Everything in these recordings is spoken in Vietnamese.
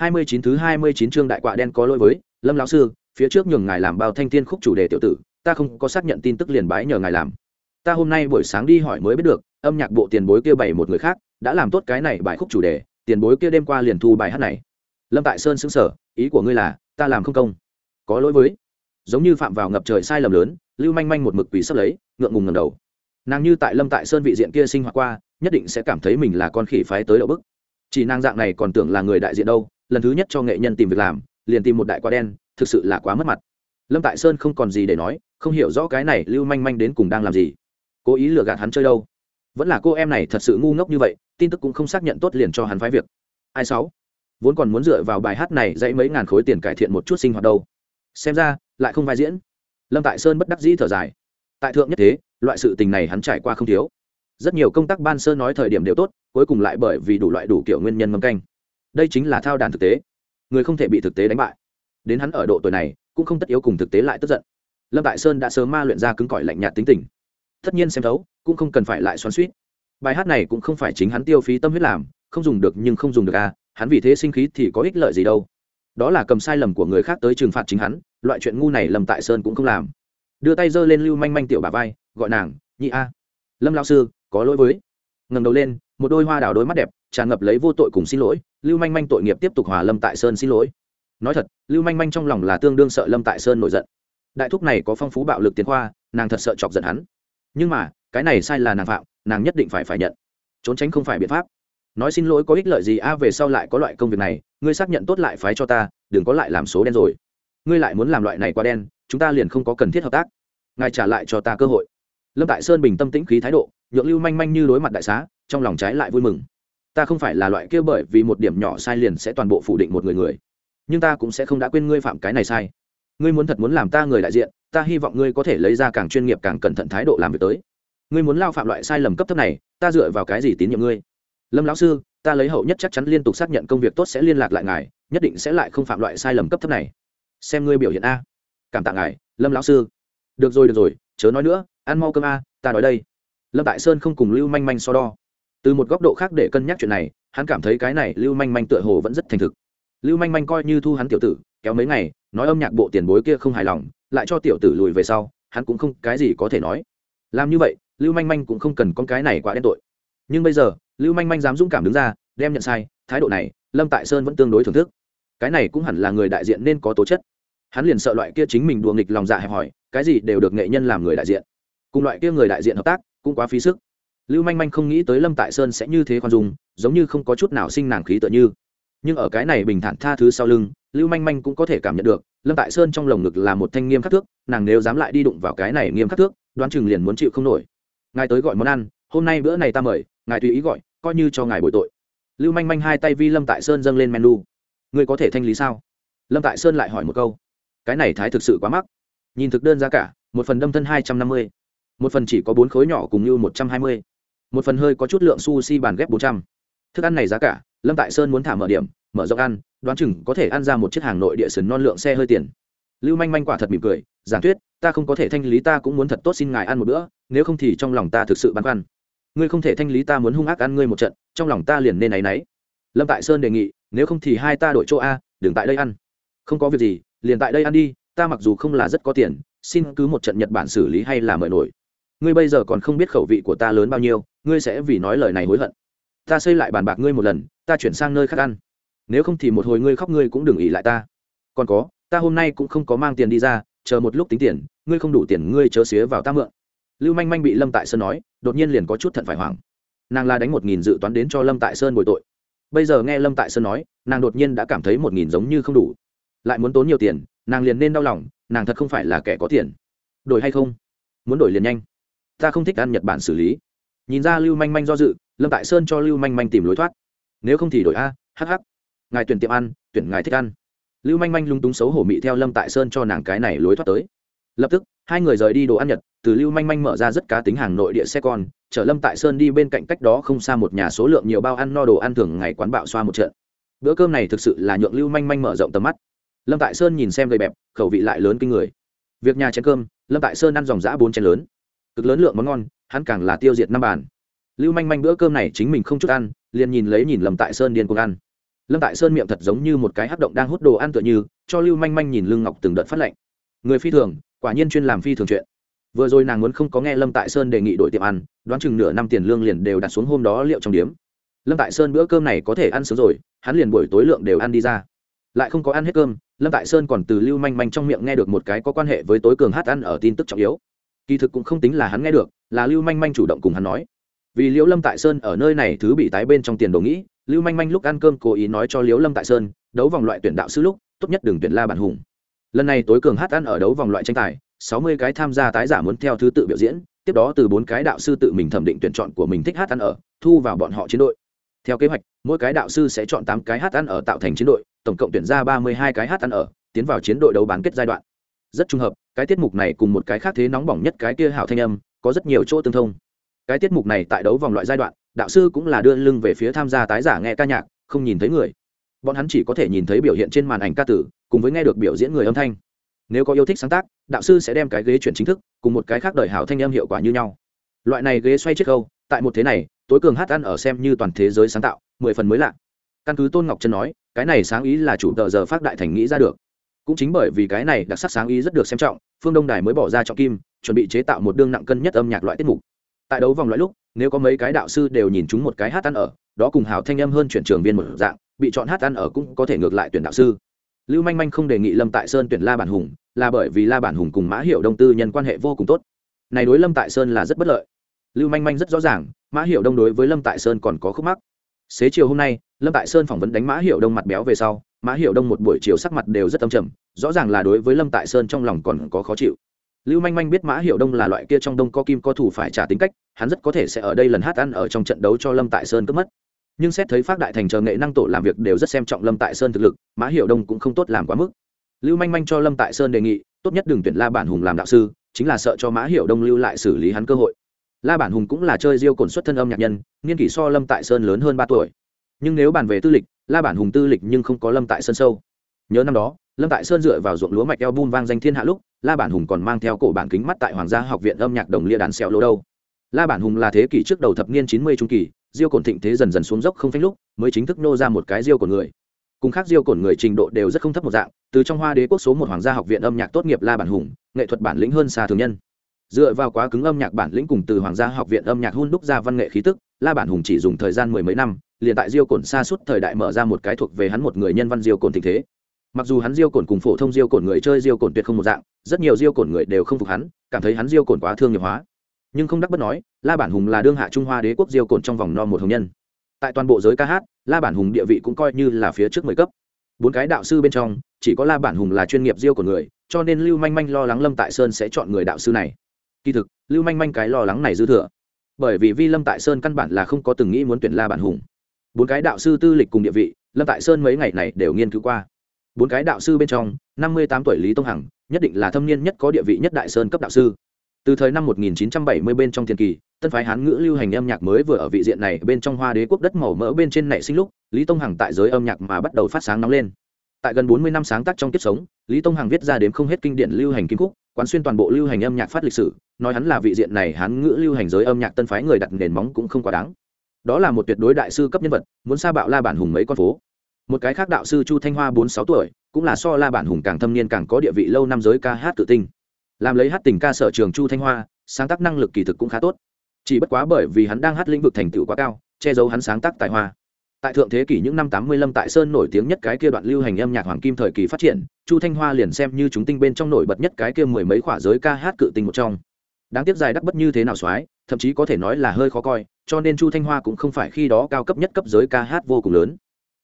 hai mươi chín thứ hai mươi chín chương đại quạ đen có lỗi với, lâm lão sư, phía trước nhường ngài làm bao thanh tiên khúc chủ đề tiểu tử, ta không có xác nhận tin tức liền bái nhờ ngài làm. Ta hôm nay buổi sáng đi hỏi mới biết được, âm nhạc bộ tiền bối kia bày một người khác, đã làm tốt cái này bài khúc chủ đề, tiền bối kia đêm qua liền thu bài hát này. Lâm tại sơn xứng sở ý của ngươi là, ta làm không công. Có lỗi với. Giống như phạm vào ngập trời sai lầm lớn, lưu manh manh một mực quỷ sắp lấy, ngượng ngùng ngầm đầu. Nàng như tại lâm tại sơn vị diện kia sinh hoạt qua, nhất định sẽ cảm thấy mình là con khỉ phái tới đậu bức. Chỉ nàng dạng này còn tưởng là người đại diện đâu lần thứ nhất cho nghệ nhân tìm việc làm, liền tìm một đại quá đen, thực sự là quá mất mặt. Lâm tại sơn không còn gì để nói, không hiểu rõ cái này lưu manh manh đến cùng đang làm gì. Cố ý lừa gạt hắn chơi đâu? Vẫn là cô em này thật sự ngu ngốc như vậy, tin tức cũng không xác nhận tốt liền cho hắn phái việc. Ai sáu? Vốn còn muốn dựa vào bài hát này dãy mấy ngàn khối tiền cải thiện một chút sinh hoạt đâu. Xem ra, lại không vai diễn. Lâm tại sơn bất đắc dĩ thở dài. Tại thượng nhất thế, loại sự tình này hắn trải qua không thiếu. Rất nhiều công tác ban sơ nói thời điểm đều tốt, cuối cùng lại bởi vì đủ loại đủ kiểu nguyên nhân mâm canh đây chính là thao đàn thực tế. Người không thể bị thực tế đánh bại. Đến hắn ở độ tuổi này, cũng không tất yếu cùng thực tế lại tức giận. Lâm tại sơn đã sớm ma luyện ra cứng cỏi lạnh nhạt tính tình. Tất nhiên xem thấu, cũng không cần phải lại xoắn suýt bài hát này cũng không phải chính hắn tiêu phí tâm huyết làm, không dùng được nhưng không dùng được à hắn vì thế sinh khí thì có ích lợi gì đâu. Đó là cầm sai lầm của người khác tới trừng phạt chính hắn, loại chuyện ngu này lâm tại sơn cũng không làm. Đưa tay giơ lên lưu manh manh tiểu bà vai, gọi nàng, nhị a. Lâm lao sư, có lỗi với. Ngầm đầu lên một đôi hoa đào đôi mắt đẹp, tràn ngập lấy vô tội cùng xin lỗi, lưu manh manh tội nghiệp tiếp tục hòa lâm tại sơn xin lỗi. Nói thật, lưu manh manh trong lòng là tương đương sợ lâm tại sơn nổi giận. Đại thúc này có phong phú bạo lực tiến khoa, nàng thật sợ chọc giận hắn. Nhưng mà, cái này sai là nàng phạm, nàng nhất định phải phải nhận. Trốn tránh không phải biện pháp. Nói xin lỗi có ích lợi gì, a, về sau lại có loại công việc này, ngươi xác nhận tốt lại phái cho ta, đừng có lại làm số đen rồi. Ngươi lại muốn làm loại này quá đen, chúng ta liền không có cần thiết hợp tác. Ngài trả lại cho ta cơ hội. Lâm tại sơn bình tâm tĩnh khí thái độ, nhượng lưu manh manh như đối mặt đại xá trong lòng trái lại vui mừng. Ta không phải là loại kia bởi vì một điểm nhỏ sai liền sẽ toàn bộ phủ định một người người. Nhưng ta cũng sẽ không đã quên ngươi phạm cái này sai. Ngươi muốn thật muốn làm ta người đại diện, ta hy vọng ngươi có thể lấy ra càng chuyên nghiệp càng cẩn thận thái độ làm việc tới. Ngươi muốn lao phạm loại sai lầm cấp thấp này, ta dựa vào cái gì tín nhiệm ngươi? Lâm lão sư, ta lấy hậu nhất chắc chắn liên tục xác nhận công việc tốt sẽ liên lạc lại ngài, nhất định sẽ lại không phạm loại sai lầm cấp thấp này. Xem ngươi biểu hiện a. Cảm tạ ngài, lâm lão sư. Được rồi được rồi, chớ nói nữa, ăn mau cơm a, ta nói đây. Lâm tại sơn không cùng lưu manh manh so đo từ một góc độ khác để cân nhắc chuyện này, hắn cảm thấy cái này lưu manh manh tựa hồ vẫn rất thành thực. Lưu manh manh coi như thu hắn tiểu tử, kéo mấy ngày, nói âm nhạc bộ tiền bối kia không hài lòng, lại cho tiểu tử lùi về sau, hắn cũng không cái gì có thể nói. Làm như vậy, lưu manh manh cũng không cần con cái này quá đen tội. Nhưng bây giờ, lưu manh manh dám dũng cảm đứng ra, đem nhận sai, thái độ này, lâm tại sơn vẫn tương đối thưởng thức. Cái này cũng hẳn là người đại diện nên có tố chất. Hắn liền sợ loại kia chính mình đùa nghịch lòng dạ hẹp hỏi cái gì đều được nghệ nhân làm người đại diện. Cùng loại kia người đại diện hợp tác, cũng quá phí sức lưu manh manh không nghĩ tới lâm tại sơn sẽ như thế khoan dung, giống như không có chút nào sinh nàng khí tựa như. Nhưng ở cái này bình thản tha thứ sau lưng, lưu manh manh cũng có thể cảm nhận được, lâm tại sơn trong lồng ngực là một thanh nghiêm khắc thước, nàng nếu dám lại đi đụng vào cái này nghiêm khắc thước, đoán chừng liền muốn chịu không nổi. Ngài tới gọi món ăn, hôm nay bữa này ta mời, ngài tùy ý gọi, coi như cho ngài bồi tội. Lưu manh manh hai tay vi lâm tại sơn dâng lên menu. Ngươi có thể thanh lý sao? Lâm tại sơn lại hỏi một câu. Cái này thái thực sự quá mắc. Nhìn thực đơn giá cả, một phần đâm thân hai trăm năm mươi, một phần chỉ có bốn khối nhỏ cùng như một trăm hai mươi một phần hơi có chút lượng sushi bàn ghép bốn trăm. Thức ăn này giá cả, lâm tại sơn muốn thả mở điểm, mở rộng ăn, đoán chừng có thể ăn ra một chiếc hàng nội địa sườn non lượng xe hơi tiền. Lưu manh manh quả thật mỉm cười, giảng thuyết, ta không có thể thanh lý ta cũng muốn thật tốt xin ngài ăn một bữa, nếu không thì trong lòng ta thực sự băn khoăn. Ngươi không thể thanh lý ta muốn hung ác ăn ngươi một trận, trong lòng ta liền nên áy náy. Lâm tại sơn đề nghị, nếu không thì hai ta đổi chỗ a, đừng tại đây ăn. Không có việc gì, liền tại đây ăn đi, ta mặc dù không là rất có tiền, xin cứ một trận nhật bản xử lý hay là mời nổi ngươi bây giờ còn không biết khẩu vị của ta lớn bao nhiêu, ngươi sẽ vì nói lời này hối hận. Ta xây lại bàn bạc ngươi một lần, ta chuyển sang nơi khác ăn. Nếu không thì một hồi ngươi khóc ngươi cũng đừng ỉ lại ta. Còn có, ta hôm nay cũng không có mang tiền đi ra, chờ một lúc tính tiền, ngươi không đủ tiền ngươi chớ xía vào ta mượn. Lưu manh manh bị lâm tại sơn nói, đột nhiên liền có chút thận phải hoảng. Nàng la đánh một nghìn dự toán đến cho lâm tại sơn bồi tội. Bây giờ nghe lâm tại sơn nói, nàng đột nhiên đã cảm thấy một nghìn giống như không đủ. Lại muốn tốn nhiều tiền, nàng liền nên đau lòng, nàng thật không phải là kẻ có tiền. Đổi hay không? Muốn đổi liền nhanh ta không thích ăn nhật bản xử lý. Nhìn ra lưu manh manh do dự, lâm tại sơn cho lưu manh manh tìm lối thoát. Nếu không thì đổi a hh ngài tuyển tiệm ăn, tuyển ngài thích ăn. Lưu manh manh lung túng xấu hổ mị theo lâm tại sơn cho nàng cái này lối thoát tới. Lập tức, hai người rời đi đồ ăn nhật, từ lưu manh manh mở ra rất cá tính hàng nội địa xe con, chở lâm tại sơn đi bên cạnh cách đó không xa một nhà số lượng nhiều bao ăn no đồ ăn thường ngày quán bạo xoa một trận. Bữa cơm này thực sự là nhượng lưu manh manh mở rộng tầm mắt. Lâm tại sơn nhìn xem gầy bẹp, khẩu vị lại lớn kinh người. Việc nhà chén cơm, lâm tại sơn ăn dòng giã bốn chén lớn cực lớn lượng món ngon, hắn càng là tiêu diệt năm bàn. Lưu manh manh bữa cơm này chính mình không chút ăn, liền nhìn lấy nhìn lầm tại sơn điên cuồng ăn. Lâm tại sơn miệng thật giống như một cái hắc động đang hút đồ ăn tựa như, cho lưu manh manh nhìn lương ngọc từng đợt phát lệnh. Người phi thường, quả nhiên chuyên làm phi thường chuyện. Vừa rồi nàng muốn không có nghe lâm tại sơn đề nghị đổi tiệm ăn, đoán chừng nửa năm tiền lương liền đều đặt xuống hôm đó liệu trong điếm. Lâm tại sơn bữa cơm này có thể ăn sớm rồi, hắn liền buổi tối lượng đều ăn đi ra. Lại không có ăn hết cơm, lâm tại sơn còn từ lưu manh manh trong miệng nghe được một cái có quan hệ với tối cường hát ăn ở tin tức trọng yếu kỳ thực cũng không tính là hắn nghe được, là lưu manh manh chủ động cùng hắn nói. Vì liễu lâm tại sơn ở nơi này thứ bị tái bên trong tiền đồ nghĩ, lưu manh manh lúc ăn cơm cố ý nói cho liễu lâm tại sơn, đấu vòng loại tuyển đạo sư lúc, tốt nhất đừng tuyển la bản hùng. Lần này tối cường hát ăn ở đấu vòng loại tranh tài, sáu mươi cái tham gia tái giả muốn theo thứ tự biểu diễn, tiếp đó từ bốn cái đạo sư tự mình thẩm định tuyển chọn của mình thích hát ăn ở, thu vào bọn họ chiến đội. Theo kế hoạch, mỗi cái đạo sư sẽ chọn tám cái hát ăn ở tạo thành chiến đội, tổng cộng tuyển ra ba mươi hai cái hát ăn ở, tiến vào chiến đội đấu bán kết giai đoạn. Rất trùng hợp cái tiết mục này cùng một cái khác thế nóng bỏng nhất cái kia hảo thanh âm, có rất nhiều chỗ tương thông. Cái tiết mục này tại đấu vòng loại giai đoạn, đạo sư cũng là đưa lưng về phía tham gia tái giả nghe ca nhạc, không nhìn thấy người. Bọn hắn chỉ có thể nhìn thấy biểu hiện trên màn ảnh ca tử, cùng với nghe được biểu diễn người âm thanh. Nếu có yêu thích sáng tác, đạo sư sẽ đem cái ghế chuyển chính thức, cùng một cái khác đời hảo thanh âm hiệu quả như nhau. Loại này ghế xoay chiếc khâu tại một thế này, tối cường hát ăn ở xem như toàn thế giới sáng tạo, mười phần mới lạ. Căn cứ tôn ngọc trân nói, cái này sáng ý là chủ tờ giờ phát đại thành nghĩ ra được cũng chính bởi vì cái này đặc sắc sáng ý rất được xem trọng, phương đông đài mới bỏ ra trọng kim, chuẩn bị chế tạo một đương nặng cân nhất âm nhạc loại tiết mục. Tại đấu vòng loại lúc, nếu có mấy cái đạo sư đều nhìn chúng một cái hát ăn ở, đó cùng hào thanh âm hơn chuyển trường viên một dạng, bị chọn hát ăn ở cũng có thể ngược lại tuyển đạo sư. Lưu manh manh không đề nghị lâm tại sơn tuyển la bản hùng, là bởi vì la bản hùng cùng mã hiệu đông tư nhân quan hệ vô cùng tốt. Này đối lâm tại sơn là rất bất lợi. Lưu manh manh rất rõ ràng, mã hiệu đông đối với lâm tại sơn còn có khúc mắc xế chiều hôm nay, lâm tại sơn phỏng vấn đánh mã hiệu đông mặt béo về sau, mã hiệu đông một buổi chiều sắc mặt đều rất âm trầm, rõ ràng là đối với lâm tại sơn trong lòng còn có khó chịu. Lưu manh manh biết mã hiệu đông là loại kia trong đông có kim có thủ phải trả tính cách, hắn rất có thể sẽ ở đây lần hát ăn ở trong trận đấu cho lâm tại sơn cướp mất. Nhưng xét thấy phát đại thành chờ nghệ năng tổ làm việc đều rất xem trọng lâm tại sơn thực lực, mã hiệu đông cũng không tốt làm quá mức. Lưu manh manh cho lâm tại sơn đề nghị, tốt nhất đừng tuyển la bản hùng làm đạo sư, chính là sợ cho mã hiệu đông lưu lại xử lý hắn cơ hội la bản hùng cũng là chơi diêu cồn xuất thân âm nhạc nhân, niên kỷ so lâm tại sơn lớn hơn ba tuổi. Nhưng nếu bàn về tư lịch, la bản hùng tư lịch nhưng không có lâm tại sơn sâu. Nhớ năm đó, lâm tại sơn dựa vào ruộng lúa mạch eo bun vang danh thiên hạ lúc, la bản hùng còn mang theo cổ bản kính mắt tại hoàng gia học viện âm nhạc đồng lia đàn xẹo lô đâu. La bản hùng là thế kỷ trước đầu thập niên chín mươi trung kỳ, diêu cồn thịnh thế dần dần xuống dốc không phanh lúc, mới chính thức nô ra một cái diêu của người. Cùng khác diêu cồn người trình độ đều rất không thấp một dạng, từ trong hoa đế quốc số một hoàng gia học viện âm nhạc tốt nghiệp la bản hùng, nghệ thuật bản lĩnh hơn xa thường nhân dựa vào quá cứng âm nhạc bản lĩnh cùng từ hoàng gia học viện âm nhạc hun đúc ra văn nghệ khí tức, la bản hùng chỉ dùng thời gian mười mấy năm, liền tại diêu cồn xa suốt thời đại mở ra một cái thuộc về hắn một người nhân văn diêu cồn tình thế. Mặc dù hắn diêu cồn cùng phổ thông diêu cồn người chơi diêu cồn tuyệt không một dạng, rất nhiều diêu cồn người đều không phục hắn, cảm thấy hắn diêu cồn quá thương nghiệp hóa. Nhưng không đắc bất nói, la bản hùng là đương hạ trung hoa đế quốc diêu cồn trong vòng no một hồng nhân. Tại toàn bộ giới ca hát, la bản hùng địa vị cũng coi như là phía trước mười cấp. Bốn cái đạo sư bên trong, chỉ có la bản hùng là chuyên nghiệp diêu của người, cho nên lưu manh manh lo lắng lâm tại sơn sẽ chọn người đạo sư này kỳ thực, lưu manh manh cái lo lắng này dư thừa. Bởi vì vi lâm tại sơn căn bản là không có từng nghĩ muốn tuyển la bản hùng. Bốn cái đạo sư tư lịch cùng địa vị, lâm tại sơn mấy ngày này đều nghiên cứu qua. Bốn cái đạo sư bên trong, năm mươi tám tuổi lý tông hằng, nhất định là thâm niên nhất có địa vị nhất đại sơn cấp đạo sư. Từ thời năm 1970 bên trong thiên kỳ, tân phái hán ngữ lưu hành âm nhạc mới vừa ở vị diện này bên trong hoa đế quốc đất màu mỡ bên trên nảy sinh lúc, lý tông hằng tại giới âm nhạc mà bắt đầu phát sáng nóng lên tại gần 40 năm sáng tác trong kiếp sống, lý tông hằng viết ra đến không hết kinh điển lưu hành kim khúc, quán xuyên toàn bộ lưu hành âm nhạc phát lịch sử, nói hắn là vị diện này hán ngữ lưu hành giới âm nhạc tân phái người đặt nền móng cũng không quá đáng. Đó là một tuyệt đối đại sư cấp nhân vật, muốn xa bạo la bản hùng mấy con phố. Một cái khác đạo sư chu thanh hoa bốn sáu tuổi, cũng là so la bản hùng càng thâm niên càng có địa vị lâu năm giới ca hát tự tinh. Làm lấy hát tình ca sở trường chu thanh hoa, sáng tác năng lực kỳ thực cũng khá tốt. Chỉ bất quá bởi vì hắn đang hát lĩnh vực thành tựu quá cao, che giấu hắn sáng tác tài hoa tại thượng thế kỷ những năm tám mươi lăm tại sơn nổi tiếng nhất cái kia đoạn lưu hành âm nhạc hoàng kim thời kỳ phát triển, chu thanh hoa liền xem như chúng tinh bên trong nổi bật nhất cái kia mười mấy khỏa giới ca hát cự tinh một trong. Đáng tiếc dài đắc bất như thế nào soái, thậm chí có thể nói là hơi khó coi, cho nên chu thanh hoa cũng không phải khi đó cao cấp nhất cấp giới ca hát vô cùng lớn.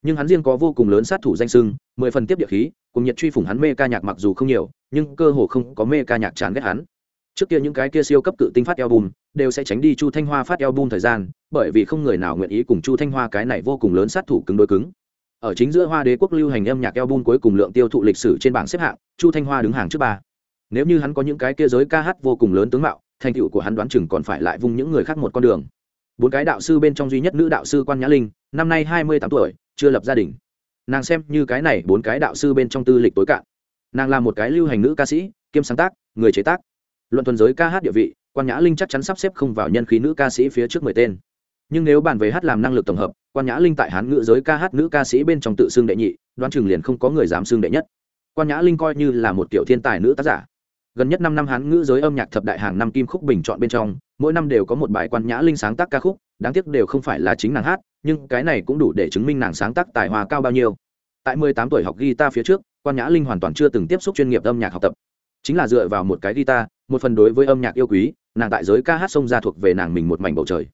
Nhưng hắn riêng có vô cùng lớn sát thủ danh sưng, mười phần tiếp địa khí, cùng nhiệt truy phủng hắn mê ca nhạc mặc dù không nhiều, nhưng cơ hồ không có mê ca nhạc chán ghét hắn trước kia những cái kia siêu cấp cự tinh phát album đều sẽ tránh đi chu thanh hoa phát album thời gian, bởi vì không người nào nguyện ý cùng chu thanh hoa cái này vô cùng lớn sát thủ cứng đối cứng. Ở chính giữa hoa đế quốc lưu hành âm nhạc album cuối cùng lượng tiêu thụ lịch sử trên bảng xếp hạng, chu thanh hoa đứng hàng trước ba. Nếu như hắn có những cái kia giới ca hát vô cùng lớn tướng mạo, thành tựu của hắn đoán chừng còn phải lại vung những người khác một con đường. Bốn cái đạo sư bên trong duy nhất nữ đạo sư quan nhã linh, năm nay hai mươi tám tuổi, chưa lập gia đình. Nàng xem như cái này bốn cái đạo sư bên trong tư lịch tối cạn. Nàng là một cái lưu hành nữ ca sĩ, kiêm sáng tác, người chế tác luận thuần giới ca hát địa vị, quan nhã linh chắc chắn sắp xếp không vào nhân khí nữ ca sĩ phía trước mười tên. Nhưng nếu bàn về hát làm năng lực tổng hợp, quan nhã linh tại hán ngữ giới ca hát nữ ca sĩ bên trong tự xưng đệ nhị, đoán chừng liền không có người dám xưng đệ nhất. Quan nhã linh coi như là một tiểu thiên tài nữ tác giả. Gần nhất năm năm hán ngữ giới âm nhạc thập đại hàng năm kim khúc bình chọn bên trong, mỗi năm đều có một bài quan nhã linh sáng tác ca khúc, đáng tiếc đều không phải là chính nàng hát, nhưng cái này cũng đủ để chứng minh nàng sáng tác tài hoa cao bao nhiêu. Tại mười tám tuổi học guitar phía trước, quan nhã linh hoàn toàn chưa từng tiếp xúc chuyên nghiệp âm nhạc học tập chính là dựa vào một cái guitar, một phần đối với âm nhạc yêu quý, nàng tại giới ca hát sông ra thuộc về nàng mình một mảnh bầu trời.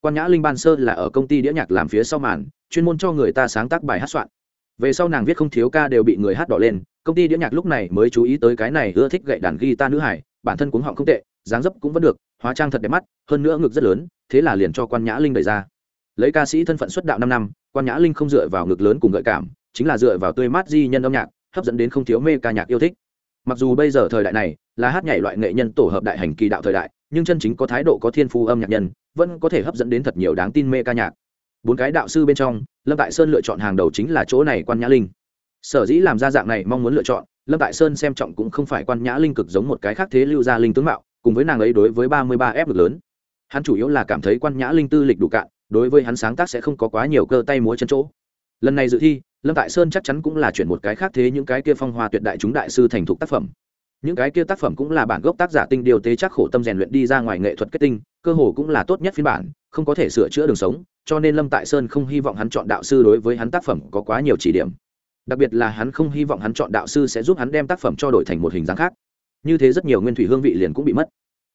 Quan nhã linh ban sơ là ở công ty đĩa nhạc làm phía sau màn, chuyên môn cho người ta sáng tác bài hát soạn. Về sau nàng viết không thiếu ca đều bị người hát đỏ lên, công ty đĩa nhạc lúc này mới chú ý tới cái này ưa thích gậy đàn guitar nữ hải, bản thân cuống họng không tệ, dáng dấp cũng vẫn được, hóa trang thật đẹp mắt, hơn nữa ngực rất lớn, thế là liền cho quan nhã linh đẩy ra. Lấy ca sĩ thân phận xuất đạo năm năm, quan nhã linh không dựa vào ngực lớn cùng gợi cảm, chính là dựa vào tươi mát di nhân âm nhạc, hấp dẫn đến không thiếu mê ca nhạc yêu thích mặc dù bây giờ thời đại này là hát nhảy loại nghệ nhân tổ hợp đại hành kỳ đạo thời đại, nhưng chân chính có thái độ có thiên phu âm nhạc nhân vẫn có thể hấp dẫn đến thật nhiều đáng tin mê ca nhạc. Bốn cái đạo sư bên trong, lâm tại sơn lựa chọn hàng đầu chính là chỗ này quan nhã linh. Sở dĩ làm ra dạng này mong muốn lựa chọn, lâm tại sơn xem trọng cũng không phải quan nhã linh cực giống một cái khác thế lưu gia linh tướng mạo, cùng với nàng ấy đối với ba mươi ba ép lực lớn. Hắn chủ yếu là cảm thấy quan nhã linh tư lịch đủ cạn, đối với hắn sáng tác sẽ không có quá nhiều cơ tay múa chân chỗ lần này dự thi, lâm tại sơn chắc chắn cũng là chuyển một cái khác thế những cái kia phong hoa tuyệt đại chúng đại sư thành thục tác phẩm. Những cái kia tác phẩm cũng là bản gốc tác giả tinh điều tế chắc khổ tâm rèn luyện đi ra ngoài nghệ thuật kết tinh, cơ hồ cũng là tốt nhất phiên bản, không có thể sửa chữa đường sống, cho nên lâm tại sơn không hy vọng hắn chọn đạo sư đối với hắn tác phẩm có quá nhiều chỉ điểm. Đặc biệt là hắn không hy vọng hắn chọn đạo sư sẽ giúp hắn đem tác phẩm cho đổi thành một hình dáng khác. Như thế rất nhiều nguyên thủy hương vị liền cũng bị mất.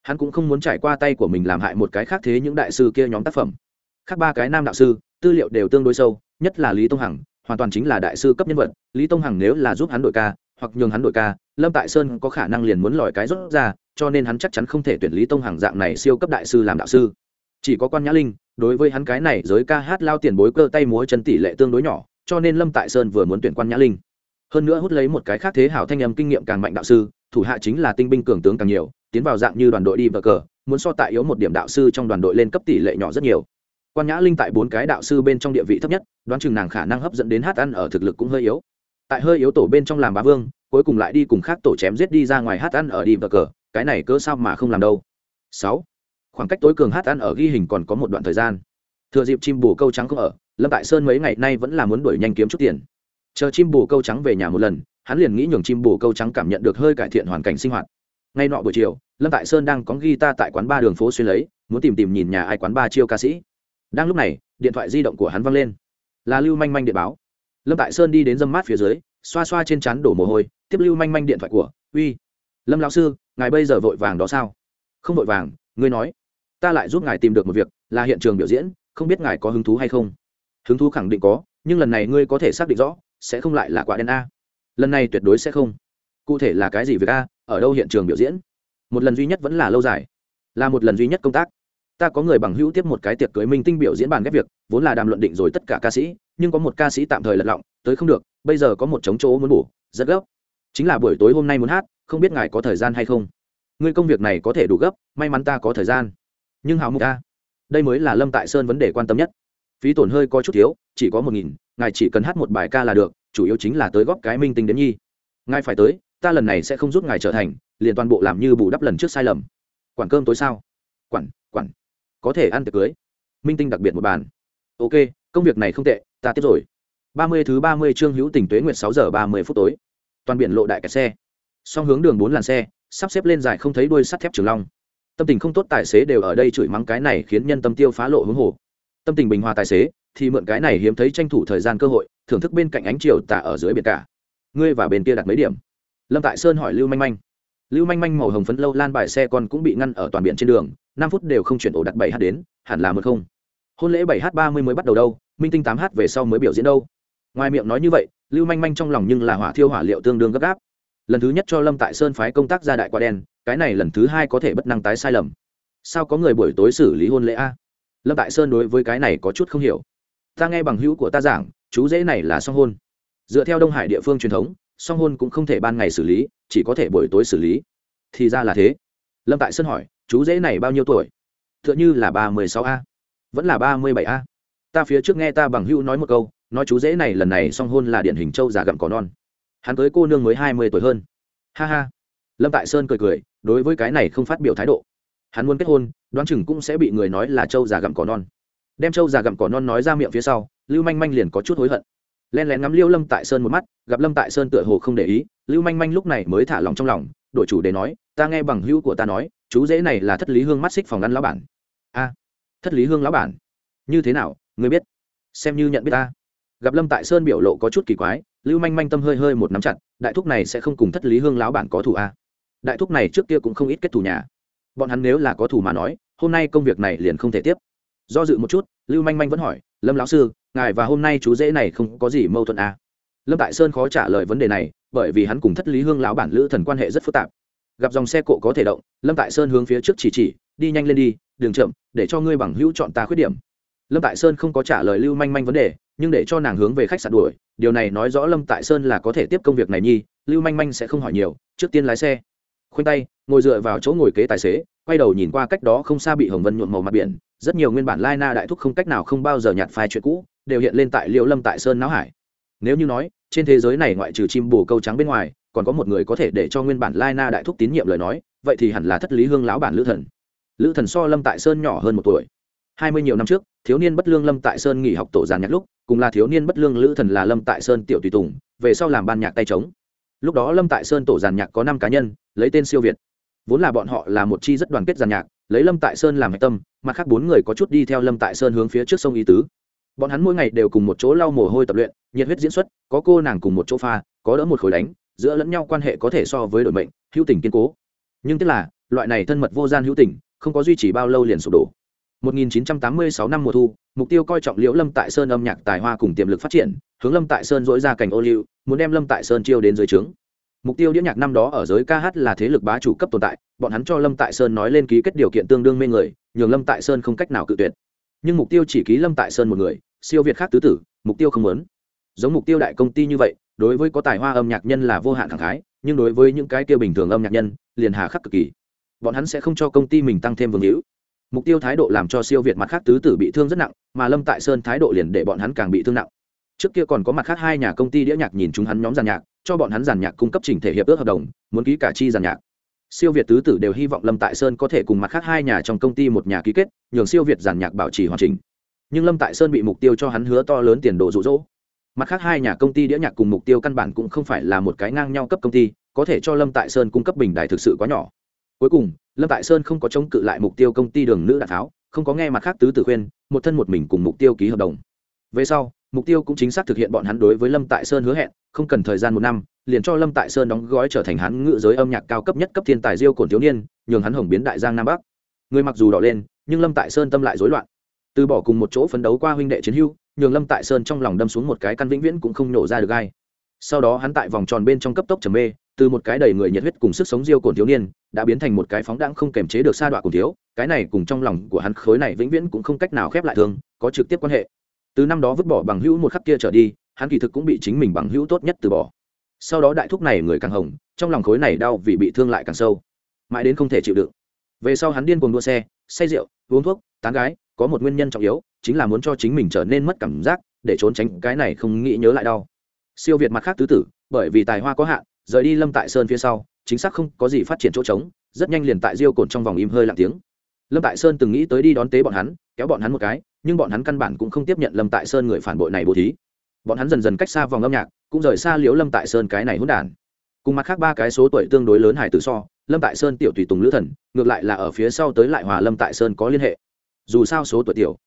Hắn cũng không muốn trải qua tay của mình làm hại một cái khác thế những đại sư kia nhóm tác phẩm. Khác ba cái nam đạo sư, tư liệu đều tương đối sâu nhất là lý tông hằng, hoàn toàn chính là đại sư cấp nhân vật, lý tông hằng nếu là giúp hắn đội ca, hoặc nhường hắn đội ca, lâm tại sơn có khả năng liền muốn lòi cái rốt ra, cho nên hắn chắc chắn không thể tuyển lý tông hằng dạng này siêu cấp đại sư làm đạo sư. Chỉ có quan nhã linh, đối với hắn cái này giới ca hát lao tiền bối cơ tay múa chân tỷ lệ tương đối nhỏ, cho nên lâm tại sơn vừa muốn tuyển quan nhã linh. Hơn nữa hút lấy một cái khác thế hảo thanh âm kinh nghiệm càng mạnh đạo sư, thủ hạ chính là tinh binh cường tướng càng nhiều, tiến vào dạng như đoàn đội đi vờ cờ, muốn so tại yếu một điểm đạo sư trong đoàn đội lên cấp tỷ lệ nhỏ rất nhiều quan nhã linh tại bốn cái đạo sư bên trong địa vị thấp nhất, đoán chừng nàng khả năng hấp dẫn đến hát ăn ở thực lực cũng hơi yếu. Tại hơi yếu tổ bên trong làm bá vương, cuối cùng lại đi cùng khác tổ chém giết đi ra ngoài hát ăn ở đi vờ cờ, cái này cớ sao mà không làm đâu. Sáu, khoảng cách tối cường hát ăn ở ghi hình còn có một đoạn thời gian. Thừa dịp chim bù câu trắng không ở, lâm tại sơn mấy ngày nay vẫn là muốn đuổi nhanh kiếm chút tiền. Chờ chim bù câu trắng về nhà một lần, hắn liền nghĩ nhường chim bù câu trắng cảm nhận được hơi cải thiện hoàn cảnh sinh hoạt. Ngay nọ buổi chiều, lâm tại sơn đang có ghi ta tại quán ba đường phố xuyên lấy, muốn tìm tìm nhìn nhà ai quán ba chiêu ca sĩ đang lúc này, điện thoại di động của hắn văng lên. Là lưu manh manh điện báo. Lâm tại sơn đi đến dâm mát phía dưới, xoa xoa trên chắn đổ mồ hôi, tiếp lưu manh manh điện thoại của, uy, lâm lão sư, ngài bây giờ vội vàng đó sao? Không vội vàng, ngươi nói. Ta lại giúp ngài tìm được một việc, là hiện trường biểu diễn, không biết ngài có hứng thú hay không? Hứng thú khẳng định có, nhưng lần này ngươi có thể xác định rõ, sẽ không lại là quả đen a. Lần này tuyệt đối sẽ không. Cụ thể là cái gì việc a, ở đâu hiện trường biểu diễn? Một lần duy nhất vẫn là lâu dài. Là một lần duy nhất công tác ta có người bằng hữu tiếp một cái tiệc cưới minh tinh biểu diễn bàn ghép việc, vốn là đàm luận định rồi tất cả ca sĩ, nhưng có một ca sĩ tạm thời lật lọng, tới không được, bây giờ có một chống chỗ muốn bổ, rất gấp. Chính là buổi tối hôm nay muốn hát, không biết ngài có thời gian hay không? Ngươi công việc này có thể đủ gấp, may mắn ta có thời gian. Nhưng hào mục ta đây mới là lâm tại sơn vấn đề quan tâm nhất. Phí tổn hơi có chút thiếu, chỉ có một nghìn, ngài chỉ cần hát một bài ca là được, chủ yếu chính là tới góp cái minh tinh đến nhi. Ngài phải tới, ta lần này sẽ không giúp ngài trở thành, liền toàn bộ làm như bù đắp lần trước sai lầm. Quản cơm tối sao? Quản quản có thể ăn tiệc cưới. Minh tinh đặc biệt một bàn. Ok, công việc này không tệ, ta tiếp rồi. Ba mươi thứ ba mươi chương hữu tỉnh tuế nguyệt sáu giờ ba mươi phút tối. Toàn biển lộ đại kẹt xe. Song hướng đường bốn làn xe, sắp xếp lên dài không thấy đuôi sắt thép trường long. Tâm tình không tốt tài xế đều ở đây chửi mắng cái này khiến nhân tâm tiêu phá lộ hướng hồ. Tâm tình bình hòa tài xế, thì mượn cái này hiếm thấy tranh thủ thời gian cơ hội, thưởng thức bên cạnh ánh chiều tả ở dưới biển cả. Ngươi và bên kia đặt mấy điểm? Lâm tại sơn hỏi lưu manh manh. Lưu manh manh màu hồng phấn lâu lan bài xe con cũng bị ngăn ở toàn biển trên đường năm phút đều không chuyển ổ đặt bảy h đến, hẳn là một không. Hôn lễ bảy h ba mươi mới bắt đầu đâu, minh tinh tám h về sau mới biểu diễn đâu. Ngoài miệng nói như vậy, lưu manh manh trong lòng nhưng là hỏa thiêu hỏa liệu tương đương gấp gáp. Lần thứ nhất cho lâm tại sơn phái công tác ra đại quả đen, cái này lần thứ hai có thể bất năng tái sai lầm. Sao có người buổi tối xử lý hôn lễ a? Lâm tại sơn đối với cái này có chút không hiểu. Ta nghe bằng hữu của ta giảng, chú dễ này là song hôn. Dựa theo đông hải địa phương truyền thống, song hôn cũng không thể ban ngày xử lý, chỉ có thể buổi tối xử lý. Thì ra là thế. Lâm tại sơn hỏi chú dễ này bao nhiêu tuổi? T h ư ợ n h ư là ba mươi sáu a. Vẫn là ba mươi bảy a. Ta phía trước nghe ta bằng hữu nói một câu, nói chú dễ này lần này song hôn là điển hình châu già gặm cỏ non. Hắn tới cô nương mới hai mươi tuổi hơn. Ha ha. Lâm tại sơn cười cười, đối với cái này không phát biểu thái độ. Hắn muốn kết hôn, đoán chừng cũng sẽ bị người nói là châu già gặm cỏ non. Đem trâu già gặm cỏ non nói ra miệng phía sau, lưu manh manh liền có chút hối hận. Len lén ngắm liêu lâm tại sơn một mắt, gặp lâm tại sơn tựa hồ không để ý, lưu manh manh lúc này mới thả lòng trong lòng đội chủ để nói, ta nghe bằng hữu của ta nói chú dễ này là thất lý hương mắt xích phòng ăn lão bản. A, thất lý hương lão bản? Như thế nào ngươi biết? Xem như nhận biết ta. Gặp lâm tại sơn biểu lộ có chút kỳ quái, lưu manh manh tâm hơi hơi một nắm chặt, đại thúc này sẽ không cùng thất lý hương lão bản có thủ a. Đại thúc này trước kia cũng không ít kết thủ nhà. Bọn hắn nếu là có thủ mà nói, hôm nay công việc này liền không thể tiếp. Do dự một chút, lưu manh manh vẫn hỏi, lâm lão sư, ngài và hôm nay chú dễ này không có gì mâu thuẫn à? lâm tại sơn khó trả lời vấn đề này, bởi vì hắn cùng thất lý hương lão bản lữ thần quan hệ rất phức tạp gặp dòng xe cộ có thể động, lâm tại sơn hướng phía trước chỉ chỉ, đi nhanh lên đi đường chậm, để cho ngươi bằng hữu chọn ta khuyết điểm. Lâm tại sơn không có trả lời lưu manh manh vấn đề, nhưng để cho nàng hướng về khách sạn đuổi, điều này nói rõ lâm tại sơn là có thể tiếp công việc này nhi, lưu manh manh sẽ không hỏi nhiều, trước tiên lái xe. Khoanh tay, ngồi dựa vào chỗ ngồi kế tài xế, quay đầu nhìn qua cách đó không xa bị hồng vân nhuộm màu mặt biển, rất nhiều nguyên bản lai na đại thúc không cách nào không bao giờ nhạt phai chuyện cũ, đều hiện lên tại liệu lâm tại sơn não hải. Nếu như nói, trên thế giới này ngoại trừ chim bồ câu trắng bên ngoài còn có một người có thể để cho nguyên bản lai na đại thúc tín nhiệm lời nói, vậy thì hẳn là thất lý hương lão bản lữ thần. Lữ thần so lâm tại sơn nhỏ hơn một tuổi. Hai mươi nhiều năm trước, thiếu niên bất lương lâm tại sơn nghỉ học tổ giàn nhạc lúc, cùng là thiếu niên bất lương lữ thần là lâm tại sơn tiểu tùy tùng, về sau làm ban nhạc tay trống. Lúc đó lâm tại sơn tổ giàn nhạc có năm cá nhân, lấy tên siêu việt. Vốn là bọn họ là một chi rất đoàn kết giàn nhạc, lấy lâm tại sơn làm hạch tâm, mặt khác bốn người có chút đi theo lâm tại sơn hướng phía trước sông ý tứ. Bọn hắn mỗi ngày đều cùng một chỗ lau mồ hôi tập luyện, nhiệt huyết diễn xuất, có cô nàng cùng một chỗ pha, có đỡ một khối đánh giữa lẫn nhau quan hệ có thể so với đội mệnh, hữu tình kiên cố. Nhưng tức là, loại này thân mật vô gian hữu tình, không có duy trì bao lâu liền sụp đổ. 1986 năm mùa thu, mục tiêu coi trọng liễu lâm tại sơn âm nhạc tài hoa cùng tiềm lực phát triển, hướng lâm tại sơn dỗi ra cảnh ô liu, muốn đem lâm tại sơn chiêu đến dưới trướng. Mục tiêu đĩa nhạc năm đó ở giới ca hát là thế lực bá chủ cấp tồn tại, bọn hắn cho lâm tại sơn nói lên ký kết điều kiện tương đương mê người, nhường lâm tại sơn không cách nào cự tuyệt. Nhưng mục tiêu chỉ ký lâm tại sơn một người, siêu việt khác tứ tử, mục tiêu không muốn giống mục tiêu đại công ty như vậy, đối với có tài hoa âm nhạc nhân là vô hạn thẳng khái, nhưng đối với những cái tiêu bình thường âm nhạc nhân, liền hà khắc cực kỳ. Bọn hắn sẽ không cho công ty mình tăng thêm vương hữu. Mục tiêu thái độ làm cho siêu việt mặt khác tứ tử bị thương rất nặng, mà lâm tại sơn thái độ liền để bọn hắn càng bị thương nặng. Trước kia còn có mặt khác hai nhà công ty đĩa nhạc nhìn chúng hắn nhóm giàn nhạc, cho bọn hắn giàn nhạc cung cấp trình thể hiệp ước hợp đồng, muốn ký cả chi giàn nhạc. Siêu việt tứ tử đều hy vọng lâm tại sơn có thể cùng mặt khác hai nhà trong công ty một nhà ký kết, nhường siêu việt giàn nhạc bảo trì hoàn chỉnh. Nhưng lâm tại sơn bị mục tiêu cho hắn hứa to lớn tiền đồ rụ rỗ mặt khác hai nhà công ty đĩa nhạc cùng mục tiêu căn bản cũng không phải là một cái ngang nhau cấp công ty, có thể cho lâm tại sơn cung cấp bình đài thực sự quá nhỏ. Cuối cùng, lâm tại sơn không có chống cự lại mục tiêu công ty đường nữ đạn tháo, không có nghe mặt khác tứ tử khuyên, một thân một mình cùng mục tiêu ký hợp đồng. Về sau, mục tiêu cũng chính xác thực hiện bọn hắn đối với lâm tại sơn hứa hẹn, không cần thời gian một năm, liền cho lâm tại sơn đóng gói trở thành hắn ngự giới âm nhạc cao cấp nhất cấp thiên tài diêu cổn thiếu niên, nhường hắn hồng biến đại giang nam bắc. Người mặc dù đỏ lên, nhưng lâm tại sơn tâm lại rối loạn. Từ bỏ cùng một chỗ phấn đấu qua huynh đệ chiến hưu nhường lâm tại sơn trong lòng đâm xuống một cái căn vĩnh viễn cũng không nổ ra được ai. sau đó hắn tại vòng tròn bên trong cấp tốc trầm mê, từ một cái đầy người nhiệt huyết cùng sức sống diêu cồn thiếu niên, đã biến thành một cái phóng đãng không kềm chế được sa đọa cùng thiếu. Cái này cùng trong lòng của hắn khối này vĩnh viễn cũng không cách nào khép lại thương, có trực tiếp quan hệ. Từ năm đó vứt bỏ bằng hữu một khắc kia trở đi, hắn kỳ thực cũng bị chính mình bằng hữu tốt nhất từ bỏ. Sau đó đại thúc này người càng hồng, trong lòng khối này đau vì bị thương lại càng sâu. Mãi đến không thể chịu đựng. Về sau hắn điên cuồng đua xe, say rượu, uống thuốc, tán gái, có một nguyên nhân trọng yếu chính là muốn cho chính mình trở nên mất cảm giác, để trốn tránh cái này không nghĩ nhớ lại đau. Siêu việt mặt khác tứ tử, bởi vì tài hoa có hạn, rời đi lâm tại sơn phía sau, chính xác không có gì phát triển chỗ trống, rất nhanh liền tại diêu cồn trong vòng im hơi lặng tiếng. Lâm tại sơn từng nghĩ tới đi đón tế bọn hắn, kéo bọn hắn một cái, nhưng bọn hắn căn bản cũng không tiếp nhận lâm tại sơn người phản bội này bố thí. Bọn hắn dần dần cách xa vòng âm nhạc, cũng rời xa liễu lâm tại sơn cái này hỗn đản cùng mặt khác ba cái số tuổi tương đối lớn hải tử so, lâm tại sơn tiểu tùy tùng lữ thần, ngược lại là ở phía sau tới lại hòa lâm tại sơn có liên hệ. Dù sao số tuổi tiểu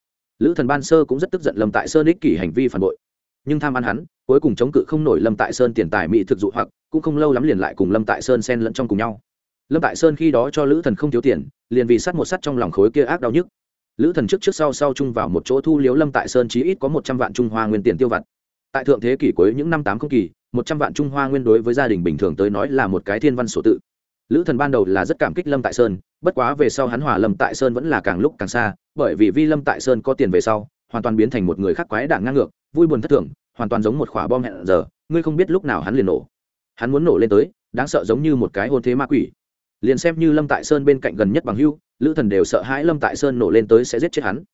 lữ thần ban sơ cũng rất tức giận lâm tại sơn ích kỷ hành vi phản bội. Nhưng tham ăn hắn, cuối cùng chống cự không nổi lâm tại sơn tiền tài mỹ thực dụ hoặc, cũng không lâu lắm liền lại cùng lâm tại sơn xen lẫn trong cùng nhau. Lâm tại sơn khi đó cho lữ thần không thiếu tiền, liền vì sắt một sắt trong lòng khối kia ác đau nhức. Lữ thần trước trước sau sau chung vào một chỗ thu liếu lâm tại sơn chí ít có một trăm vạn trung hoa nguyên tiền tiêu vặt. Tại thượng thế kỷ cuối những năm tám không kỳ, một trăm vạn trung hoa nguyên đối với gia đình bình thường tới nói là một cái thiên văn sổ tự lữ thần ban đầu là rất cảm kích lâm tại sơn, bất quá về sau hắn hòa lâm tại sơn vẫn là càng lúc càng xa, bởi vì vi lâm tại sơn có tiền về sau, hoàn toàn biến thành một người khác quái đảng ngang ngược, vui buồn thất thường, hoàn toàn giống một khỏa bom hẹn giờ, ngươi không biết lúc nào hắn liền nổ. Hắn muốn nổ lên tới, đáng sợ giống như một cái hôn thế ma quỷ. Liền xem như lâm tại sơn bên cạnh gần nhất bằng hưu, lữ thần đều sợ hãi lâm tại sơn nổ lên tới sẽ giết chết hắn.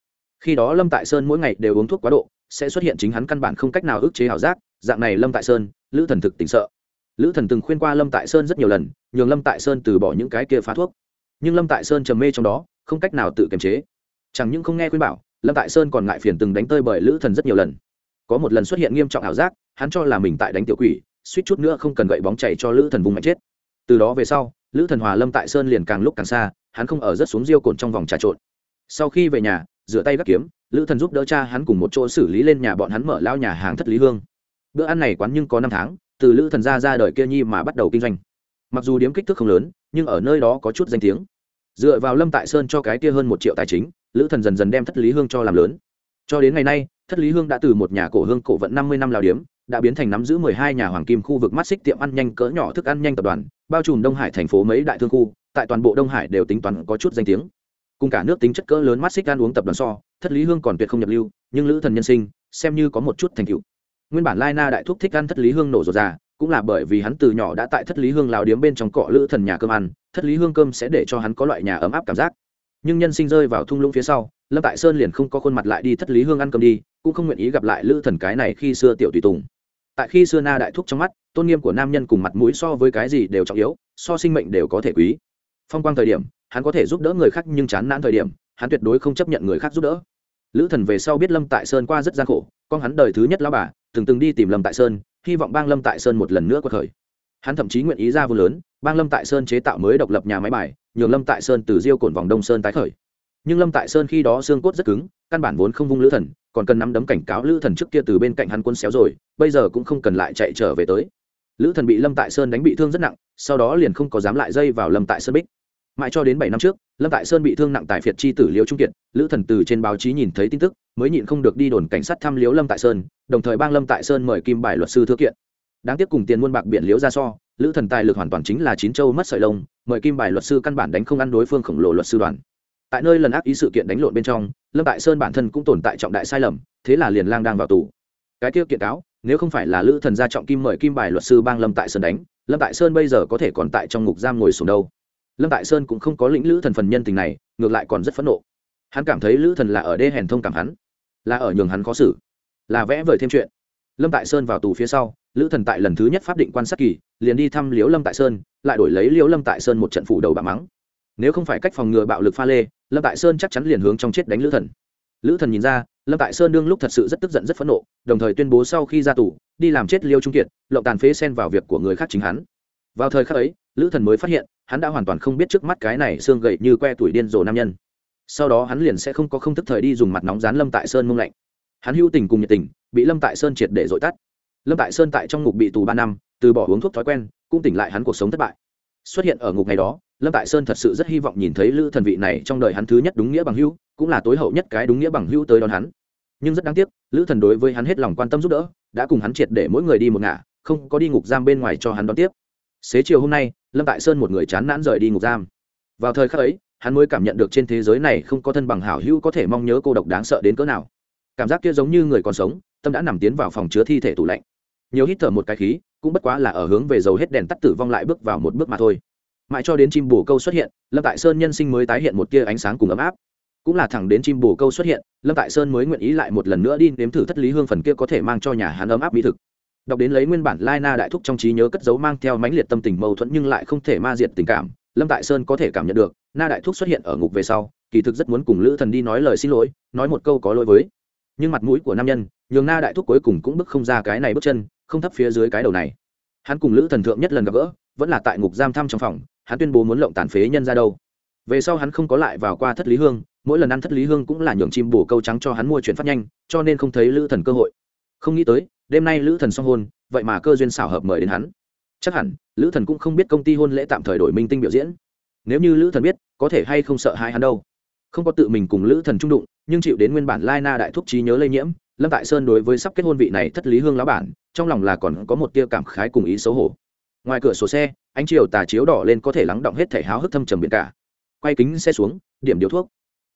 Khi đó lâm tại sơn mỗi ngày đều uống thuốc quá độ, sẽ xuất hiện chính hắn căn bản không cách nào ức chế ảo giác, dạng này lâm tại sơn, lữ thần thực tỉnh sợ lữ thần từng khuyên qua lâm tại sơn rất nhiều lần, nhường lâm tại sơn từ bỏ những cái kia phá thuốc. Nhưng lâm tại sơn trầm mê trong đó, không cách nào tự kiềm chế. Chẳng những không nghe khuyên bảo, lâm tại sơn còn ngại phiền từng đánh tơi bởi lữ thần rất nhiều lần. Có một lần xuất hiện nghiêm trọng ảo giác, hắn cho là mình tại đánh tiểu quỷ, suýt chút nữa không cần gậy bóng chạy cho lữ thần vùng mạnh chết. Từ đó về sau, lữ thần hòa lâm tại sơn liền càng lúc càng xa, hắn không ở rất xuống riêu cồn trong vòng trà trộn. Sau khi về nhà, rửa tay gác kiếm, lữ thần giúp đỡ cha hắn cùng một chỗ xử lý lên nhà bọn hắn mở lao nhà hàng thất lý hương. Bữa ăn này quán nhưng có năm tháng từ lữ thần ra ra đời kia nhi mà bắt đầu kinh doanh. Mặc dù điếm kích thước không lớn, nhưng ở nơi đó có chút danh tiếng. Dựa vào lâm tại sơn cho cái kia hơn một triệu tài chính, lữ thần dần dần đem thất lý hương cho làm lớn. Cho đến ngày nay, thất lý hương đã từ một nhà cổ hương cổ vận năm mươi năm lào điếm, đã biến thành nắm giữ mười hai nhà hoàng kim khu vực mắt xích tiệm ăn nhanh cỡ nhỏ thức ăn nhanh tập đoàn, bao trùm đông hải thành phố mấy đại thương khu, tại toàn bộ đông hải đều tính toán có chút danh tiếng. Cùng cả nước tính chất cỡ lớn mắt xích ăn uống tập đoàn so, thất lý hương còn tuyệt không nhập lưu, nhưng lữ thần nhân sinh, xem như có một chút thành tựu nguyên bản lai na đại thúc thích ăn thất lý hương nổ rột ra cũng là bởi vì hắn từ nhỏ đã tại thất lý hương lào điếm bên trong cọ lữ thần nhà cơm ăn, thất lý hương cơm sẽ để cho hắn có loại nhà ấm áp cảm giác. Nhưng nhân sinh rơi vào thung lũng phía sau, lâm tại sơn liền không có khuôn mặt lại đi thất lý hương ăn cơm đi, cũng không nguyện ý gặp lại lữ thần cái này khi xưa tiểu tùy tùng. Tại khi xưa na đại thúc trong mắt, tôn nghiêm của nam nhân cùng mặt mũi so với cái gì đều trọng yếu, so sinh mệnh đều có thể quý. Phong quang thời điểm, hắn có thể giúp đỡ người khác nhưng chán nản thời điểm, hắn tuyệt đối không chấp nhận người khác giúp đỡ. Lữ thần về sau biết lâm tại sơn qua rất gian khổ, con hắn đời thứ nhất lao bà từng từng đi tìm lâm tại sơn, hy vọng bang lâm tại sơn một lần nữa quật khởi hắn thậm chí nguyện ý ra vô lớn, bang lâm tại sơn chế tạo mới độc lập nhà máy bài, nhường lâm tại sơn từ diêu cổn vòng đông sơn tái khởi. Nhưng lâm tại sơn khi đó xương cốt rất cứng, căn bản vốn không vung lữ thần, còn cần nắm đấm cảnh cáo lữ thần trước kia từ bên cạnh hắn quân xéo rồi, bây giờ cũng không cần lại chạy trở về tới. Lữ thần bị lâm tại sơn đánh bị thương rất nặng, sau đó liền không có dám lại dây vào lâm tại sơn bích mãi cho đến bảy năm trước, lâm tại sơn bị thương nặng tại phiệt chi tử liễu trung kiệt, lữ thần từ trên báo chí nhìn thấy tin tức, mới nhịn không được đi đồn cảnh sát thăm liễu lâm tại sơn, đồng thời bang lâm tại sơn mời kim bài luật sư thư kiện. Đáng tiếc cùng tiền muôn bạc biển liễu ra so, lữ thần tài lực hoàn toàn chính là chín châu mất sợi lông, mời kim bài luật sư căn bản đánh không ăn đối phương khổng lồ luật sư đoàn. Tại nơi lần ác ý sự kiện đánh lộn bên trong, lâm tại sơn bản thân cũng tồn tại trọng đại sai lầm, thế là liền lang đang vào tù. Cái tiêu kiện cáo, nếu không phải là lữ thần gia trọng kim mời kim bài luật sư bang lâm tại sơn đánh, lâm tại sơn bây giờ có thể còn tại trong ngục giam ngồi xuống đâu? Lâm tại sơn cũng không có lĩnh lữ thần phần nhân tình này, ngược lại còn rất phẫn nộ. Hắn cảm thấy lữ thần là ở đê hèn thông cảm hắn, là ở nhường hắn khó xử, là vẽ vời thêm chuyện. Lâm tại sơn vào tù phía sau, lữ thần tại lần thứ nhất pháp định quan sát kỳ, liền đi thăm liễu lâm tại sơn, lại đổi lấy liễu lâm tại sơn một trận phủ đầu bạ mắng. Nếu không phải cách phòng ngừa bạo lực pha lê, lâm tại sơn chắc chắn liền hướng trong chết đánh lữ thần. Lữ thần nhìn ra, lâm tại sơn đương lúc thật sự rất tức giận rất phẫn nộ, đồng thời tuyên bố sau khi ra tù, đi làm chết liêu trung kiệt, lộng tàn phế xen vào việc của người khác chính hắn. Vào thời khắc ấy lữ thần mới phát hiện, hắn đã hoàn toàn không biết trước mắt cái này xương gậy như que tuổi điên rồ nam nhân. Sau đó hắn liền sẽ không có không thức thời đi dùng mặt nóng dán lâm tại sơn mông lạnh. Hắn hữu tình cùng nhiệt tình, bị lâm tại sơn triệt để dội tắt. Lâm tại sơn tại trong ngục bị tù ba năm, từ bỏ uống thuốc thói quen, cũng tỉnh lại hắn cuộc sống thất bại. Xuất hiện ở ngục ngày đó, lâm tại sơn thật sự rất hy vọng nhìn thấy lữ thần vị này trong đời hắn thứ nhất đúng nghĩa bằng hữu, cũng là tối hậu nhất cái đúng nghĩa bằng hữu tới đón hắn. Nhưng rất đáng tiếc, lữ thần đối với hắn hết lòng quan tâm giúp đỡ, đã cùng hắn triệt để mỗi người đi một ngả, không có đi ngục giam bên ngoài cho hắn đón tiếp. Xế chiều hôm nay lâm tại sơn một người chán nản rời đi ngục giam. Vào thời khắc ấy, hắn mới cảm nhận được trên thế giới này không có thân bằng hảo hữu có thể mong nhớ cô độc đáng sợ đến cỡ nào. Cảm giác kia giống như người còn sống, tâm đã nằm tiến vào phòng chứa thi thể tủ lạnh. Nhiều hít thở một cái khí, cũng bất quá là ở hướng về dầu hết đèn tắt tử vong lại bước vào một bước mà thôi. Mãi cho đến chim bồ câu xuất hiện, lâm tại sơn nhân sinh mới tái hiện một tia ánh sáng cùng ấm áp. Cũng là thẳng đến chim bồ câu xuất hiện, lâm tại sơn mới nguyện ý lại một lần nữa đi nếm thử thất lý hương phần kia có thể mang cho nhà hắn ấm áp mỹ thực đọc đến lấy nguyên bản lai na đại thúc trong trí nhớ cất giấu mang theo mãnh liệt tâm tình mâu thuẫn nhưng lại không thể ma diệt tình cảm, lâm tại sơn có thể cảm nhận được, na đại thúc xuất hiện ở ngục về sau, kỳ thực rất muốn cùng lữ thần đi nói lời xin lỗi, nói một câu có lỗi với. Nhưng mặt mũi của nam nhân, nhường na đại thúc cuối cùng cũng bước không ra cái này bước chân, không thấp phía dưới cái đầu này. Hắn cùng lữ thần thượng nhất lần gặp gỡ, vẫn là tại ngục giam thăm trong phòng, hắn tuyên bố muốn lộng tàn phế nhân ra đâu. Về sau hắn không có lại vào qua thất lý hương, mỗi lần ăn thất lý hương cũng là nhường chim bổ câu trắng cho hắn mua chuyển phát nhanh, cho nên không thấy lữ thần cơ hội. Không nghĩ tới đêm nay lữ thần song hôn, vậy mà cơ duyên xảo hợp mời đến hắn. Chắc hẳn, lữ thần cũng không biết công ty hôn lễ tạm thời đổi minh tinh biểu diễn. Nếu như lữ thần biết, có thể hay không sợ hai hắn đâu. Không có tự mình cùng lữ thần trung đụng, nhưng chịu đến nguyên bản lai na đại thúc trí nhớ lây nhiễm, lâm tại sơn đối với sắp kết hôn vị này thất lý hương lão bản, trong lòng là còn có một tia cảm khái cùng ý xấu hổ. Ngoài cửa sổ xe, ánh chiều tà chiếu đỏ lên có thể lắng động hết thể háo hức thâm trầm biển cả. Quay kính xe xuống, điểm điếu thuốc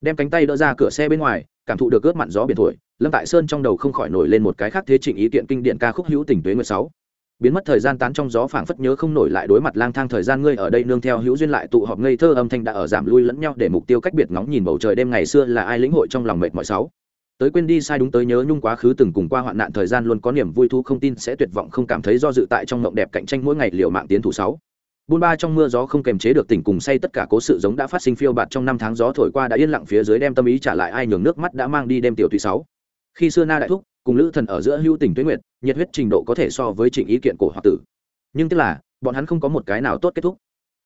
đem cánh tay đỡ ra cửa xe bên ngoài, cảm thụ được ướt mặn gió biển thổi, lâm tại sơn trong đầu không khỏi nổi lên một cái khác thế trịnh ý kiện kinh điện ca khúc hữu tình tuế nguyệt sáu. Biến mất thời gian tán trong gió phảng phất nhớ không nổi lại đối mặt lang thang thời gian ngươi ở đây nương theo hữu duyên lại tụ họp ngây thơ âm thanh đã ở giảm lui lẫn nhau để mục tiêu cách biệt ngóng nhìn bầu trời đêm ngày xưa là ai lĩnh hội trong lòng mệt mỏi sáu. Tới quên đi sai đúng tới nhớ nhung quá khứ từng cùng qua hoạn nạn thời gian luôn có niềm vui thu không tin sẽ tuyệt vọng không cảm thấy do dự tại trong mộng đẹp cạnh tranh mỗi ngày liều mạng tiến thủ sáu buôn ba trong mưa gió không kềm chế được tỉnh cùng say tất cả cố sự giống đã phát sinh phiêu bạt trong năm tháng gió thổi qua đã yên lặng phía dưới đem tâm ý trả lại ai nhường nước mắt đã mang đi đêm tiểu tùy sáu. Khi xưa na đại thúc cùng lữ thần ở giữa hưu tình tuyết nguyệt, nhiệt huyết trình độ có thể so với trình ý kiện cổ hoặc tử. Nhưng tức là, bọn hắn không có một cái nào tốt kết thúc.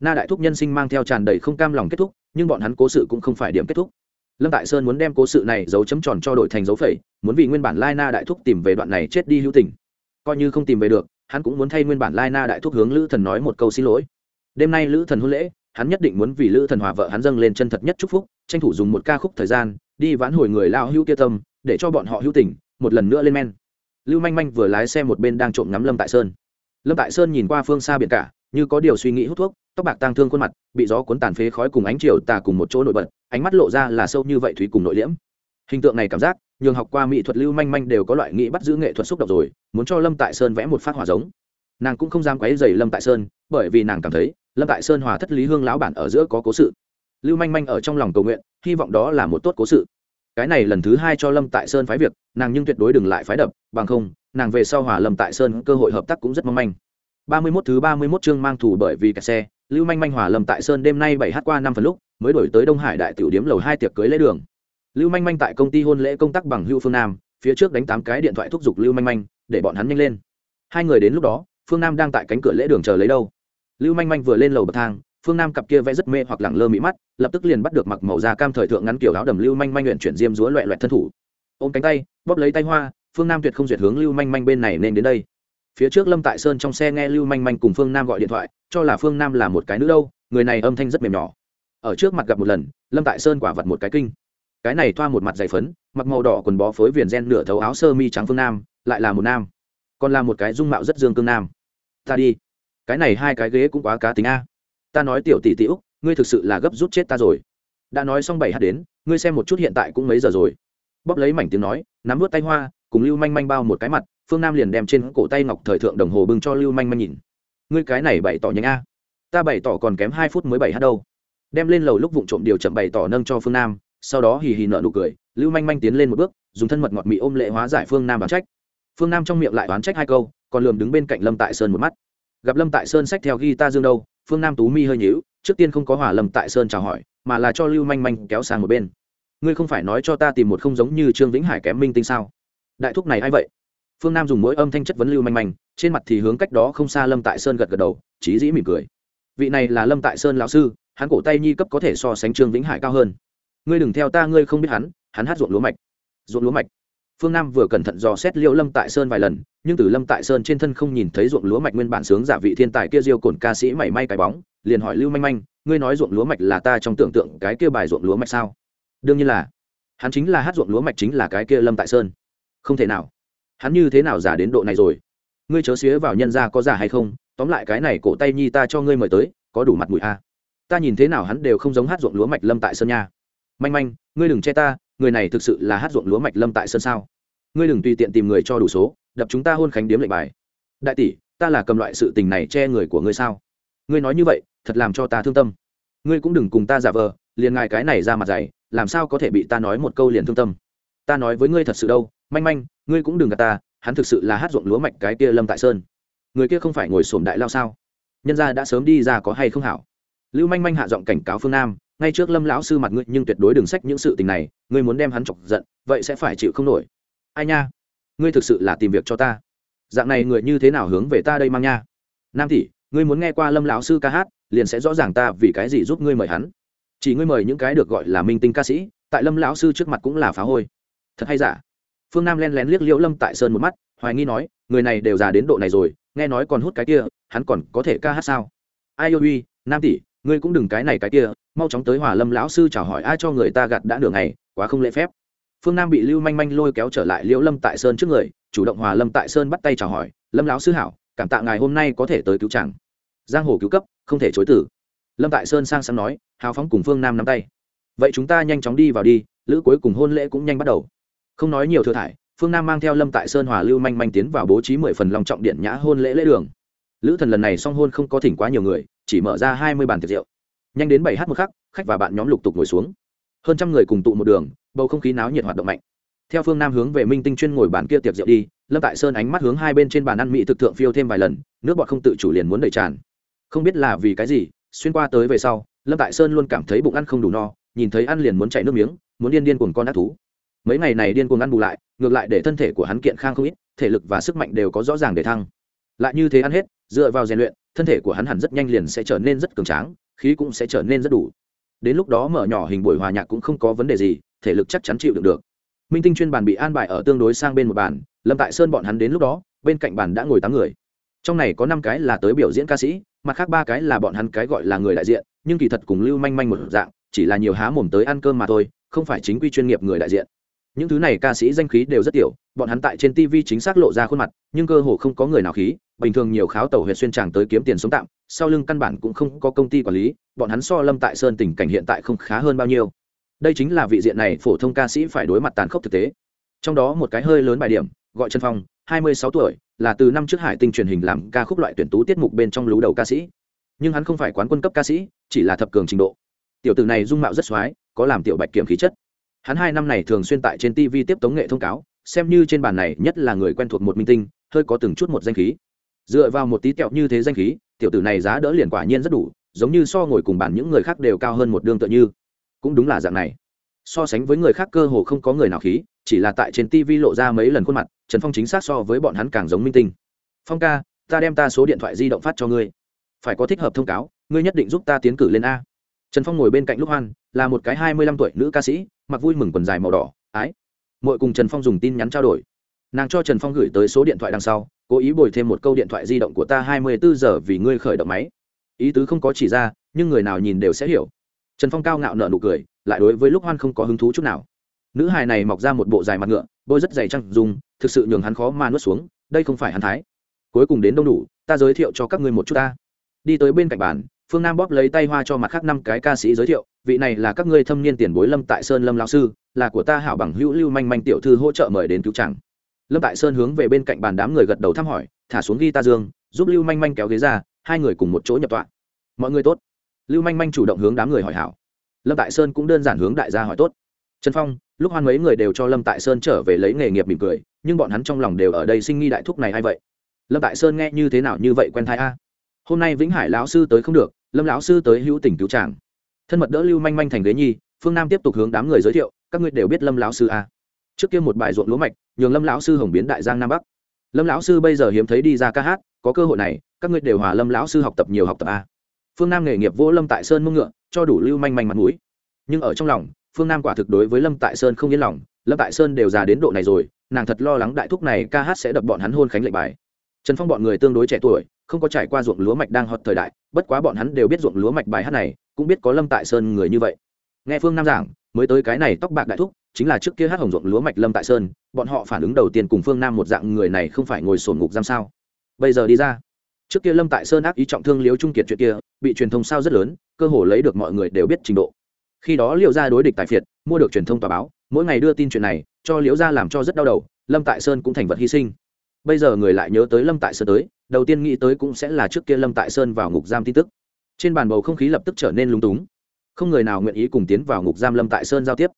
Na đại thúc nhân sinh mang theo tràn đầy không cam lòng kết thúc, nhưng bọn hắn cố sự cũng không phải điểm kết thúc. Lâm tại sơn muốn đem cố sự này giấu chấm tròn cho đội thành dấu phẩy, muốn vì nguyên bản lai na đại thúc tìm về đoạn này chết đi hữu tình. Coi như không tìm về được hắn cũng muốn thay nguyên bản lai na đại thúc hướng lữ thần nói một câu xin lỗi. Đêm nay lữ thần hôn lễ, hắn nhất định muốn vì lữ thần hòa vợ hắn dâng lên chân thật nhất chúc phúc, tranh thủ dùng một ca khúc thời gian, đi vãn hồi người lao hữu kia tâm, để cho bọn họ hữu tình, một lần nữa lên men. Lưu manh manh vừa lái xe một bên đang trộm ngắm lâm tại sơn. Lâm tại sơn nhìn qua phương xa biển cả, như có điều suy nghĩ hút thuốc, tóc bạc tang thương khuôn mặt, bị gió cuốn tàn phế khói cùng ánh chiều tà cùng một chỗ nổi bật, ánh mắt lộ ra là sâu như vậy thúy cùng nội liễm. Hình tượng này cảm giác nhường học qua mỹ thuật lưu manh manh đều có loại nghĩ bắt giữ nghệ thuật xúc động rồi, muốn cho lâm tại sơn vẽ một phát hỏa giống. Nàng cũng không dám quấy dày lâm tại sơn, bởi vì nàng cảm thấy, lâm tại sơn hòa thất lý hương lão bản ở giữa có cố sự. Lưu manh manh ở trong lòng cầu nguyện, hy vọng đó là một tốt cố sự. Cái này lần thứ hai cho lâm tại sơn phái việc, nàng nhưng tuyệt đối đừng lại phái đập, bằng không, nàng về sau hòa lâm tại sơn cơ hội hợp tác cũng rất mong manh. Ba mươi 31 thứ ba mươi 31 chương mang thủ bởi vì kẹt xe, lưu manh manh hòa lâm tại sơn đêm nay bảy h qua năm phần lúc, mới đổi tới đông hải đại tiểu điếm lầu hai tiệc cưới lễ đường lưu manh manh tại công ty hôn lễ công tác bằng Hưu phương nam, phía trước đánh tám cái điện thoại thúc giục lưu manh manh, để bọn hắn nhanh lên. Hai người đến lúc đó, phương nam đang tại cánh cửa lễ đường chờ lấy đâu. Lưu manh manh vừa lên lầu bậc thang, phương nam cặp kia vẽ rất mê hoặc lẳng lơ mỹ mắt, lập tức liền bắt được mặc màu da cam thời thượng ngắn kiểu áo đầm lưu manh manh luyện chuyển diêm rúa loẹ loẹt thân thủ. Ôm cánh tay, bóp lấy tay hoa, phương nam tuyệt không duyệt hướng lưu manh manh bên này nên đến đây. Phía trước lâm tại sơn trong xe nghe lưu manh manh cùng phương nam gọi điện thoại, cho là phương nam là một cái nữ đâu, người này âm thanh rất mềm nhỏ. Ở trước mặt gặp một lần, lâm tại sơn quả vật một cái kinh cái này thoa một mặt dày phấn, mặc màu đỏ quần bó phối viền gen nửa thấu áo sơ mi trắng phương nam, lại là một nam. Còn là một cái dung mạo rất dương cương nam. Ta đi. Cái này hai cái ghế cũng quá cá tính a. Ta nói tiểu tỷ tỷ úc, ngươi thực sự là gấp rút chết ta rồi. Đã nói xong bảy hát đến, ngươi xem một chút hiện tại cũng mấy giờ rồi. Bóp lấy mảnh tiếng nói, nắm vớt tay hoa, cùng lưu manh manh bao một cái mặt, phương nam liền đem trên cổ tay ngọc thời thượng đồng hồ bưng cho lưu manh manh nhìn. Ngươi cái này bày tỏ nhanh a. Ta bày tỏ còn kém hai phút mới bảy hát đâu. Đem lên lầu lúc vụng trộm điều chậm bày tỏ nâng cho phương nam sau đó hì hì nợ nụ cười, lưu manh manh tiến lên một bước, dùng thân mật ngọt mị ôm lệ hóa giải phương nam đoán trách. Phương nam trong miệng lại đoán trách hai câu, còn lườm đứng bên cạnh lâm tại sơn một mắt. Gặp lâm tại sơn sách theo ghi ta dương đâu, phương nam tú mi hơi nhíu, trước tiên không có hỏa lâm tại sơn chào hỏi, mà là cho lưu manh manh kéo sang một bên. Ngươi không phải nói cho ta tìm một không giống như trương vĩnh hải kém minh tinh sao? Đại thúc này a i vậy? Phương nam dùng mỗi âm thanh chất vấn lưu manh manh, trên mặt thì hướng cách đó không xa lâm tại sơn gật gật đầu trí dĩ mỉm cười. Vị này là lâm tại sơn lão sư, hắn cổ tay nhi cấp có thể so sánh trương vĩnh hải cao hơn ngươi đừng theo ta, ngươi không biết hắn hắn hát ruộng lúa mạch. Ruộng lúa mạch. Phương nam vừa cẩn thận dò xét liễu lâm tại sơn vài lần, nhưng từ lâm tại sơn trên thân không nhìn thấy ruộng lúa mạch nguyên bản sướng giả vị thiên tài kia diêu cổn ca sĩ mảy may cái bóng, liền hỏi lưu manh manh, ngươi nói ruộng lúa mạch là ta trong tưởng tượng cái kia bài ruộng lúa mạch sao? Đương nhiên là. Hắn chính là hát ruộng lúa mạch chính là cái kia lâm tại sơn. Không thể nào. Hắn như thế nào giả đến độ này rồi? Ngươi chớ xía vào nhân ra có giả hay không, tóm lại cái này cổ tay nhi ta cho ngươi mời tới, có đủ mặt mũi a ta nhìn thế nào hắn đều không giống hát ruộng lúa mạch lâm tại sơn nha manh manh, ngươi đừng che ta, người này thực sự là hát ruộng lúa mạch lâm tại sơn sao. Ngươi đừng tùy tiện tìm người cho đủ số, đập chúng ta hôn khánh điếm lệnh bài. Đại tỷ, ta là cầm loại sự tình này che người của ngươi sao? Ngươi nói như vậy, thật làm cho ta thương tâm. Ngươi cũng đừng cùng ta giả vờ, liền ngài cái này ra mặt dày, làm sao có thể bị ta nói một câu liền thương tâm? Ta nói với ngươi thật sự đâu, manh manh, ngươi cũng đừng gạt ta, hắn thực sự là hát ruộng lúa mạch cái kia lâm tại sơn. Người kia không phải ngồi sổm đại lao sao? Nhân gia đã sớm đi ra có hay không hảo? Lưu manh manh hạ giọng cảnh cáo phương nam ngay trước lâm lão sư mặt ngươi, nhưng tuyệt đối đừng sách những sự tình này, ngươi muốn đem hắn chọc giận, vậy sẽ phải chịu không nổi. Ai nha? Ngươi thực sự là tìm việc cho ta. Dạng này người như thế nào hướng về ta đây mang nha? Nam tỷ, ngươi muốn nghe qua lâm lão sư ca hát, liền sẽ rõ ràng ta vì cái gì giúp ngươi mời hắn. Chỉ ngươi mời những cái được gọi là minh tinh ca sĩ, tại lâm lão sư trước mặt cũng là phá hôi. Thật hay giả? Phương nam len lén liếc liễu lâm tại sơn một mắt, hoài nghi nói, người này đều già đến độ này rồi, nghe nói còn hút cái kia, hắn còn có thể ca hát sao? Ai ôi uy nam tỷ, ngươi cũng đừng cái này cái kia mau chóng tới hòa lâm lão sư chào hỏi ai cho người ta gạt đã nửa ngày, quá không lễ phép. Phương nam bị lưu manh manh lôi kéo trở lại liễu lâm tại sơn trước người, chủ động hòa lâm tại sơn bắt tay chào hỏi, lâm lão sư hảo, cảm tạ ngài hôm nay có thể tới cứu chàng. Giang hồ cứu cấp, không thể chối tử lâm tại sơn sang sáng nói, hào phóng cùng phương nam nắm tay. Vậy chúng ta nhanh chóng đi vào đi, lữ cuối cùng hôn lễ cũng nhanh bắt đầu. Không nói nhiều thừa thải, phương nam mang theo lâm tại sơn hòa lưu manh manh tiến vào bố trí mười phần lòng trọng điện nhã hôn lễ lễ đường. Lữ thần lần này song hôn không có thỉnh quá nhiều người, chỉ mở ra hai mươi bàn tiệc rượu nhanh đến bảy h một khắc, khách và bạn nhóm lục tục ngồi xuống. Hơn trăm người cùng tụ một đường, bầu không khí náo nhiệt hoạt động mạnh. Theo phương nam hướng về minh tinh chuyên ngồi bàn kia tiệc rượu đi, lâm tại sơn ánh mắt hướng hai bên trên bàn ăn mỹ thực thượng phiêu thêm vài lần, nước bọt không tự chủ liền muốn đầy tràn. Không biết là vì cái gì, xuyên qua tới về sau, lâm tại sơn luôn cảm thấy bụng ăn không đủ no, nhìn thấy ăn liền muốn chảy nước miếng, muốn điên điên cuồng con ác thú. Mấy ngày này điên cuồng ăn bù lại, ngược lại để thân thể của hắn kiện khang không ít, thể lực và sức mạnh đều có rõ ràng để thăng. Lại như thế ăn hết, dựa vào rèn luyện, thân thể của hắn hẳn rất nhanh liền sẽ trở nên rất cường tráng khí cũng sẽ trở nên rất đủ. Đến lúc đó mở nhỏ hình buổi hòa nhạc cũng không có vấn đề gì, thể lực chắc chắn chịu được được. Minh tinh chuyên bàn bị an bài ở tương đối sang bên một bàn, lâm tại sơn bọn hắn đến lúc đó, bên cạnh bàn đã ngồi tám người. Trong này có năm cái là tới biểu diễn ca sĩ, mặt khác ba cái là bọn hắn cái gọi là người đại diện, nhưng kỳ thật cùng lưu manh manh một dạng, chỉ là nhiều há mồm tới ăn cơm mà thôi, không phải chính quy chuyên nghiệp người đại diện những thứ này ca sĩ danh khí đều rất tiểu, bọn hắn tại trên tv chính xác lộ ra khuôn mặt, nhưng cơ hồ không có người nào khí, bình thường nhiều kháo tàu huyện xuyên tràng tới kiếm tiền sống tạm, sau lưng căn bản cũng không có công ty quản lý, bọn hắn so lâm tại sơn tình cảnh hiện tại không khá hơn bao nhiêu. Đây chính là vị diện này phổ thông ca sĩ phải đối mặt tàn khốc thực tế. Trong đó một cái hơi lớn bài điểm, gọi trần phong, hai mươi sáu tuổi, là từ năm trước hải tinh truyền hình làm ca khúc loại tuyển tú tiết mục bên trong lú đầu ca sĩ. Nhưng hắn không phải quán quân cấp ca sĩ, chỉ là thập cường trình độ. Tiểu tử này dung mạo rất x có làm tiểu bạch kiểm khí chất hắn hai năm này thường xuyên tại trên tv tiếp tống nghệ thông cáo, xem như trên bàn này nhất là người quen thuộc một minh tinh, hơi có từng chút một danh khí. Dựa vào một tí kẹo như thế danh khí, tiểu tử này giá đỡ liền quả nhiên rất đủ, giống như so ngồi cùng bàn những người khác đều cao hơn một đương tựa như. Cũng đúng là dạng này. So sánh với người khác cơ hồ không có người nào khí, chỉ là tại trên tv lộ ra mấy lần khuôn mặt, trần phong chính xác so với bọn hắn càng giống minh tinh. Phong ca, ta đem ta số điện thoại di động phát cho ngươi. Phải có thích hợp thông cáo, ngươi nhất định giúp ta tiến cử lên a trần phong ngồi bên cạnh lúc hoan, là một cái hai mươi lăm tuổi nữ ca sĩ, mặc vui mừng quần dài màu đỏ, ái. Mội cùng trần phong dùng tin nhắn trao đổi. Nàng cho trần phong gửi tới số điện thoại đằng sau, cố ý bồi thêm một câu điện thoại di động của ta hai mươi bốn giờ vì ngươi khởi động máy. Ý tứ không có chỉ ra, nhưng người nào nhìn đều sẽ hiểu. Trần phong cao ngạo nợ nụ cười, lại đối với lúc hoan không có hứng thú chút nào. Nữ hài này mọc ra một bộ dài mặt ngựa, bôi rất dày trăng dùng thực sự nhường hắn khó mà nuốt xuống, đây không phải hắn thái. Cuối cùng đến đông đủ, ta giới thiệu cho các ngươi một chút ta. Đi tới bên cạnh bàn phương nam bóp lấy tay hoa cho mặt khác năm cái ca sĩ giới thiệu, vị này là các ngươi thâm niên tiền bối lâm tại sơn lâm lao sư, là của ta hảo bằng hữu lưu manh manh tiểu thư hỗ trợ mời đến cứu chẳng lâm tại sơn hướng về bên cạnh bàn đám người gật đầu thăm hỏi, thả xuống ghi ta dương, giúp lưu manh manh kéo ghế ra, hai người cùng một chỗ nhập tọa. Mọi người tốt. Lưu manh manh chủ động hướng đám người hỏi hảo. Lâm tại sơn cũng đơn giản hướng đại gia hỏi tốt. Trần phong, lúc hoan mấy người đều cho lâm tại sơn trở về lấy nghề nghiệp mỉm cười, nhưng bọn hắn trong lòng đều ở đây sinh nghi đại thúc này hay vậy? Lâm tại sơn nghe như thế nào như vậy quen thai a? Hôm nay vĩnh hải lão sư tới không được, lâm lão sư tới hữu tỉnh cứu tràng thân mật đỡ lưu manh manh thành ghế nhi, phương nam tiếp tục hướng đám người giới thiệu, các ngươi đều biết lâm lão sư à? trước kia một bài ruộng lúa mạch, nhường lâm lão sư hồng biến đại giang nam bắc. Lâm lão sư bây giờ hiếm thấy đi ra ca hát, có cơ hội này, các ngươi đều hòa lâm lão sư học tập nhiều học tập a. Phương nam nghề nghiệp vỗ lâm tại sơn mông ngựa, cho đủ lưu manh manh mặt mũi. Nhưng ở trong lòng, phương nam quả thực đối với lâm tại sơn không yên lòng, lâm tại sơn đều già đến độ này rồi, nàng thật lo lắng đại thúc này ca hát sẽ đập bọn hắn hôn khánh lệnh bài. Trần phong bọn người tương đối trẻ tuổi không có trải qua ruộng lúa mạch đang hot thời đại, bất quá bọn hắn đều biết ruộng lúa mạch bài hát này cũng biết có lâm tại sơn người như vậy. Nghe phương nam giảng, mới tới cái này tóc bạc đại thúc, chính là trước kia hát hồng ruộng lúa mạch lâm tại sơn, bọn họ phản ứng đầu tiên cùng phương nam một dạng người này không phải ngồi sổn ngục giam sao. Bây giờ đi ra. Trước kia lâm tại sơn ác ý trọng thương liếu trung kiệt chuyện kia, bị truyền thông sao rất lớn, cơ hồ lấy được mọi người đều biết trình độ. Khi đó liệu ra đối địch tại phiệt, mua được truyền thông tòa báo, mỗi ngày đưa tin chuyện này, cho liễu gia làm cho rất đau đầu, lâm tại sơn cũng thành vật hy sinh bây giờ người lại nhớ tới lâm tại sơn tới, đầu tiên nghĩ tới cũng sẽ là trước kia lâm tại sơn vào ngục giam tin tức. Trên bàn bầu không khí lập tức trở nên lung túng. Không người nào nguyện ý cùng tiến vào ngục giam lâm tại sơn giao tiếp.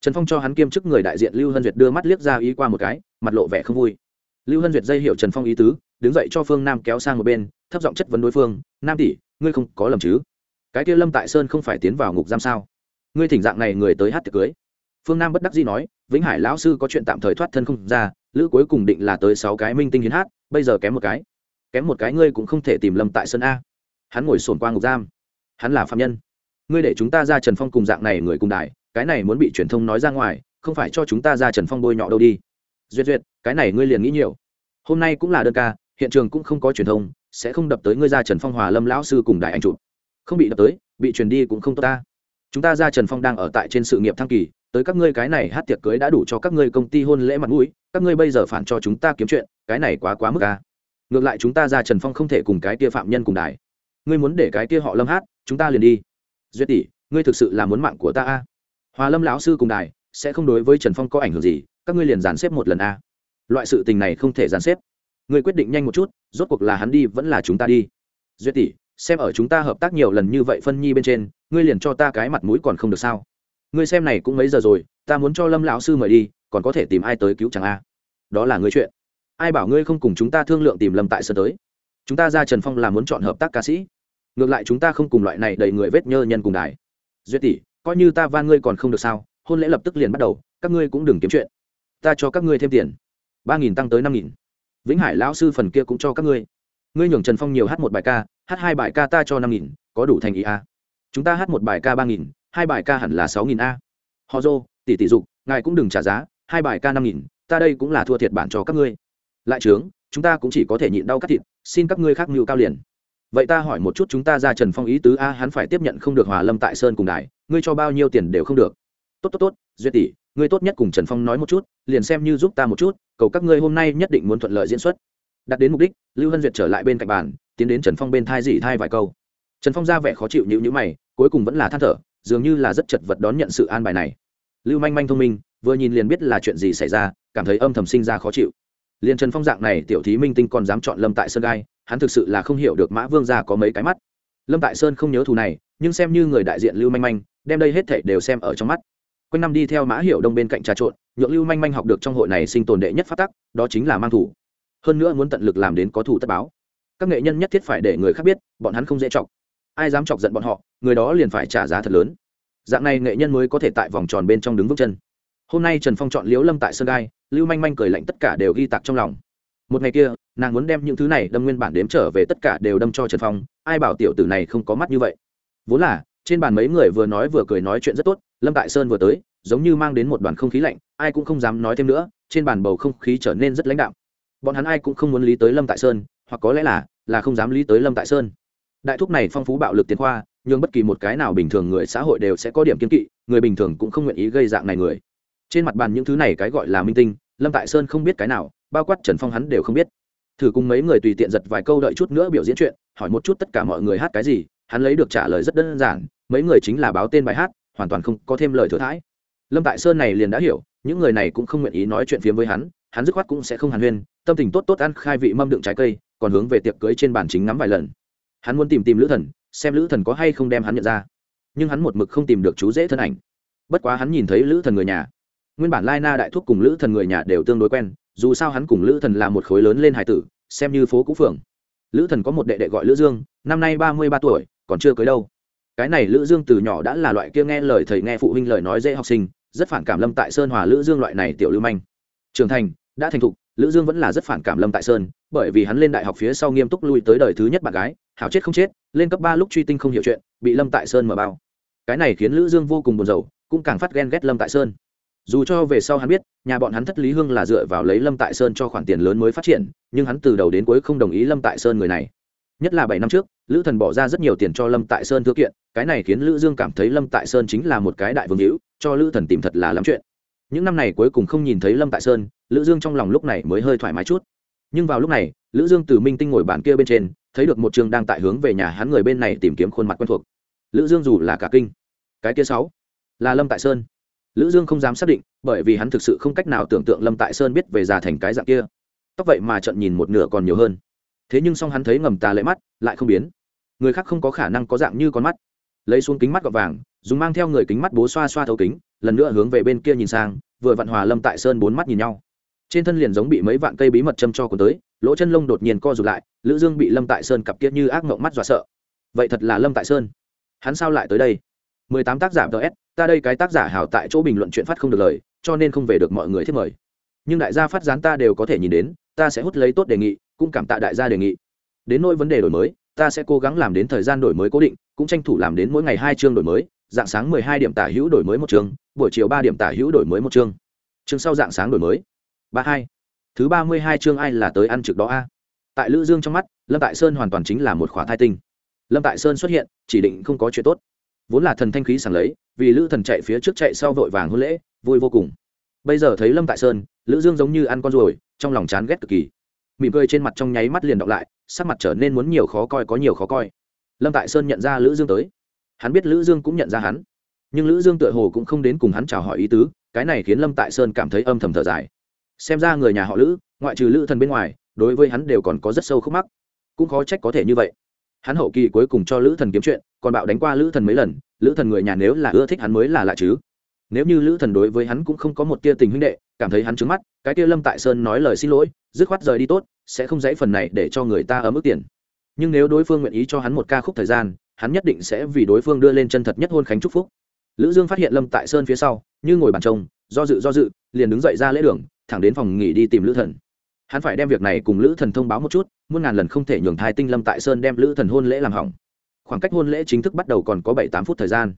Trần phong cho hắn kiêm chức người đại diện lưu hân duyệt đưa mắt liếc ra ý qua một cái, mặt lộ vẻ không vui. Lưu hân duyệt dây hiệu trần phong ý tứ, đứng dậy cho phương nam kéo sang một bên, thấp giọng chất vấn đối phương, nam tỷ, ngươi không có lầm chứ? Cái kia lâm tại sơn không phải tiến vào ngục giam sao? Ngươi thỉnh dạng này người tới hát tiệc cưới. Phương nam bất đắc dĩ nói, vĩnh hải lão sư có chuyện tạm thời thoát thân không ra lữ cuối cùng định là tới sáu cái minh tinh hiến hát, bây giờ kém một cái. Kém một cái ngươi cũng không thể tìm lâm tại sân a. Hắn ngồi sồn qua ngục giam. Hắn là phạm nhân. Ngươi để chúng ta ra trần phong cùng dạng này người cùng đại cái này muốn bị truyền thông nói ra ngoài, không phải cho chúng ta ra trần phong bôi nhọ đâu đi. Duyệt duyệt, cái này ngươi liền nghĩ nhiều. Hôm nay cũng là đơn ca, hiện trường cũng không có truyền thông, sẽ không đập tới ngươi ra trần phong hòa lâm lão sư cùng đại anh chụp. Không bị đập tới, bị truyền đi cũng không tốt ta. Chúng ta ra trần phong đang ở tại trên sự nghiệp thăng kỳ, tới các ngươi cái này hát tiệc cưới đã đủ cho các ngươi công ty hôn lễ mặt mũi các ngươi bây giờ phản cho chúng ta kiếm chuyện, cái này quá quá mức ca ngược lại chúng ta ra trần phong không thể cùng cái kia phạm nhân cùng đài. Ngươi muốn để cái kia họ lâm hát, chúng ta liền đi. Duyệt tỷ, ngươi thực sự là muốn mạng của ta a à. hòa lâm lão sư cùng đài, sẽ không đối với trần phong có ảnh hưởng gì, các ngươi liền dàn xếp một lần a à. loại sự tình này không thể dàn xếp. Ngươi quyết định nhanh một chút, rốt cuộc là hắn đi, vẫn là chúng ta đi. Duyệt tỷ, xem ở chúng ta hợp tác nhiều lần như vậy phân nhi bên trên, ngươi liền cho ta cái mặt mũi còn không được sao? Ngươi xem này cũng mấy giờ rồi, ta muốn cho lâm lão sư mời đi còn có thể tìm ai tới cứu chẳng a? Đó là ngươi chuyện. Ai bảo ngươi không cùng chúng ta thương lượng tìm lâm tại sơ tới? Chúng ta ra trần phong là muốn chọn hợp tác ca sĩ. Ngược lại chúng ta không cùng loại này đầy người vết nhơ nhân cùng đài. Duyệt tỷ, coi như ta van ngươi còn không được sao? Hôn lễ lập tức liền bắt đầu, các ngươi cũng đừng kiếm chuyện. Ta cho các ngươi thêm tiền. ba nghìn tăng tới năm nghìn. Vĩnh hải lão sư phần kia cũng cho các ngươi. Ngươi nhường trần phong nhiều hát một bài ca, hát hai bài ca ta cho năm nghìn, có đủ thành ý a? Chúng ta hát một bài ca ba nghìn, hai bài ca hẳn là sáu nghìn a. Họ dô, tỷ tỷ dục, ngài cũng đừng trả giá hai bài ca năm nghìn, ta đây cũng là thua thiệt bản cho các ngươi. Lại trướng, chúng ta cũng chỉ có thể nhịn đau cắt thịt, xin các ngươi khác mưu cao liền. Vậy ta hỏi một chút chúng ta ra trần phong ý tứ a, hắn phải tiếp nhận không được hòa lâm tại sơn cùng đài, ngươi cho bao nhiêu tiền đều không được. Tốt tốt tốt, duyệt tỷ, ngươi tốt nhất cùng trần phong nói một chút, liền xem như giúp ta một chút, cầu các ngươi hôm nay nhất định muốn thuận lợi diễn xuất. Đặt đến mục đích, lưu hân duyệt trở lại bên cạnh bàn, tiến đến trần phong bên thai dị thai vài câu. Trần phong ra vẻ khó chịu nhữ nhữ mày, cuối cùng vẫn là than thở, dường như là rất chật vật đón nhận sự an bài này. Lưu manh manh thông minh vừa nhìn liền biết là chuyện gì xảy ra, cảm thấy âm thầm sinh ra khó chịu. Liền trần phong dạng này, tiểu thí minh tinh còn dám chọn lâm tại sơn gai, hắn thực sự là không hiểu được mã vương gia có mấy cái mắt. Lâm tại sơn không nhớ thù này, nhưng xem như người đại diện lưu manh manh, đem đây hết thảy đều xem ở trong mắt. Quanh năm đi theo mã hiểu đông bên cạnh trà trộn, nhượng lưu manh manh học được trong hội này sinh tồn đệ nhất phát tắc, đó chính là mang thủ. Hơn nữa muốn tận lực làm đến có thủ tất báo. Các nghệ nhân nhất thiết phải để người khác biết, bọn hắn không dễ chọc. Ai dám chọc giận bọn họ, người đó liền phải trả giá thật lớn. Dạng này nghệ nhân mới có thể tại vòng tròn bên trong đứng vững chân hôm nay trần phong chọn liễu lâm tại sơn gai, lưu manh manh cười lạnh tất cả đều ghi tạc trong lòng. Một ngày kia, nàng muốn đem những thứ này đâm nguyên bản đếm trở về tất cả đều đâm cho trần phong, ai bảo tiểu tử này không có mắt như vậy. Vốn là, trên bàn mấy người vừa nói vừa cười nói chuyện rất tốt, lâm tại sơn vừa tới, giống như mang đến một đoàn không khí lạnh, ai cũng không dám nói thêm nữa, trên bàn bầu không khí trở nên rất lãnh đạo. bọn hắn ai cũng không muốn lý tới lâm tại sơn, hoặc có lẽ là là không dám lý tới lâm tại sơn. Đại thúc này phong phú bạo lực tiến khoa nhưng bất kỳ một cái nào bình thường người xã hội đều sẽ có điểm kiên kỵ, người bình thường cũng không nguyện ý gây dạng này người trên mặt bàn những thứ này cái gọi là minh tinh, lâm tại sơn không biết cái nào, bao quát trần phong hắn đều không biết. Thử cùng mấy người tùy tiện giật vài câu đợi chút nữa biểu diễn chuyện, hỏi một chút tất cả mọi người hát cái gì, hắn lấy được trả lời rất đơn giản, mấy người chính là báo tên bài hát, hoàn toàn không có thêm lời thừa thãi. Lâm tại sơn này liền đã hiểu, những người này cũng không nguyện ý nói chuyện phiếm với hắn hắn dứt khoát cũng sẽ không hàn huyên, tâm tình tốt tốt ăn khai vị mâm đựng trái cây, còn hướng về tiệc cưới trên bàn chính ngắm vài lần. Hắn muốn tìm tìm lữ thần, xem lữ thần có hay không đem hắn nhận ra. Nhưng hắn một mực không tìm được chú dễ thân ảnh. Bất quá hắn nhìn thấy lữ thần người nhà nguyên bản lai na đại thúc cùng lữ thần người nhà đều tương đối quen, dù sao hắn cùng lữ thần là một khối lớn lên hải tử, xem như phố cũ phường. Lữ thần có một đệ đệ gọi lữ dương, năm nay ba mươi ba tuổi, còn chưa cưới đâu. Cái này lữ dương từ nhỏ đã là loại kia nghe lời thầy nghe phụ huynh lời nói dễ học sinh, rất phản cảm lâm tại sơn hòa lữ dương loại này tiểu lưu manh. Trưởng thành, đã thành thục, lữ dương vẫn là rất phản cảm lâm tại sơn, bởi vì hắn lên đại học phía sau nghiêm túc lui tới đời thứ nhất bạn gái, hảo chết không chết, lên cấp ba lúc truy tinh không hiểu chuyện, bị lâm tại sơn mở bao. Cái này khiến lữ dương vô cùng buồn rầu, cũng càng phát ghen ghét lâm tại sơn dù cho về sau hắn biết, nhà bọn hắn thất lý hương là dựa vào lấy lâm tại sơn cho khoản tiền lớn mới phát triển, nhưng hắn từ đầu đến cuối không đồng ý lâm tại sơn người này. Nhất là bảy năm trước, lữ thần bỏ ra rất nhiều tiền cho lâm tại sơn thư kiện, cái này khiến lữ dương cảm thấy lâm tại sơn chính là một cái đại vương hữu, cho lữ thần tìm thật là lắm chuyện. Những năm này cuối cùng không nhìn thấy lâm tại sơn, lữ dương trong lòng lúc này mới hơi thoải mái chút. Nhưng vào lúc này, lữ dương từ minh tinh ngồi bàn kia bên trên, thấy được một trường đang tại hướng về nhà hắn người bên này tìm kiếm khuôn mặt quen thuộc. Lữ dương dù là cả kinh, cái kia sáu, là lâm tại sơn lữ dương không dám xác định, bởi vì hắn thực sự không cách nào tưởng tượng lâm tại sơn biết về già thành cái dạng kia. Tóc vậy mà trận nhìn một nửa còn nhiều hơn. Thế nhưng song hắn thấy ngầm tà lệ mắt, lại không biến. Người khác không có khả năng có dạng như con mắt. Lấy xuống kính mắt gọt vàng, dùng mang theo người kính mắt bố xoa xoa thấu kính, lần nữa hướng về bên kia nhìn sang, vừa vặn hòa lâm tại sơn bốn mắt nhìn nhau. Trên thân liền giống bị mấy vạn cây bí mật châm cho cuốn tới, lỗ chân lông đột nhiên co rụt lại, lữ dương bị lâm tại sơn cặp kiết như ác mộng mắt dọa sợ. Vậy thật là lâm tại sơn. Hắn sao lại tới đây? 18 tác giả ts ta đây cái tác giả hảo tại chỗ bình luận chuyện phát không được lời, cho nên không về được mọi người thiết mời. Nhưng đại gia phát gián ta đều có thể nhìn đến, ta sẽ hút lấy tốt đề nghị, cũng cảm tạ đại gia đề nghị. Đến nỗi vấn đề đổi mới, ta sẽ cố gắng làm đến thời gian đổi mới cố định, cũng tranh thủ làm đến mỗi ngày hai chương đổi mới, dạng sáng 12 điểm tả hữu đổi mới một chương, buổi chiều ba điểm tả hữu đổi mới một chương. Chương sau dạng sáng đổi mới. Ba hai. Thứ ba mươi hai chương ai là tới ăn trực đó a? Tại lữ dương trong mắt, lâm tại sơn hoàn toàn chính là một khóa thai tinh. Lâm tại sơn xuất hiện, chỉ định không có chuyện tốt vốn là thần thanh khí sảng lấy, vì lữ thần chạy phía trước chạy sau vội vàng hôn lễ, vui vô cùng. Bây giờ thấy lâm tại sơn, lữ dương giống như ăn con ruồi, trong lòng chán ghét cực kỳ. Mỉm cười trên mặt trong nháy mắt liền đọc lại, sắc mặt trở nên muốn nhiều khó coi có nhiều khó coi. Lâm tại sơn nhận ra lữ dương tới. Hắn biết lữ dương cũng nhận ra hắn. Nhưng lữ dương tựa hồ cũng không đến cùng hắn chào hỏi ý tứ, cái này khiến lâm tại sơn cảm thấy âm thầm thở dài. Xem ra người nhà họ lữ, ngoại trừ lữ thần bên ngoài, đối với hắn đều còn có rất sâu khúc mắc. Cũng khó trách có thể như vậy hắn hậu kỳ cuối cùng cho lữ thần kiếm chuyện, còn bạo đánh qua lữ thần mấy lần, lữ thần người nhà nếu là ưa thích hắn mới là lạ chứ. Nếu như lữ thần đối với hắn cũng không có một tia tình huynh đệ, cảm thấy hắn trứng mắt, cái tia lâm tại sơn nói lời xin lỗi, dứt khoát rời đi tốt, sẽ không dãy phần này để cho người ta ở mức tiền. Nhưng nếu đối phương nguyện ý cho hắn một ca khúc thời gian, hắn nhất định sẽ vì đối phương đưa lên chân thật nhất hôn khánh chúc phúc. Lữ dương phát hiện lâm tại sơn phía sau, như ngồi bàn trông, do dự do dự, liền đứng dậy ra lễ đường, thẳng đến phòng nghỉ đi tìm lữ thần hắn phải đem việc này cùng lữ thần thông báo một chút, muôn ngàn lần không thể nhường thai tinh lâm tại sơn đem lữ thần hôn lễ làm hỏng. Khoảng cách hôn lễ chính thức bắt đầu còn có bảy tám phút thời gian.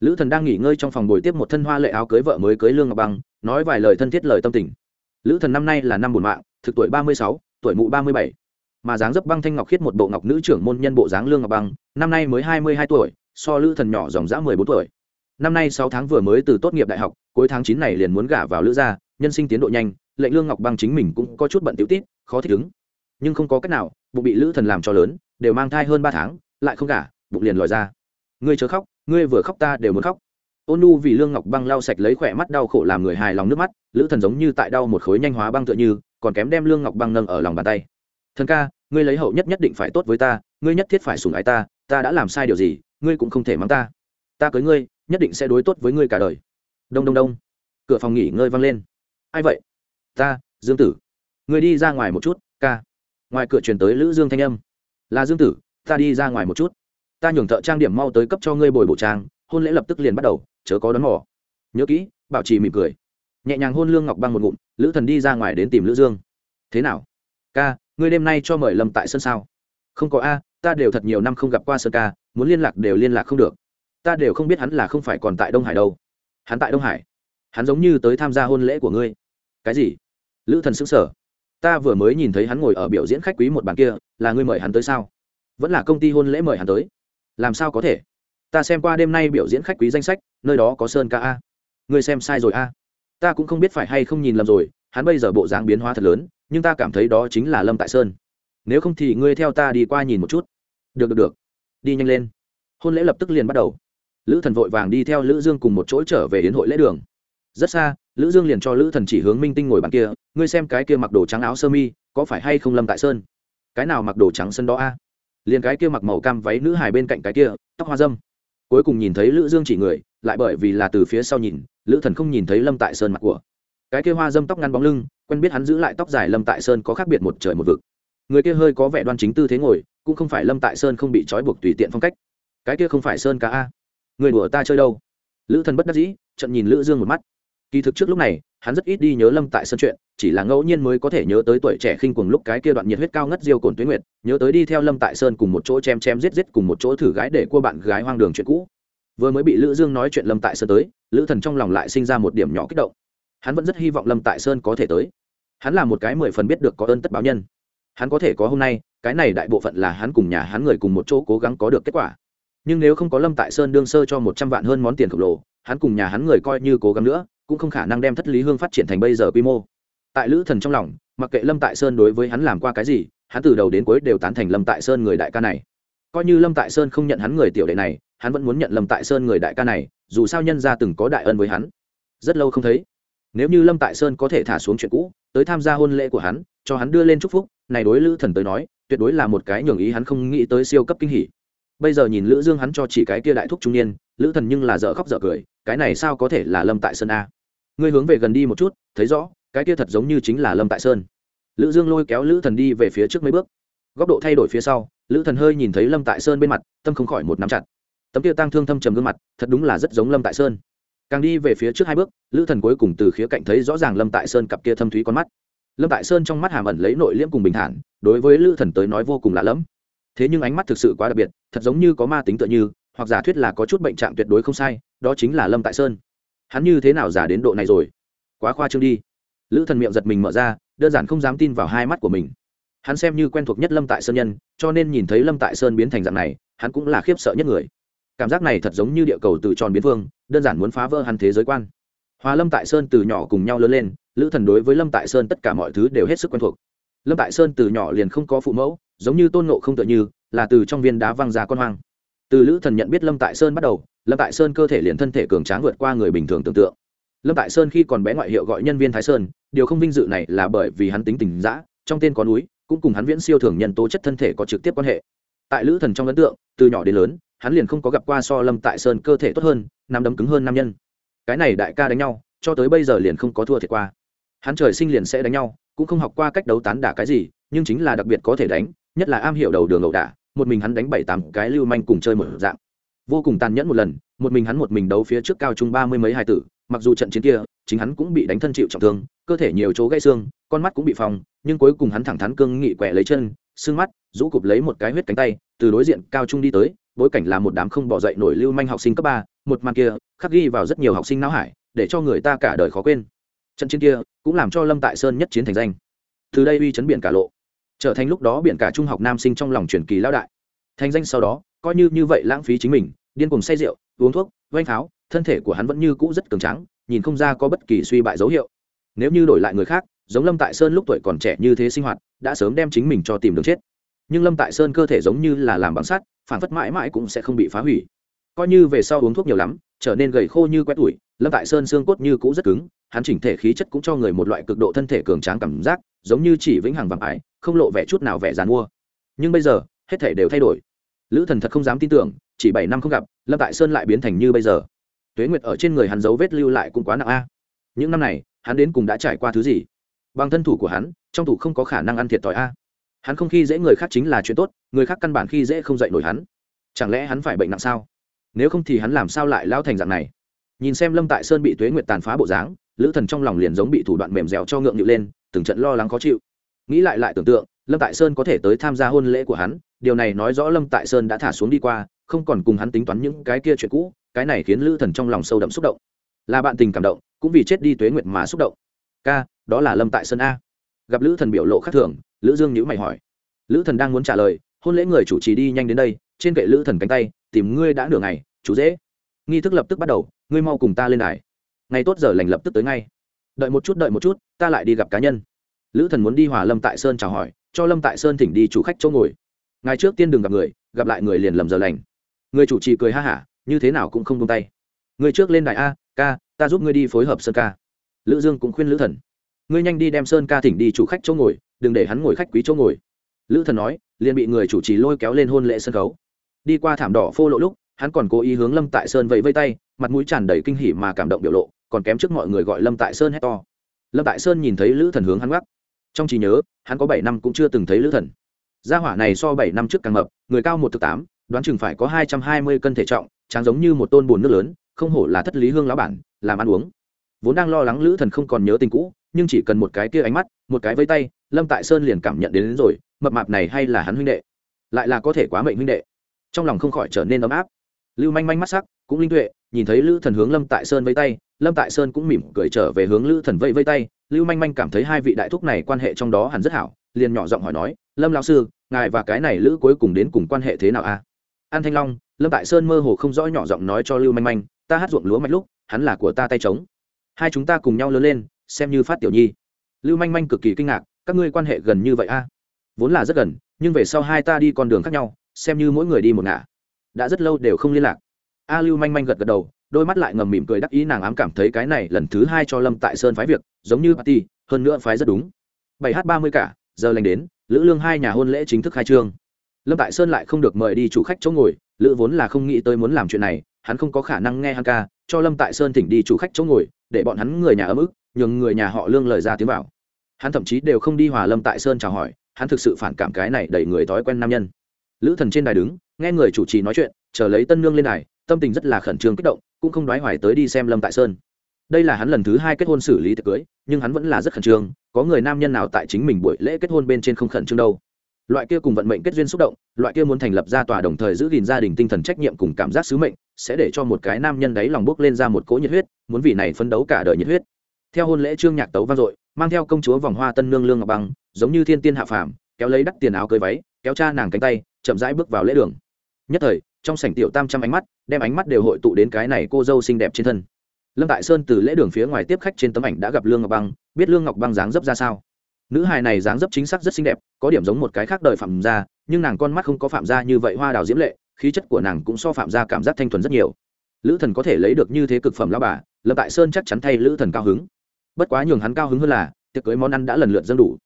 Lữ thần đang nghỉ ngơi trong phòng bồi tiếp một thân hoa lệ áo cưới vợ mới cưới lương ngọc băng, nói vài lời thân thiết lời tâm tình. Lữ thần năm nay là năm buồn mạng, thực tuổi ba mươi sáu, tuổi mụ ba mươi bảy. Mà dáng dấp băng thanh ngọc khiết một bộ ngọc nữ trưởng môn nhân bộ dáng lương ngọc băng, năm nay mới hai mươi hai tuổi, so lữ thần nhỏ dòng dã mười bốn tuổi. Năm nay sáu tháng vừa mới từ tốt nghiệp đại học, cuối tháng chín này liền muốn gả vào lữ gia, nhân sinh tiến độ nhanh lệnh lương ngọc băng chính mình cũng có chút bận tiểu tít, khó thích ứng. Nhưng không có cách nào, bụng bị lữ thần làm cho lớn, đều mang thai hơn ba tháng, lại không gả, bụng liền lòi ra. Ngươi chớ khóc, ngươi vừa khóc ta đều muốn khóc. Ôn nu vì lương ngọc băng lau sạch lấy khỏe mắt đau khổ làm người hài lòng nước mắt, lữ thần giống như tại đau một khối nhanh hóa băng tựa như, còn kém đem lương ngọc băng nâng ở lòng bàn tay. Thần ca, ngươi lấy hậu nhất nhất định phải tốt với ta, ngươi nhất thiết phải sủng ái ta ta đã làm sai điều gì, ngươi cũng không thể mắng ta. Ta cưới ngươi, nhất định sẽ đối tốt với ngươi cả đời. Đông đông đông. Cửa phòng nghỉ ngơi văng lên. Ai vậy? Ta, dương tử. Ngươi đi ra ngoài một chút, ca. Ngoài cửa truyền tới lữ dương thanh âm. Là dương tử, ta đi ra ngoài một chút. Ta nhường thợ trang điểm mau tới cấp cho ngươi bồi bộ trang, hôn lễ lập tức liền bắt đầu, chớ có đón mỏ nhớ kỹ, bảo trì mỉm cười. Nhẹ nhàng hôn lương ngọc băng một ngụm, lữ thần đi ra ngoài đến tìm lữ dương. Thế nào? Ca, ngươi đêm nay cho mời lâm tại sân sao? Không có a, ta đều thật nhiều năm không gặp qua sơn ca, muốn liên lạc đều liên lạc không được. Ta đều không biết hắn là không phải còn tại đông hải đâu. Hắn tại đông hải. Hắn giống như tới tham gia hôn lễ của ngươi cái gì? Lữ thần xứng sở ta vừa mới nhìn thấy hắn ngồi ở biểu diễn khách quý một bàn kia, là ngươi mời hắn tới sao? Vẫn là công ty hôn lễ mời hắn tới. Làm sao có thể? Ta xem qua đêm nay biểu diễn khách quý danh sách, nơi đó có sơn ca a. Ngươi xem sai rồi a. Ta cũng không biết phải hay không nhìn lầm rồi, hắn bây giờ bộ dáng biến hóa thật lớn, nhưng ta cảm thấy đó chính là lâm tại sơn. Nếu không thì ngươi theo ta đi qua nhìn một chút. Được được được. Đi nhanh lên. Hôn lễ lập tức liền bắt đầu. Lữ thần vội vàng đi theo lữ dương cùng một chỗ trở về đến hội lễ đường rất xa, lữ dương liền cho lữ thần chỉ hướng minh tinh ngồi bàn kia, ngươi xem cái kia mặc đồ trắng áo sơ mi, có phải hay không lâm tại sơn? Cái nào mặc đồ trắng sân đó a? Liền cái kia mặc màu cam váy nữ hài bên cạnh cái kia, tóc hoa dâm. Cuối cùng nhìn thấy lữ dương chỉ người, lại bởi vì là từ phía sau nhìn, lữ thần không nhìn thấy lâm tại sơn mặt của. Cái kia hoa dâm tóc ngăn bóng lưng, quen biết hắn giữ lại tóc dài lâm tại sơn có khác biệt một trời một vực. Người kia hơi có vẻ đoan chính tư thế ngồi, cũng không phải lâm tại sơn không bị trói buộc tùy tiện phong cách. Cái kia không phải sơn ca a. Người đùa ta chơi đâu? Lữ thần bất đắc dĩ trận nhìn lữ dương một mắt kỳ thực trước lúc này, hắn rất ít đi nhớ lâm tại sân chuyện, chỉ là ngẫu nhiên mới có thể nhớ tới tuổi trẻ khinh cùng lúc cái kia đoạn nhiệt huyết cao ngất diêu cồn tuyến nguyệt, nhớ tới đi theo lâm tại sơn cùng một chỗ chém chém giết giết cùng một chỗ thử gái để cua bạn gái hoang đường chuyện cũ. Vừa mới bị lữ dương nói chuyện lâm tại sơn tới, lữ thần trong lòng lại sinh ra một điểm nhỏ kích động. Hắn vẫn rất hy vọng lâm tại sơn có thể tới. Hắn là một cái mười phần biết được có ơn tất báo nhân. Hắn có thể có hôm nay, cái này đại bộ phận là hắn cùng nhà hắn người cùng một chỗ cố gắng có được kết quả. Nhưng nếu không có lâm tại sơn đương sơ cho một trăm vạn hơn món tiền khổng lồ, hắn cùng nhà hắn người coi như cố gắng nữa cũng không khả năng đem thất lý hương phát triển thành bây giờ quy mô. Tại lữ thần trong lòng, mặc kệ lâm tại sơn đối với hắn làm qua cái gì, hắn từ đầu đến cuối đều tán thành lâm tại sơn người đại ca này. Coi như lâm tại sơn không nhận hắn người tiểu đệ này, hắn vẫn muốn nhận lâm tại sơn người đại ca này, dù sao nhân ra từng có đại ân với hắn. Rất lâu không thấy. Nếu như lâm tại sơn có thể thả xuống chuyện cũ, tới tham gia hôn lễ của hắn, cho hắn đưa lên chúc phúc, này đối lữ thần tới nói, tuyệt đối là một cái nhường ý hắn không nghĩ tới siêu cấp kinh hỉ. Bây giờ nhìn lữ dương hắn cho chỉ cái kia đại thúc trung niên, lữ thần nhưng là dở khóc dở cười, cái này sao có thể là lâm tại sơn a? Ngươi hướng về gần đi một chút, thấy rõ, cái kia thật giống như chính là lâm tại sơn. Lữ dương lôi kéo lữ thần đi về phía trước mấy bước. Góc độ thay đổi phía sau, lữ thần hơi nhìn thấy lâm tại sơn bên mặt, tâm không khỏi một nắm chặt. Tấm kia tăng thương thâm trầm gương mặt, thật đúng là rất giống lâm tại sơn. Càng đi về phía trước hai bước, lữ thần cuối cùng từ khía cạnh thấy rõ ràng lâm tại sơn cặp kia thâm thúy con mắt. Lâm tại sơn trong mắt hàm ẩn lấy nội liễm cùng bình thản, đối với lữ thần tới nói vô cùng lạ lẫm. Thế nhưng ánh mắt thực sự quá đặc biệt, thật giống như có ma tính tựa như, hoặc giả thuyết là có chút bệnh trạng tuyệt đối không sai, đó chính là lâm tại sơn hắn như thế nào giả đến độ này rồi? Quá khoa trương đi. Lữ thần miệng giật mình mở ra, đơn giản không dám tin vào hai mắt của mình. Hắn xem như quen thuộc nhất lâm tại sơn nhân, cho nên nhìn thấy lâm tại sơn biến thành dạng này, hắn cũng là khiếp sợ nhất người. Cảm giác này thật giống như địa cầu từ tròn biến phương, đơn giản muốn phá vỡ hắn thế giới quan. Hòa lâm tại sơn từ nhỏ cùng nhau lớn lên, lữ thần đối với lâm tại sơn tất cả mọi thứ đều hết sức quen thuộc. Lâm tại sơn từ nhỏ liền không có phụ mẫu, giống như tôn nộ không tựa như, là từ trong viên đá văng ra con hoang từ lữ thần nhận biết lâm tại sơn bắt đầu, lâm tại sơn cơ thể liền thân thể cường tráng vượt qua người bình thường tưởng tượng. Lâm tại sơn khi còn bé ngoại hiệu gọi nhân viên thái sơn, điều không vinh dự này là bởi vì hắn tính tình giã trong tên có núi, cũng cùng hắn viễn siêu thường nhân tố chất thân thể có trực tiếp quan hệ. Tại lữ thần trong ấn tượng, từ nhỏ đến lớn, hắn liền không có gặp qua so lâm tại sơn cơ thể tốt hơn nằm đấm cứng hơn nam nhân. Cái này đại ca đánh nhau, cho tới bây giờ liền không có thua thiệt qua. Hắn trời sinh liền sẽ đánh nhau, cũng không học qua cách đấu tán đả cái gì, nhưng chính là đặc biệt có thể đánh, nhất là am hiểu đầu đường ẩu đả một mình hắn đánh bảy tám cái lưu manh cùng chơi một dạng. Vô cùng tàn nhẫn một lần, một mình hắn một mình đấu phía trước cao trung ba mươi mấy hai tử, mặc dù trận chiến kia, chính hắn cũng bị đánh thân chịu trọng thương, cơ thể nhiều chỗ gãy xương, con mắt cũng bị phòng nhưng cuối cùng hắn thẳng thắn cương nghị quẹ lấy chân xương mắt, rũ cụp lấy một cái huyết cánh tay, từ đối diện cao trung đi tới, bối cảnh là một đám không bỏ dậy nổi lưu manh học sinh cấp ba, một màn kia khắc ghi vào rất nhiều học sinh não hải, để cho người ta cả đời khó quên. Trận chiến kia cũng làm cho lâm tại sơn nhất chiến thành danh. Từ đây uy chấn biển cả lộ trở thành lúc đó biển cả trung học nam sinh trong lòng truyền kỳ lao đại. Thành danh sau đó, coi như như vậy lãng phí chính mình, điên cùng say rượu, uống thuốc vanh pháo, thân thể của hắn vẫn như cũ rất cường trắng nhìn không ra có bất kỳ suy bại dấu hiệu. Nếu như đổi lại người khác, giống lâm tại sơn lúc tuổi còn trẻ như thế sinh hoạt, đã sớm đem chính mình cho tìm đường chết. Nhưng lâm tại sơn cơ thể giống như là làm bằng sắt phản phất mãi mãi cũng sẽ không bị phá hủy. Coi như về sau uống thuốc nhiều lắm, trở nên gầy khô như quét tủi lâm tại sơn xương cốt như cũ rất cứng, hắn chỉnh thể khí chất cũng cho người một loại cực độ thân thể cường tráng cảm giác, giống như chỉ vĩnh hằng vàng ải không lộ vẻ chút nào vẻ dàn mua. Nhưng bây giờ, hết thể đều thay đổi. Lữ thần thật không dám tin tưởng, chỉ bảy năm không gặp, lâm tại sơn lại biến thành như bây giờ. Tuế nguyệt ở trên người hắn dấu vết lưu lại cũng quá nặng a. Những năm này, hắn đến cùng đã trải qua thứ gì? Bằng thân thủ của hắn, trong thủ không có khả năng ăn thiệt thòi a. Hắn không khi dễ người khác chính là chuyện tốt, người khác căn bản khi dễ không dạy nổi hắn. Chẳng lẽ hắn phải bệnh nặng sao? Nếu không thì hắn làm sao lại lao thành dạng này? Nhìn xem lâm tại sơn bị tuế nguyệt tàn phá bộ dáng, lữ thần trong lòng liền giống bị thủ đoạn mềm dẻo cho ngượng nhịu lên, từng trận lo lắng khó chịu nghĩ lại lại tưởng tượng, lâm tại sơn có thể tới tham gia hôn lễ của hắn, điều này nói rõ lâm tại sơn đã thả xuống đi qua, không còn cùng hắn tính toán những cái kia chuyện cũ, cái này khiến lữ thần trong lòng sâu đậm xúc động. Là bạn tình cảm động, cũng vì chết đi tuế nguyệt mà xúc động. Ca, đó là lâm tại sơn a. Gặp lữ thần biểu lộ khác thường, lữ dương nhữ mày hỏi. Lữ thần đang muốn trả lời, hôn lễ người chủ trì đi nhanh đến đây, trên kệ lữ thần cánh tay, tìm ngươi đã nửa ngày, chú dễ. Nghi thức lập tức bắt đầu, ngươi mau cùng ta lên đài. Ngày tốt giờ lành lập tức tới ngay. Đợi một chút, đợi một chút, ta lại đi gặp cá nhân lữ thần muốn đi hòa lâm tại sơn chào hỏi, cho lâm tại sơn thỉnh đi chủ khách chỗ ngồi. Ngày trước tiên đừng gặp người, gặp lại người liền lầm giờ lành. Người chủ trì cười ha hả, như thế nào cũng không tung tay. Người trước lên đại a, ca, ta giúp ngươi đi phối hợp sơn ca. Lữ dương cũng khuyên lữ thần. Ngươi nhanh đi đem sơn ca thỉnh đi chủ khách chỗ ngồi, đừng để hắn ngồi khách quý chỗ ngồi. Lữ thần nói, liền bị người chủ trì lôi kéo lên hôn lễ sân khấu. Đi qua thảm đỏ phô lộ lúc, hắn còn cố ý hướng lâm tại sơn vẫy vây tay, mặt mũi tràn đầy kinh hỉ mà cảm động biểu lộ, còn kém trước mọi người gọi lâm tại sơn hét to. Lâm tại sơn nhìn thấy lữ thần hướng hắn gác trong trí nhớ hắn có bảy năm cũng chưa từng thấy lữ thần. Gia hỏa này so bảy năm trước càng mập người cao một thực tám đoán chừng phải có hai trăm hai mươi cân thể trọng tráng giống như một tôn bùn nước lớn không hổ là thất lý hương lão bản làm ăn uống. Vốn đang lo lắng lữ thần không còn nhớ tình cũ nhưng chỉ cần một cái kia ánh mắt một cái vây tay lâm tại sơn liền cảm nhận đến, đến rồi mập mạp này hay là hắn huynh đệ. Lại là có thể quá mệnh huynh đệ. Trong lòng không khỏi trở nên ấm áp. Lưu manh manh mắt sắc cũng linh tuệ nhìn thấy lữ thần hướng lâm tại sơn vây tay lâm tại sơn cũng mỉm cười trở về hướng lữ thần vây vây tay lưu manh manh cảm thấy hai vị đại thúc này quan hệ trong đó hẳn rất hảo, liền nhỏ giọng hỏi nói, lâm lão sư, ngài và cái này lữ cuối cùng đến cùng quan hệ thế nào a? An thanh long, lâm tại sơn mơ hồ không rõ nhỏ giọng nói cho lưu manh manh, ta hát ruộng lúa mạch lúc, hắn là của ta tay trống. Hai chúng ta cùng nhau lớn lên, xem như phát tiểu nhi. Lưu manh manh cực kỳ kinh ngạc, các ngươi quan hệ gần như vậy a? Vốn là rất gần, nhưng về sau hai ta đi con đường khác nhau, xem như mỗi người đi một ngả. Đã rất lâu đều không liên lạc. A lưu manh manh gật gật đầu đôi mắt lại ngầm mỉm cười đắc ý nàng ám cảm thấy cái này lần thứ hai cho lâm tại sơn phái việc, giống như party hơn nữa phái rất đúng. Bảy h ba mươi cả, giờ lành đến, lữ lương hai nhà hôn lễ chính thức khai trương. Lâm tại sơn lại không được mời đi chủ khách chỗ ngồi, lữ vốn là không nghĩ tới muốn làm chuyện này, hắn không có khả năng nghe hắn ca, cho lâm tại sơn thỉnh đi chủ khách chỗ ngồi, để bọn hắn người nhà ấm ức, nhường người nhà họ lương lời ra tiếng vào. Hắn thậm chí đều không đi hòa lâm tại sơn chào hỏi, hắn thực sự phản cảm cái này đẩy người thói quen nam nhân. Lữ thần trên đài đứng, nghe người chủ trì nói chuyện, chờ lấy tân nương lên đài, tâm tình rất là khẩn trương kích động cũng không đoái hoài tới đi xem lâm tại sơn. Đây là hắn lần thứ hai kết hôn xử lý tiệc cưới, nhưng hắn vẫn là rất khẩn trương, có người nam nhân nào tại chính mình buổi lễ kết hôn bên trên không khẩn trương đâu. Loại kia cùng vận mệnh kết duyên xúc động, loại kia muốn thành lập ra tòa đồng thời giữ gìn gia đình tinh thần trách nhiệm cùng cảm giác sứ mệnh, sẽ để cho một cái nam nhân đấy lòng bốc lên ra một cỗ nhiệt huyết, muốn vì này phấn đấu cả đời nhiệt huyết. Theo hôn lễ trương nhạc tấu vang dội, mang theo công chúa vòng hoa tân nương lương ngọc băng, giống như thiên tiên hạ phàm, kéo lấy đắt tiền áo cưới váy, kéo cha nàng cánh tay, chậm rãi bước vào lễ đường. Nhất thời trong sảnh tiểu tam trăm ánh mắt, đem ánh mắt đều hội tụ đến cái này cô dâu xinh đẹp trên thân. Lâm tại sơn từ lễ đường phía ngoài tiếp khách trên tấm ảnh đã gặp lương ngọc băng, biết lương ngọc băng dáng dấp ra sao. Nữ hài này dáng dấp chính xác rất xinh đẹp, có điểm giống một cái khác đời phạm gia, nhưng nàng con mắt không có phạm gia như vậy hoa đào diễm lệ, khí chất của nàng cũng so phạm gia cảm giác thanh thuần rất nhiều. Lữ thần có thể lấy được như thế cực phẩm lao bà, lâm tại sơn chắc chắn thay lữ thần cao hứng. Bất quá nhường hắn cao hứng hơn là, tiệc cưới món ăn đã lần lượt dâng đủ.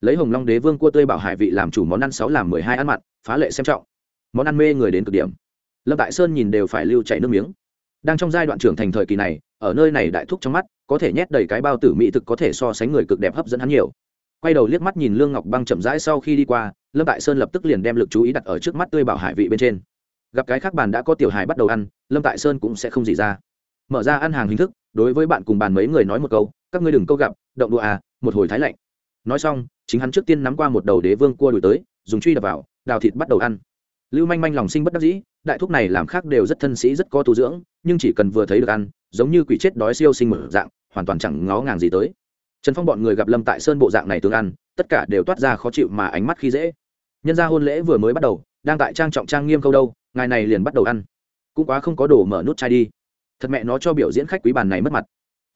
Lấy hồng long đế vương cua tươi bảo hải vị làm chủ món ăn sáu làm mười hai ăn mặn, phá lệ xem trọng. Món ăn mê người đến cực điểm lâm tại sơn nhìn đều phải lưu chảy nước miếng. Đang trong giai đoạn trưởng thành thời kỳ này, ở nơi này đại thúc trong mắt, có thể nhét đầy cái bao tử mỹ thực có thể so sánh người cực đẹp hấp dẫn hắn nhiều. Quay đầu liếc mắt nhìn lương ngọc băng chậm rãi sau khi đi qua, lâm tại sơn lập tức liền đem lực chú ý đặt ở trước mắt tươi bảo hải vị bên trên. Gặp cái khác bàn đã có tiểu Hải bắt đầu ăn, lâm tại sơn cũng sẽ không gì ra. Mở ra ăn hàng hình thức, đối với bạn cùng bàn mấy người nói một câu, các ngươi đừng câu gặp, động đùa à một hồi thái lạnh. Nói xong, chính hắn trước tiên nắm qua một đầu đế vương cua đuổi tới, dùng truy đập vào, đào thịt bắt đầu ăn lưu manh manh lòng sinh bất đắc dĩ, đại thúc này làm khác đều rất thân sĩ rất có tu dưỡng, nhưng chỉ cần vừa thấy được ăn, giống như quỷ chết đói siêu sinh mở dạng, hoàn toàn chẳng ngó ngàng gì tới. Trần phong bọn người gặp lâm tại sơn bộ dạng này tương ăn, tất cả đều toát ra khó chịu mà ánh mắt khi dễ. Nhân ra hôn lễ vừa mới bắt đầu, đang tại trang trọng trang nghiêm câu đâu, ngài này liền bắt đầu ăn. Cũng quá không có đồ mở nút chai đi. Thật mẹ nó cho biểu diễn khách quý bàn này mất mặt.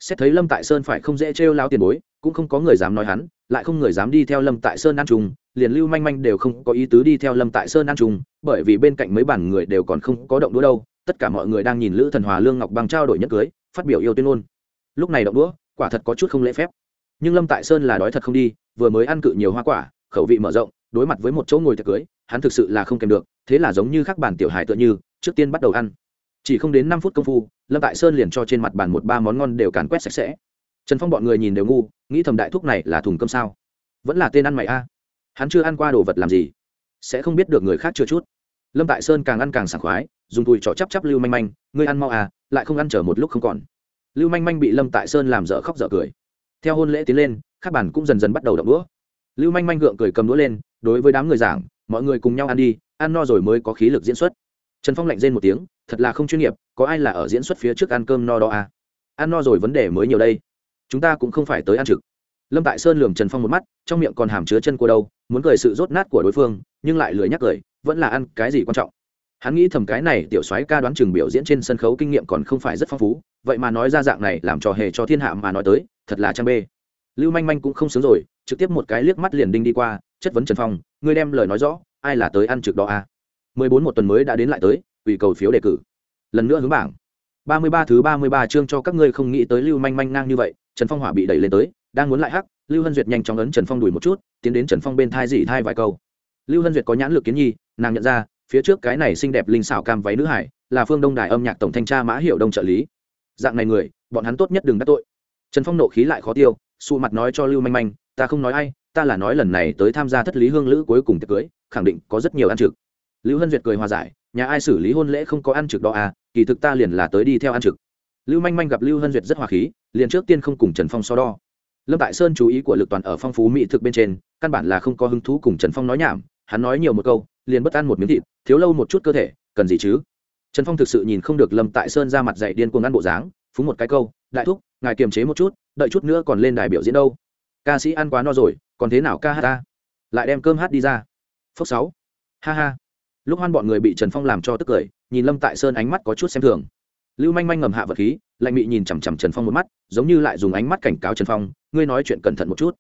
Xét thấy lâm tại sơn phải không dễ trêu lao tiền bối cũng không có người dám nói hắn, lại không người dám đi theo lâm tại sơn ăn trùng liền lưu manh manh đều không có ý tứ đi theo lâm tại sơn ăn trùng bởi vì bên cạnh mấy bản người đều còn không có động đũa đâu, tất cả mọi người đang nhìn lữ thần hòa, lương ngọc bằng trao đổi nhất cưới, phát biểu yêu tuyên ngôn. Lúc này động đũa, quả thật có chút không lễ phép. Nhưng lâm tại sơn là đói thật không đi, vừa mới ăn cự nhiều hoa quả, khẩu vị mở rộng, đối mặt với một chỗ ngồi tiệc cưới, hắn thực sự là không kèm được, thế là giống như các bản tiểu hài tựa như, trước tiên bắt đầu ăn. Chỉ không đến năm phút công phu, lâm tại sơn liền cho trên mặt bàn một ba món ngon đều càn quét sạch sẽ trần phong bọn người nhìn đều ngu, nghĩ thầm đại thúc này là thùng cơm sao? Vẫn là tên ăn mày a. Hắn chưa ăn qua đồ vật làm gì? Sẽ không biết được người khác chưa chút. Lâm tại sơn càng ăn càng sảng khoái, dùng tùi trỏ chắp chắp lưu manh manh, ngươi ăn mau à lại không ăn chở một lúc không còn. Lưu manh manh bị lâm tại sơn làm dở khóc dở cười. Theo hôn lễ tiến lên, các bản cũng dần dần bắt đầu đập đũa. Lưu manh manh gượng cười cầm đũa lên, đối với đám người giảng, mọi người cùng nhau ăn đi, ăn no rồi mới có khí lực diễn xuất. Trần phong lạnh rên một tiếng, thật là không chuyên nghiệp, có ai là ở diễn xuất phía trước ăn cơm no đó à? ăn no rồi vấn đề mới nhiều đây chúng ta cũng không phải tới ăn trực. Lâm tại sơn lườm trần phong một mắt, trong miệng còn hàm chứa chân của đâu, muốn cười sự rốt nát của đối phương, nhưng lại lười nhắc cười, vẫn là ăn cái gì quan trọng. Hắn nghĩ thầm cái này tiểu soái ca đoán chừng biểu diễn trên sân khấu kinh nghiệm còn không phải rất phong phú, vậy mà nói ra dạng này làm trò hề cho thiên hạ mà nói tới, thật là trang bê. Lưu manh manh cũng không sướng rồi, trực tiếp một cái liếc mắt liền đinh đi qua, chất vấn trần phong, ngươi đem lời nói rõ, ai là tới ăn trực đó à? mười bốn một tuần mới đã đến lại tới, ủy cầu phiếu đề cử. Lần nữa hướng bảng. Ba mươi ba thứ ba mươi ba chương cho các ngươi không nghĩ tới lưu manh manh ngang như vậy trần phong hỏa bị đẩy lên tới, đang muốn lại hắc, lưu hân duyệt nhanh chóng ấn trần phong đùi một chút, tiến đến trần phong bên thai dỉ thai vài câu. Lưu hân duyệt có nhãn lực kiến nhi, nàng nhận ra, phía trước cái này xinh đẹp linh xảo cam váy nữ hải, là phương đông đài âm nhạc tổng thanh tra mã hiệu đông trợ lý. Dạng này người, bọn hắn tốt nhất đừng đắc tội. Trần phong nộ khí lại khó tiêu xù mặt nói cho lưu manh manh, ta không nói ai, ta là nói lần này tới tham gia thất lý hương lữ cuối cùng tiệc cưới, khẳng định có rất nhiều ăn trực. Lưu hân duyệt cười hòa giải, nhà ai xử lý hôn lễ không có ăn trực đó à kỳ thực ta liền là tới đi theo ăn trực lưu manh manh gặp lưu hân duyệt rất hòa khí, liền trước tiên không cùng trần phong so đo. Lâm tại sơn chú ý của lực toàn ở phong phú mỹ thực bên trên, căn bản là không có hứng thú cùng trần phong nói nhảm, hắn nói nhiều một câu, liền bất ăn một miếng thịt, thiếu lâu một chút cơ thể, cần gì chứ? Trần phong thực sự nhìn không được lâm tại sơn ra mặt dạy điên cuồng ăn bộ dáng, phúng một cái câu, đại thúc, ngài kiềm chế một chút, đợi chút nữa còn lên đài biểu diễn đâu. Ca sĩ ăn quá no rồi, còn thế nào ca hát ta? Lại đem cơm hát đi ra. Phước sáu. Ha ha. Lúc hoan bọn người bị trần phong làm cho tức cười, nhìn lâm tại sơn ánh mắt có chút xem thường lưu manh manh ngầm hạ vật khí, lạnh mị nhìn chằm chằm trần phong một mắt, giống như lại dùng ánh mắt cảnh cáo trần phong, ngươi nói chuyện cẩn thận một chút.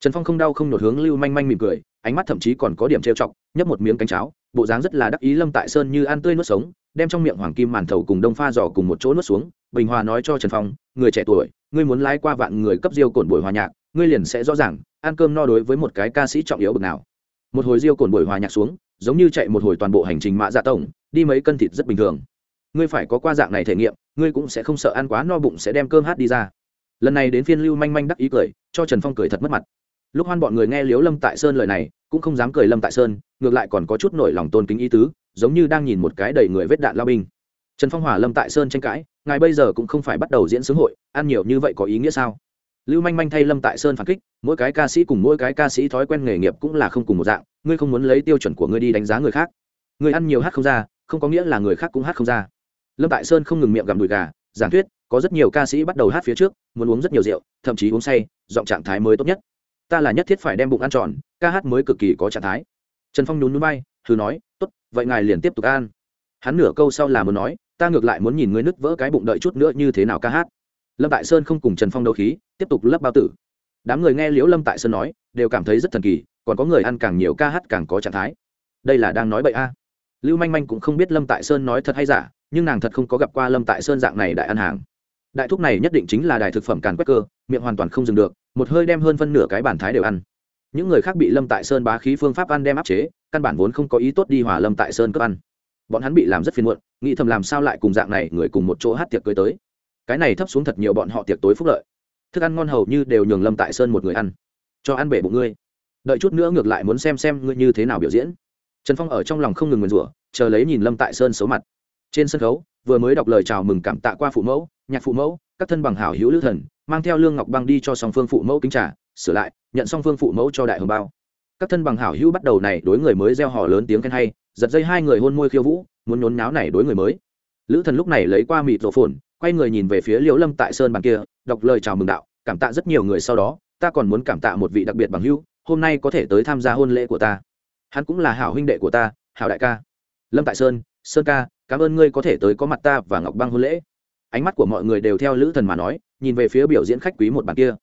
Trần phong không đau không nhột hướng lưu manh manh mỉm cười, ánh mắt thậm chí còn có điểm trêu chọc, nhấp một miếng cánh cháo, bộ dáng rất là đắc ý lâm tại sơn như ăn tươi nuốt sống, đem trong miệng hoàng kim màn thầu cùng đông pha giỏ cùng một chỗ nuốt xuống, bình hòa nói cho trần phong, người trẻ tuổi, ngươi muốn lái qua vạn người cấp diêu cổn buổi hòa nhạc, ngươi liền sẽ rõ ràng, ăn cơm no đối với một cái ca sĩ trọng yếu bực nào. Một hồi diêu cổn buổi hòa nhạc xuống, giống như chạy một hồi toàn bộ hành trình mã dạ tổng, đi mấy cân thịt rất bình thường ngươi phải có qua dạng này thể nghiệm, ngươi cũng sẽ không sợ ăn quá no bụng sẽ đem cơm hát đi ra. Lần này đến phiên lưu manh manh đắc ý cười, cho trần phong cười thật mất mặt. Lúc hoan bọn người nghe liếu lâm tại sơn lời này, cũng không dám cười lâm tại sơn, ngược lại còn có chút nổi lòng tôn kính ý tứ, giống như đang nhìn một cái đầy người vết đạn lao binh. Trần phong hòa lâm tại sơn tranh cãi, ngài bây giờ cũng không phải bắt đầu diễn xướng hội, ăn nhiều như vậy có ý nghĩa sao? Lưu manh manh thay lâm tại sơn phản kích, mỗi cái ca sĩ cùng mỗi cái ca sĩ thói quen nghề nghiệp cũng là không cùng một dạng, ngươi không muốn lấy tiêu chuẩn của ngươi đi đánh giá người khác. Người ăn nhiều hát không ra, không có nghĩa là người khác cũng hát không ra lâm tại sơn không ngừng miệng gặm đùi gà, giảng thuyết, có rất nhiều ca sĩ bắt đầu hát phía trước, muốn uống rất nhiều rượu, thậm chí uống say, giọng trạng thái mới tốt nhất. Ta là nhất thiết phải đem bụng ăn tròn, ca hát mới cực kỳ có trạng thái. Trần phong nhún núi bay thử nói, tốt, vậy ngài liền tiếp tục ăn. Hắn nửa câu sau là muốn nói, ta ngược lại muốn nhìn ngươi nứt vỡ cái bụng đợi chút nữa như thế nào ca hát. Lâm tại sơn không cùng trần phong đấu khí, tiếp tục lấp bao tử. Đám người nghe liễu lâm tại sơn nói, đều cảm thấy rất thần kỳ, còn có người ăn càng nhiều ca hát càng có trạng thái. Đây là đang nói bậy a. Lưu manh manh cũng không biết lâm tại sơn nói thật hay giả nhưng nàng thật không có gặp qua lâm tại sơn dạng này đại ăn hàng. Đại thúc này nhất định chính là đài thực phẩm càn quét cơ, miệng hoàn toàn không dừng được, một hơi đem hơn phân nửa cái bản thái đều ăn. Những người khác bị lâm tại sơn bá khí phương pháp ăn đem áp chế, căn bản vốn không có ý tốt đi hòa lâm tại sơn cướp ăn. Bọn hắn bị làm rất phiền muộn, nghĩ thầm làm sao lại cùng dạng này người cùng một chỗ hát tiệc cưới tới. Cái này thấp xuống thật nhiều bọn họ tiệc tối phúc lợi. Thức ăn ngon hầu như đều nhường lâm tại sơn một người ăn. Cho ăn bể bụng ngươi. Đợi chút nữa ngược lại muốn xem xem ngươi như thế nào biểu diễn. Trần phong ở trong lòng không ngừng nguyền rủa, chờ lấy nhìn lâm tại sơn xấu mặt trên sân khấu, vừa mới đọc lời chào mừng cảm tạ qua phụ mẫu, nhạc phụ mẫu, các thân bằng hảo hữu lữ thần, mang theo lương ngọc băng đi cho song phương phụ mẫu kính trả sửa lại, nhận song phương phụ mẫu cho đại hồng bao. Các thân bằng hảo hữu bắt đầu này đối người mới gieo họ lớn tiếng khen hay, giật dây hai người hôn môi khiêu vũ, muốn nhốn náo này đối người mới. Lữ thần lúc này lấy qua mịt rổ phồn, quay người nhìn về phía liễu lâm tại sơn bàn kia, đọc lời chào mừng đạo, cảm tạ rất nhiều người sau đó, ta còn muốn cảm tạ một vị đặc biệt bằng hữu, hôm nay có thể tới tham gia hôn lễ của ta. Hắn cũng là hảo huynh đệ của ta, hảo đại ca. Lâm tại sơn sơn ca cảm ơn ngươi có thể tới có mặt ta và ngọc băng hôn lễ. Ánh mắt của mọi người đều theo lữ thần mà nói, nhìn về phía biểu diễn khách quý một bàn kia.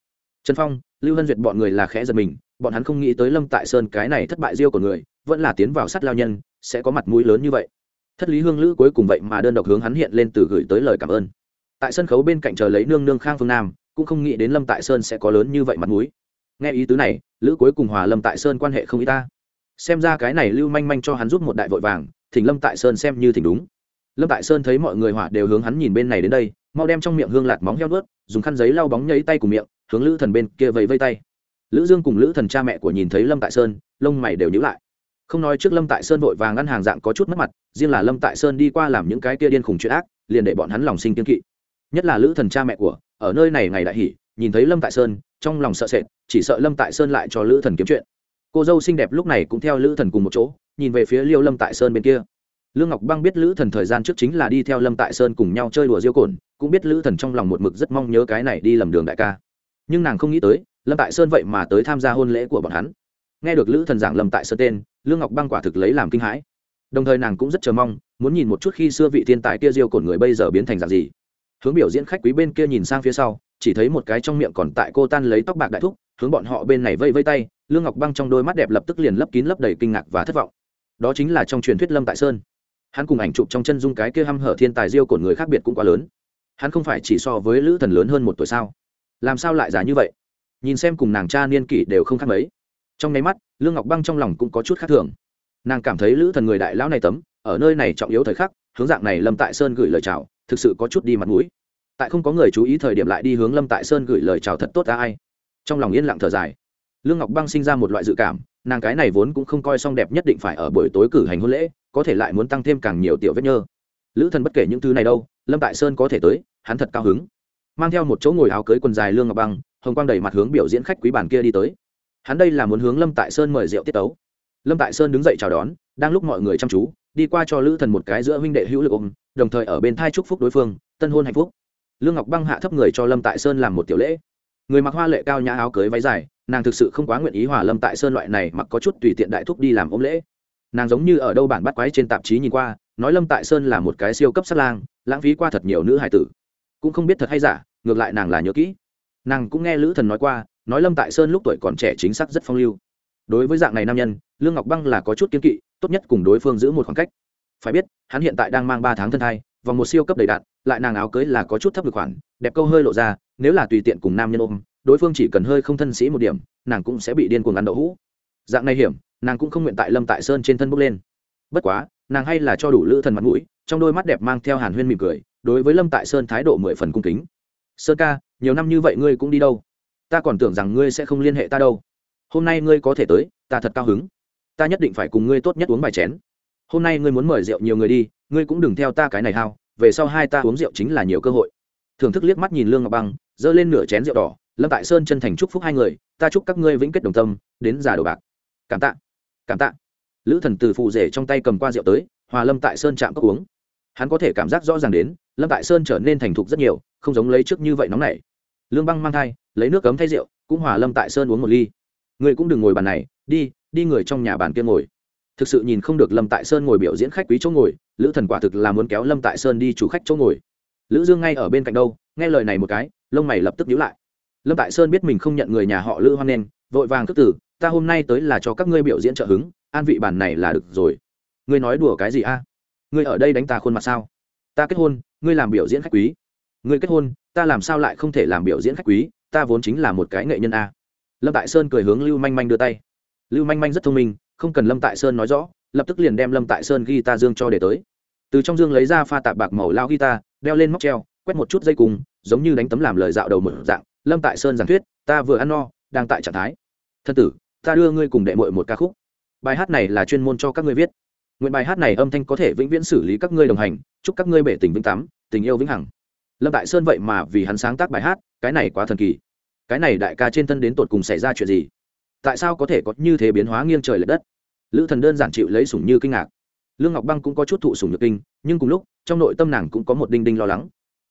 Trần phong, lưu hân duyệt bọn người là khẽ giật mình, bọn hắn không nghĩ tới lâm tại sơn cái này thất bại riêu của người, vẫn là tiến vào sắt lao nhân, sẽ có mặt mũi lớn như vậy. Thất lý hương lữ cuối cùng vậy mà đơn độc hướng hắn hiện lên từ gửi tới lời cảm ơn. Tại sân khấu bên cạnh chờ lấy nương nương khang phương nam, cũng không nghĩ đến lâm tại sơn sẽ có lớn như vậy mặt mũi. Nghe ý tứ này, lữ cuối cùng hòa lâm tại sơn quan hệ không ý ta. Xem ra cái này lưu manh manh cho hắn giúp một đại vội vàng thỉnh lâm tại sơn xem như thỉnh đúng. Lâm tại sơn thấy mọi người hỏa đều hướng hắn nhìn bên này đến đây, mau đem trong miệng hương lạt móng heo nuốt, dùng khăn giấy lau bóng nhấy tay cùng miệng, hướng lữ thần bên kia vẫy vây tay. Lữ dương cùng lữ thần cha mẹ của nhìn thấy lâm tại sơn, lông mày đều nhíu lại. Không nói trước lâm tại sơn vội vàng ngăn hàng dạng có chút mất mặt, riêng là lâm tại sơn đi qua làm những cái kia điên khủng chuyện ác, liền để bọn hắn lòng sinh kiên kỵ. Nhất là lữ thần cha mẹ của, ở nơi này ngày đại hỉ, nhìn thấy lâm tại sơn, trong lòng sợ sệt, chỉ sợ lâm tại sơn lại cho lữ thần kiếm chuyện cô dâu xinh đẹp lúc này cũng theo lữ thần cùng một chỗ, nhìn về phía liêu lâm tại sơn bên kia. Lương ngọc băng biết lữ thần thời gian trước chính là đi theo lâm tại sơn cùng nhau chơi đùa diêu cồn, cũng biết lữ thần trong lòng một mực rất mong nhớ cái này đi lầm đường đại ca. Nhưng nàng không nghĩ tới, lâm tại sơn vậy mà tới tham gia hôn lễ của bọn hắn. Nghe được lữ thần giảng lâm tại sơn tên, lương ngọc băng quả thực lấy làm kinh hãi. Đồng thời nàng cũng rất chờ mong, muốn nhìn một chút khi xưa vị thiên tài kia diêu cồn người bây giờ biến thành dạng gì hướng biểu diễn khách quý bên kia nhìn sang phía sau, chỉ thấy một cái trong miệng còn tại cô tan lấy tóc bạc đại thúc, hướng bọn họ bên này vây vây tay, lương ngọc băng trong đôi mắt đẹp lập tức liền lấp kín lấp đầy kinh ngạc và thất vọng. Đó chính là trong truyền thuyết lâm tại sơn. Hắn cùng ảnh chụp trong chân dung cái kia hăm hở thiên tài diêu cổn người khác biệt cũng quá lớn. Hắn không phải chỉ so với lữ thần lớn hơn một tuổi sao? Làm sao lại giá như vậy? Nhìn xem cùng nàng cha niên kỷ đều không khác mấy. Trong nháy mắt, lương ngọc băng trong lòng cũng có chút khác thường. Nàng cảm thấy lữ thần người đại lão này tấm, ở nơi này trọng yếu thời khắc hướng dạng này lâm tại sơn gửi lời chào, thực sự có chút đi mặt mũi. Tại không có người chú ý thời điểm lại đi hướng lâm tại sơn gửi lời chào thật tốt ra ai. Trong lòng yên lặng thở dài. Lương ngọc băng sinh ra một loại dự cảm, nàng cái này vốn cũng không coi xong đẹp nhất định phải ở buổi tối cử hành hôn lễ, có thể lại muốn tăng thêm càng nhiều tiểu vết nhơ. Lữ thần bất kể những thứ này đâu, lâm tại sơn có thể tới, hắn thật cao hứng. Mang theo một chỗ ngồi áo cưới quần dài lương ngọc băng, hồng quang đầy mặt hướng biểu diễn khách quý bản kia đi tới. Hắn đây là muốn hướng lâm tại sơn mời rượu tiết tấu. Lâm tại sơn đứng dậy chào đón, đang lúc mọi người chăm chú đi qua cho lữ thần một cái giữa huynh đệ hữu lực ôm, đồng thời ở bên thai chúc phúc đối phương, tân hôn hạnh phúc. Lương ngọc băng hạ thấp người cho lâm tại sơn làm một tiểu lễ. Người mặc hoa lệ cao nhã áo cưới váy dài, nàng thực sự không quá nguyện ý hòa lâm tại sơn loại này mặc có chút tùy tiện đại thúc đi làm ôm lễ. Nàng giống như ở đâu bản bắt quái trên tạp chí nhìn qua, nói lâm tại sơn là một cái siêu cấp sát lang, lãng phí qua thật nhiều nữ hải tử. Cũng không biết thật hay giả, ngược lại nàng là nhớ kỹ. Nàng cũng nghe lữ thần nói qua, nói lâm tại sơn lúc tuổi còn trẻ chính xác rất phong lưu đối với dạng này nam nhân, lương ngọc băng là có chút kiên kỵ, tốt nhất cùng đối phương giữ một khoảng cách. Phải biết, hắn hiện tại đang mang ba tháng thân thai, vòng một siêu cấp đầy đạn, lại nàng áo cưới là có chút thấp được khoản, đẹp câu hơi lộ ra, nếu là tùy tiện cùng nam nhân ôm, đối phương chỉ cần hơi không thân sĩ một điểm, nàng cũng sẽ bị điên cuồng ăn đậu hũ. Dạng này hiểm, nàng cũng không nguyện tại lâm tại sơn trên thân bốc lên. Bất quá, nàng hay là cho đủ lữ thần mặt mũi, trong đôi mắt đẹp mang theo hàn huyên mỉm cười, đối với lâm tại sơn thái độ mười phần cung kính. Sơn ca, nhiều năm như vậy ngươi cũng đi đâu? Ta còn tưởng rằng ngươi sẽ không liên hệ ta đâu hôm nay ngươi có thể tới, ta thật cao hứng. Ta nhất định phải cùng ngươi tốt nhất uống vài chén. Hôm nay ngươi muốn mời rượu nhiều người đi, ngươi cũng đừng theo ta cái này hao, về sau hai ta uống rượu chính là nhiều cơ hội. Thưởng thức liếc mắt nhìn lương ngọc băng, giơ lên nửa chén rượu đỏ, lâm tại sơn chân thành chúc phúc hai người, ta chúc các ngươi vĩnh kết đồng tâm, đến già đồ bạc. Cảm tạ cảm tạ. Lữ thần từ phụ rể trong tay cầm qua rượu tới, hòa lâm tại sơn chạm cốc uống. Hắn có thể cảm giác rõ ràng đến, lâm tại sơn trở nên thành thục rất nhiều, không giống lấy trước như vậy nóng nảy. Lương băng mang thai, lấy nước cấm thay rượu, cũng hòa lâm tại sơn uống một ly người cũng đừng ngồi bàn này, đi đi người trong nhà bàn kia ngồi. Thực sự nhìn không được lâm tại sơn ngồi biểu diễn khách quý chỗ ngồi, lữ thần quả thực là muốn kéo lâm tại sơn đi chủ khách chỗ ngồi. Lữ dương ngay ở bên cạnh đâu, nghe lời này một cái, lông mày lập tức nhíu lại. Lâm tại sơn biết mình không nhận người nhà họ lữ hoan nen vội vàng thức tử ta hôm nay tới là cho các ngươi biểu diễn trợ hứng, an vị bàn này là được rồi. Ngươi nói đùa cái gì a? Ngươi ở đây đánh ta khuôn mặt sao? Ta kết hôn, ngươi làm biểu diễn khách quý. Ngươi kết hôn, ta làm sao lại không thể làm biểu diễn khách quý? Ta vốn chính là một cái nghệ nhân a lâm tại sơn cười hướng lưu manh manh đưa tay. Lưu manh manh rất thông minh, không cần lâm tại sơn nói rõ, lập tức liền đem lâm tại sơn ghi ta dương cho để tới. Từ trong dương lấy ra pha tạp bạc màu lao ghi ta đeo lên móc treo, quét một chút dây cùng, giống như đánh tấm làm lời dạo đầu mở dạng, lâm tại sơn giảng thuyết, ta vừa ăn no, đang tại trạng thái. Thân tử, ta đưa ngươi cùng đệ mội một ca khúc. Bài hát này là chuyên môn cho các ngươi viết. Nguyện bài hát này âm thanh có thể vĩnh viễn xử lý các ngươi đồng hành, chúc các ngươi bể tình vĩnh tắm tình yêu vĩnh hằng. Lâm đại sơn vậy mà vì hắn sáng tác bài hát, cái này quá thần kỳ cái này đại ca trên thân đến tột cùng xảy ra chuyện gì? Tại sao có thể có như thế biến hóa nghiêng trời l ệ đất? Lữ thần đơn giản chịu lấy sủng như kinh ngạc. Lương ngọc băng cũng có chút thụ sủng nhược kinh, nhưng cùng lúc, trong nội tâm nàng cũng có một đinh đinh lo lắng.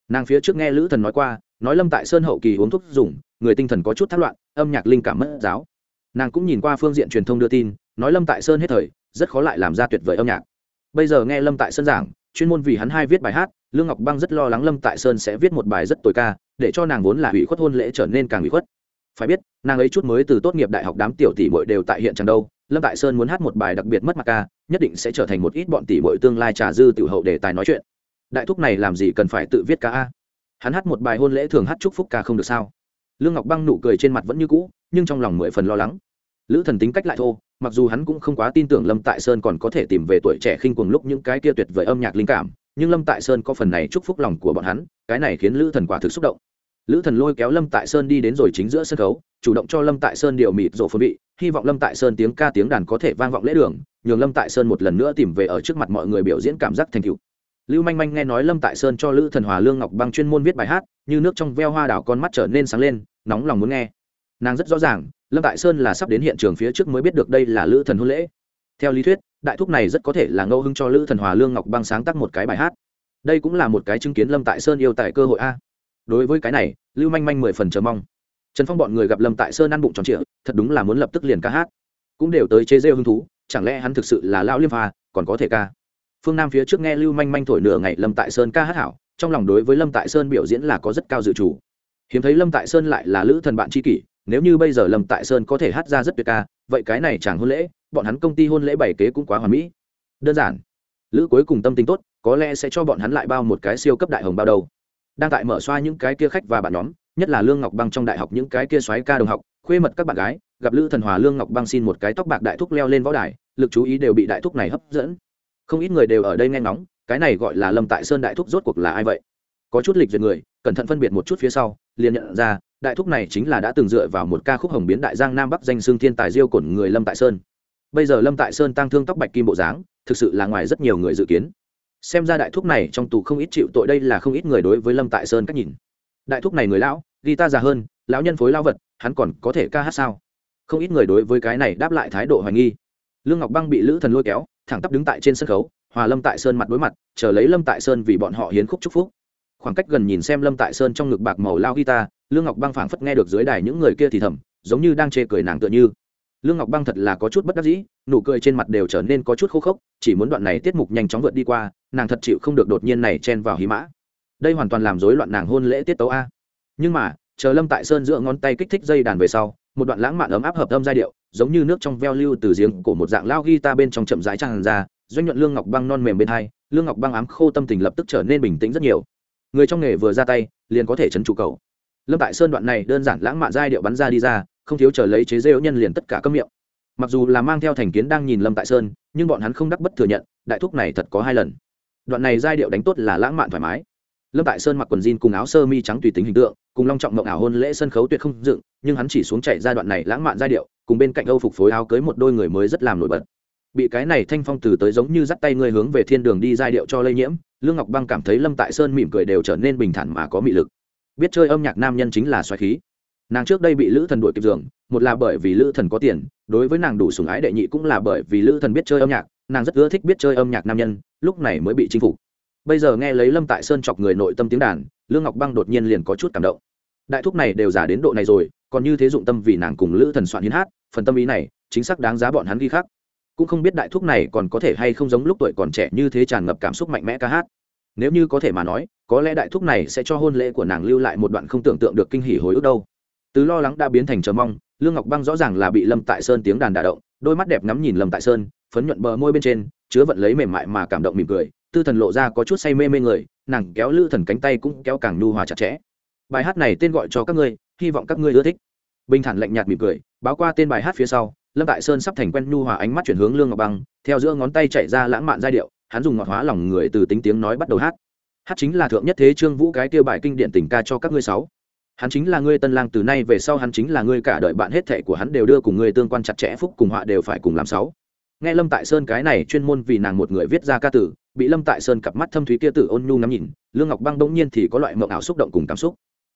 Nàng phía trước nghe lữ thần nói qua, nói lâm tại sơn hậu kỳ uống thuốc dùng, người tinh thần có chút thác loạn, âm nhạc linh cảm mất giáo. Nàng cũng nhìn qua phương diện truyền thông đưa tin, nói lâm tại sơn hết thời, rất khó lại làm ra tuyệt vời âm nhạc. Bây giờ nghe lâm tại sơn giảng, chuyên môn vì hắn hai viết bài hát lương ngọc băng rất lo lắng lâm tại sơn sẽ viết một bài rất tồi ca, để cho nàng vốn là hủy khuất hôn lễ trở nên càng hủy khuất. Phải biết, nàng ấy chút mới từ tốt nghiệp đại học đám tiểu tỷ bội đều tại hiện chẳng đâu, lâm tại sơn muốn hát một bài đặc biệt mất mặt ca, nhất định sẽ trở thành một ít bọn tỷ bội tương lai trà dư tiểu hậu để tài nói chuyện. Đại thúc này làm gì cần phải tự viết ca a? Hắn hát một bài hôn lễ thường hát chúc phúc ca không được sao? Lương ngọc băng nụ cười trên mặt vẫn như cũ, nhưng trong lòng mười phần lo lắng. Lữ thần tính cách lại thô, mặc dù hắn cũng không quá tin tưởng lâm tại sơn còn có thể tìm về tuổi trẻ khinh cuồng lúc những cái kia tuyệt vời âm nhạc linh cảm nhưng lâm tại sơn có phần này chúc phúc lòng của bọn hắn, cái này khiến lữ thần quả thực xúc động. Lữ thần lôi kéo lâm tại sơn đi đến rồi chính giữa sân khấu, chủ động cho lâm tại sơn điều mịt rộ phân vị, hy vọng lâm tại sơn tiếng ca tiếng đàn có thể vang vọng lễ đường, nhường lâm tại sơn một lần nữa tìm về ở trước mặt mọi người biểu diễn cảm giác thành cựu lưu manh manh nghe nói lâm tại sơn cho lữ thần hòa lương ngọc băng chuyên môn viết bài hát, như nước trong veo hoa đảo con mắt trở nên sáng lên, nóng lòng muốn nghe. Nàng rất rõ ràng, lâm tại sơn là sắp đến hiện trường phía trước mới biết được đây là lữ thần hôn lễ. Theo lý thuyết đại thúc này rất có thể là ngẫu hưng cho lữ thần hòa lương ngọc băng sáng tác một cái bài hát. Đây cũng là một cái chứng kiến lâm tại sơn yêu tại cơ hội a. Đối với cái này, lưu manh manh mười phần chờ mong. Trần phong bọn người gặp lâm tại sơn ăn bụng tròn trịa, thật đúng là muốn lập tức liền ca hát. Cũng đều tới chế rêu hứng thú, chẳng lẽ hắn thực sự là lão liêm pha, còn có thể ca? Phương nam phía trước nghe lưu manh manh thổi nửa ngày lâm tại sơn ca hát hảo, trong lòng đối với lâm tại sơn biểu diễn là có rất cao dự chủ hiếm thấy lâm tại sơn lại là lữ thần bạn tri kỷ, nếu như bây giờ lâm tại sơn có thể hát ra rất tuyệt ca, vậy cái này chẳng hôn lễ bọn hắn công ty hôn lễ bảy kế cũng quá hoàn mỹ. Đơn giản. Lữ cuối cùng tâm tính tốt, có lẽ sẽ cho bọn hắn lại bao một cái siêu cấp đại hồng bao đầu. Đang tại mở xoa những cái kia khách và bạn nhóm, nhất là lương ngọc băng trong đại học những cái kia xoáy ca đồng học, khuê mật các bạn gái, gặp lữ thần hòa lương ngọc băng xin một cái tóc bạc đại thúc leo lên võ đài, lực chú ý đều bị đại thúc này hấp dẫn. Không ít người đều ở đây nghe ngóng, cái này gọi là lâm tại sơn đại thúc rốt cuộc là ai vậy? Có chút lịch duyệt người, cẩn thận phân biệt một chút phía sau, liền nhận ra, đại thúc này chính là đã từng dựa vào một ca khúc hồng biến đại giang nam bắc danh xương thiên tài diêu cổn người lâm tại sơn bây giờ lâm tại sơn tăng thương tóc bạch kim bộ dáng, thực sự là ngoài rất nhiều người dự kiến. Xem ra đại thúc này trong tù không ít chịu tội đây là không ít người đối với lâm tại sơn cách nhìn. Đại thúc này người lão ghi ta già hơn, lão nhân phối lao vật, hắn còn có thể ca hát sao? Không ít người đối với cái này đáp lại thái độ hoài nghi. Lương ngọc băng bị lữ thần lôi kéo, thẳng tắp đứng tại trên sân khấu, hòa lâm tại sơn mặt đối mặt, chờ lấy lâm tại sơn vì bọn họ hiến khúc chúc phúc. Khoảng cách gần nhìn xem lâm tại sơn trong ngực bạc màu lao guitar, lương ngọc băng phảng phất nghe được dưới đài những người kia thì thầm, giống như đang chê cười nàng tựa như lương ngọc băng thật là có chút bất đắc dĩ, nụ cười trên mặt đều trở nên có chút khô khốc, chỉ muốn đoạn này tiết mục nhanh chóng vượt đi qua, nàng thật chịu không được đột nhiên này chen vào hí mã. Đây hoàn toàn làm rối loạn nàng hôn lễ tiết tấu a. Nhưng mà, chờ lâm tại sơn dựa ngón tay kích thích dây đàn về sau, một đoạn lãng mạn ấm áp hợp âm giai điệu, giống như nước trong veo lưu từ giếng của một dạng lao guitar bên trong chậm rãi tràn ra, doanh nhuận lương ngọc băng non mềm bên hai, lương ngọc băng ám khô tâm tình lập tức trở nên bình tĩnh rất nhiều. Người trong nghề vừa ra tay, liền có thể chấn trụ cầu lâm tại sơn đoạn này đơn giản lãng mạn giai điệu bắn ra đi ra không thiếu chờ lấy chế rêu nhân liền tất cả cấm miệng. Mặc dù là mang theo thành kiến đang nhìn lâm tại sơn, nhưng bọn hắn không đắc bất thừa nhận, đại thúc này thật có hai lần. Đoạn này giai điệu đánh tốt là lãng mạn thoải mái. Lâm tại sơn mặc quần jean cùng áo sơ mi trắng tùy tính hình tượng, cùng long trọng mộng ảo hôn lễ sân khấu tuyệt không dựng, nhưng hắn chỉ xuống chạy ra đoạn này lãng mạn giai điệu, cùng bên cạnh âu phục phối áo cưới một đôi người mới rất làm nổi bật. Bị cái này thanh phong từ tới giống như dắt tay người hướng về thiên đường đi giai điệu cho lây nhiễm, lương ngọc băng cảm thấy lâm tại sơn mỉm cười đều trở nên bình thản mà có mị lực. Biết chơi âm nhạc nam nhân chính là xoáy khí nàng trước đây bị lữ thần đuổi kịp giường, một là bởi vì lữ thần có tiền, đối với nàng đủ sùng ái đệ nhị cũng là bởi vì lữ thần biết chơi âm nhạc, nàng rất ưa thích biết chơi âm nhạc nam nhân, lúc này mới bị chinh phục. Bây giờ nghe lấy lâm tại sơn chọc người nội tâm tiếng đàn, lương ngọc băng đột nhiên liền có chút cảm động. Đại thúc này đều giả đến độ này rồi, còn như thế dụng tâm vì nàng cùng lữ thần soạn hiến hát, phần tâm ý này, chính xác đáng giá bọn hắn ghi khắc. Cũng không biết đại thúc này còn có thể hay không giống lúc tuổi còn trẻ như thế tràn ngập cảm xúc mạnh mẽ ca hát. Nếu như có thể mà nói, có lẽ đại thúc này sẽ cho hôn lễ của nàng lưu lại một đoạn không tưởng tượng được kinh hỉ hồi ức đâu từ lo lắng đã biến thành chờ mong, lương ngọc băng rõ ràng là bị lâm tại sơn tiếng đàn đả động, đôi mắt đẹp ngắm nhìn lâm tại sơn, phấn nhuận bờ môi bên trên, chứa vận lấy mềm mại mà cảm động mỉm cười, tư thần lộ ra có chút say mê mê người, nàng kéo lư thần cánh tay cũng kéo càng nhu hòa chặt chẽ. Bài hát này tên gọi cho các ngươi, hy vọng các ngươi ưa thích. Bình thản lạnh nhạt mỉm cười, báo qua tên bài hát phía sau, lâm tại sơn sắp thành quen nhu hòa ánh mắt chuyển hướng lương ngọc băng, theo giữa ngón tay chạy ra lãng mạn giai điệu, hắn dùng ngọt hóa lòng người từ tính tiếng nói bắt đầu hát. Hát chính là thượng nhất thế trương vũ cái tiêu bài kinh điển tình ca cho các ngươi sáu hắn chính là ngươi tân lang, từ nay về sau hắn chính là ngươi cả đời, bạn hết thệ của hắn đều đưa cùng ngươi tương quan chặt chẽ, phúc cùng họa đều phải cùng làm sáu. Nghe lâm tại sơn cái này chuyên môn vì nàng một người viết ra ca tử bị lâm tại sơn cặp mắt thâm thúy kia tử ôn nhu ngắm nhìn, lương ngọc băng bỗng nhiên thì có loại mộng ảo xúc động cùng cảm xúc.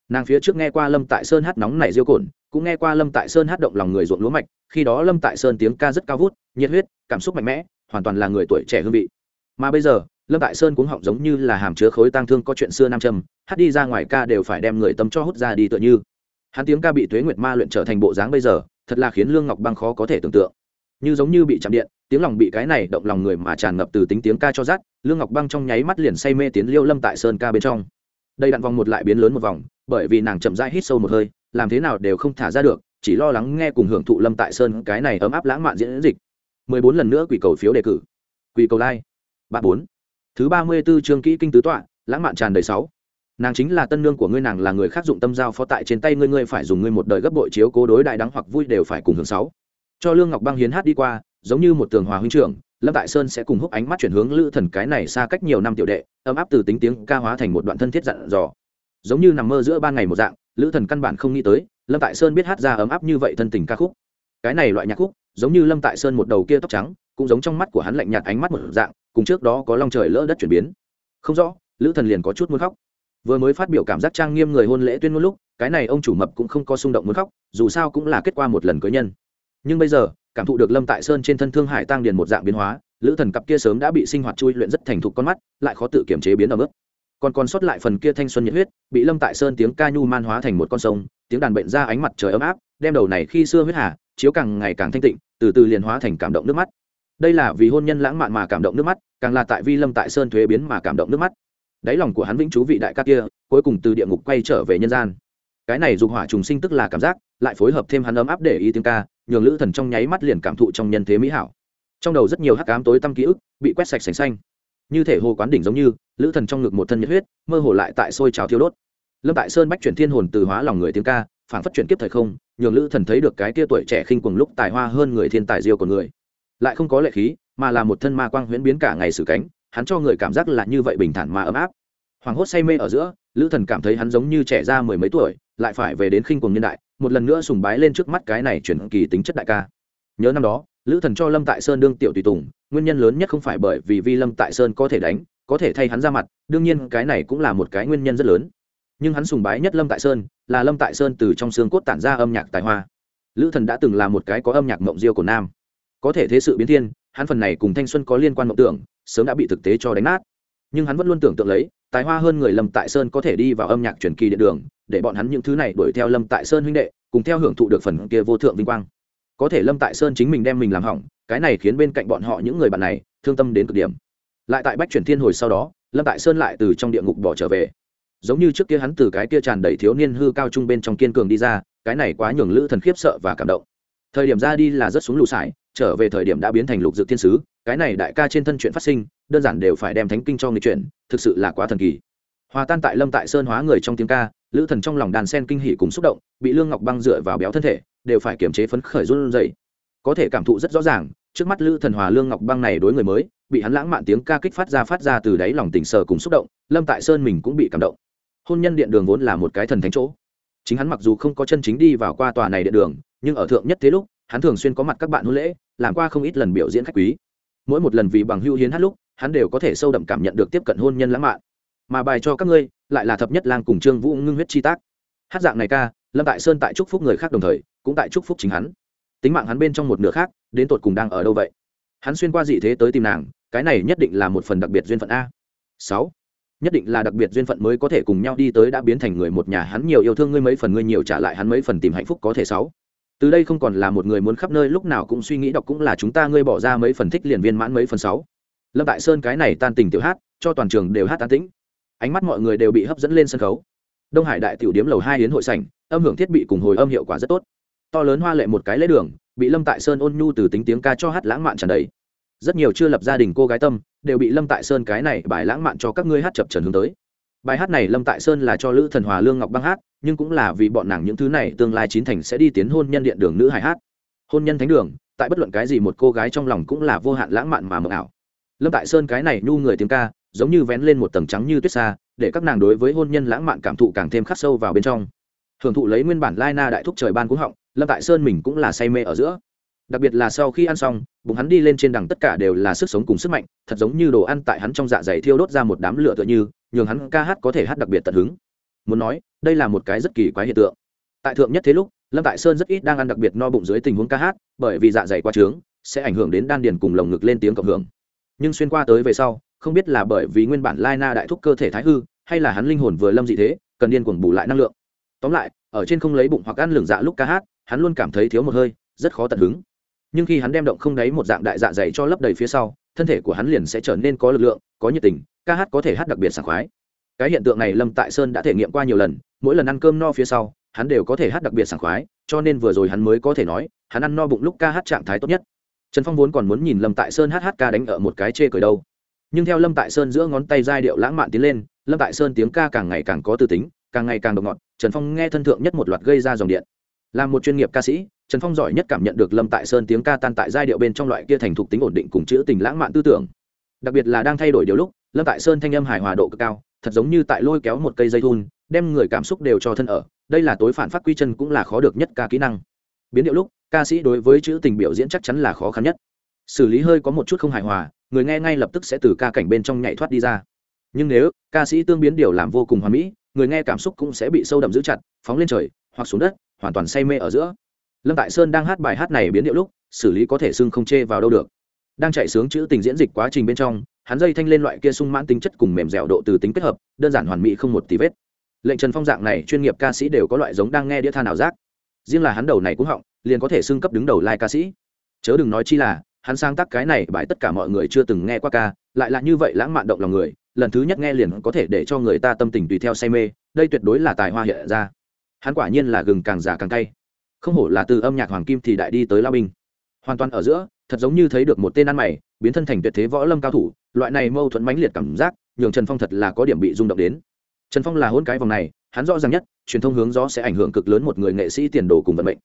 Nàng phía trước nghe qua lâm tại sơn hát nóng này diêu cồn, cũng nghe qua lâm tại sơn hát động lòng người ruộng lúa mạch, khi đó lâm tại sơn tiếng ca rất cao vút, nhiệt huyết, cảm xúc mạnh mẽ, hoàn toàn là người tuổi trẻ hương vị. Mà bây giờ, lâm tại sơn cũng họng giống như là hàm chứa khối tang thương có chuyện xưa nam châm hát đi ra ngoài ca đều phải đem người tâm cho hút ra đi tựa như. Hắn tiếng ca bị tuế nguyệt ma luyện trở thành bộ dáng bây giờ, thật là khiến lương ngọc băng khó có thể tưởng tượng. Như giống như bị chạm điện, tiếng lòng bị cái này động lòng người mà tràn ngập từ tính tiếng ca cho rát, lương ngọc băng trong nháy mắt liền say mê tiến liêu lâm tại sơn ca bên trong. Đây đặn vòng một lại biến lớn một vòng, bởi vì nàng chậm rãi hít sâu một hơi, làm thế nào đều không thả ra được, chỉ lo lắng nghe cùng hưởng thụ lâm tại sơn cái này ấm áp lãng mạn diễn dịch. Mười bốn lần nữa quỷ cầu phiếu đề cử. Quỷ cầu lai. Ba bốn. Thứ ba mươi b ố chương kỹ kinh tứ tọa, lãng mạn tràn đầy sáu nàng chính là tân nương của ngươi, nàng là người khác dụng tâm giao phó tại trên tay ngươi ngươi phải dùng ngươi một đời gấp bội chiếu cố đối đại đắng hoặc vui đều phải cùng hưởng sáu. Cho lương ngọc băng hiến hát đi qua, giống như một tường hòa huynh trưởng, lâm tại sơn sẽ cùng hút ánh mắt chuyển hướng lữ thần cái này xa cách nhiều năm tiểu đệ, ấm áp từ tính tiếng ca hóa thành một đoạn thân thiết dặn dò. Giống như nằm mơ giữa ban ngày một dạng, lữ thần căn bản không nghĩ tới, lâm tại sơn biết hát ra ấm áp như vậy thân tình ca khúc. Cái này loại nhạc khúc, giống như lâm tại sơn một đầu kia tóc trắng, cũng giống trong mắt của hắn lạnh nhạt ánh mắt một dạng, cùng trước đó có long trời lỡ đất chuyển biến. Không rõ, lữ thần liền có chút muốn khóc vừa mới phát biểu cảm giác trang nghiêm người hôn lễ tuyên ngôn lúc, cái này ông chủ mập cũng không có xung động muốn khóc, dù sao cũng là kết quả một lần cưới nhân. Nhưng bây giờ, cảm thụ được lâm tại sơn trên thân thương hải tăng điền một dạng biến hóa, lữ thần cặp kia sớm đã bị sinh hoạt chui luyện rất thành thục con mắt, lại khó tự kiểm chế biến ở mức còn còn sót lại phần kia thanh xuân nhiệt huyết, bị lâm tại sơn tiếng ca nhu man hóa thành một con sông, tiếng đàn bệnh ra ánh mặt trời ấm áp, đem đầu này khi xưa huyết hà, chiếu càng ngày càng thanh tịnh, từ từ liền hóa thành cảm động nước mắt. Đây là vì hôn nhân lãng mạn mà cảm động nước mắt, càng là tại vi lâm tại sơn thuế biến mà cảm động nước mắt đáy lòng của hắn vĩnh chú vị đại ca kia, cuối cùng từ địa ngục quay trở về nhân gian. Cái này dục hỏa trùng sinh tức là cảm giác, lại phối hợp thêm hắn ấm áp để ý tiếng ca, nhường lữ thần trong nháy mắt liền cảm thụ trong nhân thế mỹ hảo. Trong đầu rất nhiều hắc ám tối tăm ký ức bị quét sạch sành xanh. Như thể hồ quán đỉnh giống như, lữ thần trong ngực một thân nhiệt huyết, mơ hồ lại tại sôi trào thiêu đốt. Lâm tại sơn bách chuyển thiên hồn từ hóa lòng người tiếng ca phản phát chuyển kiếp thời không, nhường lữ thần thấy được cái tia tuổi trẻ khinh quần lúc tài hoa hơn người thiên tài diêu của người. Lại không có lệ khí, mà là một thân ma quang huyễn biến cả ngày xử cánh hắn cho người cảm giác là như vậy bình thản mà ấm áp. Hoàng hốt say mê ở giữa, lữ thần cảm thấy hắn giống như trẻ ra mười mấy tuổi, lại phải về đến khinh quần niên đại, một lần nữa sùng bái lên trước mắt cái này chuyển kỳ tính chất đại ca. Nhớ năm đó, lữ thần cho lâm tại sơn đương tiểu tùy tùng, nguyên nhân lớn nhất không phải bởi vì vi lâm tại sơn có thể đánh, có thể thay hắn ra mặt, đương nhiên cái này cũng là một cái nguyên nhân rất lớn. Nhưng hắn sùng bái nhất lâm tại sơn, là lâm tại sơn từ trong xương cốt tản ra âm nhạc tài hoa. Lữ thần đã từng là một cái có âm nhạc mộng diêu của nam. Có thể thế sự biến thiên, hắn phần này cùng thanh xuân có liên quan mộng tưởng sớm đã bị thực tế cho đánh nát. Nhưng hắn vẫn luôn tưởng tượng lấy, tài hoa hơn người lâm tại sơn có thể đi vào âm nhạc truyền kỳ điện đường, để bọn hắn những thứ này đuổi theo lâm tại sơn huynh đệ, cùng theo hưởng thụ được phần kia vô thượng vinh quang. Có thể lâm tại sơn chính mình đem mình làm hỏng, cái này khiến bên cạnh bọn họ những người bạn này thương tâm đến cực điểm. Lại tại bách chuyển thiên hồi sau đó, lâm tại sơn lại từ trong địa ngục bỏ trở về. Giống như trước kia hắn từ cái kia tràn đầy thiếu niên hư cao trung bên trong kiên cường đi ra, cái này quá nhường lữ thần khiếp sợ và cảm động. Thời điểm ra đi là rất xuống lù sải, trở về thời điểm đã biến thành lục dự thiên sứ cái này đại ca trên thân chuyện phát sinh, đơn giản đều phải đem thánh kinh cho người chuyện thực sự là quá thần kỳ. Hòa tan tại lâm tại sơn hóa người trong tiếng ca, lữ thần trong lòng đàn sen kinh hỉ cùng xúc động, bị lương ngọc băng dựa vào béo thân thể, đều phải kiềm chế phấn khởi run dậy có thể cảm thụ rất rõ ràng, trước mắt lữ thần hòa lương ngọc băng này đối người mới, bị hắn lãng mạn tiếng ca kích phát ra phát ra từ đáy lòng tình sờ cùng xúc động, lâm tại sơn mình cũng bị cảm động. Hôn nhân điện đường vốn là một cái thần thánh chỗ. Chính hắn mặc dù không có chân chính đi vào qua tòa này điện đường, nhưng ở thượng nhất thế lúc, hắn thường xuyên có mặt các bạn hôn lễ, làm qua không ít lần biểu diễn khách quý mỗi một lần vì bằng hưu hiến hát lúc, hắn đều có thể sâu đậm cảm nhận được tiếp cận hôn nhân lãng mạn. Mà bài cho các ngươi, lại là thập nhất lang cùng trương vũ ngưng huyết chi tác. Hát dạng này ca, lâm tại sơn tại chúc phúc người khác đồng thời, cũng tại chúc phúc chính hắn. Tính mạng hắn bên trong một nửa khác, đến tột cùng đang ở đâu vậy? Hắn xuyên qua dị thế tới tìm nàng, cái này nhất định là một phần đặc biệt duyên phận a. Sáu. Nhất định là đặc biệt duyên phận mới có thể cùng nhau đi tới đã biến thành người một nhà. Hắn nhiều yêu thương ngươi mấy phần, ngươi nhiều trả lại hắn mấy phần tìm hạnh phúc có thể sáu từ đây không còn là một người muốn khắp nơi, lúc nào cũng suy nghĩ đọc cũng là chúng ta ngươi bỏ ra mấy phần thích liền viên mãn mấy phần sáu. Lâm tại sơn cái này tan tình tiểu hát, cho toàn trường đều hát tan tĩnh. Ánh mắt mọi người đều bị hấp dẫn lên sân khấu. Đông hải đại tiểu điếm lầu hai hiến hội sảnh, âm hưởng thiết bị cùng hồi âm hiệu quả rất tốt. To lớn hoa lệ một cái lễ đường, bị lâm tại sơn ôn nhu từ tính tiếng ca cho hát lãng mạn tràn đầy. Rất nhiều chưa lập gia đình cô gái tâm, đều bị lâm tại sơn cái này bài lãng mạn cho các ngươi hát chập trần hướng tới. Bài hát này lâm tại sơn là cho lữ thần hòa, lương ngọc băng hát nhưng cũng là vì bọn nàng những thứ này tương lai chín thành sẽ đi tiến hôn nhân điện đường nữ hài hát. Hôn nhân thánh đường, tại bất luận cái gì một cô gái trong lòng cũng là vô hạn lãng mạn mà mờ ảo. Lâm tại sơn cái này nhu người tiếng ca, giống như vén lên một tầng trắng như tuyết xa, để các nàng đối với hôn nhân lãng mạn cảm thụ càng thêm khắc sâu vào bên trong. Hưởng thụ lấy nguyên bản lai na đại thúc trời ban cúng họng, lâm tại sơn mình cũng là say mê ở giữa. Đặc biệt là sau khi ăn xong, bụng hắn đi lên trên đằng tất cả đều là sức sống cùng sức mạnh, thật giống như đồ ăn tại hắn trong dạ dày thiêu đốt ra một đám lửa tựa như, nhường hắn ca hát có thể hát đặc biệt tận hứng muốn nói, đây là một cái rất kỳ quái hiện tượng. Tại thượng nhất thế lúc, lâm tại sơn rất ít đang ăn đặc biệt no bụng dưới tình huống ca hát, bởi vì dạ dày quá trướng, sẽ ảnh hưởng đến đan điền cùng lồng ngực lên tiếng cộng hưởng. Nhưng xuyên qua tới về sau, không biết là bởi vì nguyên bản lai na đại thúc cơ thể thái hư, hay là hắn linh hồn vừa lâm dị thế, cần điên cuồng bù lại năng lượng. Tóm lại, ở trên không lấy bụng hoặc ăn lửng dạ lúc ca hát, hắn luôn cảm thấy thiếu một hơi, rất khó tận hứng. Nhưng khi hắn đem động không đáy một dạng đại dạ dày cho lấp đầy phía sau, thân thể của hắn liền sẽ trở nên có lực lượng, có nhiệt tình, ca hát có thể hát đặc biệt sảng khoái cái hiện tượng này lâm tại sơn đã thể nghiệm qua nhiều lần, mỗi lần ăn cơm no phía sau, hắn đều có thể hát đặc biệt sảng khoái, cho nên vừa rồi hắn mới có thể nói, hắn ăn no bụng lúc ca hát trạng thái tốt nhất. Trần phong vốn còn muốn nhìn lâm tại sơn hát hát ca đánh ở một cái chê cười đâu. Nhưng theo lâm tại sơn giữa ngón tay giai điệu lãng mạn tiến lên, lâm tại sơn tiếng ca càng ngày càng có tư tính, càng ngày càng độc ngọt trần phong nghe thân thượng nhất một loạt gây ra dòng điện. Là một chuyên nghiệp ca sĩ, trần phong giỏi nhất cảm nhận được lâm tại sơn tiếng ca tan tại giai điệu bên trong loại kia thành thục tính ổn định cùng chữ tình lãng mạn tư tưởng. Đặc biệt là đang thay đổi điều lúc, lâm tại sơn thanh âm hài hòa độ cực cao thật giống như tại lôi kéo một cây dây thun, đem người cảm xúc đều cho thân ở, đây là tối phản phát quy chân cũng là khó được nhất ca kỹ năng. Biến điệu lúc, ca sĩ đối với chữ tình biểu diễn chắc chắn là khó khăn nhất. Xử lý hơi có một chút không hài hòa, người nghe ngay lập tức sẽ từ ca cảnh bên trong nhảy thoát đi ra. Nhưng nếu ca sĩ tương biến điều làm vô cùng hoàn mỹ, người nghe cảm xúc cũng sẽ bị sâu đậm giữ chặt, phóng lên trời, hoặc xuống đất, hoàn toàn say mê ở giữa. Lâm tại sơn đang hát bài hát này biến điệu lúc, xử lý có thể xưng không chê vào đâu được. Đang chạy sướng chữ tình diễn dịch quá trình bên trong hắn dây thanh lên loại kia sung mãn tính chất cùng mềm dẻo độ từ tính kết hợp, đơn giản hoàn mỹ không một tí vết. Lệnh trần phong dạng này, chuyên nghiệp ca sĩ đều có loại giống đang nghe đĩa than ảo giác. Riêng là hắn đầu này cũng họng, liền có thể xưng cấp đứng đầu lai、like、ca sĩ. Chớ đừng nói chi là, hắn sáng tác cái này bài tất cả mọi người chưa từng nghe qua ca, lại là như vậy lãng mạn động lòng người, lần thứ nhất nghe liền có thể để cho người ta tâm tình tùy theo say mê, đây tuyệt đối là tài hoa hiện ra. Hắn quả nhiên là gừng càng già càng cay. Không hổ là từ âm nhạc hoàng kim thì đại đi tới lao binh. Hoàn toàn ở giữa thật giống như thấy được một tên ăn mày, biến thân thành tuyệt thế võ lâm cao thủ, loại này mâu thuẫn mãnh liệt cảm giác, nhường trần phong thật là có điểm bị rung động đến. Trần phong là hôn cái vòng này, hắn rõ ràng nhất, truyền thông hướng gió sẽ ảnh hưởng cực lớn một người nghệ sĩ tiền đồ cùng vận mệnh.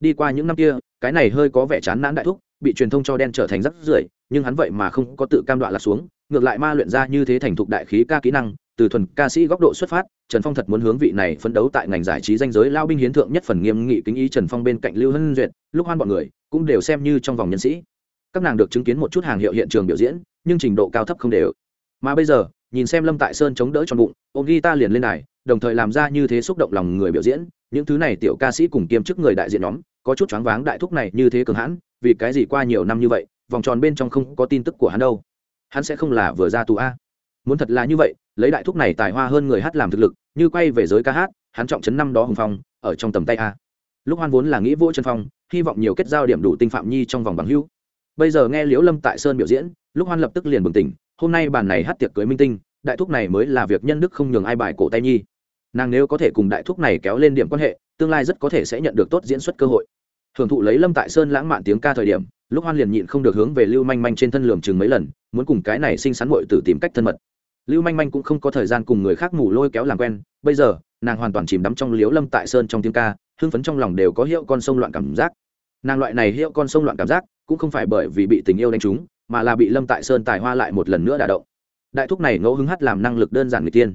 Đi qua những năm kia, cái này hơi có vẻ chán nản đại thúc, bị truyền thông cho đen trở thành rắc rưởi, nhưng hắn vậy mà không có tự cam đoạn lạc xuống, ngược lại ma luyện ra như thế thành thục đại khí ca kỹ năng, từ thuần ca sĩ góc độ xuất phát, trần phong thật muốn hướng vị này phấn đấu tại ngành giải trí danh giới lao binh hiến thượng nhất phần nghiêm nghị kính ý trần phong bên cạnh lưu hân duyệt, lúc hoan bọn người cũng đều xem như trong vòng nhân sĩ. Các nàng được chứng kiến một chút hàng hiệu hiện trường biểu diễn, nhưng trình độ cao thấp không đều. Mà bây giờ, nhìn xem lâm tại sơn chống đỡ trong bụng, ôm ghi ta liền lên này đồng thời làm ra như thế xúc động lòng người biểu diễn, những thứ này tiểu ca sĩ cùng kiêm chức người đại diện nhóm, có chút choáng váng đại thúc này như thế cường hãn, vì cái gì qua nhiều năm như vậy, vòng tròn bên trong không có tin tức của hắn đâu. Hắn sẽ không là vừa ra tù a. Muốn thật là như vậy, lấy đại thúc này tài hoa hơn người hát làm thực lực, như quay về giới ca hát, hắn trọng trấn năm đó hùng phong, ở trong tầm tay a. Lúc hoan vốn là nghĩ vỗ chân phong hy vọng nhiều kết giao điểm đủ tinh phạm nhi trong vòng bằng hữu. Bây giờ nghe liễu lâm tại sơn biểu diễn, lúc hoan lập tức liền bừng tỉnh, hôm nay bàn này hát tiệc cưới minh tinh, đại thúc này mới là việc nhân đức không nhường ai bài cổ tay nhi. Nàng nếu có thể cùng đại thúc này kéo lên điểm quan hệ, tương lai rất có thể sẽ nhận được tốt diễn xuất cơ hội. Hưởng thụ lấy lâm tại sơn lãng mạn tiếng ca thời điểm, lúc hoan liền nhịn không được hướng về lưu manh manh trên thân lường chừng mấy lần, muốn cùng cái này sinh sắn muội tử tìm cách thân mật. Lưu manh manh cũng không có thời gian cùng người khác ngủ lôi kéo làm quen, bây giờ, nàng hoàn toàn chìm đắm trong liếu lâm tại sơn trong tiếng ca hưng phấn trong lòng đều có hiệu con sông loạn cảm giác. Nàng loại này hiệu con sông loạn cảm giác cũng không phải bởi vì bị tình yêu đánh trúng, mà là bị lâm tại sơn tài hoa lại một lần nữa đả động. Đại thúc này ngẫu hứng hát làm năng lực đơn giản người tiên.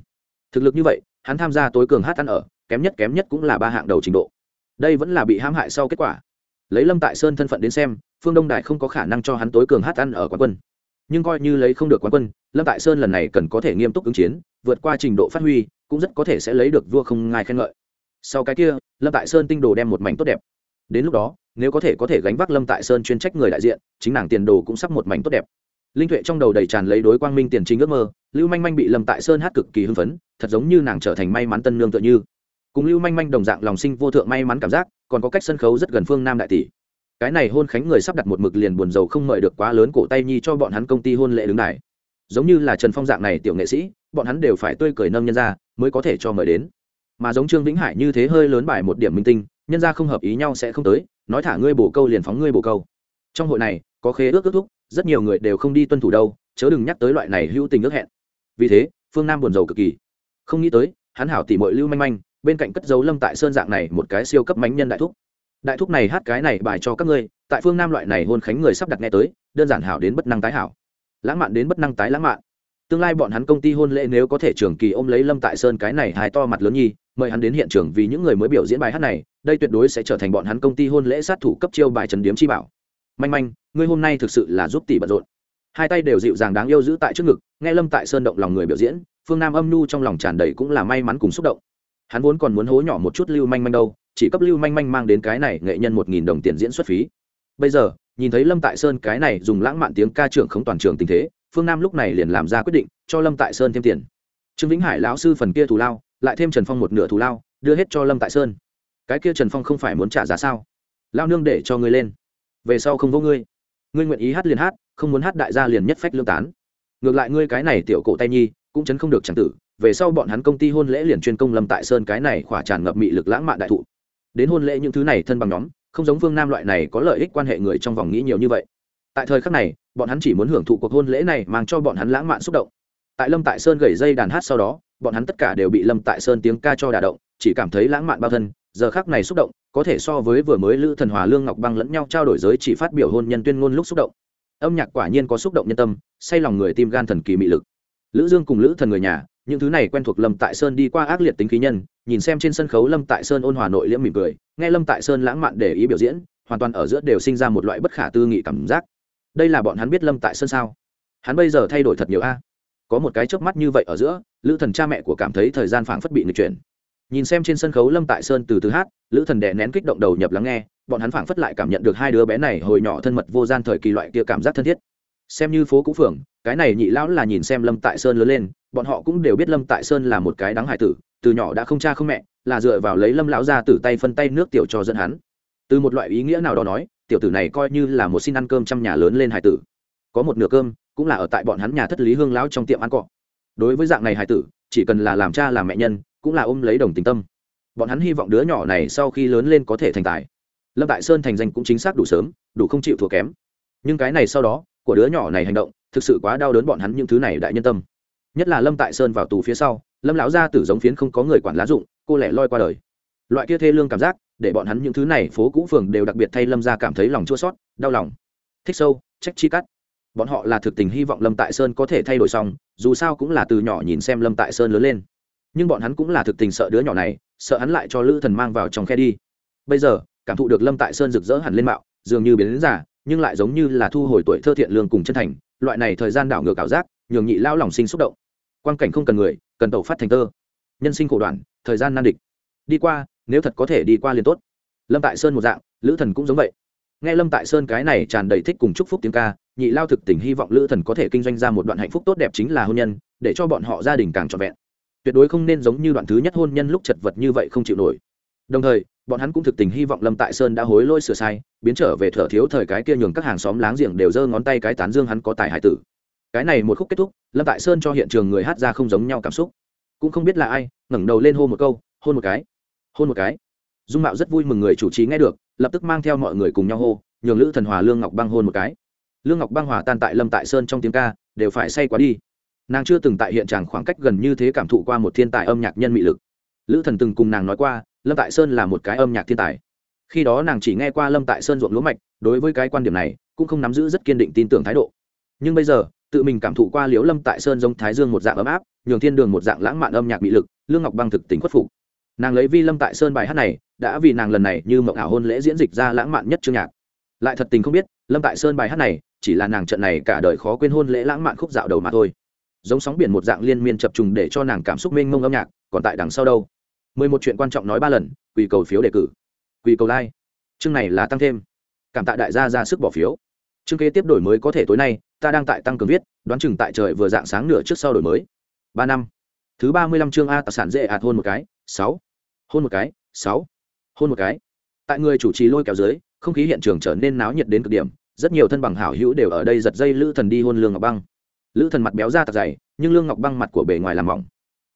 Thực lực như vậy, hắn tham gia tối cường hát ăn ở, kém nhất kém nhất cũng là ba hạng đầu trình độ. Đây vẫn là bị hãm hại sau kết quả. Lấy lâm tại sơn thân phận đến xem, phương đông đại không có khả năng cho hắn tối cường hát ăn ở quán quân. Nhưng coi như lấy không được quán quân, lâm tại sơn lần này cần có thể nghiêm túc ứng chiến, vượt qua trình độ phát huy, cũng rất có thể sẽ lấy được vua không ngài khen ngợi sau cái kia, lâm tại sơn tinh đồ đem một mảnh tốt đẹp. Đến lúc đó, nếu có thể có thể gánh vác lâm tại sơn chuyên trách người đại diện, chính nàng tiền đồ cũng sắp một mảnh tốt đẹp. Linh tuệ trong đầu đầy tràn lấy đối quang minh tiền chính ước mơ, lưu manh manh bị lâm tại sơn hát cực kỳ hưng phấn, thật giống như nàng trở thành may mắn tân nương tựa như. Cùng lưu manh manh đồng dạng lòng sinh vô thượng may mắn cảm giác, còn có cách sân khấu rất gần phương nam đại tỷ. Cái này hôn khánh người sắp đặt một mực liền buồn giàu không mời được quá lớn cổ tay nhi cho bọn hắn công ty hôn lễ đứng này giống như là trần phong dạng này tiểu nghệ sĩ, bọn hắn đều phải tươi cười nâng nhân ra, mới có thể cho mời đến mà giống trương vĩnh hải như thế hơi lớn bài một điểm minh tinh, nhân ra không hợp ý nhau sẽ không tới, nói thả ngươi bổ câu liền phóng ngươi bổ câu. Trong hội này, có khế ước ước thúc, rất nhiều người đều không đi tuân thủ đâu, chớ đừng nhắc tới loại này hữu tình ước hẹn. Vì thế, phương nam buồn rầu cực kỳ. Không nghĩ tới, hắn hảo tỉ mội lưu manh manh, bên cạnh cất dấu lâm tại sơn dạng này một cái siêu cấp mánh nhân đại thúc. Đại thúc này hát cái này bài cho các ngươi, tại phương nam loại này hôn khánh người sắp đặt nghe tới, đơn giản hảo đến bất năng tái hảo. Lãng mạn đến bất năng tái lãng mạn. Tương lai bọn hắn công ty hôn lễ nếu có thể trường kỳ ôm lấy lâm tại sơn cái này hài to mặt lớn nhi mời hắn đến hiện trường vì những người mới biểu diễn bài hát này, đây tuyệt đối sẽ trở thành bọn hắn công ty hôn lễ sát thủ cấp chiêu bài trần điếm chi bảo. Manh manh, ngươi hôm nay thực sự là giúp tỷ bận rộn. Hai tay đều dịu dàng đáng yêu giữ tại trước ngực, nghe lâm tại sơn động lòng người biểu diễn, phương nam âm nhu trong lòng tràn đầy cũng là may mắn cùng xúc động. Hắn vốn còn muốn hố nhỏ một chút lưu manh manh đâu, chỉ cấp lưu manh manh mang đến cái này nghệ nhân một nghìn đồng tiền diễn xuất phí. Bây giờ, nhìn thấy lâm tại sơn cái này dùng lãng mạn tiếng ca trưởng không toàn trường tình thế, phương nam lúc này liền làm ra quyết định, cho lâm tại sơn thêm tiền. Trương vĩnh hải lão sư phần kia thù lao lại thêm trần phong một nửa thù lao, đưa hết cho lâm tại sơn. Cái kia trần phong không phải muốn trả giá sao? Lao nương để cho ngươi lên. Về sau không vô ngươi. Ngươi nguyện ý hát liền hát, không muốn hát đại gia liền nhất phách lương tán. Ngược lại ngươi cái này tiểu cổ tay nhi, cũng chấn không được chẳng tử. Về sau bọn hắn công ty hôn lễ liền chuyên công lâm tại sơn cái này khỏa tràn ngập mị lực lãng mạn đại thụ. Đến hôn lễ những thứ này thân bằng nhóm, không giống vương nam loại này có lợi ích quan hệ người trong vòng nghĩ nhiều như vậy. Tại thời khắc này, bọn hắn chỉ muốn hưởng thụ cuộc hôn lễ này, mang cho bọn hắn lãng mạn xúc động. Tại lâm tại sơn gầy dây đàn hát sau đó bọn hắn tất cả đều bị lâm tại sơn tiếng ca cho đà động, chỉ cảm thấy lãng mạn bao thân, giờ khác này xúc động, có thể so với vừa mới lữ thần hòa lương ngọc băng lẫn nhau trao đổi giới chỉ phát biểu hôn nhân tuyên ngôn lúc xúc động. Âm nhạc quả nhiên có xúc động nhân tâm, say lòng người tim gan thần kỳ mị lực. Lữ dương cùng lữ thần người nhà, những thứ này quen thuộc lâm tại sơn đi qua ác liệt tính khí nhân, nhìn xem trên sân khấu lâm tại sơn ôn hòa nội liễm mỉm cười, nghe lâm tại sơn lãng mạn để ý biểu diễn, hoàn toàn ở giữa đều sinh ra một loại bất khả tư nghị cảm giác. Đây là bọn hắn biết lâm tại sơn sao? Hắn bây giờ thay đổi thật nhiều a. Có một cái chớp mắt như vậy ở giữa lữ thần cha mẹ của cảm thấy thời gian phảng phất bị người chuyển. Nhìn xem trên sân khấu lâm tại sơn từ từ hát, lữ thần đè nén kích động đầu nhập lắng nghe, bọn hắn phảng phất lại cảm nhận được hai đứa bé này hồi nhỏ thân mật vô gian thời kỳ loại kia cảm giác thân thiết. Xem như phố cũ phường, cái này nhị lão là nhìn xem lâm tại sơn lớn lên, bọn họ cũng đều biết lâm tại sơn là một cái đáng hải tử, từ nhỏ đã không cha không mẹ, là dựa vào lấy lâm lão ra từ tay phân tay nước tiểu cho dẫn hắn. Từ một loại ý nghĩa nào đó nói, tiểu tử này coi như là một xin ăn cơm trong nhà lớn lên hải tử. Có một nửa cơm, cũng là ở tại bọn hắn nhà thất lý hương lão trong tiệm ăn cọ đối với dạng này hải tử, chỉ cần là làm cha làm mẹ nhân, cũng là ôm lấy đồng tình tâm. Bọn hắn hy vọng đứa nhỏ này sau khi lớn lên có thể thành tài. Lâm tại sơn thành danh cũng chính xác đủ sớm, đủ không chịu thua kém. Nhưng cái này sau đó, của đứa nhỏ này hành động, thực sự quá đau đớn bọn hắn những thứ này đại nhân tâm. Nhất là lâm tại sơn vào tù phía sau, lâm lão gia tử giống phiến không có người quản lá dụng, cô lẻ loi qua đời. Loại kia thê lương cảm giác, để bọn hắn những thứ này phố cũ phường đều đặc biệt thay lâm ra cảm thấy lòng chua sót đau lòng. Thích sâu, trách chi cắt bọn họ là thực tình hy vọng lâm tại sơn có thể thay đổi xong, dù sao cũng là từ nhỏ nhìn xem lâm tại sơn lớn lên. Nhưng bọn hắn cũng là thực tình sợ đứa nhỏ này, sợ hắn lại cho lữ thần mang vào trong khe đi. Bây giờ, cảm thụ được lâm tại sơn rực rỡ hẳn lên mạo, dường như biến đến giả nhưng lại giống như là thu hồi tuổi thơ thiện lương cùng chân thành, loại này thời gian đảo ngược ảo giác, nhường nhị lao lòng sinh xúc động. Quan cảnh không cần người, cần tẩu phát thành tơ. Nhân sinh khổ đoạn, thời gian nan địch. Đi qua, nếu thật có thể đi qua liền tốt. Lâm tại sơn một dạng, lữ thần cũng giống vậy nghe lâm tại sơn cái này tràn đầy thích cùng chúc phúc tiếng ca, nhị lao thực tình hy vọng lữ thần có thể kinh doanh ra một đoạn hạnh phúc tốt đẹp chính là hôn nhân, để cho bọn họ gia đình càng trọn vẹn. Tuyệt đối không nên giống như đoạn thứ nhất hôn nhân lúc chật vật như vậy không chịu nổi. Đồng thời, bọn hắn cũng thực tình hy vọng lâm tại sơn đã hối lỗi sửa sai, biến trở về thở thiếu thời cái kia nhường các hàng xóm láng giềng đều giơ ngón tay cái tán dương hắn có tài hải tử. Cái này một khúc kết thúc, lâm tại sơn cho hiện trường người hát ra không giống nhau cảm xúc. Cũng không biết là ai, ngẩng đầu lên hôn một câu, hôn một cái, hôn một cái. Dung mạo rất vui mừng người chủ trì nghe được lập tức mang theo mọi người cùng nhau hô, nhường lữ thần hòa lương ngọc băng hôn một cái. Lương ngọc băng hòa tan tại lâm tại sơn trong tiếng ca, đều phải say quá đi. Nàng chưa từng tại hiện tràng khoảng cách gần như thế cảm thụ qua một thiên tài âm nhạc nhân mị lực. Lữ thần từng cùng nàng nói qua, lâm tại sơn là một cái âm nhạc thiên tài. Khi đó nàng chỉ nghe qua lâm tại sơn ruộng lúa mạch, đối với cái quan điểm này, cũng không nắm giữ rất kiên định tin tưởng thái độ. Nhưng bây giờ, tự mình cảm thụ qua liễu lâm tại sơn giống thái dương một dạng ấm áp, nhường thiên đường một dạng lãng mạn âm nhạc bị lực, lương ngọc băng thực tình khuất phục. Nàng lấy vi lâm tại sơn bài hát này đã vì nàng lần này như mộng ảo hôn lễ diễn dịch ra lãng mạn nhất chương nhạc. Lại thật tình không biết, lâm tại sơn bài hát này, chỉ là nàng trận này cả đời khó quên hôn lễ lãng mạn khúc dạo đầu mà thôi. Giống sóng biển một dạng liên miên chập trùng để cho nàng cảm xúc mênh mông âm nhạc, còn tại đằng sau đâu? Mười một chuyện quan trọng nói ba lần, quỳ cầu phiếu đề cử. Quỳ cầu like. Chương này là tăng thêm. Cảm tạ đại gia ra sức bỏ phiếu. Chương kế tiếp đổi mới có thể tối nay, ta đang tại tăng cường viết, đoán chừng tại trời vừa dạng sáng nửa trước sau đổi mới. Ba năm. Thứ ba mươi lăm chương a tài sản dễ ạt hôn một cái, sáu. Hôn một cái, sáu hôn một cái. Tại người chủ trì lôi kéo dưới, không khí hiện trường trở nên náo nhiệt đến cực điểm, rất nhiều thân bằng hảo hữu đều ở đây giật dây lữ thần đi hôn lương ngọc băng. Lữ thần mặt béo ra tạc dày, nhưng lương ngọc băng mặt của bề ngoài làm mỏng.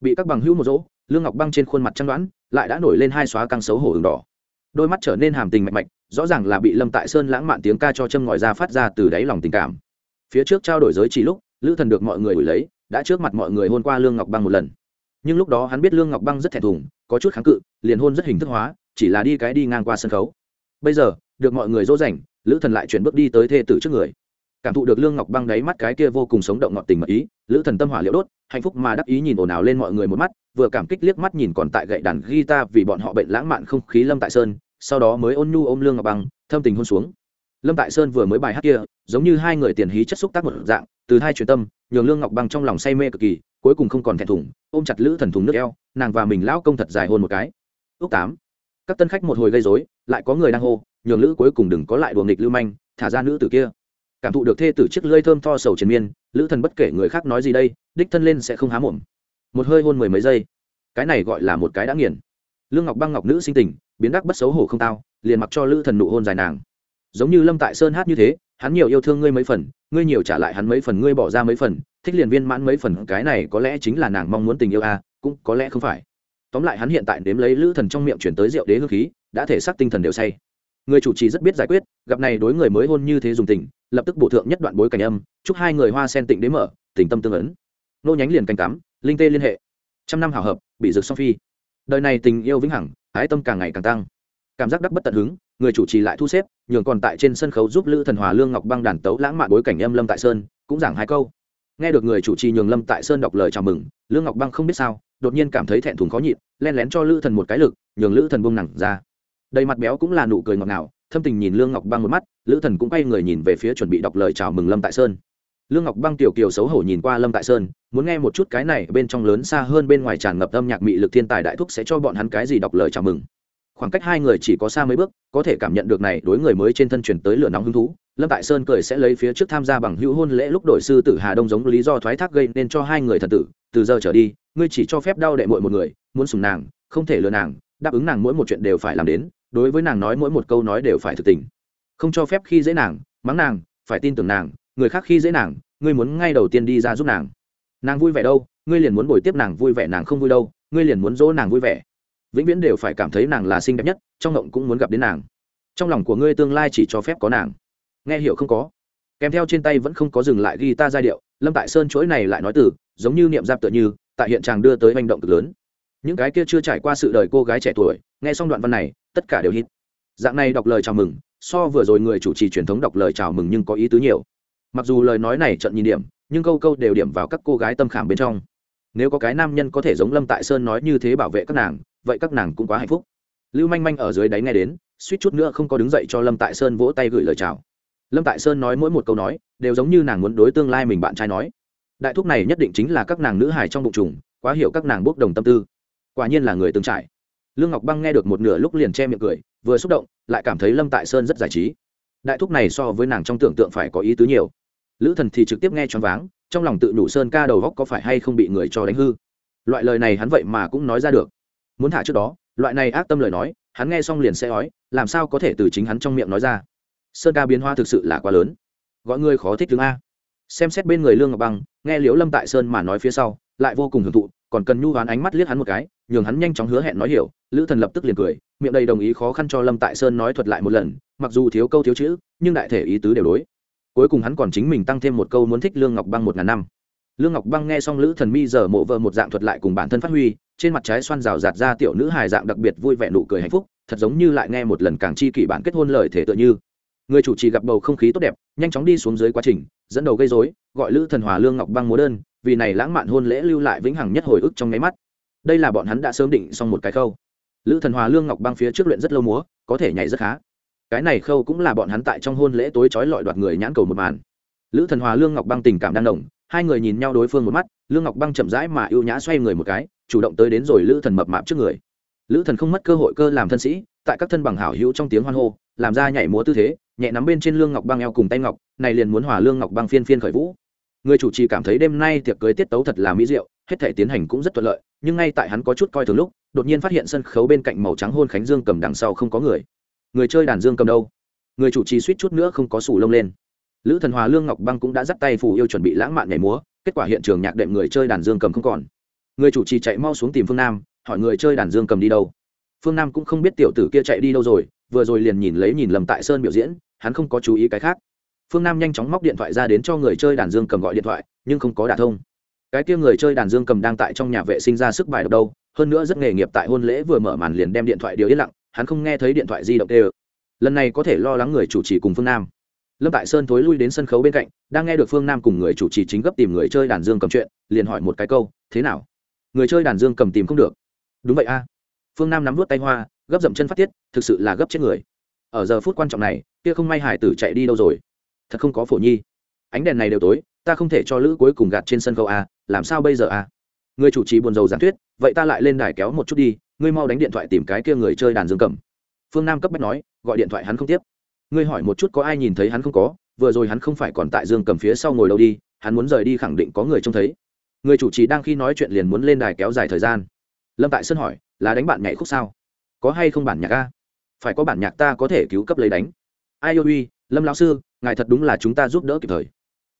Bị các bằng hữu một dỗ, lương ngọc băng trên khuôn mặt trăng đoán, lại đã nổi lên hai xóa căng xấu hổ đường đỏ. Đôi mắt trở nên hàm tình mạch mạch, rõ ràng là bị lâm tại sơn lãng mạn tiếng ca cho châm ngòi ra phát ra từ đáy lòng tình cảm. Phía trước trao đổi giới chỉ lúc, lữ thần được mọi người ủi lấy, đã trước mặt mọi người hôn qua lương ngọc băng một lần. Nhưng lúc đó hắn biết lương ngọc băng rất thẹn thùng, có chút kháng cự, liền hôn rất hình thức hóa chỉ là đi cái đi ngang qua sân khấu. Bây giờ, được mọi người dỗ dành, lữ thần lại chuyển bước đi tới thê tử trước người. Cảm thụ được lương ngọc băng đáy mắt cái kia vô cùng sống động ngọt tình mật ý, lữ thần tâm hỏa liễu đốt, hạnh phúc mà đắc ý nhìn ồn ào lên mọi người một mắt, vừa cảm kích liếc mắt nhìn còn tại gậy đàn guitar vì bọn họ bệnh lãng mạn không khí lâm tại sơn, sau đó mới ôn nhu ôm lương ngọc băng, thâm tình hôn xuống. Lâm tại sơn vừa mới bài hát kia, giống như hai người tiền hí chất xúc tác một dạng, từ hai truyền tâm, nhường lương ngọc băng trong lòng say mê cực kỳ, cuối cùng không còn thẹn thùng, ôm chặt lữ thần thùng nước eo, nàng và mình lão công thật dài hôn một cái. Ước tám các tân khách một hồi gây dối lại có người đang hô nhường lữ cuối cùng đừng có lại đùa nghịch lưu manh thả ra nữ tử kia. Cảm thụ được thê tử chiếc lưỡi thơm tho sầu triền miên lữ thần bất kể người khác nói gì đây đích thân lên sẽ không há mồm. Một hơi hôn mười mấy giây. Cái này gọi là một cái đã nghiền. Lương ngọc băng ngọc nữ sinh tình biến đắc bất xấu hổ không tao liền mặc cho lữ thần nụ hôn dài nàng. Giống như lâm tại sơn hát như thế hắn nhiều yêu thương ngươi mấy phần ngươi nhiều trả lại hắn mấy phần ngươi bỏ ra mấy phần thích liền viên mãn mấy phần cái này có lẽ chính là nàng mong muốn tình yêu a à, cũng có lẽ không phải tóm lại hắn hiện tại nếm lấy lữ thần trong miệng chuyển tới rượu đế hương khí, đã thể xác tinh thần đều say. Người chủ trì rất biết giải quyết, gặp này đối người mới hôn như thế dùng tình, lập tức bổ thượng nhất đoạn bối cảnh âm, chúc hai người hoa sen tịnh đế mở, tình tâm tương ấn. Nô nhánh liền canh cắm, linh tê liên hệ. Trăm năm hào hợp, bị rực song phi. Đời này tình yêu vĩnh hằng, ái tâm càng ngày càng tăng. Cảm giác đắc bất tận hứng, người chủ trì lại thu xếp, nhường còn tại trên sân khấu giúp lữ thần hòa lương ngọc băng đàn tấu lãng mạn bối cảnh âm lâm tại sơn, cũng giảng hai câu. Nghe được người chủ trì nhường lâm tại sơn đọc lời chào mừng, lương ngọc băng không biết sao đột nhiên cảm thấy thẹn thùng khó nhịn, len lén cho lữ thần một cái lực, nhường lữ thần buông nặng ra. Đầy mặt béo cũng là nụ cười ngọt ngào, thâm tình nhìn lương ngọc băng một mắt, lữ thần cũng quay người nhìn về phía chuẩn bị đọc lời chào mừng lâm tại sơn. Lương ngọc băng tiểu kiều xấu hổ nhìn qua lâm tại sơn, muốn nghe một chút cái này bên trong lớn xa hơn bên ngoài tràn ngập âm nhạc mị lực thiên tài đại thúc sẽ cho bọn hắn cái gì đọc lời chào mừng. Khoảng cách hai người chỉ có xa mấy bước, có thể cảm nhận được này đối người mới trên thân chuyển tới lửa nóng hứng thú. Lâm tại sơn cười sẽ lấy phía trước tham gia bằng hữu hôn lễ lúc đổi sư tử hà đông giống lý do thoái thác gây nên cho hai người thần tử, từ giờ trở đi ngươi chỉ cho phép đau đệ mội một người, muốn sùng nàng, không thể lừa nàng, đáp ứng nàng mỗi một chuyện đều phải làm đến, đối với nàng nói mỗi một câu nói đều phải thực tình. Không cho phép khi dễ nàng, mắng nàng, phải tin tưởng nàng, người khác khi dễ nàng, ngươi muốn ngay đầu tiên đi ra giúp nàng. Nàng vui vẻ đâu, ngươi liền muốn bồi tiếp nàng vui vẻ, nàng không vui đâu, ngươi liền muốn dỗ nàng vui vẻ. Vĩnh viễn đều phải cảm thấy nàng là xinh đẹp nhất, trong ngộng cũng muốn gặp đến nàng. Trong lòng của ngươi tương lai chỉ cho phép có nàng. Nghe hiểu không có? Kèm theo trên tay vẫn không có dừng lại ghi ta giai điệu, lâm tại sơn chuỗi này lại nói từ, giống như niệm giáp tựa như tại hiện tràng đưa tới hành động cực lớn. Những cái kia chưa trải qua sự đời cô gái trẻ tuổi, nghe xong đoạn văn này, tất cả đều hít. Dạng này đọc lời chào mừng, so vừa rồi người chủ trì truyền thống đọc lời chào mừng nhưng có ý tứ nhiều. Mặc dù lời nói này trận nhìn điểm, nhưng câu câu đều điểm vào các cô gái tâm khảm bên trong. Nếu có cái nam nhân có thể giống lâm tại sơn nói như thế bảo vệ các nàng, vậy các nàng cũng quá hạnh phúc. Lưu manh manh ở dưới đáy nghe đến, suýt chút nữa không có đứng dậy cho lâm tại sơn vỗ tay gửi lời chào. Lâm tại sơn nói mỗi một câu nói, đều giống như nàng muốn đối tương lai mình bạn trai nói đại thúc này nhất định chính là các nàng nữ hài trong bụng trùng quá hiểu các nàng bốc đồng tâm tư. Quả nhiên là người từng trải. Lương ngọc băng nghe được một nửa lúc liền che miệng cười vừa xúc động lại cảm thấy lâm tại sơn rất giải trí. Đại thúc này so với nàng trong tưởng tượng phải có ý tứ nhiều. Lữ thần thì trực tiếp nghe choáng váng trong lòng tự nhủ sơn ca đầu góc có phải hay không bị người cho đánh hư. Loại lời này hắn vậy mà cũng nói ra được. Muốn thả trước đó loại này ác tâm lời nói hắn nghe xong liền sẽ ói, làm sao có thể từ chính hắn trong miệng nói ra. Sơn ca biến hoa thực sự là quá lớn. Gọi người khó thích thứ a xem xét bên người lương ngọc băng, nghe liễu lâm tại sơn mà nói phía sau, lại vô cùng hưởng thụ, còn cần nhu hoán ánh mắt liếc hắn một cái, nhường hắn nhanh chóng hứa hẹn nói hiểu, lữ thần lập tức liền cười, miệng đầy đồng ý khó khăn cho lâm tại sơn nói thuật lại một lần, mặc dù thiếu câu thiếu chữ, nhưng đại thể ý tứ đều đối. Cuối cùng hắn còn chính mình tăng thêm một câu muốn thích lương ngọc băng một ngàn năm. Lương ngọc băng nghe xong lữ thần mi giờ mộ vợ một dạng thuật lại cùng bản thân phát huy, trên mặt trái xoan rào rạt ra tiểu nữ hài dạng đặc biệt vui vẻ nụ cười hạnh phúc, thật giống như lại nghe một lần càng chi kỷ bản kết hôn lời thể tựa như người chủ trì gặp bầu không khí tốt đẹp, nhanh chóng đi xuống dưới quá trình, dẫn đầu gây dối gọi lữ thần hòa lương ngọc băng múa đơn, vì này lãng mạn hôn lễ lưu lại vĩnh hằng nhất hồi ức trong nháy mắt. Đây là bọn hắn đã sớm định xong một cái khâu. Lữ thần hòa lương ngọc băng phía trước luyện rất lâu múa, có thể nhảy rất khá. Cái này khâu cũng là bọn hắn tại trong hôn lễ tối trói lọi đoạt người nhãn cầu một màn. Lữ thần hòa lương ngọc băng tình cảm đang nồng hai người nhìn nhau đối phương một mắt, lương ngọc băng chậm rãi mà ưu nhã xoay người một cái, chủ động tới đến rồi lữ thần mập mạp trước người. Lữ thần không mất cơ hội cơ làm thân sĩ, tại các thân bằng hảo hữu trong tiếng hoan hô, làm ra nhảy múa tư thế nhẹ nắm bên trên lương ngọc băng eo cùng tay ngọc, này liền muốn hòa lương ngọc băng phiên phiên khởi vũ. Người chủ trì cảm thấy đêm nay tiệc cưới tiết tấu thật là mỹ diệu, hết thể tiến hành cũng rất thuận lợi, nhưng ngay tại hắn có chút coi thường lúc, đột nhiên phát hiện sân khấu bên cạnh màu trắng hôn khánh dương cầm đằng sau không có người. Người chơi đàn dương cầm đâu? Người chủ trì suýt chút nữa không có sủ lông lên. Lữ thần hòa lương ngọc băng cũng đã dắt tay phù yêu chuẩn bị lãng mạn nhảy múa, kết quả hiện trường nhạc đệm người chơi đàn dương cầm không còn. Người chủ trì chạy mau xuống tìm phương nam, hỏi người chơi đàn dương cầm đi đâu. Phương nam cũng không biết tiểu tử kia chạy đi đâu rồi, vừa rồi liền nhìn lấy nhìn lầm tại sơn biểu diễn hắn không có chú ý cái khác. Phương nam nhanh chóng móc điện thoại ra đến cho người chơi đàn dương cầm gọi điện thoại, nhưng không có đả thông. Cái kia người chơi đàn dương cầm đang tại trong nhà vệ sinh ra sức bài đọc đâu, hơn nữa rất nghề nghiệp tại hôn lễ vừa mở màn liền đem điện thoại điều yên lặng, hắn không nghe thấy điện thoại di động tê lần này có thể lo lắng người chủ trì cùng phương nam. Lâm tại sơn thối lui đến sân khấu bên cạnh, đang nghe được phương nam cùng người chủ trì chính gấp tìm người chơi đàn dương cầm chuyện, liền hỏi một cái câu, thế nào? Người chơi đàn dương cầm tìm không được. Đúng vậy a. Phương nam nắm vút tay hoa, gấp dậm chân phát tiết, thực sự là gấp chết người. Ở giờ phút quan trọng này kia không may hải tử chạy đi đâu rồi? Thật không có phổ nhi. Ánh đèn này đều tối, ta không thể cho lữ cuối cùng gạt trên sân khấu a làm sao bây giờ a người chủ trì buồn rầu giảng thuyết, vậy ta lại lên đài kéo một chút đi, ngươi mau đánh điện thoại tìm cái kia người chơi đàn dương cầm. Phương nam cấp bách nói, gọi điện thoại hắn không tiếp. Ngươi hỏi một chút có ai nhìn thấy hắn không có, vừa rồi hắn không phải còn tại dương cầm phía sau ngồi đâu đi, hắn muốn rời đi khẳng định có người trông thấy. Người chủ trì đang khi nói chuyện liền muốn lên đài kéo dài thời gian. Lâm tại sân hỏi, là đánh bạn nhảy khúc sao? Có hay không bản nhạc a? Phải có bản nhạc ta có thể cứu cấp lấy đánh ai ôi uy, lâm lão sư, ngài thật đúng là chúng ta giúp đỡ kịp thời.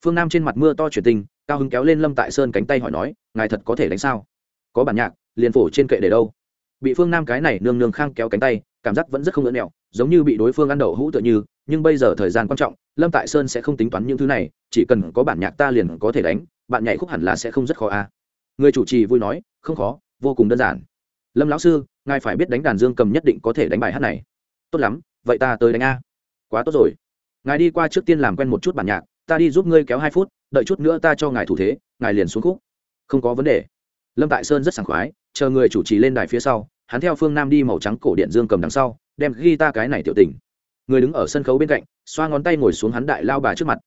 Phương nam trên mặt mưa to chuyển tình, cao hứng kéo lên lâm tại sơn cánh tay hỏi nói, ngài thật có thể đánh sao? Có bản nhạc, liền phổ trên kệ để đâu? Bị phương nam cái này nương nương khang kéo cánh tay, cảm giác vẫn rất không ngỡ nẹo, giống như bị đối phương ăn đậu hũ tựa như, nhưng bây giờ thời gian quan trọng, lâm tại sơn sẽ không tính toán những thứ này, chỉ cần có bản nhạc ta liền có thể đánh, bạn nhảy khúc hẳn là sẽ không rất khó a. À. người chủ trì vui nói, không khó, vô cùng đơn giản. Lâm lão sư, ngài phải biết đánh đàn dương cầm nhất định có thể đánh bài hát này. Tốt lắm, vậy ta tới đánh a quá tốt rồi. Ngài đi qua trước tiên làm quen một chút bản nhạc, ta đi giúp ngươi kéo hai phút, đợi chút nữa ta cho ngài thủ thế, ngài liền xuống khúc. Không có vấn đề. Lâm tại sơn rất sảng khoái, chờ người chủ trì lên đài phía sau, hắn theo phương nam đi màu trắng cổ điện dương cầm đằng sau, đem ghi ta cái này tiểu tình. Người đứng ở sân khấu bên cạnh, xoa ngón tay ngồi xuống hắn đại lao bà trước mặt.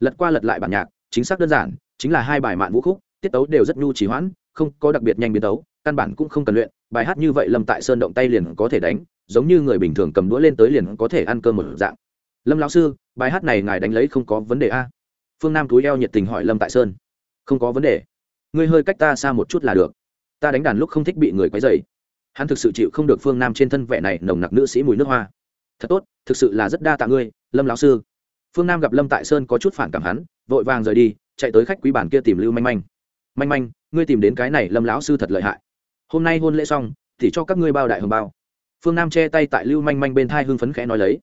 Lật qua lật lại bản nhạc, chính xác đơn giản, chính là hai bài mạn vũ khúc, tiết tấu đều rất nhu trí hoãn, không có đặc biệt nhanh biến tấu, căn bản cũng không cần luyện, bài hát như vậy lâm tại sơn động tay liền có thể đánh, giống như người bình thường cầm đũa lên tới liền có thể ăn cơm một dạng lâm lão sư, bài hát này ngài đánh lấy không có vấn đề a? Phương nam túi eo nhiệt tình hỏi lâm tại sơn. Không có vấn đề. Ngươi hơi cách ta xa một chút là được. Ta đánh đàn lúc không thích bị người quấy dày hắn thực sự chịu không được phương nam trên thân vẻ này nồng nặc nữ sĩ mùi nước hoa. Thật tốt, thực sự là rất đa tạ ngươi, lâm lão sư. Phương nam gặp lâm tại sơn có chút phản cảm hắn, vội vàng rời đi, chạy tới khách quý bản kia tìm lưu manh manh. Manh manh, ngươi tìm đến cái này lâm lão sư thật lợi hại. Hôm nay hôn lễ xong, thì cho các ngươi bao đại hồng bao. Phương nam che tay tại lưu manh manh bên thai hưng phấn khẽ nói lấy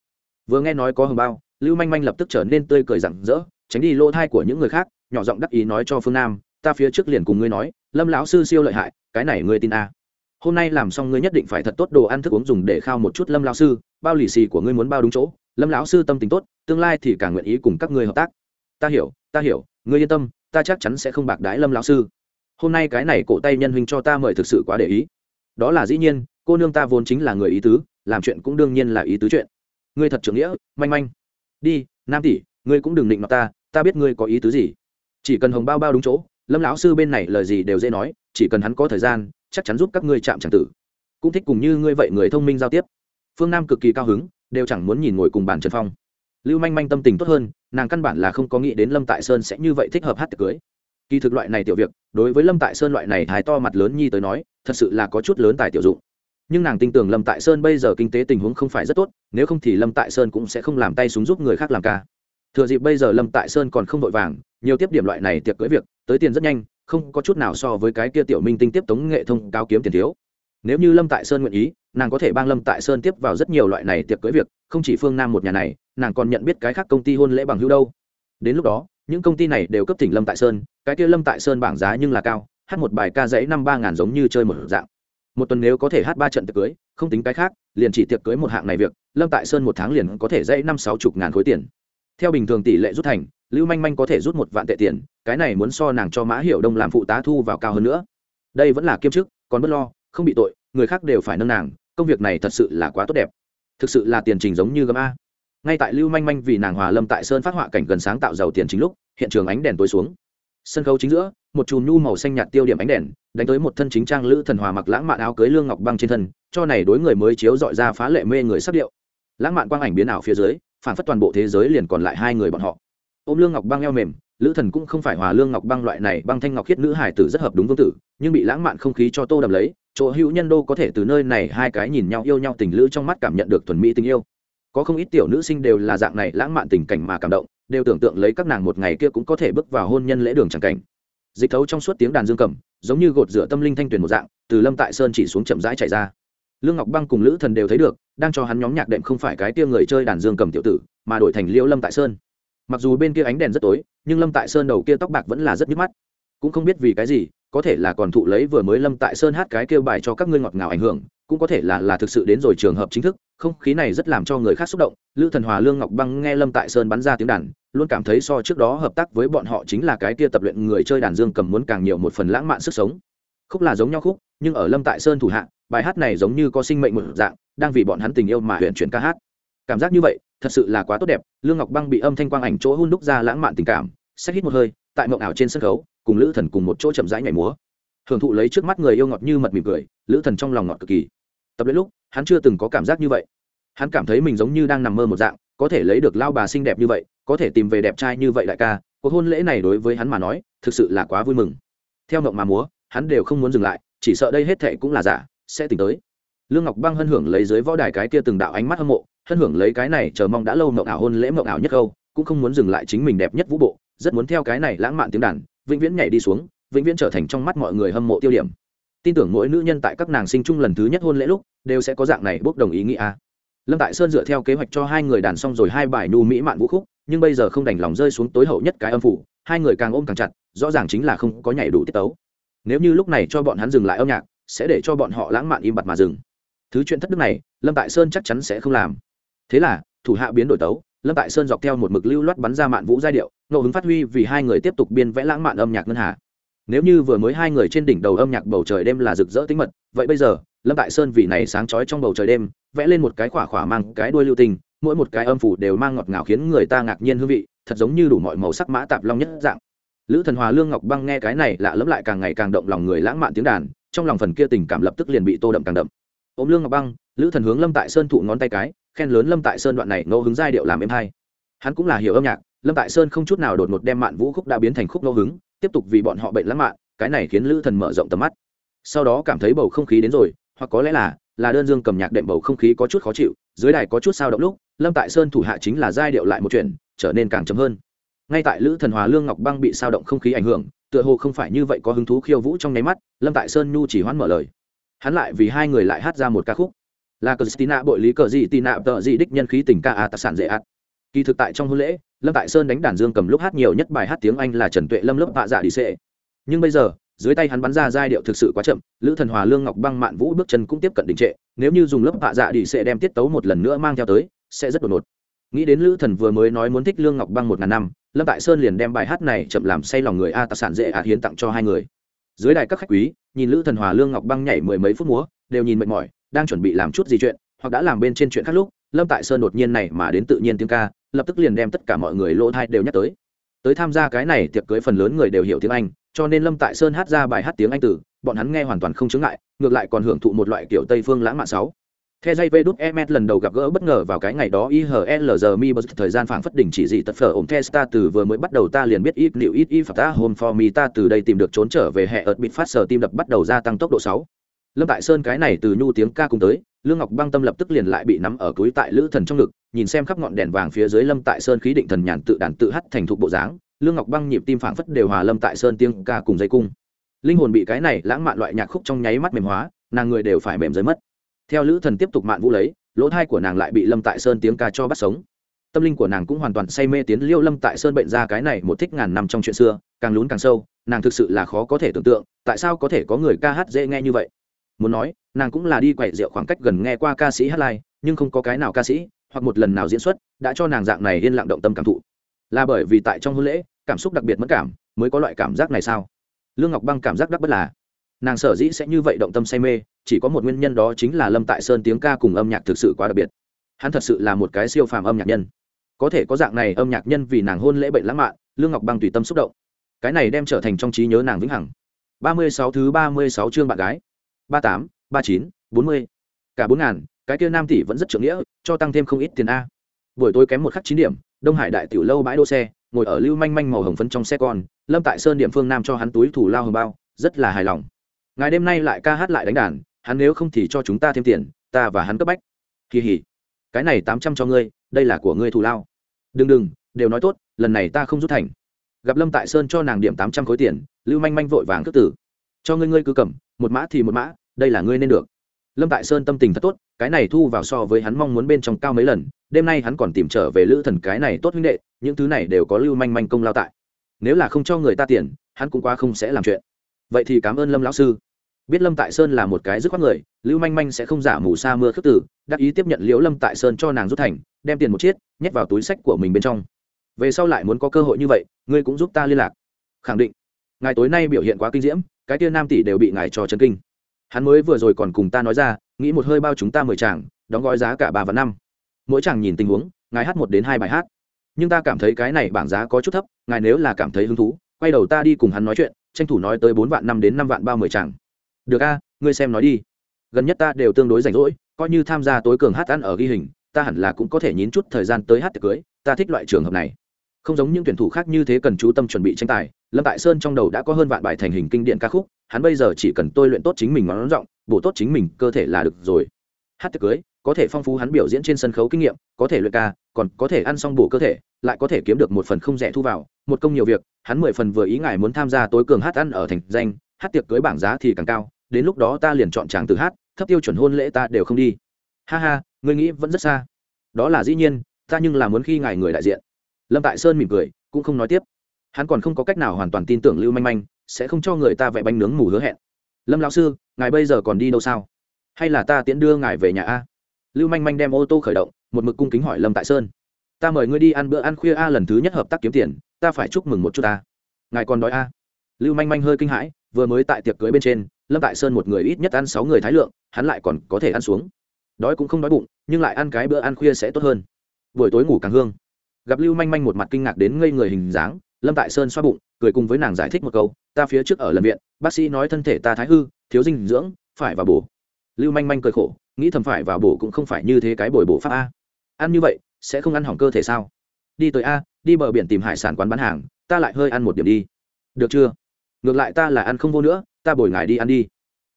vừa nghe nói có hồng bao, lưu manh manh lập tức trở nên tươi cười rặng rỡ, tránh đi lỗ thai của những người khác, nhỏ giọng đắc ý nói cho phương nam, ta phía trước liền cùng ngươi nói, lâm lão sư siêu lợi hại, cái này ngươi tin à. hôm nay làm xong ngươi nhất định phải thật tốt đồ ăn thức uống dùng để khao một chút lâm lão sư, bao lì xì của ngươi muốn bao đúng chỗ, lâm lão sư tâm tình tốt, tương lai thì càng nguyện ý cùng các ngươi hợp tác. Ta hiểu ta hiểu, ngươi yên tâm, ta chắc chắn sẽ không bạc đái lâm lão sư. Hôm nay cái này cổ tay nhân huynh cho ta mời thực sự quá để ý. Đó là dĩ nhiên, cô nương ta vốn chính là người ý tứ, làm chuyện cũng đương nhiên là ý tứ chuyện ngươi thật trưởng nghĩa, manh manh. Đi, nam tỷ, ngươi cũng đừng định nọ ta ta biết ngươi có ý tứ gì. Chỉ cần hồng bao bao đúng chỗ, lâm lão sư bên này lời gì đều dễ nói, chỉ cần hắn có thời gian, chắc chắn giúp các ngươi chạm tràng tử. Cũng thích cùng như ngươi vậy người thông minh giao tiếp. Phương nam cực kỳ cao hứng, đều chẳng muốn nhìn ngồi cùng bàn trần phong. Lưu manh manh tâm tình tốt hơn, nàng căn bản là không có nghĩ đến lâm tại sơn sẽ như vậy thích hợp hát tiệc cưới. Kỳ thực loại này tiểu việc, đối với lâm tại sơn loại này thái to mặt lớn nhi tới nói, thật sự là có chút lớn tài tiểu dụng nhưng nàng tin tưởng lâm tại sơn bây giờ kinh tế tình huống không phải rất tốt, nếu không thì lâm tại sơn cũng sẽ không làm tay súng giúp người khác làm ca. Thừa dịp bây giờ lâm tại sơn còn không vội vàng, nhiều tiếp điểm loại này tiệc cưới việc, tới tiền rất nhanh, không có chút nào so với cái kia tiểu minh tinh tiếp tống nghệ thông cao kiếm tiền thiếu. Nếu như lâm tại sơn nguyện ý, nàng có thể bang lâm tại sơn tiếp vào rất nhiều loại này tiệc cưới việc, không chỉ phương nam một nhà này, nàng còn nhận biết cái khác công ty hôn lễ bằng hữu đâu. Đến lúc đó, những công ty này đều cấp tỉnh lâm tại sơn, cái kia lâm tại sơn bảng giá nhưng là cao, hát một bài ca dãy năm ba ngàn giống như chơi một dạng một tuần nếu có thể hát ba trận tiệc cưới, không tính cái khác, liền chỉ tiệc cưới một hạng này việc, lâm tại sơn một tháng liền có thể dãy năm sáu chục ngàn khối tiền. Theo bình thường tỷ lệ rút thành, lưu manh manh có thể rút một vạn tệ tiền, cái này muốn so nàng cho mã hiểu đông làm phụ tá thu vào cao hơn nữa. Đây vẫn là kiêm chức, còn bất lo, không bị tội, người khác đều phải nâng nàng, công việc này thật sự là quá tốt đẹp. Thực sự là tiền trình giống như gấm a. Ngay tại lưu manh manh vì nàng hòa lâm tại sơn phát họa cảnh gần sáng tạo giàu tiền chính lúc, hiện trường ánh đèn tối xuống sân khấu chính giữa, một chùm nhu màu xanh nhạt tiêu điểm ánh đèn, đánh tới một thân chính trang lữ thần hòa mặc lãng mạn áo cưới lương ngọc băng trên thân, cho này đối người mới chiếu dọi ra phá lệ mê người sắc điệu. Lãng mạn quang ảnh biến ảo phía dưới, phản phất toàn bộ thế giới liền còn lại hai người bọn họ. Ôm lương ngọc băng eo mềm, lữ thần cũng không phải hòa lương ngọc băng loại này băng thanh ngọc khiết nữ hải tử rất hợp đúng vương tử, nhưng bị lãng mạn không khí cho tô đầm lấy, chỗ hữu nhân đô có thể từ nơi này hai cái nhìn nhau yêu nhau tình lữ trong mắt cảm nhận được thuần mỹ tình yêu có không ít tiểu nữ sinh đều là dạng này lãng mạn tình cảnh mà cảm động, đều tưởng tượng lấy các nàng một ngày kia cũng có thể bước vào hôn nhân lễ đường c cảnh. Dịch thấu trong suốt tiếng đàn dương cầm, giống như gột rửa tâm linh thanh tuyền một dạng, từ lâm tại sơn chỉ xuống chậm rãi chạy ra. Lương ngọc băng cùng lữ thần đều thấy được, đang cho hắn nhóm nhạc đệm không phải cái tia người chơi đàn dương cầm tiểu tử, mà đổi thành liễu lâm tại sơn. Mặc dù bên kia ánh đèn rất tối, nhưng lâm tại sơn đầu kia tóc bạc vẫn là rất nhức mắt. Cũng không biết vì cái gì, có thể là còn thụ lấy vừa mới lâm tại sơn hát cái kêu bài cho các ngươi ngọt ngào ảnh hưởng cũng có thể là là thực sự đến rồi trường hợp chính thức, không, khí này rất làm cho người khác xúc động. Lữ thần hòa, lương ngọc băng nghe lâm tại sơn bắn ra tiếng đàn, luôn cảm thấy so trước đó hợp tác với bọn họ chính là cái kia tập luyện người chơi đàn dương cầm muốn càng nhiều một phần lãng mạn sức sống. Khúc là giống nhau khúc, nhưng ở lâm tại sơn thủ hạ, bài hát này giống như có sinh mệnh một dạng, đang vì bọn hắn tình yêu mà huyện chuyển ca hát. Cảm giác như vậy, thật sự là quá tốt đẹp. Lương ngọc băng bị âm thanh quang ảnh chỗ hun đúc ra lãng mạn tình cảm xét hít một hơi, tại mộng ảo trên sân khấu, cùng lữ thần cùng một chỗ chậm rãi nhảy múa. Hưởng thụ lấy trước mắt người yêu ngọt như mật mỉm cười, lữ thần trong lòng ngọt cực kỳ tập đến lúc, hắn chưa từng có cảm giác như vậy. Hắn cảm thấy mình giống như đang nằm mơ một dạng, có thể lấy được lao bà xinh đẹp như vậy, có thể tìm về đẹp trai như vậy đại ca, cuộc hôn lễ này đối với hắn mà nói, thực sự là quá vui mừng. Theo ngộng mà múa, hắn đều không muốn dừng lại, chỉ sợ đây hết thệ cũng là giả, sẽ tỉnh tới. Lương ngọc băng hân hưởng lấy dưới võ đài cái kia từng đạo ánh mắt hâm mộ, hân hưởng lấy cái này chờ mong đã lâu mộng ảo hôn lễ mộng ảo nhất câu, cũng không muốn dừng lại chính mình đẹp nhất vũ bộ, rất muốn theo cái này lãng mạn tiếng đàn, vĩnh viễn nhảy đi xuống, vĩnh viễn trở thành trong mắt mọi người hâm mộ tiêu điểm tin tưởng mỗi nữ nhân tại các nàng sinh chung lần thứ nhất hôn lễ lúc, đều sẽ có dạng này bốc đồng ý nghĩa lâm tại sơn dựa theo kế hoạch cho hai người đàn xong rồi hai bài nu mỹ mạn vũ khúc, nhưng bây giờ không đành lòng rơi xuống tối hậu nhất cái âm phủ, hai người càng ôm càng chặt, rõ ràng chính là không có nhảy đủ tiết tấu. Nếu như lúc này cho bọn hắn dừng lại âm nhạc, sẽ để cho bọn họ lãng mạn im bặt mà dừng. Thứ chuyện thất đức này, lâm tại sơn chắc chắn sẽ không làm. Thế là, thủ hạ biến đổi tấu, lâm tại sơn dọc theo một mực lưu loát bắn ra mạn vũ giai điệu, ngẫu hứng phát huy vì hai người tiếp tục biên vẽ lãng mạn âm nhạc ngân hà nếu như vừa mới hai người trên đỉnh đầu âm nhạc bầu trời đêm là rực rỡ tính mật, vậy bây giờ, lâm tại sơn vì này sáng trói trong bầu trời đêm, vẽ lên một cái khỏa khỏa mang cái đuôi lưu tình, mỗi một cái âm phủ đều mang ngọt ngào khiến người ta ngạc nhiên hương vị, thật giống như đủ mọi màu sắc mã tạp long nhất dạng. Lữ thần hòa lương ngọc băng nghe cái này lạ lẫm lại càng ngày càng động lòng người lãng mạn tiếng đàn, trong lòng phần kia tình cảm lập tức liền bị tô đậm càng đậm. Ôm lương ngọc băng, lữ thần hướng lâm tại sơn thụ ngón tay cái, khen lớn lâm tại sơn đoạn này ngẫu hứng giai điệu làm êm hay. Hắn cũng là hiểu âm nhạc, lâm tại sơn không chút nào đột ngột đem mạn vũ khúc đã biến thành khúc ngẫu hứng tiếp tục vì bọn họ bệnh lãng mạn, cái này khiến lữ thần mở rộng tầm mắt. Sau đó cảm thấy bầu không khí đến rồi, hoặc có lẽ là là đơn dương cầm nhạc đệm bầu không khí có chút khó chịu, dưới đài có chút sao động lúc, lâm tại sơn thủ hạ chính là giai điệu lại một chuyện, trở nên càng chấm hơn. Ngay tại lữ thần hòa lương ngọc băng bị sao động không khí ảnh hưởng, tựa hồ không phải như vậy có hứng thú khiêu vũ trong nháy mắt, lâm tại sơn nhu chỉ hoãn mở lời. Hắn lại vì hai người lại hát ra một ca khúc. Là cờ stina bội lý cờ gì tì nạ tợ gì đích nhân khí tình ca a tạ sản dễ ạt kỳ thực tại trong hôn lễ, lâm tại sơn đánh đàn dương cầm lúc hát nhiều nhất bài hát tiếng anh là trần tuệ lâm lớp hạ dạ đi xệ nhưng bây giờ, dưới tay hắn bắn ra giai điệu thực sự quá chậm, lữ thần hòa, lương ngọc băng, mạn vũ bước chân cũng tiếp cận đình trệ, nếu như dùng lớp hạ dạ đi xệ đem tiết tấu một lần nữa mang theo tới, sẽ rất đột ngột. Nghĩ đến lữ thần vừa mới nói muốn thích lương ngọc băng một ngàn năm, lâm tại sơn liền đem bài hát này chậm làm say lòng người a tạ sản dễ ạt hiến tặng cho hai người. Dưới đài các khách quý, nhìn lữ thần hòa, lương ngọc băng nhảy mười mấy phút múa, đều nhìn mệt mỏi, đang chuẩn bị làm chút gì chuyện, hoặc đã làm bên trên chuyện khác lúc, lâm tại sơn đột nhiên này mà đến tự nhiên tiếng ca lập tức liền đem tất cả mọi người lỗ thai đều nhắc tới tới tham gia cái này tiệc cưới phần lớn người đều hiểu tiếng anh cho nên lâm tại sơn hát ra bài hát tiếng anh tử bọn hắn nghe hoàn toàn không chứng ngại ngược lại còn hưởng thụ một loại kiểu tây phương lãng mạn sáu The dây vê đút Emet lần đầu gặp gỡ bất ngờ vào cái ngày đó IHLZ mi bất thời gian phảng phất đỉnh chỉ gì tật phở ổn Testa từ vừa mới bắt đầu ta liền biết ít liệu ít ít phạt ta home for me ta từ đây tìm được trốn trở về hệ ợt bịt phát sở tim đập bắt đầu gia tăng tốc độ 6. Lâm Tại Sơn cái này từ nhu tiếng ca cùng tới, Lương Ngọc Băng tâm lập tức liền lại bị nắm ở túi tại Lữ Thần trong ngực, nhìn xem khắp ngọn đèn vàng phía dưới Lâm Tại Sơn khí định thần nhàn tự đàn tự hát thành thục bộ dáng, Lương Ngọc Băng nhịp tim phảng phất đều hòa Lâm Tại Sơn tiếng ca cùng dây cung. Linh hồn bị cái này lãng mạn loại nhạc khúc trong nháy mắt mềm hóa, nàng người đều phải mềm rơi mất. Theo lữ thần tiếp tục mạn vũ lấy lỗ thai của nàng lại bị lâm tại sơn tiếng ca cho bắt sống. Tâm linh của nàng cũng hoàn toàn say mê tiến liêu lâm tại sơn bệnh ra cái này một thích ngàn năm trong chuyện xưa càng lún càng sâu nàng thực sự là khó có thể tưởng tượng tại sao có thể có người ca hát dễ nghe như vậy. Muốn nói nàng cũng là đi quậy rượu khoảng cách gần nghe qua ca sĩ hát live nhưng không có cái nào ca sĩ hoặc một lần nào diễn xuất, đã cho nàng dạng này yên lặng động tâm cảm thụ. Là bởi vì tại trong hôn lễ, cảm xúc đặc biệt mất cảm, mới có loại cảm giác này sao? Lương ngọc băng cảm giác đắc bất là, nàng sở dĩ sẽ như vậy động tâm say mê, chỉ có một nguyên nhân đó chính là lâm tại sơn tiếng ca cùng âm nhạc thực sự quá đặc biệt. Hắn thật sự là một cái siêu phàm âm nhạc nhân. Có thể có dạng này âm nhạc nhân vì nàng hôn lễ bệnh lãng mạn, lương ngọc băng tùy tâm xúc động. Cái này đem trở thành trong trí nhớ nàng vĩnh hằng. Ba mươi sáu thứ ba mươi sáu chương bạn gái. Ba tám, ba chín, bốn mươi. Cả bốn ngàn cái kia nam tỷ vẫn rất trưởng nghĩa, cho tăng thêm không ít tiền a. Buổi tối kém một khắc chín điểm, đông hải đại tiểu lâu bãi đỗ xe, ngồi ở lưu manh manh màu hồng phấn trong xe con, lâm tại sơn điểm phương nam cho hắn túi thủ lao hồng bao, rất là hài lòng. Ngày đêm nay lại ca hát lại đánh đàn, hắn nếu không thì cho chúng ta thêm tiền, ta và hắn cấp bách. Kỳ hỉ. Cái này tám trăm cho ngươi, đây là của ngươi thù lao. Đừng đừng, đều nói tốt, lần này ta không rút thành. Gặp lâm tại sơn cho nàng điểm tám trăm khối tiền, lưu manh manh vội vàng cất tử. Cho ngươi ngươi cứ cầm, một mã thì một mã, đây là ngươi nên được lâm tại sơn tâm tình thật tốt, cái này thu vào so với hắn mong muốn bên trong cao mấy lần, đêm nay hắn còn tìm trở về lữ thần cái này tốt huynh đệ, những thứ này đều có lưu manh manh công lao tại. Nếu là không cho người ta tiền, hắn cũng quá không sẽ làm chuyện. Vậy thì cảm ơn lâm lão sư. Biết lâm tại sơn là một cái dứt khoát người, lưu manh manh sẽ không giả mù sa mưa khước tử đắc ý tiếp nhận liễu lâm tại sơn cho nàng rút thành, đem tiền một chiếc, nhét vào túi sách của mình bên trong. Về sau lại muốn có cơ hội như vậy, ngươi cũng giúp ta liên lạc. Khẳng định. Ngài tối nay biểu hiện quá kinh diễm, cái tia nam tỷ đều bị ngài cho chân kinh hắn mới vừa rồi còn cùng ta nói ra, nghĩ một hơi bao chúng ta mười chàng, đóng gói giá cả ba và năm. Mỗi chàng nhìn tình huống, ngài hát một đến hai bài hát. Nhưng ta cảm thấy cái này bảng giá có chút thấp, ngài nếu là cảm thấy hứng thú, quay đầu ta đi cùng hắn nói chuyện, tranh thủ nói tới bốn vạn năm đến năm vạn ba mười chàng. Được a, ngươi xem nói đi. Gần nhất ta đều tương đối rảnh rỗi, coi như tham gia tối cường hát ăn ở ghi hình, ta hẳn là cũng có thể nhín chút thời gian tới hát tiệc cưới, ta thích loại trường hợp này không giống những tuyển thủ khác như thế cần chú tâm chuẩn bị tranh tài, lâm tại sơn trong đầu đã có hơn vạn bài thành hình kinh điện ca khúc, hắn bây giờ chỉ cần tôi luyện tốt chính mình ngón giọng bổ tốt chính mình, cơ thể là được rồi. Hát tiệc cưới, có thể phong phú hắn biểu diễn trên sân khấu kinh nghiệm, có thể luyện ca, còn có thể ăn xong bổ cơ thể, lại có thể kiếm được một phần không rẻ thu vào, một công nhiều việc, hắn mười phần vừa ý ngài muốn tham gia tối cường hát ăn ở thành danh, hát tiệc cưới bảng giá thì càng cao, đến lúc đó ta liền chọn chàng từ hát, thấp tiêu chuẩn hôn lễ ta đều không đi. Ha ha người nghĩ vẫn rất xa. Đó là dĩ nhiên, ta nhưng là muốn khi ngài người đại diện lâm tại sơn mỉm cười, cũng không nói tiếp. Hắn còn không có cách nào hoàn toàn tin tưởng lưu manh manh, sẽ không cho người ta vẽ bánh nướng mù hứa hẹn. Lâm lão sư, ngài bây giờ còn đi đâu sao? Hay là ta tiễn đưa ngài về nhà a? Lưu manh manh đem ô tô khởi động, một mực cung kính hỏi lâm tại sơn. Ta mời ngươi đi ăn bữa ăn khuya a, lần thứ nhất hợp tác kiếm tiền, ta phải chúc mừng một chút ta ngài còn đói a? Lưu manh manh hơi kinh hãi, vừa mới tại tiệc cưới bên trên, lâm tại sơn một người ít nhất ăn sáu người thái lượng, hắn lại còn có thể ăn xuống. Đói cũng không đói bụng, nhưng lại ăn cái bữa ăn khuya sẽ tốt hơn. Buổi tối ngủ càng hương gặp lưu manh manh một mặt kinh ngạc đến ngây người hình dáng, lâm tại sơn xoa bụng, cười cùng với nàng giải thích một câu, ta phía trước ở lần viện, bác sĩ nói thân thể ta thái hư, thiếu dinh dưỡng, phải vào bổ. Lưu manh manh cười khổ, nghĩ thầm phải vào bổ cũng không phải như thế cái bồi bổ pháp a. Ăn như vậy, sẽ không ăn hỏng cơ thể sao? Đi tới a, đi bờ biển tìm hải sản quán bán hàng, ta lại hơi ăn một điểm đi. Được chưa? Ngược lại ta là ăn không vô nữa, ta bồi ngài đi ăn đi.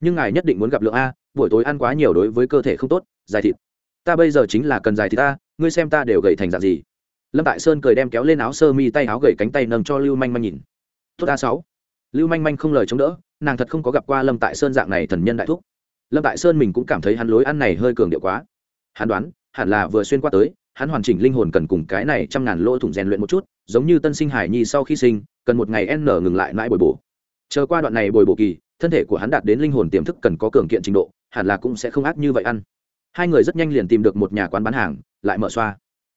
Nhưng ngài nhất định muốn gặp lượng a, buổi tối ăn quá nhiều đối với cơ thể không tốt, dài thịt. Ta bây giờ chính là cần dài thịt ta, ngươi xem ta đều gầy thành dạng gì lâm tại sơn cười đem kéo lên áo sơ mi tay, áo gầy cánh tay nâng cho lưu manh manh nhìn. Tốt a sáu. Lưu manh manh không lời chống đỡ, nàng thật không có gặp qua lâm tại sơn dạng này thần nhân đại thúc. Lâm tại sơn mình cũng cảm thấy hắn lối ăn này hơi cường điệu quá. Hắn đoán, hẳn là vừa xuyên qua tới, hắn hoàn chỉnh linh hồn cần cùng cái này trăm ngàn lỗ thủng rèn luyện một chút, giống như tân sinh hải nhi sau khi sinh, cần một ngày n ngừng lại mãi bồi bổ. Chờ qua đoạn này bồi bổ kỳ, thân thể của hắn đạt đến linh hồn tiềm thức cần có cường kiện trình độ, hẳn là cũng sẽ không ác như vậy ăn. Hai người rất nhanh liền tìm được một nhà quán bán hàng, lại mở xoa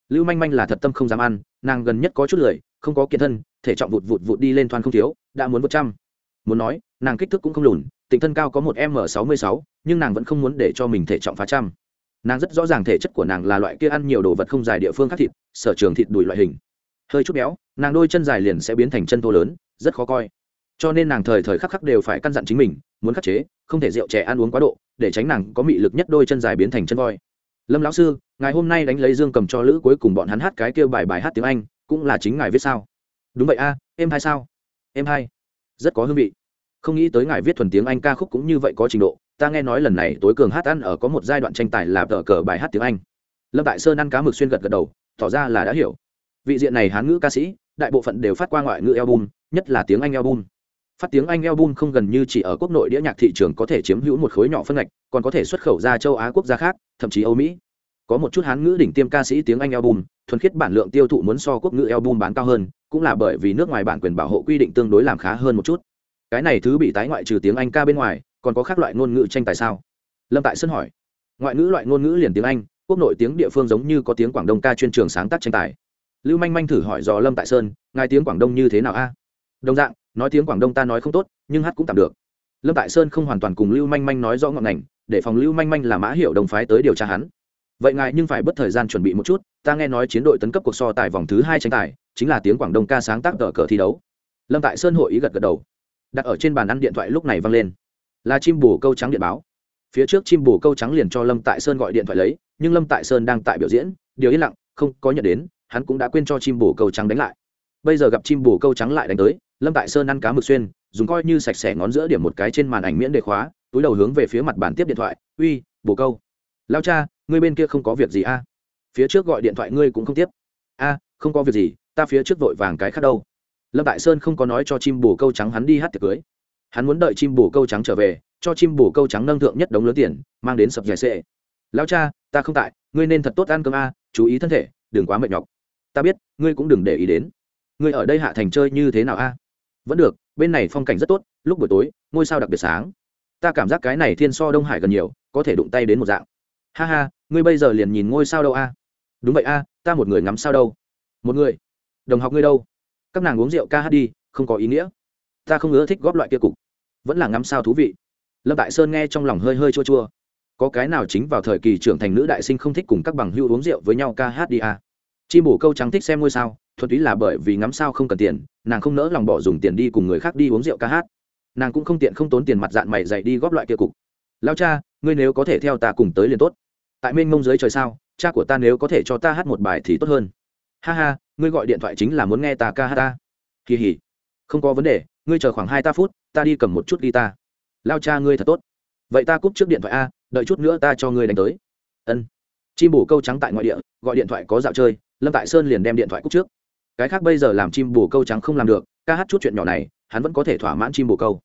lưu manh manh là thật tâm không dám ăn, nàng gần nhất có chút lười, không có kiện thân, thể trọng vụt vụt vụt đi lên thoan không thiếu, đã muốn một trăm. Muốn nói, nàng kích thước cũng không lùn, tịnh thân cao có một m sáu mươi sáu, nhưng nàng vẫn không muốn để cho mình thể trọng phá trăm. Nàng rất rõ ràng thể chất của nàng là loại kia ăn nhiều đồ vật không dài địa phương khác thịt, sở trường thịt đùi loại hình. Hơi chút béo, nàng đôi chân dài liền sẽ biến thành chân thô lớn, rất khó coi. Cho nên nàng thời thời khắc khắc đều phải căn dặn chính mình, muốn khắc chế, không thể rượu trẻ ăn uống quá độ, để tránh nàng có mị lực nhất đôi chân dài biến thành chân voi lâm lão sư, ngài hôm nay đánh lấy dương cầm cho lữ cuối cùng bọn hắn hát cái kêu bài bài hát tiếng anh, cũng là chính ngài viết sao? Đúng vậy a, em hai sao? Em hai. Rất có hương vị. Không nghĩ tới ngài viết thuần tiếng anh ca khúc cũng như vậy có trình độ, ta nghe nói lần này tối cường hát ăn ở có một giai đoạn tranh tài là tờ cờ bài hát tiếng anh. Lâm tại sơn ăn cá mực xuyên gật gật đầu, tỏ ra là đã hiểu. Vị diện này hán ngữ ca sĩ, đại bộ phận đều phát qua ngoại ngữ album, nhất là tiếng anh album phát tiếng anh album không gần như chỉ ở quốc nội đĩa nhạc thị trường có thể chiếm hữu một khối nhỏ phân ngạch, còn có thể xuất khẩu ra châu á quốc gia khác, thậm chí âu mỹ. Có một chút hán ngữ đỉnh tiêm ca sĩ tiếng anh album, thuần khiết bản lượng tiêu thụ muốn so quốc ngữ album bán cao hơn, cũng là bởi vì nước ngoài bản quyền bảo hộ quy định tương đối làm khá hơn một chút. Cái này thứ bị tái ngoại trừ tiếng anh ca bên ngoài, còn có các loại ngôn ngữ tranh tài sao? Lâm tại sân hỏi. Ngoại ngữ loại ngôn ngữ liền tiếng anh, quốc nội tiếng địa phương giống như có tiếng quảng đông ca chuyên trường sáng tác tranh tài. Lưu manh manh thử hỏi dò lâm tại sơn, ngài tiếng quảng đông như thế nào a? Đồng dạng nói tiếng quảng đông ta nói không tốt nhưng hát cũng tạm được lâm tại sơn không hoàn toàn cùng lưu manh manh nói rõ ngọn ngành để phòng lưu manh manh là mã hiệu đồng phái tới điều tra hắn vậy ngài nhưng phải bất thời gian chuẩn bị một chút ta nghe nói chiến đội tấn cấp cuộc so tài vòng thứ hai tranh tài chính là tiếng quảng đông ca sáng tác tờ cờ thi đấu lâm tại sơn hội ý gật gật đầu đặt ở trên bàn ăn điện thoại lúc này văng lên là chim bồ câu trắng điện báo phía trước chim bồ câu trắng liền cho lâm tại sơn gọi điện thoại lấy nhưng lâm tại sơn đang tại biểu diễn điều yên lặng không có nhận đến hắn cũng đã quên cho chim bồ câu trắng đánh lại bây giờ gặp chim bồ câu trắng lại đánh tới lâm tại sơn ăn cá mực xuyên, dùng coi như sạch sẽ ngón giữa điểm một cái trên màn ảnh miễn đề khóa, túi đầu hướng về phía mặt bàn tiếp điện thoại, uy bồ câu. Lao cha, ngươi bên kia không có việc gì a phía trước gọi điện thoại ngươi cũng không tiếp. A, không có việc gì, ta phía trước vội vàng cái khác đâu. Lâm tại sơn không có nói cho chim bồ câu trắng hắn đi hát tiệc cưới. Hắn muốn đợi chim bồ câu trắng trở về, cho chim bồ câu trắng nâng thượng nhất đống lớn tiền, mang đến sập dài sệ lao cha, ta không tại, ngươi nên thật tốt ăn cơm a, chú ý thân thể, đừng quá mệt nhọc. Ta biết, ngươi cũng đừng để ý đến. Ngươi ở đây hạ thành chơi như thế nào a? Vẫn được, bên này phong cảnh rất tốt, lúc buổi tối, ngôi sao đặc biệt sáng. Ta cảm giác cái này thiên so đông hải gần nhiều, có thể đụng tay đến một dạng. Ha ha, ngươi bây giờ liền nhìn ngôi sao đâu a? Đúng vậy a, ta một người ngắm sao đâu? Một người? Đồng học ngươi đâu? Các nàng uống rượu ca hát đi, không có ý nghĩa. Ta không ưa thích góp loại kia cục. Vẫn là ngắm sao thú vị. Lâm đại sơn nghe trong lòng hơi hơi chua chua. Có cái nào chính vào thời kỳ trưởng thành nữ đại sinh không thích cùng các bằng hưu uống rượu với nhau ca hát đi à chim bổ câu trắng thích xem ngôi sao, thuần túy là bởi vì ngắm sao không cần tiền, nàng không nỡ lòng bỏ dùng tiền đi cùng người khác đi uống rượu ca hát. Nàng cũng không tiện không tốn tiền mặt dạng mày dạy đi góp loại kia cục. Lao cha, ngươi nếu có thể theo ta cùng tới liền tốt. Tại mênh mông dưới trời sao, cha của ta nếu có thể cho ta hát một bài thì tốt hơn. Ha ha, ngươi gọi điện thoại chính là muốn nghe ta ca hát ta. Kỳ hỉ, không có vấn đề, ngươi chờ khoảng hai ta phút, ta đi cầm một chút đi ta. lao cha ngươi thật tốt. Vậy ta cúp trước điện thoại a, đợi chút nữa ta cho ngươi đánh tới. Ân. Chim bổ câu trắng tại ngoại địa, gọi điện thoại có dạo chơi lâm tại sơn liền đem điện thoại cúc trước. Cái khác bây giờ làm chim bồ câu trắng không làm được, ca hát chút chuyện nhỏ này, hắn vẫn có thể thỏa mãn chim bồ câu.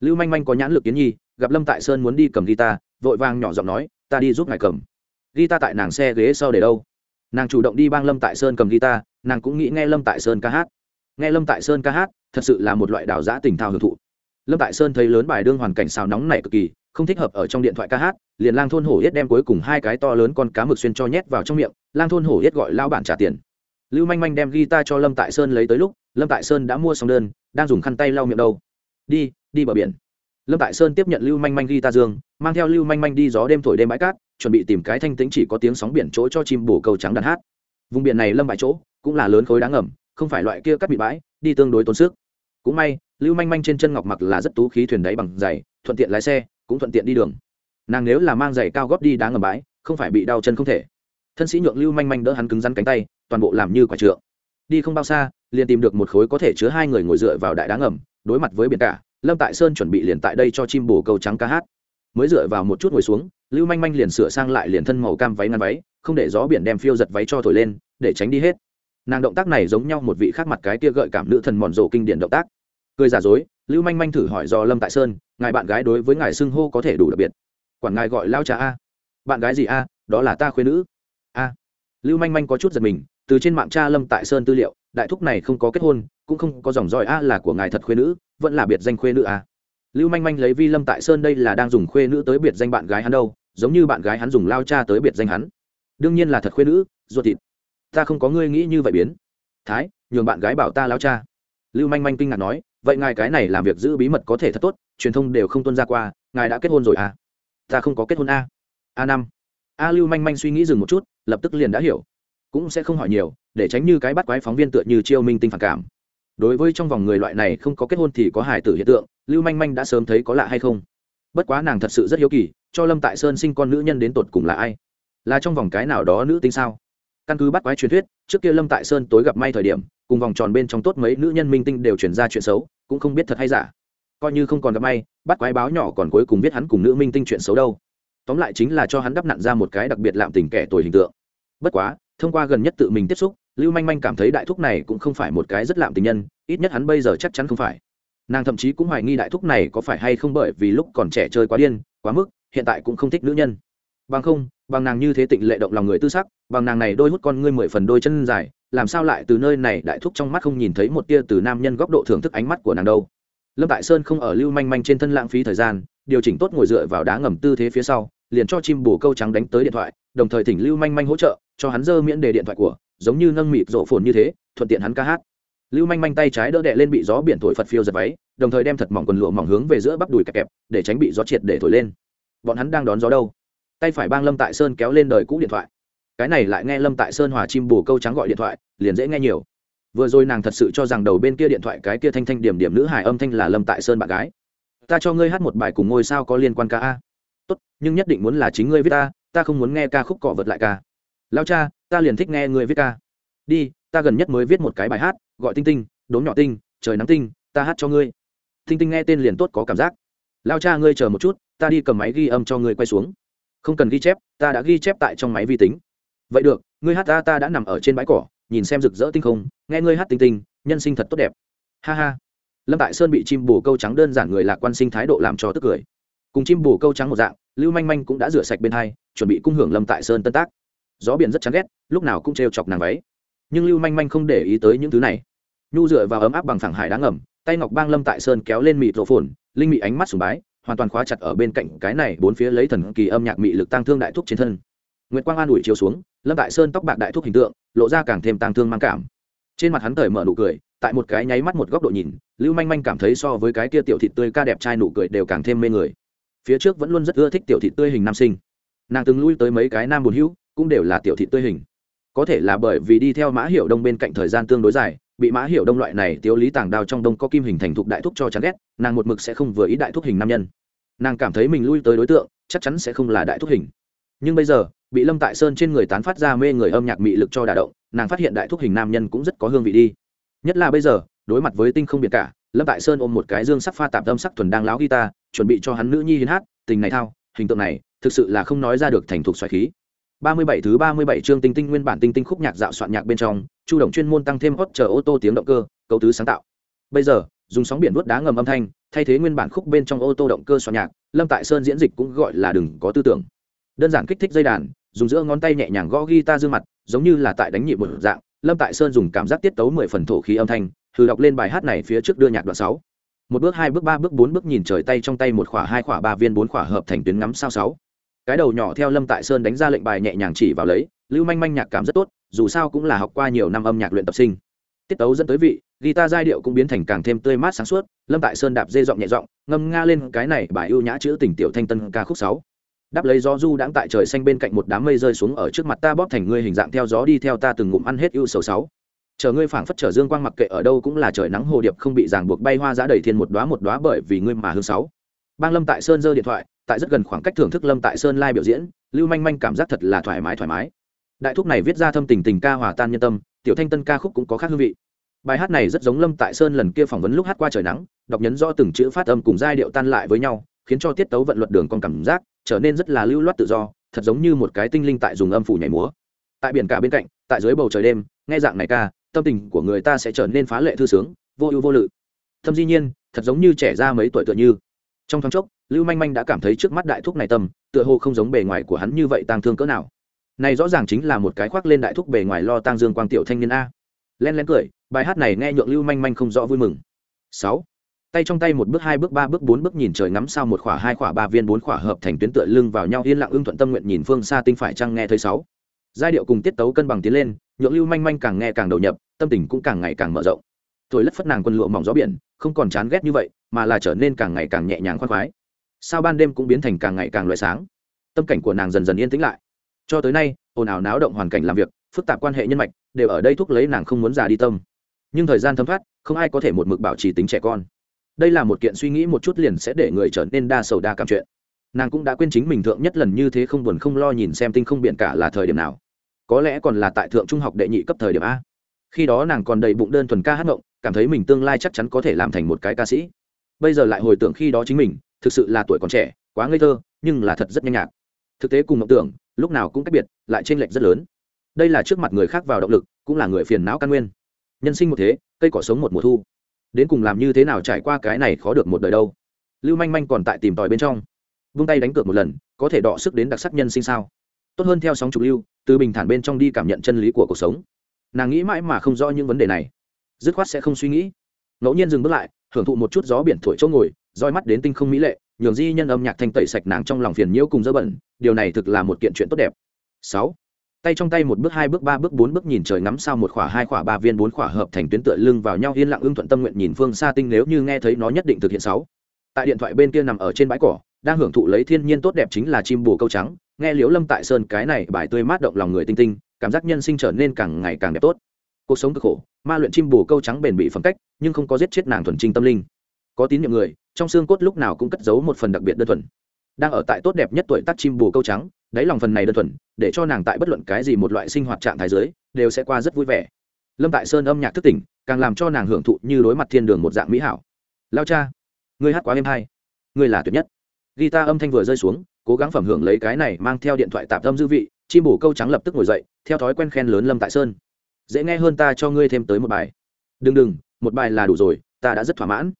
Lưu manh manh có nhãn lực kiến nhi, gặp lâm tại sơn muốn đi cầm guitar, vội vàng nhỏ giọng nói, ta đi giúp ngài cầm. Guitar tại nàng xe ghế sau để đâu? Nàng chủ động đi bang lâm tại sơn cầm guitar, nàng cũng nghĩ nghe lâm tại sơn ca hát. Nghe lâm tại sơn ca hát, thật sự là một loại đào giã tình thao hưởng thụ. Lâm tại sơn thấy lớn bài đương hoàn cảnh xào nóng này cực kỳ không thích hợp ở trong điện thoại ca hát, liền lang thôn hổ yết đem cuối cùng hai cái to lớn con cá mực xuyên cho nhét vào trong miệng, lang thôn hổ yết gọi lao bản trả tiền. Lưu manh manh đem guitar cho lâm tại sơn lấy tới lúc, lâm tại sơn đã mua xong đơn, đang dùng khăn tay lau miệng đâu. Đi đi bờ biển. Lâm tại sơn tiếp nhận lưu manh manh guitar dương, mang theo lưu manh manh đi gió đêm thổi đêm bãi cát, chuẩn bị tìm cái thanh tính chỉ có tiếng sóng biển chỗ cho chim bổ câu trắng đàn hát. Vùng biển này lâm bãi chỗ, cũng là lớn khối đáng ngầm, không phải loại kia cắt bị bãi, đi tương đối tốn sức. Cũng may, lưu manh manh trên chân ngọc mặc là rất tú khí thuyền đáy bằng giày, thuận tiện lái xe cũng thuận tiện đi đường. Nàng nếu là mang giày cao góp đi đá ngầm bãi, không phải bị đau chân không thể. Thân sĩ nhượng lưu manh manh đỡ hắn cứng rắn cánh tay, toàn bộ làm như quả trượng. Đi không bao xa, liền tìm được một khối có thể chứa hai người ngồi dựa vào đại đá ngầm, đối mặt với biển cả, lâm tại sơn chuẩn bị liền tại đây cho chim bồ câu trắng ca hát. Mới dựa vào một chút ngồi xuống, lưu manh manh liền sửa sang lại liền thân màu cam váy ngăn váy, không để gió biển đem phiêu giật váy cho thổi lên, để tránh đi hết. Nàng động tác này giống nhau một vị khác mặt cái tia gợi cảm nữ thần mòn rồ kinh điển động tác. Cười giả dối, lưu manh manh thử hỏi do lâm tại sơn ngài bạn gái đối với ngài xưng hô có thể đủ đặc biệt. Quản ngài gọi lao trà a. Bạn gái gì a? Đó là ta khuyên nữ. A. Lưu manh manh có chút giật mình, từ trên mạng cha lâm tại sơn tư liệu, đại thúc này không có kết hôn, cũng không có dòng dõi a là của ngài thật khuê nữ, vẫn là biệt danh khuê nữ a. Lưu manh manh lấy vi lâm tại sơn đây là đang dùng khuê nữ tới biệt danh bạn gái hắn đâu, giống như bạn gái hắn dùng lao cha tới biệt danh hắn. Đương nhiên là thật khuê nữ, ruột thịt. Ta không có ngươi nghĩ như vậy biến. Thái, nhường bạn gái bảo ta lao cha. Lưu manh manh kinh ngạc nói, vậy ngài cái này làm việc giữ bí mật có thể thật tốt truyền thông đều không tuân ra qua, ngài đã kết hôn rồi à? Ta không có kết hôn a. A năm. A lưu manh manh suy nghĩ dừng một chút, lập tức liền đã hiểu. Cũng sẽ không hỏi nhiều, để tránh như cái bắt quái phóng viên tựa như chiêu minh tinh phản cảm. Đối với trong vòng người loại này không có kết hôn thì có hài tử hiện tượng, lưu manh manh đã sớm thấy có lạ hay không? Bất quá nàng thật sự rất hiếu kỳ, cho lâm tại sơn sinh con nữ nhân đến tột cùng là ai? Là trong vòng cái nào đó nữ tính sao? Căn cứ bắt quái truyền thuyết, trước kia lâm tại sơn tối gặp may thời điểm, cùng vòng tròn bên trong tốt mấy nữ nhân minh tinh đều chuyển ra chuyện xấu, cũng không biết thật hay giả coi như không còn gặp may, bắt quái báo nhỏ còn cuối cùng biết hắn cùng nữ minh tinh chuyện xấu đâu. Tóm lại chính là cho hắn đắp nặn ra một cái đặc biệt lạm tình kẻ tuổi hình tượng. Bất quá, thông qua gần nhất tự mình tiếp xúc, lưu manh manh cảm thấy đại thúc này cũng không phải một cái rất lạm tình nhân, ít nhất hắn bây giờ chắc chắn không phải. Nàng thậm chí cũng hoài nghi đại thúc này có phải hay không bởi vì lúc còn trẻ chơi quá điên, quá mức, hiện tại cũng không thích nữ nhân. Bằng không, bằng nàng như thế tịnh lệ động lòng người tư sắc, bằng nàng này đôi hút con ngươi mười phần đôi chân dài, làm sao lại từ nơi này đại thúc trong mắt không nhìn thấy một tia từ nam nhân góc độ thưởng thức ánh mắt của nàng đâu? Lâm tại sơn không ở lưu manh manh trên thân lãng phí thời gian, điều chỉnh tốt ngồi dựa vào đá ngầm tư thế phía sau, liền cho chim bồ câu trắng đánh tới điện thoại, đồng thời thỉnh lưu manh manh hỗ trợ, cho hắn dơ miễn đề điện thoại của, giống như nâng mịt rộ phồn như thế, thuận tiện hắn ca hát. Lưu manh manh tay trái đỡ đệ lên bị gió biển thổi phật phiêu giật váy, đồng thời đem thật mỏng quần lụa mỏng hướng về giữa bắp đùi kẹp kẹp, để tránh bị gió triệt để thổi lên. Bọn hắn đang đón gió đâu? Tay phải bang lâm tại sơn kéo lên đời cũ điện thoại. Cái này lại nghe lâm tại sơn hòa chim bồ câu trắng gọi điện thoại, liền dễ nghe nhiều vừa rồi nàng thật sự cho rằng đầu bên kia điện thoại cái kia thanh thanh điểm điểm nữ hải âm thanh là lâm tại sơn bạn gái. Ta cho ngươi hát một bài cùng ngôi sao có liên quan ca a. Tốt, nhưng nhất định muốn là chính ngươi viết ta ta không muốn nghe ca khúc cọ vật lại ca. Lao cha, ta liền thích nghe ngươi viết ca. Đi, ta gần nhất mới viết một cái bài hát, gọi tinh tinh, đốm nhỏ tinh, trời nắng tinh, ta hát cho ngươi. Tinh tinh nghe tên liền tốt có cảm giác. Lao cha ngươi chờ một chút, ta đi cầm máy ghi âm cho ngươi quay xuống. Không cần ghi chép, ta đã ghi chép tại trong máy vi tính. Vậy được, ngươi hát ta ta đã nằm ở trên bãi cỏ nhìn xem rực rỡ tinh không, nghe ngươi hát tinh tinh, nhân sinh thật tốt đẹp. Ha ha. Lâm tại sơn bị chim bồ câu trắng đơn giản người lạc quan sinh thái độ làm cho tức cười. Cùng chim bồ câu trắng một dạng, lưu manh manh cũng đã rửa sạch bên hai, chuẩn bị cung hưởng lâm tại sơn tân tác. Gió biển rất chán ghét, lúc nào cũng trêu chọc nàng váy. Nhưng lưu manh manh không để ý tới những thứ này. Nhu dựa vào ấm áp bằng phẳng hải đáng ngầm, tay ngọc bang lâm tại sơn kéo lên mịt rộ phồn, linh mị ánh mắt sùng bái, hoàn toàn khóa chặt ở bên cạnh cái này bốn phía lấy thần kỳ âm nhạc mị lực tăng thương đại thúc trên thân. Nguyễn quang an ủi chiếu xuống lâm tại sơn tóc bạc đại thúc hình tượng, lộ ra càng thêm tàng thương mang cảm. Trên mặt hắn thời mở nụ cười, tại một cái nháy mắt một góc độ nhìn, lưu manh manh cảm thấy so với cái kia tiểu thị tươi ca đẹp trai nụ cười đều càng thêm mê người. Phía trước vẫn luôn rất ưa thích tiểu thị tươi hình nam sinh. Nàng từng lui tới mấy cái nam bùn hữu, cũng đều là tiểu thị tươi hình. Có thể là bởi vì đi theo mã hiệu đông bên cạnh thời gian tương đối dài, bị mã hiệu đông loại này tiêu lý tàng đao trong đông có kim hình thành thục đại thúc cho chán ghét, nàng một mực sẽ không vừa ý đại thúc hình nam nhân. Nàng cảm thấy mình lui tới đối tượng, chắc chắn sẽ không là đại thúc hình. Nhưng bây giờ bị lâm tại sơn trên người tán phát ra mê người âm nhạc mị lực cho đà động nàng phát hiện đại thúc hình nam nhân cũng rất có hương vị đi nhất là bây giờ đối mặt với tinh không biệt cả lâm tại sơn ôm một cái dương sắc pha tạp âm sắc thuần đang láo guitar chuẩn bị cho hắn nữ nhi hiến hát tình này thao hình tượng này thực sự là không nói ra được thành thục xoài khí Ba mươi bảy thứ ba mươi bảy chương tinh tinh nguyên bản tinh tinh khúc nhạc dạo soạn nhạc bên trong, Chu động chuyên môn tăng thêm hot chờ ô tô tiếng động cơ, cấu tứ sáng tạo. Bây giờ, dùng sóng biển vuốt đá ngầm âm thanh, thay thế nguyên bản khúc bên trong ô tô động cơ soạn nhạc, Lâm Tại Sơn diễn dịch cũng gọi là đừng có tư tưởng. Đơn giản kích thích dây đàn, dùng giữa ngón tay nhẹ nhàng gõ guitar dương mặt, giống như là tại đánh nhịp một dạng, Lâm Tại Sơn dùng cảm giác tiết tấu mười phần thổ khí âm thanh, thử đọc lên bài hát này phía trước đưa nhạc đoạn sáu. Một bước hai bước ba bước bốn bước nhìn trời tay trong tay một khỏa hai khỏa ba viên bốn khỏa hợp thành tuyến ngắm sao sáu. Cái đầu nhỏ theo lâm tại sơn đánh ra lệnh bài nhẹ nhàng chỉ vào lấy lưu manh manh nhạc cảm rất tốt dù sao cũng là học qua nhiều năm âm nhạc luyện tập sinh. Tiết tấu dẫn tới vị guitar giai điệu cũng biến thành càng thêm tươi mát sáng suốt lâm tại sơn đạp dê giọng nhẹ giọng ngâm nga lên cái này bài ưu nhã chữ tình tiểu thanh tân ca khúc sáu đáp lấy gió du đãng tại trời xanh bên cạnh một đám mây rơi xuống ở trước mặt ta bóp thành ngươi hình dạng theo gió đi theo ta từng ngụm ăn hết ưu sầu sáu. Chờ ngươi phảng phất trở dương quang mặc kệ ở đâu cũng là trời nắng hồ điệp không bị ràng buộc bay hoa giá đầy thiên một đóa một đóa bởi vì ngươi mà hương sáu. Bang lâm tại sơn giơ điện thoại, tại rất gần khoảng cách thưởng thức lâm tại sơn lai biểu diễn, lưu manh manh cảm giác thật là thoải mái thoải mái. Đại thúc này viết ra thâm tình tình ca hòa tan nhân tâm, tiểu thanh tân ca khúc cũng có khác hương vị. Bài hát này rất giống lâm tại sơn lần kia phỏng vấn lúc hát qua trời nắng, đọc nhấn rõ từng chữ phát âm cùng giai điệu tan lại với nhau, khiến cho tiết tấu vận luật đường con cảm giác trở nên rất là lưu loát tự do, thật giống như một cái tinh linh tại dùng âm phủ nhảy múa. Tại biển cả bên cạnh, tại dưới bầu trời đêm, nghe dạng này ca, tâm tình của người ta sẽ trở nên phá lệ thư sướng, vô ưu vô lự. Thâm di nhiên, thật giống như trẻ ra mấy tuổi tựa như. Trong thoáng chốc, lưu manh manh đã cảm thấy trước mắt đại thúc này tâm, tựa hồ không giống bề ngoài của hắn như vậy tang thương cỡ nào. Này rõ ràng chính là một cái khoác lên đại thúc bề ngoài lo tang dương quang tiểu thanh niên a. Len len cười, bài hát này nghe nhượng lưu manh manh không rõ vui mừng. Sáu tay trong tay một bước, hai bước, ba bước, bốn bước nhìn trời ngắm sao một khỏa, hai khỏa, ba viên, bốn khỏa hợp thành tuyến tựa lưng vào nhau, yên lặng ưng thuận tâm nguyện nhìn phương xa tinh phải trăng nghe thấy sáu. Giai điệu cùng tiết tấu cân bằng tiến lên, nhượng lưu manh manh càng nghe càng đầu nhập, tâm tình cũng càng ngày càng mở rộng. Thổi lất phất nàng quân lụa mỏng gió biển, không còn chán ghét như vậy, mà là trở nên càng ngày càng nhẹ nhàng khoan khoái. Sao ban đêm cũng biến thành càng ngày càng loại sáng. Tâm cảnh của nàng dần dần yên tĩnh lại. Cho tới nay, ồn ào náo động hoàn cảnh làm việc, phức tạp quan hệ nhân mạch, đều ở đây thúc lấy nàng không muốn già đi tâm. Nhưng thời gian thấm thoát, không ai có thể một mực bảo trì tính trẻ con đây là một kiện suy nghĩ một chút liền sẽ để người trở nên đa sầu đa cảm chuyện. Nàng cũng đã quên chính mình thượng nhất lần như thế không buồn không lo nhìn xem tinh không biển cả là thời điểm nào. Có lẽ còn là tại thượng trung học đệ nhị cấp thời điểm a. Khi đó nàng còn đầy bụng đơn thuần ca hát ngộng, cảm thấy mình tương lai chắc chắn có thể làm thành một cái ca sĩ. Bây giờ lại hồi tưởng khi đó chính mình, thực sự là tuổi còn trẻ, quá ngây thơ, nhưng là thật rất nhanh nhạc. Thực tế cùng mộng tưởng, lúc nào cũng cách biệt, lại t r ê n lệch rất lớn. Đây là trước mặt người khác vào động lực, cũng là người phiền não căn nguyên. Nhân sinh một thế, cây cỏ sống một mùa thu đến cùng làm như thế nào trải qua cái này khó được một đời đâu. Lưu manh manh còn tại tìm tòi bên trong. Vung tay đánh cược một lần, có thể đọ sức đến đặc sắc nhân sinh sao? Tốt hơn theo sóng trục lưu, từ bình thản bên trong đi cảm nhận chân lý của cuộc sống. Nàng nghĩ mãi mà không rõ những vấn đề này. Dứt khoát sẽ không suy nghĩ. Ngẫu nhiên dừng bước lại, hưởng thụ một chút gió biển thổi chỗ ngồi, roi mắt đến tinh không mỹ lệ, nhường di nhân âm nhạc thanh tẩy sạch nàng trong lòng phiền nhiễu cùng dơ bẩn, điều này thực là một kiện chuyện tốt đẹp. Sáu tay trong tay một bước, hai bước, ba bước, bốn bước nhìn trời ngắm sao một khỏa, hai khỏa, ba viên, bốn khỏa hợp thành tuyến tựa lưng vào nhau, yên lặng ưng thuận tâm nguyện nhìn phương xa tinh nếu như nghe thấy nó nhất định thực hiện sáu. Tại điện thoại bên kia nằm ở trên bãi cỏ, đang hưởng thụ lấy thiên nhiên tốt đẹp chính là chim bồ câu trắng. Nghe liếu lâm tại sơn cái này, bài tươi mát động lòng người tinh tinh, cảm giác nhân sinh trở nên càng ngày càng đẹp tốt. Cuộc sống cực khổ, ma luyện chim bồ câu trắng bền bị phẩm cách, nhưng không có giết chết nàng thuần trinh tâm linh. Có tín nhiệm người, trong xương cốt lúc nào cũng cất giấu một phần đặc biệt đơn thuần. Đang ở tại tốt đẹp nhất tuổi tác chim bồ câu trắng đáy lòng phần này đơn thuần, để cho nàng tại bất luận cái gì một loại sinh hoạt trạng thái giới đều sẽ qua rất vui vẻ. Lâm tại sơn âm nhạc thức tỉnh, càng làm cho nàng hưởng thụ như đối mặt thiên đường một dạng mỹ hảo. Lao cha, ngươi hát quá êm hay. Ngươi là tuyệt nhất. Guitar âm thanh vừa rơi xuống, cố gắng phẩm hưởng lấy cái này mang theo điện thoại tạp âm dư vị, chim bổ câu trắng lập tức ngồi dậy, theo thói quen khen lớn lâm tại sơn. Dễ nghe hơn ta cho ngươi thêm tới một bài. Đừng đừng, một bài là đủ rồi, ta đã rất thỏa mãn.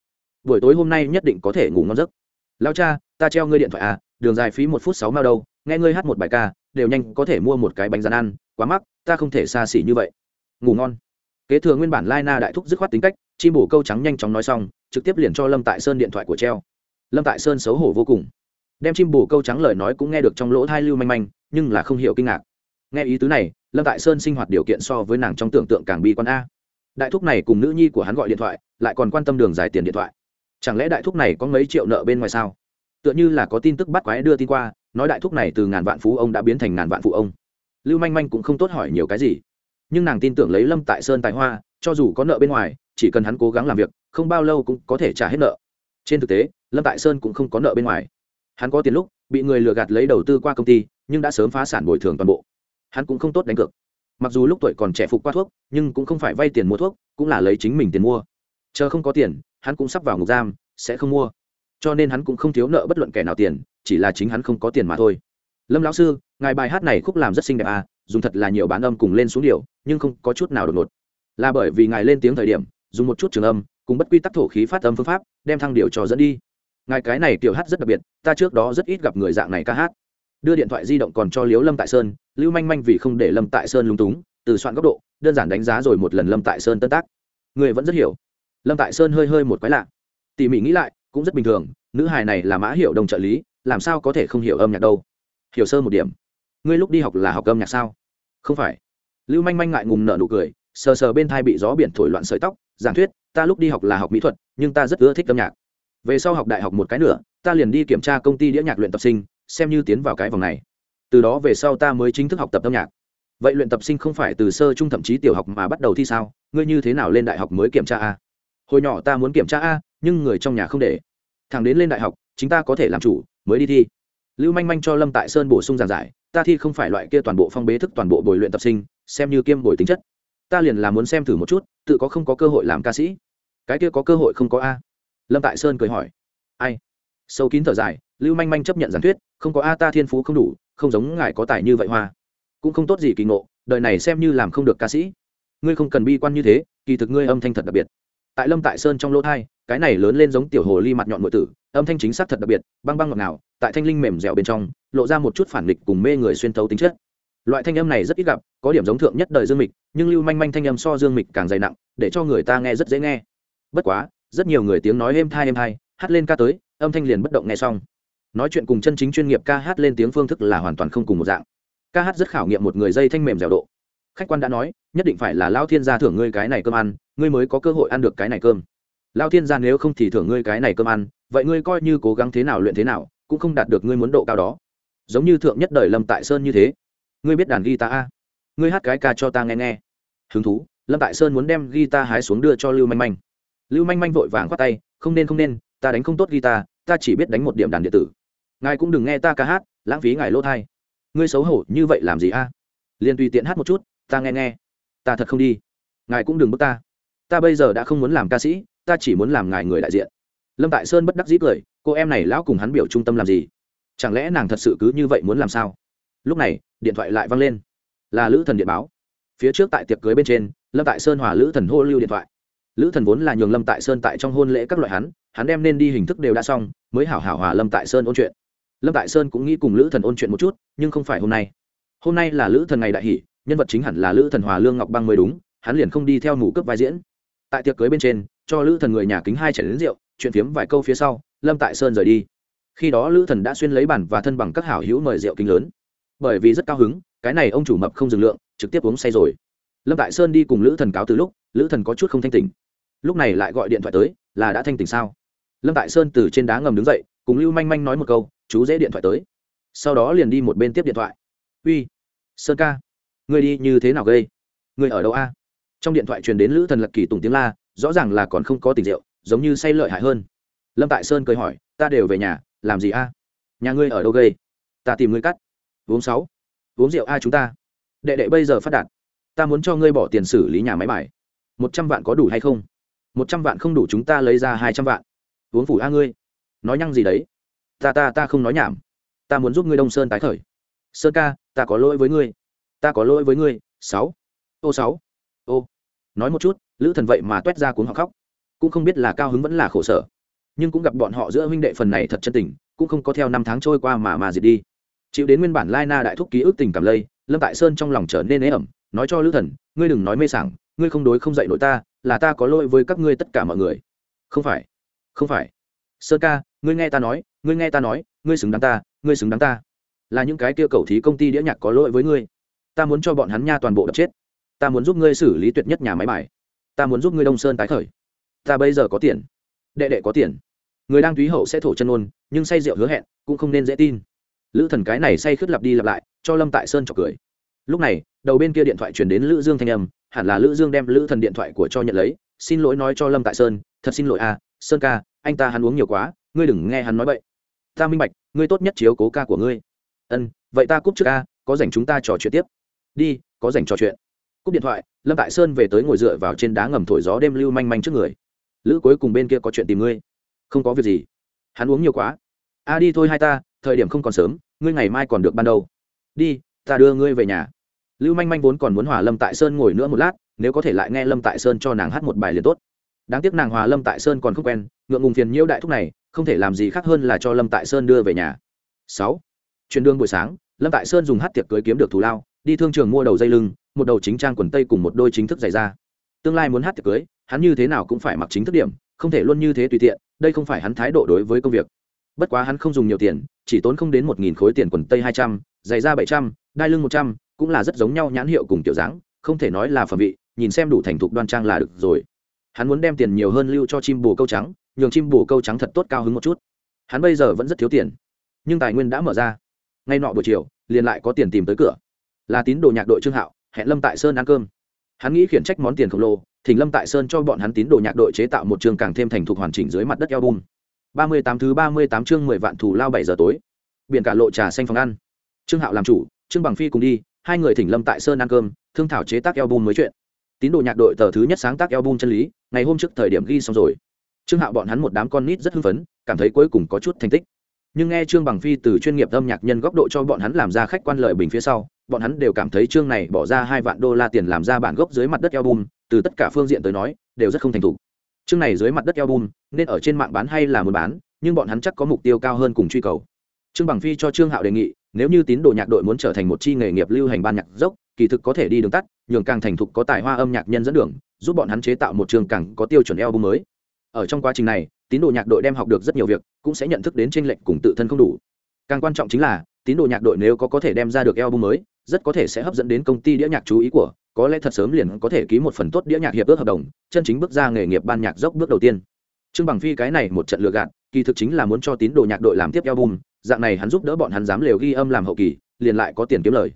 Buổi tối hôm nay nhất định có thể ngủ ngon giấc. Lao cha, ta treo ngươi điện thoại à đường dài phí một phút sáu mao đâu nghe ngươi hát một bài ca, đều nhanh có thể mua một cái bánh rán ăn, quá mắc, ta không thể xa xỉ như vậy. Ngủ ngon. Kế thừa nguyên bản lai na đại thúc dứt khoát tính cách, chim bổ câu trắng nhanh chóng nói xong, trực tiếp liền cho lâm tại sơn điện thoại của treo. Lâm tại sơn xấu hổ vô cùng. Đem chim bổ câu trắng lời nói cũng nghe được trong lỗ thai lưu manh manh, nhưng là không hiểu kinh ngạc. Nghe ý tứ này, lâm tại sơn sinh hoạt điều kiện so với nàng trong tưởng tượng càng bi quan a. Đại thúc này cùng nữ nhi của hắn gọi điện thoại, lại còn quan tâm đường dài tiền điện thoại. Chẳng lẽ đại thúc này có mấy triệu nợ bên ngoài sao? Tựa như là có tin tức bắt quái đưa tin qua nói đại thúc này từ ngàn vạn phú ông đã biến thành ngàn vạn phụ ông. Lưu manh manh cũng không tốt hỏi nhiều cái gì. Nhưng nàng tin tưởng lấy lâm tại sơn tài hoa, cho dù có nợ bên ngoài, chỉ cần hắn cố gắng làm việc, không bao lâu cũng có thể trả hết nợ. Trên thực tế, lâm tại sơn cũng không có nợ bên ngoài. Hắn có tiền lúc, bị người lừa gạt lấy đầu tư qua công ty, nhưng đã sớm phá sản bồi thường toàn bộ. Hắn cũng không tốt đánh cược. Mặc dù lúc tuổi còn trẻ phục qua thuốc, nhưng cũng không phải vay tiền mua thuốc, cũng là lấy chính mình tiền mua. Chờ không có tiền, hắn cũng sắp vào ngục giam, sẽ không mua cho nên hắn cũng không thiếu nợ bất luận kẻ nào tiền, chỉ là chính hắn không có tiền mà thôi. Lâm lão sư, ngài bài hát này khúc làm rất xinh đẹp à dùng thật là nhiều bán âm cùng lên xuống điều nhưng không có chút nào đột ngột. Là bởi vì ngài lên tiếng thời điểm, dùng một chút trường âm, cùng bất quy tắc thổ khí phát âm phương pháp, đem thăng điều cho dẫn đi. Ngài cái này kiểu hát rất đặc biệt, ta trước đó rất ít gặp người dạng này ca hát. Đưa điện thoại di động còn cho liếu lâm tại sơn, lưu manh manh vì không để lâm tại sơn lung túng, từ soạn góc độ, đơn giản đánh giá rồi một lần lâm tại sơn tân tác. Người vẫn rất hiểu. Lâm tại sơn hơi hơi một quái lạ. Tỉ mỉ nghĩ lại cũng rất bình thường, nữ hài này là mã hiệu đồng trợ lý, làm sao có thể không hiểu âm nhạc đâu? Hiểu sơ một điểm. Ngươi lúc đi học là học âm nhạc sao? Không phải. Lưu manh manh ngại ngùng nở nụ cười, sờ sờ bên thai bị gió biển thổi loạn sợi tóc, giảng thuyết, ta lúc đi học là học mỹ thuật, nhưng ta rất ưa thích âm nhạc. Về sau học đại học một cái nữa, ta liền đi kiểm tra công ty đĩa nhạc luyện tập sinh, xem như tiến vào cái vòng này. Từ đó về sau ta mới chính thức học tập âm nhạc. Vậy luyện tập sinh không phải từ sơ trung thậm chí tiểu học mà bắt đầu thi sao? Ngươi như thế nào lên đại học mới kiểm tra a? Hồi nhỏ ta muốn kiểm tra a nhưng người trong nhà không để. Thằng đến lên đại học, chính ta có thể làm chủ, mới đi thi. Lưu manh manh cho lâm tại sơn bổ sung giảng giải, ta thi không phải loại kia toàn bộ phong bế thức toàn bộ bồi luyện tập sinh, xem như kiêm bồi tính chất. Ta liền là muốn xem thử một chút, tự có không có cơ hội làm ca sĩ. Cái kia có cơ hội không có a. Lâm tại sơn cười hỏi. Ai? Sâu kín thở dài, lưu manh manh chấp nhận giảng thuyết, không có a ta thiên phú không đủ, không giống ngài có tài như vậy hoa. Cũng không tốt gì kỳ ngộ, đời này xem như làm không được ca sĩ. Ngươi không cần bi quan như thế, kỳ thực ngươi âm thanh thật đặc biệt tại lâm tại sơn trong lỗ thai, cái này lớn lên giống tiểu hồ ly mặt nhọn nội tử, âm thanh chính xác thật đặc biệt, băng băng ngọt ngào, tại thanh linh mềm dẻo bên trong, lộ ra một chút phản nghịch cùng mê người xuyên thấu tính chất. Loại thanh âm này rất ít gặp, có điểm giống thượng nhất đời dương mịch, nhưng lưu manh manh thanh âm so dương mịch càng dày nặng, để cho người ta nghe rất dễ nghe. Bất quá, rất nhiều người tiếng nói êm thai êm thai, hát lên ca tới, âm thanh liền bất động nghe xong. Nói chuyện cùng chân chính chuyên nghiệp ca hát lên tiếng phương thức là hoàn toàn không cùng một dạng. Ca hát rất khảo nghiệm một người dây thanh mềm dẻo độ khách quan đã nói, nhất định phải là lao thiên gia thưởng ngươi cái này cơm ăn, ngươi mới có cơ hội ăn được cái này cơm. Lao thiên gia nếu không thì thưởng ngươi cái này cơm ăn, vậy ngươi coi như cố gắng thế nào luyện thế nào, cũng không đạt được ngươi muốn độ cao đó. Giống như thượng nhất đời lâm tại sơn như thế. Ngươi biết đàn guitar a? Ngươi hát cái ca cho ta nghe nghe. Hứng thú, lâm tại sơn muốn đem guitar hái xuống đưa cho lưu manh manh. Lưu manh manh vội vàng khoát tay, không nên không nên, ta đánh không tốt guitar, ta chỉ biết đánh một điểm đàn điện tử. Ngài cũng đừng nghe ta ca hát, lãng phí ngài lỗ thai. Ngươi xấu hổ như vậy làm gì a? À? liền tùy tiện hát một chút ta nghe nghe. Ta thật không đi. Ngài cũng đừng bước ta. Ta bây giờ đã không muốn làm ca sĩ, ta chỉ muốn làm ngài người đại diện. Lâm tại sơn bất đắc dĩ cười, cô em này lão cùng hắn biểu trung tâm làm gì? Chẳng lẽ nàng thật sự cứ như vậy muốn làm sao? Lúc này, điện thoại lại văng lên. Là lữ thần điện báo. Phía trước tại tiệc cưới bên trên, lâm tại sơn hòa lữ thần hô lưu điện thoại. Lữ thần vốn là nhường lâm tại sơn tại trong hôn lễ các loại hắn hắn đem nên đi hình thức đều đã xong, mới hảo hảo hòa lâm tại sơn ôn chuyện. Lâm tại sơn cũng nghĩ cùng lữ thần ôn chuyện một chút, nhưng không phải hôm nay. Hôm nay là lữ thần ngày đại hỷ nhân vật chính hẳn là lữ thần hòa lương ngọc băng mới đúng, hắn liền không đi theo mù cướp vai diễn. Tại tiệc cưới bên trên, cho lữ thần người nhà kính hai chảy đến rượu, chuyện phiếm vài câu phía sau, lâm tại sơn rời đi. Khi đó lữ thần đã xuyên lấy bản và thân bằng các hảo hữu mời rượu kính lớn. Bởi vì rất cao hứng, cái này ông chủ mập không dừng lượng, trực tiếp uống say rồi. Lâm tại sơn đi cùng lữ thần cáo từ lúc, lữ thần có chút không thanh tỉnh. Lúc này lại gọi điện thoại tới, là đã thanh tỉnh sao? Lâm tại sơn từ trên đá ngầm đứng dậy, cùng lưu manh manh nói một câu, chú dễ điện thoại tới. Sau đó liền đi một bên tiếp điện thoại. Uy, sơn ca ngươi đi như thế nào gây? Ngươi ở đâu a? Trong điện thoại truyền đến lữ thần lật kỳ tùng tiếng la, rõ ràng là còn không có tình rượu, giống như say lợi hại hơn. Lâm tại sơn cười hỏi, ta đều về nhà, làm gì a? Nhà ngươi ở đâu gây? Ta tìm ngươi cắt. Uống sáu. Uống rượu a chúng ta? Đệ đệ bây giờ phát đạt. Ta muốn cho ngươi bỏ tiền xử lý nhà máy bài. Một trăm vạn có đủ hay không? Một trăm vạn không đủ chúng ta lấy ra hai trăm vạn. Uống phủ a ngươi. Nói nhăng gì đấy? Ta ta ta không nói nhảm. Ta muốn giúp ngươi đông sơn tái khởi. Sơn ca, ta có lỗi với ngươi ta có lỗi với ngươi, sáu. Ô sáu. Ô. Nói một chút, lữ thần vậy mà t u é t ra cuốn họ khóc. Cũng không biết là cao hứng vẫn là khổ sở. Nhưng cũng gặp bọn họ giữa huynh đệ phần này thật chân tình, cũng không có theo năm tháng trôi qua mà mà diệt đi. Chịu đến nguyên bản lai na đại thúc ký ức tình cảm lây, lâm tại sơn trong lòng trở nên ế ẩm, nói cho lữ thần, ngươi đừng nói mê sảng, ngươi không đối không dạy nội ta, là ta có lỗi với các ngươi tất cả mọi người. Không phải không phải. Sơn ca, ngươi nghe ta nói, ngươi nghe ta nói, ngươi xứng đáng ta, ngươi xứng đáng ta. Là những cái kia cầu thí công ty đĩa nhạc có lỗi với ngươi ta muốn cho bọn hắn nha toàn bộ đập chết. Ta muốn giúp ngươi xử lý tuyệt nhất nhà máy bài. Ta muốn giúp ngươi đông sơn tái khởi. Ta bây giờ có tiền. Đệ đệ có tiền. Người đang túy hậu sẽ thổ chân ôn, nhưng say rượu hứa hẹn, cũng không nên dễ tin. Lữ thần cái này say khướt lặp đi lặp lại, cho lâm tại sơn chọc cười. Lúc này, đầu bên kia điện thoại chuyển đến lữ dương thanh âm, hẳn là lữ dương đem lữ thần điện thoại của cho nhận lấy. Xin lỗi nói cho lâm tại sơn, thật xin lỗi à sơn ca, anh ta hắn uống nhiều quá, ngươi đừng nghe hắn nói bậy. Ta minh bạch, ngươi tốt nhất chiếu cố ca của ngươi. Ân, vậy ta cúp trước ca, có dành chúng ta trò chuyện tiếp đi, có dành trò chuyện. Cúp điện thoại, lâm tại sơn về tới ngồi dựa vào trên đá ngầm thổi gió đêm lưu manh manh trước người. Lữ cuối cùng bên kia có chuyện tìm ngươi. Không có việc gì. Hắn uống nhiều quá. A, đi thôi hai ta, thời điểm không còn sớm, ngươi ngày mai còn được ban đầu. Đi, ta đưa ngươi về nhà. Lưu manh manh vốn còn muốn hòa lâm tại sơn ngồi nữa một lát, nếu có thể lại nghe lâm tại sơn cho nàng hát một bài liền tốt. Đáng tiếc nàng hòa lâm tại sơn còn không quen, ngượng ngùng phiền nhiễu đại thúc này, không thể làm gì khác hơn là cho lâm tại sơn đưa về nhà. Sáu. Chuyến đường buổi sáng, lâm tại sơn dùng hát tiệc cưới kiếm được thù lao đi thương trường mua đầu dây lưng, một đầu chính trang quần tây cùng một đôi chính thức giày ra tương lai muốn hát tiệc cưới, hắn như thế nào cũng phải mặc chính thức điểm, không thể luôn như thế tùy tiện, đây không phải hắn thái độ đối với công việc. Bất quá hắn không dùng nhiều tiền, chỉ tốn không đến một nghìn khối tiền quần tây hai trăm, giày da bảy trăm, đai lưng một trăm, cũng là rất giống nhau nhãn hiệu cùng kiểu dáng, không thể nói là phẩm vị, nhìn xem đủ thành thục đoan trang là được rồi. Hắn muốn đem tiền nhiều hơn lưu cho chim bồ câu trắng, nhường chim bồ câu trắng thật tốt cao hứng một chút. Hắn bây giờ vẫn rất thiếu tiền, nhưng tài nguyên đã mở ra. Ngay nọ buổi chiều, liền lại có tiền tìm tới cửa là tín đồ nhạc đội trương hạo, hẹn lâm tại sơn ăn cơm. Hắn nghĩ khiển trách món tiền khổng lồ, thỉnh lâm tại sơn cho bọn hắn tín đồ nhạc đội chế tạo một trường càng thêm thành thục hoàn chỉnh dưới mặt đất album. Ba mươi tám thứ ba mươi tám chương mười vạn thù lao bảy giờ tối. Biển cả lộ trà xanh phòng ăn. Trương hạo làm chủ, trương bằng phi cùng đi, hai người thỉnh lâm tại sơn ăn cơm, thương thảo chế tác album mới chuyện. Tín đồ nhạc đội tờ thứ nhất sáng tác album chân lý, ngày hôm trước thời điểm ghi xong rồi. Trương hạo bọn hắn một đám con nít rất hưng phấn, cảm thấy cuối cùng có chút thành tích. Nhưng nghe trương bằng phi từ chuyên nghiệp âm nhạc nhân góc độ cho bọn hắn làm ra khách quan lợi bình phía sau bọn hắn đều cảm thấy chương này bỏ ra hai vạn đô la tiền làm ra bản gốc dưới mặt đất album, từ tất cả phương diện tới nói, đều rất không thành thục. Chương này dưới mặt đất album, nên ở trên mạng bán hay là muốn bán, nhưng bọn hắn chắc có mục tiêu cao hơn cùng truy cầu. Trương bằng phi cho trương hạo đề nghị, nếu như tín đồ nhạc đội muốn trở thành một chi nghề nghiệp lưu hành ban nhạc dốc, kỳ thực có thể đi đường tắt, nhường càng thành thục có tài hoa âm nhạc nhân dẫn đường, giúp bọn hắn chế tạo một trường càng có tiêu chuẩn album mới. Ở trong quá trình này, tín đồ nhạc đội đem học được rất nhiều việc, cũng sẽ nhận thức đến tranh lệch cùng tự thân không đủ. Càng quan trọng chính là, tín đồ nhạc đội nếu có có thể đem ra được album mới rất có thể sẽ hấp dẫn đến công ty đĩa nhạc chú ý của, có lẽ thật sớm liền có thể ký một phần tốt đĩa nhạc hiệp ước hợp đồng, chân chính bước ra nghề nghiệp ban nhạc dốc bước đầu tiên. Trương bằng phi cái này một trận lừa gạt, kỳ thực chính là muốn cho tín đồ nhạc đội làm tiếp album, dạng này hắn giúp đỡ bọn hắn dám lều ghi âm làm hậu kỳ, liền lại có tiền kiếm lời.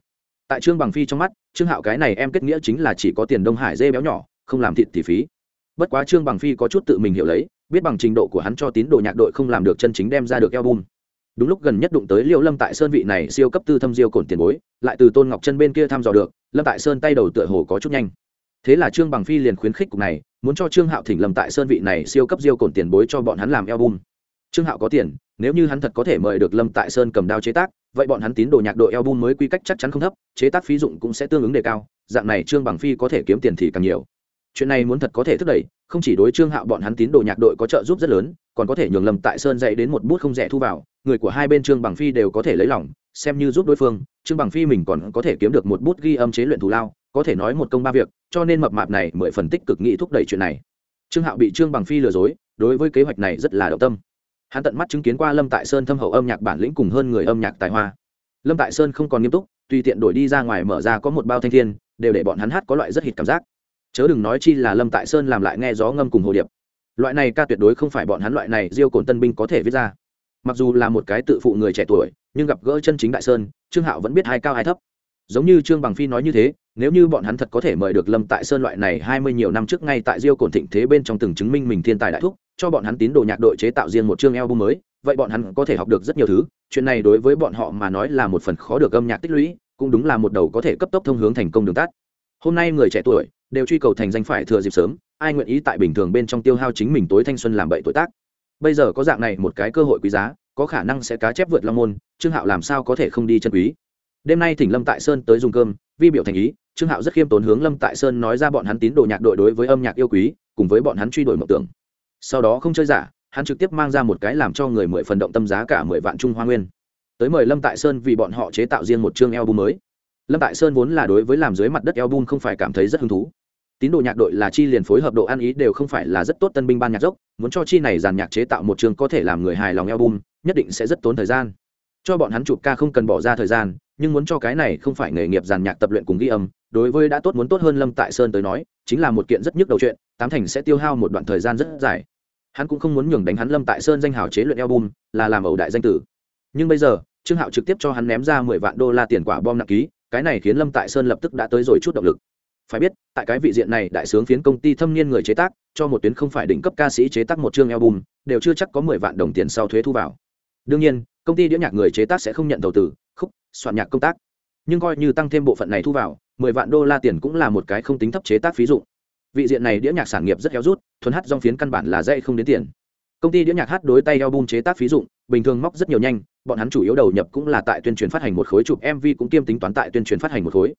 Tại trương bằng phi trong mắt, trương hạo cái này em kết nghĩa chính là chỉ có tiền đông hải dê béo nhỏ, không làm thịt thì phí. Bất quá trương bằng phi có chút tự mình hiểu lấy, biết bằng trình độ của hắn cho tín đồ nhạc đội không làm được chân chính đem ra được album đúng lúc gần nhất đụng tới liêu lâm tại sơn vị này siêu cấp tư thâm diêu cổn tiền bối, lại từ tôn ngọc chân bên kia thăm dò được, lâm tại sơn tay đầu tựa hồ có chút nhanh. Thế là trương bằng phi liền khuyến khích cục này, muốn cho trương hạo thỉnh lâm tại sơn vị này siêu cấp diêu cổn tiền bối cho bọn hắn làm album. Trương hạo có tiền, nếu như hắn thật có thể mời được lâm tại sơn cầm đao chế tác, vậy bọn hắn tín đồ nhạc đội album mới quy cách chắc chắn không thấp, chế tác phí dụng cũng sẽ tương ứng đề cao, dạng này trương bằng phi có thể kiếm tiền thì càng nhiều. Chuyện này muốn thật có thể thúc đẩy, không chỉ đối trương hạo bọn hắn tín đồ nhạc đội có trợ giúp rất lớn, còn có thể nhường lâm tại sơn dạy đến một bút không rẻ thu vào người của hai bên trương bằng phi đều có thể lấy lòng, xem như giúp đối phương, trương bằng phi mình còn có thể kiếm được một bút ghi âm chế luyện thù lao, có thể nói một công ba việc, cho nên mập mạp này mười phần tích cực nghĩ thúc đẩy chuyện này. Trương hạo bị trương bằng phi lừa dối, đối với kế hoạch này rất là động tâm. Hắn tận mắt chứng kiến qua lâm tại sơn thâm hậu âm nhạc bản lĩnh cùng hơn người âm nhạc tài hoa. Lâm tại sơn không còn nghiêm túc, tùy tiện đổi đi ra ngoài mở ra có một bao thanh thiên, đều để bọn hắn hát có loại rất hít cảm giác. Chớ đừng nói chi là lâm tại sơn làm lại nghe gió ngâm cùng hồ điệp. Loại này ca tuyệt đối không phải bọn hắn loại này diêu cồn tân binh có thể viết ra mặc dù là một cái tự phụ người trẻ tuổi, nhưng gặp gỡ chân chính đại sơn, trương hạo vẫn biết hai cao hai thấp. Giống như trương bằng phi nói như thế, nếu như bọn hắn thật có thể mời được lâm tại sơn loại này hai mươi nhiều năm trước ngay tại diêu cổn thịnh thế bên trong từng chứng minh mình thiên tài đại thúc, cho bọn hắn tín đồ nhạc đội chế tạo riêng một chương album mới, vậy bọn hắn có thể học được rất nhiều thứ. Chuyện này đối với bọn họ mà nói là một phần khó được âm nhạc tích lũy, cũng đúng là một đầu có thể cấp tốc thông hướng thành công đường tắt. Hôm nay người trẻ tuổi đều truy cầu thành danh phải thừa dịp sớm, ai nguyện ý tại bình thường bên trong tiêu hao chính mình tối thanh xuân làm bậy tuổi tác? Bây giờ có dạng này một cái cơ hội quý giá, có khả năng sẽ cá chép vượt long môn, trương hạo làm sao có thể không đi chân quý? Đêm nay thỉnh lâm tại sơn tới dùng cơm, vi biểu thành ý, trương hạo rất khiêm tốn hướng lâm tại sơn nói ra bọn hắn tín đồ nhạc đội đối với âm nhạc yêu quý, cùng với bọn hắn truy đuổi mộng tưởng. Sau đó không chơi giả, hắn trực tiếp mang ra một cái làm cho người mười phần động tâm giá cả mười vạn trung hoa nguyên. Tới mời lâm tại sơn vì bọn họ chế tạo riêng một chương album mới. Lâm tại sơn vốn là đối với làm dưới mặt đất album không phải cảm thấy rất hứng thú tín đồ nhạc đội là chi liền phối hợp độ ăn ý đều không phải là rất tốt tân binh ban nhạc dốc, muốn cho chi này giàn nhạc chế tạo một trường có thể làm người hài lòng album, nhất định sẽ rất tốn thời gian. Cho bọn hắn chụp ca không cần bỏ ra thời gian, nhưng muốn cho cái này không phải nghề nghiệp giàn nhạc tập luyện cùng ghi âm, đối với đã tốt muốn tốt hơn lâm tại sơn tới nói, chính là một kiện rất nhức đầu chuyện, tám thành sẽ tiêu hao một đoạn thời gian rất dài. Hắn cũng không muốn nhường đánh hắn lâm tại sơn danh hào chế luyện album, là làm ẩu đại danh tử. Nhưng bây giờ, trương hạo trực tiếp cho hắn ném ra mười vạn đô la tiền quả bom nặng ký, cái này khiến lâm tại sơn lập tức đã tới rồi chút động lực phải biết, tại cái vị diện này đại sướng phiến công ty thâm niên người chế tác, cho một tuyến không phải đỉnh cấp ca sĩ chế tác một chương album, đều chưa chắc có mười vạn đồng tiền sau thuế thu vào. Đương nhiên, công ty đĩa nhạc người chế tác sẽ không nhận đầu tư, khúc, soạn nhạc công tác. Nhưng coi như tăng thêm bộ phận này thu vào, mười vạn đô la tiền cũng là một cái không tính thấp chế tác phí dụ vị diện này đĩa nhạc sản nghiệp rất héo rút, thuần hát dòng phiến căn bản là dây không đến tiền. Công ty đĩa nhạc hát đối tay album chế tác phí dụng, bình thường móc rất nhiều nhanh, bọn hắn chủ yếu đầu nhập cũng là tại tuyên truyền phát hành một khối chụp mv cũng kiêm tính toán tại tuyên truyền phát hành một khối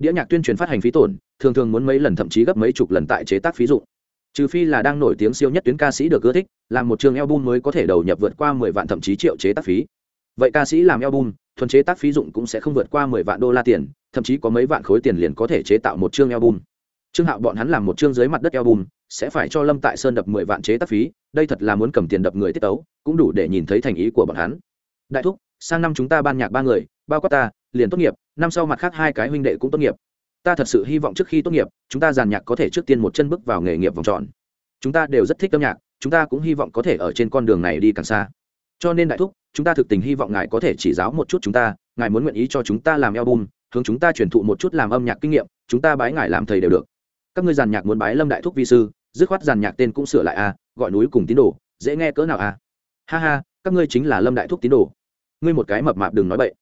đĩa nhạc tuyên truyền phát hành phí tổn, thường thường muốn mấy lần thậm chí gấp mấy chục lần tại chế tác phí dụng. Trừ phi là đang nổi tiếng siêu nhất tuyến ca sĩ được ưa thích, làm một trường album mới có thể đầu nhập vượt qua mười vạn thậm chí triệu chế tác phí. Vậy ca sĩ làm album, thuần chế tác phí dụng cũng sẽ không vượt qua mười vạn đô la tiền, thậm chí có mấy vạn khối tiền liền có thể chế tạo một chương album. Trương hạo bọn hắn làm một chương dưới mặt đất album, sẽ phải cho lâm tại sơn đập mười vạn chế tác phí, đây thật là muốn cầm tiền đập người tiết tấu, cũng đủ để nhìn thấy thành ý của bọn hắn. Đại thúc, sang năm chúng ta ban nhạc ba người, bao quát ta liền tốt nghiệp, năm sau mặt khác hai cái huynh đệ cũng tốt nghiệp. Ta thật sự hy vọng trước khi tốt nghiệp, chúng ta giàn nhạc có thể trước tiên một chân bước vào nghề nghiệp vòng tròn. Chúng ta đều rất thích âm nhạc, chúng ta cũng hy vọng có thể ở trên con đường này đi càng xa. Cho nên đại thúc, chúng ta thực tình hy vọng ngài có thể chỉ giáo một chút chúng ta, ngài muốn nguyện ý cho chúng ta làm album, hướng chúng ta truyền thụ một chút làm âm nhạc kinh nghiệm, chúng ta bái ngài làm thầy đều được. Các ngươi giàn nhạc muốn bái lâm đại thúc vi sư, dứt khoát giàn nhạc tên cũng sửa lại a gọi núi cùng tín đồ, dễ nghe cỡ nào a ha ha, các ngươi chính là lâm đại thúc tín đồ. Ngươi một cái mập mạp đừng nói bậy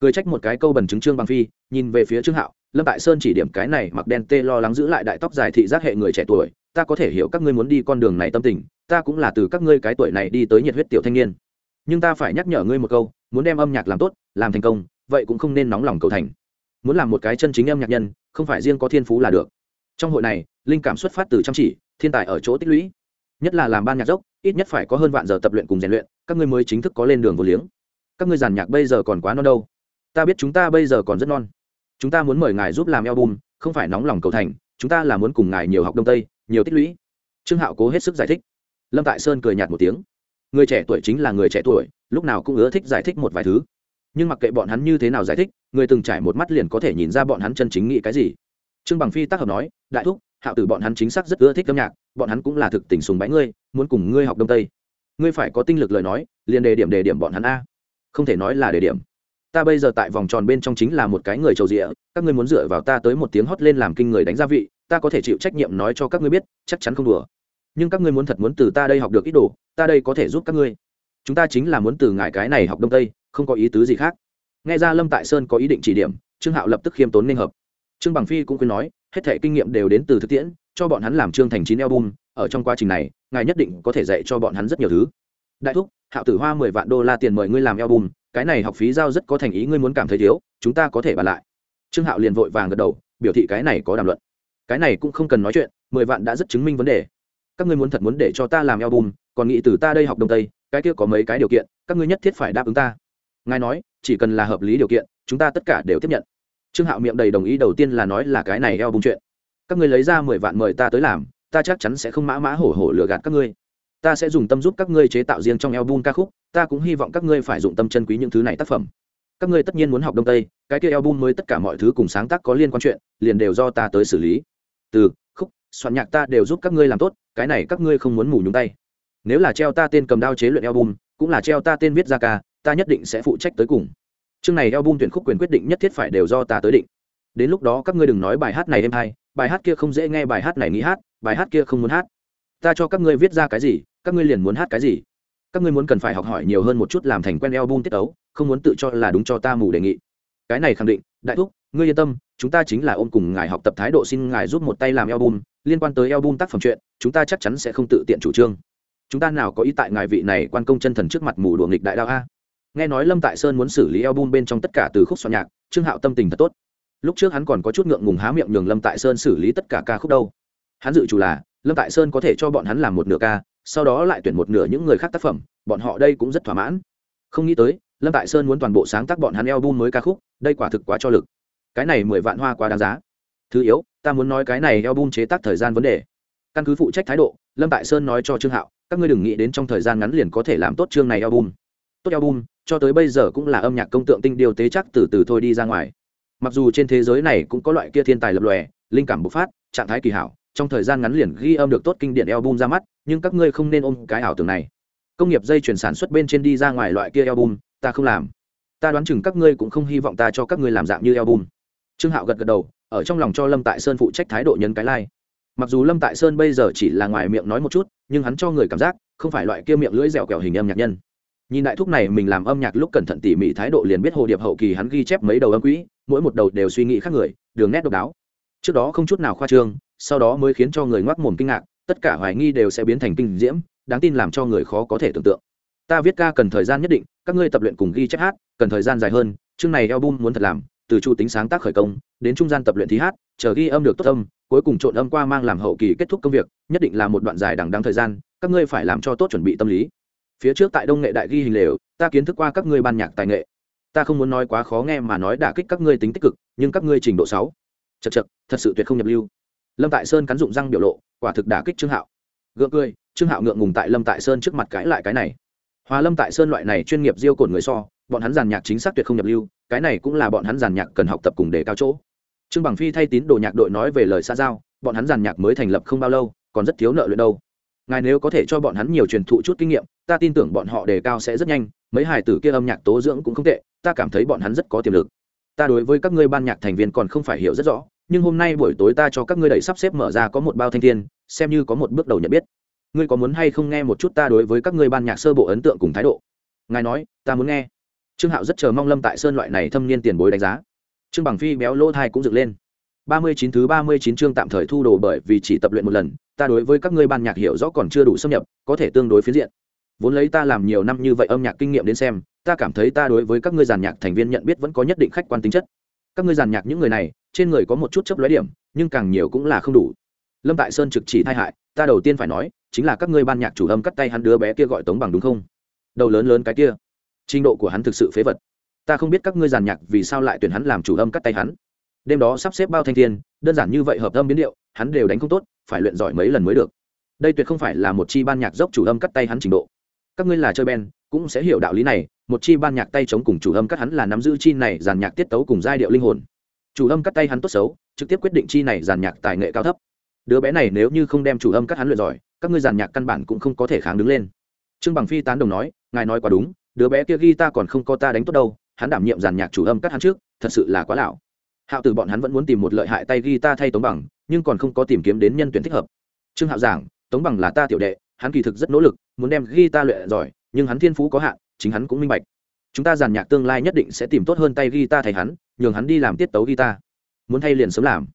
cười trách một cái câu bẩn chứng trương bằng phi, nhìn về phía trương hạo, lâm tại sơn chỉ điểm cái này mặc đen tê lo lắng giữ lại đại tóc dài thị giác hệ người trẻ tuổi, ta có thể hiểu các ngươi muốn đi con đường này tâm tình, ta cũng là từ các ngươi cái tuổi này đi tới nhiệt huyết tiểu thanh niên. Nhưng ta phải nhắc nhở ngươi một câu, muốn đem âm nhạc làm tốt, làm thành công, vậy cũng không nên nóng lòng cầu thành. Muốn làm một cái chân chính âm nhạc nhân, không phải riêng có thiên phú là được. Trong hội này, linh cảm xuất phát từ chăm chỉ, thiên tài ở chỗ tích lũy. Nhất là làm ban nhạc dốc, ít nhất phải có hơn vạn giờ tập luyện cùng rèn luyện, các ngươi mới chính thức có lên đường vô liếng. Các ngươi giàn nhạc bây giờ còn quá non đâu ta biết chúng ta bây giờ còn rất non. Chúng ta muốn mời ngài giúp làm album, không phải nóng lòng cầu thành, chúng ta là muốn cùng ngài nhiều học đông tây, nhiều tích lũy. Trương hạo cố hết sức giải thích. Lâm tại sơn cười nhạt một tiếng. Người trẻ tuổi chính là người trẻ tuổi, lúc nào cũng ưa thích giải thích một vài thứ. Nhưng mặc kệ bọn hắn như thế nào giải thích, người từng trải một mắt liền có thể nhìn ra bọn hắn chân chính nghĩ cái gì. Trương bằng phi tác hợp nói, đại thúc, hạo tử bọn hắn chính xác rất ưa thích âm nhạc, bọn hắn cũng là thực tình sùng bái ngươi, muốn cùng ngươi học đông tây. Ngươi phải có tinh lực lời nói, liền đề điểm đề điểm bọn hắn a. Không thể nói là đề điểm ta bây giờ tại vòng tròn bên trong chính là một cái người trầu rịa, các ngươi muốn dựa vào ta tới một tiếng hót lên làm kinh người đánh gia vị, ta có thể chịu trách nhiệm nói cho các ngươi biết, chắc chắn không đùa. Nhưng các ngươi muốn thật muốn từ ta đây học được ít đồ, ta đây có thể giúp các ngươi. Chúng ta chính là muốn từ ngài cái này học đông tây, không có ý tứ gì khác. Nghe ra lâm tại sơn có ý định chỉ điểm, trương hạo lập tức khiêm tốn nên hợp. Trương bằng phi cũng khuyên nói, hết thể kinh nghiệm đều đến từ thực tiễn, cho bọn hắn làm trương thành chín album, ở trong quá trình này, ngài nhất định có thể dạy cho bọn hắn rất nhiều thứ. Đại thúc, hạo tử hoa mười vạn đô la tiền mời ngươi làm album cái này học phí giao rất có thành ý, ngươi muốn cảm thấy thiếu, chúng ta có thể bàn lại. Trương hạo liền vội vàng gật đầu, biểu thị cái này có đàm luận. Cái này cũng không cần nói chuyện, mười vạn đã rất chứng minh vấn đề. Các ngươi muốn thật muốn để cho ta làm album, còn nghĩ từ ta đây học đông tây, cái kia có mấy cái điều kiện, các ngươi nhất thiết phải đáp ứng ta. Ngài nói, chỉ cần là hợp lý điều kiện, chúng ta tất cả đều tiếp nhận. Trương hạo miệng đầy đồng ý, đầu tiên là nói là cái này eo bung chuyện. Các ngươi lấy ra mười vạn mời ta tới làm, ta chắc chắn sẽ không mã mã hổ hổ lừa gạt các ngươi ta sẽ dùng tâm giúp các ngươi chế tạo riêng trong album ca khúc, ta cũng hy vọng các ngươi phải dụng tâm chân quý những thứ này tác phẩm. Các ngươi tất nhiên muốn học đông tây, cái kia album mới tất cả mọi thứ cùng sáng tác có liên quan chuyện, liền đều do ta tới xử lý. Từ, khúc, soạn nhạc ta đều giúp các ngươi làm tốt, cái này các ngươi không muốn mù nhúng tay. Nếu là treo ta tên cầm đao chế luyện album, cũng là treo ta tên viết ra ca, ta nhất định sẽ phụ trách tới cùng. Chương này album tuyển khúc quyền quyết định nhất thiết phải đều do ta tới định. Đến lúc đó các ngươi đừng nói bài hát này êm hay, bài hát kia không dễ nghe, bài hát này nghĩ hát, bài hát kia không muốn hát. Ta cho các ngươi viết ra cái gì các ngươi liền muốn hát cái gì? Các ngươi muốn cần phải học hỏi nhiều hơn một chút làm thành quen eo bung tiết tấu, không muốn tự cho là đúng cho ta mù đề nghị. Cái này khẳng định. Đại thúc, ngươi yên tâm, chúng ta chính là ôm cùng ngài học tập thái độ xin ngài giúp một tay làm album, liên quan tới album tác phẩm chuyện, chúng ta chắc chắn sẽ không tự tiện chủ trương. Chúng ta nào có ý tại ngài vị này quan công chân thần trước mặt mù đùa nghịch đại đạo a? Nghe nói lâm tại sơn muốn xử lý album bên trong tất cả từ khúc soạn nhạc, trương hạo tâm tình thật tốt. Lúc trước hắn còn có chút ngượng ngùng há miệng nhường lâm tại sơn xử lý tất cả ca khúc đâu. Hắn dự chủ là, lâm tại sơn có thể cho bọn hắn làm một nửa ca sau đó lại tuyển một nửa những người khác tác phẩm, bọn họ đây cũng rất thỏa mãn. Không nghĩ tới, lâm tại sơn muốn toàn bộ sáng tác bọn hắn album mới ca khúc, đây quả thực quá cho lực. Cái này mười vạn hoa quá đáng giá. Thứ yếu, ta muốn nói cái này album chế tác thời gian vấn đề. Căn cứ phụ trách thái độ, lâm tại sơn nói cho trương hạo, các ngươi đừng nghĩ đến trong thời gian ngắn liền có thể làm tốt chương này album. Tốt album, cho tới bây giờ cũng là âm nhạc công tượng tinh điều tế chắc từ từ thôi đi ra ngoài. Mặc dù trên thế giới này cũng có loại kia thiên tài lập lòe, linh cảm bộc phát, trạng thái kỳ hảo trong thời gian ngắn liền ghi âm được tốt kinh điển album ra mắt, nhưng các ngươi không nên ôm cái ảo tưởng này. Công nghiệp dây chuyển sản xuất bên trên đi ra ngoài loại kia album, ta không làm. Ta đoán chừng các ngươi cũng không hy vọng ta cho các ngươi làm dạng như album. Trương hạo gật gật đầu, ở trong lòng cho lâm tại sơn phụ trách thái độ nhân cái lai、like. mặc dù lâm tại sơn bây giờ chỉ là ngoài miệng nói một chút, nhưng hắn cho người cảm giác, không phải loại kia miệng lưỡi dẻo kẹo hình âm nhạc nhân. Nhìn đại thúc này mình làm âm nhạc lúc cẩn thận tỉ mỉ thái độ liền biết hồ điệp hậu kỳ hắn ghi chép mấy đầu âm quỹ, mỗi một đầu đều suy nghĩ khác người, đường nét độc đáo. Trước đó không chút nào khoa trương sau đó mới khiến cho người ngoác mồm kinh ngạc, tất cả hoài nghi đều sẽ biến thành kinh diễm, đáng tin làm cho người khó có thể tưởng tượng. Ta viết ca cần thời gian nhất định, các ngươi tập luyện cùng ghi chép hát, cần thời gian dài hơn, chương này album muốn thật làm, từ chu tính sáng tác khởi công, đến trung gian tập luyện thí hát, chờ ghi âm được tốt âm, cuối cùng trộn âm qua mang làm hậu kỳ kết thúc công việc, nhất định là một đoạn dài đằng đăng thời gian, các ngươi phải làm cho tốt chuẩn bị tâm lý. Phía trước tại đông nghệ đại ghi hình lều, ta kiến thức qua các ngươi ban nhạc tài nghệ. Ta không muốn nói quá khó nghe mà nói đả kích các ngươi tính tích cực, nhưng các ngươi trình độ sáu. Chật chật thật sự tuyệt không nhập lưu lâm tại sơn cắn dụng răng biểu lộ, quả thực đả kích trương hạo. Gượng cười, trương hạo ngượng ngùng tại lâm tại sơn trước mặt cãi lại cái này. Hòa lâm tại sơn loại này chuyên nghiệp diêu cồn người so, bọn hắn giàn nhạc chính xác tuyệt không nhập lưu, cái này cũng là bọn hắn giàn nhạc cần học tập cùng đề cao chỗ. Trương bằng phi thay tín đồ nhạc đội nói về lời xa giao, bọn hắn giàn nhạc mới thành lập không bao lâu, còn rất thiếu nợ luyện đâu. Ngài nếu có thể cho bọn hắn nhiều truyền thụ chút kinh nghiệm, ta tin tưởng bọn họ đề cao sẽ rất nhanh, mấy hài tử kia âm nhạc tố dưỡng cũng không tệ, ta cảm thấy bọn hắn rất có tiềm lực. Ta đối với các ngươi ban nhạc thành viên còn không phải hiểu rất rõ nhưng hôm nay buổi tối ta cho các ngươi đẩy sắp xếp mở ra có một bao thanh thiên, xem như có một bước đầu nhận biết. Ngươi có muốn hay không nghe một chút ta đối với các ngươi ban nhạc sơ bộ ấn tượng cùng thái độ? Ngài nói, ta muốn nghe. Trương hạo rất chờ mong lâm tại sơn loại này thâm niên tiền bối đánh giá. Trương bằng phi béo lỗ thai cũng dựng lên. Ba mươi chín thứ ba mươi chín chương tạm thời thu đồ bởi vì chỉ tập luyện một lần, ta đối với các ngươi ban nhạc hiểu rõ còn chưa đủ xâm nhập, có thể tương đối phiến diện. Vốn lấy ta làm nhiều năm như vậy âm nhạc kinh nghiệm đến xem, ta cảm thấy ta đối với các ngươi giàn nhạc thành viên nhận biết vẫn có nhất định khách quan tính chất các ngươi giàn nhạc những người này, trên người có một chút chấp lóe điểm, nhưng càng nhiều cũng là không đủ. Lâm tại sơn trực chỉ thai hại, ta đầu tiên phải nói, chính là các ngươi ban nhạc chủ âm cắt tay hắn đứa bé kia gọi tống bằng đúng không? Đầu lớn lớn cái kia. Trình độ của hắn thực sự phế vật. Ta không biết các ngươi giàn nhạc vì sao lại tuyển hắn làm chủ âm cắt tay hắn. Đêm đó sắp xếp bao thanh thiên, đơn giản như vậy hợp âm biến điệu, hắn đều đánh không tốt, phải luyện giỏi mấy lần mới được. Đây tuyệt không phải là một chi ban nhạc dốc chủ âm cắt tay hắn trình độ. Các ngươi là chơi ben cũng sẽ hiểu đạo lý này một chi ban nhạc tay chống cùng chủ âm cắt hắn là nắm giữ chi này giàn nhạc tiết tấu cùng giai điệu linh hồn. Chủ âm cắt tay hắn tốt xấu, trực tiếp quyết định chi này giàn nhạc tài nghệ cao thấp. Đứa bé này nếu như không đem chủ âm cắt hắn luyện giỏi, các ngươi giàn nhạc căn bản cũng không có thể kháng đứng lên. Trương bằng phi tán đồng nói, ngài nói quá đúng, đứa bé kia ghi ta còn không có ta đánh tốt đâu, hắn đảm nhiệm giàn nhạc chủ âm cắt hắn trước, thật sự là quá lão. Hạo từ bọn hắn vẫn muốn tìm một lợi hại tay ghi ta thay tống bằng, nhưng còn không có tìm kiếm đến nhân tuyển thích hợp. Trương hạo giảng, tống bằng là ta tiểu đệ, hắn kỳ thực rất nỗ lực, muốn đem ghi ta luyện giỏi, nhưng hắn thiên phú có hạn chính hắn cũng minh bạch. Chúng ta giàn nhạc tương lai nhất định sẽ tìm tốt hơn tay guitar thầy thay hắn, nhường hắn đi làm tiết tấu guitar. Muốn thay liền sớm làm.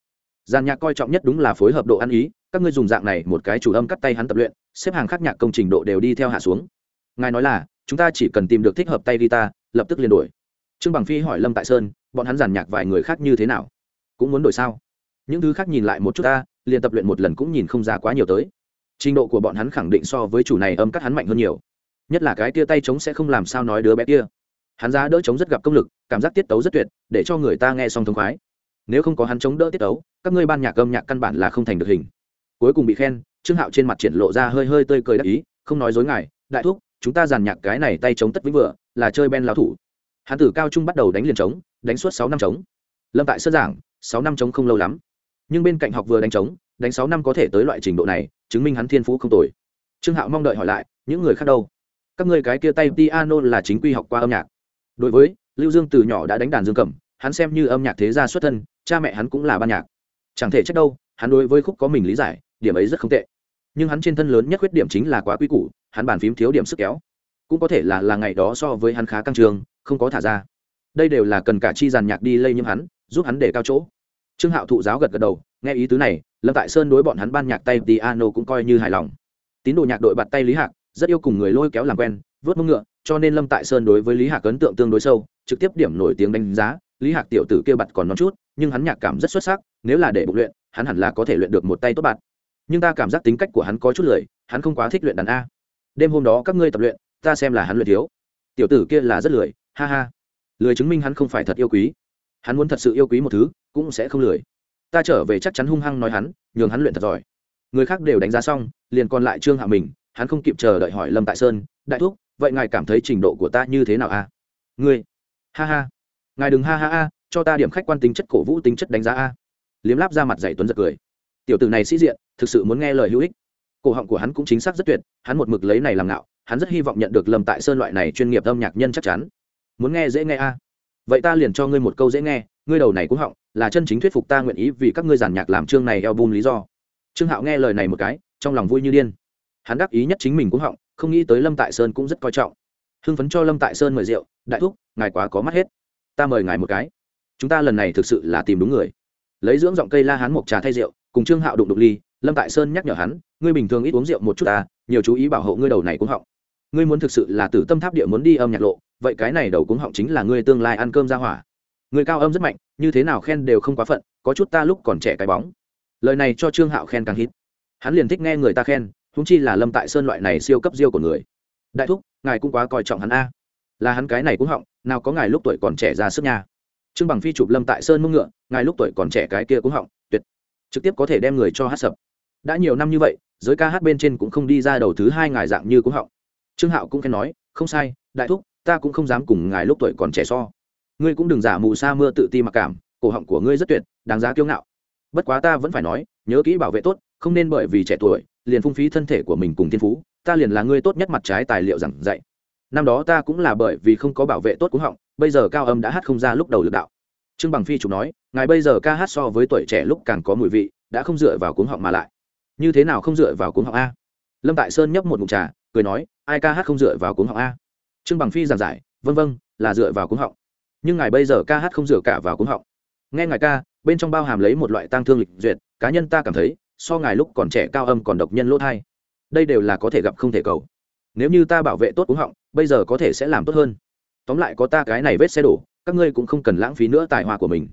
Giàn nhạc coi trọng nhất đúng là phối hợp độ ăn ý, các ngươi dùng dạng này một cái chủ âm cắt tay hắn tập luyện, xếp hàng khác nhạc công trình độ đều đi theo hạ xuống. Ngài nói là, chúng ta chỉ cần tìm được thích hợp tay guitar, lập tức liền đổi. Trương bằng phi hỏi lâm tại sơn, bọn hắn giàn nhạc vài người khác như thế nào? Cũng muốn đổi sao? Những thứ khác nhìn lại một chút ta, liền tập luyện một lần cũng nhìn không ra quá nhiều tới. Trình độ của bọn hắn khẳng định so với chủ này âm cắt hắn mạnh hơn nhiều nhất là cái tia tay trống sẽ không làm sao nói đứa bé kia. Hắn giá đỡ trống rất gặp công lực, cảm giác tiết tấu rất tuyệt, để cho người ta nghe xong thông khoái. Nếu không có hắn chống đỡ tiết tấu, các ngươi ban nhạc âm nhạc căn bản là không thành được hình. Cuối cùng bị khen, trương hạo trên mặt triển lộ ra hơi hơi tươi cười đắc ý, không nói dối ngài, đại thúc, chúng ta giàn nhạc cái này tay chống tất vĩnh vừa, là chơi ben lão thủ. Hắn tử cao trung bắt đầu đánh liền trống, đánh suốt sáu năm trống. Lâm tại sơ giảng, sáu năm trống không lâu lắm. Nhưng bên cạnh học vừa đánh trống, đánh sáu năm có thể tới loại trình độ này, chứng minh hắn thiên phú không tồi. Trương hạo mong đợi hỏi lại, những người khác đâu? Các ngươi cái kia tay piano là chính quy học qua âm nhạc. Đối với, lưu dương từ nhỏ đã đánh đàn dương cầm, hắn xem như âm nhạc thế gia xuất thân, cha mẹ hắn cũng là ban nhạc. Chẳng thể trách đâu, hắn đối với khúc có mình lý giải, điểm ấy rất không tệ. Nhưng hắn trên thân lớn nhất khuyết điểm chính là quá quy củ, hắn bàn phím thiếu điểm sức kéo. Cũng có thể là là ngày đó so với hắn khá căng trường, không có thả ra. Đây đều là cần cả chi giàn nhạc đi lây nhiễm hắn, giúp hắn để cao chỗ. Trương hạo thụ giáo gật gật đầu, nghe ý tứ này, lâm tại sơn đối bọn hắn ban nhạc tay piano cũng coi như hài lòng. Tín đồ nhạc đội bạt tay lý hạc rất yêu cùng người lôi kéo làm quen, vớt mông ngựa, cho nên lâm tại sơn đối với lý hạc ấn tượng tương đối sâu, trực tiếp điểm nổi tiếng đánh giá, lý hạc tiểu tử kia bặt còn non chút, nhưng hắn nhạc cảm rất xuất sắc, nếu là để bục luyện, hắn hẳn là có thể luyện được một tay tốt bạt. Nhưng ta cảm giác tính cách của hắn có chút lười, hắn không quá thích luyện đàn a. Đêm hôm đó các ngươi tập luyện, ta xem là hắn luyện thiếu. Tiểu tử kia là rất lười, ha ha. Lười chứng minh hắn không phải thật yêu quý. Hắn muốn thật sự yêu quý một thứ, cũng sẽ không lười. Ta trở về chắc chắn hung hăng nói hắn, nhường hắn luyện thật giỏi. Người khác đều đánh giá xong, liền còn lại trương hạ mình hắn không kịp chờ đợi hỏi lâm tại sơn, đại thúc, vậy ngài cảm thấy trình độ của ta như thế nào a? Ngươi, ha ha, ngài đừng ha ha a, cho ta điểm khách quan tính chất cổ vũ tính chất đánh giá a. Liếm láp ra mặt dạy tuấn giật cười. Tiểu tử này sĩ diện, thực sự muốn nghe lời hữu ích. Cổ họng của hắn cũng chính xác rất tuyệt, hắn một mực lấy này làm ngạo, hắn rất hy vọng nhận được lâm tại sơn loại này chuyên nghiệp âm nhạc nhân chắc chắn. Muốn nghe dễ nghe a. Vậy ta liền cho ngươi một câu dễ nghe, ngươi đầu này cũng họng, là chân chính thuyết phục ta nguyện ý vì các ngươi giàn nhạc làm chương này eo bum lý do. Trương hạo nghe lời này một cái, trong lòng vui như điên hắn đắc ý nhất chính mình cũng họng, không nghĩ tới lâm tại sơn cũng rất coi trọng. Hưng phấn cho lâm tại sơn mời rượu, đại thúc, ngài quá có mắt hết. Ta mời ngài một cái. Chúng ta lần này thực sự là tìm đúng người. Lấy dưỡng giọng cây la hắn mộc trà thay rượu, cùng trương hạo đụng đục ly, lâm tại sơn nhắc nhở hắn, ngươi bình thường ít uống rượu một chút ta, nhiều chú ý bảo hộ ngươi đầu này cũng họng. Ngươi muốn thực sự là tử tâm tháp địa muốn đi âm nhạc lộ, vậy cái này đầu cũng họng chính là ngươi tương lai ăn cơm ra hỏa. Người cao âm rất mạnh, như thế nào khen đều không quá phận, có chút ta lúc còn trẻ cái bóng. Lời này cho trương hạo khen càng hít. Hắn liền thích nghe người ta khen húng chi là lâm tại sơn loại này siêu cấp diêu của người. Đại thúc, ngài cũng quá coi trọng hắn a. Là hắn cái này cũng họng, nào có ngài lúc tuổi còn trẻ ra sức nha. Trương bằng phi chụp lâm tại sơn mông ngựa, ngài lúc tuổi còn trẻ cái kia cũng họng, tuyệt. Trực tiếp có thể đem người cho hát sập. Đã nhiều năm như vậy, giới ca hát bên trên cũng không đi ra đầu thứ hai ngài dạng như cũng họng. Trương hạo cũng khen nói, không sai, đại thúc, ta cũng không dám cùng ngài lúc tuổi còn trẻ so. Ngươi cũng đừng giả mù sa mưa tự ti mặc cảm, cổ họng của ngươi rất tuyệt, đáng giá kiêu ngạo. Bất quá ta vẫn phải nói, nhớ kỹ bảo vệ tốt không nên bởi vì trẻ tuổi, liền phung phí thân thể của mình cùng thiên phú, ta liền là người tốt nhất mặt trái tài liệu giảng dạy. Năm đó ta cũng là bởi vì không có bảo vệ tốt cúng họng, bây giờ cao âm đã hát không ra lúc đầu lực đạo. Trương bằng phi chủ nói, ngài bây giờ ca hát so với tuổi trẻ lúc càng có mùi vị, đã không dựa vào cuống họng mà lại. Như thế nào không dựa vào cuống họng a? Lâm tại sơn nhấp một mụn trà, cười nói, ai ca hát không dựa vào cuống họng a? Trương bằng phi giảng giải vân vân là dựa vào cuống họng. Nhưng ngài bây giờ ca hát không dựa cả vào cuống họng. Nghe ngài ca, bên trong bao hàm lấy một loại tang thương lịch duyệt, cá nhân ta cảm thấy so ngài lúc còn trẻ cao âm còn độc nhân lỗ thai. Đây đều là có thể gặp không thể cầu. Nếu như ta bảo vệ tốt cúng họng, bây giờ có thể sẽ làm tốt hơn. Tóm lại có ta cái này vết xe đổ, các ngươi cũng không cần lãng phí nữa tài hoa của mình.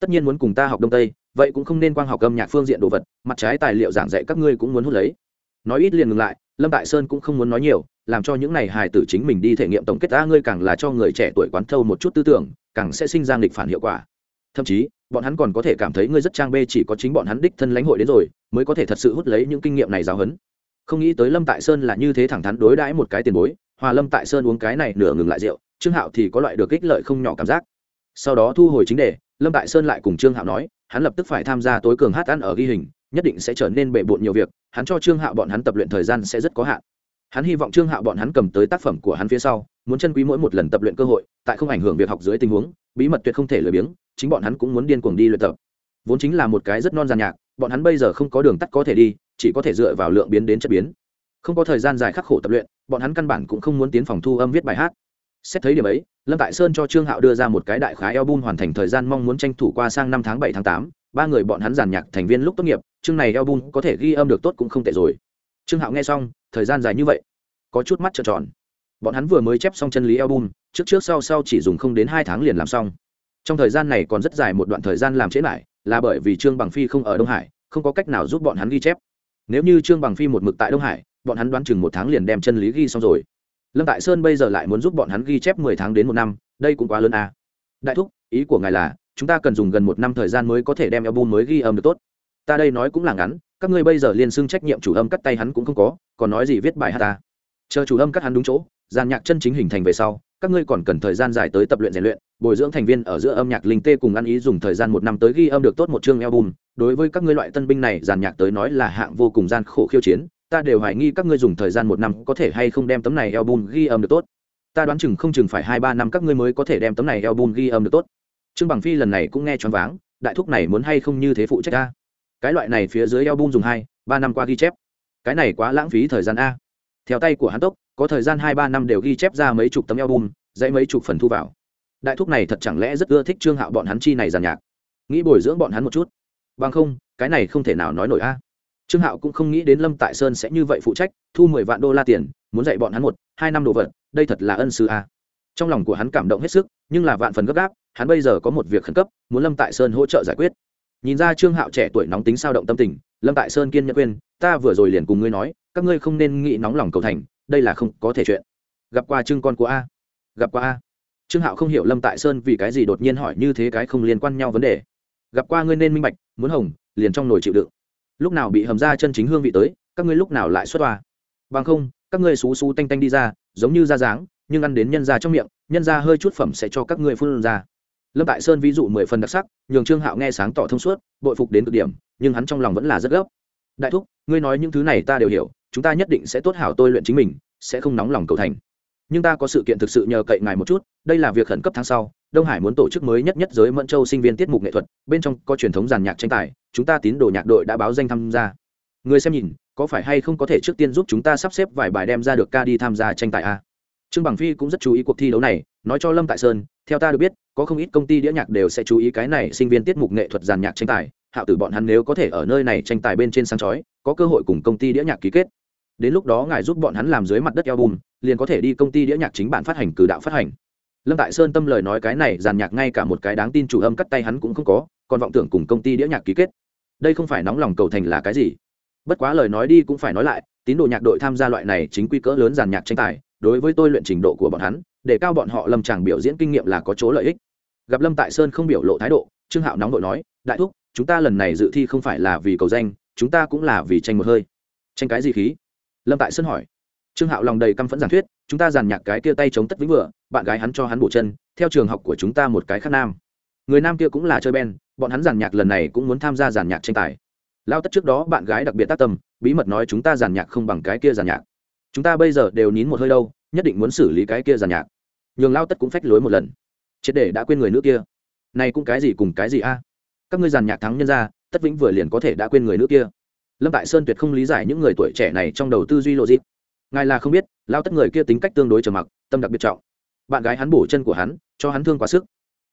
Tất nhiên muốn cùng ta học đông tây, vậy cũng không nên quang học âm nhạc phương diện đồ vật, mặt trái tài liệu giảng dạy các ngươi cũng muốn hút lấy. Nói ít liền ngừng lại, lâm đại sơn cũng không muốn nói nhiều, làm cho những này hài tử chính mình đi thể nghiệm tổng kết ta, ngươi càng là cho người trẻ tuổi quán thâu một chút tư tưởng, càng sẽ sinh ra nghịch phản hiệu quả. Thậm chí bọn hắn còn có thể cảm thấy ngươi rất trang bê chỉ có chính bọn hắn đích thân lãnh hội đến rồi, mới có thể thật sự hút lấy những kinh nghiệm này giáo huấn. Không nghĩ tới lâm tại sơn là như thế thẳng thắn đối đãi một cái tiền bối, hòa lâm tại sơn uống cái này nửa ngừng lại rượu, trương hạo thì có loại được ích lợi không nhỏ cảm giác. Sau đó thu hồi chính đề, lâm tại sơn lại cùng trương hạo nói, hắn lập tức phải tham gia tối cường hát ăn ở ghi hình, nhất định sẽ trở nên bệ bộn nhiều việc, hắn cho trương hạo bọn hắn tập luyện thời gian sẽ rất có hạn hắn hy vọng trương hạo bọn hắn cầm tới tác phẩm của hắn phía sau, muốn chân quý mỗi một lần tập luyện cơ hội, tại không ảnh hưởng việc học dưới tình huống, bí mật tuyệt không thể lười biếng, chính bọn hắn cũng muốn điên cuồng đi luyện tập. Vốn chính là một cái rất non giàn nhạc, bọn hắn bây giờ không có đường tắt có thể đi, chỉ có thể dựa vào lượng biến đến chất biến. Không có thời gian dài khắc khổ tập luyện, bọn hắn căn bản cũng không muốn tiến phòng thu âm viết bài hát. Xét thấy điểm ấy, lâm tại sơn cho trương hạo đưa ra một cái đại khái album hoàn thành thời gian mong muốn tranh thủ qua sang năm tháng bảy tháng tám, ba người bọn hắn giàn nhạc thành viên lúc tốt nghiệp, chương này album có thể ghi âm được tốt cũng không tệ rồi. Trương hạo nghe xong thời gian dài như vậy, có chút mắt trợn tròn. Bọn hắn vừa mới chép xong chân lý album, trước trước sau sau chỉ dùng không đến hai tháng liền làm xong. Trong thời gian này còn rất dài một đoạn thời gian làm trễ lại, là bởi vì trương bằng phi không ở đông hải, không có cách nào giúp bọn hắn ghi chép. Nếu như trương bằng phi một mực tại đông hải, bọn hắn đoán chừng một tháng liền đem chân lý ghi xong rồi. Lâm tại sơn bây giờ lại muốn giúp bọn hắn ghi chép mười tháng đến một năm, đây cũng quá lớn à. đại thúc, ý của ngài là, chúng ta cần dùng gần một năm thời gian mới có thể đem album mới ghi âm được tốt. Ta đây nói cũng là ngắn các ngươi bây giờ liên xưng trách nhiệm chủ âm cắt tay hắn cũng không có, còn nói gì viết bài hát ta? Chờ chủ âm cắt hắn đúng chỗ giàn nhạc chân chính hình thành về sau, các ngươi còn cần thời gian dài tới tập luyện rèn luyện, bồi dưỡng thành viên ở giữa âm nhạc linh tê cùng ăn ý dùng thời gian một năm tới ghi âm được tốt một chương album. Đối với các ngươi loại tân binh này giàn nhạc tới nói là hạng vô cùng gian khổ khiêu chiến, ta đều hoài nghi các ngươi dùng thời gian một năm có thể hay không đem tấm này album ghi âm được tốt. Ta đoán chừng không chừng phải hai ba năm các ngươi mới có thể đem tấm này album ghi âm được tốt. Trương bằng phi lần này cũng nghe choáng váng, đại thúc này muốn hay không như thế phụ trách ta? Cái loại này phía dưới album dùng hai, ba năm qua ghi chép. Cái này quá lãng phí thời gian a. Theo tay của hắn tốc, có thời gian hai, ba năm đều ghi chép ra mấy chục tấm album, dãy mấy chục phần thu vào. Đại thúc này thật chẳng lẽ rất ưa thích trương hạo bọn hắn chi này giàn nhạc? Nghĩ bồi dưỡng bọn hắn một chút. Bằng không, cái này không thể nào nói nổi a. Trương hạo cũng không nghĩ đến lâm tại sơn sẽ như vậy phụ trách, thu mười vạn đô la tiền, muốn dạy bọn hắn một, hai năm đồ vật, đây thật là ân sư a. Trong lòng của hắn cảm động hết sức, nhưng là vạn phần gấp gáp, hắn bây giờ có một việc khẩn cấp, muốn lâm tại sơn hỗ trợ giải quyết nhìn ra trương hạo trẻ tuổi nóng tính sao động tâm tình, lâm tại sơn kiên nhẫn quên ta vừa rồi liền cùng ngươi nói, các ngươi không nên nghĩ nóng lòng cầu thành, đây là không có thể chuyện. Gặp qua trương con của a, gặp qua a. Trương hạo không hiểu lâm tại sơn vì cái gì đột nhiên hỏi như thế cái không liên quan nhau vấn đề. Gặp qua ngươi nên minh bạch, muốn hồng, liền trong nồi chịu đựng. Lúc nào bị hầm ra chân chính hương vị tới, các ngươi lúc nào lại xuất toa bằng không, các ngươi xú xú tanh tanh đi ra, giống như da dáng, nhưng ăn đến nhân ra trong miệng, nhân ra hơi chút phẩm sẽ cho các ngươi phun ra lâm tại sơn ví dụ mười phần đặc sắc, nhường trương hạo nghe sáng tỏ thông suốt, bội phục đến cực điểm, nhưng hắn trong lòng vẫn là rất gấp. Đại thúc, ngươi nói những thứ này ta đều hiểu, chúng ta nhất định sẽ tốt hảo tôi luyện chính mình, sẽ không nóng lòng cầu thành. Nhưng ta có sự kiện thực sự nhờ cậy ngài một chút, đây là việc khẩn cấp tháng sau, đông hải muốn tổ chức mới nhất nhất giới mẫn châu sinh viên tiết mục nghệ thuật, bên trong có truyền thống giàn nhạc tranh tài, chúng ta tín đồ nhạc đội đã báo danh tham gia. Người xem nhìn, có phải hay không có thể trước tiên giúp chúng ta sắp xếp vài bài đem ra được ca đi tham gia tranh tài a? Trương bằng phi cũng rất chú ý cuộc thi đấu này nói cho lâm tại sơn theo ta được biết có không ít công ty đĩa nhạc đều sẽ chú ý cái này sinh viên tiết mục nghệ thuật giàn nhạc tranh tài. Hạo tử bọn hắn nếu có thể ở nơi này tranh tài bên trên sáng chói có cơ hội cùng công ty đĩa nhạc ký kết. Đến lúc đó ngài giúp bọn hắn làm dưới mặt đất eo bùn, liền có thể đi công ty đĩa nhạc chính bản phát hành cử đạo phát hành. Lâm tại sơn tâm lời nói cái này giàn nhạc ngay cả một cái đáng tin chủ âm cắt tay hắn cũng không có còn vọng tưởng cùng công ty đĩa nhạc ký kết. Đây không phải nóng lòng cầu thành là cái gì? Bất quá lời nói đi cũng phải nói lại tín đồ nhạc đội tham gia loại này chính quy cỡ lớn giàn nhạc tranh tài đối với tôi luyện trình độ của bọn hắn, để cao bọn họ lâm tràng biểu diễn kinh nghiệm là có chỗ lợi ích. Gặp lâm tại sơn không biểu lộ thái độ, trương hạo nóng đội nói, đại thúc, chúng ta lần này dự thi không phải là vì cầu danh, chúng ta cũng là vì tranh một hơi. Tranh cái gì khí? Lâm tại sơn hỏi. Trương hạo lòng đầy căm phẫn giảng thuyết, chúng ta giàn nhạc cái kia tay chống tất vĩnh vừa, bạn gái hắn cho hắn bổ chân, theo trường học của chúng ta một cái khác nam. Người nam kia cũng là chơi ben bọn hắn giàn nhạc lần này cũng muốn tham gia giàn nhạc tranh tài. Lao tất trước đó bạn gái đặc biệt tác tâm, bí mật nói chúng ta giàn nhạc không bằng cái kia giàn nhạc chúng ta bây giờ đều nín một hơi đâu, nhất định muốn xử lý cái kia giàn nhạc. Nhường lao tất cũng phách lối một lần. Triệt để đã quên người nữ kia. Này cũng cái gì cùng cái gì a? Các ngươi giàn nhạc thắng nhân ra, tất vĩnh vừa liền có thể đã quên người nữ kia. Lâm tại sơn tuyệt không lý giải những người tuổi trẻ này trong đầu tư duy lộ dịp ngài là không biết, lao tất người kia tính cách tương đối trầm mặc, tâm đặc biệt trọng. Bạn gái hắn bổ chân của hắn, cho hắn thương quá sức.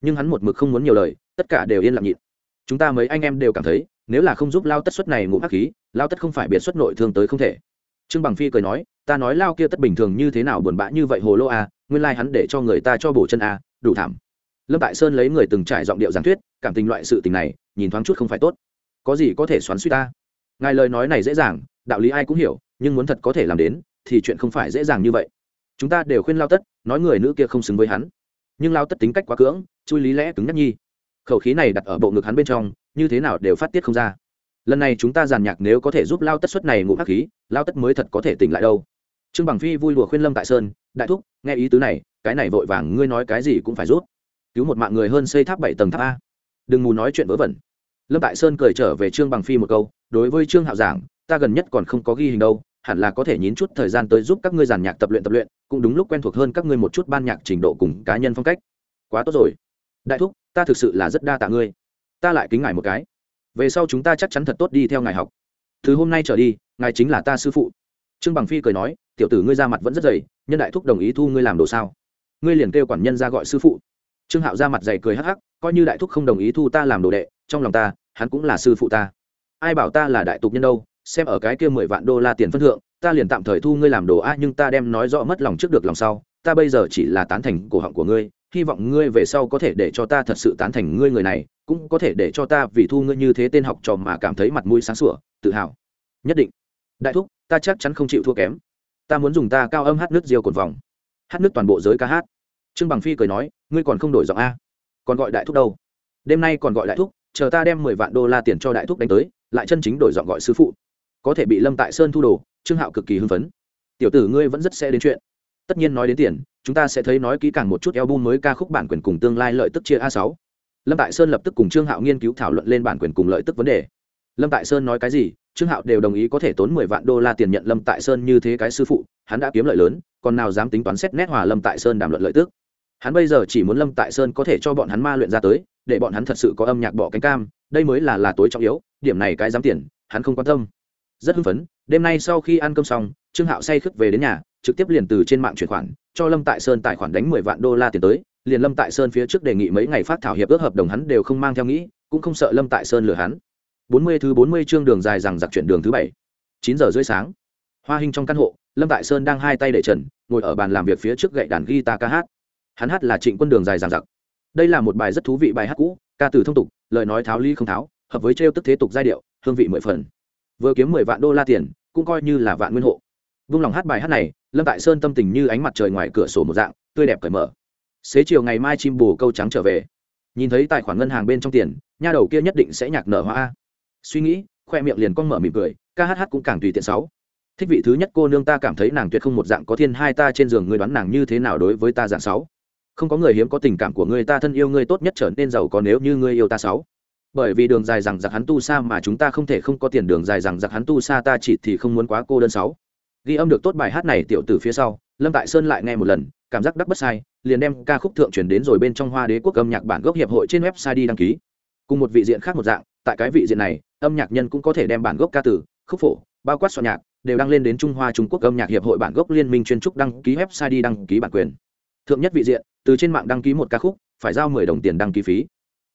Nhưng hắn một mực không muốn nhiều lời, tất cả đều yên lặng nhịn. Chúng ta mấy anh em đều cảm thấy, nếu là không giúp lao tất suất này ngủ hắc khí, lao tất không phải biệt xuất nội thương tới không thể trương bằng phi cười nói ta nói lao kia tất bình thường như thế nào buồn bã như vậy hồ lô à, nguyên lai hắn để cho người ta cho bổ chân à, đủ thảm. Lâm tại sơn lấy người từng trải giọng điệu giảng thuyết cảm tình loại sự tình này nhìn thoáng chút không phải tốt. Có gì có thể xoắn suy ta? Ngài lời nói này dễ dàng đạo lý ai cũng hiểu nhưng muốn thật có thể làm đến thì chuyện không phải dễ dàng như vậy. Chúng ta đều khuyên lao tất nói người nữ kia không xứng với hắn. Nhưng lao tất tính cách quá cưỡng chui lý lẽ cứng nhắc nhi. Khẩu khí này đặt ở bộ ngực hắn bên trong như thế nào đều phát tiết không ra lần này chúng ta giàn nhạc nếu có thể giúp lao tất suất này ngủ hắc khí, lao tất mới thật có thể tỉnh lại đâu. Trương bằng phi vui lùa khuyên lâm tại sơn, đại thúc, nghe ý tứ này, cái này vội vàng, ngươi nói cái gì cũng phải rút cứu một mạng người hơn xây tháp bảy tầng tháp a. Đừng mù nói chuyện vớ vẩn. Lâm tại sơn cười trở về trương bằng phi một câu, đối với trương hạo giảng, ta gần nhất còn không có ghi hình đâu, hẳn là có thể nhín chút thời gian tới giúp các ngươi giàn nhạc tập luyện tập luyện, cũng đúng lúc quen thuộc hơn các ngươi một chút ban nhạc trình độ cùng cá nhân phong cách. Quá tốt rồi. Đại thúc, ta thực sự là rất đa tạ ngươi. Ta lại kính ngài một cái về sau chúng ta chắc chắn thật tốt đi theo ngài học. Từ hôm nay trở đi, ngài chính là ta sư phụ. Trương bằng phi cười nói, tiểu tử ngươi ra mặt vẫn rất dày, nhân đại thúc đồng ý thu ngươi làm đồ sao? Ngươi liền kêu quản nhân ra gọi sư phụ. Trương hạo ra mặt dày cười hắc hắc, coi như đại thúc không đồng ý thu ta làm đồ đệ, trong lòng ta, hắn cũng là sư phụ ta. Ai bảo ta là đại tục nhân đâu, xem ở cái kia mười vạn đô la tiền phân thượng, ta liền tạm thời thu ngươi làm đồ a, nhưng ta đem nói rõ mất lòng trước được lòng sau, ta bây giờ chỉ là tán thành cổ họng của ngươi, hy vọng ngươi về sau có thể để cho ta thật sự tán thành ngươi người này cũng có thể để cho ta vì thu ngươi như thế tên học trò mà cảm thấy mặt mũi sáng sủa, tự hào. Nhất định. Đại thúc, ta chắc chắn không chịu thua kém. Ta muốn dùng ta cao âm hát nước diêu cột vòng. Hát nước toàn bộ giới ca hát. Trương bằng phi cười nói, ngươi còn không đổi giọng a. Còn gọi đại thúc đâu? Đêm nay còn gọi đại thúc, chờ ta đem mười vạn đô la tiền cho đại thúc đánh tới, lại chân chính đổi giọng gọi sư phụ. Có thể bị lâm tại sơn thu đồ, trương hạo cực kỳ hưng phấn. Tiểu tử ngươi vẫn rất sẽ đến chuyện. Tất nhiên nói đến tiền, chúng ta sẽ thấy nói kỹ càng một chút album mới ca khúc bản quyền cùng tương lai lợi tức chia a sáu lâm tại sơn lập tức cùng trương hạo nghiên cứu thảo luận lên bản quyền cùng lợi tức vấn đề. Lâm tại sơn nói cái gì? Trương hạo đều đồng ý có thể tốn mười vạn đô la tiền nhận lâm tại sơn như thế cái sư phụ, hắn đã kiếm lợi lớn, còn nào dám tính toán xét nét hòa lâm tại sơn đàm luận lợi tức. Hắn bây giờ chỉ muốn lâm tại sơn có thể cho bọn hắn ma luyện ra tới, để bọn hắn thật sự có âm nhạc bỏ cánh cam, đây mới là là tối trọng yếu, điểm này cái dám tiền, hắn không quan tâm. Rất hưng phấn, đêm nay sau khi ăn cơm xong, trương hạo say khức về đến nhà, trực tiếp liền từ trên mạng chuyển khoản, cho lâm tại sơn tài khoản đánh mười vạn đô la tiền tới liền lâm tại sơn phía trước đề nghị mấy ngày phát thảo hiệp ước hợp đồng hắn đều không mang theo nghĩ, cũng không sợ lâm tại sơn lừa hắn. Bốn mươi thứ bốn mươi chương đường dài rằng giặc chuyển đường thứ bảy, chín giờ rưỡi sáng. Hoa hình trong căn hộ, lâm tại sơn đang hai tay để trần, ngồi ở bàn làm việc phía trước gậy đàn guitar ca hát. Hắn hát là trịnh quân đường dài rằng giặc. Đây là một bài rất thú vị bài hát cũ, ca từ thông tục, lời nói tháo ly không tháo, hợp với trêu tức thế tục giai điệu, hương vị mười phần. Vừa kiếm mười vạn đô la tiền, cũng coi như là vạn nguyên hộ. Vung lòng hát bài hát này, lâm tại sơn tâm tình như ánh mặt trời ngoài cửa sổ một dạng, tươi đẹp cởi mở xế chiều ngày mai chim bù câu trắng trở về. Nhìn thấy tài khoản ngân hàng bên trong tiền, nha đầu kia nhất định sẽ nhạc nở hoa. Suy nghĩ, khoe miệng liền con mở mỉm cười ca hát cũng càng tùy tiện sáu. Thích vị thứ nhất cô nương ta cảm thấy nàng tuyệt không một dạng có thiên hai ta trên giường ngươi đoán nàng như thế nào đối với ta dạng sáu. Không có người hiếm có tình cảm của ngươi ta thân yêu ngươi tốt nhất trở nên giàu có nếu như ngươi yêu ta sáu. Bởi vì đường dài rằng giặc hắn tu xa mà chúng ta không thể không có tiền đường dài rằng giặc hắn tu xa ta chỉ thì không muốn quá cô đơn sáu. Ghi âm được tốt bài hát này tiểu từ phía sau, lâm tại sơn lại nghe một lần cảm giác đắc bất sai, liền đem ca khúc thượng chuyển đến rồi bên trong hoa đế quốc âm nhạc bản gốc hiệp hội trên website đi đăng ký. Cùng một vị diện khác một dạng, tại cái vị diện này, âm nhạc nhân cũng có thể đem bản gốc ca từ, khúc phổ, bao quát soạn nhạc, đều đăng lên đến trung hoa trung quốc âm nhạc hiệp hội bản gốc liên minh chuyên trúc đăng ký website đi đăng ký bản quyền. Thượng nhất vị diện, từ trên mạng đăng ký một ca khúc, phải giao mười đồng tiền đăng ký phí.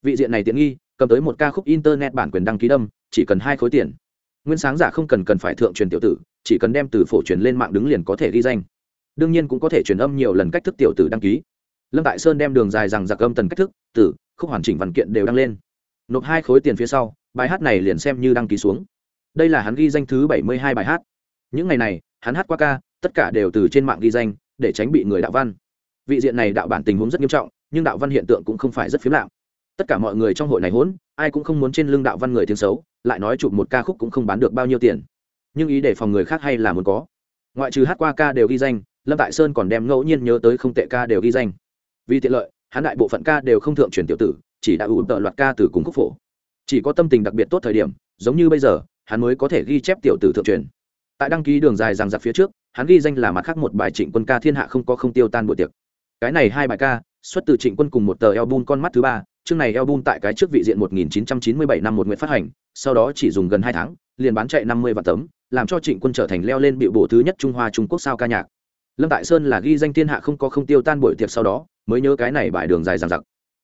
Vị diện này tiện nghi, cầm tới một ca khúc internet bản quyền đăng ký đâm, chỉ cần hai khối tiền. Nguyên sáng giả không cần cần phải thượng truyền tiểu tử, chỉ cần đem từ phổ truyền lên mạng đứng liền có thể ghi danh đương nhiên cũng có thể truyền âm nhiều lần cách thức tiểu tử đăng ký. Lâm tại sơn đem đường dài rằng giặc âm tần cách thức tử khúc hoàn chỉnh văn kiện đều đăng lên. Nộp hai khối tiền phía sau, bài hát này liền xem như đăng ký xuống. Đây là hắn ghi danh thứ bảy mươi hai bài hát. Những ngày này, hắn hát qua ca, tất cả đều từ trên mạng ghi danh, để tránh bị người đạo văn. Vị diện này đạo bản tình huống rất nghiêm trọng, nhưng đạo văn hiện tượng cũng không phải rất phiếm lạm tất cả mọi người trong hội này hỗn, ai cũng không muốn trên lưng đạo văn người tiếng xấu, lại nói chụp một ca khúc cũng không bán được bao nhiêu tiền. Nhưng ý để phòng người khác hay là muốn có. Ngoại trừ hát qua ca đều ghi danh lâm tại sơn còn đem ngẫu nhiên nhớ tới không tệ ca đều ghi danh. Vì tiện lợi, hắn đại bộ phận ca đều không thượng truyền tiểu tử, chỉ đã ủ tợ loạt ca từ cùng khúc phổ. Chỉ có tâm tình đặc biệt tốt thời điểm, giống như bây giờ, hắn mới có thể ghi chép tiểu tử thượng truyền. Tại đăng ký đường dài rằng giặc phía trước, hắn ghi danh là mặt khác một bài trịnh quân ca thiên hạ không có không tiêu tan buổi tiệc. Cái này hai bài ca, xuất từ trịnh quân cùng một tờ album con mắt thứ ba, chương này album tại cái trước vị diện 1997 năm một nguyện phát hành, sau đó chỉ dùng gần hai tháng, liền bán chạy 50 vạn tấm, làm cho trịnh quân trở thành leo lên biểu bổ thứ nhất trung hoa trung quốc sao ca nhạc lâm tại sơn là ghi danh thiên hạ không có không tiêu tan buổi tiệc sau đó, mới nhớ cái này bài đường dài dằng dặc.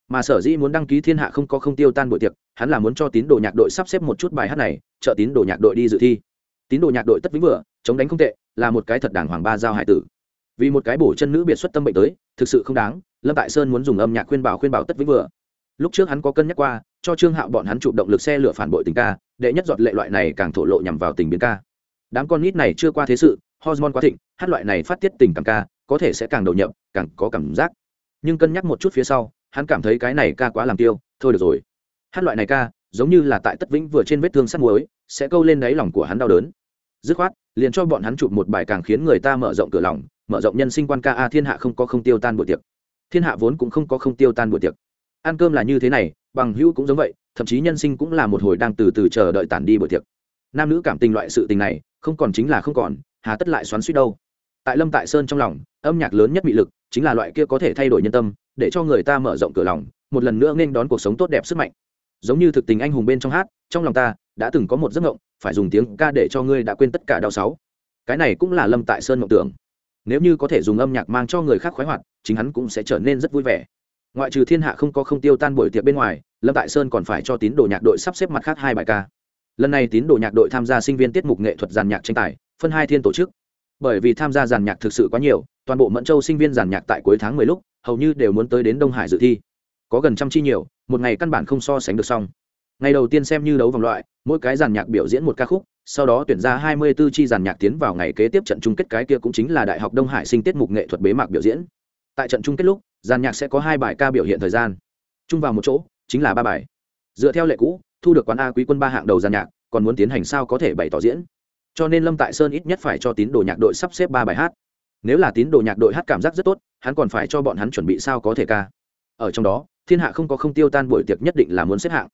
Mà sở dĩ muốn đăng ký thiên hạ không có không tiêu tan buổi tiệc, hắn là muốn cho tín đồ nhạc đội sắp xếp một chút bài hát này, trợ tín đồ nhạc đội đi dự thi. Tín đồ nhạc đội tất vĩnh vừa, chống đánh không tệ, là một cái thật đảng hoàng ba giao hải tử. Vì một cái bổ chân nữ biệt xuất tâm bệnh tới, thực sự không đáng, lâm tại sơn muốn dùng âm nhạc khuyên bảo khuyên bảo tất vĩnh vừa. Lúc trước hắn có cân nhắc qua, cho trương hạo bọn hắn chụp động lực xe lửa phản bội tình ca, đệ nhất giọt lệ loại này càng thổ lộ nhằm vào tình biến ca. Đám con nít này chưa qua thế sự hormone quá thịnh, hát loại này phát tiết tình cảm ca, có thể sẽ càng đầu nhập, càng có cảm giác. Nhưng cân nhắc một chút phía sau, hắn cảm thấy cái này ca quá làm tiêu, thôi được rồi. Hát loại này ca, giống như là tại tất vĩnh vừa trên vết thương sắt muối, sẽ câu lên đáy lòng của hắn đau đớn. Dứt khoát, liền cho bọn hắn chụp một bài càng khiến người ta mở rộng cửa lòng, mở rộng nhân sinh quan ca a thiên hạ không có không tiêu tan buổi tiệc. Thiên hạ vốn cũng không có không tiêu tan buổi tiệc. Ăn cơm là như thế này, bằng hữu cũng giống vậy, thậm chí nhân sinh cũng là một hồi đang từ từ chờ đợi tản đi buổi tiệc. Nam nữ cảm tình loại sự tình này, không còn chính là không còn hà tất lại xoắn suýt đâu. Tại lâm tại sơn trong lòng, âm nhạc lớn nhất bị lực chính là loại kia có thể thay đổi nhân tâm, để cho người ta mở rộng cửa lòng, một lần nữa nên đón cuộc sống tốt đẹp sức mạnh. Giống như thực tình anh hùng bên trong hát, trong lòng ta đã từng có một giấc mộng, phải dùng tiếng ca để cho ngươi đã quên tất cả đau sáu. Cái này cũng là lâm tại sơn mộng tưởng. Nếu như có thể dùng âm nhạc mang cho người khác khoái hoạt, chính hắn cũng sẽ trở nên rất vui vẻ. Ngoại trừ thiên hạ không có không tiêu tan buổi tiệc bên ngoài, lâm tại sơn còn phải cho tín đồ nhạc đội sắp xếp mặt khác hai bài ca. Lần này tín đồ nhạc đội tham gia sinh viên tiết mục nghệ thuật giàn nhạc tranh tài phân hai thiên tổ chức. Bởi vì tham gia giàn nhạc thực sự quá nhiều, toàn bộ mẫn châu sinh viên giàn nhạc tại cuối tháng mười lúc, hầu như đều muốn tới đến đông hải dự thi. Có gần trăm chi nhiều, một ngày căn bản không so sánh được xong. Ngày đầu tiên xem như đấu vòng loại, mỗi cái giàn nhạc biểu diễn một ca khúc, sau đó tuyển ra hai mươi 24 chi giàn nhạc tiến vào ngày kế tiếp trận chung kết cái kia cũng chính là đại học đông hải sinh tiết mục nghệ thuật bế mạc biểu diễn. Tại trận chung kết lúc, giàn nhạc sẽ có hai bài ca biểu hiện thời gian. Chung vào một chỗ, chính là ba bài. Dựa theo lệ cũ, thu được quán a quý quân ba hạng đầu giàn nhạc, còn muốn tiến hành sao có thể bày tỏ diễn? Cho nên lâm tại sơn ít nhất phải cho tín đồ nhạc đội sắp xếp ba bài hát. Nếu là tín đồ nhạc đội hát cảm giác rất tốt, hắn còn phải cho bọn hắn chuẩn bị sao có thể ca. Ở trong đó, thiên hạ không có không tiêu tan buổi tiệc nhất định là muốn xếp hạng.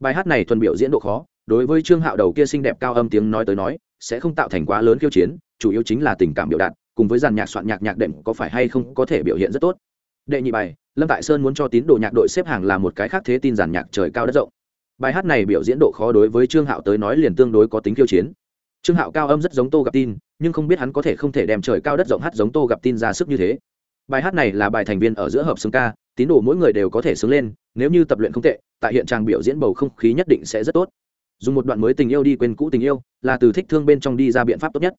Bài hát này thuần biểu diễn độ khó, đối với trương hạo đầu kia xinh đẹp cao âm tiếng nói tới nói, sẽ không tạo thành quá lớn khiêu chiến, chủ yếu chính là tình cảm biểu đạt, cùng với dàn nhạc soạn nhạc nhạc đệm có phải hay không có thể biểu hiện rất tốt. Đệ nhị bài, lâm tại sơn muốn cho tín đồ nhạc đội xếp hàng là một cái khác thế tin giàn nhạc trời cao đất rộng. Bài hát này biểu diễn độ khó đối với trương hạo tới nói liền tương đối có tính khiêu chiến trương hạo cao âm rất giống tô gặp tin, nhưng không biết hắn có thể không thể đem trời cao đất rộng hát giống tô gặp tin ra sức như thế. Bài hát này là bài thành viên ở giữa hợp xướng ca, tín đồ mỗi người đều có thể xứng lên, nếu như tập luyện không tệ, tại hiện trang biểu diễn bầu không khí nhất định sẽ rất tốt. Dùng một đoạn mới tình yêu đi quên cũ tình yêu, là từ thích thương bên trong đi ra biện pháp tốt nhất.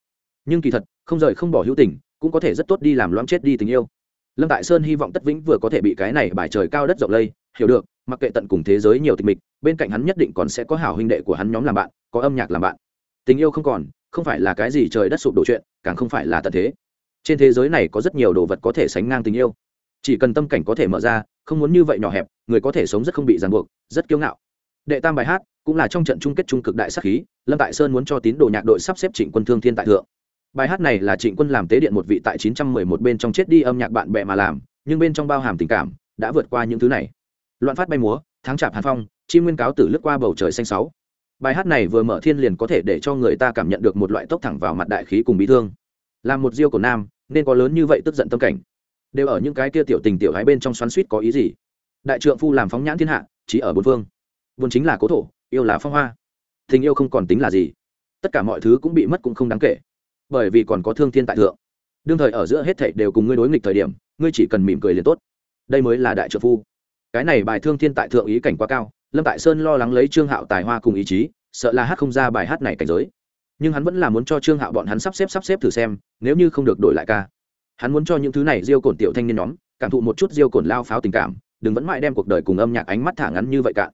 Nhưng kỳ thật, không rời không bỏ hữu tình, cũng có thể rất tốt đi làm loãng chết đi tình yêu. Lâm tại sơn hy vọng tất vĩnh vừa có thể bị cái này bài trời cao đất rộng lây, hiểu được, mặc kệ tận cùng thế giới nhiều tình mịch, bên cạnh hắn nhất định còn sẽ có hảo huynh đệ của hắn nhóm làm bạn, có âm nhạc làm bạn tình yêu không còn, không phải là cái gì trời đất sụp đổ chuyện, càng không phải là tận thế. Trên thế giới này có rất nhiều đồ vật có thể sánh ngang tình yêu. Chỉ cần tâm cảnh có thể mở ra, không muốn như vậy nhỏ hẹp, người có thể sống rất không bị ràng buộc, rất kiêu ngạo. Đệ tam bài hát cũng là trong trận chung kết trung cực đại sắc khí, lâm tại sơn muốn cho tín đồ nhạc đội sắp xếp trịnh quân thương thiên tại thượng. Bài hát này là trịnh quân làm tế điện một vị tại 911 bên trong chết đi âm nhạc bạn bè mà làm, nhưng bên trong bao hàm tình cảm, đã vượt qua những thứ này. Loạn phát bay múa tháng chạp hàn phong, chim nguyên cáo tử lướt qua bầu trời xanh sáu bài hát này vừa mở thiên liền có thể để cho người ta cảm nhận được một loại tốc thẳng vào mặt đại khí cùng bị thương. Làm một diêu của nam, nên có lớn như vậy tức giận tâm cảnh. Đều ở những cái kia tiểu tình tiểu gái bên trong xoắn suýt có ý gì? Đại trượng phu làm phóng nhãn thiên hạ chỉ ở bốn phương. Vốn chính là cố thổ, yêu là phong hoa. Tình yêu không còn tính là gì. Tất cả mọi thứ cũng bị mất cũng không đáng kể. Bởi vì còn có thương thiên tại thượng. Đương thời ở giữa hết thảy đều cùng ngươi đối nghịch thời điểm, ngươi chỉ cần mỉm cười liền tốt. Đây mới là đại trượng phu. Cái này bài thương thiên tại thượng ý cảnh quá cao lâm tại sơn lo lắng lấy trương hạo tài hoa cùng ý chí, sợ là hát không ra bài hát này cảnh giới. Nhưng hắn vẫn là muốn cho trương hạo bọn hắn sắp xếp sắp xếp thử xem, nếu như không được đổi lại ca. Hắn muốn cho những thứ này diêu cổn tiểu thanh niên nhóm, cảm thụ một chút diêu cổn lao pháo tình cảm, đừng vẫn mãi đem cuộc đời cùng âm nhạc ánh mắt thả ngắn như vậy cả.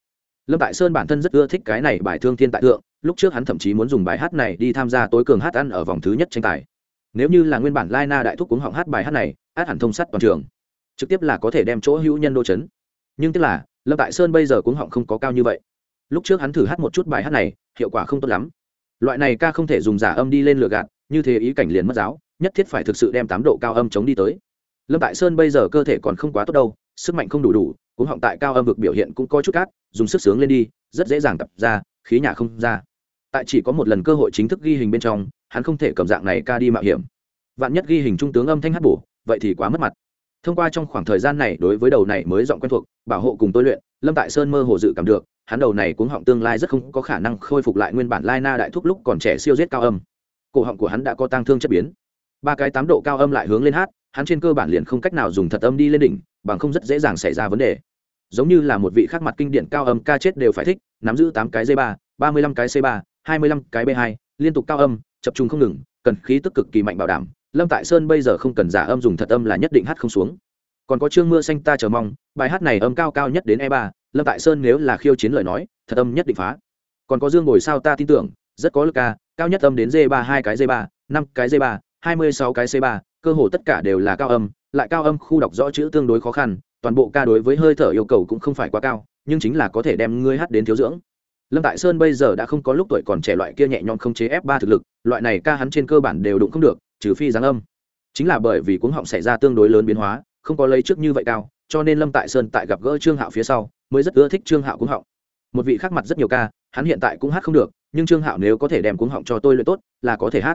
Lâm tại sơn bản thân rất ưa thích cái này bài thương thiên tại thượng, lúc trước hắn thậm chí muốn dùng bài hát này đi tham gia tối cường hát ăn ở vòng thứ nhất tranh tài. Nếu như là nguyên bản lai na đại thúc cuống họng hát bài hát này át hẳn thông sắt toàn trường. Trực tiếp là có thể đem chỗ hữu nhân đô chấn. Nhưng tức là lâm tại sơn bây giờ cũng họng không có cao như vậy. Lúc trước hắn thử hát một chút bài hát này, hiệu quả không tốt lắm. Loại này ca không thể dùng giả âm đi lên lựa gạt, như thế ý cảnh liền mất giáo, nhất thiết phải thực sự đem tám độ cao âm chống đi tới. Lâm tại sơn bây giờ cơ thể còn không quá tốt đâu, sức mạnh không đủ đủ cũng họng tại cao âm vực biểu hiện cũng có chút cát, dùng sức sướng lên đi, rất dễ dàng tập ra, khí nhà không ra. Tại chỉ có một lần cơ hội chính thức ghi hình bên trong, hắn không thể cầm dạng này ca đi mạo hiểm. Vạn nhất ghi hình trung tướng âm thanh hát bổ, vậy thì quá mất mặt thông qua trong khoảng thời gian này đối với đầu này mới giọng quen thuộc, bảo hộ cùng tôi luyện, lâm tại sơn mơ hồ dự cảm được, hắn đầu này cuống họng tương lai rất không có khả năng khôi phục lại nguyên bản lai na đại thúc lúc còn trẻ siêu giết cao âm. Cổ họng của hắn đã có tăng thương chất biến. Ba cái tám độ cao âm lại hướng lên hát, hắn trên cơ bản liền không cách nào dùng thật âm đi lên đỉnh, bằng không rất dễ dàng xảy ra vấn đề. Giống như là một vị khác mặt kinh điển cao âm ca chết đều phải thích, nắm giữ tám cái d ba ba mươi lăm cái c ba, hai mươi lăm cái b hai, liên tục cao âm, chập trung không ngừng, cần khí tức cực kỳ mạnh bảo đảm lâm tại sơn bây giờ không cần giả âm dùng thật âm là nhất định hát không xuống. Còn có chương mưa xanh ta chờ mong, bài hát này âm cao cao nhất đến e ba, lâm tại sơn nếu là khiêu chiến lời nói, thật âm nhất định phá. Còn có dương ngồi sao ta tin tưởng, rất có lực ca, cao nhất âm đến d ba, hai cái d ba, năm cái d ba, hai mươi sáu cái c ba, cơ hồ tất cả đều là cao âm, lại cao âm khu đọc rõ chữ tương đối khó khăn, toàn bộ ca đối với hơi thở yêu cầu cũng không phải quá cao, nhưng chính là có thể đem ngươi hát đến thiếu dưỡng. Lâm tại sơn bây giờ đã không có lúc tuổi còn trẻ loại kia nhẹ nhõm không chế f ba thực lực, loại này ca hắn trên cơ bản đều đụng không được trừ phi giáng âm. Chính là bởi vì cuống họng xảy ra tương đối lớn biến hóa, không có lấy trước như vậy cao, cho nên lâm tại sơn tại gặp gỡ trương hạo phía sau, mới rất ưa thích trương hạo cuống họng. Một vị khác mặt rất nhiều ca, hắn hiện tại cũng hát không được, nhưng trương hạo nếu có thể đem cuống họng cho tôi luyện tốt, là có thể hát.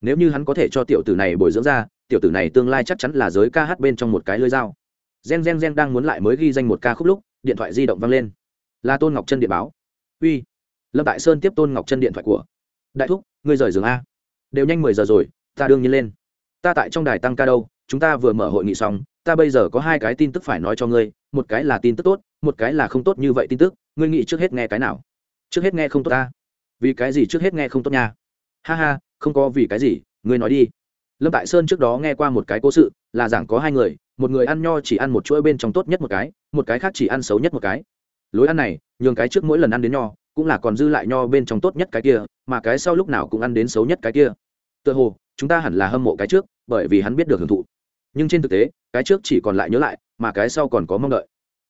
Nếu như hắn có thể cho tiểu tử này bồi dưỡng ra, tiểu tử này tương lai chắc chắn là giới ca hát bên trong một cái lưới dao. Gen gen gen đang muốn lại mới ghi danh một ca khúc lúc, điện thoại di động vang lên. Là tôn ngọc chân điện báo. Uy. Lâm tại sơn tiếp tôn ngọc chân điện thoại của. Đại thúc, ngươi rời giường a. Đều nhanh mười giờ rồi ta đương nhiên lên. Ta tại trong đài tăng ca đâu, chúng ta vừa mở hội nghị xong, ta bây giờ có hai cái tin tức phải nói cho ngươi, một cái là tin tức tốt, một cái là không tốt như vậy tin tức, ngươi nghĩ trước hết nghe cái nào? Trước hết nghe không tốt ta. Vì cái gì trước hết nghe không tốt nha? Ha ha, không có vì cái gì, ngươi nói đi. Lâm tại sơn trước đó nghe qua một cái cố sự, là giảng có hai người, một người ăn nho chỉ ăn một chuỗi bên trong tốt nhất một cái một cái khác chỉ ăn xấu nhất một cái. Lối ăn này, nhường cái trước mỗi lần ăn đến nho, cũng là còn dư lại nho bên trong tốt nhất cái kia, mà cái sau lúc nào cũng ăn đến xấu nhất cái kia. Tựa hồ chúng ta hẳn là hâm mộ cái trước, bởi vì hắn biết được hưởng thụ. Nhưng trên thực tế, cái trước chỉ còn lại nhớ lại, mà cái sau còn có mong đợi.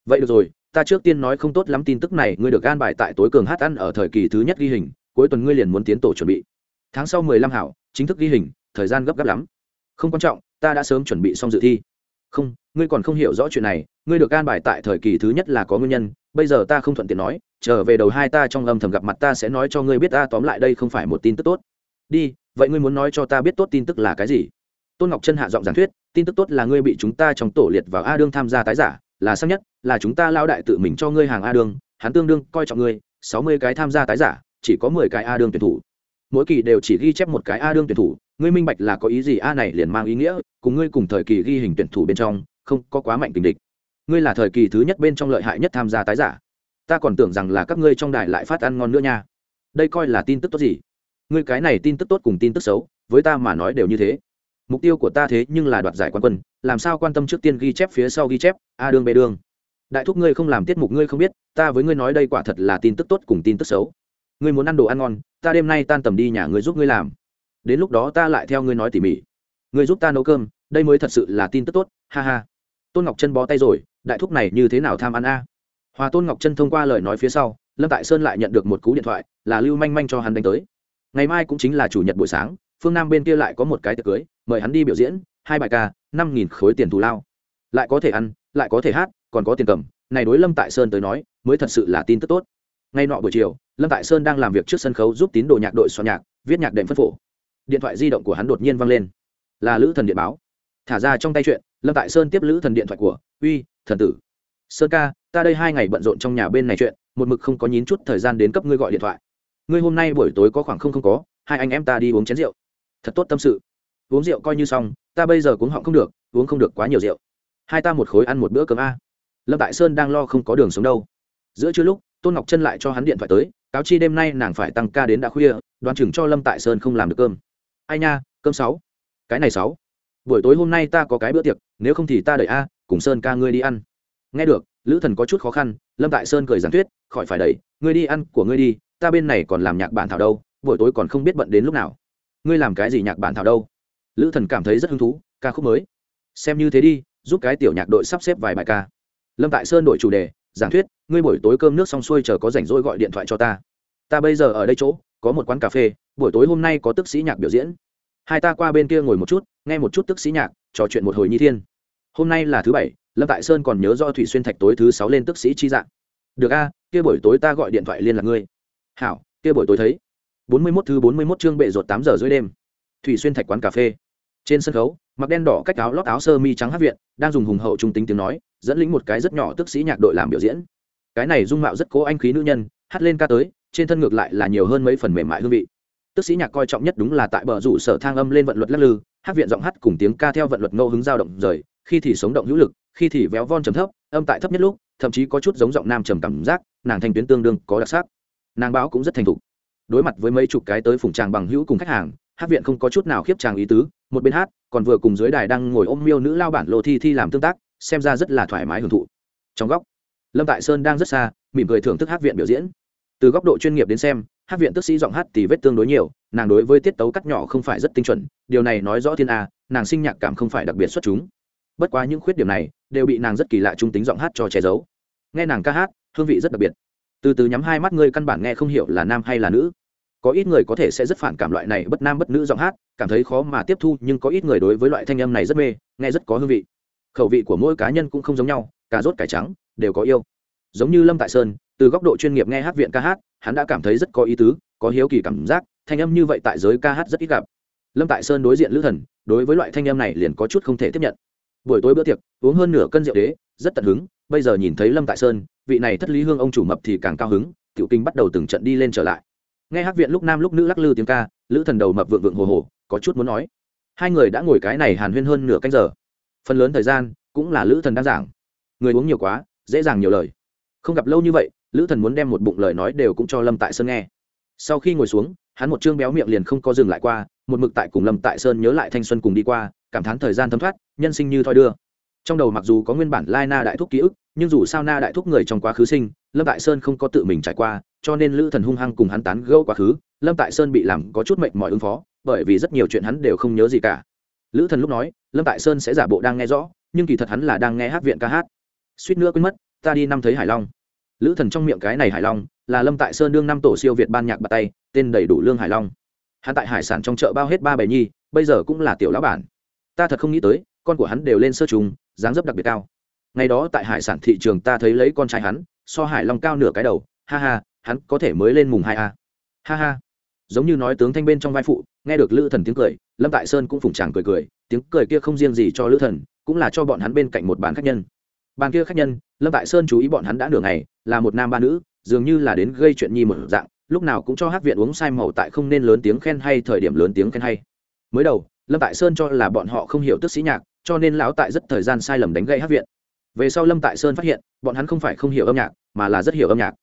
Vậy được rồi, ta trước tiên nói không tốt lắm tin tức này, ngươi được gan bài tại tối cường hát ăn ở thời kỳ thứ nhất ghi hình, cuối tuần ngươi liền muốn tiến tổ chuẩn bị. Tháng sau mười lăm hảo, chính thức ghi hình, thời gian gấp gáp lắm. Không quan trọng, ta đã sớm chuẩn bị xong dự thi. Không, ngươi còn không hiểu rõ chuyện này, ngươi được gan bài tại thời kỳ thứ nhất là có nguyên nhân, bây giờ ta không thuận tiện nói, trở về đầu hai ta trong âm thầm gặp mặt ta sẽ nói cho ngươi biết ta tóm lại đây không phải một tin tức tốt. Đi vậy ngươi muốn nói cho ta biết tốt tin tức là cái gì? Tôn ngọc chân hạ giọng giảng thuyết, tin tức tốt là ngươi bị chúng ta trong tổ liệt vào a đương tham gia tái giả, là xác nhất, là chúng ta lao đại tự mình cho ngươi hàng a đương, hắn tương đương coi trọng ngươi, sáu mươi cái tham gia tái giả, chỉ có mười cái a đương tuyển thủ. Mỗi kỳ đều chỉ ghi chép một cái a đương tuyển thủ, ngươi minh bạch là có ý gì a này liền mang ý nghĩa, cùng ngươi cùng thời kỳ ghi hình tuyển thủ bên trong, không có quá mạnh tình địch. Ngươi là thời kỳ thứ nhất bên trong lợi hại nhất tham gia tái giả. Ta còn tưởng rằng là các ngươi trong đài lại phát ăn ngon nữa nha. Đây coi là tin tức tốt gì? Ngươi cái này tin tức tốt cùng tin tức xấu, với ta mà nói đều như thế. Mục tiêu của ta thế nhưng là đoạt giải quán quân, làm sao quan tâm trước tiên ghi chép phía sau ghi chép, a đương bê đương. Đại thúc ngươi không làm tiết mục ngươi không biết, ta với ngươi nói đây quả thật là tin tức tốt cùng tin tức xấu. Ngươi muốn ăn đồ ăn ngon, ta đêm nay tan tầm đi nhà ngươi giúp ngươi làm. Đến lúc đó ta lại theo ngươi nói tỉ mỉ. Ngươi giúp ta nấu cơm, đây mới thật sự là tin tức tốt, ha ha. Tôn ngọc chân bó tay rồi, đại thúc này như thế nào tham ăn a? Hòa tôn ngọc chân thông qua lời nói phía sau, lâm tại sơn lại nhận được một cú điện thoại, là lưu manh manh cho hắn đánh tới ngày mai cũng chính là chủ nhật buổi sáng, phương nam bên kia lại có một cái tiệc cưới, mời hắn đi biểu diễn, hai bài ca, năm nghìn khối tiền thù lao. Lại có thể ăn, lại có thể hát, còn có tiền cầm. Này đối lâm tại sơn tới nói, mới thật sự là tin tức tốt. Ngay nọ buổi chiều, lâm tại sơn đang làm việc trước sân khấu giúp tín đồ nhạc đội soạn nhạc, viết nhạc đệm phân phổ. Điện thoại di động của hắn đột nhiên văng lên. Là lữ thần điện báo. Thả ra trong tay chuyện, lâm tại sơn tiếp lữ thần điện thoại của, uy, thần tử. Sơn ca, ta đây hai ngày bận rộn trong nhà bên này chuyện, một mực không có nhín chút thời gian đến cấp ngươi gọi điện thoại ngươi hôm nay buổi tối có khoảng không không có, hai anh em ta đi uống chén rượu. Thật tốt tâm sự. Uống rượu coi như xong, ta bây giờ cũng họng không được, uống không được quá nhiều rượu. Hai ta một khối ăn một bữa cơm a. Lâm tại sơn đang lo không có đường sống đâu. Giữa trưa lúc, tôn ngọc chân lại cho hắn điện thoại tới, cáo chi đêm nay nàng phải tăng ca đến đã khuya, đoán chừng cho lâm tại sơn không làm được cơm. Ai nha, cơm sáu. Cái này sáu. Buổi tối hôm nay ta có cái bữa tiệc, nếu không thì ta đợi a, cùng sơn ca ngươi đi ăn. Nghe được, lữ thần có chút khó khăn, lâm tại sơn cười giảng thuyết, khỏi phải đẩy, ngươi đi ăn của ngươi đi ta bên này còn làm nhạc bản thảo đâu, buổi tối còn không biết bận đến lúc nào. Ngươi làm cái gì nhạc bản thảo đâu? Lữ thần cảm thấy rất hứng thú, ca khúc mới. Xem như thế đi, giúp cái tiểu nhạc đội sắp xếp vài bài ca. Lâm tại sơn đổi chủ đề, giảng thuyết, ngươi buổi tối cơm nước xong xuôi chờ có rảnh rỗi gọi điện thoại cho ta. Ta bây giờ ở đây chỗ, có một quán cà phê, buổi tối hôm nay có tức sĩ nhạc biểu diễn. Hai ta qua bên kia ngồi một chút, nghe một chút tức sĩ nhạc, trò chuyện một hồi nhi thiên. Hôm nay là thứ bảy, lâm tại sơn còn nhớ do thủy xuyên thạch tối thứ sáu lên tức sĩ chi dạng. Được a, kia buổi tối ta gọi điện thoại liên lạc ngươi hảo, kia buổi tối thấy. Bốn mươi mốt thứ bốn mươi mốt chương bệ ruột tám giờ dưới đêm. Thủy xuyên thạch quán cà phê. Trên sân khấu, mặc đen đỏ cách áo lót áo sơ mi trắng hát viện đang dùng hùng hậu trung tính tiếng nói, dẫn lĩnh một cái rất nhỏ tức sĩ nhạc đội làm biểu diễn. Cái này dung mạo rất cố anh khí nữ nhân, hát lên ca tới, trên thân ngược lại là nhiều hơn mấy phần mềm mại hương vị. Tức sĩ nhạc coi trọng nhất đúng là tại bờ rủ sở thang âm lên vận luật lắc lư, hát viện giọng hát cùng tiếng ca theo vận luật ngẫu hứng dao động rời, khi thì sống động hữu lực, khi thì véo von trầm thấp, âm tại thấp nhất lúc, thậm chí có chút giống giọng nam trầm cảm giác, nàng thanh tuyến tương đương có đặc sắc nàng báo cũng rất thành thục. Đối mặt với mấy chục cái tới phủng tràng bằng hữu cùng khách hàng, hát viện không có chút nào khiếp tràng ý tứ, một bên hát, còn vừa cùng dưới đài đang ngồi ôm miêu nữ lao bản lô thi thi làm tương tác, xem ra rất là thoải mái hưởng thụ. Trong góc, lâm tại sơn đang rất xa, mỉm cười thưởng thức hát viện biểu diễn. Từ góc độ chuyên nghiệp đến xem, hát viện tức sĩ giọng hát thì vết tương đối nhiều, nàng đối với tiết tấu cắt nhỏ không phải rất tinh chuẩn, điều này nói rõ thiên a, nàng sinh nhạc cảm không phải đặc biệt xuất chúng. Bất quá những khuyết điểm này đều bị nàng rất kỳ lạ trung tính giọng hát cho che giấu. Nghe nàng ca hát, hương vị rất đặc biệt từ từ nhắm hai mắt ngươi căn bản nghe không hiểu là nam hay là nữ. Có ít người có thể sẽ rất phản cảm loại này bất nam bất nữ giọng hát, cảm thấy khó mà tiếp thu, nhưng có ít người đối với loại thanh âm này rất mê, nghe rất có hương vị. Khẩu vị của mỗi cá nhân cũng không giống nhau, cà rốt, cải trắng, đều có yêu. Giống như lâm tại sơn, từ góc độ chuyên nghiệp nghe hát viện ca hát, hắn đã cảm thấy rất có ý tứ, có hiếu kỳ cảm giác, thanh âm như vậy tại giới ca hát rất ít gặp. Lâm tại sơn đối diện lữ thần, đối với loại thanh âm này liền có chút không thể tiếp nhận. Buổi tối bữa tiệc, uống hơn nửa cân rượu đế, rất tận hứng bây giờ nhìn thấy lâm tại sơn, vị này thất lý hương ông chủ mập thì càng cao hứng, tiểu kinh bắt đầu từng trận đi lên trở lại. Nghe hát viện lúc nam lúc nữ lắc lư tiếng ca, lữ thần đầu mập vượng vượng hồ hồ, có chút muốn nói. Hai người đã ngồi cái này hàn huyên hơn nửa canh giờ. Phần lớn thời gian cũng là lữ thần đang giảng. Người uống nhiều quá, dễ dàng nhiều lời. Không gặp lâu như vậy, lữ thần muốn đem một bụng lời nói đều cũng cho lâm tại sơn nghe. Sau khi ngồi xuống, hắn một chương béo miệng liền không có dừng lại qua, một mực tại cùng lâm tại sơn nhớ lại thanh xuân cùng đi qua, cảm thán thời gian thấm thoát, nhân sinh như thoi đưa trong đầu mặc dù có nguyên bản lai na đại thúc ký ức, nhưng dù sao na đại thúc người trong quá khứ sinh, lâm tại sơn không có tự mình trải qua, cho nên lữ thần hung hăng cùng hắn tán gâu quá khứ, lâm tại sơn bị làm có chút mệnh mọi ứng phó, bởi vì rất nhiều chuyện hắn đều không nhớ gì cả. Lữ thần lúc nói, lâm tại sơn sẽ giả bộ đang nghe rõ, nhưng kỳ thật hắn là đang nghe hát viện ca hát. Suýt nữa quên mất, ta đi năm thấy hải long. Lữ thần trong miệng cái này hải long, là lâm tại sơn đương năm tổ siêu việt ban nhạc bạt tay, tên đầy đủ lương hải long. Hắn tại hải sản trong chợ bao hết ba bầy nhi, bây giờ cũng là tiểu lão bản. Ta thật không nghĩ tới, con của hắn đều lên sơ trùng dáng dấp đặc biệt cao. Ngày đó tại hải sản thị trường ta thấy lấy con trai hắn, so hải long cao nửa cái đầu, ha ha, hắn có thể mới lên mùng hai a. Ha ha. Giống như nói tướng thanh bên trong vai phụ, nghe được lữ thần tiếng cười, lâm tại sơn cũng phủng tràng cười cười, tiếng cười kia không riêng gì cho lữ thần, cũng là cho bọn hắn bên cạnh một bàn khách nhân. Bàn kia khách nhân, lâm tại sơn chú ý bọn hắn đã nửa ngày, là một nam ba nữ, dường như là đến gây chuyện nhi một dạng, lúc nào cũng cho hát viện uống sai màu tại không nên lớn tiếng khen hay thời điểm lớn tiếng khen hay. Mới đầu, lâm tại sơn cho là bọn họ không hiểu tức sĩ nhạc cho nên lão tại rất thời gian sai lầm đánh gây hát viện. Về sau lâm tại sơn phát hiện, bọn hắn không phải không hiểu âm nhạc, mà là rất hiểu âm nhạc.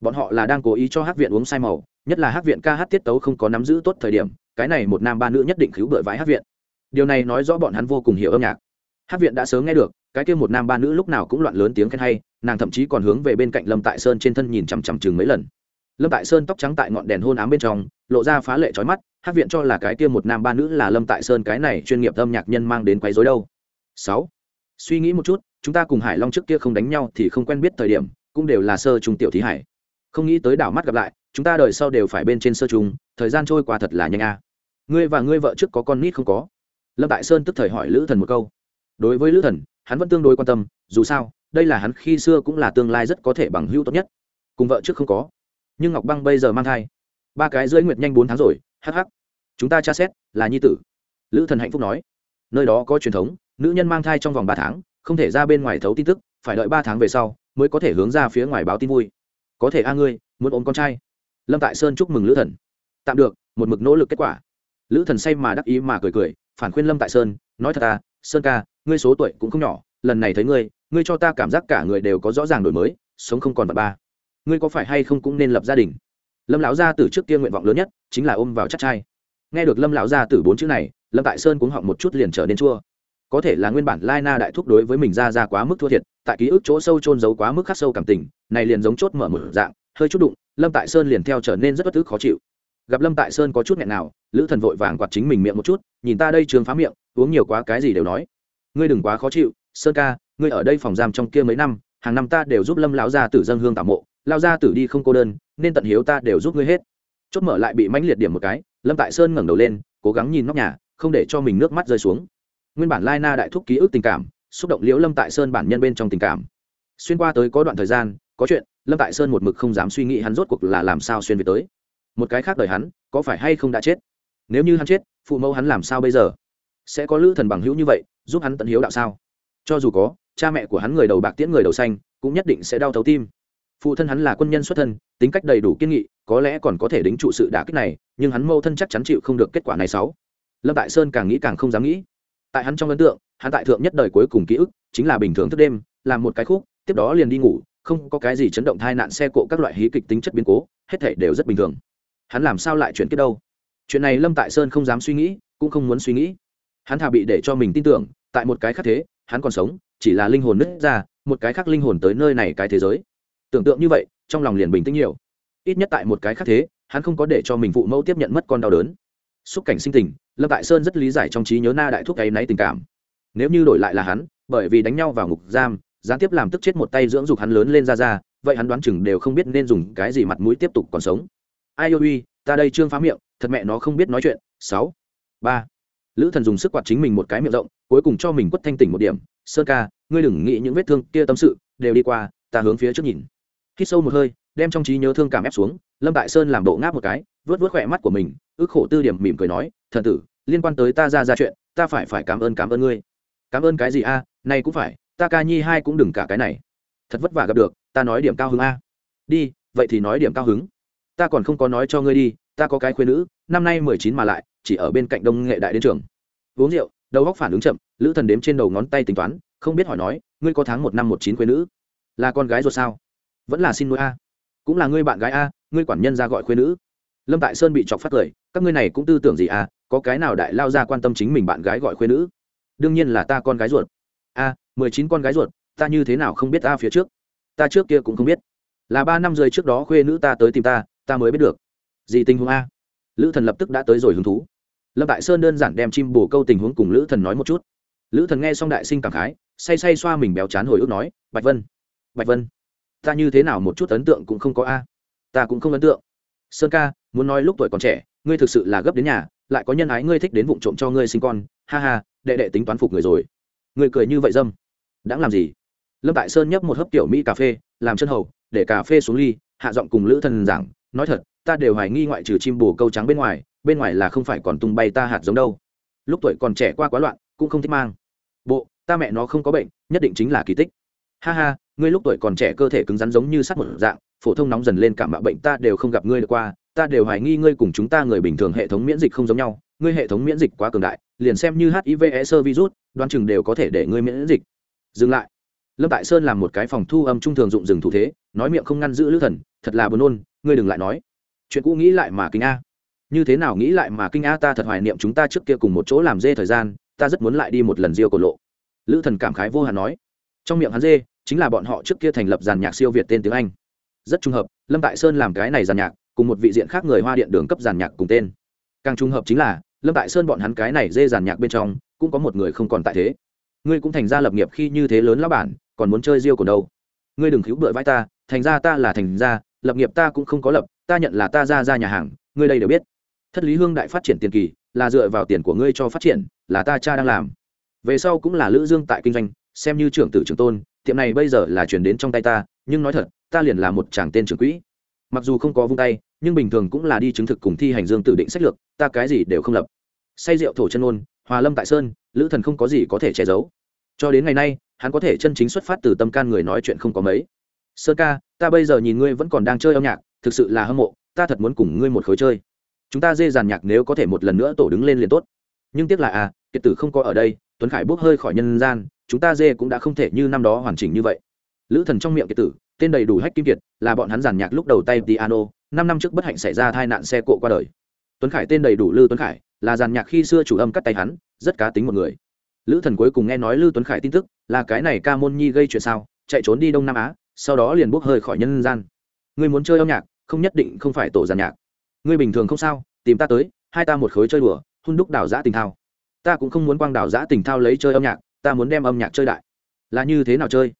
Bọn họ là đang cố ý cho hát viện uống sai màu, nhất là hát viện ca hát tiết tấu không có nắm giữ tốt thời điểm, cái này một nam ba nữ nhất định cứu bởi vãi hát viện. Điều này nói rõ bọn hắn vô cùng hiểu âm nhạc. Hát viện đã sớm nghe được, cái kia một nam ba nữ lúc nào cũng loạn lớn tiếng khen hay, nàng thậm chí còn hướng về bên cạnh lâm tại sơn trên thân nhìn chằm chằm chừng mấy lần. Lâm tại sơn tóc trắng tại ngọn đèn hôn ám bên trong, lộ ra phá lệ trói mắt hát viện cho là cái kia một nam ba nữ là lâm tại sơn cái này chuyên nghiệp âm nhạc nhân mang đến quấy dối đâu. Sáu, suy nghĩ một chút, chúng ta cùng hải long trước kia không đánh nhau thì không quen biết thời điểm, cũng đều là sơ trung tiểu thí hải. Không nghĩ tới đảo mắt gặp lại, chúng ta đời sau đều phải bên trên sơ trung, thời gian trôi qua thật là nhanh a. Ngươi và ngươi vợ trước có con nít không có? Lâm tại sơn tức thời hỏi lữ thần một câu. Đối với lữ thần, hắn vẫn tương đối quan tâm, dù sao, đây là hắn khi xưa cũng là tương lai rất có thể bằng hữu tốt nhất. Cùng vợ trước không có. Nhưng ngọc băng bây giờ mang thai. Ba cái dưới nguyệt nhanh bốn tháng rồi hắc hắc. Chúng ta tra xét, là nhi tử. Lữ thần hạnh phúc nói. Nơi đó có truyền thống, nữ nhân mang thai trong vòng ba tháng, không thể ra bên ngoài thấu tin tức, phải đợi ba tháng về sau, mới có thể hướng ra phía ngoài báo tin vui. Có thể a ngươi, muốn ôm con trai. Lâm tại sơn chúc mừng lữ thần. Tạm được, một mực nỗ lực kết quả. Lữ thần say mà đắc ý mà cười cười, phản khuyên lâm tại sơn, nói thật à sơn ca, ngươi số tuổi cũng không nhỏ, lần này thấy ngươi ngươi cho ta cảm giác cả người đều có rõ ràng đổi mới, sống không còn vật ba. Ngươi có phải hay không cũng nên lập gia đình? Lâm lão gia tử trước kia nguyện vọng lớn nhất chính là ôm vào chắc trai nghe được lâm lão gia tử bốn chữ này lâm tại sơn cũng họng một chút liền trở nên chua có thể là nguyên bản lai na đại thúc đối với mình ra ra quá mức thua thiệt tại ký ức chỗ sâu trôn giấu quá mức khắc sâu cảm tình này liền giống chốt mở mở dạng hơi chút đụng lâm tại sơn liền theo trở nên rất bất tức khó chịu gặp lâm tại sơn có chút nghẹn nào lữ thần vội vàng quạt chính mình miệng một chút nhìn ta đây trường phá miệng uống nhiều quá cái gì đều nói ngươi đừng quá khó chịu sơn ca ngươi ở đây phòng giam trong kia mấy năm hàng năm ta đều giúp lâm lão gia tử dân hương tạo mộ lao ra tử đi không cô đơn, nên tận hiếu ta đều giúp ngươi hết. Chốt mở lại bị mãnh liệt điểm một cái, lâm tại sơn ngẩng đầu lên, cố gắng nhìn nóc nhà, không để cho mình nước mắt rơi xuống. Nguyên bản lai na đại thúc ký ức tình cảm, xúc động liễu lâm tại sơn bản nhân bên trong tình cảm. Xuyên qua tới có đoạn thời gian, có chuyện, lâm tại sơn một mực không dám suy nghĩ hắn rốt cuộc là làm sao xuyên về tới. Một cái khác đời hắn, có phải hay không đã chết? Nếu như hắn chết, phụ mẫu hắn làm sao bây giờ? Sẽ có lữ thần bằng hữu như vậy, giúp hắn tận hiếu đạo sao? Cho dù có, cha mẹ của hắn người đầu bạc tiễn người đầu xanh, cũng nhất định sẽ đau thấu tim phụ thân hắn là quân nhân xuất thân, tính cách đầy đủ kiên nghị, có lẽ còn có thể đính trụ sự đả kích này, nhưng hắn mâu thân chắc chắn chịu không được kết quả này sáu. Lâm tại sơn càng nghĩ càng không dám nghĩ. Tại hắn trong ấn tượng, hắn tại thượng nhất đời cuối cùng ký ức, chính là bình thường thức đêm, làm một cái khúc, tiếp đó liền đi ngủ, không có cái gì chấn động thai nạn xe cộ các loại hí kịch tính chất biến cố, hết thể đều rất bình thường. Hắn làm sao lại chuyển kết đâu? Chuyện này lâm tại sơn không dám suy nghĩ, cũng không muốn suy nghĩ. Hắn thà bị để cho mình tin tưởng, tại một cái khác thế, hắn còn sống, chỉ là linh hồn nứt ra, một cái khác linh hồn tới nơi này cái thế giới tưởng tượng như vậy, trong lòng liền bình tĩnh nhiều. Ít nhất tại một cái khác thế, hắn không có để cho mình phụ mẫu tiếp nhận mất con đau đớn. Xúc cảnh sinh tình, lâm tại sơn rất lý giải trong trí nhớ na đại thúc ấy náy tình cảm. Nếu như đổi lại là hắn, bởi vì đánh nhau vào ngục giam, gián tiếp làm tức chết một tay dưỡng dục hắn lớn lên ra ra, vậy hắn đoán chừng đều không biết nên dùng cái gì mặt mũi tiếp tục còn sống. Ai ôi uy ta đây trương phá miệng, thật mẹ nó không biết nói chuyện. Sáu, ba. Lữ thần dùng sức quạt chính mình một cái miệng rộng, cuối cùng cho mình quất thanh tỉnh một điểm. Sơn ca, ngươi đừng nghĩ những vết thương kia tâm sự, đều đi qua, ta hướng phía trước nhìn hít sâu một hơi, đem trong trí nhớ thương cảm ép xuống, lâm tại sơn làm độ ngáp một cái, vớt vớt khỏe mắt của mình, ước khổ tư điểm mỉm cười nói, thần tử, liên quan tới ta ra ra chuyện, ta phải phải cảm ơn cảm ơn ngươi. Cảm ơn cái gì a? Này cũng phải, ta ca nhi hai cũng đừng cả cái này. Thật vất vả gặp được, ta nói điểm cao hứng a. Đi, vậy thì nói điểm cao hứng. Ta còn không có nói cho ngươi đi, ta có cái khuyên nữ, năm nay mười chín mà lại, chỉ ở bên cạnh đông nghệ đại đến trường. Uống rượu, đầu góc phản ứng chậm, lữ thần đếm trên đầu ngón tay tính toán, không biết hỏi nói, ngươi có tháng một năm một chín khuyên nữ, là con gái rồi sao? Vẫn là xin nuôi a. Cũng là ngươi bạn gái a, ngươi quản nhân ra gọi khuyên nữ. Lâm tại sơn bị chọc phát cười các ngươi này cũng tư tưởng gì à có cái nào đại lao ra quan tâm chính mình bạn gái gọi khuyên nữ? Đương nhiên là ta con gái ruột. A, mười chín con gái ruột, ta như thế nào không biết ta phía trước? Ta trước kia cũng không biết. Là ba năm rưỡi trước đó khuê nữ ta tới tìm ta ta mới biết được. Gì tình huống a? Lữ thần lập tức đã tới rồi hứng thú. Lâm tại sơn đơn giản đem chim bồ câu tình huống cùng lữ thần nói một chút. Lữ thần nghe xong đại sinh cảm khái, say say xoa mình béo chán hồi ức nói, bạch vân bạch vân ta như thế nào một chút ấn tượng cũng không có a. Ta cũng không ấn tượng. Sơn ca, muốn nói lúc tuổi còn trẻ, ngươi thực sự là gấp đến nhà, lại có nhân ái ngươi thích đến vụ trộm cho ngươi sinh con. Ha ha, đệ đệ tính toán phục người rồi. Ngươi cười như vậy dâm. Đã làm gì? Lâm tại sơn nhấp một hớp tiểu mỹ cà phê, làm chân hầu, để cà phê xuống ly, hạ giọng cùng lữ thần giảng, nói thật, ta đều hoài nghi ngoại trừ chim bồ câu trắng bên ngoài bên ngoài là không phải còn tung bay ta hạt giống đâu. Lúc tuổi còn trẻ qua quá loạn, cũng không thích mang. Bộ, ta mẹ nó không có bệnh, nhất định chính là kỳ tích. Ha ha ngươi lúc tuổi còn trẻ cơ thể cứng rắn giống như sắt một dạng, phổ thông nóng dần lên cảm mạo bệnh ta đều không gặp ngươi được qua, ta đều hoài nghi ngươi cùng chúng ta người bình thường hệ thống miễn dịch không giống nhau, ngươi hệ thống miễn dịch quá cường đại, liền xem như hiv e sơ virus, đoán chừng đều có thể để ngươi miễn dịch. Dừng lại. Lâm tại sơn làm một cái phòng thu âm trung thường dụng dừng thủ thế, nói miệng không ngăn giữ lữ thần, thật là buồn nôn, ngươi đừng lại nói. Chuyện cũ nghĩ lại mà kinh a. Như thế nào nghĩ lại mà kinh a, ta thật hoài niệm chúng ta trước kia cùng một chỗ làm dê thời gian, ta rất muốn lại đi một lần riêu cổ lộ. Lữ thần cảm khái vô hạn nói. Trong miệng hắn dê chính là bọn họ trước kia thành lập giàn nhạc siêu việt tên tiếng anh. Rất trùng hợp, lâm tại sơn làm cái này giàn nhạc, cùng một vị diện khác người hoa điện đường cấp giàn nhạc cùng tên. Càng trùng hợp chính là, lâm tại sơn bọn hắn cái này dê giàn nhạc bên trong, cũng có một người không còn tại thế. Ngươi cũng thành ra lập nghiệp khi như thế lớn lão bản, còn muốn chơi riêu của đâu? Ngươi đừng cứu bựa vai ta, thành ra ta là thành ra lập nghiệp ta cũng không có lập, ta nhận là ta ra ra nhà hàng, ngươi đây đều biết. Thất lý hương đại phát triển tiền kỳ, là dựa vào tiền của ngươi cho phát triển, là ta cha đang làm. Về sau cũng là lữ dương tại kinh doanh, xem như trưởng tử trưởng tôn tiệm này bây giờ là chuyển đến trong tay ta, nhưng nói thật, ta liền là một chàng tên trưởng quỹ. Mặc dù không có vung tay, nhưng bình thường cũng là đi chứng thực cùng thi hành dương tử định sách lược, ta cái gì đều không lập. Say rượu thổ chân ôn, hòa lâm tại sơn, lữ thần không có gì có thể che giấu. Cho đến ngày nay, hắn có thể chân chính xuất phát từ tâm can người nói chuyện không có mấy. Sơn ca, ta bây giờ nhìn ngươi vẫn còn đang chơi âm nhạc, thực sự là hâm mộ, ta thật muốn cùng ngươi một khối chơi. Chúng ta dê dàn nhạc nếu có thể một lần nữa tổ đứng lên liền tốt. Nhưng tiếc là à kiệt tử không có ở đây, tuấn khải bốc hơi khỏi nhân gian chúng ta dê cũng đã không thể như năm đó hoàn chỉnh như vậy. Lữ thần trong miệng kiệt tử, tên đầy đủ hách kim kiệt, là bọn hắn giàn nhạc lúc đầu tay piano, năm năm trước bất hạnh xảy ra tai nạn xe cộ qua đời. Tuấn khải tên đầy đủ lư tuấn khải, là giàn nhạc khi xưa chủ âm cắt tay hắn, rất cá tính một người. Lữ thần cuối cùng nghe nói lư tuấn khải tin tức, là cái này ca môn nhi gây chuyện sao, chạy trốn đi đông nam á, sau đó liền bốc hơi khỏi nhân gian. Ngươi muốn chơi âm nhạc, không nhất định không phải tổ giàn nhạc. Ngươi bình thường không sao, tìm ta tới, hai ta một khối chơi đùa, hôn đúc đào giã tình thao. Ta cũng không muốn quang đào giã tình thao lấy chơi âm nhạc ta muốn đem âm nhạc chơi đại. Là như thế nào chơi?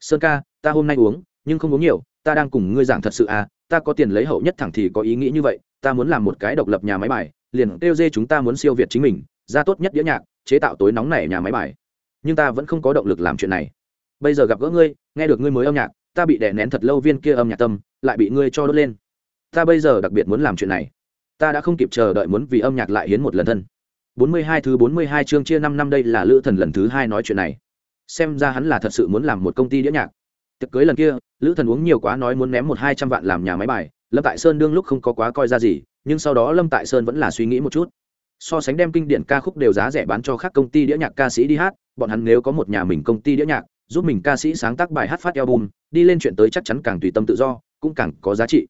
Sơn ca, ta hôm nay uống, nhưng không uống nhiều, ta đang cùng ngươi giảng thật sự à ta có tiền lấy hậu nhất thẳng thì có ý nghĩ như vậy, ta muốn làm một cái độc lập nhà máy bài, liền kêu dê chúng ta muốn siêu việt chính mình, ra tốt nhất đĩa nhạc, chế tạo tối nóng này nhà máy bài. Nhưng ta vẫn không có động lực làm chuyện này. Bây giờ gặp gỡ ngươi, nghe được ngươi mới âm nhạc, ta bị đè nén thật lâu viên kia âm nhạc tâm, lại bị ngươi cho đốt lên. Ta bây giờ đặc biệt muốn làm chuyện này. Ta đã không kịp chờ đợi muốn vì âm nhạc lại hiến một lần thân. 42 thứ 42 chương chia 5 năm đây là lữ thần lần thứ hai nói chuyện này. Xem ra hắn là thật sự muốn làm một công ty đĩa nhạc. Tiệc cưới lần kia, lữ thần uống nhiều quá nói muốn ném một hai trăm vạn làm nhà máy bài. Lâm tại sơn đương lúc không có quá coi ra gì, nhưng sau đó lâm tại sơn vẫn là suy nghĩ một chút. So sánh đem kinh điển ca khúc đều giá rẻ bán cho các công ty đĩa nhạc ca sĩ đi hát, bọn hắn nếu có một nhà mình công ty đĩa nhạc, giúp mình ca sĩ sáng tác bài hát phát album, đi lên chuyện tới chắc chắn càng tùy tâm tự do, cũng càng có giá trị.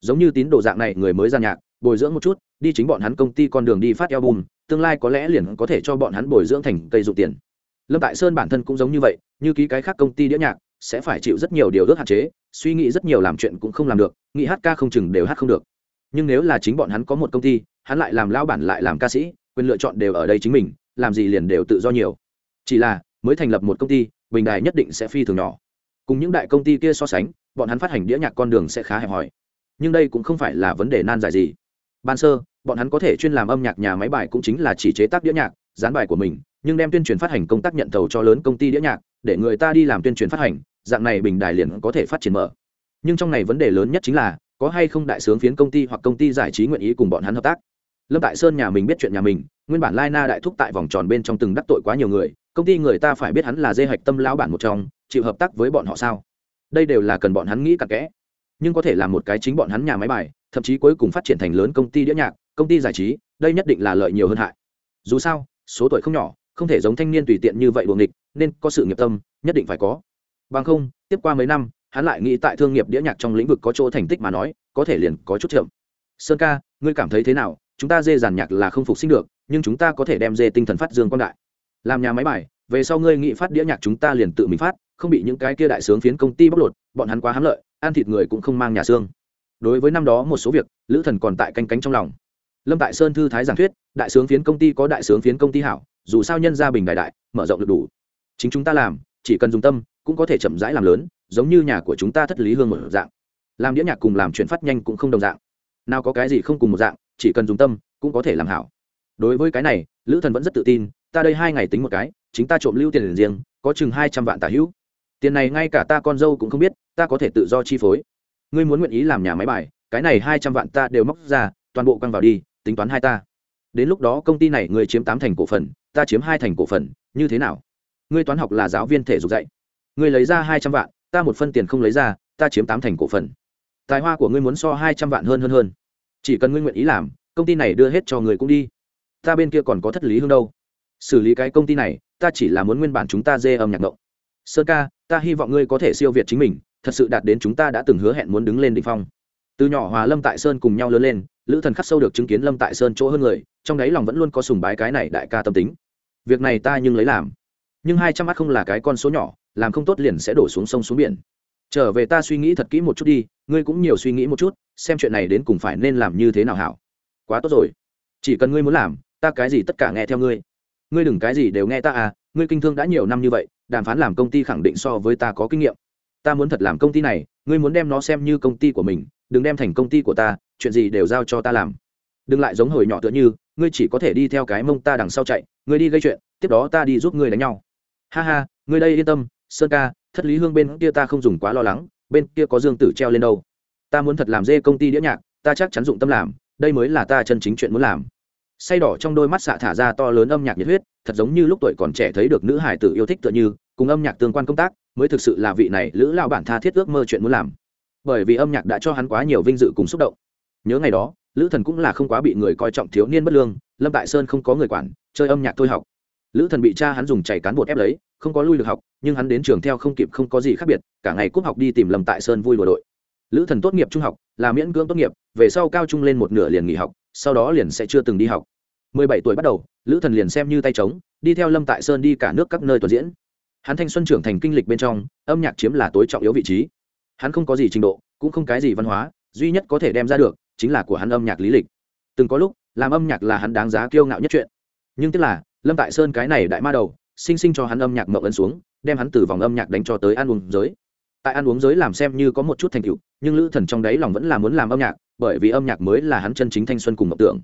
Giống như tín đồ dạng này người mới ra nhạc bồi dưỡng một chút, đi chính bọn hắn công ty con đường đi phát album, tương lai có lẽ liền có thể cho bọn hắn bồi dưỡng thành cây dụng tiền. Lâm tại sơn bản thân cũng giống như vậy, như ký cái khác công ty đĩa nhạc, sẽ phải chịu rất nhiều điều ước hạn chế, suy nghĩ rất nhiều làm chuyện cũng không làm được, nghĩ hát ca không chừng đều hát không được. Nhưng nếu là chính bọn hắn có một công ty, hắn lại làm lao bản lại làm ca sĩ, quyền lựa chọn đều ở đây chính mình, làm gì liền đều tự do nhiều. Chỉ là, mới thành lập một công ty, bình đài nhất định sẽ phi thường nhỏ. Cùng những đại công ty kia so sánh, bọn hắn phát hành đĩa nhạc con đường sẽ khá hẹp hòi. Nhưng đây cũng không phải là vấn đề nan giải gì ban sơ, bọn hắn có thể chuyên làm âm nhạc nhà máy bài cũng chính là chỉ chế tác đĩa nhạc, dán bài của mình, nhưng đem tuyên truyền phát hành công tác nhận thầu cho lớn công ty đĩa nhạc, để người ta đi làm tuyên truyền phát hành, dạng này bình đài liền có thể phát triển mở. Nhưng trong này vấn đề lớn nhất chính là, có hay không đại sướng phiến công ty hoặc công ty giải trí nguyện ý cùng bọn hắn hợp tác. Lâm tại sơn nhà mình biết chuyện nhà mình, nguyên bản lai na đại thúc tại vòng tròn bên trong từng đắc tội quá nhiều người, công ty người ta phải biết hắn là dê hạch tâm lão bản một trong, chịu hợp tác với bọn họ sao? Đây đều là cần bọn hắn nghĩ cặn kẽ. Nhưng có thể là một cái chính bọn hắn nhà máy bài thậm chí cuối cùng phát triển thành lớn công ty đĩa nhạc, công ty giải trí, đây nhất định là lợi nhiều hơn hại. Dù sao, số tuổi không nhỏ, không thể giống thanh niên tùy tiện như vậy buồng địch nên có sự nghiệp tâm, nhất định phải có. Bằng không, tiếp qua mấy năm, hắn lại nghĩ tại thương nghiệp đĩa nhạc trong lĩnh vực có chỗ thành tích mà nói, có thể liền có chút chậm. Sơn ca, ngươi cảm thấy thế nào? Chúng ta dê giàn nhạc là không phục sinh được, nhưng chúng ta có thể đem dê tinh thần phát dương quan đại. Làm nhà máy bài, về sau ngươi nghĩ phát đĩa nhạc chúng ta liền tự mình phát, không bị những cái kia đại sướng phiến công ty bóc lột, bọn hắn quá hám lợi, ăn thịt người cũng không mang nhà xương đối với năm đó một số việc, lữ thần còn tại canh cánh trong lòng. Lâm tại sơn thư thái giảng thuyết, đại sướng phiến công ty có đại sướng phiến công ty hảo, dù sao nhân gia bình đại đại, mở rộng được đủ. Chính chúng ta làm, chỉ cần dùng tâm, cũng có thể chậm rãi làm lớn, giống như nhà của chúng ta thất lý hương một dạng. Làm đĩa nhạc cùng làm chuyển phát nhanh cũng không đồng dạng. Nào có cái gì không cùng một dạng, chỉ cần dùng tâm, cũng có thể làm hảo. Đối với cái này, lữ thần vẫn rất tự tin, ta đây hai ngày tính một cái, chính ta trộm lưu tiền riêng, có chừng hai trăm vạn tả hữu. Tiền này ngay cả ta con dâu cũng không biết, ta có thể tự do chi phối ngươi muốn nguyện ý làm nhà máy bài, cái này hai trăm vạn ta đều móc ra, toàn bộ quăng vào đi, tính toán hai ta. Đến lúc đó công ty này ngươi chiếm tám thành cổ phần, ta chiếm hai thành cổ phần, như thế nào? Ngươi toán học là giáo viên thể dục dạy. Ngươi lấy ra hai trăm vạn, ta một phân tiền không lấy ra, ta chiếm tám thành cổ phần. Tài hoa của ngươi muốn so hai trăm vạn hơn hơn hơn. Chỉ cần ngươi nguyện ý làm, công ty này đưa hết cho người cũng đi. Ta bên kia còn có thất lý hương đâu. Xử lý cái công ty này, ta chỉ là muốn nguyên bản chúng ta dê âm nhạc ngộng. Sơn ca, ta hy vọng ngươi có thể siêu việt chính mình thật sự đạt đến chúng ta đã từng hứa hẹn muốn đứng lên đỉnh phong. Từ nhỏ hòa lâm tại sơn cùng nhau lớn lên, lữ thần khắc sâu được chứng kiến lâm tại sơn chỗ hơn người, trong đáy lòng vẫn luôn có sùng bái cái này đại ca tâm tính. Việc này ta nhưng lấy làm. Nhưng hai trăm mắt không là cái con số nhỏ, làm không tốt liền sẽ đổ xuống sông xuống biển. Trở về ta suy nghĩ thật kỹ một chút đi, ngươi cũng nhiều suy nghĩ một chút, xem chuyện này đến cùng phải nên làm như thế nào hảo. Quá tốt rồi. Chỉ cần ngươi muốn làm, ta cái gì tất cả nghe theo ngươi. Ngươi đừng cái gì đều nghe ta à ngươi kinh thương đã nhiều năm như vậy, đàm phán làm công ty khẳng định so với ta có kinh nghiệm ta muốn thật làm công ty này, ngươi muốn đem nó xem như công ty của mình, đừng đem thành công ty của ta, chuyện gì đều giao cho ta làm. Đừng lại giống hồi nhỏ tựa như, ngươi chỉ có thể đi theo cái mông ta đằng sau chạy, ngươi đi gây chuyện, tiếp đó ta đi giúp ngươi đánh nhau. Ha ha, ngươi đây yên tâm, sơn ca, thất lý hương bên kia ta không dùng quá lo lắng, bên kia có dương tử treo lên đâu. Ta muốn thật làm dê công ty đĩa nhạc, ta chắc chắn dụng tâm làm, đây mới là ta chân chính chuyện muốn làm. Say đỏ trong đôi mắt xạ thả ra to lớn âm nhạc nhiệt huyết, thật giống như lúc tuổi còn trẻ thấy được nữ hải tử yêu thích tựa như cùng âm nhạc tương quan công tác, mới thực sự là vị này lữ lao bản tha thiết ước mơ chuyện muốn làm. Bởi vì âm nhạc đã cho hắn quá nhiều vinh dự cùng xúc động. Nhớ ngày đó, lữ thần cũng là không quá bị người coi trọng thiếu niên bất lương, lâm tại sơn không có người quản, chơi âm nhạc thôi học. Lữ thần bị cha hắn dùng chảy cán bột ép lấy, không có lui được học, nhưng hắn đến trường theo không kịp không có gì khác biệt, cả ngày cúp học đi tìm lâm tại sơn vui đùa đội. Lữ thần tốt nghiệp trung học, là miễn cưỡng tốt nghiệp, về sau cao trung lên một nửa liền nghỉ học, sau đó liền sẽ chưa từng đi học. 17 tuổi bắt đầu, lữ thần liền xem như tay trống, đi theo lâm tại sơn đi cả nước các nơi tuần diễn hắn thanh xuân trưởng thành kinh lịch bên trong, âm nhạc chiếm là tối trọng yếu vị trí. Hắn không có gì trình độ, cũng không cái gì văn hóa, duy nhất có thể đem ra được, chính là của hắn âm nhạc lý lịch. Từng có lúc, làm âm nhạc là hắn đáng giá kiêu ngạo nhất chuyện. Nhưng tức là, lâm tại sơn cái này đại ma đầu, sinh sinh cho hắn âm nhạc mậu ấn xuống, đem hắn từ vòng âm nhạc đánh cho tới ăn uống giới. Tại ăn uống giới làm xem như có một chút thành tựu, nhưng lữ thần trong đấy lòng vẫn là muốn làm âm nhạc, bởi vì âm nhạc mới là hắn chân chính thanh xuân cùng mộng tưởng.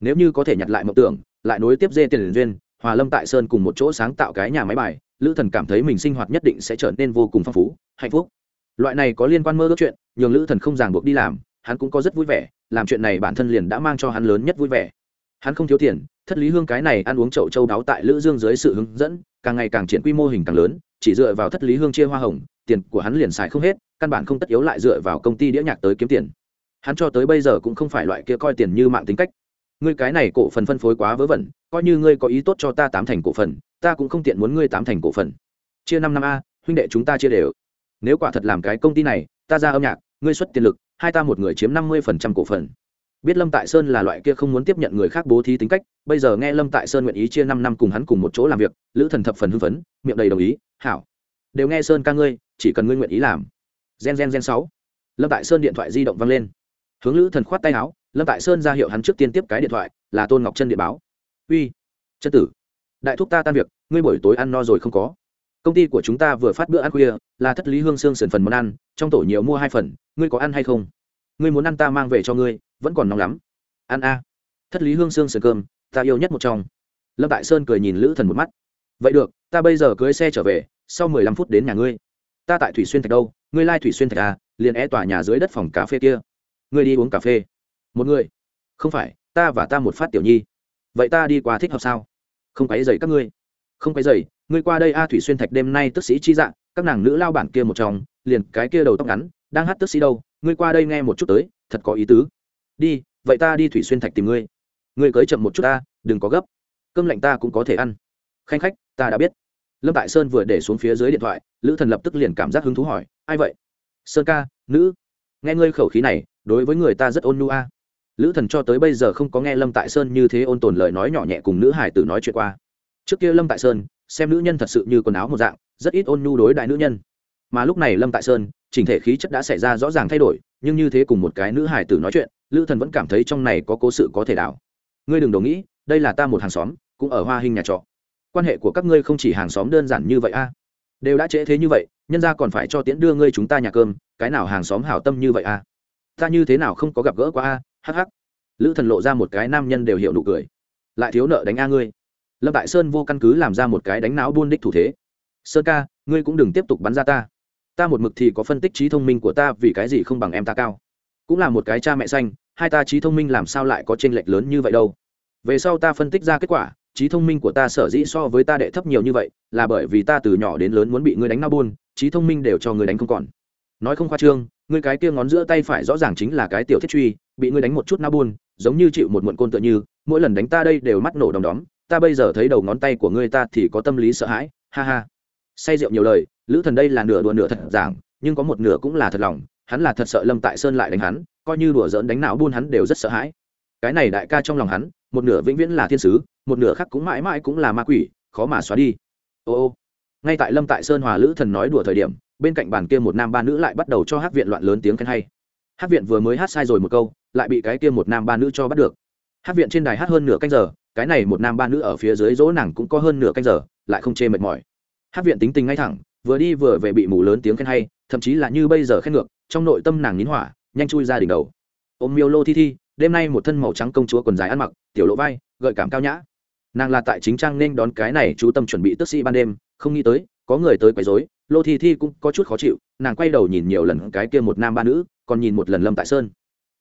Nếu như có thể nhặt lại mộng tưởng, lại nối tiếp dê tiền liên duyên, hòa lâm tại sơn cùng một chỗ sáng tạo cái nhà máy bài lữ thần cảm thấy mình sinh hoạt nhất định sẽ trở nên vô cùng phong phú, hạnh phúc. Loại này có liên quan mơ ước chuyện, nhường lữ thần không ràng buộc đi làm, hắn cũng có rất vui vẻ, làm chuyện này bản thân liền đã mang cho hắn lớn nhất vui vẻ. Hắn không thiếu tiền, thất lý hương cái này ăn uống chậu châu đáo tại lữ dương dưới sự hướng dẫn, càng ngày càng triển quy mô hình càng lớn, chỉ dựa vào thất lý hương chia hoa hồng, tiền của hắn liền xài không hết, căn bản không tất yếu lại dựa vào công ty đĩa nhạc tới kiếm tiền. Hắn cho tới bây giờ cũng không phải loại kia coi tiền như mạng tính cách. Ngươi cái này cổ phần phân phối quá vớ vẩn, coi như ngươi có ý tốt cho ta tám thành cổ phần ta cũng không tiện muốn ngươi tám thành cổ phần. Chia năm năm a, huynh đệ chúng ta chia đều. Nếu quả thật làm cái công ty này, ta ra âm nhạc, ngươi xuất tiền lực, hai ta một người chiếm năm mươi phần trăm cổ phần. Biết lâm tại sơn là loại kia không muốn tiếp nhận người khác bố thí tính cách, bây giờ nghe lâm tại sơn nguyện ý chia năm năm cùng hắn cùng một chỗ làm việc, lữ thần thập phần hưng phấn, miệng đầy đồng ý, hảo. Đều nghe sơn ca ngươi, chỉ cần ngươi nguyện ý làm. Gen gen gen sáu. Lâm tại sơn điện thoại di động văng lên. Hướng lữ thần khoát tay áo, lâm tại sơn ra hiệu hắn trước tiên tiếp cái điện thoại, là tôn ngọc chân điện báo. Uy chân tử, đại thúc ta tan việc ngươi buổi tối ăn no rồi không có? Công ty của chúng ta vừa phát bữa ăn khuya, là thất lý hương xương sườn phần món ăn, trong tổ nhiều mua hai phần, ngươi có ăn hay không? Ngươi muốn ăn ta mang về cho ngươi, vẫn còn nóng lắm. Ăn a. Thất lý hương xương sườn cơm, ta yêu nhất một trong. Lâm tại sơn cười nhìn lữ thần một mắt. Vậy được, ta bây giờ cưới xe trở về, sau mười lăm phút đến nhà ngươi. Ta tại thủy xuyên thạch đâu? Ngươi lai thủy xuyên thạch à liền é tòa nhà dưới đất phòng cà phê kia. Ngươi đi uống cà phê. Một người. Không phải, ta và ta một phát tiểu nhi. Vậy ta đi qua thích hợp sao? Không quấy dày các ngươi không quay dày ngươi qua đây a thủy xuyên thạch đêm nay tức sĩ chi dạng các nàng nữ lao bản kia một trong liền cái kia đầu tóc ngắn, đang hát tức sĩ đâu, ngươi qua đây nghe một chút tới, thật có ý tứ. Đi, vậy ta đi thủy xuyên thạch tìm ngươi. Ngươi cưới chậm một chút ta, đừng có gấp. Cơm lạnh ta cũng có thể ăn. Khanh khách, ta đã biết. Lâm tại sơn vừa để xuống phía dưới điện thoại, lữ thần lập tức liền cảm giác hứng thú hỏi, ai vậy? Sơn ca, nữ. Nghe ngươi khẩu khí này, đối với người ta rất ôn nu a. Lữ thần cho tới bây giờ không có nghe lâm tại sơn như thế ôn tồn lời nói nhỏ nhẹ cùng nữ hải tử nói chuyện qua trước kia lâm tại sơn, xem nữ nhân thật sự như quần áo một dạng, rất ít ôn nhu đối đại nữ nhân. Mà lúc này lâm tại sơn, chỉnh thể khí chất đã xảy ra rõ ràng thay đổi, nhưng như thế cùng một cái nữ hải tử nói chuyện, lữ thần vẫn cảm thấy trong này có cố sự có thể đảo. Ngươi đừng đồ nghĩ, đây là ta một hàng xóm, cũng ở hoa hình nhà trọ. Quan hệ của các ngươi không chỉ hàng xóm đơn giản như vậy a. Đều đã trễ thế như vậy, nhân ra còn phải cho tiễn đưa ngươi chúng ta nhà cơm, cái nào hàng xóm hảo tâm như vậy a? Ta như thế nào không có gặp gỡ qua a? Hh lữ thần lộ ra một cái nam nhân đều hiểu nụ cười. Lại thiếu nợ đánh a ngươi lâm tại sơn vô căn cứ làm ra một cái đánh não buôn đích thủ thế. Sơn ca, ngươi cũng đừng tiếp tục bắn ra ta. Ta một mực thì có phân tích trí thông minh của ta vì cái gì không bằng em ta cao. Cũng là một cái cha mẹ xanh, hai ta trí thông minh làm sao lại có t r ê n lệch lớn như vậy đâu? Về sau ta phân tích ra kết quả, trí thông minh của ta sở dĩ so với ta đệ thấp nhiều như vậy, là bởi vì ta từ nhỏ đến lớn muốn bị ngươi đánh nao buôn, trí thông minh đều cho người đánh không còn. Nói không khoa trương, ngươi cái kia ngón giữa tay phải rõ ràng chính là cái tiểu thiết truy, bị ngươi đánh một chút nao buôn, giống như chịu một muộn côn tựa như, mỗi lần đánh ta đây đều mắt nổ đom đóm ta bây giờ thấy đầu ngón tay của ngươi ta thì có tâm lý sợ hãi, ha ha. Say rượu nhiều lời, lữ thần đây là nửa đùa nửa thật giảng, nhưng có một nửa cũng là thật lòng, hắn là thật sợ lâm tại sơn lại đánh hắn, coi như đùa giỡn đánh não buôn hắn đều rất sợ hãi. Cái này đại ca trong lòng hắn, một nửa vĩnh viễn là thiên sứ, một nửa khác cũng mãi mãi cũng là ma quỷ, khó mà xóa đi. Ô ô. Ngay tại lâm tại sơn hòa lữ thần nói đùa thời điểm, bên cạnh bàn kia một nam ba nữ lại bắt đầu cho hát viện loạn lớn tiếng khen hay. Hát viện vừa mới hát sai rồi một câu, lại bị cái kia một nam ba nữ cho bắt được hát viện trên đài hát hơn nửa canh giờ, cái này một nam ba nữ ở phía dưới dỗ nàng cũng có hơn nửa canh giờ, lại không chê mệt mỏi. Hát viện tính tình ngay thẳng, vừa đi vừa về bị mù lớn tiếng khen hay, thậm chí là như bây giờ khen ngược, trong nội tâm nàng nín hỏa, nhanh chui ra đỉnh đầu. Ôm miêu lô thi thi, đêm nay một thân màu trắng công chúa quần dài ăn mặc, tiểu lộ vai, gợi cảm cao nhã. Nàng là tại chính trang nên đón cái này chú tâm chuẩn bị tức sĩ ban đêm, không nghĩ tới, có người tới quấy rối, lô thi thi cũng có chút khó chịu, nàng quay đầu nhìn nhiều lần cái kia một nam ba nữ, còn nhìn một lần lâm tại sơn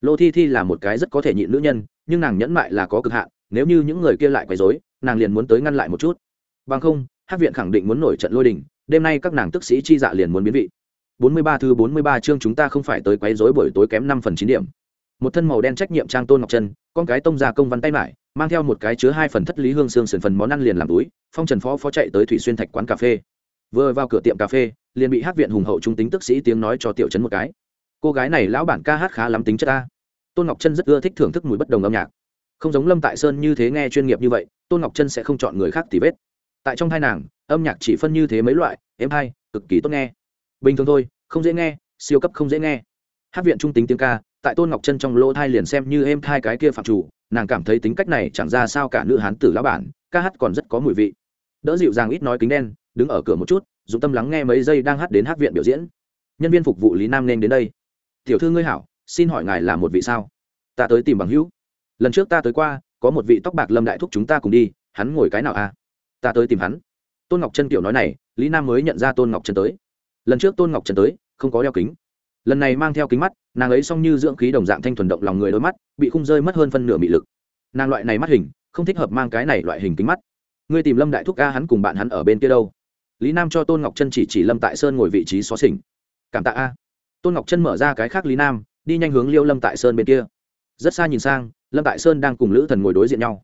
lô thi thi là một cái rất có thể nhịn nữ nhân, nhưng nàng nhẫn mại là có cực hạn, nếu như những người kia lại quấy rối, nàng liền muốn tới ngăn lại một chút. Bằng không hát viện khẳng định muốn nổi trận lôi đình, đêm nay các nàng tức sĩ chi dạ liền muốn biến vị. Bốn mươi ba thứ bốn mươi ba chương chúng ta không phải tới quấy rối buổi tối kém năm phần chín điểm. Một thân màu đen trách nhiệm trang tôn ngọc chân con cái tông ra công văn tay mải, mang theo một cái chứa hai phần thất lý hương xương sườn phần món ăn liền làm túi, phong trần phó phó chạy tới thủy xuyên thạch quán cà phê. Vừa vào cửa tiệm cà phê, liền bị hát viện hùng hậu trung tính tức sĩ tiếng nói cho tiểu trấn một cái. Cô gái này lão bản ca hát khá lắm tính chất ta tôn ngọc chân rất ưa thích thưởng thức mùi bất đồng âm nhạc. Không giống lâm tại sơn như thế nghe chuyên nghiệp như vậy, tôn ngọc chân sẽ không chọn người khác tì vết. Tại trong thai nàng, âm nhạc chỉ phân như thế mấy loại, êm hay, cực kỳ tốt nghe. Bình thường thôi, không dễ nghe, siêu cấp không dễ nghe. Hát viện trung tính tiếng ca, tại tôn ngọc chân trong lỗ thai liền xem như êm thai cái kia phạm chủ, nàng cảm thấy tính cách này chẳng ra sao cả nữ hán tử lão bản, ca hát còn rất có mùi vị. Đỡ dịu dàng ít nói kính đen, đứng ở cửa một chút dùng tâm lắng nghe mấy giây đang hát đến hát viện biểu diễn. Nhân viên phục vụ lý nam nên đến đây. Tiểu thư ngươi hảo xin hỏi ngài là một vị sao? Ta tới tìm bằng hữu. Lần trước ta tới qua, có một vị tóc bạc lâm đại thúc chúng ta cùng đi, hắn ngồi cái nào a à? ta tới tìm hắn. Tôn ngọc chân tiểu nói này, lý nam mới nhận ra tôn ngọc chân tới. Lần trước tôn ngọc chân tới, không có đeo kính. Lần này mang theo kính mắt, nàng ấy xong như dưỡng khí đồng dạng thanh thuần động lòng người đôi mắt, bị khung rơi mất hơn phân nửa mị lực. Nàng loại này mắt hình, không thích hợp mang cái này loại hình kính mắt. Ngươi tìm lâm đại thúc ca hắn cùng bạn hắn ở bên kia đâu? Lý nam cho tôn ngọc chân chỉ chỉ lâm tại sơn ngồi vị trí xó xỉnh. Cảm tạ a. Tôn ngọc chân mở ra cái khác lý nam đi nhanh hướng liêu lâm tại sơn bên kia. Rất xa nhìn sang, lâm tại sơn đang cùng lữ thần ngồi đối diện nhau.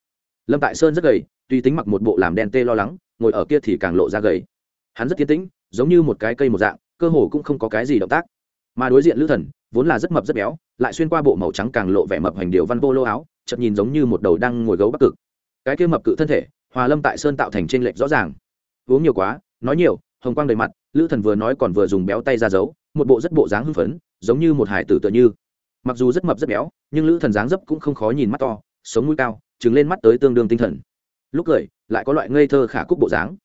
Lâm tại sơn rất gầy, tuy tính mặc một bộ làm đen tê lo lắng, ngồi ở kia thì càng lộ ra gầy. Hắn rất tiến tĩnh, giống như một cái cây một dạng, cơ hồ cũng không có cái gì động tác. Mà đối diện lữ thần, vốn là rất mập rất béo, lại xuyên qua bộ màu trắng càng lộ vẻ mập hành điệu văn vô lô áo, chợt nhìn giống như một đầu đang ngồi gấu bắc cực. Cái kia mập cự thân thể, hòa lâm tại sơn tạo thành t r ê n lệch rõ ràng. Uống nhiều quá, nói nhiều, hồng quang đầy mặt, lữ thần vừa nói còn vừa dùng béo tay ra giấu một bộ rất bộ dáng hưng phấn giống như một hải tử tựa như. Mặc dù rất mập rất béo, nhưng lữ thần dáng dấp cũng không khó nhìn mắt to, sống mũi cao trứng lên mắt tới tương đương tinh thần. Lúc cười, lại có loại ngây thơ khả cúc bộ dáng.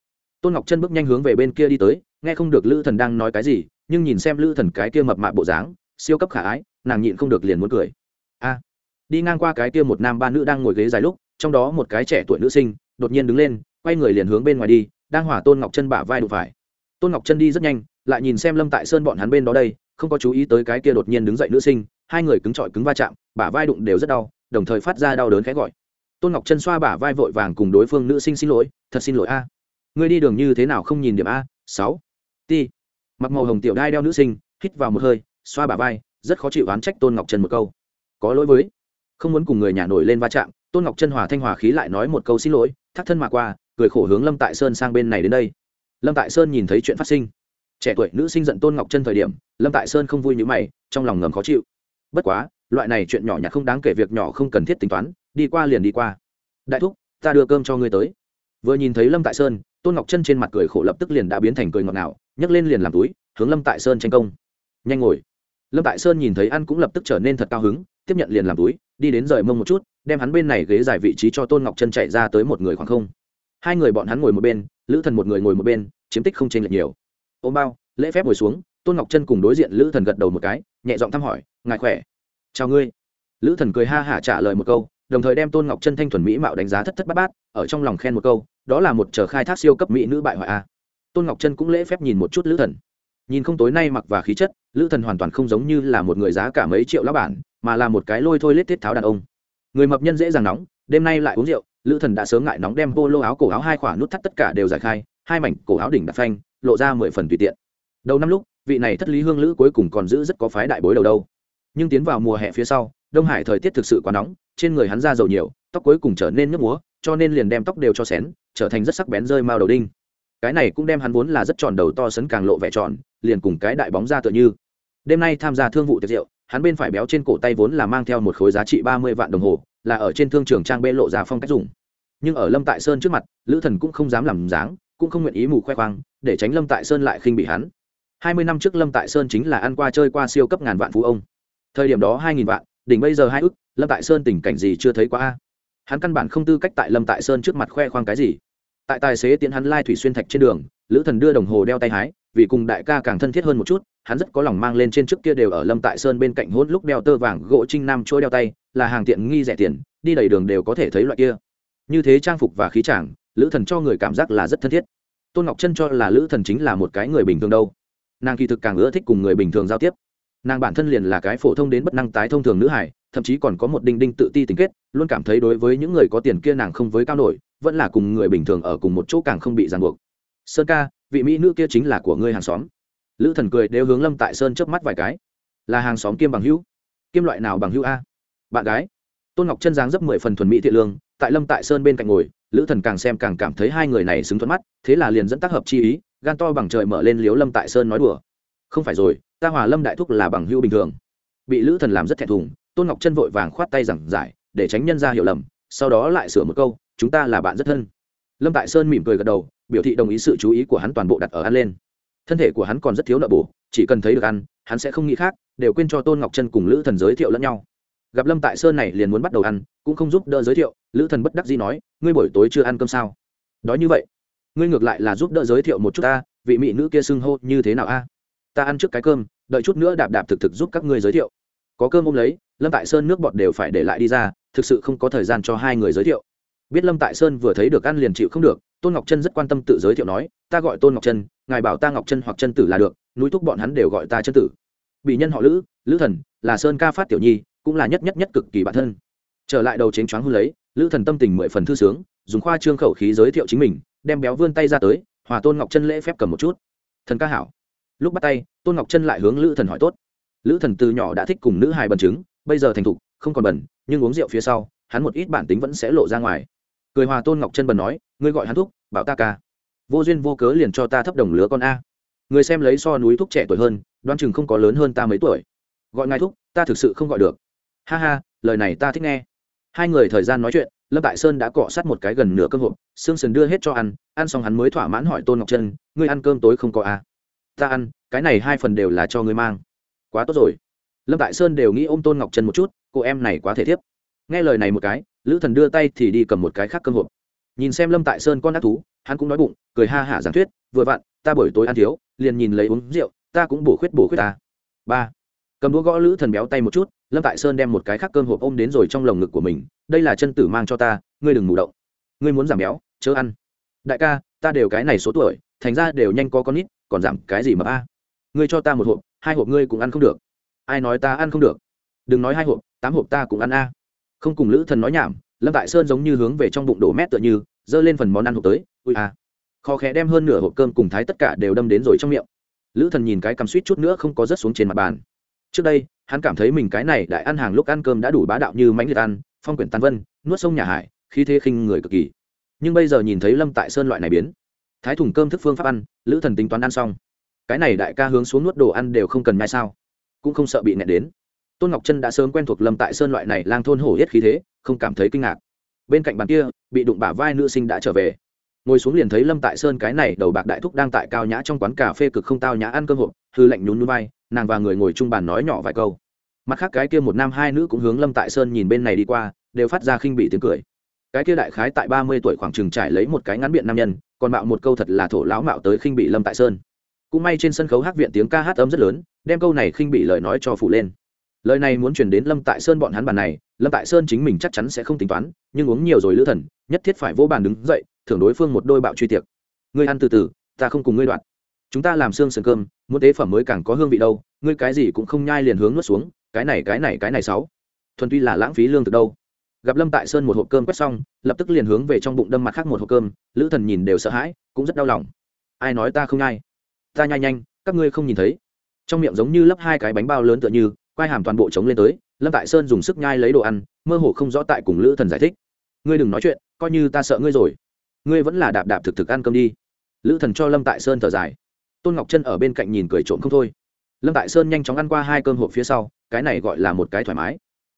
Tôn ngọc chân bước nhanh hướng về bên kia đi tới, nghe không được lữ thần đang nói cái gì, nhưng nhìn xem lữ thần cái kia mập mạ bộ dáng, siêu cấp khả ái, nàng nhịn không được liền muốn cười. A, đi ngang qua cái kia một nam ba nữ đang ngồi ghế dài lúc, trong đó một cái trẻ tuổi nữ sinh, đột nhiên đứng lên, quay người liền hướng bên ngoài đi, đang hỏa tôn ngọc chân bả vai đụng phải. Tôn ngọc chân đi rất nhanh, lại nhìn xem lâm tại sơn bọn hắn bên đó đây không có chú ý tới cái kia đột nhiên đứng dậy nữ sinh, hai người cứng trọi cứng va chạm, bả vai đụng đều rất đau, đồng thời phát ra đau đớn khẽ gọi. Tôn ngọc chân xoa bả vai vội vàng cùng đối phương nữ sinh xin lỗi, thật xin lỗi a. Người đi đường như thế nào không nhìn điểm a? Sáu. Ti. Mặc màu hồng tiểu đai đeo nữ sinh, hít vào một hơi, xoa bả vai, rất khó chịu oán trách tôn ngọc chân một câu. Có lỗi với. Không muốn cùng người nhà nổi lên va chạm, tôn ngọc chân hòa thanh hòa khí lại nói một câu xin lỗi, thắt thân mà qua, cười khổ hướng lâm tại sơn sang bên này đến đây. Lâm tại sơn nhìn thấy chuyện phát sinh trẻ tuổi nữ sinh giận tôn ngọc chân thời điểm, lâm tại sơn không vui như mày, trong lòng ngầm khó chịu. Bất quá, loại này chuyện nhỏ nhặt không đáng kể việc nhỏ không cần thiết tính toán, đi qua liền đi qua. Đại thúc, ta đưa cơm cho ngươi tới. Vừa nhìn thấy lâm tại sơn, tôn ngọc chân trên mặt cười khổ lập tức liền đã biến thành cười ngọt ngào, nhấc lên liền làm túi, hướng lâm tại sơn tranh công. Nhanh ngồi. Lâm tại sơn nhìn thấy ăn cũng lập tức trở nên thật cao hứng, tiếp nhận liền làm túi, đi đến rời mông một chút, đem hắn bên này ghế giải vị trí cho tôn ngọc chân chạy ra tới một người khoảng không. Hai người bọn hắn ngồi một bên, lữ thần một người ngồi một bên, chiếm tích không chênh lệch nhiều ôm bao, lễ phép ngồi xuống, tôn ngọc chân cùng đối diện lữ thần gật đầu một cái, nhẹ giọng thăm hỏi, ngài khỏe? Chào ngươi. Lữ thần cười ha hả trả lời một câu, đồng thời đem tôn ngọc chân thanh thuần mỹ mạo đánh giá thất thất bát bát, ở trong lòng khen một câu, đó là một chờ khai thác siêu cấp mỹ nữ bại hoại a. Tôn ngọc chân cũng lễ phép nhìn một chút lữ thần. Nhìn không tối nay mặc và khí chất, lữ thần hoàn toàn không giống như là một người giá cả mấy triệu lá bản, mà là một cái lôi thôi lết thiết tháo đàn ông. Người mập nhân dễ dàng nóng, đêm nay lại uống rượu, lữ thần đã sớm ngại nóng đem vô lô áo cổ áo hai khỏa nút thắt tất cả đều giải khai hai mảnh cổ áo đỉnh đặt phanh, lộ ra mười phần tùy tiện. Đầu năm lúc, vị này thất lý hương lữ cuối cùng còn giữ rất có phái đại bối đầu đâu. Nhưng tiến vào mùa hè phía sau, đông hải thời tiết thực sự quá nóng, trên người hắn ra dầu nhiều, tóc cuối cùng trở nên nước múa, cho nên liền đem tóc đều cho xén, trở thành rất sắc bén rơi mao đầu đinh. Cái này cũng đem hắn vốn là rất tròn đầu to sấn càng lộ vẻ tròn, liền cùng cái đại bóng ra tựa như. Đêm nay tham gia thương vụ tiệc rượu, hắn bên phải béo trên cổ tay vốn là mang theo một khối giá trị ba mươi vạn đồng hồ, là ở trên thương trường trang bê lộ ra phong cách dùng. Nhưng ở lâm tại sơn trước mặt, lữ thần cũng không dám làm dáng cũng không nguyện ý mù khoe khoang, để tránh lâm tại sơn lại khinh bị hắn. Hai mươi năm trước lâm tại sơn chính là ăn qua chơi qua siêu cấp ngàn vạn phú ông. Thời điểm đó hai nghìn vạn, đỉnh bây giờ hai ức, lâm tại sơn tình cảnh gì chưa thấy qua a? Hắn căn bản không tư cách tại lâm tại sơn trước mặt khoe khoang cái gì. Tại tài xế tiến hắn lai thủy xuyên thạch trên đường, lữ thần đưa đồng hồ đeo tay hái, vì cùng đại ca càng thân thiết hơn một chút, hắn rất có lòng mang lên trên trước kia đều ở lâm tại sơn bên cạnh hốt lúc đeo tơ vàng gỗ trinh nam chỗ đeo tay, là hàng tiện nghi rẻ tiền, đi đầy đường đều có thể thấy loại kia. Như thế trang phục và khí chàng lữ thần cho người cảm giác là rất thân thiết. Tôn ngọc chân cho là lữ thần chính là một cái người bình thường đâu. Nàng kỳ thực càng ưa thích cùng người bình thường giao tiếp. Nàng bản thân liền là cái phổ thông đến bất năng tái thông thường nữ hải thậm chí còn có một đinh đinh tự ti tính kết, luôn cảm thấy đối với những người có tiền kia nàng không với cao nổi, vẫn là cùng người bình thường ở cùng một chỗ càng không bị ràng buộc. Sơn ca, vị mỹ nữ kia chính là của ngươi hàng xóm. Lữ thần cười đều hướng lâm tại sơn chớp mắt vài cái. Là hàng xóm kiêm bằng hữu. Kiêm loại nào bằng hữu a? Bạn gái. Tôn ngọc chân dáng dấp mười phần thuần mỹ thiện lương, tại lâm tại sơn bên cạnh ngồi lữ thần càng xem càng cảm thấy hai người này xứng thuận mắt, thế là liền dẫn tác hợp chi ý, gan to bằng trời mở lên liếu lâm tại sơn nói đùa. Không phải rồi, ta hòa lâm đại thúc là bằng hữu bình thường. Bị lữ thần làm rất thẹn thùng, tôn ngọc chân vội vàng khoát tay giảng giải, để tránh nhân ra hiểu lầm, sau đó lại sửa một câu, chúng ta là bạn rất thân. Lâm tại sơn mỉm cười gật đầu, biểu thị đồng ý sự chú ý của hắn toàn bộ đặt ở ăn lên. Thân thể của hắn còn rất thiếu nợ bổ, chỉ cần thấy được ăn, hắn sẽ không nghĩ khác, đều quên cho tôn ngọc chân cùng lữ thần giới thiệu lẫn nhau gặp lâm tại sơn này liền muốn bắt đầu ăn cũng không giúp đỡ giới thiệu lữ thần bất đắc dĩ nói ngươi buổi tối chưa ăn cơm sao nói như vậy ngươi ngược lại là giúp đỡ giới thiệu một chút ta vị mỹ nữ kia xưng hô như thế nào a ta ăn trước cái cơm đợi chút nữa đạp đạp thực thực giúp các ngươi giới thiệu có cơm ôm lấy lâm tại sơn nước bọt đều phải để lại đi ra thực sự không có thời gian cho hai người giới thiệu biết lâm tại sơn vừa thấy được ăn liền chịu không được tôn ngọc chân rất quan tâm tự giới thiệu nói ta gọi tôn ngọc chân ngài bảo ta ngọc chân hoặc chân tử là được núi thúc bọn hắn đều gọi ta chân tử bị nhân họ lữ lữ thần là sơn ca phát tiểu nhi cũng là nhất nhất nhất cực kỳ bản thân. Trở lại đầu chánh choáng hư lấy, lữ thần tâm tình mười phần thư sướng, dùng khoa trương khẩu khí giới thiệu chính mình, đem béo vươn tay ra tới, hòa tôn ngọc chân lễ phép cầm một chút. Thần ca hảo. Lúc bắt tay, tôn ngọc chân lại hướng lữ thần hỏi tốt. Lữ thần từ nhỏ đã thích cùng nữ hài bần chứng, bây giờ thành thục, không còn bẩn nhưng uống rượu phía sau, hắn một ít bản tính vẫn sẽ lộ ra ngoài. Cười hòa tôn ngọc chân bần nói, ngươi gọi hắn thúc, bảo ta ca. Vô duyên vô cớ liền cho ta thấp đồng lứa con a. Người xem lấy so núi thúc trẻ tuổi hơn, đoan chừng không có lớn hơn ta mấy tuổi. Gọi ngài thúc, ta thực sự không gọi được ha ha, lời này ta thích nghe. Hai người thời gian nói chuyện, lâm tại sơn đã cọ sát một cái gần nửa cơm hộp xương sần đưa hết cho ăn ăn xong hắn mới thỏa mãn hỏi tôn ngọc chân ngươi ăn cơm tối không có à? ta ăn, cái này hai phần đều là cho ngươi mang. Quá tốt rồi. Lâm tại sơn đều nghĩ ôm tôn ngọc chân một chút, cô em này quá thể thiếp. Nghe lời này một cái, lữ thần đưa tay thì đi cầm một cái khác cơm hộp. Nhìn xem lâm tại sơn con ác thú, hắn cũng nói bụng, cười ha hả giảng thuyết, vừa vặn, ta buổi tối ăn thiếu, liền nhìn lấy uống rượu, ta cũng bổ khuyết bổ khuyết ta. Ba. Cầm đũa gõ lữ thần béo tay một chút lâm tại sơn đem một cái khác cơm hộp ôm đến rồi trong lồng ngực của mình, đây là chân tử mang cho ta, ngươi đừng mù động. Ngươi muốn giảm béo, chớ ăn. Đại ca, ta đều cái này số tuổi, thành ra đều nhanh có con ít còn giảm cái gì mà a? Ngươi cho ta một hộp, hai hộp ngươi cũng ăn không được. Ai nói ta ăn không được? Đừng nói hai hộp, tám hộp ta cũng ăn a. Không cùng lữ thần nói nhảm, lâm tại sơn giống như hướng về trong bụng đổ mét tựa như, giơ lên phần món ăn hộp tới, ui a. Khó khẽ đem hơn nửa hộp cơm cùng thái tất cả đều đâm đến rồi trong miệng. Lữ thần nhìn cái cầm suýt chút nữa không có rớt xuống trên mặt bàn. Trước đây hắn cảm thấy mình cái này đại ăn hàng lúc ăn cơm đã đủ bá đạo như mãnh liệt ăn, phong quyển tàn vân, nuốt sông nhà hải, khí thế khinh người cực kỳ. Nhưng bây giờ nhìn thấy lâm tại sơn loại này biến, thái thùng cơm thức phương pháp ăn, lữ thần tính toán ăn xong. Cái này đại ca hướng xuống nuốt đồ ăn đều không cần mai sao, cũng không sợ bị nẹt đến. Tôn ngọc chân đã sớm quen thuộc lâm tại sơn loại này lang thôn hổ hết khí thế, không cảm thấy kinh ngạc. Bên cạnh bàn kia, bị đụng bả vai nữ sinh đã trở về. Ngồi xuống liền thấy lâm tại sơn cái này đầu bạc đại thúc đang tại cao nhã trong quán cà phê cực không tao nhã ăn cơm hộp, hư lạnh nhún núi vai nàng và người ngồi chung bàn nói nhỏ vài câu. Mặt khác cái kia một nam hai nữ cũng hướng lâm tại sơn nhìn bên này đi qua, đều phát ra khinh bị tiếng cười. Cái kia đại khái tại ba mươi tuổi khoảng chừng trải lấy một cái ngắn biện nam nhân, còn mạo một câu thật là thổ láo mạo tới khinh bị lâm tại sơn. Cũng may trên sân khấu hát viện tiếng ca hát ấm rất lớn, đem câu này khinh bị lời nói cho phụ lên. Lời này muốn chuyển đến lâm tại sơn bọn hắn bàn này, lâm tại sơn chính mình chắc chắn sẽ không tính toán, nhưng uống nhiều rồi lữ thần, nhất thiết phải vô bàn đứng dậy, thưởng đối phương một đôi bạo truy tiệc. Ngươi ăn từ từ, ta không cùng ngươi đoạn chúng ta làm xương sườn cơm, muốn tế phẩm mới càng có hương vị đâu, ngươi cái gì cũng không nhai liền hướng nuốt xuống, cái này cái này cái này sáu. Thuần tuy là lãng phí lương từ đâu. Gặp lâm tại sơn một hộp cơm quét xong, lập tức liền hướng về trong bụng đâm mặt khác một hộp cơm, lữ thần nhìn đều sợ hãi, cũng rất đau lòng. Ai nói ta không nhai? Ta nhai nhanh, các ngươi không nhìn thấy. Trong miệng giống như lấp hai cái bánh bao lớn tựa như, quai hàm toàn bộ trống lên tới, lâm tại sơn dùng sức nhai lấy đồ ăn, mơ hồ không rõ tại cùng lữ thần giải thích. Ngươi đừng nói chuyện, coi như ta sợ ngươi rồi. Ngươi vẫn là đạp đạp thực thực ăn cơm đi. Lữ thần cho lâm tại sơn thở dài tôn ngọc chân ở bên cạnh nhìn cười trộm không thôi lâm tại sơn nhanh chóng ăn qua hai cơm hộp phía sau cái này gọi là một cái thoải mái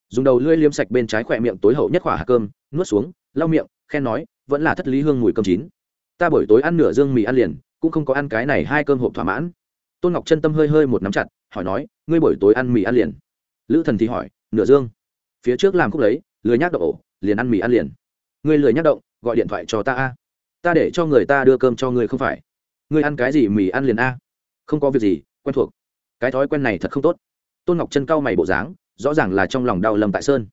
dùng đầu lưỡi liếm sạch bên trái khỏe miệng tối hậu nhất khỏa hạt cơm nuốt xuống lau miệng khen nói vẫn là thất lý hương mùi cơm chín ta buổi tối ăn nửa dương mì ăn liền cũng không có ăn cái này hai cơm hộp thỏa mãn tôn ngọc chân tâm hơi hơi một nắm chặt hỏi nói ngươi buổi tối ăn mì ăn liền lữ thần thì hỏi nửa dương phía trước làm khúc lấy lười nhác động ổ, liền ăn mì ăn liền ngươi lười nhác động gọi điện thoại cho ta a ta để cho người ta đưa cơm cho ngươi không phải ngươi ăn cái gì mì ăn liền a? Không có việc gì, quen thuộc. Cái thói quen này thật không tốt. Tôn ngọc chân cau mày bộ dáng, rõ ràng là trong lòng đau lâm tại sơn.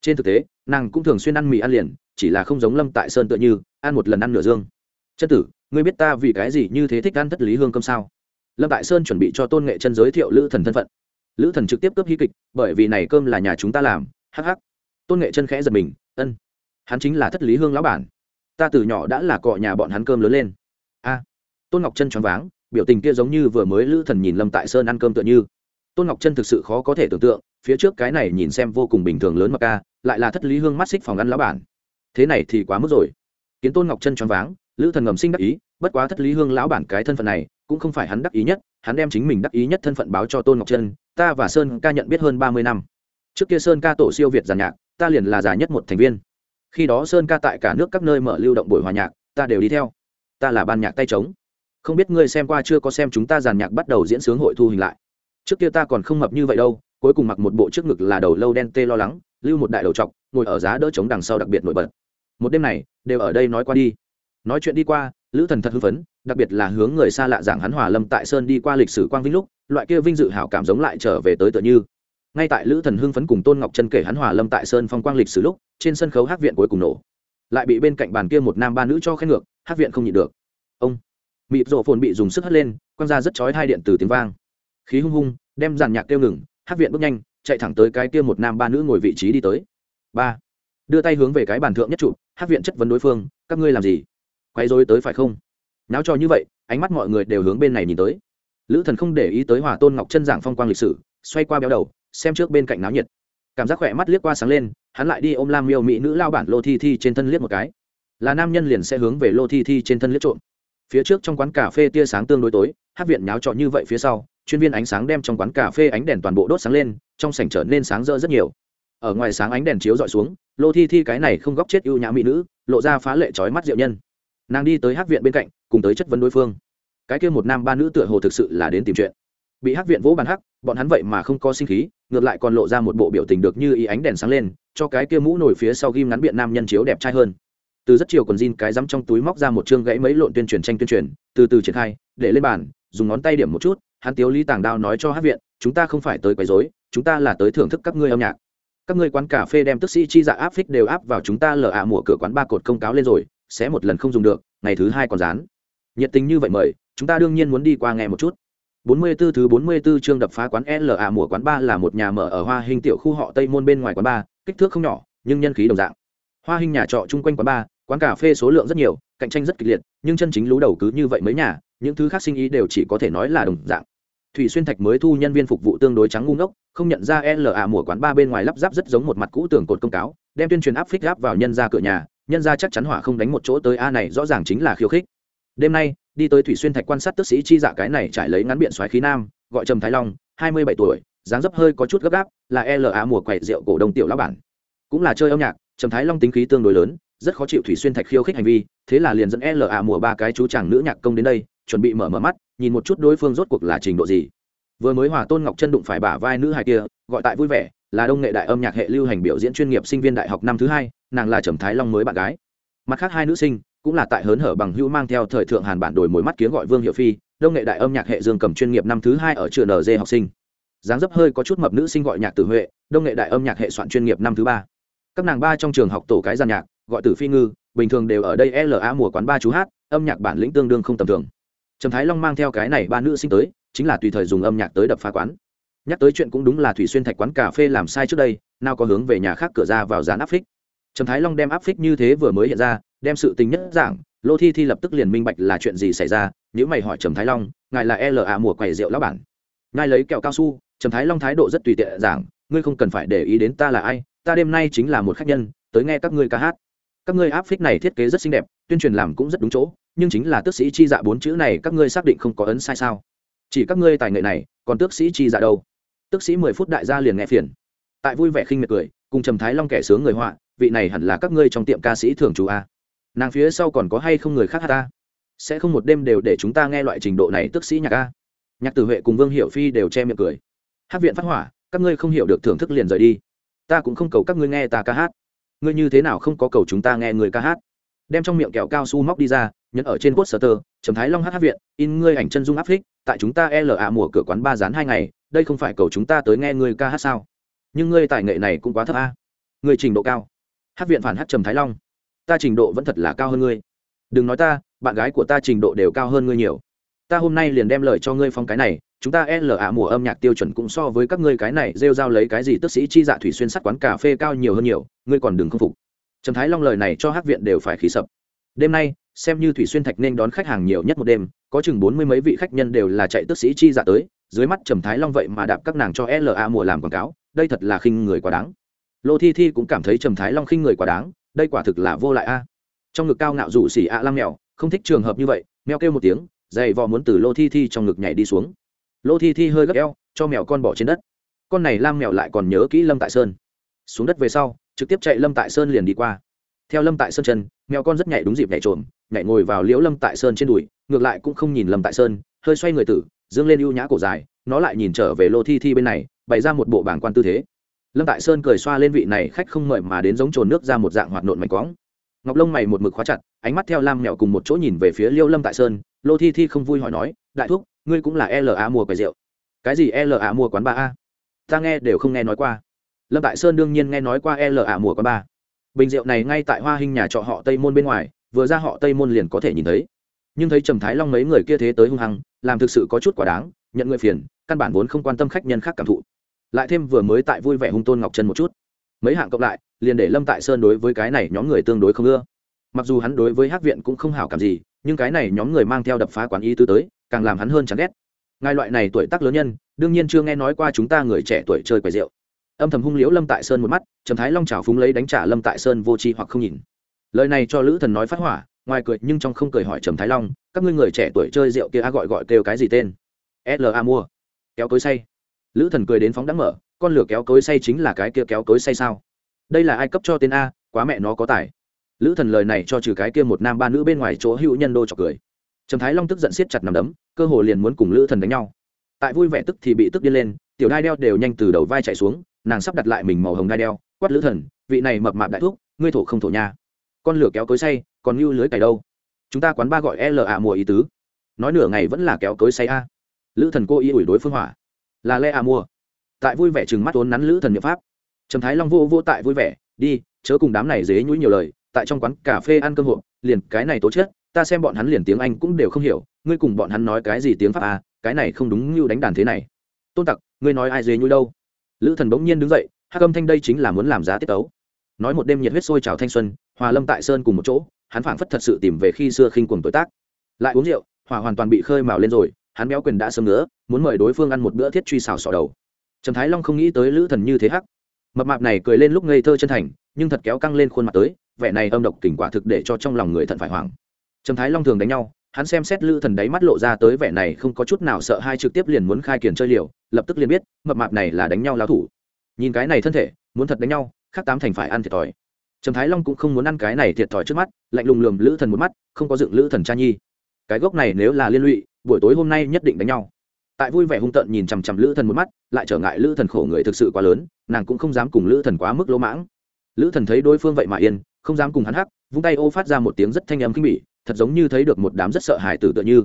Trên thực tế, nàng cũng thường xuyên ăn mì ăn liền, chỉ là không giống lâm tại sơn tựa như, ăn một lần ăn nửa dương. Chân tử, ngươi biết ta vì cái gì như thế thích ăn thất lý hương cơm sao? Lâm tại sơn chuẩn bị cho tôn nghệ chân giới thiệu lữ thần thân phận. Lữ thần trực tiếp cướp hí kịch, bởi vì này cơm là nhà chúng ta làm, hắc hắc. Tôn nghệ chân khẽ giật mình, ân, hắn chính là thất lý hương lão bản. Ta từ nhỏ đã là cọ nhà bọn hắn cơm lớn lên. A tôn ngọc chân choáng váng, biểu tình kia giống như vừa mới lữ thần nhìn lâm tại sơn ăn cơm tựa như. Tôn ngọc chân thực sự khó có thể tưởng tượng, phía trước cái này nhìn xem vô cùng bình thường lớn mặc ca, lại là thất lý hương mắt xích phòng ăn lão bản. Thế này thì quá mức rồi. Kiến tôn ngọc chân choáng váng, lữ thần ngầm sinh đắc ý, bất quá thất lý hương lão bản cái thân phận này, cũng không phải hắn đắc ý nhất, hắn đem chính mình đắc ý nhất thân phận báo cho tôn ngọc chân, ta và sơn ca nhận biết hơn ba mươi năm. Trước kia sơn ca tổ siêu việt giàn nhạc, ta liền là già nhất một thành viên. Khi đó sơn ca tại cả nước các nơi mở lưu động buổi hòa nhạc, ta đều đi theo. Ta là ban nhạc tay trống không biết ngươi xem qua chưa có xem chúng ta giàn nhạc bắt đầu diễn sướng hội thu hình lại. Trước kia ta còn không mập như vậy đâu, cuối cùng mặc một bộ trước ngực là đầu lâu đen tê lo lắng, lưu một đại đầu trọc, ngồi ở giá đỡ trống đằng sau đặc biệt nổi bật. Một đêm này, đều ở đây nói qua đi. Nói chuyện đi qua, lữ thần thật hưng phấn, đặc biệt là hướng người xa lạ giảng hắn hòa lâm tại sơn đi qua lịch sử quang vinh lúc, loại kia vinh dự hảo cảm giống lại trở về tới tựa như. Ngay tại lữ thần hưng phấn cùng tôn ngọc chân kể hắn hòa lâm tại sơn phong quang lịch sử lúc, trên sân khấu hát viện cuối cùng nổ. Lại bị bên cạnh bàn kia một nam ba nữ cho khen ngược, hát viện không nhịn được. Ông! Mịp rộ phồn bị dùng sức hất lên, quăng ra rất chói hai điện từ tiếng vang. Khí hung hung, đem giàn nhạc kêu ngừng, hát viện bước nhanh, chạy thẳng tới cái kia một nam ba nữ ngồi vị trí đi tới. Ba. Đưa tay hướng về cái bàn thượng nhất trụ, hát viện chất vấn đối phương, các ngươi làm gì? Quay dối tới phải không? Náo trò như vậy, ánh mắt mọi người đều hướng bên này nhìn tới. Lữ thần không để ý tới hòa tôn ngọc chân giảng phong quang lịch sử, xoay qua béo đầu, xem trước bên cạnh náo nhiệt. Cảm giác khỏe mắt liếc qua sáng lên, hắn lại đi ôm lam miêu mỹ nữ lao bản lô thi thi trên thân liếc một cái. Là nam nhân liền sẽ hướng về lô thi thi trên thân liếc trộm phía trước trong quán cà phê tia sáng tương đối tối, hát viện nháo trọ như vậy phía sau, chuyên viên ánh sáng đem trong quán cà phê ánh đèn toàn bộ đốt sáng lên, trong sảnh trở nên sáng rỡ rất nhiều. Ở ngoài sáng ánh đèn chiếu dọi xuống, lô thi thi cái này không góc chết ưu nhã mỹ nữ, lộ ra phá lệ trói mắt diệu nhân. Nàng đi tới hát viện bên cạnh, cùng tới chất vấn đối phương. Cái kia một nam ba nữ tựa hồ thực sự là đến tìm chuyện. Bị hát viện vỗ bàn hắc, bọn hắn vậy mà không có sinh khí, ngược lại còn lộ ra một bộ biểu tình được như ý ánh đèn sáng lên, cho cái kia mũ nổi phía sau ghim ngắn biện nam nhân chiếu đẹp trai hơn từ rất chiều còn jean cái rắm trong túi móc ra một chương gãy mấy lộn tuyên truyền tranh tuyên truyền từ từ triển khai để lên bàn dùng ngón tay điểm một chút hắn tiếu lý tàng đao nói cho hát viện chúng ta không phải tới quấy rối chúng ta là tới thưởng thức các ngươi âm nhạc. Các ngươi quán cà phê đem tức sĩ chi dạ áp phích đều áp vào chúng ta lờ ạ mùa cửa quán ba cột công cáo lên rồi sẽ một lần không dùng được ngày thứ hai còn dán. Nhiệt tình như vậy mời chúng ta đương nhiên muốn đi qua nghe một chút. 44 thứ 44 chương đập phá quán LA mùa quán ba là một nhà mở ở Hoa hình tiểu khu họ Tây môn bên ngoài quán ba, kích thước không nhỏ, nhưng nhân khí đồng dạng. Hoa hình nhà trọ chung quanh quán ba, quán cà phê số lượng rất nhiều, cạnh tranh rất kịch liệt, nhưng chân chính lú đầu cứ như vậy mấy nhà, những thứ khác sinh ý đều chỉ có thể nói là đồng dạng. Thủy Xuyên Thạch mới thu nhân viên phục vụ tương đối trắng ngu ngốc, không nhận ra LA mùa quán ba bên ngoài lắp ráp rất giống một mặt cũ tường cột công cáo, đem tuyên truyền áp phích áp vào nhân ra cửa nhà, nhân ra chắc chắn hỏa không đánh một chỗ tới a này rõ ràng chính là khiêu khích. Đêm nay, đi tới thủy xuyên thạch quan sát tức sĩ chi dạ cái này trải lấy ngắn biện xoáy khí nam gọi trầm thái long hai mươi bảy tuổi dáng dấp hơi có chút gấp gáp là la mùa quậy rượu cổ đông tiểu lão bản cũng là chơi âm nhạc trầm thái long tính khí tương đối lớn rất khó chịu thủy xuyên thạch khiêu khích hành vi, thế là liền dẫn la mùa ba cái chú chàng nữ nhạc công đến đây, chuẩn bị mở mở mắt, nhìn một chút đối phương rốt cuộc là trình độ gì. Vừa mới hòa tôn ngọc chân đụng phải bả vai nữ hài kia, gọi tại vui vẻ, là đông nghệ đại âm nhạc hệ lưu hành biểu diễn chuyên nghiệp sinh viên đại học năm thứ hai, nàng là trầm thái long mới bạn gái. Mặt khác hai nữ sinh, cũng là tại hớn hở bằng hữu mang theo thời thượng hàn bản đổi mối mắt kiếng gọi vương hiệu phi, đông nghệ đại âm nhạc hệ dương cầm chuyên nghiệp năm thứ hai ở trường nd học sinh. Dáng dấp hơi có chút mập nữ sinh gọi nhạc tử huệ, đông nghệ đại âm nhạc hệ soạn chuyên nghiệp năm thứ ba các nàng ba trong trường học tổ cái giàn nhạc, gọi tử phi ngư, bình thường đều ở đây la mùa quán ba chú hát, âm nhạc bản lĩnh tương đương không tầm thường. Trầm thái long mang theo cái này ba nữ sinh tới, chính là tùy thời dùng âm nhạc tới đập phá quán. Nhắc tới chuyện cũng đúng là thủy xuyên thạch quán cà phê làm sai trước đây, nào có hướng về nhà khác cửa ra vào dán áp phích. Trầm thái long đem áp phích như thế vừa mới hiện ra, đem sự tình nhất giảng, lô thi thi lập tức liền minh bạch là chuyện gì xảy ra nếu mày hỏi trầm thái long, ngài là la mùa quầy rượu lão bản? Ngài lấy kẹo cao su. Trầm thái long thái độ rất tùy tiện giảng, ngươi không cần phải để ý đến ta là ai ta đêm nay chính là một khách nhân, tới nghe các ngươi ca hát. Các ngươi áp phích này thiết kế rất xinh đẹp, tuyên truyền làm cũng rất đúng chỗ, nhưng chính là tước sĩ chi dạ bốn chữ này các ngươi xác định không có ấn sai sao? Chỉ các ngươi tài nghệ này, còn tước sĩ chi dạ đâu? Tước sĩ mười phút đại gia liền nghe phiền. Tại vui vẻ khinh miệt cười, cùng trầm thái long kẻ sướng người họa, vị này hẳn là các ngươi trong tiệm ca sĩ thường chủ a. Nàng phía sau còn có hay không người khác hát ta sẽ không một đêm đều để chúng ta nghe loại trình độ này tức sĩ nhạc a? Nhạc tử huệ cùng vương hiệu phi đều che miệng cười. Hát viện phát hỏa, các ngươi không hiểu được thưởng thức liền rời đi ta cũng không cầu các ngươi nghe ta ca hát. Ngươi như thế nào không có cầu chúng ta nghe người ca hát? Đem trong miệng kẹo cao su móc đi ra, nhấn ở trên cốt sở tơ trầm thái long hát hát viện, in ngươi ảnh chân dung áp phích, tại chúng ta la mùa cửa quán ba dán hai ngày, đây không phải cầu chúng ta tới nghe ngươi ca hát sao? Nhưng ngươi tài nghệ này cũng quá thấp a. Ngươi trình độ cao. Hát viện phản hát trầm thái long. Ta trình độ vẫn thật là cao hơn ngươi. Đừng nói ta, bạn gái của ta trình độ đều cao hơn ngươi nhiều. Ta hôm nay liền đem lời cho ngươi phong cái này chúng ta l ạ mùa âm nhạc tiêu chuẩn cũng so với các ngươi cái này rêu rao lấy cái gì tức sĩ chi dạ thủy xuyên sắt quán cà phê cao nhiều hơn nhiều, ngươi còn đừng không phục. Trầm thái long lời này cho hát viện đều phải khí sập. Đêm nay, xem như thủy xuyên thạch nên đón khách hàng nhiều nhất một đêm, có chừng bốn mươi mấy vị khách nhân đều là chạy tức sĩ chi dạ tới, dưới mắt trầm thái long vậy mà đạp các nàng cho la mùa làm quảng cáo, đây thật là khinh người quá đáng. Lô thi thi cũng cảm thấy trầm thái long khinh người quá đáng, đây quả thực là vô lại a. Trong ngực cao ngạo rủ xỉ a à lam mèo, không thích trường hợp như vậy mèo kêu một tiếng dày vò muốn từ lô thi thi trong ngực nhảy đi xuống lô thi thi hơi gấp eo, cho mèo con bỏ trên đất. Con này lam mèo lại còn nhớ kỹ lâm tại sơn. Xuống đất về sau, trực tiếp chạy lâm tại sơn liền đi qua. Theo lâm tại sơn chân, mèo con rất nhảy đúng dịp nhảy trộm nhảy ngồi vào liễu lâm tại sơn trên đùi, ngược lại cũng không nhìn lâm tại sơn, hơi xoay người tử, dương lên ưu nhã cổ dài, nó lại nhìn trở về lô thi thi bên này, bày ra một bộ bảng quan tư thế. Lâm tại sơn cười xoa lên vị này khách không mời mà đến giống trồn nước ra một dạng hoạt nộn mạch quõng ngọc lông mày một mực khóa chặt, ánh mắt theo lam mèo cùng một chỗ nhìn về phía liêu lâm tại sơn. Lô thi thi không vui hỏi nói, đại thúc ngươi cũng là la mua quầy rượu. Cái gì la mua quán ba a? Ta nghe đều không nghe nói qua. Lâm tại sơn đương nhiên nghe nói qua la mua quán ba. Bình rượu này ngay tại hoa hình nhà trọ họ tây môn bên ngoài, vừa ra họ tây môn liền có thể nhìn thấy. Nhưng thấy trầm thái long mấy người kia thế tới hung hăng, làm thực sự có chút quả đáng, nhận người phiền, căn bản vốn không quan tâm khách nhân khác cảm thụ. Lại thêm vừa mới tại vui vẻ hung tôn ngọc chân một chút. Mấy hạng cộng lại, liền để lâm tại sơn đối với cái này nhóm người tương đối không ưa. Mặc dù hắn đối với hát viện cũng không hảo cảm gì, nhưng cái này nhóm người mang theo đập phá quán ý tứ tới càng làm hắn hơn chán ghét. Ngài loại này tuổi tác lớn nhân, đương nhiên chưa nghe nói qua chúng ta người trẻ tuổi chơi quầy rượu. Âm thầm hung liễu lâm tại sơn một mắt, trầm thái long trào phúng lấy đánh trả lâm tại sơn vô tri hoặc không nhìn. Lời này cho lữ thần nói phát hỏa, ngoài cười nhưng trong không cười hỏi trầm thái long, các ngươi người trẻ tuổi chơi rượu kia a gọi gọi kêu cái gì tên? La mua. Kéo cối say. Lữ thần cười đến phóng đắng mở, con lửa kéo cối say chính là cái kia kéo cối say sao? Đây là ai cấp cho tên a, quá mẹ nó có tài. Lữ thần lời này cho trừ cái kia một nam ba nữ bên ngoài chỗ hữu nhân đô chọc cười trầm thái long tức giận siết chặt nằm đấm, cơ hồ liền muốn cùng lữ thần đánh nhau. Tại vui vẻ tức thì bị tức điên lên, tiểu đai đeo đều nhanh từ đầu vai chạy xuống, nàng sắp đặt lại mình màu hồng đai đeo, quát lữ thần, vị này mập mạp đại thuốc ngươi thổ không thổ nha. Con lửa kéo cối say, còn như lưới cày đâu? Chúng ta quán ba gọi l ạ mùa ý tứ. Nói nửa ngày vẫn là kéo cối say a. Lữ thần cô ý ủi đối phương hỏa. Là lê a mua tại vui vẻ chừng mắt ốn nắn lữ thần nhập pháp. Trầm thái long vô vô tại vui vẻ, đi, chớ cùng đám này dế nhũi nhiều lời, tại trong quán cà phê ăn cơm hộp, liền cái này tố chết ta xem bọn hắn liền tiếng anh cũng đều không hiểu, ngươi cùng bọn hắn nói cái gì tiếng pháp à cái này không đúng như đánh đàn thế này. Tôn tặc, ngươi nói ai dê nhui đâu? Lữ thần bỗng nhiên đứng dậy hắc âm thanh đây chính là muốn làm giá tiết tấu. Nói một đêm nhiệt huyết sôi trào thanh xuân, hòa lâm tại sơn cùng một chỗ, hắn phảng phất thật sự tìm về khi xưa khinh cuồng tuổi tác. Lại uống rượu, hòa hoàn toàn bị khơi mào lên rồi, hắn béo quyền đã sớm nữa muốn mời đối phương ăn một bữa thiết truy xào sọ đầu. Trầm thái long không nghĩ tới lữ thần như thế hắc. Mập mạp này cười lên lúc ngây thơ chân thành, nhưng thật kéo căng lên khuôn mặt tới, vẻ này âm độc kỉnh quả thực để cho trong lòng người thận phải hoảng trầm thái long thường đánh nhau, hắn xem xét lữ thần đáy mắt lộ ra tới vẻ này không có chút nào sợ hai trực tiếp liền muốn khai kiển chơi liều, lập tức liền biết, mập mạp này là đánh nhau lao thủ. Nhìn cái này thân thể, muốn thật đánh nhau, khác tám thành phải ăn thiệt thòi. Trầm thái long cũng không muốn ăn cái này thiệt thòi trước mắt, lạnh lùng lườm lữ thần một mắt, không có dựng lữ thần cha nhi. Cái gốc này nếu là liên lụy, buổi tối hôm nay nhất định đánh nhau. Tại vui vẻ hung tợn nhìn chằm chằm lữ thần một mắt, lại trở ngại lữ thần khổ người thực sự quá lớn, nàng cũng không dám cùng lữ thần quá mức lỗ mãng. Lữ thần thấy đối phương vậy mà yên, không dám cùng hắn hắc, vung tay ô phát ra một tiếng rất thanh âm khinh bỉ thật giống như thấy được một đám rất sợ hãi tử tựa như.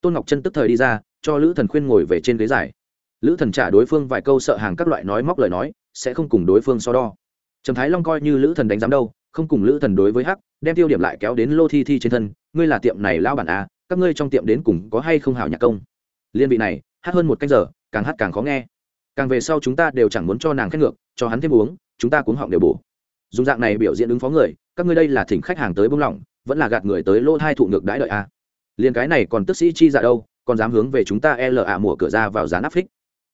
Tôn ngọc chân tức thời đi ra, cho lữ thần khuyên ngồi về trên ghế dài. Lữ thần trả đối phương vài câu sợ hàng các loại nói móc lời nói, sẽ không cùng đối phương so đo. Trầm thái long coi như lữ thần đánh giám đâu, không cùng lữ thần đối với hắc, đem tiêu điểm lại kéo đến lô thi thi trên thân, ngươi là tiệm này lao bản à các ngươi trong tiệm đến cùng có hay không hảo nhạc công? Liên vị này, hát hơn một canh giờ, càng hát càng khó nghe. Càng về sau chúng ta đều chẳng muốn cho nàng khét ngược, cho hắn thêm uống, chúng ta cuống họng đều bổ. Dùng dạng này biểu diễn ứng phó người, các ngươi đây là thỉnh khách hàng tới bông lỏng vẫn là gạt người tới lô hai thụ ngược đãi đợi a. À. liền cái này còn tức sĩ chi dạ đâu, còn dám hướng về chúng ta l ạ mùa cửa ra vào dán áp phích.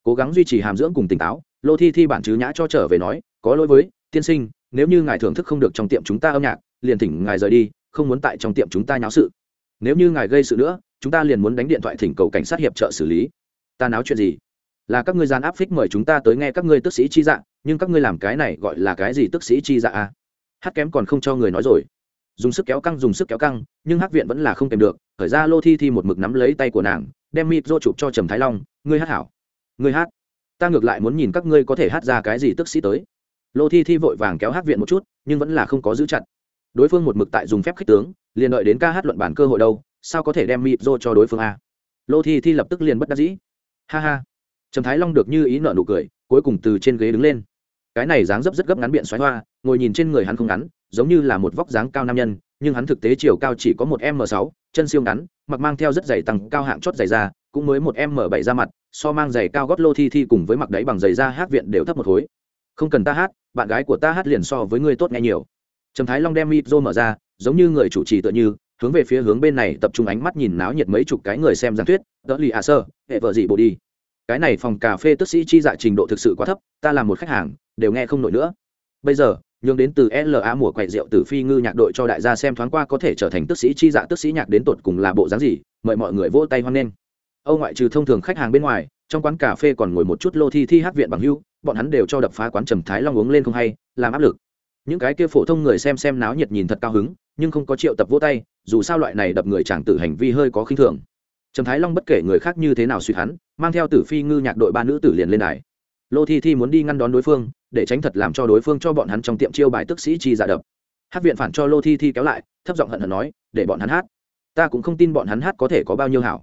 Cố gắng duy trì hàm dưỡng cùng tỉnh táo, lô thi thi bản chứ nhã cho trở về nói, có lỗi với, tiên sinh, nếu như ngài thưởng thức không được trong tiệm chúng ta âm nhạc, liền thỉnh ngài rời đi, không muốn tại trong tiệm chúng ta nháo sự. Nếu như ngài gây sự nữa, chúng ta liền muốn đánh điện thoại thỉnh cầu cảnh sát hiệp trợ xử lý. Ta náo chuyện gì? Là các ngươi gian áp phích mời chúng ta tới nghe các ngươi tức sĩ chi dạ nhưng các ngươi làm cái này gọi là cái gì tức sĩ chi dạ à? hát kém còn không cho người nói rồi dùng sức kéo căng, dùng sức kéo căng, nhưng hát viện vẫn là không kèm được khởi ra lô thi thi một mực nắm lấy tay của nàng, đem mịt rô chụp cho trầm thái long, ngươi hát hảo, ngươi hát. Ta ngược lại muốn nhìn các ngươi có thể hát ra cái gì tức sĩ tới. Lô thi thi vội vàng kéo hát viện một chút, nhưng vẫn là không có giữ chặt. Đối phương một mực tại dùng phép khích tướng, liền đợi đến ca hát luận bản cơ hội đâu, sao có thể đem mịp rô cho đối phương a? Lô thi thi lập tức liền bất đắc dĩ. Ha ha. Trầm thái long được như ý nợ nụ cười, cuối cùng từ trên ghế đứng lên. Cái này dáng dấp rất gấp ngắn biện xoáy hoa, ngồi nhìn trên người hắn không ngắn giống như là một vóc dáng cao nam nhân, nhưng hắn thực tế chiều cao chỉ có một m sáu, chân siêu ngắn, mặc mang theo rất dày tăng cao hạng chót dày da, cũng mới một m bảy ra mặt, so mang giày cao gót lô thi thi cùng với mặc đáy bằng giày da hát viện đều thấp một khối. Không cần ta hát, bạn gái của ta hát liền so với ngươi tốt nghe nhiều. Trầm thái long đem mịp rô mở ra, giống như người chủ trì tựa như, hướng về phía hướng bên này tập trung ánh mắt nhìn náo nhiệt mấy chục cái người xem giảng thuyết đỡ lì à sơ, hệ vợ gì bộ đi? Cái này phòng cà phê tức sĩ chi dạ trình độ thực sự quá thấp, ta là một khách hàng, đều nghe không nổi nữa. Bây giờ nhường đến từ la mùa quậy rượu từ phi ngư nhạc đội cho đại gia xem thoáng qua có thể trở thành tức sĩ chi dạ tức sĩ nhạc đến tột cùng là bộ dáng gì, mời mọi người vỗ tay hoan nghênh. Âu ngoại trừ thông thường khách hàng bên ngoài, trong quán cà phê còn ngồi một chút lô thi thi hát viện bằng hữu bọn hắn đều cho đập phá quán trầm thái long uống lên không hay, làm áp lực. Những cái kia phổ thông người xem xem náo nhiệt nhìn thật cao hứng, nhưng không có triệu tập vỗ tay, dù sao loại này đập người chàng tử hành vi hơi có khinh thường. Trầm thái long bất kể người khác như thế nào suy hắn, mang theo tử phi ngư nhạc đội ba nữ tử liền lên đài lô thi thi muốn đi ngăn đón đối phương, để tránh thật làm cho đối phương cho bọn hắn trong tiệm chiêu bài tức sĩ chi giả đập. Hát viện phản cho lô thi thi kéo lại, thấp giọng hận hận nói, để bọn hắn hát. Ta cũng không tin bọn hắn hát có thể có bao nhiêu hảo.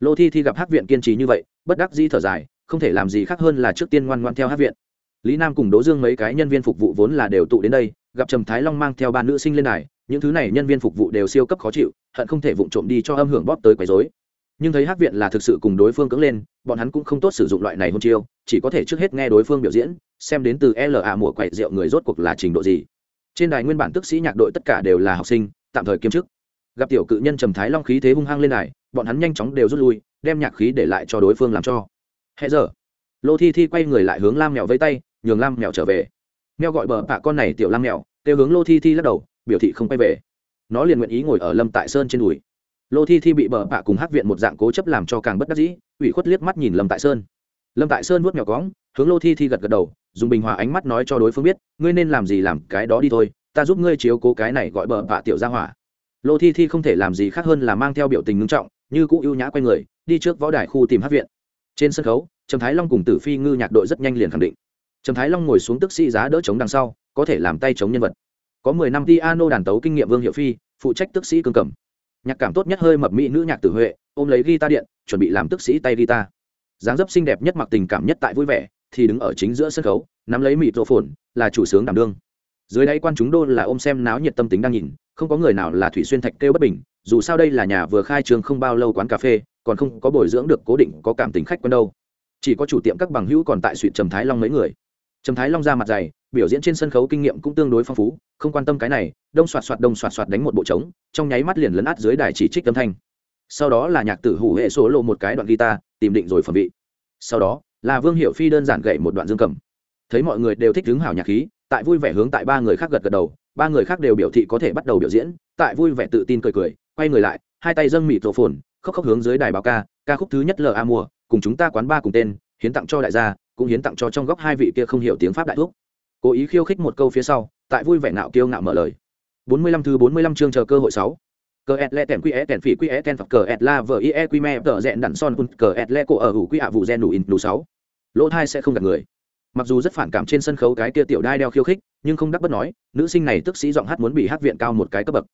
Lô thi thi gặp hát viện kiên trì như vậy, bất đắc di thở dài, không thể làm gì khác hơn là trước tiên ngoan ngoan theo hát viện. Lý nam cùng đỗ dương mấy cái nhân viên phục vụ vốn là đều tụ đến đây, gặp trầm thái long mang theo ba nữ sinh lên đài, những thứ này nhân viên phục vụ đều siêu cấp khó chịu, hận không thể vụng trộm đi cho âm hưởng bóp tới quấy dối nhưng thấy hát viện là thực sự cùng đối phương cưỡng lên, bọn hắn cũng không tốt sử dụng loại này hôn chiêu, chỉ có thể trước hết nghe đối phương biểu diễn, xem đến từ la mùa quậy rượu người rốt cuộc là trình độ gì. Trên đài nguyên bản tức sĩ nhạc đội tất cả đều là học sinh, tạm thời kiêm chức. Gặp tiểu cự nhân trầm thái long khí thế hung hăng lên đài, bọn hắn nhanh chóng đều rút lui, đem nhạc khí để lại cho đối phương làm cho. Hẹ giờ, lô thi thi quay người lại hướng lam mèo vây tay, nhường lam mèo trở về. Mèo gọi bờ bạ con này tiểu lam mèo, kêu hướng lô thi thi lắc đầu, biểu thị không quay về. Nó liền nguyện ý ngồi ở lâm tại sơn trên đùi lô thi thi bị bờ bạ cùng hắc viện một dạng cố chấp làm cho càng bất đắc dĩ, ủy khuất liếc mắt nhìn lâm tại sơn. Lâm tại sơn vuốt mèo cóng, hướng lô thi thi gật gật đầu, dùng bình hòa ánh mắt nói cho đối phương biết, ngươi nên làm gì làm cái đó đi thôi, ta giúp ngươi chiếu cố cái này gọi bờ bạ tiểu ra hỏa. Lô thi thi không thể làm gì khác hơn là mang theo biểu tình ngưng trọng, như cũ ưu nhã q u a y người, đi trước võ đài khu tìm hát viện. Trên sân khấu, trầm thái long cùng tử phi ngư nhạc đội rất nhanh liền khẳng định. Trầm thái long ngồi xuống tức sĩ giá đỡ chống đằng sau, có thể làm tay chống nhân vật. Có mười năm piano đàn tấu kinh nghiệm vương hiệu phi, phụ trách tức sĩ cương cầm nhạc cảm tốt nhất hơi mập mỹ nữ nhạc tử huệ, ôm lấy guitar điện, chuẩn bị làm tức sĩ tay guitar. Dáng dấp xinh đẹp nhất mặc tình cảm nhất tại vui vẻ, thì đứng ở chính giữa sân khấu, nắm lấy mịt rộ phồn là chủ sướng đảm đương. Dưới đáy quan chúng đô là ôm xem náo nhiệt tâm tính đang nhìn, không có người nào là thủy xuyên thạch kêu bất bình, dù sao đây là nhà vừa khai trường không bao lâu quán cà phê, còn không có bồi dưỡng được cố định, có cảm tình khách quen đâu. Chỉ có chủ tiệm các bằng hữu còn tại suỵ trầm thái long mấy người. Trầm thái long ra mặt dày biểu diễn trên sân khấu kinh nghiệm cũng tương đối phong phú, không quan tâm cái này, đông soạt soạt đông soạt soạt đánh một bộ trống, trong nháy mắt liền lấn át dưới đài chỉ trích âm thanh. Sau đó là nhạc tử hủ hệ số lộ một cái đoạn guitar, tìm định rồi phẩm vị. Sau đó, là vương hiệu phi đơn giản gậy một đoạn dương cầm. Thấy mọi người đều thích hứng hảo nhạc khí, tại vui vẻ hướng tại ba người khác gật gật đầu, ba người khác đều biểu thị có thể bắt đầu biểu diễn, tại vui vẻ tự tin cười cười, quay người lại, hai tay dâng mịt rổ phồn khóc khóc hướng dưới đài báo ca ca khúc thứ nhất l a mùa, cùng chúng ta quán ba cùng tên, hiến tặng cho đại gia, cũng hiến tặng cho trong góc hai vị kia không hiểu tiếng pháp đại thuốc cố ý khiêu khích một câu phía sau, tại vui vẻ ngạo kiêu ngạo mở lời. Bốn mươi lăm thứ bốn mươi lăm chương chờ cơ hội sáu. Cờ et le tèn quy é tèn phỉ quy é tèn phật cờ et la vờ i e quy me tờ rẽn đặn son un cờ et le cổ ở hủ quy ạ vụ gen đủ in đủ sáu. Lỗ thai sẽ không gặp người. Mặc dù rất phản cảm trên sân khấu cái tia tiểu đai đeo khiêu khích, nhưng không đắc bất nói, nữ sinh này tức sĩ giọng hát muốn bị hát viện cao một cái cấp bậc.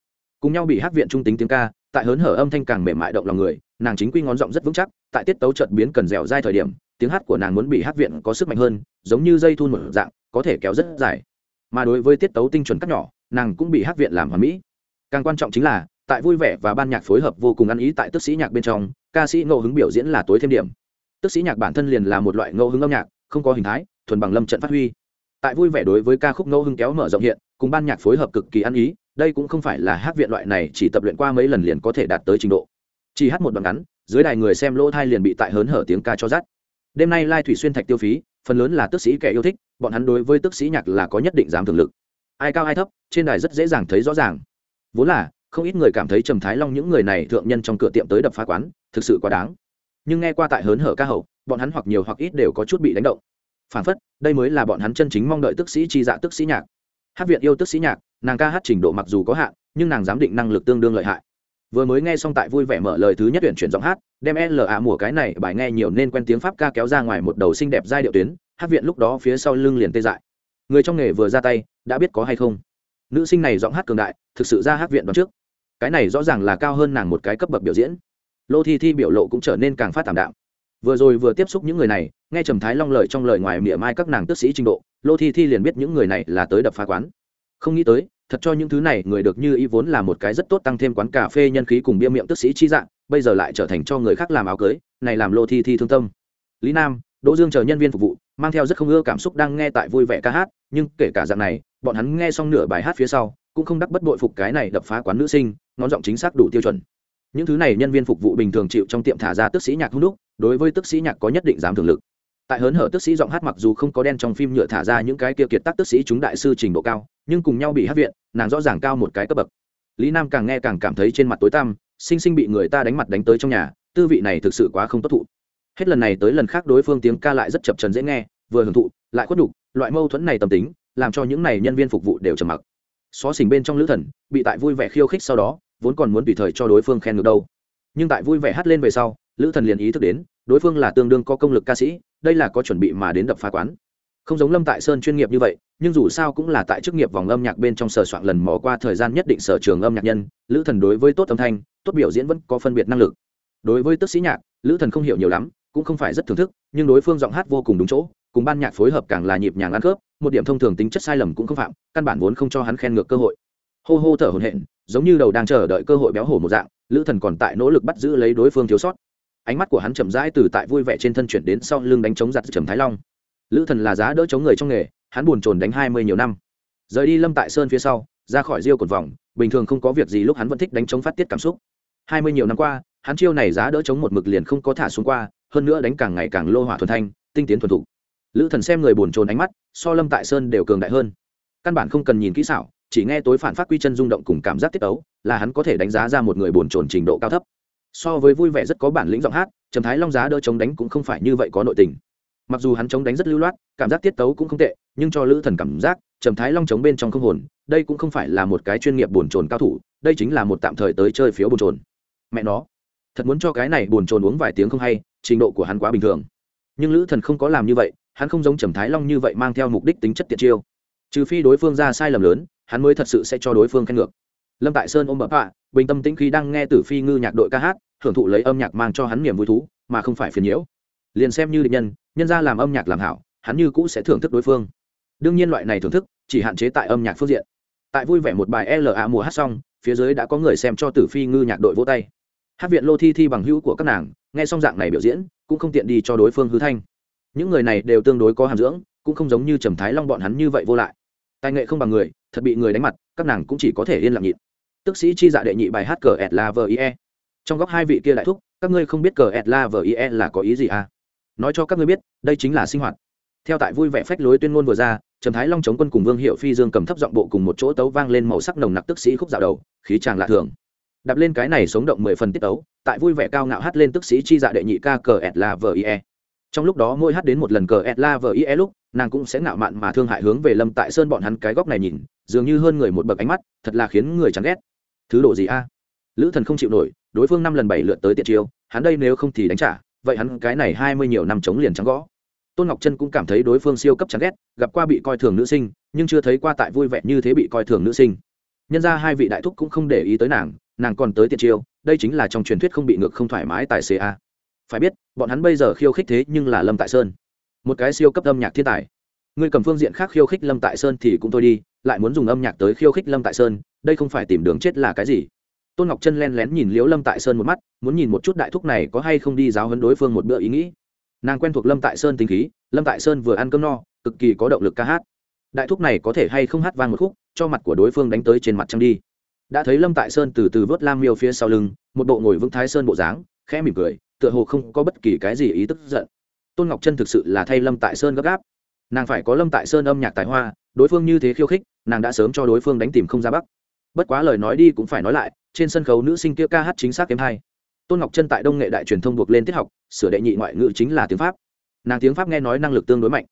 Cùng nhau bị hát viện trung tính tiếng ca, tại hớn hở âm thanh càng mềm mại động lòng người, nàng chính quy ngón giọng rất vững chắc, tại tiết tấu chợt biến cần dẻo dai thời điểm, tiếng hát của nàng muốn bị hát viện có sức mạnh hơn, giống như dây thun một dạng có thể kéo rất dài. Mà đối với tiết tấu tinh chuẩn cắt nhỏ, nàng cũng bị hát viện làm hoàn mỹ. Càng quan trọng chính là, tại vui vẻ và ban nhạc phối hợp vô cùng ăn ý tại tức sĩ nhạc bên trong, ca sĩ ngẫu hứng biểu diễn là tối thêm điểm. Tức sĩ nhạc bản thân liền là một loại ngẫu hứng âm nhạc, không có hình thái, thuần bằng lâm trận phát huy. Tại vui vẻ đối với ca khúc ngẫu hứng kéo mở rộng hiện, cùng ban nhạc phối hợp cực kỳ ăn ý, đây cũng không phải là hát viện loại này chỉ tập luyện qua mấy lần liền có thể đạt tới trình độ. Chỉ hát một đoạn ngắn, dưới đài người xem lỗ thai liền bị tại hớn hở tiếng ca cho rắt đêm nay lai thủy xuyên thạch tiêu phí phần lớn là tức sĩ kẻ yêu thích, bọn hắn đối với tức sĩ nhạc là có nhất định dám thường lực. Ai cao ai thấp, trên đài rất dễ dàng thấy rõ ràng. Vốn là, không ít người cảm thấy trầm thái long những người này thượng nhân trong cửa tiệm tới đập phá quán, thực sự quá đáng. Nhưng nghe qua tại hớn hở ca hậu, bọn hắn hoặc nhiều hoặc ít đều có chút bị đánh động. Phản phất, đây mới là bọn hắn chân chính mong đợi tức sĩ chi dạ tức sĩ nhạc. Hát viện yêu tức sĩ nhạc, nàng ca hát trình độ mặc dù có hạn, nhưng nàng giám định năng lực tương đương lợi hại vừa mới nghe xong tại vui vẻ mở lời thứ nhất tuyển chuyển giọng hát, đem l a mùa cái này bài nghe nhiều nên quen tiếng pháp ca kéo ra ngoài một đầu xinh đẹp giai điệu tuyến, hát viện lúc đó phía sau lưng liền tê dại. Người trong nghề vừa ra tay, đã biết có hay không. Nữ sinh này giọng hát cường đại, thực sự ra hát viện đoạn trước. Cái này rõ ràng là cao hơn nàng một cái cấp bậc biểu diễn. Lô thi thi biểu lộ cũng trở nên càng phát tảm đạm. Vừa rồi vừa tiếp xúc những người này, nghe trầm thái long lời trong lời ngoài mỉa mai các nàng tức sĩ trình độ, lô thi thi liền biết những người này là tới đập phá quán. Không nghĩ tới thật cho những thứ này, người được như ý vốn là một cái rất tốt tăng thêm quán cà phê nhân khí cùng bia miệng tức sĩ chi dạng, bây giờ lại trở thành cho người khác làm áo cưới, này làm lô thi thi thương tâm. Lý nam, đỗ dương chờ nhân viên phục vụ, mang theo rất không ưa cảm xúc đang nghe tại vui vẻ ca hát, nhưng kể cả dạng này, bọn hắn nghe xong nửa bài hát phía sau, cũng không đắc bất bội phục cái này đập phá quán nữ sinh, ngón giọng chính xác đủ tiêu chuẩn. Những thứ này nhân viên phục vụ bình thường chịu trong tiệm thả ra tức sĩ nhạc hung đúc, đối với tức sĩ nhạc có nhất định dám thường lực tại hớn hở tức sĩ giọng hát mặc dù không có đen trong phim nhựa thả ra những cái kia kiệt tác tức sĩ chúng đại sư trình độ cao, nhưng cùng nhau bị hát viện, nàng rõ ràng cao một cái cấp bậc. Lý nam càng nghe càng cảm thấy trên mặt tối tăm, sinh sinh bị người ta đánh mặt đánh tới trong nhà, tư vị này thực sự quá không tốt thụ. Hết lần này tới lần khác đối phương tiếng ca lại rất chập trần dễ nghe, vừa hưởng thụ, lại khuất đục loại mâu thuẫn này tâm tính, làm cho những này nhân viên phục vụ đều trầm mặc. Xó xỉnh bên trong lữ thần, bị tại vui vẻ khiêu khích sau đó, vốn còn muốn tùy thời cho đối phương khen ngược đâu. Nhưng tại vui vẻ hát lên về sau lữ thần liền ý thức đến, đối phương là tương đương có công lực ca sĩ, đây là có chuẩn bị mà đến đập phá quán. Không giống lâm tại sơn chuyên nghiệp như vậy, nhưng dù sao cũng là tại chức nghiệp vòng âm nhạc bên trong sở soạn lần mò qua thời gian nhất định sở trường âm nhạc nhân, lữ thần đối với tốt âm thanh, tốt biểu diễn vẫn có phân biệt năng lực. Đối với tức sĩ nhạc, lữ thần không hiểu nhiều lắm, cũng không phải rất thưởng thức, nhưng đối phương giọng hát vô cùng đúng chỗ, cùng ban nhạc phối hợp càng là nhịp nhàng ăn khớp, một điểm thông thường tính chất sai lầm cũng không phạm, căn bản vốn không cho hắn khen ngược cơ hội. Hô hô thở hổn hển, giống như đầu đang chờ đợi cơ hội béo hổ một dạng, lữ thần còn tại nỗ lực bắt giữ lấy đối phương thiếu sót ánh mắt của hắn chậm rãi từ tại vui vẻ trên thân chuyển đến sau lưng đánh chống giặt trầm thái long. Lữ thần là giá đỡ chống người trong nghề, hắn buồn chồn đánh hai mươi nhiều năm. Rời đi lâm tại sơn phía sau, ra khỏi riêu cột vòng, bình thường không có việc gì lúc hắn vẫn thích đánh chống phát tiết cảm xúc. Hai mươi nhiều năm qua, hắn chiêu này giá đỡ chống một mực liền không có thả xuống qua, hơn nữa đánh càng ngày càng lô hỏa thuần thanh, tinh tiến thuần thục. Lữ thần xem người buồn chồn ánh mắt, so lâm tại sơn đều cường đại hơn. Căn bản không cần nhìn kỹ xảo, chỉ nghe tối phản phát quy chân rung động cùng cảm giác tiết ấu, là hắn có thể đánh giá ra một người buồn chồn trình độ cao thấp so với vui vẻ rất có bản lĩnh giọng hát, trầm thái long giá đỡ chống đánh cũng không phải như vậy có nội tình. Mặc dù hắn chống đánh rất lưu loát, cảm giác tiết tấu cũng không tệ, nhưng cho lữ thần cảm giác, trầm thái long chống bên trong không hồn, đây cũng không phải là một cái chuyên nghiệp buồn chồn cao thủ, đây chính là một tạm thời tới chơi phiếu buồn chồn. Mẹ nó, thật muốn cho cái này buồn chồn uống vài tiếng không hay, trình độ của hắn quá bình thường. Nhưng lữ thần không có làm như vậy, hắn không giống trầm thái long như vậy mang theo mục đích tính chất tiệt chiêu. Trừ phi đối phương ra sai lầm lớn, hắn mới thật sự sẽ cho đối phương khen ngược. Lâm tại sơn ôm bập hạ bình tâm tĩnh khi đang nghe tử phi ngư nhạc đội ca hát hưởng thụ lấy âm nhạc mang cho hắn niềm vui thú, mà không phải phiền nhiễu. Liền xem như định nhân nhân ra làm âm nhạc làm hảo, hắn như cũ sẽ thưởng thức đối phương. Đương nhiên loại này thưởng thức, chỉ hạn chế tại âm nhạc phương diện. Tại vui vẻ một bài la mùa hát xong, phía dưới đã có người xem cho tử phi ngư nhạc đội vỗ tay. Hát viện lô thi thi bằng hữu của các nàng, nghe xong dạng này biểu diễn, cũng không tiện đi cho đối phương hư thanh. Những người này đều tương đối có hàm dưỡng, cũng không giống như trầm thái long bọn hắn như vậy vô lại. Tài nghệ không bằng người, thật bị người đánh mặt, các nàng cũng chỉ có thể yên lặng nhịn. Tức sĩ chi dạ đệ nhị bài hát cờ ẹt la vờ ie trong góc hai vị kia đại thúc, các ngươi không biết cờ et la vờ ie là có ý gì à? Nói cho các ngươi biết, đây chính là sinh hoạt. Theo tại vui vẻ phách lối tuyên ngôn vừa ra, trầm thái long chống quân cùng vương hiệu phi dương cầm thấp giọng bộ cùng một chỗ tấu vang lên màu sắc nồng nặc tức sĩ khúc dạo đầu, khí tràng lạ thường. Đạp lên cái này sống động mười phần tiết tấu, tại vui vẻ cao ngạo hát lên tức sĩ chi dạ đệ nhị ca cờ et la vờ ie trong lúc đó mỗi hát đến một lần cờ et la vờ ie lúc, nàng cũng sẽ ngạo mạn mà thương hại hướng về lâm tại sơn bọn hắn cái góc này nhìn, dường như hơn người một bậc ánh mắt, thật là khiến người chán ghét. Thứ độ gì a? Lữ thần không chịu nổi đối phương năm lần bảy lượt tới Tiện chiêu, hắn đây nếu không thì đánh trả, vậy hắn cái này hai mươi nhiều năm chống liền trắng gõ. Tôn ngọc chân cũng cảm thấy đối phương siêu cấp chán ghét, gặp qua bị coi thường nữ sinh, nhưng chưa thấy qua tại vui vẻ như thế bị coi thường nữ sinh. Nhân ra hai vị đại thúc cũng không để ý tới nàng nàng còn tới Tiện chiêu, đây chính là trong truyền thuyết không bị ngược không thoải mái tại a. Phải biết, bọn hắn bây giờ khiêu khích thế nhưng là lâm tại sơn. Một cái siêu cấp âm nhạc thiên tài. Người cầm phương diện khác khiêu khích lâm tại sơn thì cũng thôi đi, lại muốn dùng âm nhạc tới khiêu khích lâm tại sơn, đây không phải tìm đường chết là cái gì tôn ngọc chân len lén nhìn liếu lâm tại sơn một mắt, muốn nhìn một chút đại thúc này có hay không đi giáo hấn đối phương một bữa ý nghĩ. Nàng quen thuộc lâm tại sơn tính khí, lâm tại sơn vừa ăn cơm no, cực kỳ có động lực ca hát. Đại thúc này có thể hay không hát vang một khúc, cho mặt của đối phương đánh tới trên mặt trăng đi. Đã thấy lâm tại sơn từ từ vớt lam miêu phía sau lưng, một bộ ngồi vững thái sơn bộ dáng, khẽ mỉm cười, tựa hồ không có bất kỳ cái gì ý tức giận. Tôn ngọc chân thực sự là thay lâm tại sơn gấp gáp. Nàng phải có lâm tại sơn âm nhạc tài hoa, đối phương như thế khiêu khích, nàng đã sớm cho đối phương đánh tìm không ra bắc. Bất quá lời nói đi cũng phải nói lại trên sân khấu nữ sinh kia ca hát chính xác kém hai. Tôn ngọc chân tại đông nghệ đại truyền thông buộc lên tiết học, sửa đệ nhị ngoại ngữ chính là tiếng pháp. Nàng tiếng pháp nghe nói năng lực tương đối mạnh.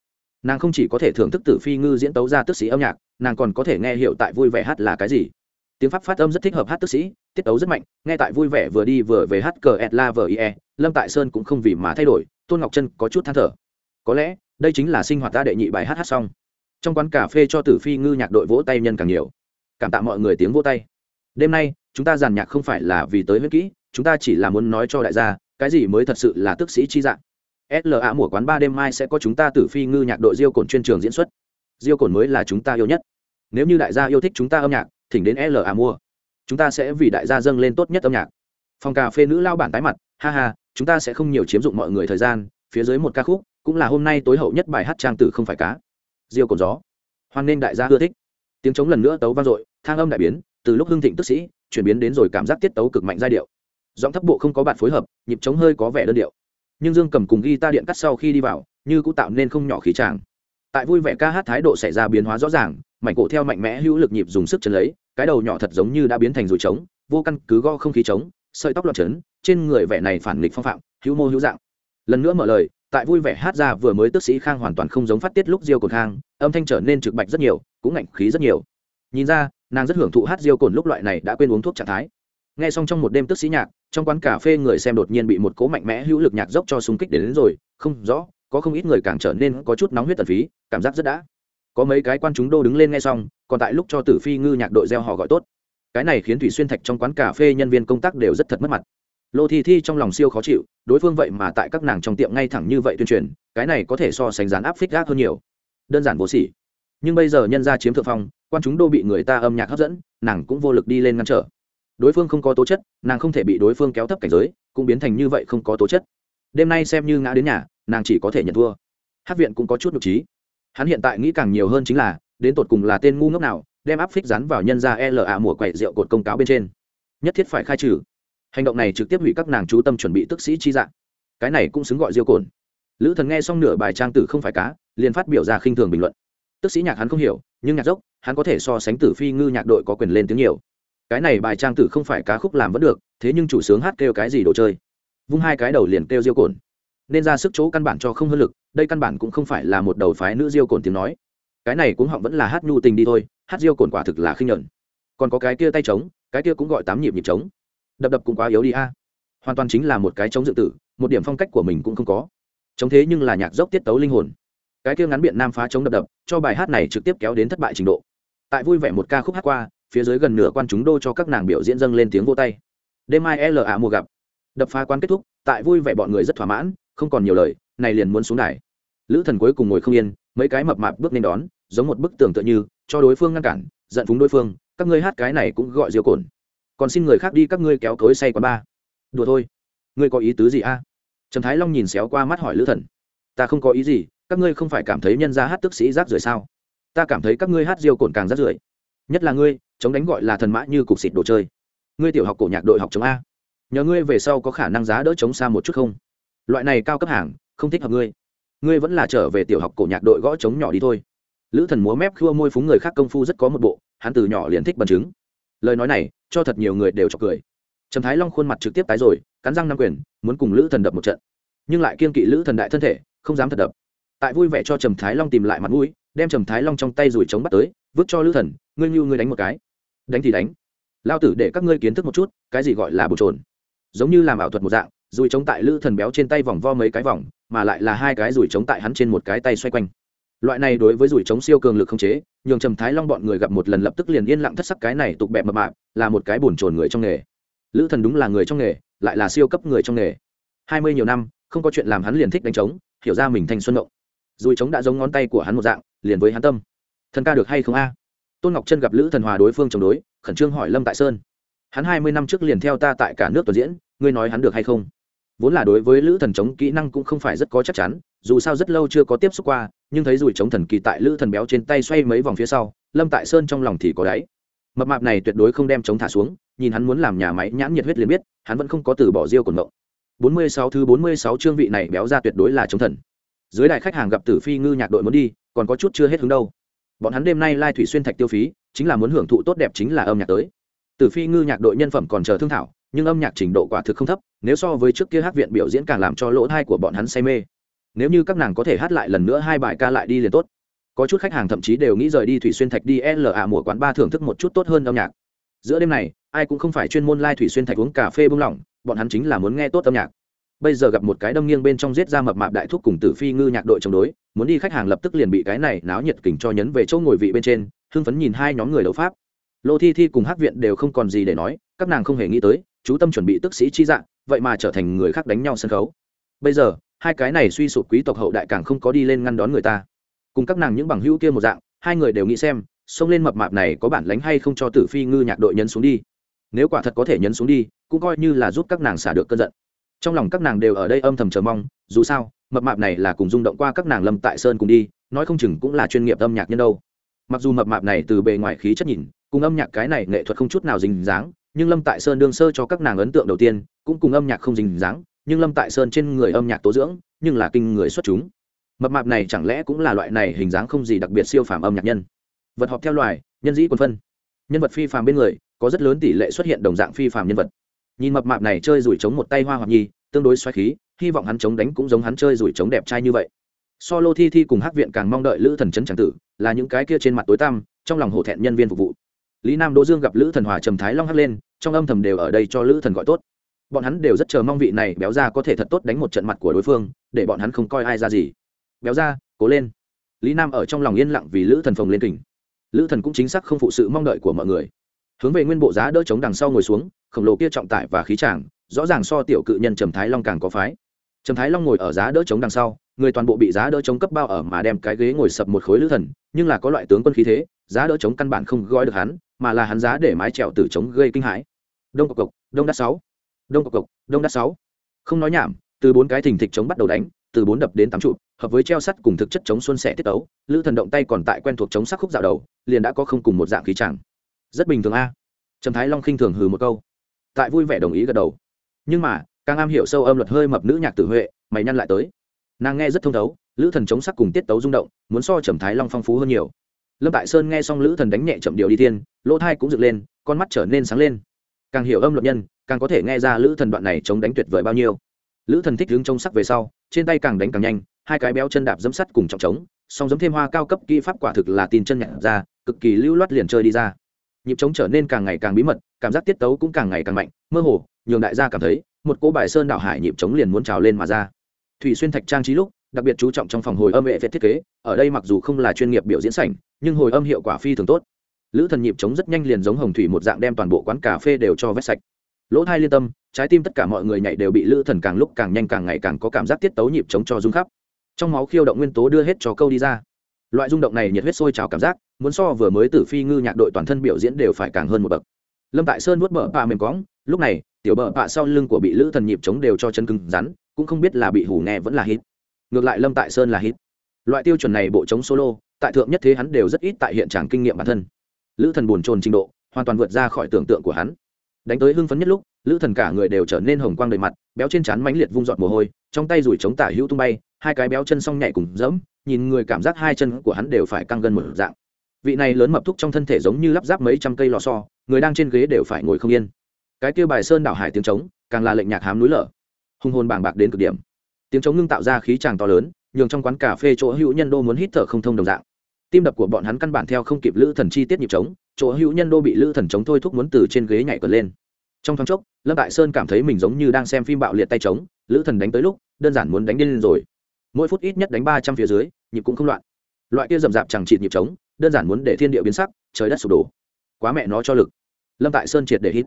Nàng không chỉ có thể thưởng thức tử phi ngư diễn tấu ra tức sĩ âm nhạc, nàng còn có thể nghe hiểu tại vui vẻ hát là cái gì. Tiếng pháp phát âm rất thích hợp hát tức sĩ, tiết tấu rất mạnh, nghe tại vui vẻ vừa đi vừa về hát cờ et la vờ ie lâm tại sơn cũng không vì mà thay đổi, tôn ngọc chân có chút than thở. Có lẽ, đây chính là sinh hoạt ta đệ nhị bài hát hát xong. Trong quán cà phê cho tử phi ngư nhạc đội vỗ tay nhân càng nhiều. Cảm tạ mọi người tiếng vỗ tay. Đêm nay chúng ta giàn nhạc không phải là vì tới huyết kỹ, chúng ta chỉ là muốn nói cho đại gia, cái gì mới thật sự là tức sĩ chi dạng. Sla mùa quán ba đêm mai sẽ có chúng ta tử phi ngư nhạc đội diêu cồn chuyên trường diễn xuất. Diêu cồn mới là chúng ta yêu nhất. Nếu như đại gia yêu thích chúng ta âm nhạc, thỉnh đến la mua chúng ta sẽ vì đại gia dâng lên tốt nhất âm nhạc. Phòng cà phê nữ lao bản tái mặt, ha ha, chúng ta sẽ không nhiều chiếm dụng mọi người thời gian, phía dưới một ca khúc, cũng là hôm nay tối hậu nhất bài hát trang tử không phải cá. Diêu cồn gió. Hoan nên đại gia ưa thích. Tiếng trống lần nữa tấu vang dội, thang âm đại biến, từ lúc hưng thịnh tức sĩ chuyển biến đến rồi cảm giác tiết tấu cực mạnh giai điệu. Giọng thấp bộ không có bạn phối hợp, nhịp trống hơi có vẻ đơn điệu. Nhưng dương cầm cùng ghi ta điện cắt sau khi đi vào, như cũng tạo nên không nhỏ khí tràng. Tại vui vẻ ca hát thái độ xảy ra biến hóa rõ ràng, mảnh cổ theo mạnh mẽ hữu lực nhịp dùng sức chân lấy, cái đầu nhỏ thật giống như đã biến thành rùi trống, vô căn cứ go không khí trống, sợi tóc loạn trấn, trên người vẻ này phản nghịch phong phạm, hữu mô hữu dạng. Lần nữa mở lời, tại vui vẻ hát ra vừa mới tức sĩ khang hoàn toàn không giống phát tiết lúc diêu cồn khang, âm thanh trở nên trực bạch rất nhiều, cũng ngạnh khí rất nhiều. Nhìn ra nàng rất hưởng thụ hát diêu cồn lúc loại này đã quên uống thuốc trạng thái. Nghe xong trong một đêm tức sĩ nhạc trong quán cà phê người xem đột nhiên bị một cố mạnh mẽ hữu lực nhạc dốc cho súng kích đến, đến rồi không rõ có không ít người càng trở nên có chút nóng huyết tần phí cảm giác rất đã. Có mấy cái quan chúng đô đứng lên nghe xong còn tại lúc cho tử phi ngư nhạc đội gieo họ gọi tốt. Cái này khiến thủy xuyên thạch trong quán cà phê nhân viên công tác đều rất thật mất mặt. Lô thi thi trong lòng siêu khó chịu đối phương vậy mà tại các nàng trong tiệm ngay thẳng như vậy tuyên truyền cái này có thể so sánh dán áp phích gác hơn nhiều. Đơn giản vô sỉ. Nhưng bây giờ nhân ra chiếm thượng phong quan chúng đô bị người ta âm nhạc hấp dẫn, nàng cũng vô lực đi lên ngăn trở. Đối phương không có tố chất, nàng không thể bị đối phương kéo thấp cảnh giới, cũng biến thành như vậy không có tố chất. Đêm nay xem như ngã đến nhà, nàng chỉ có thể nhận thua. Hát viện cũng có chút nhục trí. Hắn hiện tại nghĩ càng nhiều hơn chính là, đến tột cùng là tên ngu ngốc nào, đem áp phích rắn vào nhân ra la mùa quậy rượu cột công cáo bên trên. Nhất thiết phải khai trừ. Hành động này trực tiếp hủy các nàng chú tâm chuẩn bị tức sĩ chi dạng. Cái này cũng xứng gọi diêu cồn. Lữ thần nghe xong nửa bài trang tử không phải cá, liền phát biểu ra khinh thường bình luận. Tức sĩ nhạc hắn không hiểu, nhưng nhạc dốc hắn có thể so sánh tử phi ngư nhạc đội có quyền lên tiếng nhiều. Cái này bài trang tử không phải cá khúc làm vẫn được, thế nhưng chủ sướng hát kêu cái gì đồ chơi. Vung hai cái đầu liền kêu diêu cồn. Nên ra sức chỗ căn bản cho không hơn lực, đây căn bản cũng không phải là một đầu phái nữ diêu cồn tiếng nói. Cái này cũng họng vẫn là hát nhu tình đi thôi, hát diêu cồn quả thực là khinh nhuận. Còn có cái kia tay trống, cái kia cũng gọi tám nhịp nhịp trống. Đập đập cũng quá yếu đi a. Hoàn toàn chính là một cái trống dự tử, một điểm phong cách của mình cũng không có. Trống thế nhưng là nhạc dốc tiết tấu linh hồn. Cái kia ngắn biện nam phá trống đập đập, cho bài hát này trực tiếp kéo đến thất bại trình độ tại vui vẻ một ca khúc hát qua, phía dưới gần nửa quan chúng đô cho các nàng biểu diễn dâng lên tiếng vô tay. Đêm mai l a mùa gặp. Đập phá quan kết thúc, tại vui vẻ bọn người rất thỏa mãn, không còn nhiều lời, này liền muốn xuống đài. Lữ thần cuối cùng ngồi không yên, mấy cái mập mạp bước lên đón, giống một bức tường tựa như, cho đối phương ngăn cản, giận phúng đối phương, các ngươi hát cái này cũng gọi diều cồn. Còn xin người khác đi các ngươi kéo cối say quán ba. Đùa thôi. Ngươi có ý tứ gì a? Trần thái long nhìn xéo qua mắt hỏi lữ thần. Ta không có ý gì, các ngươi không phải cảm thấy nhân gia hát tức sĩ rác rưởi sao? Ta cảm thấy các ngươi hát diêu cồn càng rất rưởi. Nhất là ngươi, chống đánh gọi là thần mã như cục xịt đồ chơi. Ngươi tiểu học cổ nhạc đội học chống a. Nhờ ngươi về sau có khả năng giá đỡ chống xa một chút không? Loại này cao cấp hàng, không thích hợp ngươi. Ngươi vẫn là trở về tiểu học cổ nhạc đội gõ chống nhỏ đi thôi. Lữ thần múa mép khua môi phúng người khác công phu rất có một bộ, hắn từ nhỏ liền thích bằng chứng. Lời nói này, cho thật nhiều người đều chọc cười. Trầm thái long khuôn mặt trực tiếp tái rồi, cắn răng năm quyền, muốn cùng lữ thần đập một trận. Nhưng lại kiên kỵ lữ thần đại thân thể, không dám thật đập. Tại vui vẻ cho trầm thái long tìm lại mặt mũi đem trầm thái long trong tay rủi trống bắt tới, vứt cho lữ thần, ngươi như ngươi đánh một cái. Đánh thì đánh. Lao tử để các ngươi kiến thức một chút, cái gì gọi là bột trồn. Giống như làm ảo thuật một dạng rùi trống tại lữ thần béo trên tay vòng vo mấy cái vòng, mà lại là hai cái rùi trống tại hắn trên một cái tay xoay quanh. Loại này đối với rủi trống siêu cường lực không chế, nhường trầm thái long bọn người gặp một lần lập tức liền yên lặng thất sắc cái này tục bẹp mập mạp, là một cái bồn trồn người trong nghề. Lữ thần đúng là người trong nghề, lại là siêu cấp người trong nghề. Hai mươi nhiều năm, không có chuyện làm hắn liền thích đánh trống, hiểu ra mình thanh xuân ngộng. Rùi trống đã giống ngón tay của hắn một dạng liền với hắn tâm. Thần ca được hay không a? Tôn ngọc chân gặp lữ thần hòa đối phương chống đối, khẩn trương hỏi lâm tại sơn. Hắn hai mươi năm trước liền theo ta tại cả nước tuần diễn, ngươi nói hắn được hay không? Vốn là đối với lữ thần chống kỹ năng cũng không phải rất có chắc chắn, dù sao rất lâu chưa có tiếp xúc qua, nhưng thấy rủi chống thần kỳ tại lữ thần béo trên tay xoay mấy vòng phía sau, lâm tại sơn trong lòng thì có đáy. Mập mạp này tuyệt đối không đem chống thả xuống, nhìn hắn muốn làm nhà máy nhãn nhiệt huyết liền biết, hắn vẫn không có từ bỏ riêu cồn mộng. Bốn mươi sáu thứ bốn mươi sáu chương vị này béo ra tuyệt đối là chống thần dưới đại khách hàng gặp tử phi ngư nhạc đội muốn đi, còn có chút chưa hết hứng đâu. Bọn hắn đêm nay lai thủy xuyên thạch tiêu phí, chính là muốn hưởng thụ tốt đẹp chính là âm nhạc tới. Tử phi ngư nhạc đội nhân phẩm còn chờ thương thảo, nhưng âm nhạc trình độ quả thực không thấp, nếu so với trước kia hát viện biểu diễn càng làm cho lỗ thai của bọn hắn say mê. Nếu như các nàng có thể hát lại lần nữa hai bài ca lại đi liền tốt. Có chút khách hàng thậm chí đều nghĩ rời đi thủy xuyên thạch đi l a mùa quán ba thưởng thức một chút tốt hơn âm nhạc. Giữa đêm này, ai cũng không phải chuyên môn lai thủy xuyên thạch uống cà phê bung lỏng, bọn hắn chính là muốn nghe tốt âm nhạc bây giờ gặp một cái đâm nghiêng bên trong giết ra mập mạp đại thúc cùng tử phi ngư nhạc đội chống đối, muốn đi khách hàng lập tức liền bị cái này náo nhiệt kình cho nhấn về chỗ ngồi vị bên trên, hưng phấn nhìn hai nhóm người đấu pháp. Lô thi thi cùng hát viện đều không còn gì để nói, các nàng không hề nghĩ tới, chú tâm chuẩn bị tức sĩ chi dạng, vậy mà trở thành người khác đánh nhau sân khấu. Bây giờ, hai cái này suy sụp quý tộc hậu đại càng không có đi lên ngăn đón người ta. Cùng các nàng những bằng hữu kia một dạng, hai người đều nghĩ xem, xông lên mập mạp này có bản lánh hay không cho tử phi ngư nhạc đội nhấn xuống đi. Nếu quả thật có thể nhấn xuống đi, cũng coi như là giúp các nàng xả được cơn giận trong lòng các nàng đều ở đây âm thầm chờ mong, dù sao, mập mạp này là cùng rung động qua các nàng lâm tại sơn cùng đi, nói không chừng cũng là chuyên nghiệp âm nhạc nhân đâu. Mặc dù mập mạp này từ bề ngoài khí chất nhìn, cùng âm nhạc cái này nghệ thuật không chút nào dính dáng, nhưng lâm tại sơn đương sơ cho các nàng ấn tượng đầu tiên, cũng cùng âm nhạc không dính dáng, nhưng lâm tại sơn trên người âm nhạc tố dưỡng, nhưng là kinh người xuất chúng. Mập mạp này chẳng lẽ cũng là loại này hình dáng không gì đặc biệt siêu phàm âm nhạc nhân? Vật họp theo loài, nhân dĩ quân phân. Nhân vật phi phàm bên người, có rất lớn tỷ lệ xuất hiện đồng dạng phi phàm nhân vật nhìn mập mạp này chơi rủi trống một tay hoa hoặc nhi, tương đối xoáy khí, hy vọng hắn chống đánh cũng giống hắn chơi rủi trống đẹp trai như vậy. Solo thi thi cùng hắc viện càng mong đợi lữ thần trấn tràng tử, là những cái kia trên mặt tối tăm, trong lòng hổ thẹn nhân viên phục vụ. Lý nam, đỗ dương gặp lữ thần hòa trầm thái long hắc lên, trong âm thầm đều ở đây cho lữ thần gọi tốt. Bọn hắn đều rất chờ mong vị này béo ra có thể thật tốt đánh một trận mặt của đối phương, để bọn hắn không coi ai ra gì. Béo ra, cố lên. Lý nam ở trong lòng yên lặng vì lữ thần phồng lên kình. Lữ thần cũng chính xác không phụ sự mong đợi của mọi người. Hướng về nguyên bộ giá đỡ chống đằng sau ngồi xuống khổng lồ kia trọng tải và khí tràng, rõ ràng so tiểu cự nhân trầm thái long càng có phái. Trầm thái long ngồi ở giá đỡ chống đằng sau, người toàn bộ bị giá đỡ chống cấp bao ở mà đem cái ghế ngồi sập một khối lữ thần, nhưng là có loại tướng quân khí thế, giá đỡ chống căn bản không gói được hắn, mà là hắn giá để mái trèo từ chống gây kinh hãi. Đông cộc cộc đông đắt sáu, đông cộc cộc đông đắt sáu. Không nói nhảm, từ bốn cái thình thịch chống bắt đầu đánh, từ bốn đập đến tám trụ, hợp với treo sắt cùng thực chất chống xuân sẻ tiết tấu, lữ thần động tay còn tại quen thuộc chống sắc khúc dạo đầu, liền đã có không cùng một dạng khí chẳng rất bình thường a. Trầm thái long khinh thường hừ một câu tại vui vẻ đồng ý gật đầu. Nhưng mà, càng am hiểu sâu âm luật hơi mập nữ nhạc tử huệ, mày nhăn lại tới. Nàng nghe rất thông thấu, lữ thần chống sắc cùng tiết tấu rung động, muốn so trầm thái long phong phú hơn nhiều. Lâm tại sơn nghe xong lữ thần đánh nhẹ chậm điệu đi tiên, lỗ thai cũng dựng lên, con mắt trở nên sáng lên. Càng hiểu âm luật nhân, càng có thể nghe ra lữ thần đoạn này chống đánh tuyệt vời bao nhiêu. Lữ thần thích hướng trông sắc về sau, trên tay càng đánh càng nhanh, hai cái béo chân đạp dẫm sắt cùng trọng trống, song giống thêm hoa cao cấp kỹ pháp quả thực là tin chân nhặt ra, cực kỳ lưu loát liền chơi đi ra nhịp trống trở nên càng ngày càng bí mật, cảm giác tiết tấu cũng càng ngày càng mạnh. Mơ hồ, nhường đại gia cảm thấy, một cỗ bài sơn đảo hải nhịp trống liền muốn trào lên mà ra. Thủy xuyên thạch trang trí lúc, đặc biệt chú trọng trong phòng hồi âm hệ phết thiết kế, ở đây mặc dù không là chuyên nghiệp biểu diễn sảnh, nhưng hồi âm hiệu quả phi thường tốt. Lữ thần nhịp trống rất nhanh liền giống hồng thủy một dạng đem toàn bộ quán cà phê đều cho vét sạch. Lỗ thai liên tâm, trái tim tất cả mọi người nhảy đều bị lữ thần càng lúc càng nhanh càng ngày càng có cảm giác tiết tấu nhịp trống cho rung khắp. Trong máu khiêu động nguyên tố đưa hết cho câu đi ra. Loại rung động này nhiệt huyết sôi trào cảm giác muốn so vừa mới tử phi ngư nhạc đội toàn thân biểu diễn đều phải càng hơn một bậc. Lâm tại sơn nuốt bờ bạ mềm cóng, lúc này, tiểu bờ bạ sau lưng của bị lữ thần nhịp chống đều cho chân cứng rắn, cũng không biết là bị hủ nghe vẫn là hít. Ngược lại lâm tại sơn là hít. Loại tiêu chuẩn này bộ chống solo, tại thượng nhất thế hắn đều rất ít tại hiện trạng kinh nghiệm bản thân. Lữ thần buồn chồn trình độ, hoàn toàn vượt ra khỏi tưởng tượng của hắn. Đánh tới hưng phấn nhất lúc, lữ thần cả người đều trở nên hồng quang đầy mặt, béo trên trán mãnh liệt vung giọt mồ hôi, trong tay rủi chống tả hữu tung bay, hai cái béo chân song nhảy cùng dẫm, nhìn người cảm giác hai chân của hắn đều phải căng gân một dạng vị này lớn mập thúc trong thân thể giống như lắp ráp mấy trăm cây lò xo, người đang trên ghế đều phải ngồi không yên. Cái kia bài sơn đảo hải tiếng trống, càng là lệnh nhạc hám núi lở. Hung hồn bàng bạc đến cực điểm. Tiếng trống ngưng tạo ra khí tràng to lớn, nhường trong quán cà phê chỗ hữu nhân đô muốn hít thở không thông đồng dạng. Tim đập của bọn hắn căn bản theo không kịp lữ thần chi tiết nhịp trống, chỗ hữu nhân đô bị lữ thần trống thôi thúc muốn từ trên ghế nhảy cờ lên. Trong thoáng chốc, lâm đại sơn cảm thấy mình giống như đang xem phim bạo liệt tay trống, lữ thần đánh tới lúc, đơn giản muốn đánh điên lên rồi. Mỗi phút ít nhất đánh ba trăm phía dưới, nhịp cũng không loạn. Loại kia rậm rạp chẳng chịt nhịp trống đơn giản muốn để thiên địa biến sắc, trời đất sụp đổ. Quá mẹ nó cho lực. Lâm tại sơn triệt để hít.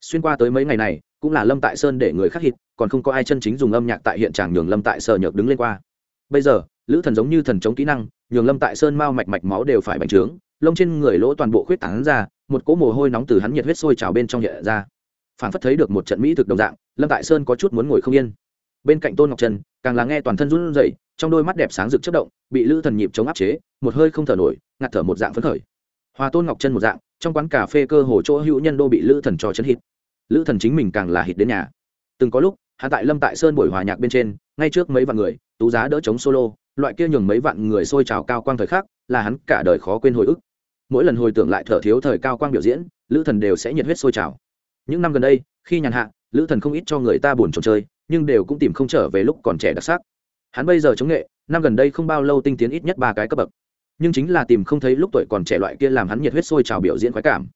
Xuyên qua tới mấy ngày này, cũng là lâm tại sơn để người khác hít, còn không có ai chân chính dùng âm nhạc tại hiện trạng nhường lâm tại sở nhược đứng lên qua. Bây giờ, lữ thần giống như thần chống kỹ năng, nhường lâm tại sơn mau mạch mạch máu đều phải bành trướng, lông trên người lỗ toàn bộ khuyết tảng ra, một cỗ mồ hôi nóng từ hắn nhiệt huyết sôi trào bên trong nhẹ ra. Phản phất thấy được một trận mỹ thực đồng dạng, lâm tại sơn có chút muốn ngồi không yên. Bên cạnh tôn ngọc trần, càng là nghe toàn thân run rẩy trong đôi mắt đẹp sáng rực chất động, bị lữ thần nhịp chống áp chế, một hơi không thở nổi, ngạt thở một dạng phấn khởi. Hòa tôn ngọc chân một dạng, trong quán cà phê cơ hồ chỗ hữu nhân đô bị lữ thần cho chân hít. Lữ thần chính mình càng là hít đến nhà. Từng có lúc hạ tại lâm tại sơn buổi hòa nhạc bên trên, ngay trước mấy vạn người, tú giá đỡ chống solo, loại kia nhường mấy vạn người xôi trào cao quang thời khắc, là hắn cả đời khó quên hồi ức. Mỗi lần hồi tưởng lại thở thiếu thời cao quang biểu diễn, lữ thần đều sẽ nhiệt huyết sôi trào. Những năm gần đây, khi nhàn hạ, lữ thần không ít cho người ta buồn trò chơi, nhưng đều cũng tìm không trở về lúc còn trẻ đặc sắc hắn bây giờ chống nghệ, năm gần đây không bao lâu tinh tiến ít nhất ba cái cấp bậc. Nhưng chính là tìm không thấy lúc tuổi còn trẻ loại kia làm hắn nhiệt huyết sôi trào biểu diễn khoái cảm.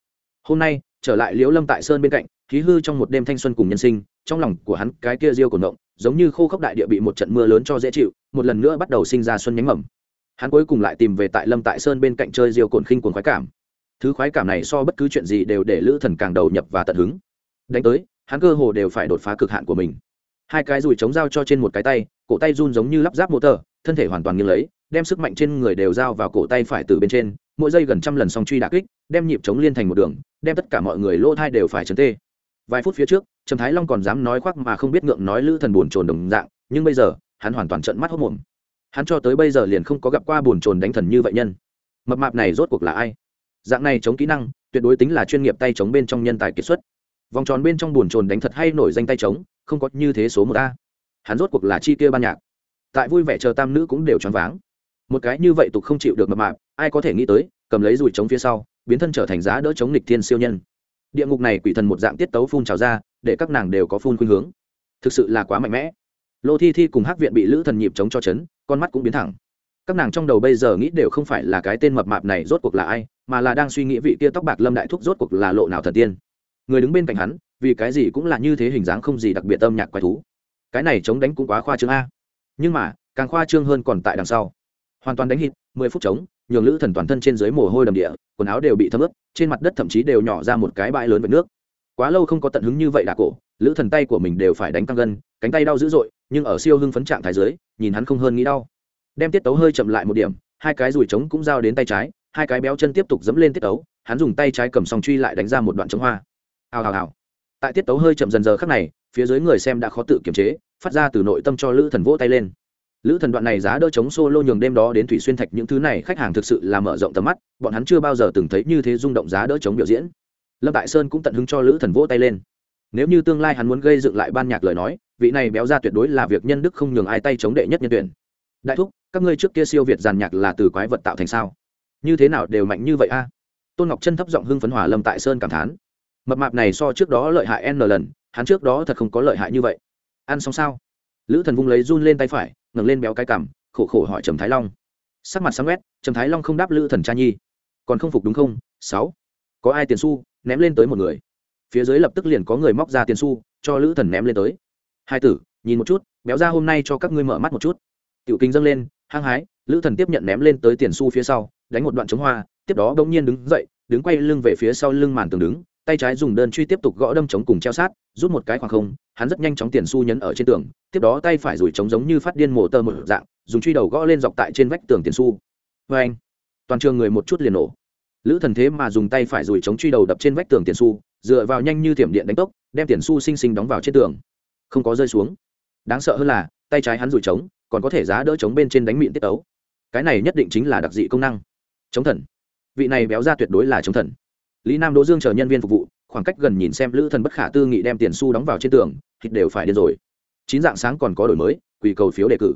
Hôm nay, trở lại liễu lâm tại sơn bên cạnh, khí hư trong một đêm thanh xuân cùng nhân sinh, trong lòng của hắn cái kia riêu cổ động, giống như khô khốc đại địa bị một trận mưa lớn cho dễ chịu, một lần nữa bắt đầu sinh ra xuân nhánh mầm. Hắn cuối cùng lại tìm về tại lâm tại sơn bên cạnh chơi diêu cồn khinh cuồng khoái cảm. Thứ khoái cảm này so bất cứ chuyện gì đều để lữ thần càng đầu nhập và tận hứng. Đánh tới, hắn cơ hồ đều phải đột phá cực hạn của mình. Hai cái dùi chống dao cho trên một cái tay cổ tay run giống như lắp ráp motor, thân thể hoàn toàn nghiêng lấy, đem sức mạnh trên người đều giao vào cổ tay phải từ bên trên, mỗi giây gần trăm lần song truy đà kích, đem nhịp chống liên thành một đường, đem tất cả mọi người lỗ thai đều phải chấn tê. Vài phút phía trước, trầm thái long còn dám nói khoác mà không biết ngượng nói lữ thần buồn trồn đồng dạng, nhưng bây giờ, hắn hoàn toàn trận mắt hốc mồm hắn cho tới bây giờ liền không có gặp qua buồn trồn đánh thần như vậy nhân. Mập mạp này rốt cuộc là ai? Dạng này chống kỹ năng, tuyệt đối tính là chuyên nghiệp tay chống bên trong nhân tài kiệt xuất. Vòng tròn bên trong buồn trồn đánh thật hay nổi danh tay chống, không có như thế số một a hắn rốt cuộc là chi kia ban nhạc. Tại vui vẻ chờ tam nữ cũng đều choáng váng. Một cái như vậy tục không chịu được mập mạp, ai có thể nghĩ tới, cầm lấy dùi chống phía sau, biến thân trở thành giá đỡ chống lịch thiên siêu nhân. Địa ngục này quỷ thần một dạng tiết tấu phun trào ra, để các nàng đều có phun khuynh hướng. Thực sự là quá mạnh mẽ. Lô thi thi cùng hắc viện bị lữ thần nhịp chống cho chấn, con mắt cũng biến thẳng. Các nàng trong đầu bây giờ nghĩ đều không phải là cái tên mập mạp này rốt cuộc là ai, mà là đang suy nghĩ vị kia tóc bạc lâm đại thúc rốt cuộc là lộ nào thần tiên. Người đứng bên cạnh hắn, vì cái gì cũng là như thế hình dáng không gì đặc biệt âm nhạc quái thú cái này chống đánh cũng quá khoa trương a. Nhưng mà, càng khoa trương hơn còn tại đằng sau. Hoàn toàn đánh hít mười phút chống, nhường lữ thần toàn thân trên dưới mồ hôi đầm địa, quần áo đều bị thấm ướt, trên mặt đất thậm chí đều nhỏ ra một cái bãi lớn với nước. Quá lâu không có tận hứng như vậy đà cổ, lữ thần tay của mình đều phải đánh căng gân, cánh tay đau dữ dội, nhưng ở siêu hưng phấn trạng thái dưới, nhìn hắn không hơn nghĩ đau. Đem tiết tấu hơi chậm lại một điểm, hai cái rùi trống cũng giao đến tay trái, hai cái béo chân tiếp tục dẫm lên tiết tấu, hắn dùng tay trái cầm song truy lại đánh ra một đoạn trống hoa. Hào hào hào. Tại tiết tấu hơi chậm dần giờ khắc này phía dưới người xem đã khó tự kiềm chế, phát ra từ nội tâm cho lữ thần vỗ tay lên. Lữ thần đoạn này giá đỡ chống solo nhường đêm đó đến thủy xuyên thạch những thứ này khách hàng thực sự là mở rộng tầm mắt, bọn hắn chưa bao giờ từng thấy như thế rung động giá đỡ chống biểu diễn. Lâm đại sơn cũng tận hứng cho lữ thần vỗ tay lên. Nếu như tương lai hắn muốn gây dựng lại ban nhạc lời nói, vị này béo ra tuyệt đối là việc nhân đức không nhường ai tay chống đệ nhất nhân tuyển. Đại thúc, các ngươi trước kia siêu việt giàn nhạc là từ quái vật tạo thành sao? Như thế nào đều mạnh như vậy a? Tôn ngọc chân thấp giọng hưng phấn hòa lâm tại sơn cảm thán. Mập mạp này so trước đó lợi hại n lần hắn trước đó thật không có lợi hại như vậy. Ăn xong sao? Lữ thần vung lấy run lên tay phải ngẩng lên béo cái cằm khổ khổ hỏi trầm thái long. Sắc mặt sáng quét trầm thái long không đáp lữ thần cha nhi. Còn không phục đúng không? Sáu. Có ai tiền xu? ném lên tới một người. Phía dưới lập tức liền có người móc ra tiền xu, cho lữ thần ném lên tới. Hai tử nhìn một chút béo ra hôm nay cho các ngươi mở mắt một chút. Tiểu kinh dâng lên hăng hái lữ thần tiếp nhận ném lên tới tiền xu phía sau đánh một đoạn chống hoa tiếp đó bỗng nhiên đứng dậy đứng quay lưng về phía sau lưng màn tường đứng tay trái dùng đơn truy tiếp tục gõ đâm chống cùng treo sát, rút một cái khoảng không, hắn rất nhanh chóng tiền su nhấn ở trên tường, tiếp đó tay phải rủi chống giống như phát điên mổ tơ một dạng, dùng truy đầu gõ lên dọc tại trên vách tường tiền su vê anh, toàn trường người một chút liền nổ. Lữ thần thế mà dùng tay phải rủi chống truy đầu đập trên vách tường tiền su dựa vào nhanh như thiểm điện đánh tốc, đem tiền su xinh xinh đóng vào trên tường. Không có rơi xuống. Đáng sợ hơn là, tay trái hắn rủi chống còn có thể giá đỡ chống bên trên đánh miệng tiết ấu cái này nhất định chính là đặc dị công năng. Chống thần. Vị này béo ra tuyệt đối là chống thần lý nam, đỗ dương chờ nhân viên phục vụ, khoảng cách gần nhìn xem lữ thần bất khả tư nghị đem tiền xu đóng vào trên tường thịt đều phải điên rồi. Chín dạng sáng còn có đổi mới, quỳ cầu phiếu đề cử.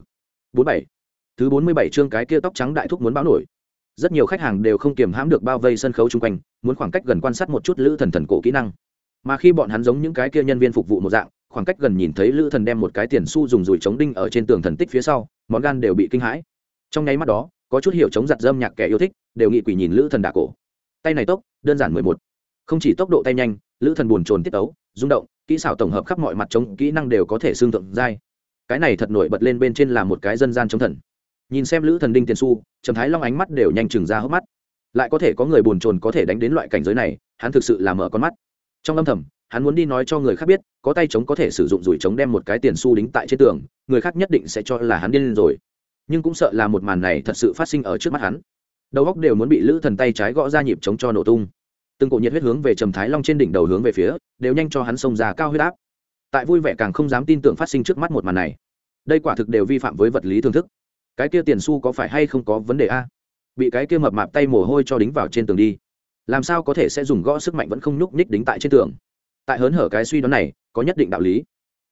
Bốn bảy. Thứ bốn mươi bảy chương cái kia tóc trắng đại thúc muốn báo nổi. Rất nhiều khách hàng đều không kiềm hãm được bao vây sân khấu chung quanh, muốn khoảng cách gần quan sát một chút lữ thần thần cổ kỹ năng. Mà khi bọn hắn giống những cái kia nhân viên phục vụ một dạng, khoảng cách gần nhìn thấy lữ thần đem một cái tiền xu dùng dùi chống đinh ở trên tường thần tích phía sau, món gan đều bị kinh hãi. Trong nháy mắt đó, có chút hiểu chống giặt dâm nhạc kẻ yêu thích, đều nghị quỷ nhìn lữ thần đả cổ tay này tốc, đơn giản mười một. Không chỉ tốc độ tay nhanh, lữ thần buồn trồn tiết tấu, rung động, kỹ xảo tổng hợp khắp mọi mặt chống, kỹ năng đều có thể xương tượng dai. Cái này thật nổi bật lên bên trên là một cái dân gian chống thần. Nhìn xem lữ thần đinh tiền su trầm thái long ánh mắt đều nhanh chừng ra hốc mắt. Lại có thể có người buồn trồn có thể đánh đến loại cảnh giới này, hắn thực sự là mở con mắt. Trong âm thầm, hắn muốn đi nói cho người khác biết, có tay chống có thể sử dụng rủi chống đem một cái tiền su đính tại trên tường, người khác nhất định sẽ cho là hắn điên rồi. Nhưng cũng sợ là một màn này thật sự phát sinh ở trước mắt hắn đầu góc đều muốn bị lữ thần tay trái gõ ra nhịp chống cho nổ tung. Từng cổ nhiệt huyết hướng về trầm thái long trên đỉnh đầu hướng về phía, đều nhanh cho hắn xông ra cao huyết áp. Tại vui vẻ càng không dám tin tưởng phát sinh trước mắt một màn này. Đây quả thực đều vi phạm với vật lý thưởng thức. Cái kia tiền su có phải hay không có vấn đề a? Bị cái kia mập mạp tay mồ hôi cho đính vào trên tường đi. Làm sao có thể sẽ dùng gõ sức mạnh vẫn không nhúc nhích đính tại trên tường? Tại hớn hở cái suy đoán này, có nhất định đạo lý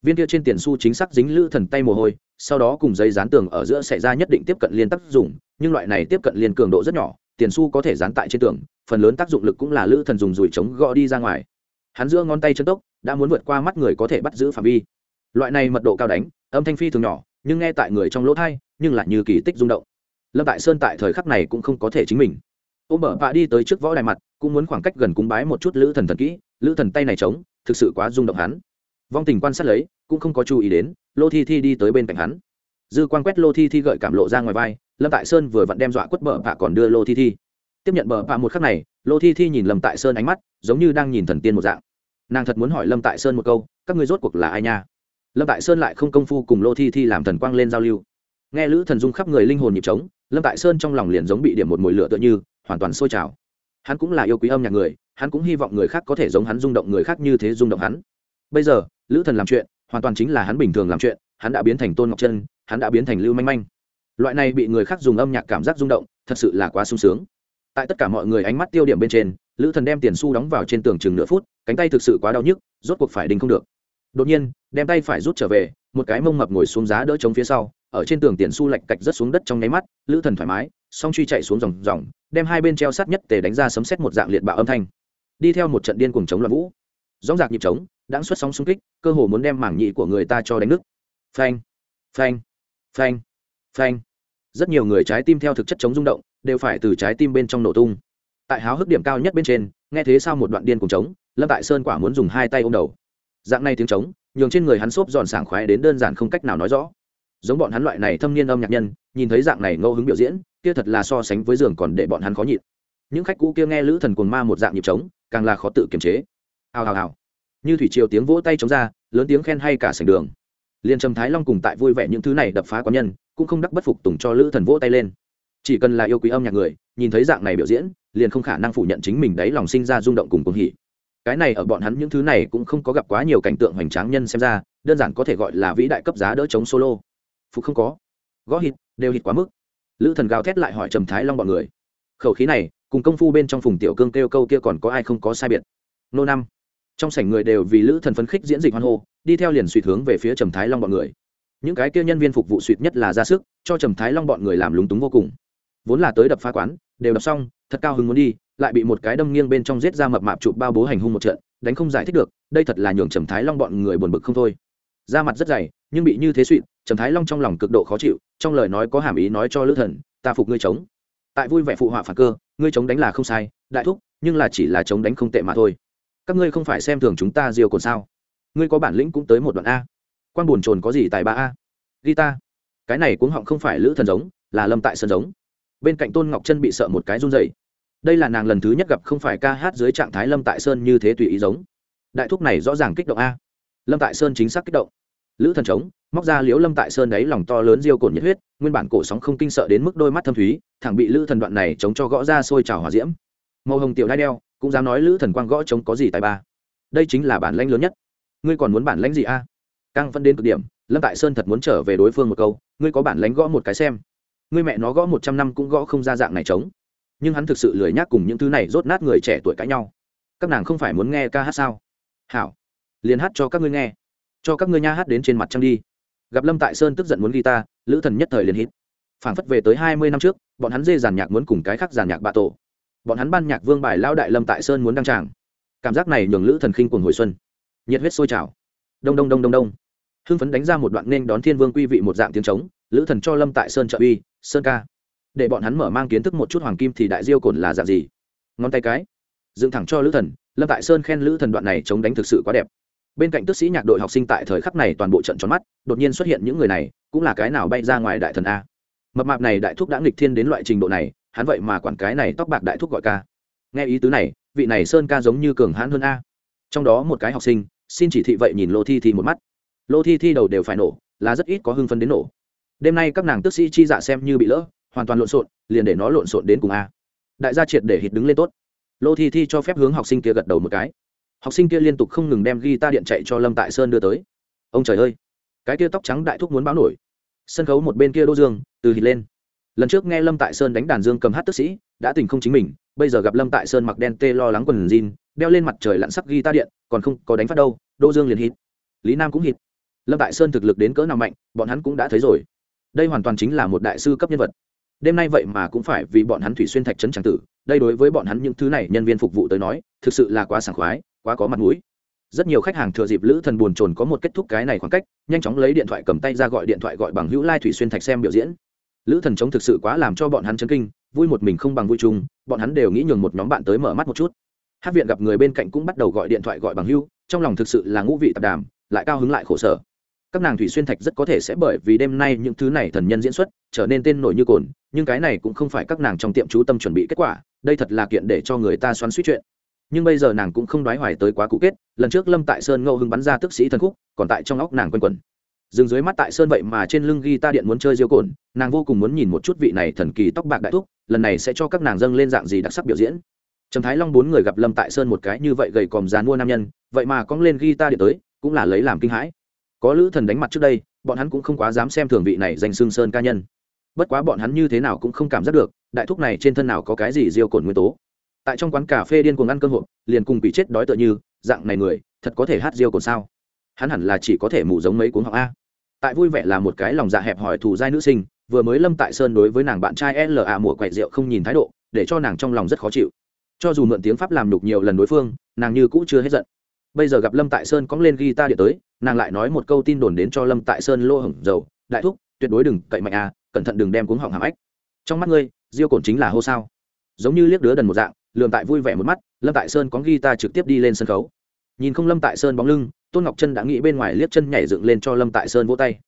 viên kia trên tiền su chính xác dính lữ thần tay mồ hôi, sau đó cùng giấy dán tường ở giữa xảy ra nhất định tiếp cận liên tác dụng nhưng loại này tiếp cận liên cường độ rất nhỏ, tiền su có thể dán tại trên tường, phần lớn tác dụng lực cũng là lữ thần dùng dùi chống gõ đi ra ngoài. Hắn giữa ngón tay chân tốc, đã muốn vượt qua mắt người có thể bắt giữ phạm vi. Loại này mật độ cao đánh, âm thanh phi thường nhỏ, nhưng nghe tại người trong lỗ thai, nhưng lại như kỳ tích rung động. Lâm tại sơn tại thời khắc này cũng không có thể chính mình. Ôm mở vạ đi tới trước võ đài mặt, cũng muốn khoảng cách gần cúng bái một chút lữ thần thần kỹ, lữ thần tay này trống thực sự quá rung động hắn. Vong tình quan sát lấy cũng không có chú ý đến, lô thi thi đi tới bên cạnh hắn. Dư quan quét lô thi thi gợi cảm lộ ra ngoài vai, lâm tại sơn vừa vặn đem dọa quất bờ bạ còn đưa lô thi thi. Tiếp nhận bờ bạ một khắc này, lô thi thi nhìn lâm tại sơn ánh mắt, giống như đang nhìn thần tiên một dạng. Nàng thật muốn hỏi lâm tại sơn một câu, các ngươi rốt cuộc là ai nha? Lâm tại sơn lại không công phu cùng lô thi thi làm thần quang lên giao lưu. Nghe lữ thần dung khắp người linh hồn nhịp trống, lâm tại sơn trong lòng liền giống bị điểm một mồi lửa tựa như, hoàn toàn sôi trào. Hắn cũng là yêu quý âm nhạc người, hắn cũng hy vọng người khác có thể giống hắn rung động người khác như thế rung động hắn. Bây giờ, lữ thần làm chuyện hoàn toàn chính là hắn bình thường làm chuyện, hắn đã biến thành tôn ngọc chân hắn đã biến thành lưu manh manh. Loại này bị người khác dùng âm nhạc cảm giác rung động, thật sự là quá sung sướng. Tại tất cả mọi người ánh mắt tiêu điểm bên trên, lữ thần đem tiền su đóng vào trên tường chừng nửa phút, cánh tay thực sự quá đau nhức, rốt cuộc phải đình không được. Đột nhiên, đem tay phải rút trở về, một cái mông mập ngồi xuống giá đỡ chống phía sau, ở trên tường tiền su lạch cạch rất xuống đất trong nháy mắt, lữ thần thoải mái, song truy chạy xuống dòng dòng, đem hai bên treo sát nhất tề đánh ra sấm xét một dạng liệt bạo âm thanh. Đi theo một trận điên cùng chống loạn vũ. Dóng dạc nhịp trống đã xuất sóng xung kích, cơ hồ muốn đem mảng nhị của người ta cho đánh nước phanh phanh phanh phanh. Rất nhiều người trái tim theo thực chất chống rung động, đều phải từ trái tim bên trong nổ tung. Tại háo hức điểm cao nhất bên trên, nghe thế sao một đoạn điên cùng trống, lâm tại sơn quả muốn dùng hai tay ôm đầu. Dạng này tiếng trống, nhường trên người hắn xốp giòn sảng khoái đến đơn giản không cách nào nói rõ. Giống bọn hắn loại này thâm niên âm nhạc nhân, nhìn thấy dạng này ngẫu hứng biểu diễn, kia thật là so sánh với giường còn để bọn hắn khó nhịn. Những khách cũ kia nghe lữ thần cuồng ma một dạng nhịp trống, càng là khó tự kiềm chế. Hào hào hào như thủy triều tiếng vỗ tay chống ra, lớn tiếng khen hay cả sành đường. Liền trầm thái long cùng tại vui vẻ những thứ này đập phá quán nhân, cũng không đắc bất phục tùng cho lữ thần vỗ tay lên. Chỉ cần là yêu quý âm nhạc người, nhìn thấy dạng này biểu diễn, liền không khả năng phủ nhận chính mình đấy lòng sinh ra rung động cùng cuồng hỉ. Cái này ở bọn hắn những thứ này cũng không có gặp quá nhiều cảnh tượng hoành tráng nhân xem ra, đơn giản có thể gọi là vĩ đại cấp giá đỡ chống solo. Phục không có. Gõ hít đều hít quá mức. Lữ thần gào thét lại hỏi trầm thái long bọn người. Khẩu khí này, cùng công phu bên trong phùng tiểu cương kêu câu kia còn có ai không có sai biệt? Nô năm trong sảnh người đều vì lữ thần phấn khích diễn dịch hoan hô, đi theo liền suy hướng về phía trầm thái long bọn người. Những cái kia nhân viên phục vụ suýt nhất là ra sức, cho trầm thái long bọn người làm lúng túng vô cùng. Vốn là tới đập phá quán, đều đập xong, thật cao hứng muốn đi, lại bị một cái đâm nghiêng bên trong giết ra mập mạp chụp bao bố hành hung một trận, đánh không giải thích được, đây thật là nhường trầm thái long bọn người buồn bực không thôi. Da mặt rất dày, nhưng bị như thế suỵ trầm thái long trong lòng cực độ khó chịu, trong lời nói có hàm ý nói cho lữ thần, ta phục ngươi chống. Tại vui vẻ phụ họa phản cơ, ngươi chống đánh là không sai, đại thúc, nhưng là chỉ là chống đánh không tệ mà thôi các ngươi không phải xem thường chúng ta diều còn sao? Ngươi có bản lĩnh cũng tới một đoạn a. Quan buồn chồn có gì tài ba a? Guitar cái này cuống họng không phải lữ thần giống, là lâm tại sân giống. Bên cạnh tôn ngọc chân bị sợ một cái run dày đây là nàng lần thứ nhất gặp không phải ca hát dưới trạng thái lâm tại sơn như thế tùy ý giống. Đại thúc này rõ ràng kích động a. Lâm tại sơn chính xác kích động. Lữ thần trống móc ra liễu lâm tại sơn đấy lòng to lớn diêu cồn nhiệt huyết, nguyên bản cổ sóng không kinh sợ đến mức đôi mắt thâm thúy, thẳng bị lữ thần đoạn này chống cho gõ ra sôi trào hòa diễm. Màu hồng tiểu đai đeo cũng dám nói lữ thần quang gõ chống có gì tài ba. Đây chính là bản lãnh lớn nhất. Ngươi còn muốn bản lãnh gì a? À? căng phân đến cực điểm, lâm tại sơn thật muốn trở về đối phương một câu, ngươi có bản lãnh gõ một cái xem. Ngươi mẹ nó gõ một trăm năm cũng gõ không ra dạng này trống. Nhưng hắn thực sự lười nhác cùng những thứ này rốt nát người trẻ tuổi cãi nhau. Các nàng không phải muốn nghe ca hát sao? Hảo, liền hát cho các ngươi nghe. Cho các ngươi nha hát đến trên mặt trăng đi. Gặp lâm tại sơn tức giận muốn ghi ta lữ thần nhất thời liền hít. Phảng phất về tới hai mươi năm trước, bọn hắn dê giàn nhạc muốn cùng cái khác giàn nhạc bạ tổ bọn hắn ban nhạc vương bài lao đại lâm tại sơn muốn đăng tràng. Cảm giác này nhường lữ thần khinh cuồng hồi xuân. Nhiệt huyết sôi trào. Đông đông đông đông đông. Hưng phấn đánh ra một đoạn nên đón thiên vương quy vị một dạng tiếng trống, lữ thần cho lâm tại sơn trợ uy, sơn ca. Để bọn hắn mở mang kiến thức một chút hoàng kim thì đại diêu cồn là dạng gì. Ngón tay cái. Dựng thẳng cho lữ thần, lâm tại sơn khen lữ thần đoạn này chống đánh thực sự quá đẹp. Bên cạnh tức sĩ nhạc đội học sinh tại thời khắc này toàn bộ trận tròn mắt, đột nhiên xuất hiện những người này, cũng là cái nào bay ra ngoài đại thần a. Mập mạp này đại thúc đã nghịch thiên đến loại trình độ này hắn vậy mà quản cái này tóc bạc đại thúc gọi ca. Nghe ý tứ này, vị này sơn ca giống như cường hãn hơn a. Trong đó một cái học sinh, xin chỉ thị vậy nhìn lô thi thi một mắt. Lô thi thi đầu đều phải nổ, là rất ít có hưng phấn đến nổ. Đêm nay các nàng tức sĩ chi dạ xem như bị lỡ, hoàn toàn lộn xộn, liền để nó lộn xộn đến cùng a. Đại gia triệt để hít đứng lên tốt. Lô thi thi cho phép hướng học sinh kia gật đầu một cái. Học sinh kia liên tục không ngừng đem ghi ta điện chạy cho lâm tại sơn đưa tới. Ông trời ơi, cái kia tóc trắng đại thúc muốn báo nổi. Sân khấu một bên kia đô dương, từ hít lên lần trước nghe lâm tại sơn đánh đàn dương cầm hát tức sĩ, đã tình không chính mình, bây giờ gặp lâm tại sơn mặc đen tê lo lắng quần jean, đeo lên mặt trời lặn sắc ghi ta điện, còn không có đánh phát đâu đô dương liền hít. Lý nam cũng hít. Lâm tại sơn thực lực đến cỡ nào mạnh, bọn hắn cũng đã thấy rồi. Đây hoàn toàn chính là một đại sư cấp nhân vật. Đêm nay vậy mà cũng phải vì bọn hắn thủy xuyên thạch trấn tràng tử, đây đối với bọn hắn những thứ này nhân viên phục vụ tới nói, thực sự là quá sảng khoái, quá có mặt mũi. Rất nhiều khách hàng thừa dịp lữ thần buồn chồn có một kết thúc cái này khoảng cách, nhanh chóng lấy điện thoại cầm tay ra gọi điện thoại gọi bằng hữu lai thủy xuyên thạch xem biểu diễn lữ thần chống thực sự quá làm cho bọn hắn chấn kinh vui một mình không bằng vui chung bọn hắn đều nghĩ nhường một nhóm bạn tới mở mắt một chút. Hát viện gặp người bên cạnh cũng bắt đầu gọi điện thoại gọi bằng hưu, trong lòng thực sự là ngũ vị tạp đàm lại cao hứng lại khổ sở. Các nàng thủy xuyên thạch rất có thể sẽ bởi vì đêm nay những thứ này thần nhân diễn xuất trở nên tên nổi như cồn nhưng cái này cũng không phải các nàng trong tiệm chú tâm chuẩn bị kết quả đây thật là kiện để cho người ta xoắn suýt chuyện. Nhưng bây giờ nàng cũng không đoái hoài tới quá cụ kết lần trước lâm tại sơn ngẫu hưng bắn ra tức sĩ thần khúc còn tại trong óc nàng quanh quẩn dừng dưới mắt tại sơn vậy mà trên lưng ghi ta điện muốn chơi diêu cồn, nàng vô cùng muốn nhìn một chút vị này thần kỳ tóc bạc đại thúc, lần này sẽ cho các nàng dâng lên dạng gì đặc sắc biểu diễn. Trầm thái long bốn người gặp lâm tại sơn một cái như vậy gầy còm dán mua nam nhân, vậy mà cong lên ghi ta điện tới, cũng là lấy làm kinh hãi. Có lữ thần đánh mặt trước đây, bọn hắn cũng không quá dám xem thường vị này danh xương sơn ca nhân. Bất quá bọn hắn như thế nào cũng không cảm giác được, đại thúc này trên thân nào có cái gì diêu cồn nguyên tố. Tại trong quán cà phê điên cuồng ăn cơm hộp, liền cùng bị chết đói tựa như, dạng này người, thật có thể hát diêu cồn sao? Hắn hẳn là chỉ có thể mù giống mấy cuốn học a. Tại vui vẻ là một cái lòng dạ hẹp hỏi thù giai nữ sinh, vừa mới lâm tại sơn đối với nàng bạn trai l a mùa quẹt rượu không nhìn thái độ, để cho nàng trong lòng rất khó chịu. Cho dù mượn tiếng pháp làm đục nhiều lần đối phương, nàng như cũ chưa hết giận. Bây giờ gặp lâm tại sơn cóng lên guitar điện tới, nàng lại nói một câu tin đồn đến cho lâm tại sơn lô hổng dầu, đại thúc, tuyệt đối đừng cậy mạnh à cẩn thận đừng đem cuống họng hàm ếch. Trong mắt ngươi, diêu cổn chính là hô sao? Giống như liếc đứa đần một dạng, lườm tại vui vẻ một mắt, lâm tại sơn có guitar trực tiếp đi lên sân khấu. Nhìn không lâm tại sơn bóng lưng tôn ngọc chân đã nghĩ bên ngoài liếc chân nhảy dựng lên cho lâm tại sơn vỗ tay.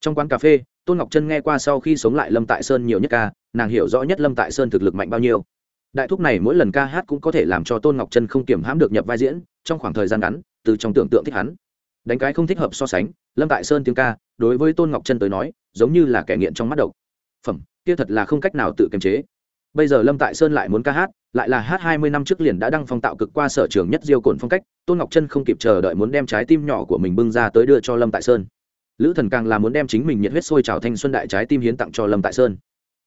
Trong quán cà phê, tôn ngọc chân nghe qua sau khi sống lại lâm tại sơn nhiều nhất ca, nàng hiểu rõ nhất lâm tại sơn thực lực mạnh bao nhiêu. Đại thúc này mỗi lần ca hát cũng có thể làm cho tôn ngọc chân không kiểm hãm được nhập vai diễn, trong khoảng thời gian ngắn, từ trong tưởng tượng thích hắn. Đánh cái không thích hợp so sánh, lâm tại sơn tiếng ca, đối với tôn ngọc chân tới nói, giống như là kẻ nghiện trong mắt độc. Phẩm, kia thật là không cách nào tự kiềm chế. Bây giờ lâm tại sơn lại muốn ca hát lại là hát hai mươi năm trước liền đã đăng phong tạo cực qua sở trường nhất diêu cồn phong cách, tôn ngọc chân không kịp chờ đợi muốn đem trái tim nhỏ của mình bưng ra tới đưa cho lâm tại sơn. Lữ thần càng là muốn đem chính mình nhiệt huyết sôi trào thanh xuân đại trái tim hiến tặng cho lâm tại sơn.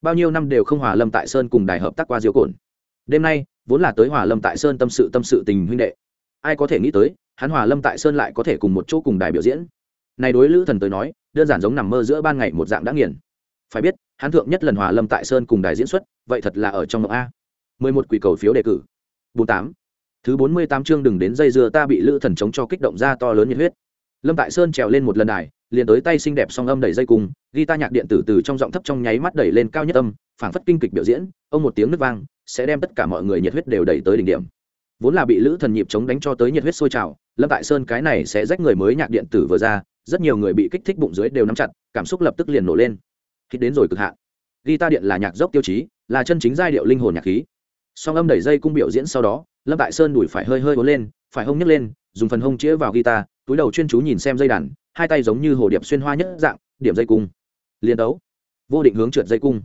Bao nhiêu năm đều không hòa lâm tại sơn cùng đài hợp tác qua diêu cồn đêm nay, vốn là tới hòa lâm tại sơn tâm sự tâm sự tình huynh đệ. Ai có thể nghĩ tới, hắn hòa lâm tại sơn lại có thể cùng một chỗ cùng đài biểu diễn. Này đối lữ thần tới nói, đơn giản giống nằm mơ giữa ban ngày một dạng đã nghiền. Phải biết, hắn thượng nhất lần hòa lâm tại sơn cùng đài diễn xuất, vậy thật là ở trong mộng a một quỷ cầu phiếu đề cử. Bốn tám. Thứ bốn mươi tám chương đừng đến dây dưa ta bị lữ thần chống cho kích động ra to lớn nhiệt huyết. Lâm tại sơn trèo lên một lần đài, liền tới tay xinh đẹp song âm đẩy dây cùng guitar nhạc điện tử từ trong giọng thấp trong nháy mắt đẩy lên cao nhất âm, phảng phất kinh kịch biểu diễn, ông một tiếng nứt vang, sẽ đem tất cả mọi người nhiệt huyết đều đẩy tới đỉnh điểm. Vốn là bị lữ thần nhịp chống đánh cho tới nhiệt huyết sôi trào, lâm tại sơn cái này sẽ rách người mới nhạc điện tử vừa ra, rất nhiều người bị kích thích bụng dưới đều nắm chặt, cảm xúc lập tức liền nổ lên. Khi đến rồi cực hạn. Guitar điện là nhạc dốc tiêu chí, là chân chính giai điệu linh hồn nhạc khí song âm đẩy dây cung biểu diễn sau đó, lâm tại sơn đùi phải hơi hơi hố lên, phải hông nhấc lên, dùng phần hông chĩa vào guitar, túi đầu chuyên chú nhìn xem dây đàn, hai tay giống như hồ điệp xuyên hoa nhất dạng, điểm dây cung. Liền đấu. Vô định hướng trượt dây cung.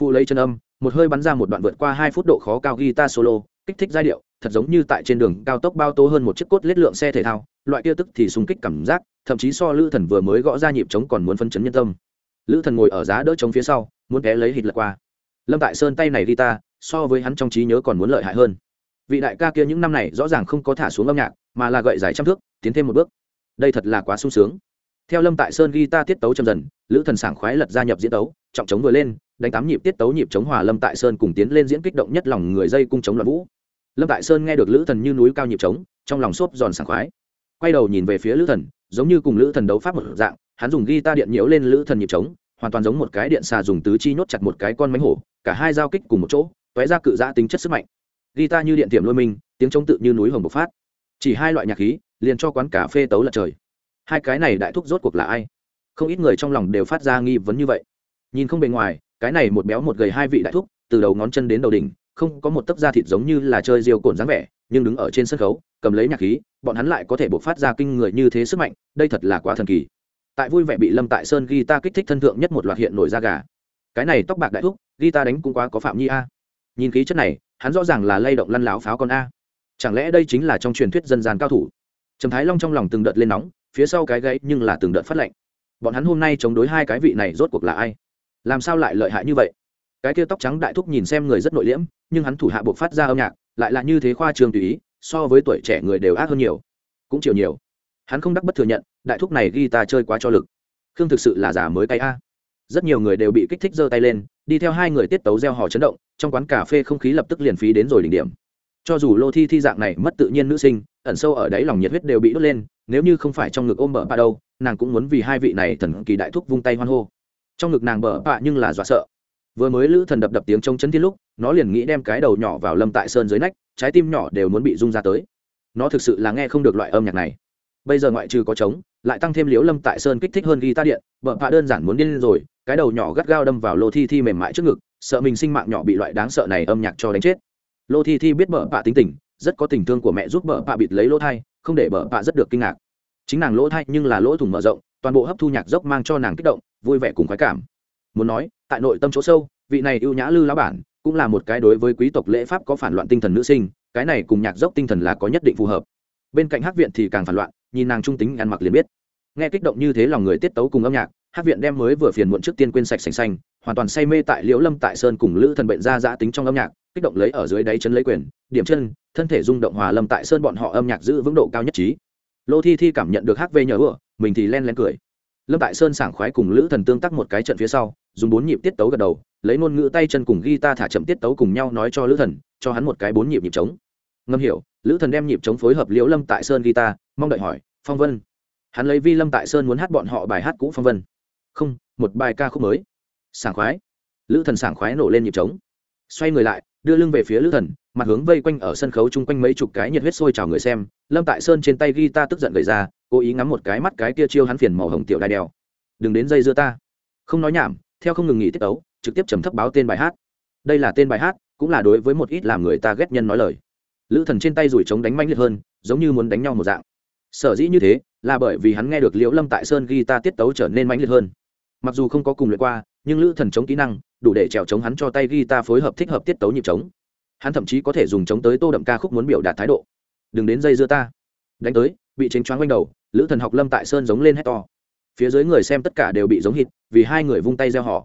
Phụ lấy chân âm, một hơi bắn ra một đoạn vượt qua hai phút độ khó cao guitar solo, kích thích giai điệu, thật giống như tại trên đường cao tốc bao tố hơn một chiếc cốt lết lượng xe thể thao, loại kia tức thì sung kích cảm giác, thậm chí so lữ thần vừa mới gõ ra nhịp trống còn muốn phân chấn nhân tâm. Lữ thần ngồi ở giá đỡ trống phía sau, muốn ghé lấy hít lật qua. Lâm tại sơn tay này guitar so với hắn trong trí nhớ còn muốn lợi hại hơn. Vị đại ca kia những năm này rõ ràng không có thả xuống âm nhạc, mà là gậy giải trăm thước, tiến thêm một bước. Đây thật là quá sung sướng. Theo lâm tại sơn guitar tiết tấu chậm dần, lữ thần sảng khoái lật gia nhập diễn tấu, trọng trống vừa lên, đánh tám nhịp tiết tấu nhịp chống hòa lâm tại sơn cùng tiến lên diễn kích động nhất lòng người dây cung chống loạn vũ. Lâm tại sơn nghe được lữ thần như núi cao nhịp trống, trong lòng xốp giòn sảng khoái. Quay đầu nhìn về phía lữ thần, giống như cùng lữ thần đấu pháp một dạng, hắn dùng ghi ta điện nhiễu lên lữ thần nhịp trống, hoàn toàn giống một cái điện xà dùng tứ chi nhốt chặt một cái con mánh hổ, cả hai giao kích cùng một chỗ tóe ra cự giã tính chất sức mạnh. Guitar như điện tiềm lôi minh tiếng trống tự như núi hồng bộc phát. Chỉ hai loại nhạc khí, liền cho quán cà phê tấu lật trời. Hai cái này đại thúc rốt cuộc là ai? Không ít người trong lòng đều phát ra nghi vấn như vậy. Nhìn không bề ngoài, cái này một béo một gầy hai vị đại thúc, từ đầu ngón chân đến đầu đỉnh, không có một tấc da thịt giống như là chơi diều cồn dáng vẻ, nhưng đứng ở trên sân khấu, cầm lấy nhạc khí, bọn hắn lại có thể bộc phát ra kinh người như thế sức mạnh, đây thật là quá thần kỳ. Tại vui vẻ bị lâm tại sơn ghi ta kích thích thân thượng nhất một loạt hiện nổi da gà. Cái này tóc bạc đại thúc ghi ta đánh cũng quá có phạm nhi a nhìn khí chất này, hắn rõ ràng là lay động lăn láo pháo con a. Chẳng lẽ đây chính là trong truyền thuyết dân gian cao thủ? Trầm thái long trong lòng từng đợt lên nóng, phía sau cái gãy nhưng là từng đợt phát lạnh bọn hắn hôm nay chống đối hai cái vị này rốt cuộc là ai? Làm sao lại lợi hại như vậy? Cái kia tóc trắng đại thúc nhìn xem người rất nội liễm, nhưng hắn thủ hạ buộc phát ra âm nhạc, lại là như thế khoa trường tùy ý, so với tuổi trẻ người đều ác hơn nhiều. Cũng chiều nhiều. Hắn không đắc bất thừa nhận, đại thúc này ghi ta chơi quá cho lực. Khương thực sự là giả mới tay a rất nhiều người đều bị kích thích giơ tay lên, đi theo hai người tiết tấu gieo hò chấn động, trong quán cà phê không khí lập tức liền phí đến rồi đỉnh điểm. Cho dù lô thi thi dạng này mất tự nhiên nữ sinh, ẩn sâu ở đáy lòng nhiệt huyết đều bị đốt lên, nếu như không phải trong ngực ôm bờ bạ đâu, nàng cũng muốn vì hai vị này thần kỳ đại thúc vung tay hoan hô. Trong ngực nàng bờ bạ nhưng là dọa sợ. Vừa mới lữ thần đập đập tiếng trong chấn thiên lúc, nó liền nghĩ đem cái đầu nhỏ vào lâm tại sơn dưới nách, trái tim nhỏ đều muốn bị rung ra tới. Nó thực sự là nghe không được loại âm nhạc này. Bây giờ ngoại trừ có trống lại tăng thêm liễu lâm tại sơn kích thích hơn ghi ta điện bờ phạ đơn giản muốn điên rồi, cái đầu nhỏ gắt gao đâm vào lô thi thi mềm mại trước ngực, sợ mình sinh mạng nhỏ bị loại đáng sợ này âm nhạc cho đánh chết. Lô thi thi biết bờ phạ tính tình, rất có tình thương của mẹ giúp bờ phạ bịt lấy lỗ thai, không để bờ phạ rất được kinh ngạc. Chính nàng lỗ thai nhưng là lỗ thủng mở rộng, toàn bộ hấp thu nhạc dốc mang cho nàng kích động, vui vẻ cùng khoái cảm. Muốn nói, tại nội tâm chỗ sâu, vị này ưu nhã lư lá bản cũng là một cái đối với quý tộc lễ pháp có phản loạn tinh thần nữ sinh, cái này cùng nhạc dốc tinh thần là có nhất định phù hợp bên cạnh hát viện thì càng phản loạn, nhìn nàng trung tính ăn mặc liền biết. Nghe kích động như thế lòng người tiết tấu cùng âm nhạc, hát viện đem mới vừa phiền muộn trước tiên quên sạch sành xanh, hoàn toàn say mê tại liễu lâm, tại sơn cùng lữ thần bệnh ra giã tính trong âm nhạc, kích động lấy ở dưới đáy chân lấy quyền, điểm chân, thân thể rung động hòa lâm tại sơn bọn họ âm nhạc giữ vững độ cao nhất trí. Lô thi thi cảm nhận được hát vê nhờ ựa mình thì len len cười. Lâm tại sơn sảng khoái cùng lữ thần tương tác một cái trận phía sau, dùng bốn nhịp tiết tấu gật đầu, lấy ngôn ngữ tay chân cùng ghi ta thả chậm tiết tấu cùng nhau nói cho lữ thần, cho hắn một cái bốn nhịp nhịp trống. Ngâm hiểu lữ thần đem nhịp chống phối hợp liễu lâm tại sơn guitar, mong đợi hỏi, phong vân. Hắn lấy vi lâm tại sơn muốn hát bọn họ bài hát cũ phong vân. Không, một bài ca khúc mới. Sảng khoái. Lữ thần sảng khoái nổ lên nhịp trống. Xoay người lại, đưa lưng về phía lữ thần, mặt hướng vây quanh ở sân khấu chung quanh mấy chục cái nhiệt huyết sôi chào người xem. Lâm tại sơn trên tay guitar tức giận gầy ra, cố ý ngắm một cái mắt cái kia chiêu hắn phiền màu hồng tiểu đai đeo đừng đến dây dưa ta. Không nói nhảm, theo không ngừng nghỉ tiết ấu, trực tiếp trầm thấp báo tên bài hát. Đây là tên bài hát, cũng là đối với một ít làm người ta ghét nhân nói lời lữ thần trên tay rủi trống đánh manh liệt hơn, giống như muốn đánh nhau một dạng. Sở dĩ như thế, là bởi vì hắn nghe được liễu lâm tại sơn ghi ta tiết tấu trở nên mãnh liệt hơn. Mặc dù không có cùng luyện qua, nhưng lữ thần chống kỹ năng, đủ để trèo chống hắn cho tay ghi ta phối hợp thích hợp tiết tấu nhịp trống. Hắn thậm chí có thể dùng chống tới tô đậm ca khúc muốn biểu đạt thái độ. Đừng đến dây dưa ta. Đánh tới, bị chênh choáng quanh đầu, lữ thần học lâm tại sơn giống lên hét to. Phía dưới người xem tất cả đều bị giống hít vì hai người vung tay gieo họ.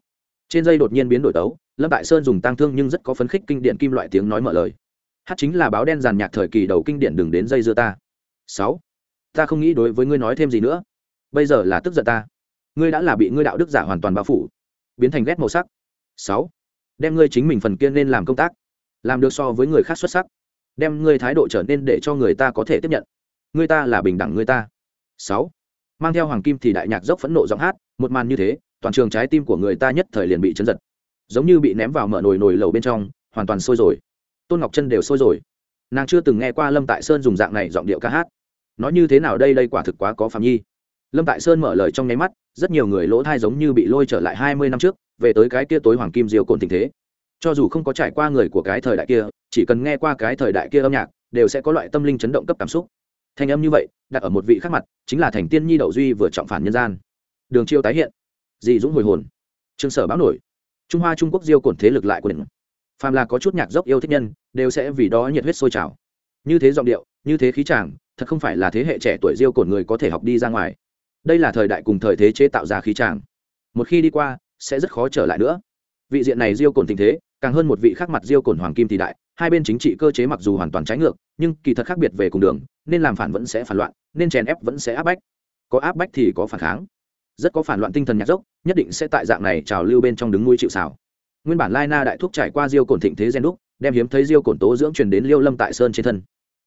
Trên dây đột nhiên biến đổi tấu, lâm tại sơn dùng tang thương nhưng rất có phấn khích kinh điển kim loại tiếng nói mở lời hát chính là báo đen giàn nhạc thời kỳ đầu kinh điển đừng đến dây dưa ta. Sáu, ta không nghĩ đối với ngươi nói thêm gì nữa. Bây giờ là tức giận ta. Ngươi đã là bị ngươi đạo đức giả hoàn toàn bao phủ, biến thành ghét màu sắc. Sáu, đem ngươi chính mình phần kia nên làm công tác, làm được so với người khác xuất sắc, đem ngươi thái độ trở nên để cho người ta có thể tiếp nhận. Ngươi ta là bình đẳng ngươi ta. Sáu, mang theo hoàng kim thì đại nhạc dốc phẫn nộ giọng hát, một màn như thế, toàn trường trái tim của người ta nhất thời liền bị chấn giật. Giống như bị ném vào mở nồi nồi lầu bên trong, hoàn toàn sôi rồi tôn ngọc chân đều sôi rồi. Nàng chưa từng nghe qua lâm tại sơn dùng dạng này giọng điệu ca hát. Nói như thế nào đây đây quả thực quá có phạm nhi. Lâm tại sơn mở lời trong nháy mắt, rất nhiều người lỗ thai giống như bị lôi trở lại hai mươi năm trước, về tới cái kia tối hoàng kim diều cồn tình thế. Cho dù không có trải qua người của cái thời đại kia, chỉ cần nghe qua cái thời đại kia âm nhạc, đều sẽ có loại tâm linh chấn động cấp cảm xúc. Thanh âm như vậy, đặt ở một vị khác mặt, chính là thành tiên nhi đậu duy vừa trọng phản nhân gian. Đường chiêu tái hiện. Dị dũng hồi hồn. Trương sở báo nổi. Trung hoa trung quốc diêu cổn thế lực lại của đỉnh phàm là có chút nhạc dốc yêu thích nhân, đều sẽ vì đó nhiệt huyết sôi trào. Như thế giọng điệu, như thế khí chàng, thật không phải là thế hệ trẻ tuổi diêu cổn người có thể học đi ra ngoài. Đây là thời đại cùng thời thế chế tạo ra khí chàng. Một khi đi qua, sẽ rất khó trở lại nữa. Vị diện này diêu cổn tình thế, càng hơn một vị khác mặt diêu cổn hoàng kim thì đại, hai bên chính trị cơ chế mặc dù hoàn toàn trái ngược, nhưng kỳ thật khác biệt về cùng đường, nên làm phản vẫn sẽ phản loạn, nên chèn ép vẫn sẽ áp bách. Có áp bách thì có phản kháng. Rất có phản loạn tinh thần nhạc dốc, nhất định sẽ tại dạng này trào lưu bên trong đứng nuôi chịu xào nguyên bản lai na đại thúc trải qua diêu cổn thịnh thế gen đúc, đem hiếm thấy diêu cổn tố dưỡng truyền đến liêu lâm tại sơn trên thân.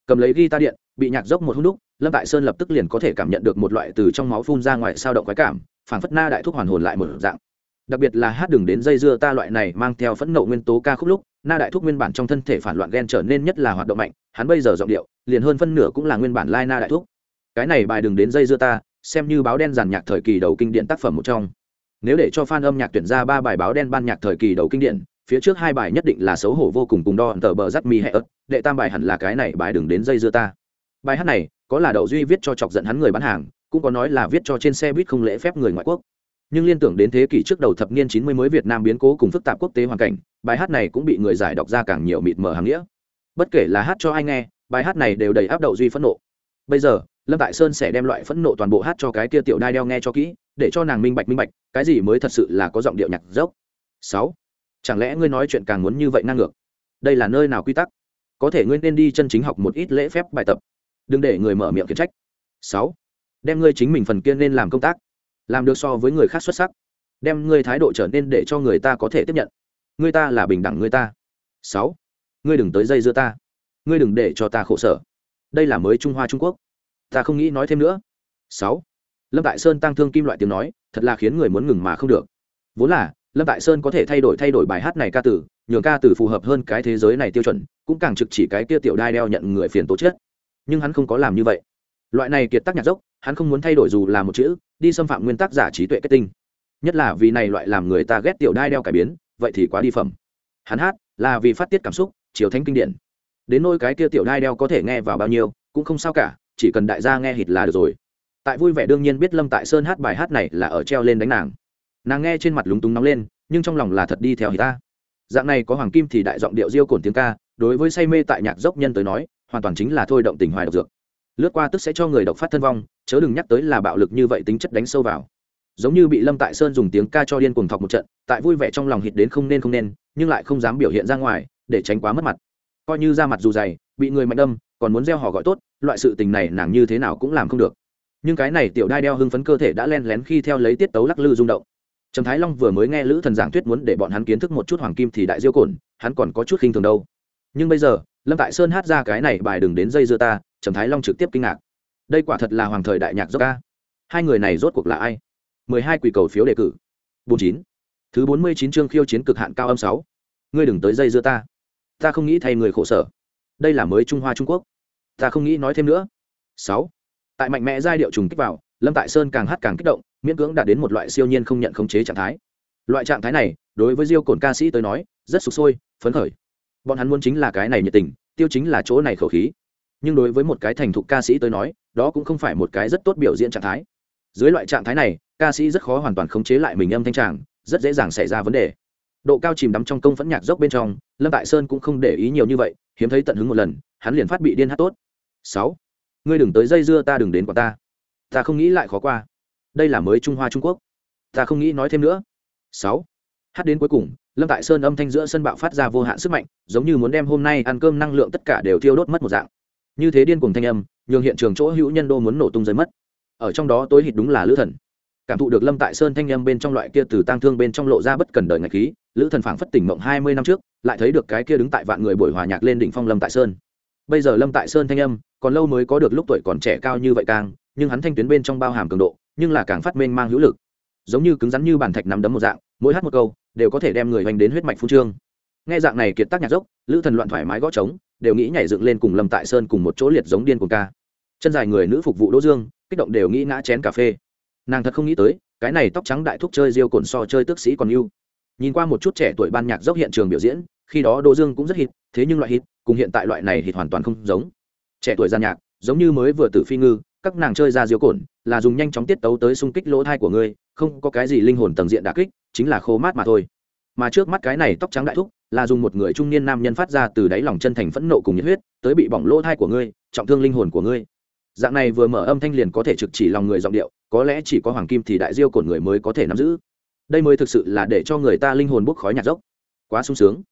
Cầm lấy ghi ta điện, bị nhạc dốc một hút đúc, lâm tại sơn lập tức liền có thể cảm nhận được một loại từ trong máu phun ra ngoài sao động quái cảm phản phất na đại thúc hoàn hồn lại một dạng. Đặc biệt là hát đừng đến dây dưa ta loại này mang theo phẫn nộ nguyên tố ca khúc lúc, na đại thúc nguyên bản trong thân thể phản loạn ghen trở nên nhất là hoạt động mạnh, hắn bây giờ giọng điệu, liền hơn phân nửa cũng là nguyên bản lai na đại thúc. Cái này bài đừng đến dây dưa ta, xem như báo đen giàn nhạc thời kỳ đầu kinh điện tác phẩm một trong nếu để cho fan âm nhạc tuyển ra ba bài báo đen ban nhạc thời kỳ đầu kinh điển, phía trước hai bài nhất định là xấu hổ vô cùng cùng đo tờ bờ rắt mi hệ ớt, đệ tam bài hẳn là cái này, bài đừng đến dây dưa ta. Bài hát này, có là đậu duy viết cho chọc giận hắn người bán hàng, cũng có nói là viết cho trên xe buýt không lễ phép người ngoại quốc. Nhưng liên tưởng đến thế kỷ trước đầu thập niên chín mươi mới việt nam biến cố cùng phức tạp quốc tế hoàn cảnh, bài hát này cũng bị người giải đọc ra càng nhiều mịt mờ hàng nghĩa. Bất kể là hát cho ai nghe, bài hát này đều đầy áp đậu duy phẫn nộ. Bây giờ, lâm tại sơn sẽ đem loại phẫn nộ toàn bộ hát cho cái kia tiểu đai đeo nghe cho kỹ để cho nàng minh bạch minh bạch, cái gì mới thật sự là có giọng điệu nhạc dốc? Sáu, chẳng lẽ ngươi nói chuyện càng muốn như vậy ngang ngược? Đây là nơi nào quy tắc? Có thể ngươi nên đi chân chính học một ít lễ phép bài tập. Đừng để người mở miệng khiển trách. Sáu, đem ngươi chính mình phần kia nên làm công tác, làm được so với người khác xuất sắc. Đem ngươi thái độ trở nên để cho người ta có thể tiếp nhận. Người ta là bình đẳng người ta. Sáu, ngươi đừng tới dây dưa ta. Ngươi đừng để cho ta khổ sở. Đây là mới trung hoa trung quốc. Ta không nghĩ nói thêm nữa. Sáu lâm tại sơn tăng thương kim loại tiếng nói, thật là khiến người muốn ngừng mà không được. Vốn là, lâm tại sơn có thể thay đổi thay đổi bài hát này ca từ, nhường ca từ phù hợp hơn cái thế giới này tiêu chuẩn, cũng càng trực chỉ cái kia tiểu đai đeo nhận người phiền tố chết. Nhưng hắn không có làm như vậy. Loại này kiệt tác nhạc dốc, hắn không muốn thay đổi dù là một chữ, đi xâm phạm nguyên tắc giả trí tuệ kết tinh. Nhất là vì này loại làm người ta ghét tiểu đai đeo cải biến, vậy thì quá đi phẩm. Hắn hát, là vì phát tiết cảm xúc, chiếu thánh kinh điển. Đến nôi cái kia tiểu đai đeo có thể nghe vào bao nhiêu, cũng không sao cả, chỉ cần đại gia nghe hít là được rồi tại vui vẻ đương nhiên biết lâm tại sơn hát bài hát này là ở treo lên đánh nàng. Nàng nghe trên mặt lúng túng nóng lên, nhưng trong lòng là thật đi theo hì ta. Dạng này có hoàng kim thì đại giọng điệu diêu cồn tiếng ca, đối với say mê tại nhạc dốc nhân tới nói, hoàn toàn chính là thôi động tình hoài độc dược. Lướt qua tức sẽ cho người độc phát thân vong, chớ đừng nhắc tới là bạo lực như vậy tính chất đánh sâu vào. Giống như bị lâm tại sơn dùng tiếng ca cho điên cuồng thọc một trận, tại vui vẻ trong lòng hít đến không nên không nên, nhưng lại không dám biểu hiện ra ngoài, để tránh quá mất mặt. Coi như ra mặt dù dày, bị người mạnh đâm, còn muốn gieo họ gọi tốt, loại sự tình này nàng như thế nào cũng làm không được nhưng cái này tiểu đai đeo hưng phấn cơ thể đã len lén khi theo lấy tiết tấu lắc lư rung động. Trầm thái long vừa mới nghe lữ thần giảng thuyết muốn để bọn hắn kiến thức một chút hoàng kim thì đại diêu cồn, hắn còn có chút khinh thường đâu. Nhưng bây giờ, lâm tại sơn hát ra cái này bài đừng đến dây dưa ta, trầm thái long trực tiếp kinh ngạc. Đây quả thật là hoàng thời đại nhạc dốc ca hai người này rốt cuộc là ai? Mười hai quỷ cầu phiếu đề cử. Bốn chín. Thứ bốn mươi chín chương khiêu chiến cực hạn cao âm sáu. Ngươi đừng tới dây dưa ta. Ta không nghĩ thay người khổ sở. Đây là mới trung hoa trung quốc. Ta không nghĩ nói thêm nữa. Sáu tại mạnh mẽ giai điệu trùng kích vào, lâm tại sơn càng hát càng kích động, miễn cưỡng đạt đến một loại siêu nhiên không nhận khống chế trạng thái. Loại trạng thái này, đối với diêu cồn ca sĩ tới nói, rất sụp sôi, phấn khởi. Bọn hắn muốn chính là cái này nhiệt tình, tiêu chính là chỗ này khẩu khí. Nhưng đối với một cái thành thục ca sĩ tới nói, đó cũng không phải một cái rất tốt biểu diễn trạng thái. Dưới loại trạng thái này, ca sĩ rất khó hoàn toàn khống chế lại mình âm thanh tràng, rất dễ dàng xảy ra vấn đề. Độ cao chìm đắm trong công phẫn nhạc dốc bên trong, lâm tại sơn cũng không để ý nhiều như vậy, hiếm thấy tận hứng một lần, hắn liền phát bị điên hát tốt. Sáu ngươi đừng tới dây dưa ta đừng đến quả ta. Ta không nghĩ lại khó qua. Đây là mới trung hoa trung quốc. Ta không nghĩ nói thêm nữa. Sáu. Hát đến cuối cùng, lâm tại sơn âm thanh giữa sân bạo phát ra vô hạn sức mạnh, giống như muốn đem hôm nay ăn cơm năng lượng tất cả đều thiêu đốt mất một dạng. Như thế điên cùng thanh âm, nhường hiện trường chỗ hữu nhân đô muốn nổ tung rơi mất. Ở trong đó tối hít đúng là lữ thần. Cảm thụ được lâm tại sơn thanh âm bên trong loại kia từ tang thương bên trong lộ ra bất cần đời ngạch khí, lữ thần phảng phất tỉnh mộng hai mươi năm trước, lại thấy được cái kia đứng tại vạn người buổi hòa nhạc lên đỉnh phong lâm tại sơn. Bây giờ lâm tại sơn thanh âm còn lâu mới có được lúc tuổi còn trẻ cao như vậy càng, nhưng hắn thanh tuyến bên trong bao hàm cường độ, nhưng là càng phát mênh mang hữu lực. Giống như cứng rắn như bàn thạch nắm đấm một dạng, mỗi hát một câu, đều có thể đem người hoành đến huyết mạch phú trương. Nghe dạng này kiệt tác nhạc dốc, lữ thần loạn thoải mái gõ trống, đều nghĩ nhảy dựng lên cùng lâm tại sơn cùng một chỗ liệt giống điên cuồng ca. Chân dài người nữ phục vụ đỗ dương, kích động đều nghĩ ngã chén cà phê. Nàng thật không nghĩ tới, cái này tóc trắng đại thúc chơi diêu cồn so chơi tước sĩ còn yêu nhìn qua một chút trẻ tuổi ban nhạc dốc hiện trường biểu diễn, khi đó đỗ dương cũng rất hít thế nhưng loại hít cùng hiện tại loại này hít hoàn toàn không giống trẻ tuổi gian nhạc, giống như mới vừa từ phi ngư, các nàng chơi ra diêu cồn là dùng nhanh chóng tiết tấu tới xung kích lỗ thai của ngươi, không có cái gì linh hồn tầng diện đà kích, chính là khô mát mà thôi. Mà trước mắt cái này tóc trắng đại thúc, là dùng một người trung niên nam nhân phát ra từ đáy lòng chân thành phẫn nộ cùng nhiệt huyết, tới bị bỏng lỗ thai của ngươi, trọng thương linh hồn của ngươi. Dạng này vừa mở âm thanh liền có thể trực chỉ lòng người giọng điệu, có lẽ chỉ có hoàng kim thì đại diêu cổn người mới có thể nắm giữ. Đây mới thực sự là để cho người ta linh hồn bốc khói nhạt dốc. Quá sung sướng.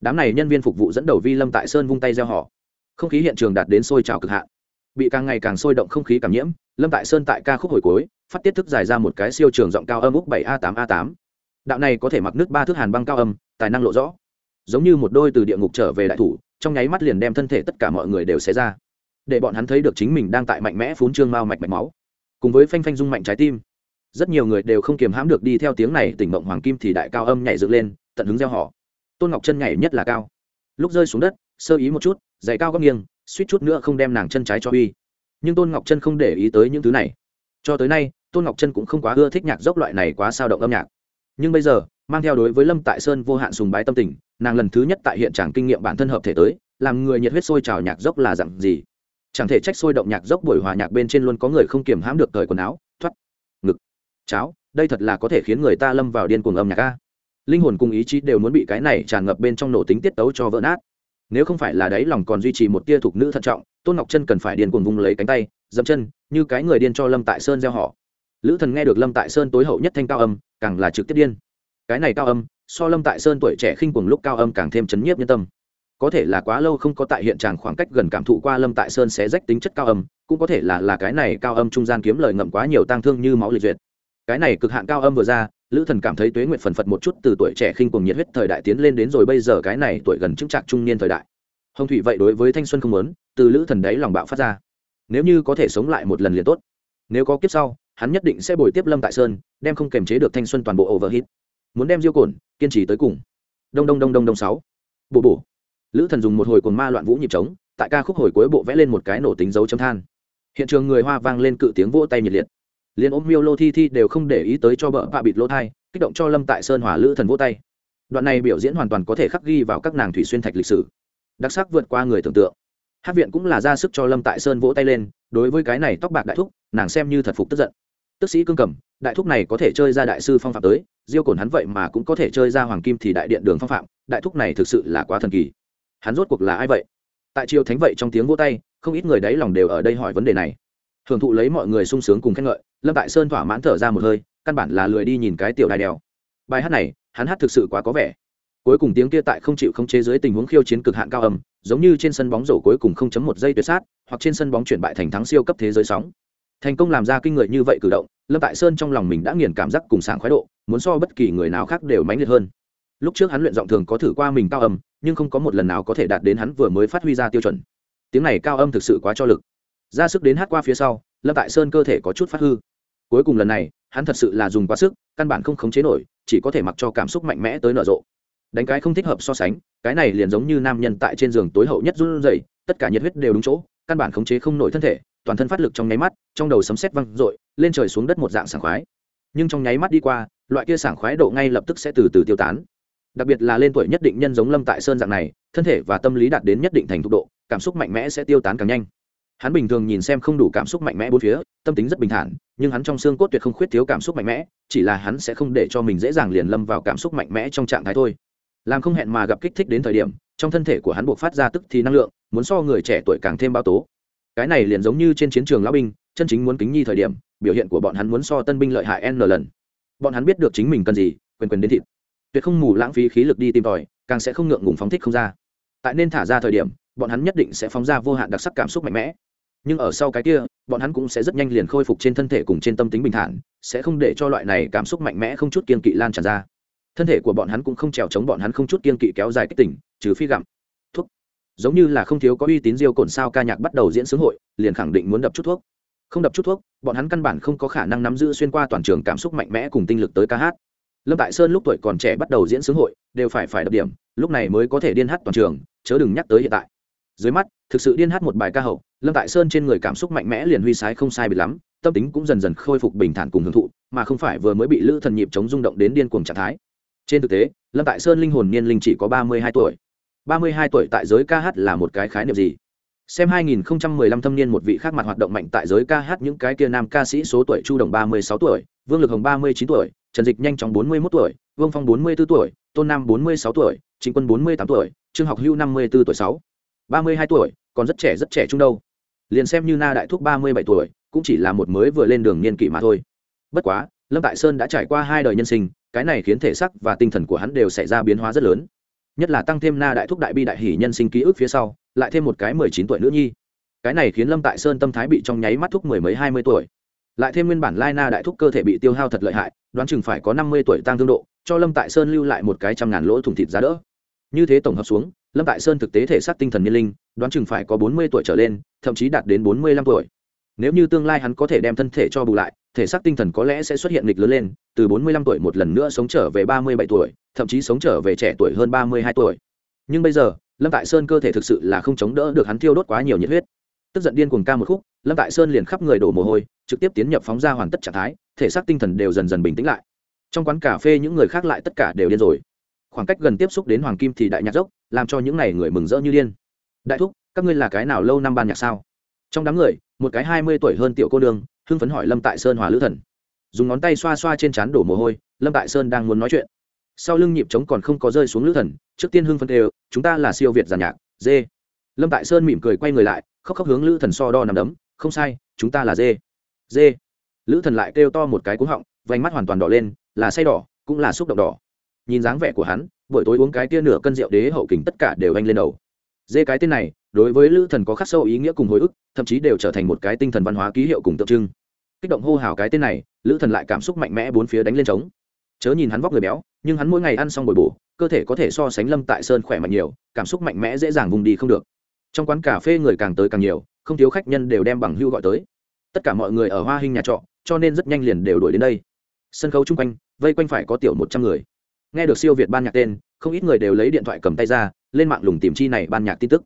Đám này nhân viên phục vụ dẫn đầu vi lâm tại sơn vung tay gieo họ không khí hiện trường đạt đến sôi trào cực hạn. Bị càng ngày càng sôi động không khí cảm nhiễm, lâm tại sơn tại ca khúc hồi cuối, phát tiết thức dài ra một cái siêu trường giọng cao âm úc bảy a tám a tám. Đạo này có thể mặc nước ba thước hàn băng cao âm, tài năng lộ rõ. Giống như một đôi từ địa ngục trở về đại thủ, trong nháy mắt liền đem thân thể tất cả mọi người đều xé ra. Để bọn hắn thấy được chính mình đang tại mạnh mẽ phún trương mao mạch mạch máu. Cùng với phanh phanh rung mạnh trái tim, rất nhiều người đều không kiềm hãm được đi theo tiếng này, tỉnh mộng hoàng kim thì đại cao âm nhảy dựng lên, tận hứng gieo họ. Tôn ngọc chân nhảy nhất là cao. Lúc rơi xuống đất, sơ ý một chút giày cao góc nghiêng, suýt chút nữa không đem nàng chân trái cho uy. Nhưng tôn ngọc chân không để ý tới những thứ này. Cho tới nay, tôn ngọc chân cũng không quá ưa thích nhạc dốc loại này quá sao động âm nhạc. Nhưng bây giờ, mang theo đối với lâm tại sơn vô hạn sùng bái tâm tình, nàng lần thứ nhất tại hiện trạng kinh nghiệm bản thân hợp thể tới, làm người nhiệt huyết sôi trào nhạc dốc là dặn gì? Chẳng thể trách sôi động nhạc dốc buổi hòa nhạc bên trên luôn có người không kiềm hãm được thời quần áo, thoát, ngực. Cháo, đây thật là có thể khiến người ta lâm vào điên cuồng âm nhạc ca linh hồn cùng ý chí đều muốn bị cái này tràn ngập bên trong nổ tính tiết tấu cho vỡ nát nếu không phải là đấy lòng còn duy trì một tia thuộc nữ thận trọng, tôn ngọc chân cần phải điên cuồng vung lấy cánh tay dẫm chân, như cái người điên cho lâm tại sơn gieo họ. Lữ thần nghe được lâm tại sơn tối hậu nhất thanh cao âm, càng là trực tiếp điên. Cái này cao âm, so lâm tại sơn tuổi trẻ khinh cuồng lúc cao âm càng thêm chấn nhiếp nhân tâm. Có thể là quá lâu không có tại hiện tràng khoảng cách gần cảm thụ qua lâm tại sơn sẽ rách tính chất cao âm, cũng có thể là là cái này cao âm trung gian kiếm lời ngậm quá nhiều tang thương như máu liệt duyệt. Cái này cực hạn cao âm vừa ra lữ thần cảm thấy tuế nguyện phần phật một chút từ tuổi trẻ khinh cuồng nhiệt huyết thời đại tiến lên đến rồi bây giờ cái này tuổi gần chứng trạc trung niên thời đại. Hồng thủy vậy đối với thanh xuân không lớn từ lữ thần đấy lòng bạo phát ra. Nếu như có thể sống lại một lần liền tốt. Nếu có kiếp sau, hắn nhất định sẽ bồi tiếp lâm tại sơn, đem không kềm chế được thanh xuân toàn bộ overhit muốn đem diêu cồn, kiên trì tới cùng. Đông đông đông đông đông sáu. Bộ bổ. Lữ thần dùng một hồi cồn ma loạn vũ nhịp trống, tại ca khúc hồi cuối bộ vẽ lên một cái nổ tính dấu chấm than. Hiện trường người hoa vang lên cự tiếng vỗ tay nhiệt liệt liền ôm miêu lô thi thi đều không để ý tới cho bợ bạ bịt lỗ thai, kích động cho lâm tại sơn hỏa lữ thần vỗ tay. Đoạn này biểu diễn hoàn toàn có thể khắc ghi vào các nàng thủy xuyên thạch lịch sử. Đặc sắc vượt qua người tưởng tượng. Hát viện cũng là ra sức cho lâm tại sơn vỗ tay lên, đối với cái này tóc bạc đại thúc, nàng xem như thật phục tức giận. Tức sĩ cương cầm, đại thúc này có thể chơi ra đại sư phong phạm tới, diêu cồn hắn vậy mà cũng có thể chơi ra hoàng kim thì đại điện đường phong phạm, đại thúc này thực sự là quá thần kỳ. Hắn rốt cuộc là ai vậy? Tại triều thánh vậy trong tiếng vỗ tay, không ít người đáy lòng đều ở đây hỏi vấn đề này hưởng thụ lấy mọi người sung sướng cùng khen ngợi, lâm tại sơn thỏa mãn thở ra một hơi, căn bản là lười đi nhìn cái tiểu đài đèo. Bài hát này, hắn hát thực sự quá có vẻ. Cuối cùng tiếng kia tại không chịu không chế dưới tình huống khiêu chiến cực hạn cao âm, giống như trên sân bóng rổ cuối cùng không chấm một giây tuyệt sát, hoặc trên sân bóng chuyển bại thành thắng siêu cấp thế giới sóng. Thành công làm ra kinh người như vậy cử động, lâm tại sơn trong lòng mình đã nghiền cảm giác cùng sảng khoái độ, muốn so bất kỳ người nào khác đều mãnh liệt hơn. Lúc trước hắn luyện giọng thường có thử qua mình cao âm, nhưng không có một lần nào có thể đạt đến hắn vừa mới phát huy ra tiêu chuẩn. Tiếng này cao âm thực sự quá cho lực ra sức đến hát qua phía sau, lâm tại sơn cơ thể có chút phát hư. Cuối cùng lần này, hắn thật sự là dùng quá sức, căn bản không khống chế nổi, chỉ có thể mặc cho cảm xúc mạnh mẽ tới nở rộ. Đánh cái không thích hợp so sánh, cái này liền giống như nam nhân tại trên giường tối hậu nhất run rẩy, tất cả nhiệt huyết đều đúng chỗ, căn bản khống chế không nổi thân thể, toàn thân phát lực trong nháy mắt, trong đầu sấm sét văng rội lên trời xuống đất một dạng sảng khoái. Nhưng trong nháy mắt đi qua, loại kia sảng khoái độ ngay lập tức sẽ từ từ tiêu tán. Đặc biệt là lên tuổi nhất định nhân giống lâm tại sơn dạng này, thân thể và tâm lý đạt đến nhất định thành thục độ, cảm xúc mạnh mẽ sẽ tiêu tán càng nhanh hắn bình thường nhìn xem không đủ cảm xúc mạnh mẽ bốn phía, tâm tính rất bình thản, nhưng hắn trong xương cốt tuyệt không khuyết thiếu cảm xúc mạnh mẽ, chỉ là hắn sẽ không để cho mình dễ dàng liền lâm vào cảm xúc mạnh mẽ trong trạng thái thôi. Làm không hẹn mà gặp kích thích đến thời điểm, trong thân thể của hắn buộc phát ra tức thì năng lượng, muốn so người trẻ tuổi càng thêm bao tố. Cái này liền giống như trên chiến trường lão binh, chân chính muốn kính nhi thời điểm, biểu hiện của bọn hắn muốn so tân binh lợi hại n lần. Bọn hắn biết được chính mình cần gì, quyền quyền đến thịt. Tuyệt không mù lãng phí khí lực đi tìm tòi, càng sẽ không ngượng ngùng phóng thích không ra. Tại nên thả ra thời điểm, bọn hắn nhất định sẽ phóng ra vô hạn đặc sắc cảm xúc mạnh mẽ nhưng ở sau cái kia, bọn hắn cũng sẽ rất nhanh liền khôi phục trên thân thể cùng trên tâm tính bình thản, sẽ không để cho loại này cảm xúc mạnh mẽ không chút kiên kỵ lan tràn ra. Thân thể của bọn hắn cũng không trèo chống bọn hắn không chút kiên kỵ kéo dài kích tỉnh trừ phi gặm thuốc. Giống như là không thiếu có uy tín diêu cồn sao ca nhạc bắt đầu diễn xướng hội, liền khẳng định muốn đập chút thuốc. Không đập chút thuốc, bọn hắn căn bản không có khả năng nắm giữ xuyên qua toàn trường cảm xúc mạnh mẽ cùng tinh lực tới ca hát. Lâm tại sơn lúc tuổi còn trẻ bắt đầu diễn xướng hội, đều phải phải đập điểm, lúc này mới có thể điên hát toàn trường, chớ đừng nhắc tới hiện tại dưới mắt, thực sự điên hát một bài ca hậu, lâm tại sơn trên người cảm xúc mạnh mẽ liền huy sái không sai bị lắm, tâm tính cũng dần dần khôi phục bình thản cùng hưởng thụ, mà không phải vừa mới bị lữ thần nhịp chống rung động đến điên cuồng trạng thái. Trên thực tế, lâm tại sơn linh hồn niên linh chỉ có ba mươi hai tuổi. ba mươi hai tuổi tại giới ca hát là một cái khái niệm gì? Xem 2015 thâm niên một vị khác mặt hoạt động mạnh tại giới ca hát những cái kia nam ca sĩ số tuổi chu đồng 36 tuổi, vương lực hồng 39 tuổi, trần dịch nhanh chóng 41 tuổi, vương phong 44 tuổi, tôn nam 46 tuổi chính quân 48 tuổi, trương học hưu 54 tuổi 6. 32 tuổi, còn rất trẻ rất trẻ trung đâu. Liền xem như na đại thúc 37 tuổi, cũng chỉ là một mới vừa lên đường niên kỷ mà thôi. Bất quá, lâm tại sơn đã trải qua hai đời nhân sinh, cái này khiến thể sắc và tinh thần của hắn đều xảy ra biến hóa rất lớn. Nhất là tăng thêm na đại thúc đại bi đại hỷ nhân sinh ký ức phía sau, lại thêm một cái mười chín tuổi nữ nhi. Cái này khiến lâm tại sơn tâm thái bị trong nháy mắt thúc mười mấy, hai mươi tuổi. Lại thêm nguyên bản lai na đại thúc cơ thể bị tiêu hao thật lợi hại, đoán chừng phải có năm mươi tuổi tăng thương độ, cho lâm tại sơn lưu lại một cái trăm ngàn lỗ thủng thịt giá đỡ. Như thế tổng hợp xuống lâm tại sơn thực tế thể xác tinh thần niên linh, đoán chừng phải có bốn mươi tuổi trở lên, thậm chí đạt đến bốn mươi lăm tuổi. Nếu như tương lai hắn có thể đem thân thể cho bù lại, thể xác tinh thần có lẽ sẽ xuất hiện nghịch lớn lên, từ bốn mươi lăm tuổi một lần nữa sống trở về ba mươi bảy tuổi, thậm chí sống trở về trẻ tuổi hơn ba mươi hai tuổi. Nhưng bây giờ, lâm tại sơn cơ thể thực sự là không chống đỡ được hắn thiêu đốt quá nhiều nhiệt huyết. Tức giận điên cuồng ca một khúc, lâm tại sơn liền khắp người đổ mồ hôi, trực tiếp tiến nhập phóng ra hoàn tất trạng thái, thể xác tinh thần đều dần dần bình tĩnh lại. Trong quán cà phê những người khác lại tất cả đều điên rồi khoảng cách gần tiếp xúc đến hoàng kim thì đại nhạc dốc, làm cho những n à y người mừng rỡ như điên. Đại thúc, các ngươi là cái nào lâu năm ban nhạc sao? Trong đám người, một cái hai mươi tuổi hơn tiểu cô đường hưng phấn hỏi lâm tại sơn hòa lữ thần. Dùng ngón tay xoa xoa trên trán đổ mồ hôi, lâm tại sơn đang muốn nói chuyện. Sau lưng nhịp trống còn không có rơi xuống lữ thần, trước tiên hưng phấn đều chúng ta là siêu việt giàn nhạc, dê. Lâm tại sơn mỉm cười quay người lại, khóc khóc hướng lữ thần so đo nằm đấm, không sai, chúng ta là dê. Dê? Lữ thần lại kêu to một cái cúng họng, vành mắt hoàn toàn đỏ lên, là say đỏ, cũng là xúc động đỏ nhìn dáng vẻ của hắn, buổi tối uống cái tia nửa cân rượu đế hậu kình tất cả đều anh lên đầu. Dê cái tên này, đối với lữ thần có khắc sâu ý nghĩa cùng hồi ức, thậm chí đều trở thành một cái tinh thần văn hóa ký hiệu cùng tượng trưng. Kích động hô hào cái tên này, lữ thần lại cảm xúc mạnh mẽ bốn phía đánh lên trống. Chớ nhìn hắn vóc người béo, nhưng hắn mỗi ngày ăn xong bồi bổ, cơ thể có thể so sánh lâm tại sơn khỏe mạnh nhiều, cảm xúc mạnh mẽ dễ dàng vùng đi không được. Trong quán cà phê người càng tới càng nhiều, không thiếu khách nhân đều đem bằng hưu gọi tới. Tất cả mọi người ở hoa hình nhà trọ, cho nên rất nhanh liền đều đuổi đến đây. Sân khấu chung quanh, vây quanh phải có tiểu một trăm người nghe được siêu việt ban nhạc tên, không ít người đều lấy điện thoại cầm tay ra, lên mạng lùng tìm chi này ban nhạc tin tức.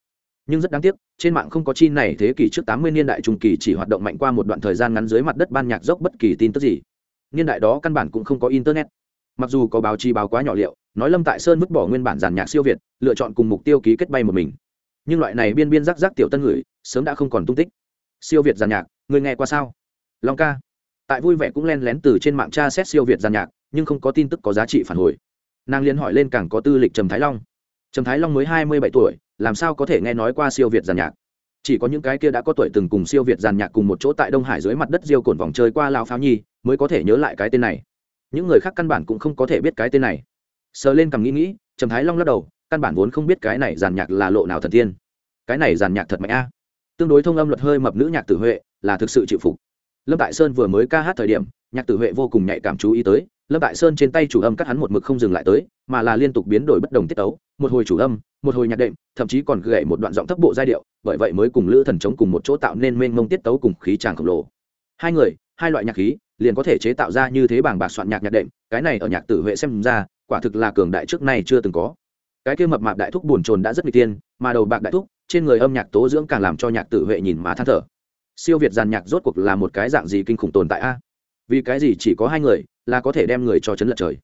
Nhưng rất đáng tiếc, trên mạng không có chi này thế kỷ trước tám mươi niên đại trung kỳ chỉ hoạt động mạnh qua một đoạn thời gian ngắn dưới mặt đất ban nhạc dốc bất kỳ tin tức gì. Niên đại đó căn bản cũng không có internet. Mặc dù có báo chí báo quá nhỏ liệu, nói lâm tại sơn vứt bỏ nguyên bản giàn nhạc siêu việt, lựa chọn cùng mục tiêu ký kết bay một mình. Nhưng loại này biên biên rắc rắc tiểu tân ngửi sớm đã không còn tung tích. Siêu việt giàn nhạc, người nghe qua sao? Long ca. Tại vui vẻ cũng len lén từ trên mạng tra xét siêu việt giàn nhạc, nhưng không có tin tức có giá trị phản hồi nàng liên hỏi lên càng có tư lịch trầm thái long. Trầm thái long mới hai mươi bảy tuổi, làm sao có thể nghe nói qua siêu việt giàn nhạc? Chỉ có những cái kia đã có tuổi từng cùng siêu việt giàn nhạc cùng một chỗ tại đông hải dưới mặt đất diêu cồn vòng chơi qua lao pháo nhi, mới có thể nhớ lại cái tên này. Những người khác căn bản cũng không có thể biết cái tên này. Sờ lên cầm nghĩ nghĩ, trầm thái long lắc đầu, căn bản vốn không biết cái này giàn nhạc là lộ nào thần tiên. Cái này giàn nhạc thật mạnh a. Tương đối thông âm luật hơi mập nữ nhạc tử huệ là thực sự chịu phục. Lâm tại sơn vừa mới ca hát thời điểm, nhạc tử huệ vô cùng nhạy cảm chú ý tới lâm tại sơn trên tay chủ âm cắt hắn một mực không dừng lại tới, mà là liên tục biến đổi bất đồng tiết tấu, một hồi chủ âm, một hồi nhạc đệm, thậm chí còn gậy một đoạn giọng thấp bộ giai điệu, bởi vậy mới cùng lữ thần chống cùng một chỗ tạo nên mênh mông tiết tấu cùng khí tràng khổng lồ. Hai người, hai loại nhạc khí, liền có thể chế tạo ra như thế bảng bạc soạn nhạc nhạc đệm, cái này ở nhạc tử huệ xem ra, quả thực là cường đại trước nay chưa từng có. Cái kia mập mạp đại thúc buồn chồn đã rất n tiên mà đầu bạc đại thúc, trên người âm nhạc tố dưỡng càng làm cho nhạc tử huệ nhìn mà than thở. Siêu việt giàn nhạc rốt cuộc là một cái dạng gì kinh khủng tồn tại a? Vì cái gì chỉ có hai người là có thể đem người cho chấn lật trời.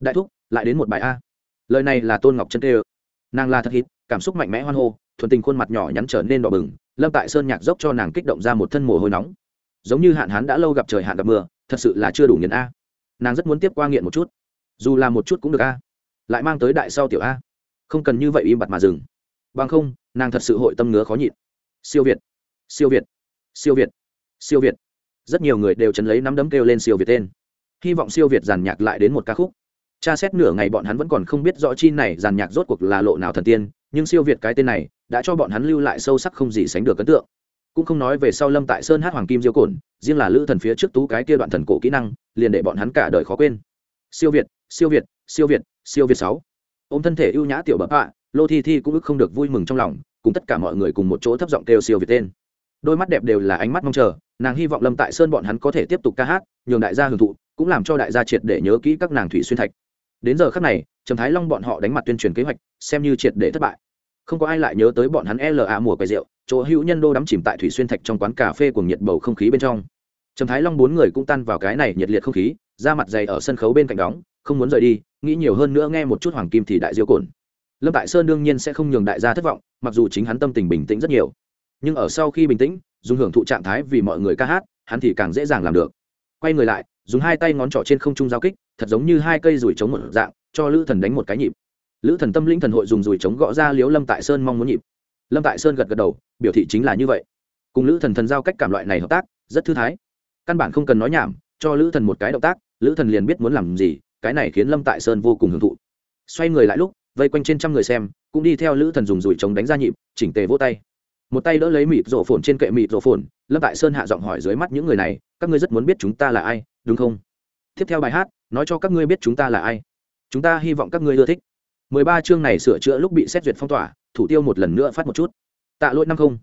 Đại thúc, lại đến một bài a. Lời này là tôn ngọc chân tê nàng là thật hít, cảm xúc mạnh mẽ hoan hô, thuần tình khuôn mặt nhỏ nhắn trở nên đỏ bừng, lâm tại sơn nhạc dốc cho nàng kích động ra một thân mồ hôi nóng. Giống như hạn hán đã lâu gặp trời hạn gặp mưa, thật sự là chưa đủ nghiền a. Nàng rất muốn tiếp qua nghiện một chút. Dù là một chút cũng được a. Lại mang tới đại sau tiểu a. Không cần như vậy im bặt mà dừng. Bằng không, nàng thật sự hội tâm ngứa khó nhịn. Siêu việt. Siêu việt. Siêu việt. Siêu việt. Rất nhiều người đều chấn lấy nắm đấm kêu lên siêu việt tên hy vọng siêu việt giàn nhạc lại đến một ca khúc. Tra xét nửa ngày bọn hắn vẫn còn không biết rõ chi này giàn nhạc rốt cuộc là lộ nào thần tiên, nhưng siêu việt cái tên này đã cho bọn hắn lưu lại sâu sắc không gì sánh được ấn tượng. Cũng không nói về sau lâm tại sơn hát hoàng kim diêu cồn riêng là lữ thần phía trước tú cái kia đoạn thần cổ kỹ năng, liền để bọn hắn cả đời khó quên. Siêu việt siêu việt siêu việt siêu việt sáu. Ô m thân thể ưu nhã tiểu bập ạ, lô thi thi cũng ức không được vui mừng trong lòng, cùng tất cả mọi người cùng một chỗ thấp giọng kêu siêu việt tên. Đôi mắt đẹp đều là ánh mắt mong chờ nàng hy vọng lâm tại sơn bọn hắn có thể tiếp tục ca hát, nhường đại gia hưởng thụ, cũng làm cho đại gia triệt để nhớ kỹ các nàng thủy xuyên thạch. Đến giờ khắc này, trầm thái long bọn họ đánh mặt tuyên truyền kế hoạch, xem như triệt để thất bại. Không có ai lại nhớ tới bọn hắn la mùa quầy rượu, chỗ hữu nhân đô đắm chìm tại thủy xuyên thạch trong quán cà phê cùng nhiệt bầu không khí bên trong. Trầm thái long bốn người cũng tan vào cái này nhiệt liệt không khí, ra mặt dày ở sân khấu bên cạnh đóng, không muốn rời đi, nghĩ nhiều hơn nữa nghe một chút hoàng kim thì đại diêu cồn. Lâm tại sơn đương nhiên sẽ không nhường đại gia thất vọng, mặc dù chính hắn tâm tình bình tĩnh rất nhiều. Nhưng ở sau khi bình tĩnh dùng hưởng thụ trạng thái vì mọi người ca hát, hắn thì càng dễ dàng làm được. Quay người lại, dùng hai tay ngón trỏ trên không trung giao kích, thật giống như hai cây rủi trống một dạng, cho lữ thần đánh một cái nhịp. Lữ thần tâm linh thần hội dùng rủi trống gõ ra liếu lâm tại sơn mong muốn nhịp. Lâm tại sơn gật gật đầu, biểu thị chính là như vậy. Cùng lữ thần thần giao cách cảm loại này hợp tác, rất thư thái. Căn bản không cần nói nhảm, cho lữ thần một cái động tác, lữ thần liền biết muốn làm gì, cái này khiến lâm tại sơn vô cùng hưởng thụ. Xoay người lại lúc, vây quanh trên trăm người xem, cũng đi theo lữ thần dùng rủi trống đánh ra nhịp, chỉnh tề vỗ tay một tay đỡ lấy mịt rổ phồn trên kệ mịt rổ phồn, lâm tại sơn hạ giọng hỏi dưới mắt những người này, các ngươi rất muốn biết chúng ta là ai, đúng không? Tiếp theo bài hát, nói cho các ngươi biết chúng ta là ai. Chúng ta hy vọng các ngươi ưa thích. Mười ba chương này sửa chữa lúc bị xét duyệt phong tỏa, thủ tiêu một lần nữa phát một chút. Tạ lỗi năm không.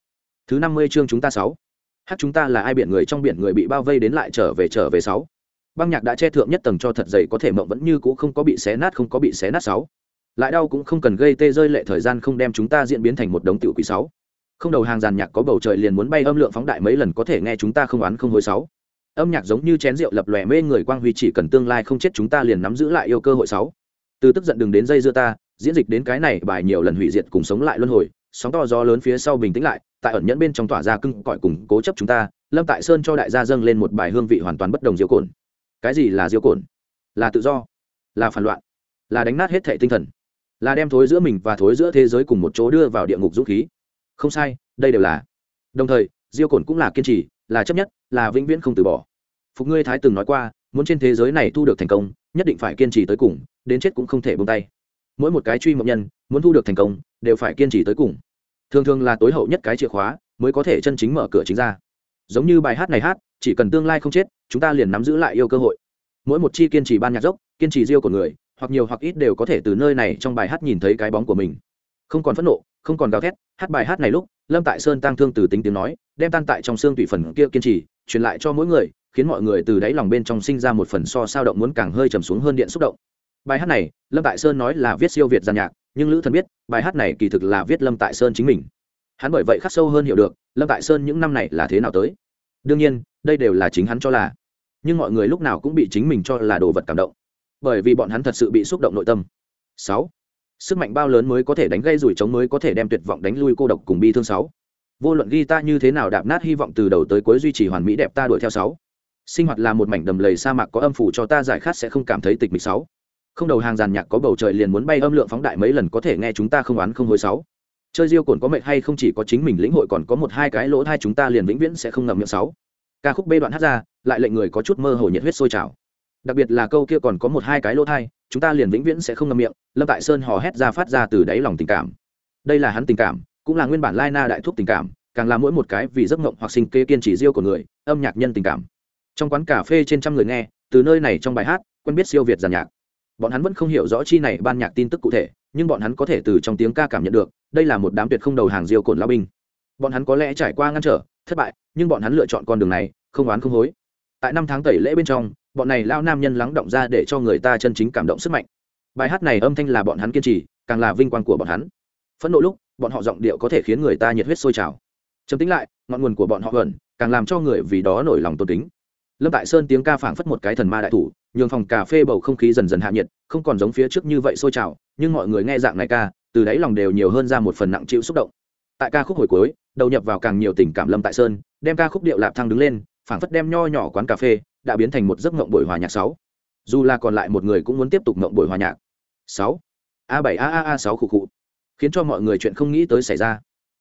Thứ năm mươi chương chúng ta sáu. Hát chúng ta là ai biển người trong biển người bị bao vây đến lại trở về trở về sáu. Băng nhạc đã che thượng nhất tầng cho thật dày, có thể mộng vẫn như cũ không có bị xé nát, không có bị xé nát sáu. Lại đau cũng không cần gây tê rơi lệ thời gian không đem chúng ta diễn biến thành một đống tiểu quỷ sáu không đầu hàng giàn nhạc có bầu trời liền muốn bay, âm lượng phóng đại mấy lần có thể nghe chúng ta không oán không hối sáu. Âm nhạc giống như chén rượu lập lòe mê người quang huy, chỉ cần tương lai không chết chúng ta liền nắm giữ lại yêu cơ hội sáu. Từ tức giận đừng đến dây dưa ta, diễn dịch đến cái này bài nhiều lần hủy diệt cùng sống lại luân hồi, sóng to gió lớn phía sau bình tĩnh lại, tại ẩn nhẫn bên trong tỏa ra cưng cõi cùng cố chấp chúng ta, lâm tại sơn cho đại gia dâng lên một bài hương vị hoàn toàn bất đồng diêu cồn. Cái gì là diêu cồn? Là tự do, là phản loạn, là đánh nát hết thệ tinh thần, là đem thối giữa mình và thối giữa thế giới cùng một chỗ đưa vào địa ngục dũng khí không sai, đây đều là. Đồng thời, diêu cổn cũng là kiên trì, là chấp nhất, là vĩnh viễn không từ bỏ. Phục ngươi thái từng nói qua, muốn trên thế giới này thu được thành công, nhất định phải kiên trì tới cùng, đến chết cũng không thể bông tay. Mỗi một cái truy mộng nhân, muốn thu được thành công, đều phải kiên trì tới cùng. Thường thường là tối hậu nhất cái chìa khóa, mới có thể chân chính mở cửa chính ra. Giống như bài hát này hát, chỉ cần tương lai không chết, chúng ta liền nắm giữ lại yêu cơ hội. Mỗi một chi kiên trì ban nhạc dốc, kiên trì riêu của người, hoặc nhiều hoặc ít đều có thể từ nơi này trong bài hát nhìn thấy cái bóng của mình không còn phẫn nộ, không còn gào thét, hát bài hát này lúc, lâm tại sơn tăng thương từ tính tiếng nói, đem tan tại trong xương tủy phần kia kiên trì, truyền lại cho mỗi người, khiến mọi người từ đáy lòng bên trong sinh ra một phần so sao động muốn càng hơi trầm xuống hơn điện xúc động. Bài hát này, lâm tại sơn nói là viết siêu việt giàn nhạc, nhưng lữ thần biết, bài hát này kỳ thực là viết lâm tại sơn chính mình. Hắn bởi vậy khắc sâu hơn hiểu được, lâm tại sơn những năm này là thế nào tới. Đương nhiên, đây đều là chính hắn cho là. Nhưng mọi người lúc nào cũng bị chính mình cho là đồ vật cảm động. Bởi vì bọn hắn thật sự bị xúc động nội tâm. Sáu sức mạnh bao lớn mới có thể đánh gây rủi chống mới có thể đem tuyệt vọng đánh lui cô độc cùng bi thương sáu. Vô luận ghi ta như thế nào đạp nát hy vọng từ đầu tới cuối duy trì hoàn mỹ đẹp ta đuổi theo sáu. Sinh hoạt là một mảnh đầm lầy sa mạc có âm phủ cho ta giải khát sẽ không cảm thấy tịch mịch sáu. Không đầu hàng giàn nhạc có bầu trời liền muốn bay âm lượng phóng đại mấy lần có thể nghe chúng ta không oán không hối sáu. Chơi diêu cồn có mệt hay không chỉ có chính mình lĩnh hội còn có một hai cái lỗ hai chúng ta liền vĩnh viễn sẽ không ngậm miệng sáu. Ca khúc b đoạn hát ra, lại lệnh người có chút mơ hồ nhiệt huyết sôi trào đặc biệt là câu kia còn có một hai cái lỗ thai, chúng ta liền vĩnh viễn sẽ không ngậm miệng, lâm tại sơn hò hét ra phát ra từ đáy lòng tình cảm. Đây là hắn tình cảm, cũng là nguyên bản lai na đại thúc tình cảm, càng là mỗi một cái vì giấc mộng hoặc sinh kê kiên trì riêu của người, âm nhạc nhân tình cảm. Trong quán cà phê trên trăm người nghe, từ nơi này trong bài hát, quen biết siêu việt giàn nhạc. Bọn hắn vẫn không hiểu rõ chi này ban nhạc tin tức cụ thể, nhưng bọn hắn có thể từ trong tiếng ca cảm nhận được, đây là một đám tuyệt không đầu hàng diêu cồn lao binh. Bọn hắn có lẽ trải qua ngăn trở, thất bại, nhưng bọn hắn lựa chọn con đường này, không oán không hối. Tại năm tháng tẩy lễ bên trong bọn này lao nam nhân lắng động ra để cho người ta chân chính cảm động sức mạnh. Bài hát này âm thanh là bọn hắn kiên trì, càng là vinh quang của bọn hắn. Phẫn nộ lúc, bọn họ giọng điệu có thể khiến người ta nhiệt huyết sôi trào. Chấm tính lại, ngọn nguồn của bọn họ gần càng làm cho người vì đó nổi lòng tôn kính. Lâm tại sơn tiếng ca phảng phất một cái thần ma đại thủ, nhường phòng cà phê bầu không khí dần dần hạ nhiệt, không còn giống phía trước như vậy sôi trào, nhưng mọi người nghe dạng này ca, từ đáy lòng đều nhiều hơn ra một phần nặng chịu xúc động. Tại ca khúc hồi cuối, đầu nhập vào càng nhiều tình cảm lâm tại sơn, đem ca khúc điệu lạp thăng đứng lên, phảng phất đem nho nhỏ quán cà phê đã biến thành một giấc mộng buổi hòa nhạc sáu. Dù là còn lại một người cũng muốn tiếp tục mộng buổi hòa nhạc. Sáu. A bảy, a a a sáu khụ khụ. Khiến cho mọi người chuyện không nghĩ tới xảy ra.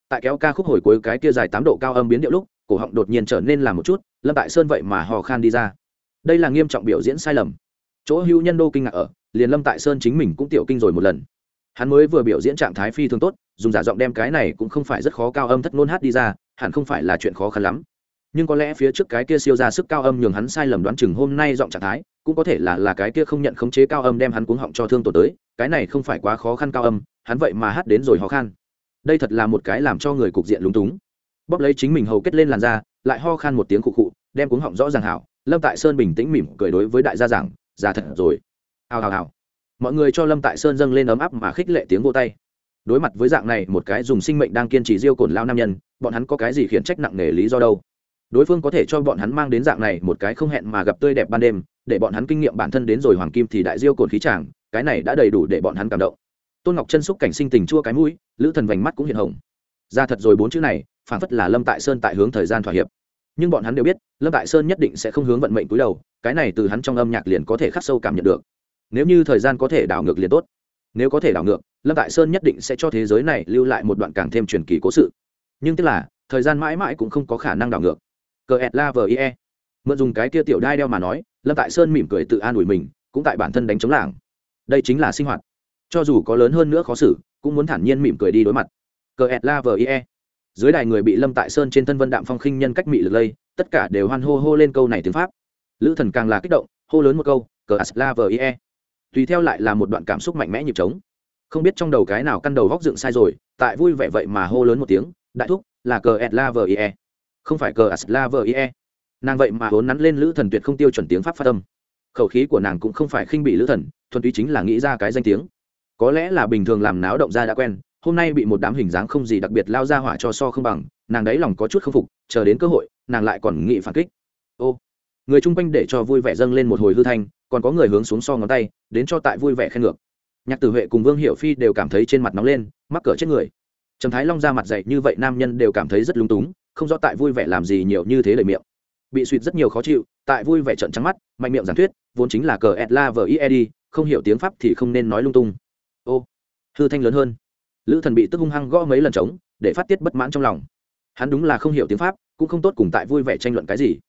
Tại kéo ca khúc hồi cuối cái kia dài tám độ cao âm biến điệu lúc, cổ họng đột nhiên trở nên làm một chút, lâm tại sơn vậy mà hò khan đi ra. Đây là nghiêm trọng biểu diễn sai lầm. Chỗ hữu nhân đô kinh ngạc ở, liền lâm tại sơn chính mình cũng tiểu kinh rồi một lần. Hắn mới vừa biểu diễn trạng thái phi thường tốt, dùng giả giọng đem cái này cũng không phải rất khó cao âm thất ngôn hát đi ra, hẳn không phải là chuyện khó khăn lắm nhưng có lẽ phía trước cái kia siêu ra sức cao âm nhường hắn sai lầm đoán chừng hôm nay giọng trạng thái, cũng có thể là là cái kia không nhận khống chế cao âm đem hắn cuống họng cho thương tổ tới, cái này không phải quá khó khăn cao âm, hắn vậy mà hát đến rồi khó khăn đây thật là một cái làm cho người cục diện lúng túng. Bóp lấy chính mình hầu kết lên làn da, lại ho khan một tiếng khụ khụ, đem cuống họng rõ ràng hảo. Lâm tại sơn bình tĩnh mỉm cười đối với đại gia giảng già thật rồi. Hào hào hào. Mọi người cho lâm tại sơn dâng lên ấm áp mà khích lệ tiếng vô tay. Đối mặt với dạng này, một cái dùng sinh mệnh đang kiên trì diêu cồn lao nam nhân, bọn hắn có cái gì khiển trách nặng nề lý do đâu? Đối phương có thể cho bọn hắn mang đến dạng này một cái không hẹn mà gặp tươi đẹp ban đêm, để bọn hắn kinh nghiệm bản thân đến rồi hoàng kim thì đại diêu cồn khí tràng cái này đã đầy đủ để bọn hắn cảm động. Tôn ngọc chân xúc cảnh sinh tình chua cái mũi, lữ thần vành mắt cũng hiện hồng. Ra thật rồi bốn chữ này phản phất là lâm tại sơn tại hướng thời gian thỏa hiệp. Nhưng bọn hắn đều biết, lâm tại sơn nhất định sẽ không hướng vận mệnh cúi đầu, cái này từ hắn trong âm nhạc liền có thể khắc sâu cảm nhận được. Nếu như thời gian có thể đảo ngược liền tốt. Nếu có thể đảo ngược, lâm tại sơn nhất định sẽ cho thế giới này lưu lại một đoạn càng thêm truyền kỳ cố sự. Nhưng tức là, thời gian mãi mãi cũng không có khả năng đảo ngược cờ ẹt la vờ ie mượn dùng cái kia tiểu đai đeo mà nói, lâm tại sơn mỉm cười tự an ủi mình, cũng tại bản thân đánh chống làng đây chính là sinh hoạt. Cho dù có lớn hơn nữa khó xử, cũng muốn thản nhiên mỉm cười đi đối mặt. Cờ ẹt la vờ ie dưới đài người bị lâm tại sơn trên thân vân đạm phong khinh nhân cách mị lực lây, tất cả đều hoan hô hô lên câu này tiếng pháp. Lữ thần càng là kích động, hô lớn một câu, cờ asla vờ ie tùy theo lại là một đoạn cảm xúc mạnh mẽ nhịp trống. Không biết trong đầu cái nào căn đầu góc dựng sai rồi, tại vui vẻ vậy mà hô lớn một tiếng, đại thúc, là cờ asla vờ ie không phải cờ asla vờ ie nàng vậy mà hốn nắn lên lữ thần tuyệt không tiêu chuẩn tiếng pháp phát âm. Khẩu khí của nàng cũng không phải khinh bị lữ thần, thuần túy chính là nghĩ ra cái danh tiếng. Có lẽ là bình thường làm náo động ra đã quen, hôm nay bị một đám hình dáng không gì đặc biệt lao ra hỏa cho so không bằng, nàng đấy lòng có chút k phục, chờ đến cơ hội, nàng lại còn nghị phản kích. Ô, người chung quanh để cho vui vẻ dâng lên một hồi hư thanh, còn có người hướng xuống so ngón tay, đến cho tại vui vẻ khen ngược. Nhạc tử huệ cùng vương hiệu phi đều cảm thấy trên mặt nóng lên, mắc cỡ chết người. Trầm thái long ra mặt dậy như vậy nam nhân đều cảm thấy rất lung túng không rõ tại vui vẻ làm gì nhiều như thế lời miệng. Bị suýt rất nhiều khó chịu, tại vui vẻ trận trắng mắt, mạnh miệng giảng thuyết, vốn chính là cờ et la vờ ied không hiểu tiếng pháp thì không nên nói lung tung. Ô, hư thanh lớn hơn. Lữ thần bị tức hung hăng gõ mấy lần trống, để phát tiết bất mãn trong lòng. Hắn đúng là không hiểu tiếng pháp, cũng không tốt cùng tại vui vẻ tranh luận cái gì.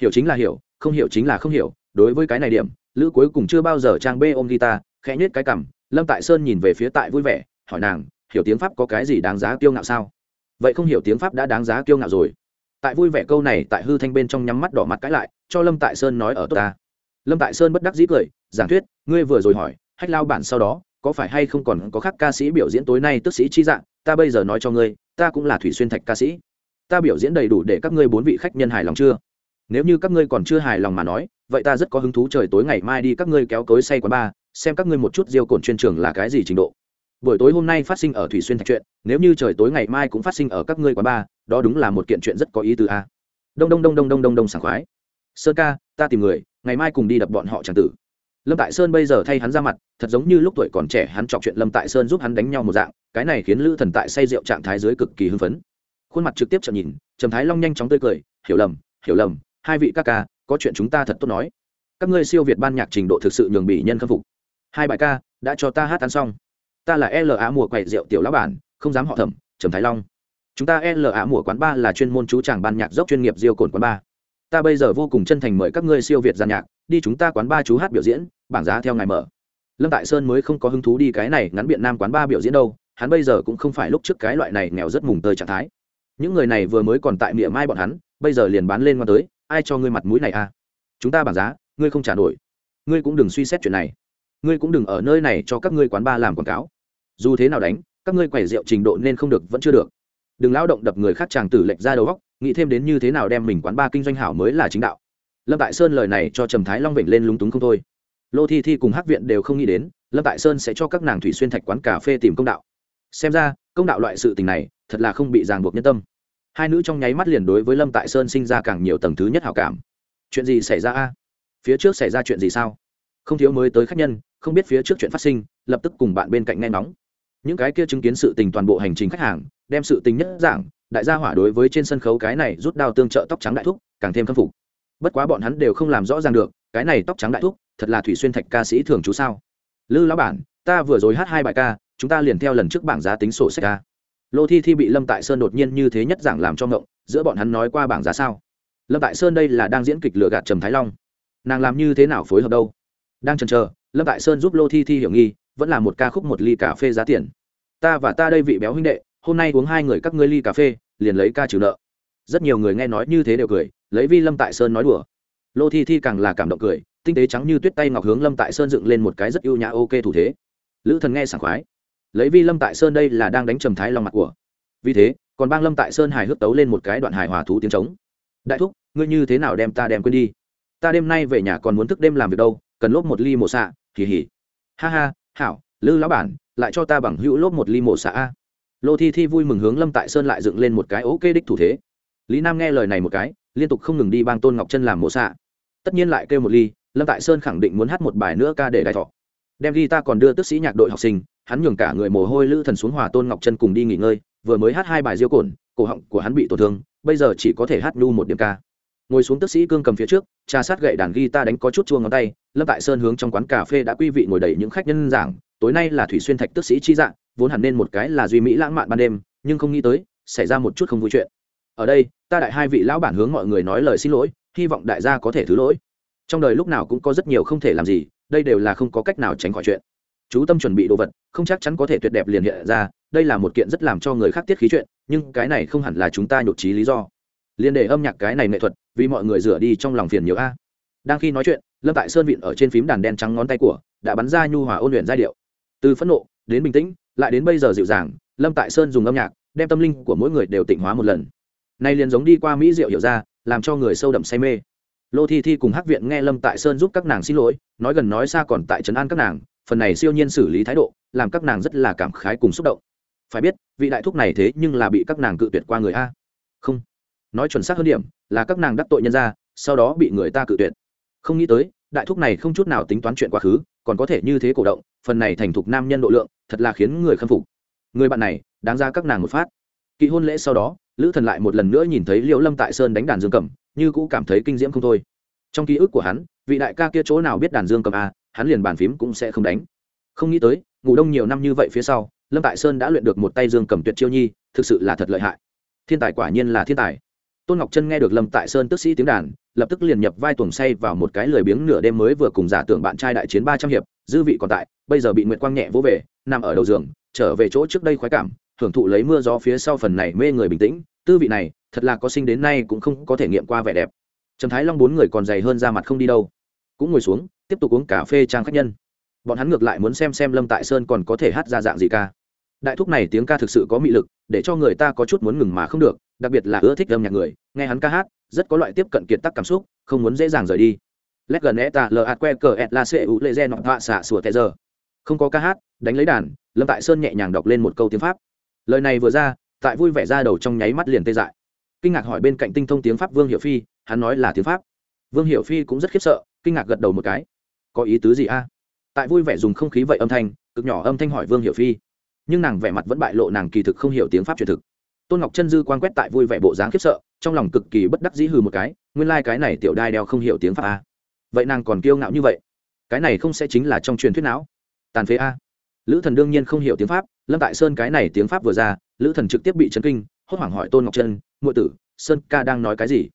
Hiểu chính là hiểu, không hiểu chính là không hiểu, đối với cái này điểm, lữ cuối cùng chưa bao giờ trang bê ôm guitar, khẽ nhếch cái cằm, lâm tại sơn nhìn về phía tại vui vẻ, hỏi nàng, hiểu tiếng pháp có cái gì đáng giá kiêu ngạo sao? Vậy không hiểu tiếng pháp đã đáng giá kiêu ngạo rồi. Tại vui vẻ câu này, tại hư thanh bên trong nhắm mắt đỏ mặt cãi lại, cho lâm tại sơn nói ở tốt ta. Lâm tại sơn bất đắc dĩ cười, giảng thuyết, ngươi vừa rồi hỏi, hách lao bản sau đó, có phải hay không còn có khác ca sĩ biểu diễn tối nay tức sĩ chi dạng, ta bây giờ nói cho ngươi, ta cũng là thủy xuyên thạch ca sĩ. Ta biểu diễn đầy đủ để các ngươi bốn vị khách nhân hài lòng chưa? Nếu như các ngươi còn chưa hài lòng mà nói, vậy ta rất có hứng thú trời tối ngày mai đi các ngươi kéo cối say quán ba xem các ngươi một chút diêu cồn chuyên trường là cái gì trình độ buổi tối hôm nay phát sinh ở thủy xuyên thạch chuyện nếu như trời tối ngày mai cũng phát sinh ở các ngươi quán ba, đó đúng là một kiện chuyện rất có ý tứ a. Đông đông đông đông đông đông đông sảng khoái. Sơn ca ta tìm người ngày mai cùng đi đập bọn họ tràng tử. Lâm tại sơn bây giờ thay hắn ra mặt thật giống như lúc tuổi còn trẻ hắn chọc chuyện lâm tại sơn giúp hắn đánh nhau một dạng cái này khiến lữ thần tại say rượu trạng thái dưới cực kỳ hưng phấn. Khuôn mặt trực tiếp chậm nhìn trầm thái long nhanh chóng tươi cười hiểu lầm hiểu lầm hai vị ca ca có chuyện chúng ta thật tốt nói. Các ngươi siêu việt ban nhạc trình độ thực sự nhường bị nhân khâm phục. Hai bài ca đã cho ta hát ăn xong ta là l A mùa quậy rượu tiểu lão bản, không dám họ thẩm, trầm thái long. Chúng ta l A mùa quán ba là chuyên môn chú chàng ban nhạc dốc chuyên nghiệp diêu cồn quán ba ta bây giờ vô cùng chân thành mời các ngươi siêu việt giàn nhạc, đi chúng ta quán ba chú hát biểu diễn, bảng giá theo ngày mở. Lâm tại sơn mới không có hứng thú đi cái này ngắn biện nam quán ba biểu diễn đâu, hắn bây giờ cũng không phải lúc trước cái loại này nghèo rất mùng tơi trạng thái. Những người này vừa mới còn tại miệng mai bọn hắn, bây giờ liền bán lên ngon tới, ai cho ngươi mặt mũi này à? Chúng ta bảng giá, ngươi không trả nổi. Ngươi cũng đừng suy xét chuyện này. Ngươi cũng đừng ở nơi này cho các ngươi quán ba làm quảng cáo dù thế nào đánh, các ngươi quẩy rượu trình độ nên không được, vẫn chưa được. Đừng lao động đập người khác chàng tử lệch ra đầu góc nghĩ thêm đến như thế nào đem mình quán ba kinh doanh hảo mới là chính đạo. Lâm tại sơn lời này cho trầm thái long vịnh lên lúng túng không thôi. Lô thi thi cùng hắc viện đều không nghĩ đến, lâm tại sơn sẽ cho các nàng thủy xuyên thạch quán cà phê tìm công đạo. Xem ra, công đạo loại sự tình này, thật là không bị ràng buộc nhân tâm. Hai nữ trong nháy mắt liền đối với lâm tại sơn sinh ra càng nhiều tầng thứ nhất hảo cảm. Chuyện gì xảy ra a? Phía trước xảy ra chuyện gì sao? Không thiếu mới tới khách nhân, không biết phía trước chuyện phát sinh, lập tức cùng bạn bên cạnh nghe nóng những cái kia chứng kiến sự tình toàn bộ hành trình khách hàng, đem sự tình nhất giảng đại gia hỏa đối với trên sân khấu cái này rút đao tương trợ tóc trắng đại thúc, càng thêm khâm phục. Bất quá bọn hắn đều không làm rõ ràng được, cái này tóc trắng đại thúc, thật là thủy xuyên thạch ca sĩ thường chú sao? Lư lão bản, ta vừa rồi hát hai bài ca, chúng ta liền theo lần trước bảng giá tính sổ sách ca. Lô thi thi bị lâm tại sơn đột nhiên như thế nhất giảng làm cho ngộng, giữa bọn hắn nói qua bảng giá sao? Lâm tại sơn đây là đang diễn kịch lựa gạt trầm thái long. Nàng làm như thế nào phối hợp đâu? Đang chần chờ, lâm tại sơn giúp lô thi thi hiểu nghi vẫn là một ca khúc một ly cà phê giá tiền. Ta và ta đây vị béo huynh đệ, hôm nay uống hai người các ngươi ly cà phê, liền lấy ca trừ nợ. Rất nhiều người nghe nói như thế đều cười, lấy vi lâm tại sơn nói đùa. Lô thi thi càng là cảm động cười, tinh tế trắng như tuyết tay ngọc hướng lâm tại sơn dựng lên một cái rất ưu nhã ok thủ thế. Lữ thần nghe sảng khoái. Lấy vi lâm tại sơn đây là đang đánh trầm thái lòng mặt của. Vì thế, còn bang lâm tại sơn hài hước tấu lên một cái đoạn hài hòa thú tiếng trống. Đại thúc, ngươi như thế nào đem ta đem quên đi? Ta đêm nay về nhà còn muốn thức đêm làm việc đâu, cần lốp một ly mổ xạ, hì hì. Ha ha hảo, lư lão bản, lại cho ta bằng hữu lốp một ly mổ xạ a. Lô thi thi vui mừng hướng lâm tại sơn lại dựng lên một cái ok đích thủ thế. Lý nam nghe lời này một cái, liên tục không ngừng đi bang tôn ngọc chân làm mổ xạ. Tất nhiên lại kêu một ly, lâm tại sơn khẳng định muốn hát một bài nữa ca để đại thọ. Đem ghi ta còn đưa tức sĩ nhạc đội học sinh, hắn nhường cả người mồ hôi lữ thần xuống hòa tôn ngọc chân cùng đi nghỉ ngơi, vừa mới hát hai bài diêu cồn cổ họng của hắn bị tổn thương, bây giờ chỉ có thể hát nhu một điểm ca ngồi xuống tức sĩ cương cầm phía trước, trà sát gậy đàn ghi ta đánh có chút chuông ngón tay, lâm tại sơn hướng trong quán cà phê đã quy vị ngồi đầy những khách nhân giảng, tối nay là thủy xuyên thạch tức sĩ chi dạng, vốn hẳn nên một cái là duy mỹ lãng mạn ban đêm, nhưng không nghĩ tới, xảy ra một chút không vui chuyện. Ở đây, ta đại hai vị lão bản hướng mọi người nói lời xin lỗi, hy vọng đại gia có thể thứ lỗi. Trong đời lúc nào cũng có rất nhiều không thể làm gì, đây đều là không có cách nào tránh khỏi chuyện. Chú tâm chuẩn bị đồ vật, không chắc chắn có thể tuyệt đẹp liền hiện ra, đây là một kiện rất làm cho người khác tiết khí chuyện, nhưng cái này không hẳn là chúng ta nhột trí lý do. Liên đề âm nhạc cái này nghệ thuật vì mọi người rửa đi trong lòng phiền nhiều a. Đang khi nói chuyện, lâm tại sơn vịn ở trên phím đàn đen trắng ngón tay của, đã bắn ra nhu hòa ôn luyện giai điệu. Từ phẫn nộ đến bình tĩnh, lại đến bây giờ dịu dàng, lâm tại sơn dùng âm nhạc, đem tâm linh của mỗi người đều tịnh hóa một lần. Nay liền giống đi qua mỹ diệu hiểu ra, làm cho người sâu đậm say mê. Lô thi thi cùng hắc viện nghe lâm tại sơn giúp các nàng xin lỗi, nói gần nói xa còn tại trấn an các nàng, phần này siêu nhiên xử lý thái độ, làm các nàng rất là cảm khái cùng xúc động. Phải biết, vị đại thúc này thế nhưng là bị các nàng cự tuyệt qua người a. Không nói chuẩn xác hơn điểm, là các nàng đắc tội nhân ra sau đó bị người ta cự tuyệt. Không nghĩ tới, đại thúc này không chút nào tính toán chuyện quá khứ, còn có thể như thế cổ động, phần này thành thục nam nhân độ lượng, thật là khiến người khâm phục. Người bạn này, đáng ra các nàng một phát. Kỳ hôn lễ sau đó, lữ thần lại một lần nữa nhìn thấy liễu lâm tại sơn đánh đàn dương cầm, như cũ cảm thấy kinh diễm không thôi. Trong ký ức của hắn, vị đại ca kia chỗ nào biết đàn dương cầm a, hắn liền bàn phím cũng sẽ không đánh. Không nghĩ tới, ngủ đông nhiều năm như vậy phía sau, lâm tại sơn đã luyện được một tay dương cầm tuyệt chiêu nhi, thực sự là thật lợi hại. Thiên tài quả nhiên là thiên tài tôn ngọc chân nghe được lâm tại sơn tức sĩ tiếng đàn, lập tức liền nhập vai tuồng say vào một cái lười biếng nửa đêm mới vừa cùng giả tưởng bạn trai đại chiến ba trăm hiệp, dư vị còn tại, bây giờ bị nguyệt quang nhẹ vỗ về, nằm ở đầu giường, trở về chỗ trước đây khoái cảm, hưởng thụ lấy mưa gió phía sau phần này mê người bình tĩnh, tư vị này, thật là có sinh đến nay cũng không có thể nghiệm qua vẻ đẹp. Trầm thái long bốn người còn dày hơn ra mặt không đi đâu, cũng ngồi xuống, tiếp tục uống cà phê trang khách nhân. Bọn hắn ngược lại muốn xem xem lâm tại sơn còn có thể hát ra dạng gì ca. Đại thúc này tiếng ca thực sự có mị lực, để cho người ta có chút muốn ngừng mà không được đặc biệt là ưa thích âm nhạc người, nghe hắn ca hát, rất có loại tiếp cận kiệt tác cảm xúc, không muốn dễ dàng rời đi. Lét gần e ta l a que cờ et la c u lê gen nọ xả sủa tè giờ. Không có ca hát, đánh lấy đàn, lâm tại sơn nhẹ nhàng đọc lên một câu tiếng pháp. Lời này vừa ra, tại vui vẻ ra đầu trong nháy mắt liền tê dại. Kinh ngạc hỏi bên cạnh tinh thông tiếng pháp vương hiệu phi, hắn nói là tiếng pháp. Vương hiệu phi cũng rất khiếp sợ, kinh ngạc gật đầu một cái. Có ý tứ gì a? Tại vui vẻ dùng không khí vậy âm thanh, cực nhỏ âm thanh hỏi vương hiệu phi. Nhưng nàng vẻ mặt vẫn bại lộ nàng kỳ thực không hiểu tiếng pháp truyền thực tôn ngọc chân dư quan quét tại vui vẻ bộ dáng khiếp sợ, trong lòng cực kỳ bất đắc dĩ hừ một cái, nguyên lai、like、cái này tiểu đai đeo không hiểu tiếng pháp a. Vậy nàng còn kiêu ngạo như vậy? Cái này không sẽ chính là trong truyền thuyết não. Tàn phế a. Lữ thần đương nhiên không hiểu tiếng pháp, lâm tại sơn cái này tiếng pháp vừa ra, lữ thần trực tiếp bị chấn kinh, hốt hoảng hỏi tôn ngọc chân ngụ tử, sơn ca đang nói cái gì?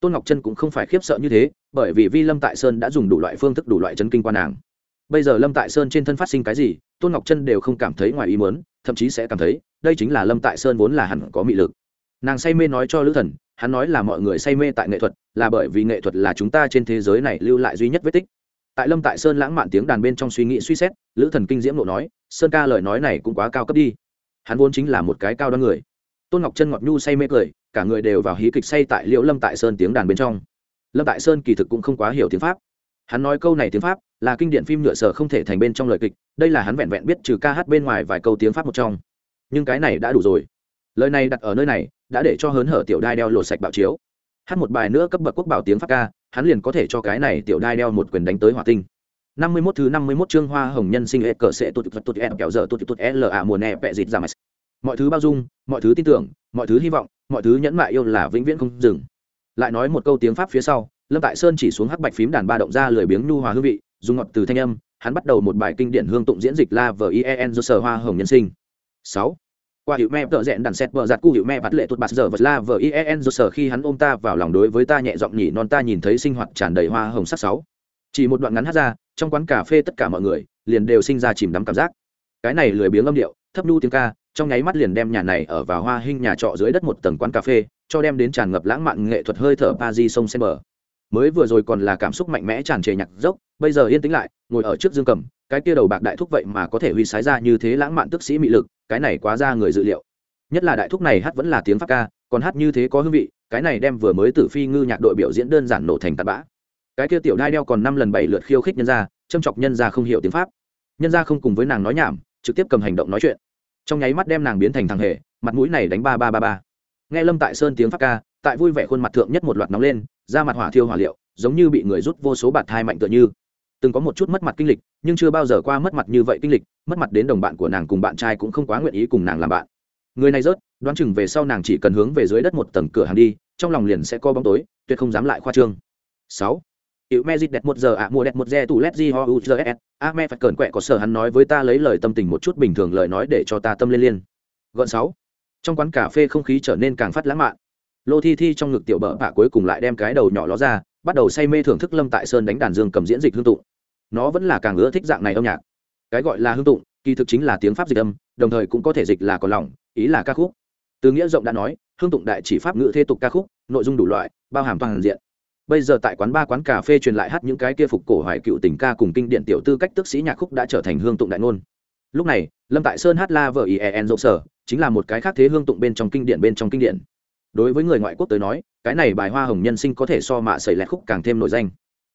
Tôn ngọc chân cũng không phải khiếp sợ như thế, bởi vì vi lâm tại sơn đã dùng đủ loại phương thức đủ loại chấn kinh qua nàng. Bây giờ lâm tại sơn trên thân phát sinh cái gì, tôn ngọc chân đều không cảm thấy ngoài ý muốn, thậm chí sẽ cảm thấy đây chính là lâm tại sơn vốn là hẳn có mị lực. Nàng say mê nói cho lữ thần, hắn nói là mọi người say mê tại nghệ thuật, là bởi vì nghệ thuật là chúng ta trên thế giới này lưu lại duy nhất vết tích. Tại lâm tại sơn lãng mạn tiếng đàn bên trong suy nghĩ suy xét, lữ thần kinh diễm nộ nói, sơn ca lời nói này cũng quá cao cấp đi. Hắn vốn chính là một cái cao đoan người. Tôn ngọc chân ngọc nhu say mê cười, cả người đều vào hí kịch say tại liễu lâm tại sơn tiếng đàn bên trong. Lâm tại sơn kỳ thực cũng không quá hiểu tiếng pháp. Hắn nói câu này tiếng pháp là kinh điển phim nhựa sở không thể thành bên trong lời kịch, đây là hắn vẹn vẹn biết trừ ca hát bên ngoài vài câu tiếng pháp một trong nhưng cái này đã đủ rồi. Lời này đặt ở nơi này, đã để cho hớn hở tiểu đai đeo lột sạch bạo chiếu. Hát một bài nữa cấp bậc quốc bảo tiếng pháp ca, hắn liền có thể cho cái này tiểu đai đeo một quyền đánh tới hỏa tinh. Năm mươi 51 thứ năm mươi 51 chương hoa hồng nhân sinh e cờ sẽ tụt tụt tụt e kẹo giờ tụt tụt l a à mùa nè vẹ dịt dạ ra mày. mọi thứ bao dung, mọi thứ tin tưởng, mọi thứ hy vọng, mọi thứ nhẫn mại yêu là vĩnh viễn không dừng. Lại nói một câu tiếng pháp phía sau, lâm tại sơn chỉ xuống hắc bạch phím đàn ba động ra lười biếng nhu hòa hương vị, dùng ngọt từ thanh âm, hắn bắt đầu một bài kinh điển hương tụng diễn dịch la vờ n do sở hoa hồng nhân sinh sáu. Qua hiệu me tợ rẽn đàn xét vợ giặt cu hiệu me bắt lệ tuột bạt giờ vật la vờ ien e do sở khi hắn ôm ta vào lòng đối với ta nhẹ giọng nhỉ non ta nhìn thấy sinh hoạt tràn đầy hoa hồng sắc sáu. Chỉ một đoạn ngắn hát ra, trong quán cà phê tất cả mọi người liền đều sinh ra chìm đắm cảm giác. Cái này lười biếng âm điệu, thấp nhu tiếng ca, trong nháy mắt liền đem nhà này ở vào hoa hình nhà trọ dưới đất một tầng quán cà phê, cho đem đến tràn ngập lãng mạn nghệ thuật hơi thở paris sông sen bờ. Mới vừa rồi còn là cảm xúc mạnh mẽ tràn trề nhạc dốc, bây giờ yên tĩnh lại, ngồi ở trước dương cầm cái kia đầu bạc đại thúc vậy mà có thể huy sái ra như thế lãng mạn tức sĩ mị lực, cái này quá ra người dự liệu. Nhất là đại thúc này hát vẫn là tiếng pháp ca, còn hát như thế có hương vị, cái này đem vừa mới tử phi ngư nhạc đội biểu diễn đơn giản nổ thành tạt bã. Cái kia tiểu đai đeo còn năm lần bảy lượt khiêu khích nhân ra châm chọc nhân ra không hiểu tiếng pháp. Nhân ra không cùng với nàng nói nhảm, trực tiếp cầm hành động nói chuyện. Trong nháy mắt đem nàng biến thành thằng hề, mặt mũi này đánh ba ba ba ba. Nghe lâm tại sơn tiếng pháp ca, tại vui vẻ khuôn mặt thượng nhất một loạt nóng lên, da mặt hỏa thiêu hỏa liệu, giống như bị người rút vô số bạt thai mạnh tựa như từng có một chút mất mặt kinh lịch nhưng chưa bao giờ qua mất mặt như vậy kinh lịch mất mặt đến đồng bạn của nàng cùng bạn trai cũng không quá nguyện ý cùng nàng làm bạn người này rớt đoán chừng về sau nàng chỉ cần hướng về dưới đất một tầng cửa hàng đi trong lòng liền sẽ co bóng tối tuyệt không dám lại khoa trương sáu Hiệu Magic đẹp một giờ ạ mua đẹp một re tủ led di ho u a me phải cẩn quẹ có sở hắn nói với ta lấy lời tâm tình một chút bình thường lời nói để cho ta tâm liên liên. Gọn sáu. Trong quán cà phê không khí trở nên càng phát lãng mạn. Lô Thi Thi trong ngực tiểu bợ bạ cuối cùng lại đem cái đầu nhỏ ló ra, bắt đầu say mê thưởng thức Lâm Tại Sơn đánh đàn dương cầm diễn dịch hương tụng. Nó vẫn là càng ưa thích dạng này âm nhạc. Cái gọi là hương tụng, kỳ thực chính là tiếng pháp dịch âm, đồng thời cũng có thể dịch là còn lòng, ý là ca khúc. Từ nghĩa rộng đã nói, hương tụng đại chỉ pháp ngữ thế tục ca khúc, nội dung đủ loại, bao hàm toàn diện bây giờ tại quán ba quán cà phê truyền lại hát những cái kia phục cổ hoài cựu tình ca cùng kinh điện tiểu tư cách tức sĩ nhạc khúc đã trở thành hương tụng đại ngôn lúc này lâm tại sơn hát la vợ ien dỗ sở chính là một cái khác thế hương tụng bên trong kinh điển bên trong kinh điển đối với người ngoại quốc tới nói, cái này bài hoa hồng nhân sinh có thể so mạ xảy lẹt khúc càng thêm nổi danh.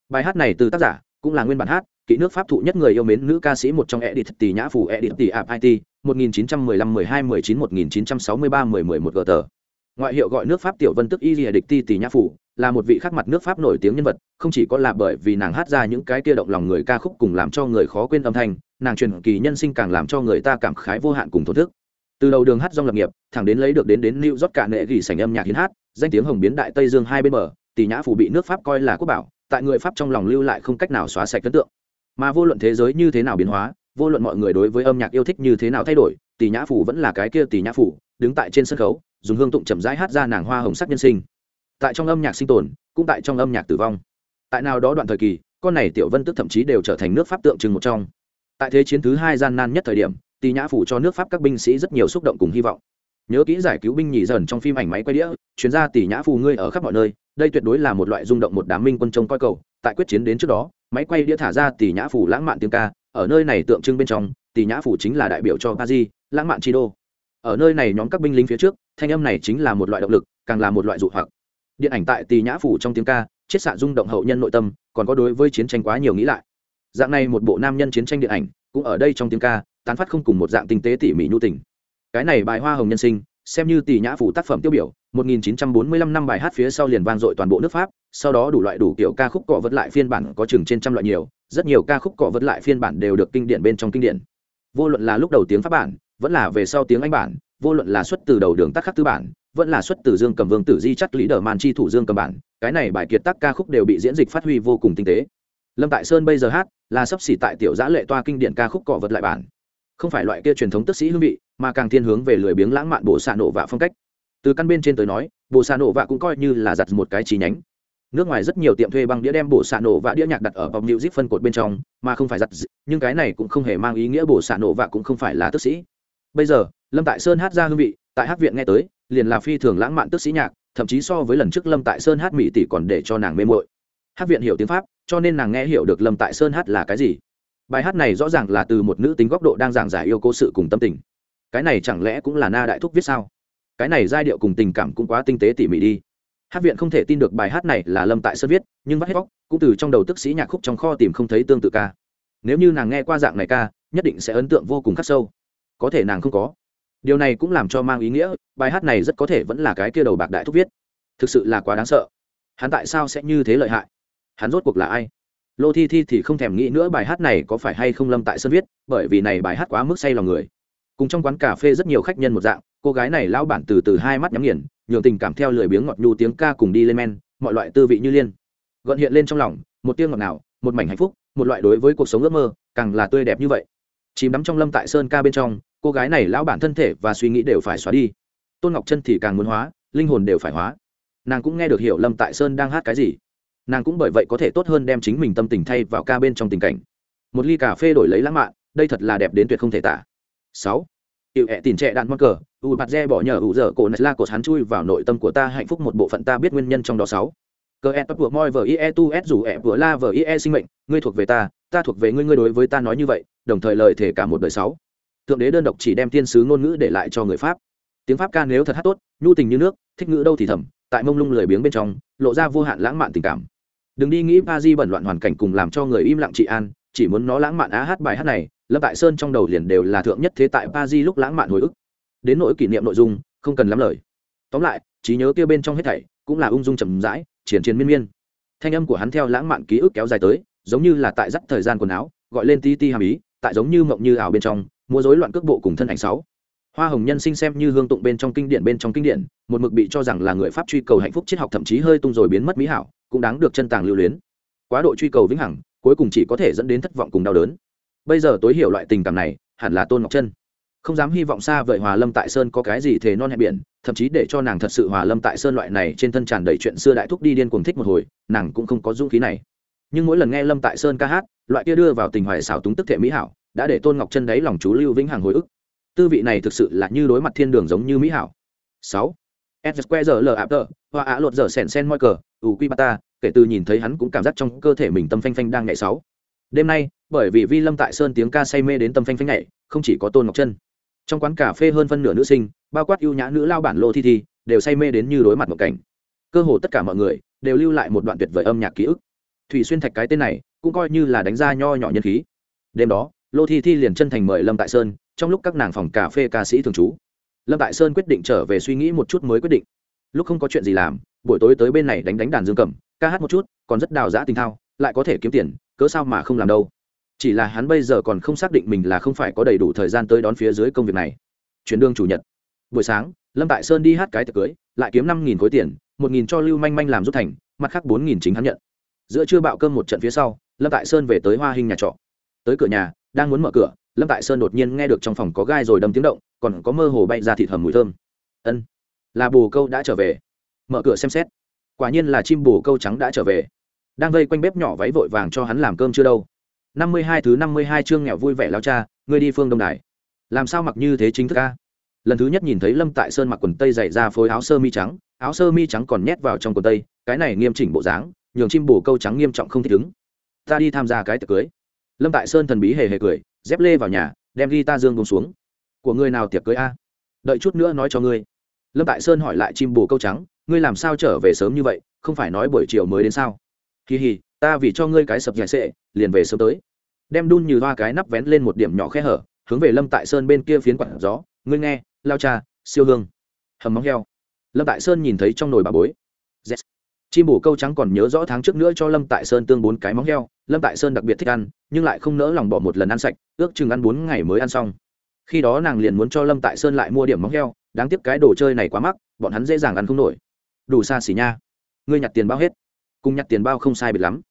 Bài hát này từ tác giả, cũng là nguyên bản hát, kỹ nước pháp thụ nhất người yêu mến nữ ca sĩ một trong edit tỷ nhã phủ edit tỷ ap it 1915 12 19 1963 10 11 gờ tờ ngoại hiệu gọi nước pháp tiểu vân tức y lìa địch ti tỷ nhã phủ là một vị khắc mặt nước pháp nổi tiếng nhân vật, không chỉ có là bởi vì nàng hát ra những cái kia động lòng người ca khúc cùng làm cho người khó quên âm thanh, nàng truyền kỳ nhân sinh càng làm cho người ta cảm khái vô hạn cùng thổn thức từ đầu đường hát rong lập nghiệp, thẳng đến lấy được đến đến new york cả nệ gỉ sảnh âm nhạc hiến hát, danh tiếng hồng biến đại tây dương hai bên bờ tỷ nhã phủ bị nước pháp coi là quốc bảo, tại người pháp trong lòng lưu lại không cách nào xóa sạch ấn tượng. Mà vô luận thế giới như thế nào biến hóa, vô luận mọi người đối với âm nhạc yêu thích như thế nào thay đổi tỷ nhã phủ vẫn là cái kia tỷ nhã phủ, đứng tại trên sân khấu, dùng hương tụng chậm rãi hát ra nàng hoa hồng sắc nhân sinh. Tại trong âm nhạc sinh tồn, cũng tại trong âm nhạc tử vong. Tại nào đó đoạn thời kỳ, con này tiểu vân tức thậm chí đều trở thành nước pháp tượng trưng một trong. Tại thế chiến thứ hai gian nan nhất thời điểm Tỷ nhã phủ cho nước pháp các binh sĩ rất nhiều xúc động cùng hy vọng. Nhớ kỹ giải cứu binh nhì dần trong phim ảnh máy quay đĩa, chuyên gia tỷ nhã phù ngươi ở khắp mọi nơi, đây tuyệt đối là một loại rung động một đám minh quân trông coi cầu. Tại quyết chiến đến trước đó, máy quay đĩa thả ra tỷ nhã phủ lãng mạn tiếng ca, ở nơi này tượng trưng bên trong tỷ nhã phủ chính là đại biểu cho paris, lãng mạn chi đô. Ở nơi này nhóm các binh lính phía trước, thanh âm này chính là một loại động lực, càng là một loại dụ hoặc. Điện ảnh tại tỷ nhã phủ trong tiếng ca, chiết xạ rung động hậu nhân nội tâm, còn có đối với chiến tranh quá nhiều nghĩ lại. Dạng này một bộ nam nhân chiến tranh điện ảnh, cũng ở đây trong tiếng ca tán phát không cùng một dạng tinh tế tỉ mỉ nhu tình. Cái này bài hoa hồng nhân sinh, xem như tỷ nhã phủ tác phẩm tiêu biểu 1945 năm bài hát phía sau liền vang dội toàn bộ nước pháp, sau đó đủ loại đủ kiểu ca khúc cọ vật lại phiên bản có chừng trên trăm loại nhiều, rất nhiều ca khúc cọ vật lại phiên bản đều được kinh điển bên trong kinh điển. Vô luận là lúc đầu tiếng pháp bản, vẫn là về sau tiếng anh bản, vô luận là xuất từ đầu đường tác khắc tư bản, vẫn là xuất từ dương cầm vương tử di chắc lý đờ màn chi thủ dương cầm bản, cái này bài kiệt tác ca khúc đều bị diễn dịch phát huy vô cùng tinh tế. Lâm tại sơn bây giờ hát, là sắp xỉ tại tiểu giã lệ toa kinh điển ca khúc cọ vật lại bản không phải loại kia truyền thống tức sĩ hương vị, mà càng thiên hướng về lười biếng lãng mạn bộ xạ nổ vạ phong cách. Từ căn bên trên tới nói bộ xạ nổ vạ cũng coi như là giặt một cái chi nhánh. Nước ngoài rất nhiều tiệm thuê băng đĩa đem bộ xạ nổ vạ đĩa nhạc đặt ở bọc nhịu zip phân cột bên trong, mà không phải giặt nhưng cái này cũng không hề mang ý nghĩa bộ xạ nổ vạ cũng không phải là tức sĩ. Bây giờ, lâm tại sơn hát ra hương vị, tại hát viện nghe tới, liền là phi thường lãng mạn tức sĩ nhạc, thậm chí so với lần trước lâm tại sơn hát mỹ tỷ còn để cho nàng mê mội hát viện hiểu tiếng pháp, cho nên nàng nghe hiểu được lâm tại sơn hát là cái gì bài hát này rõ ràng là từ một nữ tính góc độ đang giảng giải yêu cố sự cùng tâm tình. Cái này chẳng lẽ cũng là na đại thúc viết sao? Cái này giai điệu cùng tình cảm cũng quá tinh tế tỉ mỉ đi. Hát viện không thể tin được bài hát này là lâm tại sơn viết, nhưng vắt hết vóc. cũng từ trong đầu tức sĩ nhạc khúc trong kho tìm không thấy tương tự ca. Nếu như nàng nghe qua dạng này ca, nhất định sẽ ấn tượng vô cùng khắc sâu. Có thể nàng không có. Điều này cũng làm cho mang ý nghĩa, bài hát này rất có thể vẫn là cái kia đầu bạc đại thúc viết. Thực sự là quá đáng sợ. Hắn tại sao sẽ như thế lợi hại? Hắn rốt cuộc là ai? Lô thi thi thì không thèm nghĩ nữa bài hát này có phải hay không lâm tại sơn viết, bởi vì này bài hát quá mức say lòng người. Cùng trong quán cà phê rất nhiều khách nhân một dạng, cô gái này lao bản từ từ hai mắt nhắm nghiền, nhường tình cảm theo lười biếng ngọt nhu tiếng ca cùng đi lên men, mọi loại tư vị như liên. Gọn hiện lên trong lòng, một tiếng ngọt nào một mảnh hạnh phúc, một loại đối với cuộc sống ước mơ, càng là tươi đẹp như vậy. Chìm đắm trong lâm tại sơn ca bên trong, cô gái này lão bản thân thể và suy nghĩ đều phải xóa đi. Tôn ngọc chân thì càng muốn hóa, linh hồn đều phải hóa. Nàng cũng nghe được hiểu lâm tại sơn đang hát cái gì nàng cũng bởi vậy có thể tốt hơn đem chính mình tâm tình thay vào ca bên trong tình cảnh một ly cà phê đổi lấy lãng mạn đây thật là đẹp đến tuyệt không thể tả sáu Yêu hẹ tìm trẻ đạn mắc cờ, u bạt re bỏ nhờ u dở cổ la cột hắn chui vào nội tâm của ta hạnh phúc một bộ phận ta biết nguyên nhân trong đó sáu. Cờ et vừa moi vờ ie tu s dù e vừa la vờ ie sinh mệnh, ngươi thuộc về ta, ta thuộc về ngươi ngươi đối với ta nói như vậy, đồng thời lời thể cả một đời sáu. Thượng đế đơn độc chỉ đem thiên sứ ngôn ngữ để lại cho người pháp. Tiếng pháp ca nếu thật hát tốt, nhu tình như nước, thích ngữ đâu thì thầm, tại mông lung lười biếng bên trong, lộ ra vô hạn lãng mạn tình cảm. Đừng đi nghĩ ba di bẩn loạn hoàn cảnh cùng làm cho người im lặng trị an chỉ muốn nó lãng mạn á hát bài hát này lâm tại sơn trong đầu liền đều là thượng nhất thế tại ba di lúc lãng mạn hồi ức. Đến nỗi kỷ niệm nội dung không cần lắm lời. Tóm lại trí nhớ kia bên trong hết thảy cũng là ung dung chầm rãi triển chiến miên miên. Thanh âm của hắn theo lãng mạn ký ức kéo dài tới giống như là tại dắt thời gian quần áo gọi lên ti ti hàm ý tại giống như mộng như ảo bên trong mua rối loạn cước bộ cùng thân ảnh sáu hoa hồng nhân sinh xem như hương tụng bên trong kinh điển bên trong kinh điển, một mực bị cho rằng là người pháp truy cầu hạnh phúc triết học thậm chí hơi tung rồi biến mất mỹ hảo, cũng đáng được chân tàng lưu luyến. Quá độ truy cầu vĩnh hằng, cuối cùng chỉ có thể dẫn đến thất vọng cùng đau đớn. Bây giờ tối hiểu loại tình cảm này, hẳn là tôn ngọc chân không dám hy vọng xa vời hòa lâm tại sơn có cái gì thế non hẹn biển, thậm chí để cho nàng thật sự hòa lâm tại sơn loại này trên thân tràn đầy chuyện xưa đại thúc đi điên cuồng thích một hồi, nàng cũng không có dũng khí này. Nhưng mỗi lần nghe lâm tại sơn ca hát, loại kia đưa vào tình hoài xảo túng tức thể mỹ hảo, đã để tôn ngọc chân đáy lòng chú lưu vĩnh hằng hồi ức tư vị này thực sự là như đối mặt thiên đường giống như mỹ hảo. Sáu. S square giờ l ạp tờ, hoa á lột giờ sèn sen moi cờ, ủ quy bata kể từ nhìn thấy hắn cũng cảm giác trong cơ thể mình tâm phanh phanh đang nhảy sáu. Đêm nay, bởi vì vi lâm tại sơn tiếng ca say mê đến tâm phanh phanh nhảy, không chỉ có tôn ngọc chân trong quán cà phê hơn phân nửa nữ sinh, bao quát ưu nhã nữ lao bản lô thi thi, đều say mê đến như đối mặt một cảnh. Cơ hồ tất cả mọi người đều lưu lại một đoạn tuyệt vời âm nhạc ký ức. Thủy xuyên thạch cái tên này, cũng coi như là đánh ra nho nhỏ nhân khí. Đêm đó lô thi thi liền chân thành mời lâm tại sơn, trong lúc các nàng phòng cà phê ca sĩ thường trú. Lâm tại sơn quyết định trở về suy nghĩ một chút mới quyết định. Lúc không có chuyện gì làm, buổi tối tới bên này đánh đánh đàn dương cầm, ca hát một chút, còn rất đào giã tình thao, lại có thể kiếm tiền, cớ sao mà không làm đâu. Chỉ là hắn bây giờ còn không xác định mình là không phải có đầy đủ thời gian tới đón phía dưới công việc này. Chuyến đương chủ nhật. Buổi sáng, lâm tại sơn đi hát cái tiệc cưới, lại kiếm năm nghìn khối tiền, một nghìn cho lưu manh manh làm rút thành, mặt khác bốn nghìn chính hắn nhận. Giữa trưa bạo cơm một trận phía sau, lâm tại sơn về tới hoa hình nhà trọ tới cửa nhà, đang muốn mở cửa, lâm tại sơn đột nhiên nghe được trong phòng có gai rồi đâm tiếng động, còn có mơ hồ bay ra thịt hầm mùi thơm. Ân, là bồ câu đã trở về. Mở cửa xem xét. Quả nhiên là chim bồ câu trắng đã trở về. Đang vây quanh bếp nhỏ váy vội vàng cho hắn làm cơm chưa đâu. Năm mươi hai thứ năm mươi hai chương nghèo vui vẻ lao cha, ngươi đi phương đông đài. Làm sao mặc như thế chính thức ca lần thứ nhất nhìn thấy lâm tại sơn mặc quần tây dày ra phối áo sơ mi trắng, áo sơ mi trắng còn nhét vào trong quần tây, cái này nghiêm chỉnh bộ dáng, nhường chim bồ câu trắng nghiêm trọng không thích ứng. Ta đi tham gia cái tiệc cưới lâm tại sơn thần bí hề hề cười, dép lê vào nhà, đem ghi ta dương bông xuống. Của người nào tiệc cưới a? Đợi chút nữa nói cho ngươi. Lâm tại sơn hỏi lại chim bồ câu trắng, ngươi làm sao trở về sớm như vậy, không phải nói buổi chiều mới đến sao? Kỳ hì, ta vì cho ngươi cái sập dài sệ, liền về sớm tới. Đem đun như hoa cái nắp vén lên một điểm nhỏ khe hở, hướng về lâm tại sơn bên kia phiến quặn gió, ngươi nghe, lao cha, siêu hương. Hầm móng heo. Lâm tại sơn nhìn thấy trong nồi bà bối. Yes chim bổ câu trắng còn nhớ rõ tháng trước nữa cho lâm tại sơn tương bốn cái móng heo, lâm tại sơn đặc biệt thích ăn, nhưng lại không nỡ lòng bỏ một lần ăn sạch, ước chừng ăn bốn ngày mới ăn xong. Khi đó nàng liền muốn cho lâm tại sơn lại mua điểm móng heo, đáng tiếc cái đồ chơi này quá mắc, bọn hắn dễ dàng ăn không nổi. Đủ xa xỉ nha. Ngươi nhặt tiền bao hết. Cùng nhặt tiền bao không sai biệt lắm.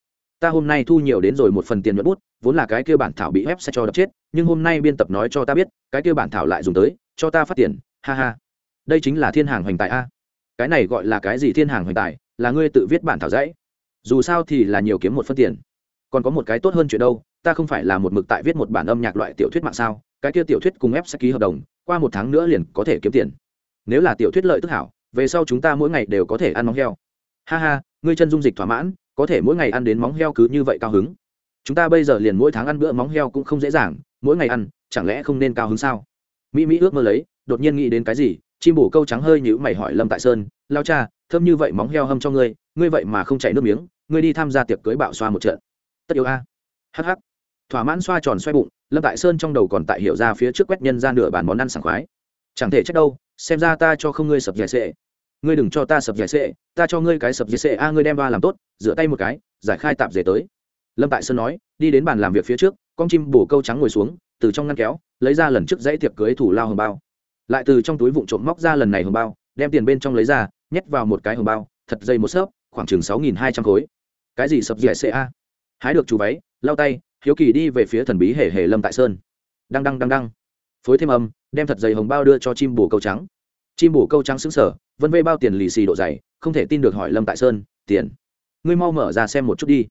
Ta hôm nay thu nhiều đến rồi một phần tiền nhuận bút, vốn là cái kia bản thảo bị ép sẽ cho đập chết, nhưng hôm nay biên tập nói cho ta biết, cái kia bản thảo lại dùng tới, cho ta phát tiền, ha ha. Đây chính là thiên hàng hoành tài a cái này gọi là cái gì thiên hàng hoành tài, là ngươi tự viết bản thảo dãy. Dù sao thì là nhiều kiếm một phân tiền. Còn có một cái tốt hơn chuyện đâu, ta không phải là một mực tại viết một bản âm nhạc loại tiểu thuyết mạng sao, cái kia tiểu thuyết cùng ép sẽ ký hợp đồng, qua một tháng nữa liền có thể kiếm tiền. Nếu là tiểu thuyết lợi tức hảo, về sau chúng ta mỗi ngày đều có thể ăn móng heo. Ha ha, ngươi chân dung dịch thỏa mãn, có thể mỗi ngày ăn đến móng heo cứ như vậy cao hứng. Chúng ta bây giờ liền mỗi tháng ăn bữa móng heo cũng không dễ dàng, mỗi ngày ăn, chẳng lẽ không nên cao hứng sao? Mỹ mỹ ước mơ lấy, đột nhiên nghĩ đến cái gì chim bổ câu trắng hơi nhữ mày hỏi lâm tại sơn lao cha, thơm như vậy móng heo hâm cho ngươi ngươi vậy mà không chảy nước miếng, ngươi đi tham gia tiệc cưới bạo xoa một trận. Tất yếu a. Hh thỏa mãn xoa tròn xoay bụng, lâm tại sơn trong đầu còn tại hiểu ra phía trước quét nhân ra nửa bàn món ăn sảng khoái. Chẳng thể trách đâu, xem ra ta cho không ngươi sập dẻ sệ. Ngươi đừng cho ta sập dẻ sệ, ta cho ngươi cái sập dẻ sệ a, ngươi đem ba làm tốt, rửa tay một cái, giải khai tạp dề tới. Lâm tại sơn nói, đi đến bàn làm việc phía trước, con chim bổ câu trắng ngồi xuống, từ trong ngăn kéo, lấy ra lần trước dãy tiệc cưới thủ lao hồng bao lại từ trong túi vụn trộm móc ra lần này hồng bao, đem tiền bên trong lấy ra, nhét vào một cái hồng bao, thật dây một sớp khoảng chừng sáu nghìn hai trăm khối. Cái gì sập dẻ ca hái được chú váy, lau tay, hiếu kỳ đi về phía thần bí hề hề lâm tại sơn. Đăng đăng đăng đăng. Phối thêm âm, đem thật dày hồng bao đưa cho chim bồ câu trắng. Chim bồ câu trắng xứng sở vân vây bao tiền lì xì độ dày, không thể tin được hỏi lâm tại sơn, tiền, ngươi mau mở ra xem một chút đi.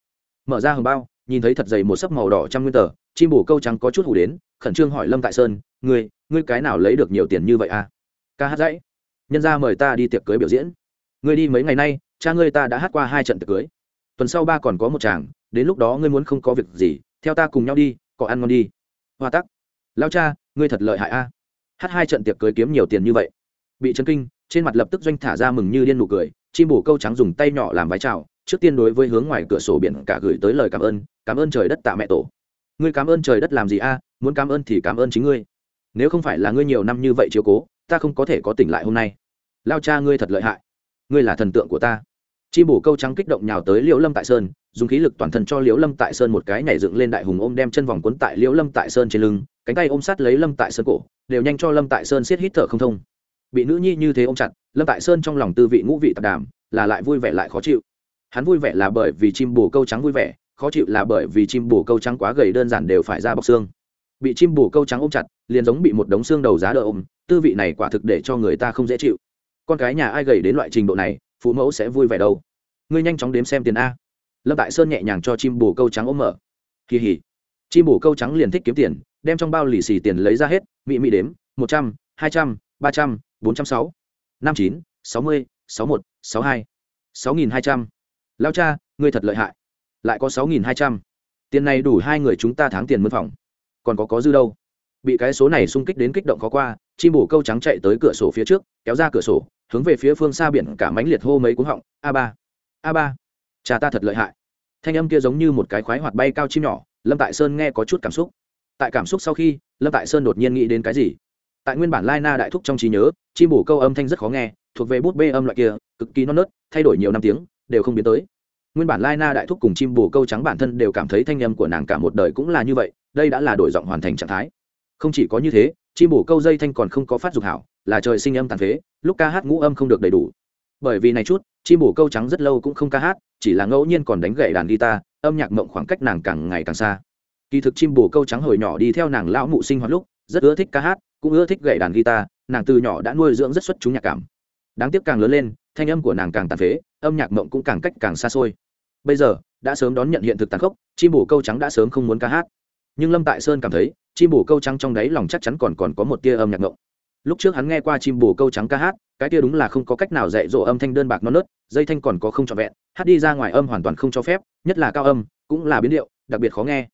Mở ra hồng bao, nhìn thấy thật dày một sấp màu đỏ trăm nguyên tờ, chim bồ câu trắng có chút hủ đến, khẩn trương hỏi lâm tại sơn, ngươi ngươi cái nào lấy được nhiều tiền như vậy à? Ca hát dãy. Nhân ra mời ta đi tiệc cưới biểu diễn. Ngươi đi mấy ngày nay, cha ngươi ta đã hát qua hai trận tiệc cưới. Tuần sau ba còn có một chàng, đến lúc đó ngươi muốn không có việc gì, theo ta cùng nhau đi, có ăn ngon đi. Hoa tắc. Lao cha, ngươi thật lợi hại a. Hát hai trận tiệc cưới kiếm nhiều tiền như vậy. Bị chấn kinh, trên mặt lập tức doanh thả ra mừng như điên nụ cười, chim bổ câu trắng dùng tay nhỏ làm vái chào, trước tiên đối với hướng ngoài cửa sổ biển cả gửi tới lời cảm ơn cảm ơn trời đất tạ mẹ tổ. Ngươi cảm ơn trời đất làm gì a? Muốn cảm ơn thì cảm ơn chính ngươi nếu không phải là ngươi nhiều năm như vậy chiếu cố, ta không có thể có tỉnh lại hôm nay. Lao cha ngươi thật lợi hại. Ngươi là thần tượng của ta. Chi bổ câu trắng kích động nhào tới liễu lâm tại sơn, dùng khí lực toàn thân cho liễu lâm tại sơn một cái nhảy dựng lên đại hùng ôm đem chân vòng quấn tại liễu lâm tại sơn trên lưng, cánh tay ôm sát lấy lâm tại sơn cổ, đều nhanh cho lâm tại sơn siết hít thở không thông. Bị nữ nhi như thế ôm chặt, lâm tại sơn trong lòng tư vị ngũ vị tạp đàm, là lại vui vẻ lại khó chịu. Hắn vui vẻ là bởi vì chim bồ câu trắng vui vẻ, khó chịu là bởi vì chim bồ câu trắng quá gầy đơn giản đều phải ra bọc xương bị chim bù câu trắng ôm chặt, liền giống bị một đống xương đầu giá đỡ ôm, tư vị này quả thực để cho người ta không dễ chịu. Con cái nhà ai gầy đến loại trình độ này, phụ mẫu sẽ vui vẻ đâu. Ngươi nhanh chóng đếm xem tiền a. Lâm tại sơn nhẹ nhàng cho chim bù câu trắng ôm mở. Kỳ hỉ. Chim bù câu trắng liền thích kiếm tiền, đem trong bao lì xì tiền lấy ra hết, mị mị đếm, một trăm, hai trăm, ba trăm, bốn trăm sáu, năm chín, sáu mươi, sáu một sáu hai, sáu nghìn hai trăm. Lao cha, ngươi thật lợi hại. Lại có sáu nghìn hai trăm. Tiền này đủ hai người chúng ta tháng tiền mân phòng còn có có dư đâu. Bị cái số này xung kích đến kích động khó qua, chim bổ câu trắng chạy tới cửa sổ phía trước, kéo ra cửa sổ, hướng về phía phương xa biển cả mánh liệt hô mấy cuống họng, a ba a ba, cha ta thật lợi hại. Thanh âm kia giống như một cái khoái hoạt bay cao chim nhỏ, lâm tại sơn nghe có chút cảm xúc. Tại cảm xúc sau khi, lâm tại sơn đột nhiên nghĩ đến cái gì? Tại nguyên bản lai na đại thúc trong trí nhớ, chim bổ câu âm thanh rất khó nghe, thuộc về bút bê âm loại kia, cực kỳ non nớt, thay đổi nhiều năm tiếng, đều không biến tới nguyên bản lai na đại thúc cùng chim Bồ câu trắng bản thân đều cảm thấy thanh âm của nàng cả một đời cũng là như vậy, đây đã là đổi giọng hoàn thành trạng thái. Không chỉ có như thế, chim Bồ câu dây thanh còn không có phát dục hảo, là trời sinh âm tàn phế, lúc ca hát ngũ âm không được đầy đủ. Bởi vì này chút, chim Bồ câu trắng rất lâu cũng không ca hát, chỉ là ngẫu nhiên còn đánh gậy đàn guitar, âm nhạc mộng khoảng cách nàng càng ngày càng xa. Kỳ thực chim Bồ câu trắng hồi nhỏ đi theo nàng lão mụ sinh hoạt lúc, rất ưa thích ca hát, cũng ưa thích gậy đàn guitar, nàng từ nhỏ đã nuôi dưỡng rất xuất chúng nhạc cảm. Đáng tiếc càng lớn lên thanh âm của nàng càng tàn phế, âm nhạc mộng cũng càng cách càng xa xôi. Bây giờ, đã sớm đón nhận hiện thực tàn khốc, chim bổ câu trắng đã sớm không muốn ca hát. Nhưng lâm tại sơn cảm thấy, chim bổ câu trắng trong đáy lòng chắc chắn còn còn có một tia âm nhạc mộng. Lúc trước hắn nghe qua chim bổ câu trắng ca hát, cái tia đúng là không có cách nào dạy dỗ âm thanh đơn bạc non nớt, dây thanh còn có không trọn vẹn, hát đi ra ngoài âm hoàn toàn không cho phép, nhất là cao âm, cũng là biến điệu, đặc biệt khó nghe.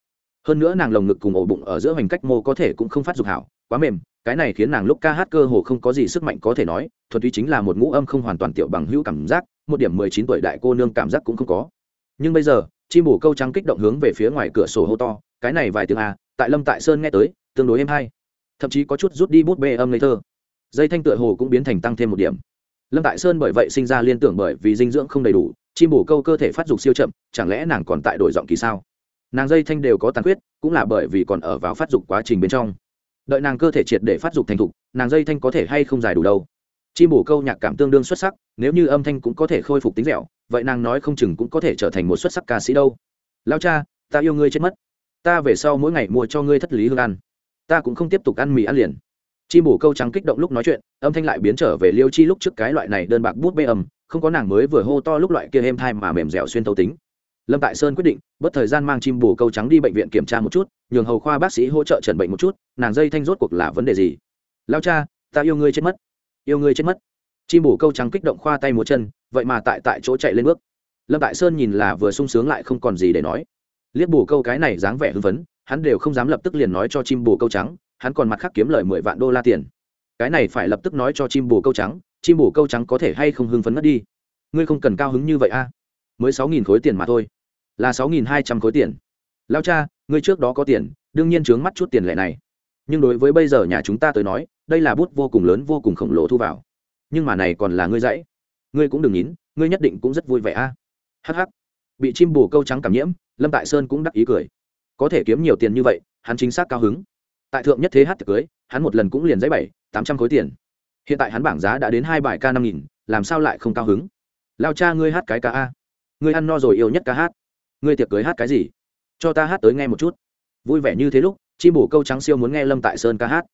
Hơn nữa nàng lồng ngực cùng ổ bụng ở giữa hoành cách mô có thể cũng không phát dục hảo, quá mềm cái này khiến nàng lúc ca hát cơ hồ không có gì sức mạnh có thể nói, thuần túy chính là một ngũ âm không hoàn toàn tiểu bằng hữu cảm giác, một điểm mười chín tuổi đại cô nương cảm giác cũng không có. Nhưng bây giờ, chim bổ câu trắng kích động hướng về phía ngoài cửa sổ hô to, cái này vài tiếng a tại lâm tại sơn nghe tới, tương đối êm hay. Thậm chí có chút rút đi bút bê âm ngây thơ. Dây thanh tựa hồ cũng biến thành tăng thêm một điểm. Lâm tại sơn bởi vậy sinh ra liên tưởng bởi vì dinh dưỡng không đầy đủ, chim bổ câu cơ thể phát dục siêu chậm, chẳng lẽ nàng còn tại đổi giọng kỳ sao? Nàng dây thanh đều có tàn khuyết, cũng là bởi vì còn ở vào phát dục quá trình bên trong đợi nàng cơ thể triệt để phát dục thành thục, nàng dây thanh có thể hay không dài đủ đâu. Chim bổ câu nhạc cảm tương đương xuất sắc, nếu như âm thanh cũng có thể khôi phục tính dẻo, vậy nàng nói không chừng cũng có thể trở thành một xuất sắc ca sĩ đâu. Lao cha, ta yêu ngươi chết mất. Ta về sau mỗi ngày mua cho ngươi thất lý hương ăn. Ta cũng không tiếp tục ăn mì ăn liền. Chim bổ câu trắng kích động lúc nói chuyện, âm thanh lại biến trở về liêu chi lúc trước cái loại này đơn bạc bút bê âm, không có nàng mới vừa hô to lúc loại kia êm thai mà mềm dẻo xuyên thấu tính lâm tại sơn quyết định bất thời gian mang chim bồ câu trắng đi bệnh viện kiểm tra một chút, nhường hầu khoa bác sĩ hỗ trợ trần bệnh một chút, nàng dây thanh rốt cuộc là vấn đề gì? Lao cha, ta yêu ngươi chết mất. Yêu ngươi chết mất. Chim bồ câu trắng kích động khoa tay một chân, vậy mà tại tại chỗ chạy lên bước. Lâm tại sơn nhìn là vừa sung sướng lại không còn gì để nói. Liếc bồ câu cái này dáng vẻ hưng phấn, hắn đều không dám lập tức liền nói cho chim bồ câu trắng, hắn còn mặt khác kiếm lời mười vạn đô la tiền. Cái này phải lập tức nói cho chim bồ câu trắng, chim bồ câu trắng có thể hay không hưng phấn mất đi? Ngươi không cần cao hứng như vậy a. Mới sáu nghìn khối tiền mà thôi là sáu nghìn hai trăm khối tiền. Lao cha, ngươi trước đó có tiền, đương nhiên trướng mắt chút tiền lệ này. Nhưng đối với bây giờ nhà chúng ta tới nói, đây là bút vô cùng lớn, vô cùng khổng lồ thu vào. Nhưng mà này còn là ngươi dãy ngươi cũng đừng nhín, ngươi nhất định cũng rất vui vẻ a. À? hh bị chim bồ câu trắng cảm nhiễm, lâm tại sơn cũng đắc ý cười. Có thể kiếm nhiều tiền như vậy, hắn chính xác cao hứng. Tại thượng nhất thế hát tiệc cưới, hắn một lần cũng liền dãy bảy, tám trăm khối tiền. Hiện tại hắn bảng giá đã đến hai bài ca năm nghìn, làm sao lại không cao hứng? Lao cha, ngươi hát cái ca a. Ngươi ăn no rồi, yêu nhất ca hát ngươi tiệc cưới hát cái gì? Cho ta hát tới nghe một chút. Vui vẻ như thế lúc, chim bổ câu trắng siêu muốn nghe lâm tại sơn ca hát.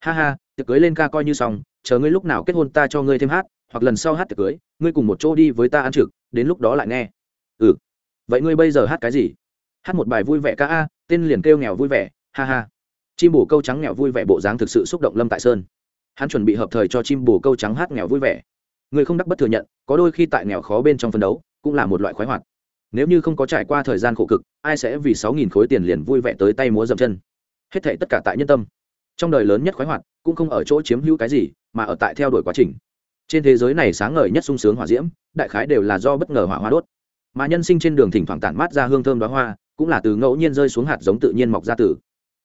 Ha ha, tiệc cưới lên ca coi như xong, chờ ngươi lúc nào kết hôn ta cho ngươi thêm hát, hoặc lần sau hát tiệc cưới, ngươi cùng một chỗ đi với ta ăn trực, đến lúc đó lại nghe. Ừ. Vậy ngươi bây giờ hát cái gì? Hát một bài vui vẻ ca a, tên liền kêu nghèo vui vẻ, ha ha. Chim bổ câu trắng nghèo vui vẻ bộ dáng thực sự xúc động lâm tại sơn. Hắn chuẩn bị hợp thời cho chim bổ câu trắng hát nghèo vui vẻ. Người không đắc bất thừa nhận, có đôi khi tại nghèo khó bên trong phân đấu, cũng là một loại khoái hoạt nếu như không có trải qua thời gian khổ cực, ai sẽ vì sáu nghìn khối tiền liền vui vẻ tới tay múa dậm chân? Hết thệ tất cả tại nhân tâm. Trong đời lớn nhất khoái hoạt, cũng không ở chỗ chiếm hữu cái gì, mà ở tại theo đuổi quá trình. Trên thế giới này sáng ngời nhất sung sướng hỏa diễm, đại khái đều là do bất ngờ hỏa hoa đốt. Mà nhân sinh trên đường thỉnh thoảng tản mát ra hương thơm đoá hoa, cũng là từ ngẫu nhiên rơi xuống hạt giống tự nhiên mọc ra từ.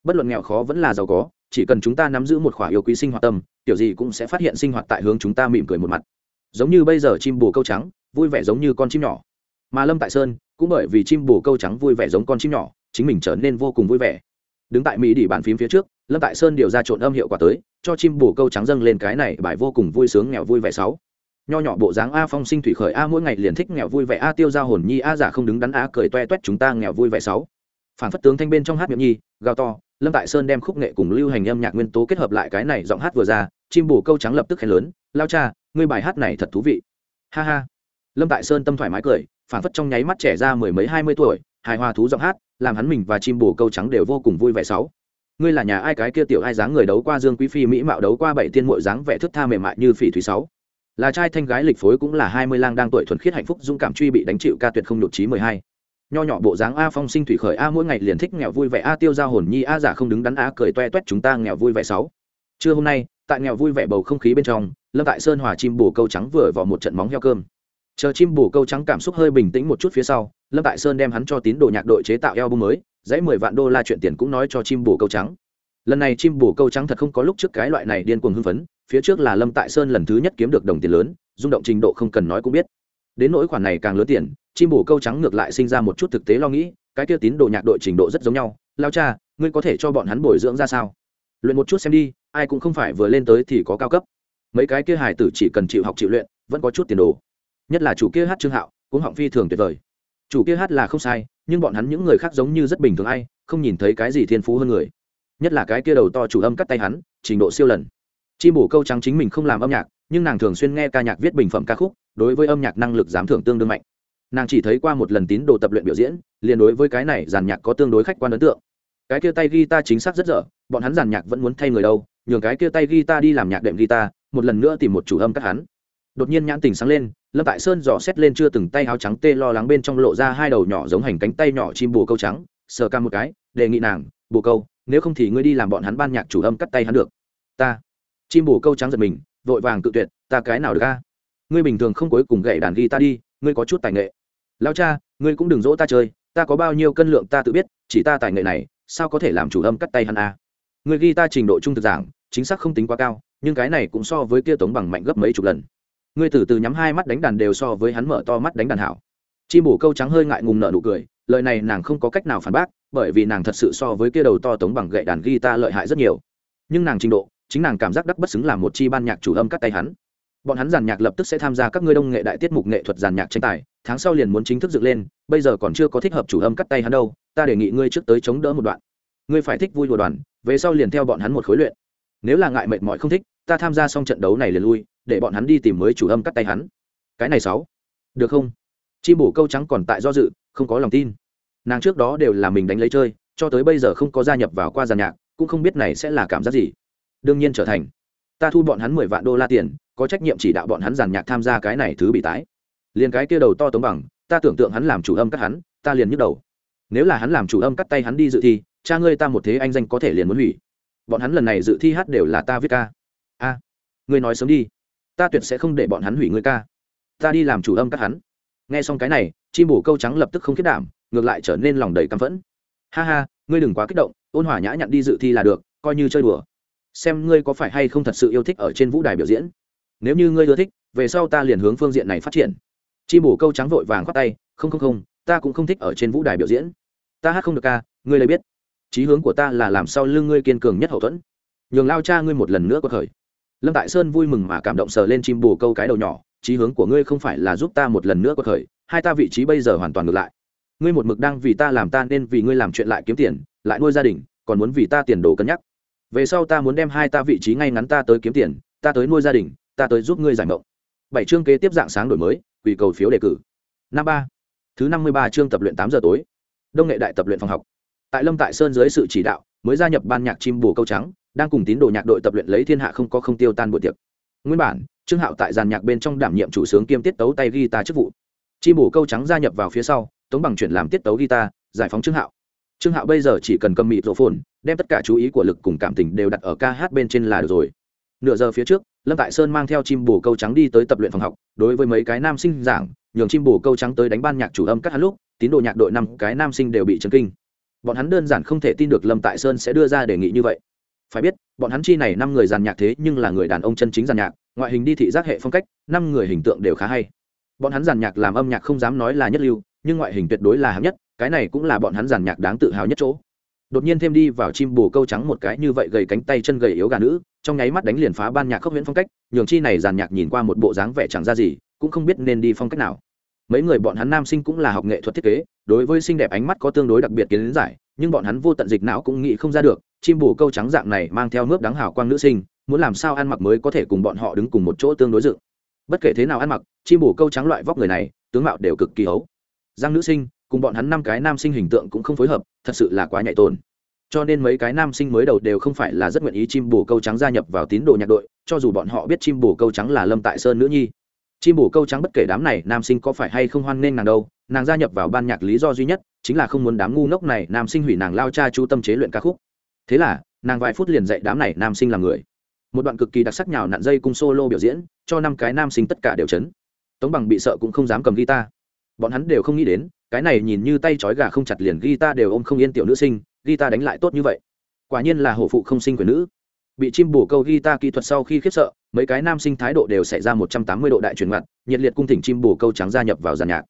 Bất luận nghèo khó vẫn là giàu có, chỉ cần chúng ta nắm giữ một khoả yêu quý sinh hoạt tâm, kiểu gì cũng sẽ phát hiện sinh hoạt tại hướng chúng ta mỉm cười một mặt. Giống như bây giờ chim bồ câu trắng, vui vẻ giống như con chim nhỏ mà lâm tại sơn cũng bởi vì chim bồ câu trắng vui vẻ giống con chim nhỏ chính mình trở nên vô cùng vui vẻ đứng tại mỹ đỉ bàn phím phía trước lâm tại sơn điều ra trộn âm hiệu quả tới cho chim bồ câu trắng dâng lên cái này bài vô cùng vui sướng nghèo vui vẻ sáu nho nhỏ bộ dáng a phong sinh thủy khởi a mỗi ngày liền thích nghèo vui vẻ a tiêu ra hồn nhi a giả không đứng đắn a cười toe toét chúng ta nghèo vui vẻ sáu phản phất tướng thanh bên trong hát miệng nhi gào to lâm tại sơn đem khúc nghệ cùng lưu hành âm nhạc nguyên tố kết hợp lại cái này giọng hát vừa ra chim bồ câu trắng lập tức khen lớn lao cha ngươi bài hát này thật thú vị ha ha lâm tại sơn tâm thoải mái cười phản phất trong nháy mắt trẻ ra mười mấy hai mươi tuổi, hài hòa thú giọng hát, làm hắn mình và chim bồ câu trắng đều vô cùng vui vẻ sáu. Ngươi là nhà ai cái kia tiểu ai dáng người đấu qua dương quý phi mỹ mạo đấu qua bảy tiên mội dáng vẻ thức tha mềm mại như phỉ thúy sáu. Là trai thanh gái lịch phối cũng là hai mươi lang đang tuổi thuần khiết hạnh phúc dũng cảm truy bị đánh chịu ca tuyệt không nhục trí mười hai. Nho nhỏ bộ dáng a phong sinh thủy khởi a mỗi ngày liền thích nghèo vui vẻ a tiêu ra hồn nhi a giả không đứng đắn a cười toe toét chúng ta nghèo vui vẻ sáu. Trưa hôm nay, tại nghèo vui vẻ bầu không khí bên trong, lâm tại sơn hòa chim bồ câu trắng vừa vào một trận móng heo cơm chờ chim bù câu trắng cảm xúc hơi bình tĩnh một chút phía sau, lâm tại sơn đem hắn cho tín đồ nhạc đội chế tạo eo bung mới, dãy mười vạn đô la chuyện tiền cũng nói cho chim bù câu trắng. Lần này chim bù câu trắng thật không có lúc trước cái loại này điên cuồng hưng phấn, phía trước là lâm tại sơn lần thứ nhất kiếm được đồng tiền lớn, rung động trình độ không cần nói cũng biết. Đến nỗi khoản này càng lớn tiền, chim bù câu trắng ngược lại sinh ra một chút thực tế lo nghĩ, cái kia tín đồ nhạc đội trình độ rất giống nhau. Lao cha, ngươi có thể cho bọn hắn bồi dưỡng ra sao? Luyện một chút xem đi, ai cũng không phải vừa lên tới thì có cao cấp. Mấy cái kia hài tử chỉ cần chịu học chịu luyện, vẫn có chút tiền đồ nhất là chủ kia hát trương hạo cũng họng phi thường tuyệt vời. Chủ kia hát là không sai, nhưng bọn hắn những người khác giống như rất bình thường ai, không nhìn thấy cái gì thiên phú hơn người. Nhất là cái kia đầu to chủ âm cắt tay hắn, trình độ siêu lần. Chi bổ câu trắng chính mình không làm âm nhạc, nhưng nàng thường xuyên nghe ca nhạc viết bình phẩm ca khúc, đối với âm nhạc năng lực giám thưởng tương đương mạnh. Nàng chỉ thấy qua một lần tín đồ tập luyện biểu diễn, liền đối với cái này giàn nhạc có tương đối khách quan ấn tượng. Cái kia tay guitar chính xác rất dở, bọn hắn giàn nhạc vẫn muốn thay người đâu, nhường cái kia tay guitar đi làm nhạc đệm guitar, một lần nữa tìm một chủ âm cắt hắn đột nhiên nhãn tình sáng lên, lâm tại sơn dò xét lên chưa từng tay áo trắng tê lo lắng bên trong lộ ra hai đầu nhỏ giống hành cánh tay nhỏ chim bồ câu trắng, sờ ca một cái, đề nghị nàng, bồ câu, nếu không thì ngươi đi làm bọn hắn ban nhạc chủ âm cắt tay hắn được. Ta. Chim bồ câu trắng giật mình, vội vàng cự tuyệt, ta cái nào được ca ngươi bình thường không cuối cùng gậy đàn ghi ta đi, ngươi có chút tài nghệ. Lao cha, ngươi cũng đừng dỗ ta chơi, ta có bao nhiêu cân lượng ta tự biết, chỉ ta tài nghệ này, sao có thể làm chủ âm cắt tay hắn a? Người ghi ta trình độ trung thực giảng, chính xác không tính quá cao, nhưng cái này cũng so với kia tống bằng mạnh gấp mấy chục lần ngươi từ từ nhắm hai mắt đánh đàn đều so với hắn mở to mắt đánh đàn hảo. Chim bổ câu trắng hơi ngại ngùng nợ nụ cười, lời này nàng không có cách nào phản bác, bởi vì nàng thật sự so với kia đầu to tống bằng gậy đàn guitar lợi hại rất nhiều. Nhưng nàng trình độ, chính nàng cảm giác đắc bất xứng làm một chi ban nhạc chủ âm cắt tay hắn. Bọn hắn giàn nhạc lập tức sẽ tham gia các ngươi đông nghệ đại tiết mục nghệ thuật giàn nhạc tranh tài, tháng sau liền muốn chính thức dựng lên, bây giờ còn chưa có thích hợp chủ âm cắt tay hắn đâu, ta đề nghị ngươi trước tới chống đỡ một đoạn. Ngươi phải thích vui đùa đoàn, về sau liền theo bọn hắn một khối luyện nếu là ngại mệt mỏi không thích, ta tham gia xong trận đấu này liền lui, để bọn hắn đi tìm mới chủ âm cắt tay hắn. Cái này sáu. Được không? Chim bổ câu trắng còn tại do dự, không có lòng tin. Nàng trước đó đều là mình đánh lấy chơi, cho tới bây giờ không có gia nhập vào qua giàn nhạc, cũng không biết này sẽ là cảm giác gì. Đương nhiên trở thành. Ta thu bọn hắn mười vạn đô la tiền, có trách nhiệm chỉ đạo bọn hắn giàn nhạc tham gia cái này thứ bị tái. Liền cái kia đầu to tống bằng, ta tưởng tượng hắn làm chủ âm cắt hắn, ta liền nhức đầu. Nếu là hắn làm chủ âm cắt tay hắn đi dự thi, cha ngươi ta một thế anh danh có thể liền muốn hủy bọn hắn lần này dự thi hát đều là ta viết ca. A, ngươi nói sớm đi. Ta tuyệt sẽ không để bọn hắn hủy ngươi ca. Ta đi làm chủ âm các hắn. Nghe xong cái này, chim bổ câu trắng lập tức không khiết đảm, ngược lại trở nên lòng đầy căm phẫn. Ha ha, ngươi đừng quá kích động, ôn hòa nhã nhặn đi dự thi là được, coi như chơi đùa. Xem ngươi có phải hay không thật sự yêu thích ở trên vũ đài biểu diễn. Nếu như ngươi ưa thích, về sau ta liền hướng phương diện này phát triển. Chim bổ câu trắng vội vàng khoát tay, không không không, ta cũng không thích ở trên vũ đài biểu diễn. Ta hát không được ca, ngươi lấy biết chí hướng của ta là làm sao lưng ngươi kiên cường nhất hậu thuẫn. Nhường lao cha ngươi một lần nữa có khởi lâm tại sơn vui mừng mà cảm động sờ lên chim bồ câu cái đầu nhỏ, chí hướng của ngươi không phải là giúp ta một lần nữa có khởi hai ta vị trí bây giờ hoàn toàn ngược lại. Ngươi một mực đang vì ta làm ta nên vì ngươi làm chuyện lại kiếm tiền, lại nuôi gia đình, còn muốn vì ta tiền đồ cân nhắc. Về sau ta muốn đem hai ta vị trí ngay ngắn ta tới kiếm tiền, ta tới nuôi gia đình, ta tới giúp ngươi giải mộng. Bảy chương kế tiếp dạng sáng đổi mới vì cầu phiếu đề cử. Năm ba. Thứ năm mươi ba chương tập luyện tám giờ tối. Đông nghệ đại tập luyện phòng học tại lâm tại sơn dưới sự chỉ đạo, mới gia nhập ban nhạc chim bồ câu trắng, đang cùng tín đồ nhạc đội tập luyện lấy thiên hạ không có không tiêu tan buổi tiệc. Nguyên bản, trương hạo tại giàn nhạc bên trong đảm nhiệm chủ sướng kiêm tiết tấu tay guitar chức vụ. Chim bồ câu trắng gia nhập vào phía sau, tống bằng chuyển làm tiết tấu guitar, giải phóng trương hạo. Trương hạo bây giờ chỉ cần cầm mịt rộ phồn, đem tất cả chú ý của lực cùng cảm tình đều đặt ở ca hát bên trên là được rồi. Nửa giờ phía trước, lâm tại sơn mang theo chim bồ câu trắng đi tới tập luyện phòng học, đối với mấy cái nam sinh giảng, nhường chim bồ câu trắng tới đánh ban nhạc chủ âm các hát lúc, tín đồ nhạc đội năm cái nam sinh đều bị chấn kinh bọn hắn đơn giản không thể tin được lâm tại sơn sẽ đưa ra đề nghị như vậy. Phải biết, bọn hắn chi này năm người giàn nhạc thế nhưng là người đàn ông chân chính giàn nhạc, ngoại hình đi thị giác hệ phong cách, năm người hình tượng đều khá hay. Bọn hắn giàn nhạc làm âm nhạc không dám nói là nhất lưu, nhưng ngoại hình tuyệt đối là hạng nhất, cái này cũng là bọn hắn giàn nhạc đáng tự hào nhất chỗ. Đột nhiên thêm đi vào chim bồ câu trắng một cái như vậy gầy cánh tay chân gầy yếu gà nữ, trong nháy mắt đánh liền phá ban nhạc khốc huyễn phong cách, nhường chi này giàn nhạc nhìn qua một bộ dáng vẻ chẳng ra gì, cũng không biết nên đi phong cách nào mấy người bọn hắn nam sinh cũng là học nghệ thuật thiết kế, đối với xinh đẹp ánh mắt có tương đối đặc biệt kiến giải, nhưng bọn hắn vô tận dịch não cũng nghĩ không ra được, chim bù câu trắng dạng này mang theo nước đáng hào quang nữ sinh, muốn làm sao ăn mặc mới có thể cùng bọn họ đứng cùng một chỗ tương đối dựng. Bất kể thế nào ăn mặc, chim bù câu trắng loại vóc người này, tướng mạo đều cực kỳ ấu. Giang nữ sinh, cùng bọn hắn năm cái nam sinh hình tượng cũng không phối hợp, thật sự là quá nhạy tồn cho nên mấy cái nam sinh mới đầu đều không phải là rất nguyện ý chim bù câu trắng gia nhập vào tín đồ nhạc đội, cho dù bọn họ biết chim bù câu trắng là lâm tại sơn nữ nhi chim bổ câu trắng bất kể đám này nam sinh có phải hay không hoan nghênh nàng đâu, nàng gia nhập vào ban nhạc lý do duy nhất chính là không muốn đám ngu ngốc này nam sinh hủy nàng lao cha chú tâm chế luyện ca khúc. Thế là, nàng vài phút liền dạy đám này nam sinh làm người. Một đoạn cực kỳ đặc sắc nhào nặn dây cung solo biểu diễn, cho năm cái nam sinh tất cả đều chấn. Tống bằng bị sợ cũng không dám cầm guitar. Bọn hắn đều không nghĩ đến, cái này nhìn như tay trói gà không chặt liền guitar đều ôm không yên tiểu nữ sinh, guitar đánh lại tốt như vậy. Quả nhiên là hổ phụ không sinh quyền nữ bị chim bổ câu guitar kỹ thuật sau khi khiếp sợ, mấy cái nam sinh thái độ đều xảy ra một trăm tám mươi độ đại chuyển mặt nhiệt liệt cung thỉnh chim bổ câu trắng gia nhập vào giàn nhạc.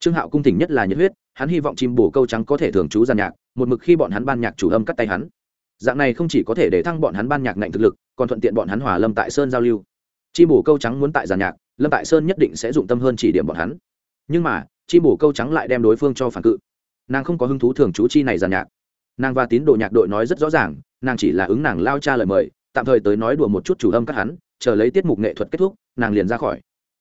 Trương hạo cung thỉnh nhất là nhiệt huyết, hắn hy vọng chim bổ câu trắng có thể thường trú giàn nhạc, một mực khi bọn hắn ban nhạc chủ âm cắt tay hắn. Dạng này không chỉ có thể để thăng bọn hắn ban nhạc ngạnh thực lực, còn thuận tiện bọn hắn hòa lâm tại sơn giao lưu. Chim bổ câu trắng muốn tại giàn nhạc, lâm tại sơn nhất định sẽ dụng tâm hơn chỉ điểm bọn hắn. Nhưng mà, chim bổ câu trắng lại đem đối phương cho phản cự. Nàng không có hứng thú thường trú chi này giàn nhạc. Nàng và tín đồ nhạc đội nói rất rõ ràng nàng chỉ là ứng nàng lao cha lời mời, tạm thời tới nói đùa một chút chủ âm các hắn, chờ lấy tiết mục nghệ thuật kết thúc, nàng liền ra khỏi.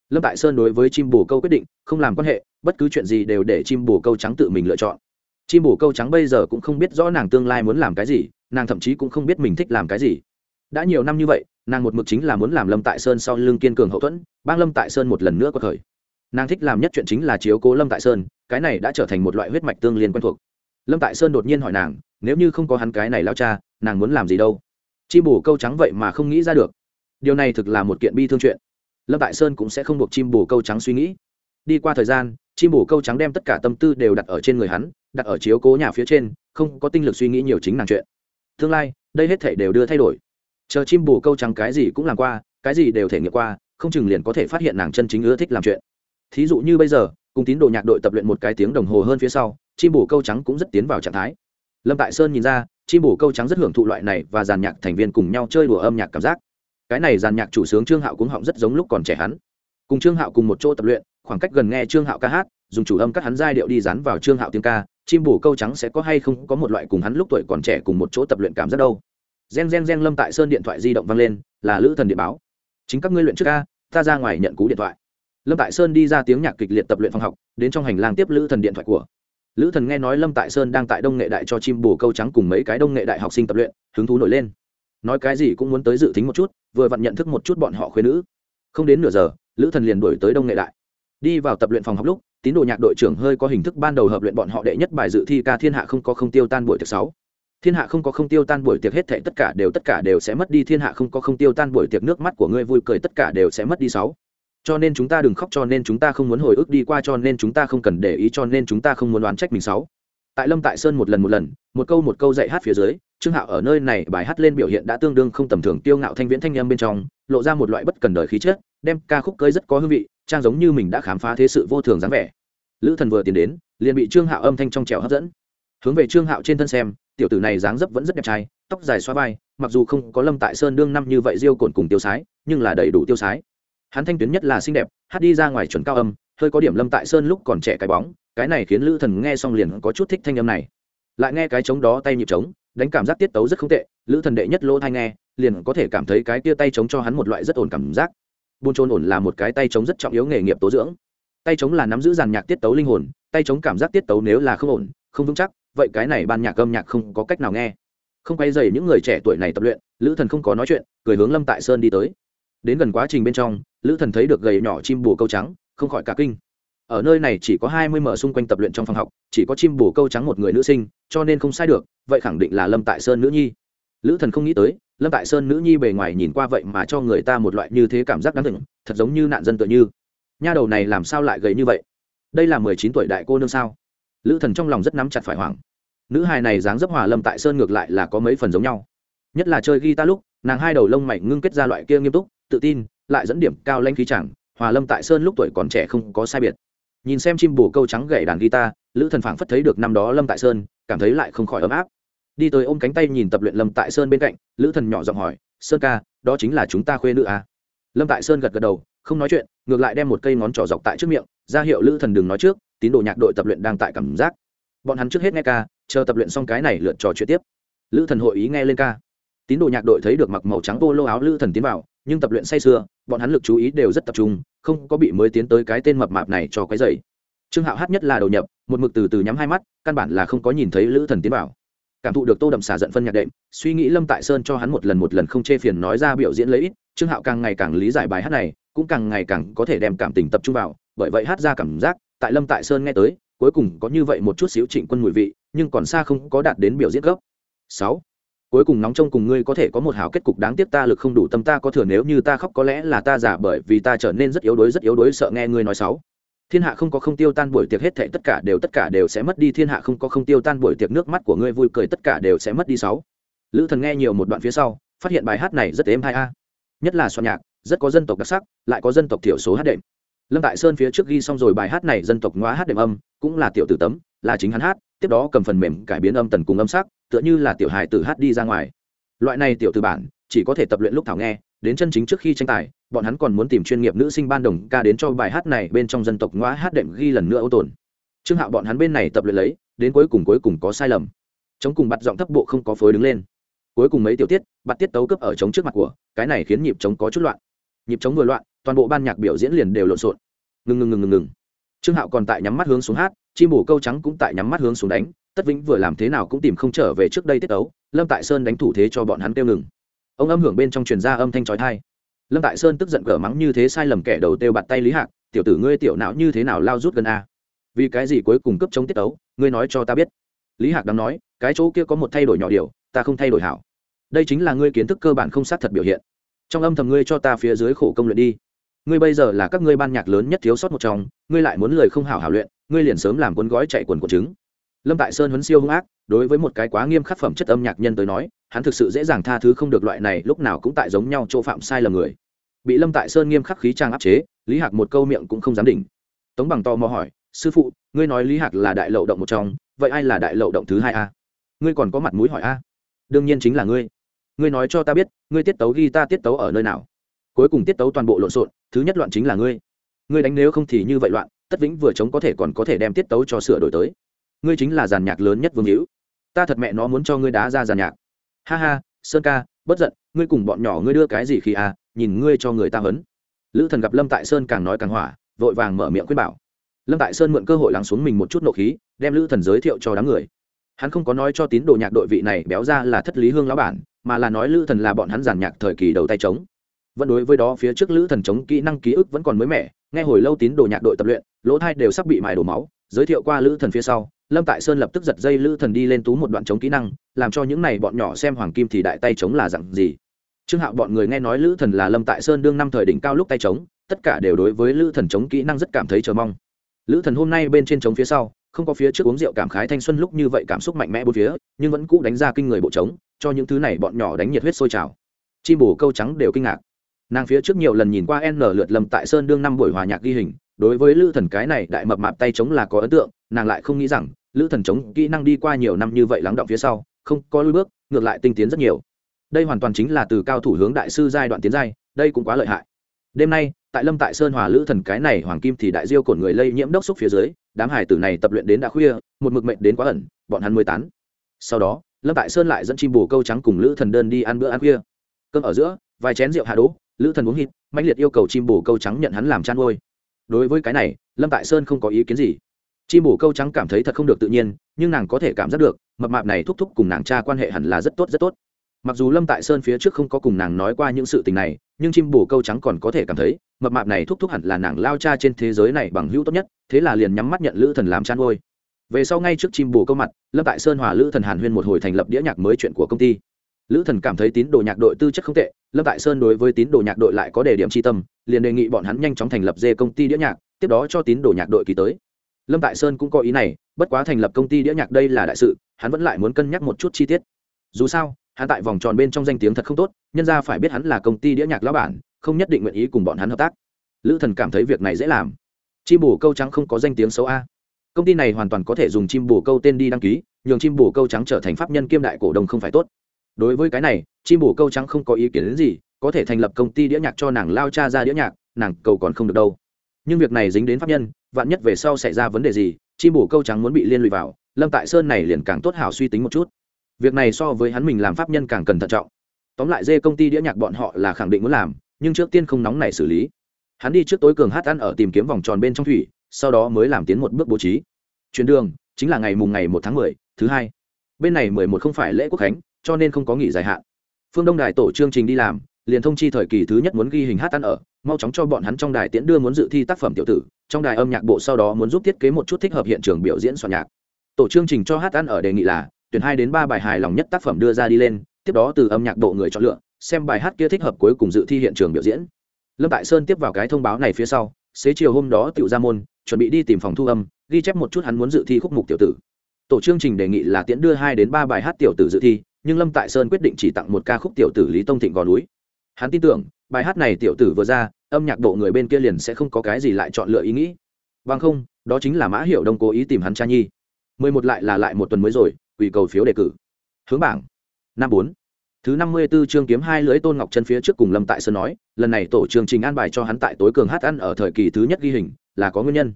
Lâm tại sơn đối với chim bồ câu quyết định, không làm quan hệ, bất cứ chuyện gì đều để chim bồ câu trắng tự mình lựa chọn. Chim bồ câu trắng bây giờ cũng không biết rõ nàng tương lai muốn làm cái gì, nàng thậm chí cũng không biết mình thích làm cái gì. Đã nhiều năm như vậy, nàng một mực chính là muốn làm lâm tại sơn sau lưng kiên cường hậu thuẫn, bang lâm tại sơn một lần nữa có thời. Nàng thích làm nhất chuyện chính là chiếu cố lâm tại sơn, cái này đã trở thành một loại huyết mạch tương liên quen thuộc. Lâm tại sơn đột nhiên hỏi nàng, nếu như không có hắn cái này lao cha nàng muốn làm gì đâu. Chim bù câu trắng vậy mà không nghĩ ra được. Điều này thực là một kiện bi thương chuyện. Lâm tại sơn cũng sẽ không buộc chim bù câu trắng suy nghĩ. Đi qua thời gian, chim bù câu trắng đem tất cả tâm tư đều đặt ở trên người hắn, đặt ở chiếu cố nhà phía trên, không có tinh lực suy nghĩ nhiều chính nàng chuyện. Tương lai, đây hết thể đều đưa thay đổi. Chờ chim bù câu trắng cái gì cũng làm qua, cái gì đều thể nghiệm qua, không chừng liền có thể phát hiện nàng chân chính ưa thích làm chuyện. Thí dụ như bây giờ, cùng tín đồ nhạc đội tập luyện một cái tiếng đồng hồ hơn phía sau, chim bù câu trắng cũng rất tiến vào trạng thái. Lâm tại sơn nhìn ra chim bổ câu trắng rất hưởng thụ loại này và giàn nhạc thành viên cùng nhau chơi đùa âm nhạc cảm giác. Cái này giàn nhạc chủ sướng trương hạo cũng họng rất giống lúc còn trẻ hắn. Cùng trương hạo cùng một chỗ tập luyện, khoảng cách gần nghe trương hạo ca hát, dùng chủ âm cắt hắn giai điệu đi dán vào trương hạo tiếng ca chim bổ câu trắng sẽ có hay không có một loại cùng hắn lúc tuổi còn trẻ cùng một chỗ tập luyện cảm giác đâu. Gen gen gen lâm tại sơn điện thoại di động vang lên, là lữ thần điện báo. Chính các ngươi luyện trước ca, ta ra ngoài nhận cú điện thoại. Lâm tại sơn đi ra tiếng nhạc kịch liệt tập luyện phòng học, đến trong hành lang tiếp lữ thần điện thoại của lữ thần nghe nói lâm tại sơn đang tại đông nghệ đại cho chim bồ câu trắng cùng mấy cái đông nghệ đại học sinh tập luyện, hứng thú nổi lên. Nói cái gì cũng muốn tới dự tính một chút, vừa vặn nhận thức một chút bọn họ khuyên nữ. Không đến nửa giờ, lữ thần liền đổi tới đông nghệ đại. Đi vào tập luyện phòng học lúc, tín đồ nhạc đội trưởng hơi có hình thức ban đầu hợp luyện bọn họ đệ nhất bài dự thi ca thiên hạ không có không tiêu tan buổi tiệc sáu. Thiên hạ không có không tiêu tan buổi tiệc hết thệ tất cả đều, tất cả đều sẽ mất đi. Thiên hạ không có không tiêu tan buổi tiệc nước mắt của ngươi vui cười, tất cả đều sẽ mất đi sáu cho nên chúng ta đừng khóc, cho nên chúng ta không muốn hồi ức đi qua, cho nên chúng ta không cần để ý, cho nên chúng ta không muốn đoán trách mình sáu tại lâm tại sơn một lần một lần, một câu một câu dạy hát phía dưới, trương hạo ở nơi này bài hát lên biểu hiện đã tương đương không tầm thường tiêu ngạo thanh viễn thanh â bên trong, lộ ra một loại bất cần đời khí chất, đem ca khúc cơi rất có hương vị, trang giống như mình đã khám phá thế sự vô thường dáng vẻ. Lữ thần vừa tiến đến, liền bị trương hạo âm thanh trong trèo hấp dẫn. Hướng về trương hạo trên thân xem, tiểu tử này dáng dấp vẫn rất đẹp trai, tóc dài xoa vai, mặc dù không có lâm tại sơn đương năm như vậy riêu cồn cùng tiêu sái, nhưng là đầy đủ tiêu sái hắn thanh tuyến nhất là xinh đẹp, hát đi ra ngoài chuẩn cao âm, hơi có điểm lâm tại sơn lúc còn trẻ cái bóng, cái này khiến lữ thần nghe xong liền có chút thích thanh âm này. Lại nghe cái trống đó tay nhịp trống, đánh cảm giác tiết tấu rất không tệ, lữ thần đệ nhất lỗ thai nghe, liền có thể cảm thấy cái tia tay trống cho hắn một loại rất ổn cảm giác. Buôn trôn ổn là một cái tay trống rất trọng yếu nghề nghiệp tố dưỡng. Tay trống là nắm giữ giàn nhạc tiết tấu linh hồn, tay trống cảm giác tiết tấu nếu là không ổn, không vững chắc, vậy cái này ban nhạc âm nhạc không có cách nào nghe. Không quay dày những người trẻ tuổi này tập luyện, lữ thần không có nói chuyện, cười hướng lâm tại sơn đi tới đến gần quá trình bên trong, lữ thần thấy được gầy nhỏ chim bù câu trắng, không khỏi cả kinh. Ở nơi này chỉ có hai mươi mở xung quanh tập luyện trong phòng học, chỉ có chim bù câu trắng một người nữ sinh, cho nên không sai được, vậy khẳng định là lâm tại sơn nữ nhi. Lữ thần không nghĩ tới, lâm tại sơn nữ nhi bề ngoài nhìn qua vậy mà cho người ta một loại như thế cảm giác đáng thừng thật giống như nạn dân tựa như. Nha đầu này làm sao lại gầy như vậy? Đây là mười chín tuổi đại cô nương sao? Lữ thần trong lòng rất nắm chặt phải hoảng. Nữ hài này dáng dấp hòa lâm tại sơn ngược lại là có mấy phần giống nhau. Nhất là chơi guitar lúc, nàng hai đầu lông mày ngưng kết ra loại kia nghiêm túc tự tin, lại dẫn điểm cao lanh khí chẳng, hòa lâm tại sơn lúc tuổi còn trẻ không có sai biệt. Nhìn xem chim bồ câu trắng gậy đàn guitar, lữ thần phảng phất thấy được năm đó lâm tại sơn, cảm thấy lại không khỏi ấm áp. Đi tới ôm cánh tay nhìn tập luyện lâm tại sơn bên cạnh, lữ thần nhỏ giọng hỏi, sơn ca, đó chính là chúng ta khuê nữ à? lâm tại sơn gật gật đầu, không nói chuyện, ngược lại đem một cây ngón trỏ dọc tại trước miệng, ra hiệu lữ thần đừng nói trước, tín đồ nhạc đội tập luyện đang tại cảm giác. Bọn hắn trước hết nghe ca, chờ tập luyện xong cái này lượt trò chuyện tiếp. Lữ thần hội ý nghe lên ca. Tín đồ nhạc đội thấy được mặc màu trắng vô lô áo lữ thần tiến vào nhưng tập luyện say sưa, bọn hắn lực chú ý đều rất tập trung, không có bị mới tiến tới cái tên mập mạp này cho cái dày trương hạo hát nhất là đầu nhập, một mực từ từ nhắm hai mắt, căn bản là không có nhìn thấy lữ thần tiến vào. Cảm thụ được tô đậm xả giận phân nhạc đệm, suy nghĩ lâm tại sơn cho hắn một lần một lần không chê phiền nói ra biểu diễn lấy ít, trương hạo càng ngày càng lý giải bài hát này, cũng càng ngày càng có thể đem cảm tình tập trung vào, bởi vậy hát ra cảm giác, tại lâm tại sơn nghe tới, cuối cùng có như vậy một chút xíu trịnh quân mùi vị, nhưng còn xa không có đạt đến biểu diễn gốc. Sáu cuối cùng nóng trông cùng ngươi có thể có một hảo kết cục đáng tiếc ta lực không đủ tâm ta có thừa nếu như ta khóc có lẽ là ta giả bởi vì ta trở nên rất yếu đuối, rất yếu đuối, sợ nghe ngươi nói xấu. thiên hạ không có không tiêu tan buổi tiệc, hết thệ tất cả đều tất cả đều sẽ mất đi. Thiên hạ không có không tiêu tan buổi tiệc, nước mắt của ngươi vui cười tất cả đều sẽ mất đi sáu. Lữ thần nghe nhiều một đoạn phía sau, phát hiện bài hát này rất êm hai a. Nhất là soạn nhạc, rất có dân tộc đặc sắc, lại có dân tộc thiểu số hát đệm. Lâm tại sơn phía trước ghi xong rồi bài hát này, dân tộc ngoá hát đệm âm, cũng là tiểu tử tấm, là chính hắn hát tiếp đó cầm phần mềm cải biến âm tần cùng âm sắc, tựa như là tiểu hài tử hát đi ra ngoài. Loại này tiểu từ bản, chỉ có thể tập luyện lúc thảo nghe, đến chân chính trước khi tranh tài, bọn hắn còn muốn tìm chuyên nghiệp nữ sinh ban đồng ca đến cho bài hát này bên trong dân tộc ngoá hát đệm ghi lần nữa ô tồn. Trương hạo bọn hắn bên này tập luyện lấy, đến cuối cùng cuối cùng có sai lầm. Chống cùng bắt giọng thấp bộ không có phối đứng lên. Cuối cùng mấy tiểu tiết bắt tiết tấu cấp ở chống trước mặt của, cái này khiến nhịp chống có chút loạn. Nhịp chống vừa loạn, toàn bộ ban nhạc biểu diễn liền đều lộn xộn. Ngừng ngừng ngừng ngừng ngừng. Trương hạo còn tại nhắm mắt hướng xuống hát chim bổ câu trắng cũng tại nhắm mắt hướng xuống đánh, tất vĩnh vừa làm thế nào cũng tìm không trở về trước đây tiết ấu, lâm tại sơn đánh thủ thế cho bọn hắn kêu ngừng. Ông âm hưởng bên trong truyền ra âm thanh trói thai lâm tại sơn tức giận cờ mắng như thế sai lầm kẻ đầu têu bạt tay lý hạc, tiểu tử ngươi tiểu não như thế nào lao rút gần a? Vì cái gì cuối cùng cấp chống tiết ấu, ngươi nói cho ta biết. Lý hạc đang nói, cái chỗ kia có một thay đổi nhỏ điều, ta không thay đổi hảo. Đây chính là ngươi kiến thức cơ bản không sát thật biểu hiện. Trong âm thầm ngươi cho ta phía dưới khổ công luyện đi ngươi bây giờ là các ngươi ban nhạc lớn nhất thiếu sót một trong, ngươi lại muốn lời không hảo hảo luyện, ngươi liền sớm làm cuốn gói chạy quần của trứng lâm tại sơn huấn siêu hung ác, đối với một cái quá nghiêm khắc phẩm chất âm nhạc nhân tới nói, hắn thực sự dễ dàng tha thứ không được loại này lúc nào cũng tại giống nhau chỗ phạm sai lầm người. Bị lâm tại sơn nghiêm khắc khí trang áp chế, lý hạc một câu miệng cũng không dám đỉnh. Tống bằng to mò hỏi, sư phụ, ngươi nói lý hạc là đại lậu động một trong, vậy ai là đại lậu động thứ hai a? Ngươi còn có mặt mũi hỏi a? Đương nhiên chính là ngươi. Ngươi nói cho ta biết, ngươi tiết tấu ghi ta tiết tấu ở nơi nào? Cuối cùng tiết tấu toàn bộ lộn xộn thứ nhất loạn chính là ngươi. Ngươi đánh nếu không thì như vậy loạn, tất vĩnh vừa chống có thể còn có thể đem tiết tấu cho sửa đổi tới. Ngươi chính là giàn nhạc lớn nhất vương hữu. Ta thật mẹ nó muốn cho ngươi đá ra giàn nhạc. Ha ha, sơn ca, bất giận, ngươi cùng bọn nhỏ ngươi đưa cái gì khi à nhìn ngươi cho người ta hấn. Lữ thần gặp lâm tại sơn càng nói càng hỏa, vội vàng mở miệng khuyên bảo. Lâm tại sơn mượn cơ hội lắng xuống mình một chút nộ khí, đem lữ thần giới thiệu cho đám người. Hắn không có nói cho tín đồ nhạc đội vị này béo ra là thất lý hương lão bản, mà là nói lữ thần là bọn hắn giàn nhạc thời kỳ đầu tay trống vẫn đối với đó phía trước lữ thần chống kỹ năng ký ức vẫn còn mới mẻ, nghe hồi lâu tín đồ nhạc đội tập luyện, lỗ thai đều sắp bị mài đổ máu, giới thiệu qua lữ thần phía sau, lâm tại sơn lập tức giật dây lữ thần đi lên tú một đoạn chống kỹ năng, làm cho những này bọn nhỏ xem hoàng kim thì đại tay chống là dặn gì. Trương hạo bọn người nghe nói lữ thần là lâm tại sơn đương năm thời đỉnh cao lúc tay chống, tất cả đều đối với lữ thần chống kỹ năng rất cảm thấy chờ mong. Lữ thần hôm nay bên trên chống phía sau, không có phía trước uống rượu cảm khái thanh xuân lúc như vậy cảm xúc mạnh mẽ bốn phía, nhưng vẫn cũ đánh ra kinh người bộ trống cho những thứ này bọn nhỏ đánh nhiệt huyết sôi trào. Chim bổ câu trắng đều kinh ngạc nàng phía trước nhiều lần nhìn qua n lượt lầm tại sơn đương năm buổi hòa nhạc ghi hình, đối với lữ thần cái này đại mập mạp tay chống là có ấn tượng, nàng lại không nghĩ rằng lữ thần chống kỹ năng đi qua nhiều năm như vậy lắng động phía sau, không có lui bước, ngược lại tinh tiến rất nhiều. Đây hoàn toàn chính là từ cao thủ hướng đại sư giai đoạn tiến giai, đây cũng quá lợi hại. Đêm nay, tại lâm tại sơn hòa lữ thần cái này hoàng kim thì đại diêu cổn người lây nhiễm đốc xúc phía dưới, đám hải tử này tập luyện đến đã khuya, một mực mệnh đến quá ẩn, bọn hắn mới tán. Sau đó, lâm tại sơn lại dẫn chim bồ câu trắng cùng lữ thần đơn đi ăn bữa ăn khuya. Cơm ở giữa, vài chén rượu hạ đỗ lữ thần uống hít mạnh liệt yêu cầu chim bổ câu trắng nhận hắn làm chăn nuôi đối với cái này, lâm tại sơn không có ý kiến gì. Chim bổ câu trắng cảm thấy thật không được tự nhiên, nhưng nàng có thể cảm giác được, mập mạp này thúc thúc cùng nàng cha quan hệ hẳn là rất tốt rất tốt. Mặc dù lâm tại sơn phía trước không có cùng nàng nói qua những sự tình này, nhưng chim bổ câu trắng còn có thể cảm thấy, mập mạp này thúc thúc hẳn là nàng lao cha trên thế giới này bằng hữu tốt nhất, thế là liền nhắm mắt nhận lữ thần làm chăn nuôi về sau ngay trước chim bổ câu mặt, lâm tại sơn hòa lữ thần hàn huyên một hồi thành lập đĩa nhạc mới chuyện của công ty lữ thần cảm thấy tín đồ nhạc đội tư chất không tệ, lâm tại sơn đối với tín đồ nhạc đội lại có đề điểm tri tâm, liền đề nghị bọn hắn nhanh chóng thành lập dê công ty đĩa nhạc, tiếp đó cho tín đồ nhạc đội ký tới. Lâm tại sơn cũng có ý này, bất quá thành lập công ty đĩa nhạc đây là đại sự, hắn vẫn lại muốn cân nhắc một chút chi tiết. Dù sao, hắn tại vòng tròn bên trong danh tiếng thật không tốt, nhân ra phải biết hắn là công ty đĩa nhạc lão bản, không nhất định nguyện ý cùng bọn hắn hợp tác. Lữ thần cảm thấy việc này dễ làm. Chim bù câu trắng không có danh tiếng xấu a. Công ty này hoàn toàn có thể dùng chim bù câu tên đi đăng ký, nhường chim bù câu trắng trở thành pháp nhân kiêm đại cổ đông không phải tốt đối với cái này, chim bổ câu trắng không có ý kiến đến gì, có thể thành lập công ty đĩa nhạc cho nàng lao cha ra đĩa nhạc, nàng cầu còn không được đâu. Nhưng việc này dính đến pháp nhân, vạn nhất về sau xảy ra vấn đề gì, chim bổ câu trắng muốn bị liên lụy vào, lâm tại sơn này liền càng tốt hảo suy tính một chút. Việc này so với hắn mình làm pháp nhân càng cần thận trọng. Tóm lại dê công ty đĩa nhạc bọn họ là khẳng định muốn làm, nhưng trước tiên không nóng này xử lý. Hắn đi trước tối cường hát ăn ở tìm kiếm vòng tròn bên trong thủy, sau đó mới làm tiến một bước bố trí. Chuyến đường, chính là ngày mùng ngày một tháng mười, thứ hai. Bên này mười một không phải lễ quốc khánh cho nên không có nghỉ dài hạn. Phương đông đài tổ chương trình đi làm, liền thông chi thời kỳ thứ nhất muốn ghi hình hát ăn ở, mau chóng cho bọn hắn trong đài tiễn đưa muốn dự thi tác phẩm tiểu tử, trong đài âm nhạc bộ sau đó muốn giúp thiết kế một chút thích hợp hiện trường biểu diễn soạn nhạc. Tổ chương trình cho hát ăn ở đề nghị là, tuyển hai đến ba bài hài lòng nhất tác phẩm đưa ra đi lên, tiếp đó từ âm nhạc bộ người chọn lựa, xem bài hát kia thích hợp cuối cùng dự thi hiện trường biểu diễn. Lâm tại sơn tiếp vào cái thông báo này phía sau, xế chiều hôm đó Tiểu ra môn, chuẩn bị đi tìm phòng thu âm, ghi chép một chút hắn muốn dự thi khúc mục tiểu tử. Tổ chương trình đề nghị là tiễn đưa hai đến ba bài hát tiểu tử dự thi nhưng lâm tại sơn quyết định chỉ tặng một ca khúc tiểu tử lý tông thịnh gò núi. Hắn tin tưởng, bài hát này tiểu tử vừa ra, âm nhạc độ người bên kia liền sẽ không có cái gì lại chọn lựa ý nghĩ. Vâng không, đó chính là mã hiệu đông cố ý tìm hắn cha nhi. Mười một lại là lại một tuần mới rồi ủy cầu phiếu đề cử. Hướng bảng. Năm bốn. Thứ năm mươi 54 chương kiếm hai lưỡi tôn ngọc chân phía trước cùng lâm tại sơn nói, lần này tổ chương trình an bài cho hắn tại tối cường hát ăn ở thời kỳ thứ nhất ghi hình, là có nguyên nhân.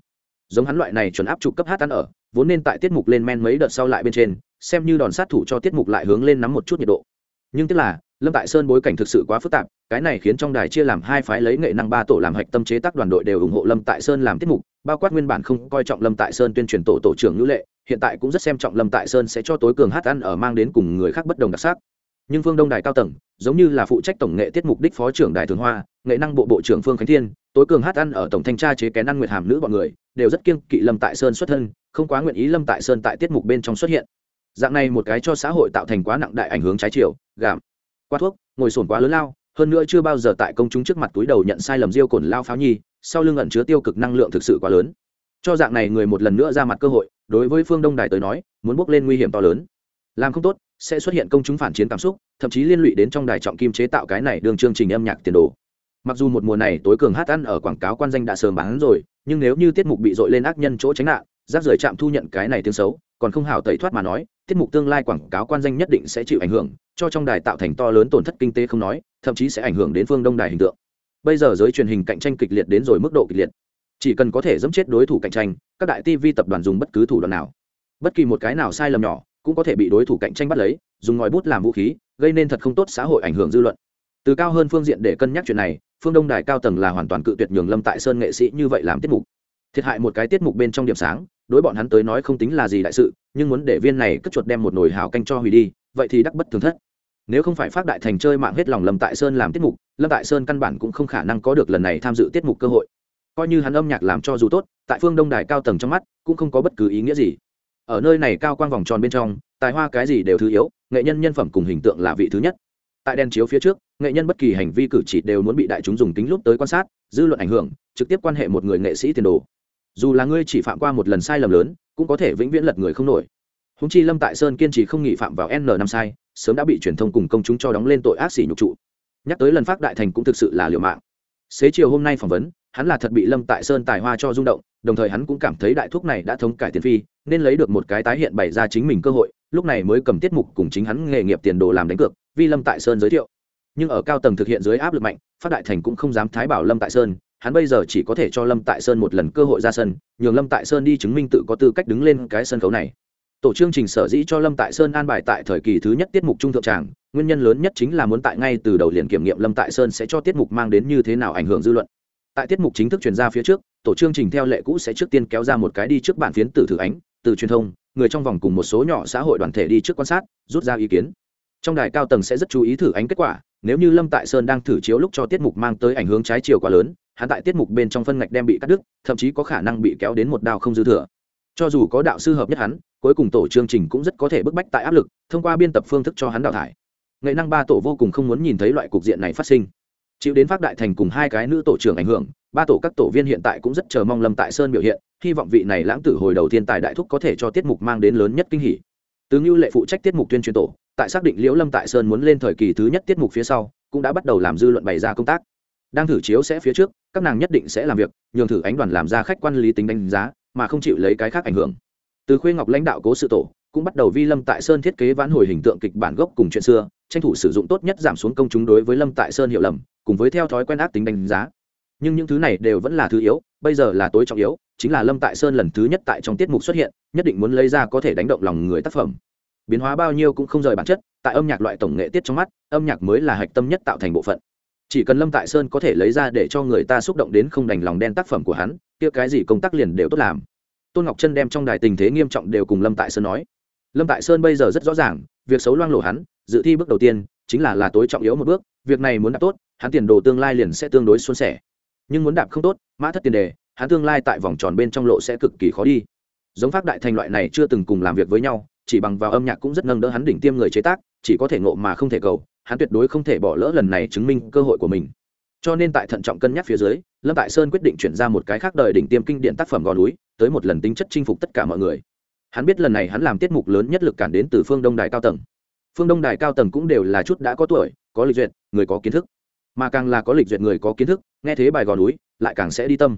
Giống hắn loại này chuẩn áp trục cấp hát ăn ở, vốn nên tại tiết mục lên men mấy đợt sau lại bên trên xem như đòn sát thủ cho tiết mục lại hướng lên nắm một chút nhiệt độ. Nhưng tức là, lâm tại sơn bối cảnh thực sự quá phức tạp, cái này khiến trong đài chia làm hai phái lấy nghệ năng ba tổ làm hạch tâm chế tác đoàn đội đều ủng hộ lâm tại sơn làm tiết mục, bao quát nguyên bản không coi trọng lâm tại sơn tuyên truyền tổ tổ trưởng ngữ lệ, hiện tại cũng rất xem trọng lâm tại sơn sẽ cho tối cường hát ăn ở mang đến cùng người khác bất đồng đặc sắc. Nhưng phương đông đài cao tầng, giống như là phụ trách tổng nghệ tiết mục đích phó trưởng đài thường hoa, nghệ năng bộ bộ trưởng phương khánh thiên, tối cường hát ăn ở tổng thanh tra chế kén ăn nguyệt hàm nữ bọn người, đều rất kiêng kỵ lâm tại sơn xuất thân, không quá nguyện ý lâm tại sơn tại tiết mục bên trong xuất hiện dạng này một cái cho xã hội tạo thành quá nặng đại ảnh hướng trái chiều gàm qua thuốc, ngồi sổn quá lớn lao, hơn nữa chưa bao giờ tại công chúng trước mặt túi đầu nhận sai lầm diêu cồn lao pháo nhi, sau lưng ẩn chứa tiêu cực năng lượng thực sự quá lớn. Cho dạng này người một lần nữa ra mặt cơ hội, đối với phương đông đài tới nói, muốn bước lên nguy hiểm to lớn. Làm không tốt, sẽ xuất hiện công chúng phản chiến cảm xúc, thậm chí liên lụy đến trong đài trọng kim chế tạo cái này đường chương trình âm nhạc tiền đồ. Mặc dù một mùa này tối cường hát ăn ở quảng cáo quan danh đã sớm bán rồi, nhưng nếu như tiết mục bị dội lên ác nhân chỗ tránh nạn rác rời chạm thu nhận cái này tiếng xấu, còn không hảo tẩy thoát mà nói, tiết mục tương lai quảng cáo quan danh nhất định sẽ chịu ảnh hưởng, cho trong đài tạo thành to lớn tổn thất kinh tế không nói, thậm chí sẽ ảnh hưởng đến phương đông đài hình tượng. Bây giờ giới truyền hình cạnh tranh kịch liệt đến rồi mức độ kịch liệt. Chỉ cần có thể dẫm chết đối thủ cạnh tranh, các đại tv tập đoàn dùng bất cứ thủ đoạn nào. Bất kỳ một cái nào sai lầm nhỏ, cũng có thể bị đối thủ cạnh tranh bắt lấy, dùng ngòi bút làm vũ khí, gây nên thật không tốt xã hội ảnh hưởng dư luận. Từ cao hơn phương diện để cân nhắc chuyện này, phương đông đài cao tầng là hoàn toàn cự tuyệt nhường lâm tại sơn nghệ sĩ như vậy làm tiết mục. Thiệt hại một cái tiết mục bên trong điểm sáng đối bọn hắn tới nói không tính là gì đại sự, nhưng muốn để viên này cất chuột đem một nồi hào canh cho hủy đi, vậy thì đắc bất thường thất. Nếu không phải phát đại thành chơi mạng hết lòng lâm tại sơn làm tiết mục, lâm tại sơn căn bản cũng không khả năng có được lần này tham dự tiết mục cơ hội. Coi như hắn âm nhạc làm cho dù tốt, tại phương đông đài cao tầng trong mắt, cũng không có bất cứ ý nghĩa gì. Ở nơi này cao quang vòng tròn bên trong, tài hoa cái gì đều thứ yếu, nghệ nhân nhân phẩm cùng hình tượng là vị thứ nhất. Tại đèn chiếu phía trước, nghệ nhân bất kỳ hành vi cử chỉ đều muốn bị đại chúng dùng kính lúc tới quan sát, dư luận ảnh hưởng, trực tiếp quan hệ một người nghệ sĩ tiền đồ dù là ngươi chỉ phạm qua một lần sai lầm lớn, cũng có thể vĩnh viễn lật người không nổi. Húng chi lâm tại sơn kiên trì không nghị phạm vào n năm sai, sớm đã bị truyền thông cùng công chúng cho đóng lên tội ác xỉ nhục trụ. Nhắc tới lần phát đại thành cũng thực sự là liều mạng. Xế chiều hôm nay phỏng vấn, hắn là thật bị lâm tại sơn tài hoa cho rung động, đồng thời hắn cũng cảm thấy đại thuốc này đã thống cải tiền phi, nên lấy được một cái tái hiện bày ra chính mình cơ hội, lúc này mới cầm tiết mục cùng chính hắn nghề nghiệp tiền đồ làm đánh cược, vì lâm tại sơn giới thiệu. Nhưng ở cao tầng thực hiện dưới áp lực mạnh, phát đại thành cũng không dám thái bảo lâm tại sơn hắn bây giờ chỉ có thể cho lâm tại sơn một lần cơ hội ra sân, nhường lâm tại sơn đi chứng minh tự có tư cách đứng lên cái sân khấu này. Tổ chương trình sở dĩ cho lâm tại sơn an bài tại thời kỳ thứ nhất tiết mục trung thượng tràng, nguyên nhân lớn nhất chính là muốn tại ngay từ đầu liền kiểm nghiệm lâm tại sơn sẽ cho tiết mục mang đến như thế nào ảnh hưởng dư luận. Tại tiết mục chính thức truyền ra phía trước, tổ chương trình theo lệ cũ sẽ trước tiên kéo ra một cái đi trước bản phiến từ thử ánh, từ truyền thông, người trong vòng cùng một số nhỏ xã hội đoàn thể đi trước quan sát, rút ra ý kiến. Trong đài cao tầng sẽ rất chú ý thử ánh kết quả, nếu như lâm tại sơn đang thử chiếu lúc cho tiết mục mang tới ảnh hưởng trái chiều quá lớn hắn tại tiết mục bên trong phân ngạch đem bị cắt đứt, thậm chí có khả năng bị kéo đến một đao không dư thừa. Cho dù có đạo sư hợp nhất hắn, cuối cùng tổ chương trình cũng rất có thể bức bách tại áp lực, thông qua biên tập phương thức cho hắn đào thải. Nghệ năng ba tổ vô cùng không muốn nhìn thấy loại cục diện này phát sinh. Chịu đến phát đại thành cùng hai cái nữ tổ trưởng ảnh hưởng, ba tổ các tổ viên hiện tại cũng rất chờ mong lâm tại sơn biểu hiện, hy vọng vị này lãng tử hồi đầu tiên tài đại thúc có thể cho tiết mục mang đến lớn nhất kinh hỷ Tướng như lệ phụ trách tiết mục tuyên truyền tổ, tại xác định liễu lâm tại sơn muốn lên thời kỳ thứ nhất tiết mục phía sau, cũng đã bắt đầu làm dư luận bày ra công tác. Đang thử chiếu sẽ phía trước các nàng nhất định sẽ làm việc, nhường thử ánh đoàn làm ra khách quan lý tính đánh giá, mà không chịu lấy cái khác ảnh hưởng. Từ khuê ngọc lãnh đạo cố sự tổ, cũng bắt đầu vi lâm tại sơn thiết kế vãn hồi hình tượng kịch bản gốc cùng chuyện xưa, tranh thủ sử dụng tốt nhất giảm xuống công chúng đối với lâm tại sơn hiệu lầm, cùng với theo thói quen ác tính đánh giá. Nhưng những thứ này đều vẫn là thứ yếu, bây giờ là tối trọng yếu, chính là lâm tại sơn lần thứ nhất tại trong tiết mục xuất hiện, nhất định muốn lấy ra có thể đánh động lòng người tác phẩm. Biến hóa bao nhiêu cũng không rời bản chất, tại âm nhạc loại tổng nghệ tiết trong mắt, âm nhạc mới là hạch tâm nhất tạo thành bộ phận chỉ cần lâm tại sơn có thể lấy ra để cho người ta xúc động đến không đành lòng đen tác phẩm của hắn, kia cái gì công tác liền đều tốt làm. Tôn ngọc chân đem trong đài tình thế nghiêm trọng đều cùng lâm tại sơn nói. Lâm tại sơn bây giờ rất rõ ràng, việc xấu loang lộ hắn, dự thi bước đầu tiên, chính là là tối trọng yếu một bước, việc này muốn đạp tốt, hắn tiền đồ tương lai liền sẽ tương đối suôn sẻ. Nhưng muốn đạp không tốt, mã thất tiền đề, hắn tương lai tại vòng tròn bên trong lộ sẽ cực kỳ khó đi. Giống phát đại thành loại này chưa từng cùng làm việc với nhau chỉ bằng vào âm nhạc cũng rất nâng đỡ hắn đỉnh tiêm người chế tác, chỉ có thể ngộ mà không thể cầu, hắn tuyệt đối không thể bỏ lỡ lần này chứng minh cơ hội của mình. Cho nên tại thận trọng cân nhắc phía dưới, lâm tại sơn quyết định chuyển ra một cái khác đời đỉnh tiêm kinh điển tác phẩm gò núi, tới một lần tính chất chinh phục tất cả mọi người. Hắn biết lần này hắn làm tiết mục lớn nhất lực cản đến từ phương đông đài cao tầng. Phương đông đài cao tầng cũng đều là chút đã có tuổi, có lịch duyệt, người có kiến thức. Mà càng là có lịch duyệt người có kiến thức, nghe thế bài gò núi, lại càng sẽ đi tâm.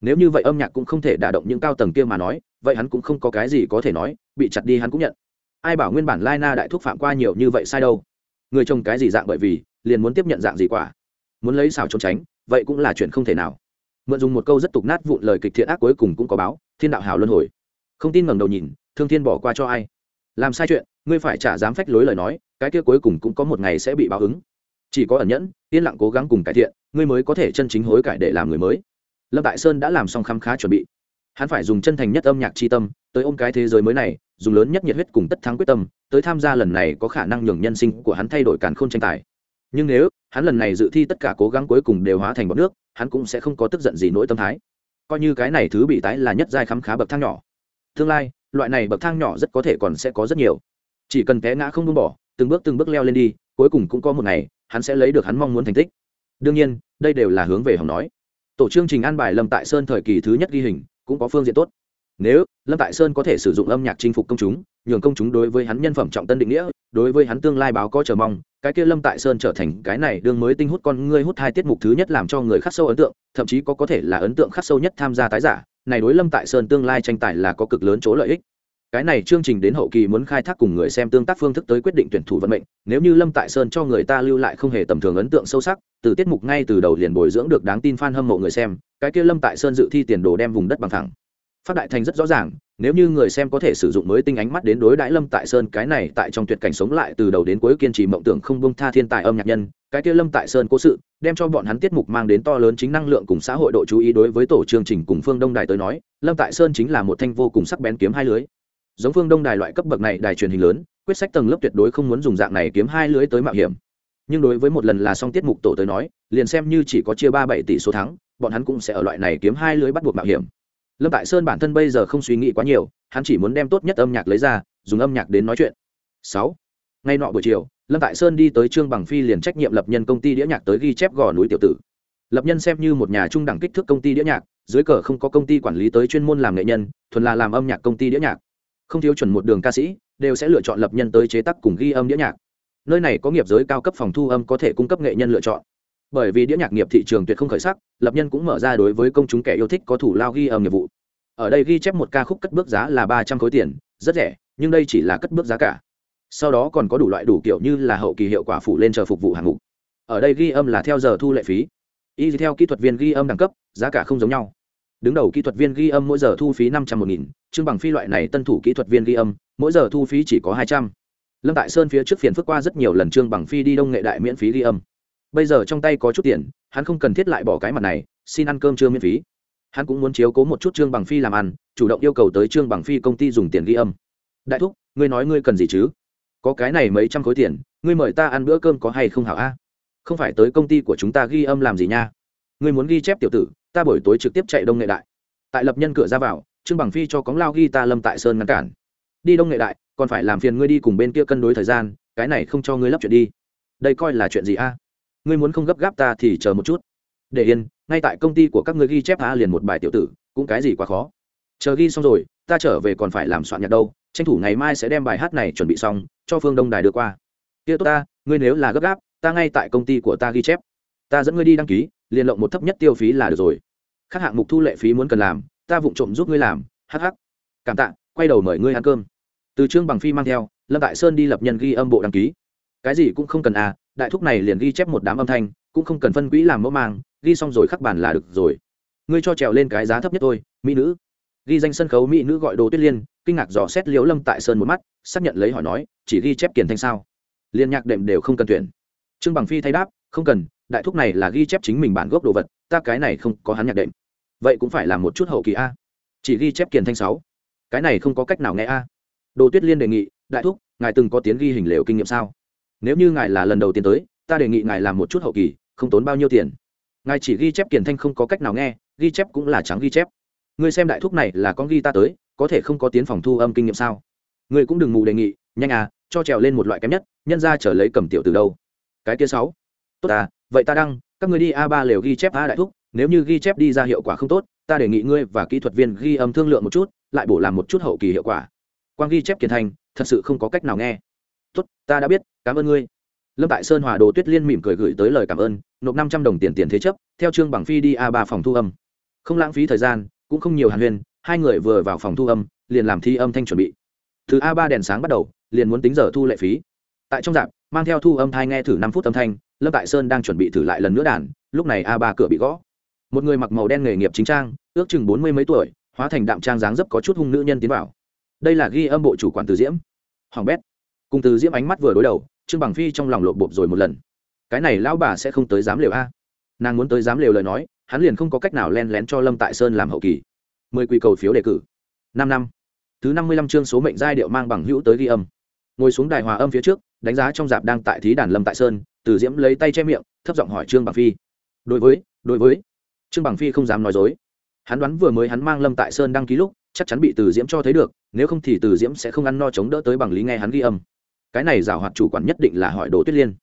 Nếu như vậy âm nhạc cũng không thể đả động những cao tầng kia mà nói vậy hắn cũng không có cái gì có thể nói, bị chặt đi hắn cũng nhận. Ai bảo nguyên bản lai na đại thúc phạm qua nhiều như vậy sai đâu? Người trông cái gì dạng bởi vì, liền muốn tiếp nhận dạng gì quả? Muốn lấy xào trốn tránh, vậy cũng là chuyện không thể nào. Mượn dùng một câu rất tục nát vụn lời kịch thiện ác cuối cùng cũng có báo, thiên đạo hào luân hồi. Không tin ngẩng đầu nhìn, thương thiên bỏ qua cho ai? Làm sai chuyện, ngươi phải trả dám phách lối lời nói, cái kia cuối cùng cũng có một ngày sẽ bị báo ứng. Chỉ có ẩn nhẫn, yên lặng cố gắng cùng cải thiện, ngươi mới có thể chân chính hối cải để làm người mới. Lâm tại sơn đã làm xong khăm khá chuẩn bị hắn phải dùng chân thành nhất âm nhạc c h i tâm, tới ôm cái thế giới mới này, dùng lớn nhất nhiệt huyết cùng tất thắng quyết tâm, tới tham gia lần này có khả năng nhường nhân sinh của hắn thay đổi càn k h ô n tranh tài. Nhưng nếu hắn lần này dự thi tất cả cố gắng cuối cùng đều hóa thành bọc nước, hắn cũng sẽ không có tức giận gì nỗi tâm thái. Coi như cái này thứ bị tái là nhất giai khám khá bậc thang nhỏ. Tương lai, loại này bậc thang nhỏ rất có thể còn sẽ có rất nhiều. Chỉ cần té ngã không buông bỏ, từng bước từng bước leo lên đi, cuối cùng cũng có một ngày, hắn sẽ lấy được hắn mong muốn thành tích. Đương nhiên, đây đều là hướng về hỏng nói. Tổ chương trình an bài lâm tại sơn thời kỳ thứ nhất ghi hình cũng có phương diện tốt. Nếu lâm tại sơn có thể sử dụng âm nhạc chinh phục công chúng, nhường công chúng đối với hắn nhân phẩm trọng tân định nghĩa, đối với hắn tương lai báo có chờ mong, cái kia lâm tại sơn trở thành cái này đương mới tinh hút con ngươi hút hai tiết mục thứ nhất làm cho người khắc sâu ấn tượng, thậm chí có có thể là ấn tượng khắc sâu nhất tham gia tái giả, này đối lâm tại sơn tương lai tranh tài là có cực lớn chỗ lợi ích cái này chương trình đến hậu kỳ muốn khai thác cùng người xem tương tác phương thức tới quyết định tuyển thủ vận mệnh, nếu như lâm tại sơn cho người ta lưu lại không hề tầm thường ấn tượng sâu sắc, từ tiết mục ngay từ đầu liền bồi dưỡng được đáng tin f a n hâm mộ người xem, cái kia lâm tại sơn dự thi tiền đồ đem vùng đất bằng thẳng. Phát đại thành rất rõ ràng, nếu như người xem có thể sử dụng mới tinh ánh mắt đến đối đãi lâm tại sơn, cái này tại trong tuyệt cảnh sống lại từ đầu đến cuối kiên trì mộng tưởng không bông tha thiên tài âm nhạc nhân, cái kia lâm tại sơn cố sự, đem cho bọn hắn tiết mục mang đến to lớn chính năng lượng cùng xã hội độ chú ý đối với tổ chương trình cùng phương đông đài tới nói, lâm tại sơn chính là một thanh vô cùng sắc bén kiếm hai lưới giống phương đông đài loại cấp bậc này, đài truyền hình lớn, quyết sách tầng lớp tuyệt đối không muốn dùng dạng này kiếm hai lưới tới mạo hiểm. Nhưng đối với một lần là xong tiết mục tổ tới nói, liền xem như chỉ có chia ba bảy tỷ số thắng, bọn hắn cũng sẽ ở loại này kiếm hai lưới bắt buộc mạo hiểm. Lâm tại sơn bản thân bây giờ không suy nghĩ quá nhiều, hắn chỉ muốn đem tốt nhất âm nhạc lấy ra, dùng âm nhạc đến nói chuyện. Sáu, ngay nọ buổi chiều, lâm tại sơn đi tới trương bằng phi liền trách nhiệm lập nhân công ty đĩa nhạc tới ghi chép gò núi tiểu tử. Lập nhân xem như một nhà trung đẳng kích thước công ty đĩa nhạc, dưới cờ không có công ty quản lý tới chuyên môn làm nghệ nhân, thuần là làm âm nhạc công ty đĩa nhạc không thiếu chuẩn một đường ca sĩ, đều sẽ lựa chọn lập nhân tới chế tác cùng ghi âm đĩa nhạc. Nơi này có nghiệp giới cao cấp phòng thu âm có thể cung cấp nghệ nhân lựa chọn. Bởi vì đĩa nhạc nghiệp thị trường tuyệt không khởi sắc, lập nhân cũng mở ra đối với công chúng kẻ yêu thích có thủ lao ghi âm nghiệp vụ. Ở đây ghi chép một ca khúc cất bước giá là ba trăm khối tiền, rất rẻ, nhưng đây chỉ là cất bước giá cả. Sau đó còn có đủ loại đủ kiểu như là hậu kỳ hiệu quả phủ lên chờ phục vụ hàng mục. Ở đây ghi âm là theo giờ thu lệ phí. Y theo kỹ thuật viên ghi âm đẳng cấp, giá cả không giống nhau. Đứng đầu kỹ thuật viên ghi âm mỗi giờ thu phí năm trăm một nghìn chương bằng phi loại này tân thủ kỹ thuật viên ghi âm, mỗi giờ thu phí chỉ có hai trăm. Lâm tại sơn phía trước phiền phức qua rất nhiều lần trương bằng phi đi đông nghệ đại miễn phí ghi âm. Bây giờ trong tay có chút tiền, hắn không cần thiết lại bỏ cái mặt này, xin ăn cơm chưa miễn phí. Hắn cũng muốn chiếu cố một chút trương bằng phi làm ăn, chủ động yêu cầu tới trương bằng phi công ty dùng tiền ghi âm. Đại thúc, ngươi nói ngươi cần gì chứ? Có cái này mấy trăm khối tiền, ngươi mời ta ăn bữa cơm có hay không hảo a? Không phải tới công ty của chúng ta ghi âm làm gì nha? Ngươi muốn ghi chép tiểu tử, ta buổi tối trực tiếp chạy đông nghệ đại. Tại lập nhân cửa ra vào trương bằng phi cho cóng lao ghi ta lâm tại sơn ngăn cản. Đi đông nghệ đại, còn phải làm phiền ngươi đi cùng bên kia cân đối thời gian, cái này không cho ngươi lấp chuyện đi. Đây coi là chuyện gì a? Ngươi muốn không gấp gáp ta thì chờ một chút. Để yên, ngay tại công ty của các ngươi ghi chép a liền một bài tiểu tử, cũng cái gì quá khó. Chờ ghi xong rồi, ta trở về còn phải làm soạn nhạc đâu, tranh thủ ngày mai sẽ đem bài hát này chuẩn bị xong, cho phương đông đài đưa qua. Kia tốt ta, ngươi nếu là gấp gáp, ta ngay tại công ty của ta ghi chép. Ta dẫn ngươi đi đăng ký, liền lộng một thấp nhất tiêu phí là được rồi. Các hạng mục thu lệ phí muốn cần làm ta vụng trộm giúp ngươi làm, hắc hắc. cảm tạ, quay đầu mời ngươi ăn cơm. Từ trương bằng phi mang theo, lâm đại sơn đi lập nhân ghi âm bộ đăng ký. Cái gì cũng không cần à đại thúc này liền ghi chép một đám âm thanh, cũng không cần phân quỹ làm mẫu mang, ghi xong rồi khắc bản là được rồi. Ngươi cho trèo lên cái giá thấp nhất thôi, mỹ nữ. Ghi danh sân khấu mỹ nữ gọi đồ tuyết liên, kinh ngạc dò xét liễu lâm tại sơn một mắt, xác nhận lấy hỏi nói, chỉ ghi chép kiền thanh sao? Liên nhạc đệm đều không cần tuyển. Trương bằng phi thay đáp, không cần, đại thúc này là ghi chép chính mình bản gốc đồ vật, ta cái này không có hắn nhạc đệm vậy cũng phải là một chút hậu kỳ a. Chỉ ghi chép kiền thanh sáu. Cái này không có cách nào nghe a. Đồ tuyết liên đề nghị, đại thúc, ngài từng có tiếng ghi hình lều kinh nghiệm sao? Nếu như ngài là lần đầu tiên tới, ta đề nghị ngài làm một chút hậu kỳ, không tốn bao nhiêu tiền. Ngài chỉ ghi chép kiền thanh không có cách nào nghe, ghi chép cũng là trắng ghi chép. Ngươi xem đại thúc này là con ghi ta tới, có thể không có tiến phòng thu âm kinh nghiệm sao? Ngươi cũng đừng mù đề nghị, nhanh à cho trèo lên một loại kém nhất, nhân ra trở lấy cầm tiểu từ đâu. Cái kia sáu. Tốt à vậy ta đăng, các ngươi đi a ba lều ghi chép a đại thúc nếu như ghi chép đi ra hiệu quả không tốt, ta đề nghị ngươi và kỹ thuật viên ghi âm thương lượng một chút, lại bổ làm một chút hậu kỳ hiệu quả. Quang ghi chép kiến thành, thật sự không có cách nào nghe. Tốt, ta đã biết, cảm ơn ngươi. Lâm tại sơn hòa đồ tuyết liên mỉm cười gửi tới lời cảm ơn, nộp năm trăm đồng tiền tiền thế chấp, theo trương bằng phi đi a ba phòng thu âm. Không lãng phí thời gian, cũng không nhiều hàn huyên, hai người vừa vào phòng thu âm, liền làm thi âm thanh chuẩn bị. Từ a ba đèn sáng bắt đầu, liền muốn tính giờ thu lệ phí. Tại trong dạp, mang theo thu âm thai nghe thử năm phút âm thanh, lâm tại sơn đang chuẩn bị thử lại lần nữa đàn, lúc này a ba cửa bị gõ một người mặc màu đen nghề nghiệp chính trang, ước chừng bốn mươi mấy tuổi, hóa thành đạm trang dáng dấp có chút hung nữ nhân tiến vào. Đây là ghi âm bộ chủ quản từ diễm. Hoàng bét. Cùng từ diễm ánh mắt vừa đối đầu, trương bằng phi trong lòng lộp bộp rồi một lần. Cái này lão bà sẽ không tới dám liều a? Nàng muốn tới dám liều lời nói, hắn liền không có cách nào len lén cho lâm tại sơn làm hậu kỳ. Mười quy cầu phiếu đề cử. Năm năm. Thứ năm mươi lăm chương số mệnh giai điệu mang bằng hữu tới ghi âm. Ngồi xuống đài hòa âm phía trước, đánh giá trong dạp đang tại thí đàn lâm tại sơn, từ diễm lấy tay che miệng, thấp giọng hỏi trương bằng phi. Đối với đối với trương bằng phi không dám nói dối. Hắn đoán vừa mới hắn mang lâm tại sơn đăng ký lúc, chắc chắn bị từ diễm cho thấy được, nếu không thì từ diễm sẽ không ăn no chống đỡ tới bằng lý nghe hắn ghi âm. Cái này giảo hoạt chủ quản nhất định là hỏi đồ tuyết liên.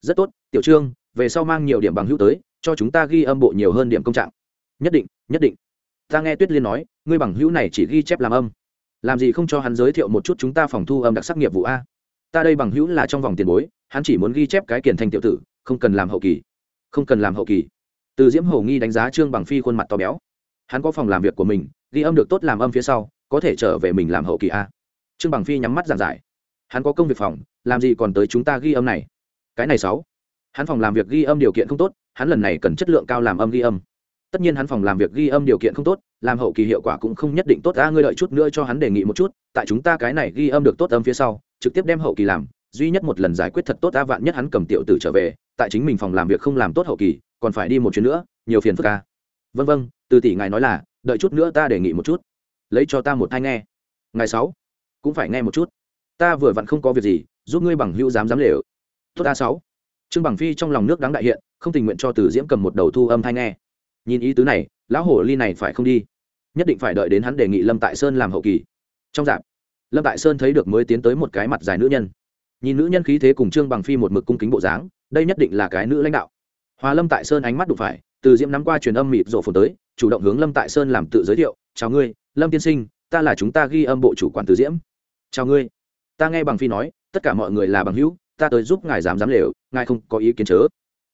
Rất tốt, tiểu trương, về sau mang nhiều điểm bằng hữu tới, cho chúng ta ghi âm bộ nhiều hơn điểm công trạng. Nhất định nhất định. Ta nghe tuyết liên nói, ngươi bằng hữu này chỉ ghi chép làm âm. Làm gì không cho hắn giới thiệu một chút chúng ta phòng thu âm đặc sắc nghiệp vụ a? Ta đây bằng hữu là trong vòng tiền bối, hắn chỉ muốn ghi chép cái kiển thanh tiểu tử, không cần làm hậu kỳ. Không cần làm hậu kỳ từ diễm hầu nghi đánh giá trương bằng phi khuôn mặt to béo. Hắn có phòng làm việc của mình, ghi âm được tốt làm âm phía sau, có thể trở về mình làm hậu kỳ a. Trương bằng phi nhắm mắt giảng giải. Hắn có công việc phòng, làm gì còn tới chúng ta ghi âm này? Cái này sáu. Hắn phòng làm việc ghi âm điều kiện không tốt, hắn lần này cần chất lượng cao làm âm ghi âm. Tất nhiên hắn phòng làm việc ghi âm điều kiện không tốt, làm hậu kỳ hiệu quả cũng không nhất định tốt. Ra ngươi đợi chút nữa cho hắn đề nghị một chút, tại chúng ta cái này ghi âm được tốt âm phía sau, trực tiếp đem hậu kỳ làm, duy nhất một lần giải quyết thật tốt ta vạn nhất hắn cầm tiểu tử trở về, tại chính mình phòng làm việc không làm tốt hậu kỳ còn phải đi một chuyến nữa, nhiều phiền phức ca vân vân từ tỷ ngài nói là, đợi chút nữa ta đề nghị một chút. Lấy cho ta một thai nghe. Ngày sáu, cũng phải nghe một chút. Ta vừa vặn không có việc gì, giúp ngươi bằng hữu dám dám lều. Tốt a sáu. Trương bằng phi trong lòng nước đáng đại hiện, không tình nguyện cho từ diễm cầm một đầu thu âm thai nghe. Nhìn ý tứ này, lão hổ ly này phải không đi? Nhất định phải đợi đến hắn đề nghị lâm tại sơn làm hậu kỳ. Trong dạp, lâm tại sơn thấy được mới tiến tới một cái mặt dài nữ nhân. Nhìn nữ nhân khí thế cùng trương bằng phi một mực cung kính bộ dáng, đây nhất định là cái nữ lãnh đạo hòa lâm tại sơn ánh mắt đụng phải, từ diễm nắm qua truyền âm mịt rộ phồn tới, chủ động hướng lâm tại sơn làm tự giới thiệu, chào ngươi, lâm tiên sinh, ta là chúng ta ghi âm bộ chủ quản từ diễm. Chào ngươi. Ta nghe bằng phi nói, tất cả mọi người là bằng hữu, ta tới giúp ngài dám dám lều, ngài không có ý kiến chớ.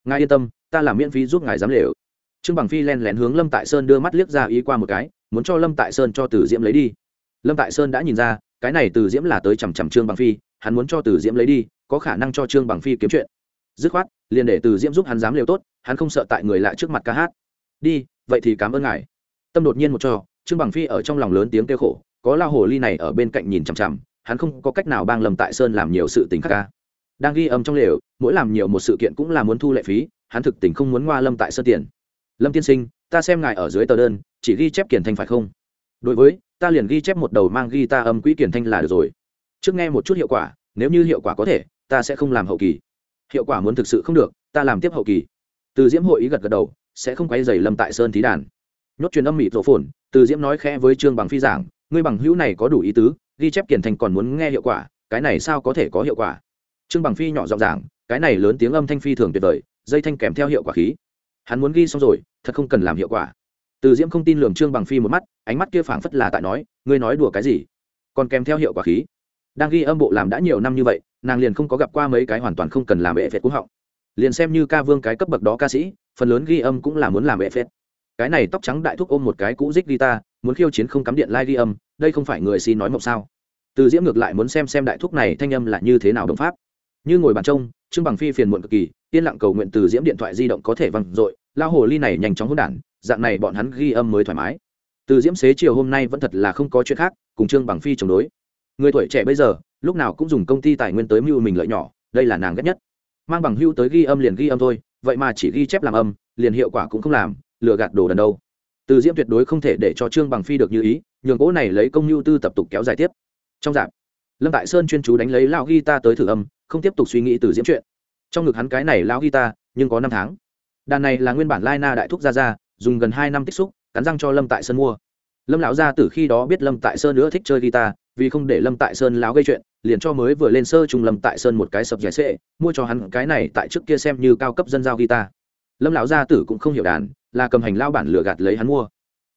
Ngài yên tâm, ta làm miễn phí giúp ngài dám lều. Trương bằng phi len lén hướng lâm tại sơn đưa mắt liếc ra ý qua một cái, muốn cho lâm tại sơn cho từ diễm lấy đi. Lâm tại sơn đã nhìn ra, cái này từ diễm là tới chằm chằm trương bằng phi, hắn muốn cho từ diễm lấy đi, có khả năng cho trương bằng phi kiếm chuyện. Dứt khoát liền để từ diễm giúp hắn dám liều tốt, hắn không sợ tại người lạ trước mặt ca hát. Đi, vậy thì cảm ơn ngài. Tâm đột nhiên một cho trương bằng phi ở trong lòng lớn tiếng kêu khổ, có lao hồ ly này ở bên cạnh nhìn chằm chằm, hắn không có cách nào bang lâm tại sơn làm nhiều sự tình khác ca. Đang ghi âm trong lều, mỗi làm nhiều một sự kiện cũng là muốn thu lệ phí, hắn thực tình không muốn ngoa lâm tại sơn tiền. Lâm tiên sinh, ta xem ngài ở dưới tờ đơn, chỉ ghi chép kiển thanh phải không? Đối với, ta liền ghi chép một đầu mang ghi ta âm quỹ kiển thanh là được rồi. Trước nghe một chút hiệu quả, nếu như hiệu quả có thể, ta sẽ không làm hậu kỳ hiệu quả muốn thực sự không được, ta làm tiếp hậu kỳ. Từ diễm hội ý gật gật đầu, sẽ không quay dày lâm tại sơn thí đàn. Nhốt truyền âm mịt tổ phồn, từ diễm nói khẽ với trương bằng phi giảng, ngươi bằng hữu này có đủ ý tứ, ghi chép kiển thành còn muốn nghe hiệu quả, cái này sao có thể có hiệu quả? Trương bằng phi nhỏ giọng giảng, cái này lớn tiếng âm thanh phi thường tuyệt vời, dây thanh kèm theo hiệu quả khí. Hắn muốn ghi xong rồi, thật không cần làm hiệu quả. Từ diễm không tin lường trương bằng phi một mắt, ánh mắt kia phảng phất là tại nói, ngươi nói đùa cái gì? Còn kèm theo hiệu quả khí. Đang ghi âm bộ làm đã nhiều năm như vậy nàng liền không có gặp qua mấy cái hoàn toàn không cần làm bệ phệt cúng họng. Liền xem như ca vương cái cấp bậc đó ca sĩ, phần lớn ghi âm cũng là muốn làm bệ phệt cái này tóc trắng đại thúc ôm một cái cũ dích guitar, muốn khiêu chiến không cắm điện lai ghi âm, đây không phải người xin nói mộng sao? Từ diễm ngược lại muốn xem xem đại thúc này thanh âm là như thế nào đồng pháp. Như ngồi bàn trông, trương bằng phi phiền muộn cực kỳ, yên lặng cầu nguyện từ diễm điện thoại di động có thể văng dội lao hồ ly này nhanh chóng hôn đản, dạng này bọn hắn ghi âm mới thoải mái. Từ diễm xế chiều hôm nay vẫn thật là không có chuyện khác, cùng trương bằng phi chống đối người tuổi trẻ bây giờ lúc nào cũng dùng công ty tài nguyên tới mưu mình lợi nhỏ đây là nàng ghét nhất. Mang bằng hưu tới ghi âm liền ghi âm thôi vậy mà chỉ ghi chép làm âm liền hiệu quả cũng không làm lừa gạt đồ đần đâu. Từ diễm tuyệt đối không thể để cho trương bằng phi được như ý nhường gỗ này lấy công nhu tư tập tục kéo dài tiếp. Trong dạp lâm tại sơn chuyên chú đánh lấy lao ta tới thử âm không tiếp tục suy nghĩ từ diễm chuyện. Trong ngực hắn cái này lao ta, nhưng có năm tháng. Đàn này là nguyên bản lai na đại thúc ra ra dùng gần hai năm tích xúc cắn răng cho lâm tại sơn mua. Lâm lão gia từ khi đó biết lâm tại sơn nữa thích chơi guitar vì không để lâm tại sơn láo gây chuyện, liền cho mới vừa lên sơ trung lâm tại sơn một cái sập giải sệ, mua cho hắn cái này tại trước kia xem như cao cấp dân giao guitar. Lâm lão gia tử cũng không hiểu đàn, là cầm hành lao bản lừa gạt lấy hắn mua.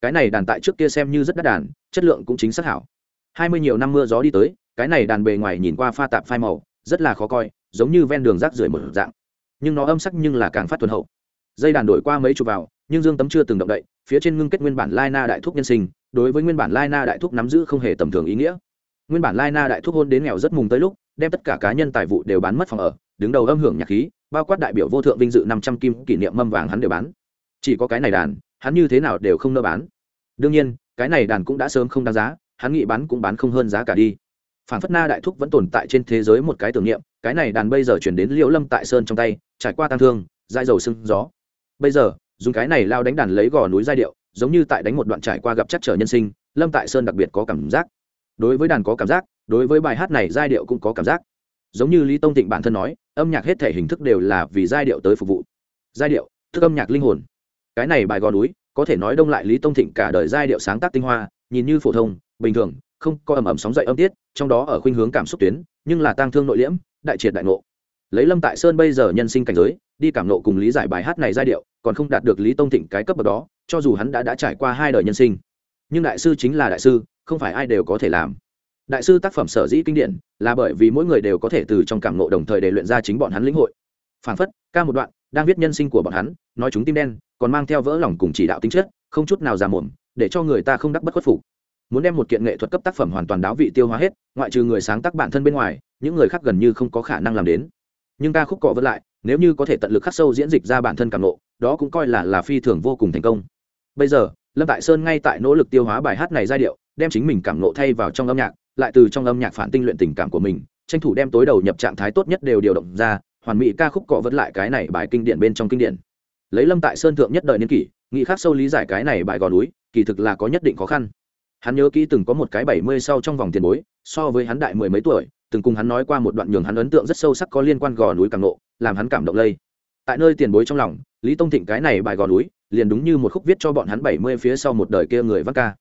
Cái này đàn tại trước kia xem như rất đắt đàn, chất lượng cũng chính xác hảo. Hai mươi nhiều năm mưa gió đi tới, cái này đàn bề ngoài nhìn qua pha tạp phai màu, rất là khó coi, giống như ven đường rác rưởi một dạng. Nhưng nó âm sắc nhưng là càng phát thuần hậu. Dây đàn đổi qua mấy chục vào, nhưng dương tấm chưa từng động đậy, phía trên ngưng kết nguyên bản lai na đại thúc nhân sinh, đối với nguyên bản lai na đại thúc nắm giữ không hề tầm thường ý nghĩa nguyên bản lai na đại thúc hôn đến nghèo rất mùng tới lúc, đem tất cả cá nhân tài vụ đều bán mất phòng ở, đứng đầu âm hưởng nhạc khí, bao quát đại biểu vô thượng vinh dự năm trăm kim kỷ niệm mâm vàng hắn đều bán. Chỉ có cái này đàn, hắn như thế nào đều không nỡ bán. Đương nhiên, cái này đàn cũng đã sớm không đáng giá, hắn nghĩ bán cũng bán không hơn giá cả đi. Phản phất na đại thúc vẫn tồn tại trên thế giới một cái tưởng niệm, cái này đàn bây giờ chuyển đến liễu lâm tại sơn trong tay, trải qua tăng thương dai dầu sưng gió. Bây giờ, dùng cái này lao đánh đàn lấy gò núi giai điệu, giống như tại đánh một đoạn trải qua gặp chắc trở nhân sinh, lâm tại sơn đặc biệt có cảm giác đối với đàn có cảm giác, đối với bài hát này giai điệu cũng có cảm giác. Giống như lý tông tịnh bản thân nói, âm nhạc hết thể hình thức đều là vì giai điệu tới phục vụ. Giai điệu, thức âm nhạc linh hồn. Cái này bài gò núi, có thể nói đông lại lý tông thịnh cả đời giai điệu sáng tác tinh hoa, nhìn như phổ thông, bình thường, không có ầm ầm sóng dậy âm tiết, trong đó ở khuynh hướng cảm xúc tuyến, nhưng là tang thương nội liễm, đại triệt đại ngộ. Lấy lâm tại sơn bây giờ nhân sinh cảnh giới, đi cảm nộ cùng lý giải bài hát này giai điệu, còn không đạt được lý tông thịnh cái cấp bậc đó, cho dù hắn đã đã trải qua hai đời nhân sinh. Nhưng đại sư chính là đại sư không phải ai đều có thể làm. Đại sư tác phẩm sở dĩ kinh điển là bởi vì mỗi người đều có thể từ trong cảm nộ đồng thời để luyện ra chính bọn hắn lĩnh hội. Phản phất, ca một đoạn, đang viết nhân sinh của bọn hắn, nói chúng tim đen, còn mang theo vỡ lòng cùng chỉ đạo tính chất, không chút nào già mồm để cho người ta không đắc bất khuất phục. Muốn đem một kiện nghệ thuật cấp tác phẩm hoàn toàn đáo vị tiêu hóa hết, ngoại trừ người sáng tác bản thân bên ngoài, những người khác gần như không có khả năng làm đến. Nhưng ca khúc cọ vẫn lại, nếu như có thể tận lực khắc sâu diễn dịch ra bản thân cảm nộ đó cũng coi là là phi thường vô cùng thành công. Bây giờ, lâm tại sơn ngay tại nỗ lực tiêu hóa bài hát này giai điệu đem chính mình cảm nộ thay vào trong âm nhạc, lại từ trong âm nhạc phản tinh luyện tình cảm của mình, tranh thủ đem tối đầu nhập trạng thái tốt nhất đều điều động ra, hoàn mỹ ca khúc cọ vẫn lại cái này bài kinh điển bên trong kinh điển. Lấy lâm tại sơn thượng nhất đời niên kỷ, nghĩ khác sâu lý giải cái này bài gò núi, kỳ thực là có nhất định khó khăn. Hắn nhớ kỹ từng có một cái bảy mươi sau trong vòng tiền bối, so với hắn đại mười mấy tuổi, từng cùng hắn nói qua một đoạn nhường hắn ấn tượng rất sâu sắc có liên quan gò núi càng nộ làm hắn cảm động lây. Tại nơi tiền bối trong lòng, lý tông thịnh cái này bài gò núi, liền đúng như một khúc viết cho bọn hắn bảy mươi phía sau một đời kia người vác ca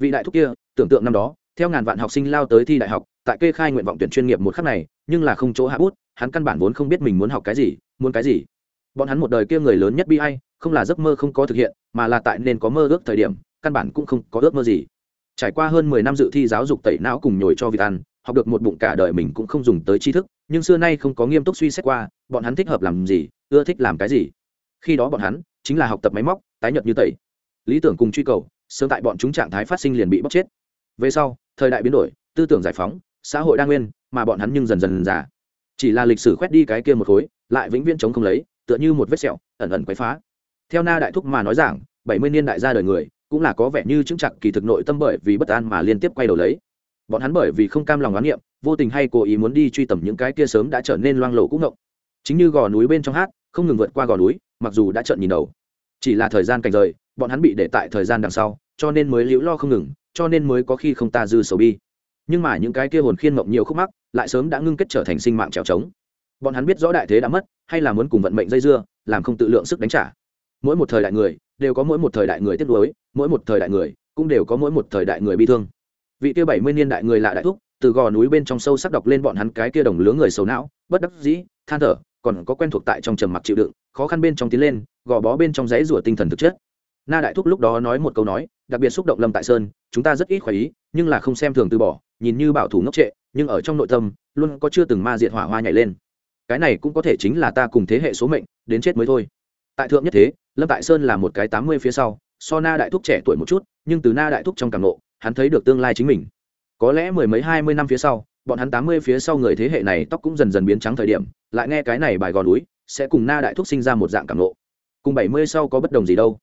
vị đại thúc kia, tưởng tượng năm đó, theo ngàn vạn học sinh lao tới thi đại học, tại kê khai nguyện vọng tuyển chuyên nghiệp một khắc này, nhưng là không chỗ hạ bút, hắn căn bản vốn không biết mình muốn học cái gì, muốn cái gì. Bọn hắn một đời kia người lớn nhất bi ai, không là giấc mơ không có thực hiện, mà là tại nên có mơ ước thời điểm, căn bản cũng không có ước mơ gì. Trải qua hơn mười năm dự thi giáo dục tẩy não cùng nhồi cho việc ăn, học được một bụng cả đời mình cũng không dùng tới tri thức, nhưng xưa nay không có nghiêm túc suy xét qua, bọn hắn thích hợp làm gì, ưa thích làm cái gì. Khi đó bọn hắn chính là học tập máy móc, tái nhật như tẩy lý tưởng cùng truy cầu, sớm tại bọn chúng trạng thái phát sinh liền bị bóc chết. Về sau, thời đại biến đổi, tư tưởng giải phóng, xã hội đa nguyên, mà bọn hắn nhưng dần dần già. Chỉ là lịch sử khoét đi cái kia một khối, lại vĩnh viễn chống không lấy, tựa như một vết sẹo, ẩn ẩn quấy phá. Theo na đại thúc mà nói rằng bảy mươi niên đại gia đời người, cũng là có vẻ như chứng chặt kỳ thực nội tâm bởi vì bất an mà liên tiếp quay đầu lấy. Bọn hắn bởi vì không cam lòng oán niệm, vô tình hay cố ý muốn đi truy tầm những cái kia sớm đã trở nên loang lộ cũng ngộng. Chính như gò núi bên trong hát, không ngừng vượt qua gò núi, mặc dù đã trợn nhìn đầu. Chỉ là thời gian cảnh rời bọn hắn bị để tại thời gian đằng sau, cho nên mới liễu lo không ngừng, cho nên mới có khi không ta dư sầu bi. Nhưng mà những cái kia hồn khiên mộng nhiều khúc mắc, lại sớm đã ngưng kết trở thành sinh mạng trèo trống. Bọn hắn biết rõ đại thế đã mất, hay là muốn cùng vận mệnh dây dưa, làm không tự lượng sức đánh trả. Mỗi một thời đại người, đều có mỗi một thời đại người tiếp nối mỗi một thời đại người, cũng đều có mỗi một thời đại người bi thương. Vị kia bảy mươi niên đại người lạ đại thúc, từ gò núi bên trong sâu sắc đọc lên bọn hắn cái kia đồng lứa người sầu não, bất đắc dĩ, than thở, còn có quen thuộc tại trong trầm mặc chịu đựng, khó khăn bên trong tiến lên, gò bó bên trong giấy rủa tinh thần thực chất na đại thúc lúc đó nói một câu nói đặc biệt xúc động lâm tại sơn chúng ta rất ít khoái ý nhưng là không xem thường từ bỏ nhìn như bảo thủ ngốc trệ nhưng ở trong nội tâm luôn có chưa từng ma diệt hỏa hoa nhảy lên. Cái này cũng có thể chính là ta cùng thế hệ số mệnh đến chết mới thôi. Tại thượng nhất thế lâm tại sơn là một cái tám mươi phía sau so na đại thúc trẻ tuổi một chút nhưng từ na đại thúc trong càng lộ, hắn thấy được tương lai chính mình. Có lẽ mười mấy hai mươi năm phía sau bọn hắn tám mươi phía sau người thế hệ này tóc cũng dần dần biến trắng thời điểm lại nghe cái này bài gò núi sẽ cùng na đại thúc sinh ra một dạng cảm lộ. cùng bảy mươi sau có bất đồng gì đâu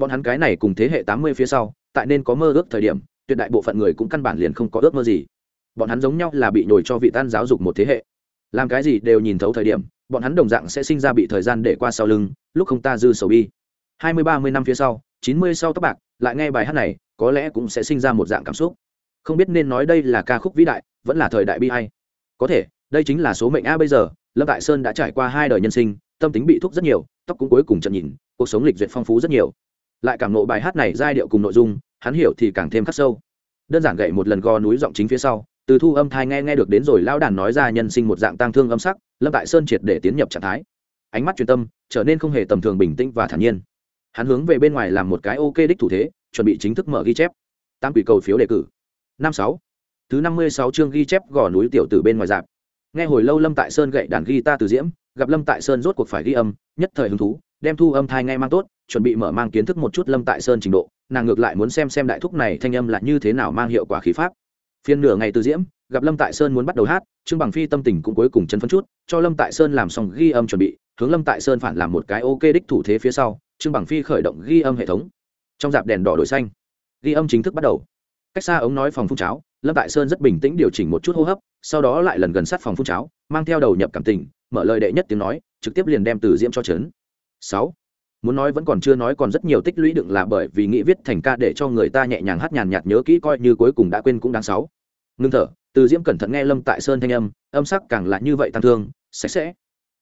bọn hắn cái này cùng thế hệ tám mươi phía sau, tại nên có mơ ước thời điểm, tuyệt đại bộ phận người cũng căn bản liền không có ước mơ gì. Bọn hắn giống nhau là bị nhồi cho vị tan giáo dục một thế hệ. Làm cái gì đều nhìn thấu thời điểm, bọn hắn đồng dạng sẽ sinh ra bị thời gian để qua sau lưng, lúc không ta dư sầu bi. Hai mươi, ba mươi năm phía sau, chín mươi sau tóc bạc, lại nghe bài hát này, có lẽ cũng sẽ sinh ra một dạng cảm xúc. Không biết nên nói đây là ca khúc vĩ đại, vẫn là thời đại bi hay có thể, đây chính là số mệnh a bây giờ, lâm tại sơn đã trải qua hai đời nhân sinh, tâm tính bị thúc rất nhiều, tóc cũng cuối cùng trận nhìn, cuộc sống lịch duyệt phong phú rất nhiều lại cảm nộ bài hát này giai điệu cùng nội dung, hắn hiểu thì càng thêm khắc sâu. Đơn giản gậy một lần gò núi giọng chính phía sau, từ thu âm thai nghe nghe được đến rồi lao đàn nói ra nhân sinh một dạng tang thương âm sắc, lâm tại sơn triệt để tiến nhập trạng thái. Ánh mắt truyền tâm, trở nên không hề tầm thường bình tĩnh và thản nhiên. Hắn hướng về bên ngoài làm một cái ok đích thủ thế, chuẩn bị chính thức mở ghi chép. Tam quỷ cầu phiếu đề cử. Năm sáu. Thứ năm mươi sáu chương ghi chép gò núi tiểu từ bên ngoài dạp. Nghe hồi lâu lâm tại sơn gậy đàn ghi ta từ diễm, gặp lâm tại sơn rốt cuộc phải ghi âm, nhất thời hứng thú, đem thu âm thai nghe mang tốt chuẩn bị mở mang kiến thức một chút lâm tại sơn trình độ, nàng ngược lại muốn xem xem đại thúc này thanh âm là như thế nào mang hiệu quả khí pháp. Phiên nửa ngày từ diễm, gặp lâm tại sơn muốn bắt đầu hát, trương bằng phi tâm tình cũng cuối cùng chân phấn chút, cho lâm tại sơn làm xong ghi âm chuẩn bị, hướng lâm tại sơn phản làm một cái ok đích thủ thế phía sau, trương bằng phi khởi động ghi âm hệ thống. Trong dạp đèn đỏ đổi xanh, ghi âm chính thức bắt đầu. Cách xa ống nói phòng phun cháo, lâm tại sơn rất bình tĩnh điều chỉnh một chút hô hấp, sau đó lại lần gần sát phòng phun cháo, mang theo đầu nhập cảm tình, mở lời đệ nhất tiếng nói, trực tiếp liền đem từ diễm cho trấn sáu muốn nói vẫn còn chưa nói còn rất nhiều tích lũy đựng là bởi vì nghĩ viết thành ca để cho người ta nhẹ nhàng hát nhàn nhạt nhớ kỹ coi như cuối cùng đã quên cũng đáng sáu. Ngưng thở, từ diễm cẩn thận nghe lâm tại sơn thanh âm âm sắc càng là như vậy tăng thương, sạch sẽ.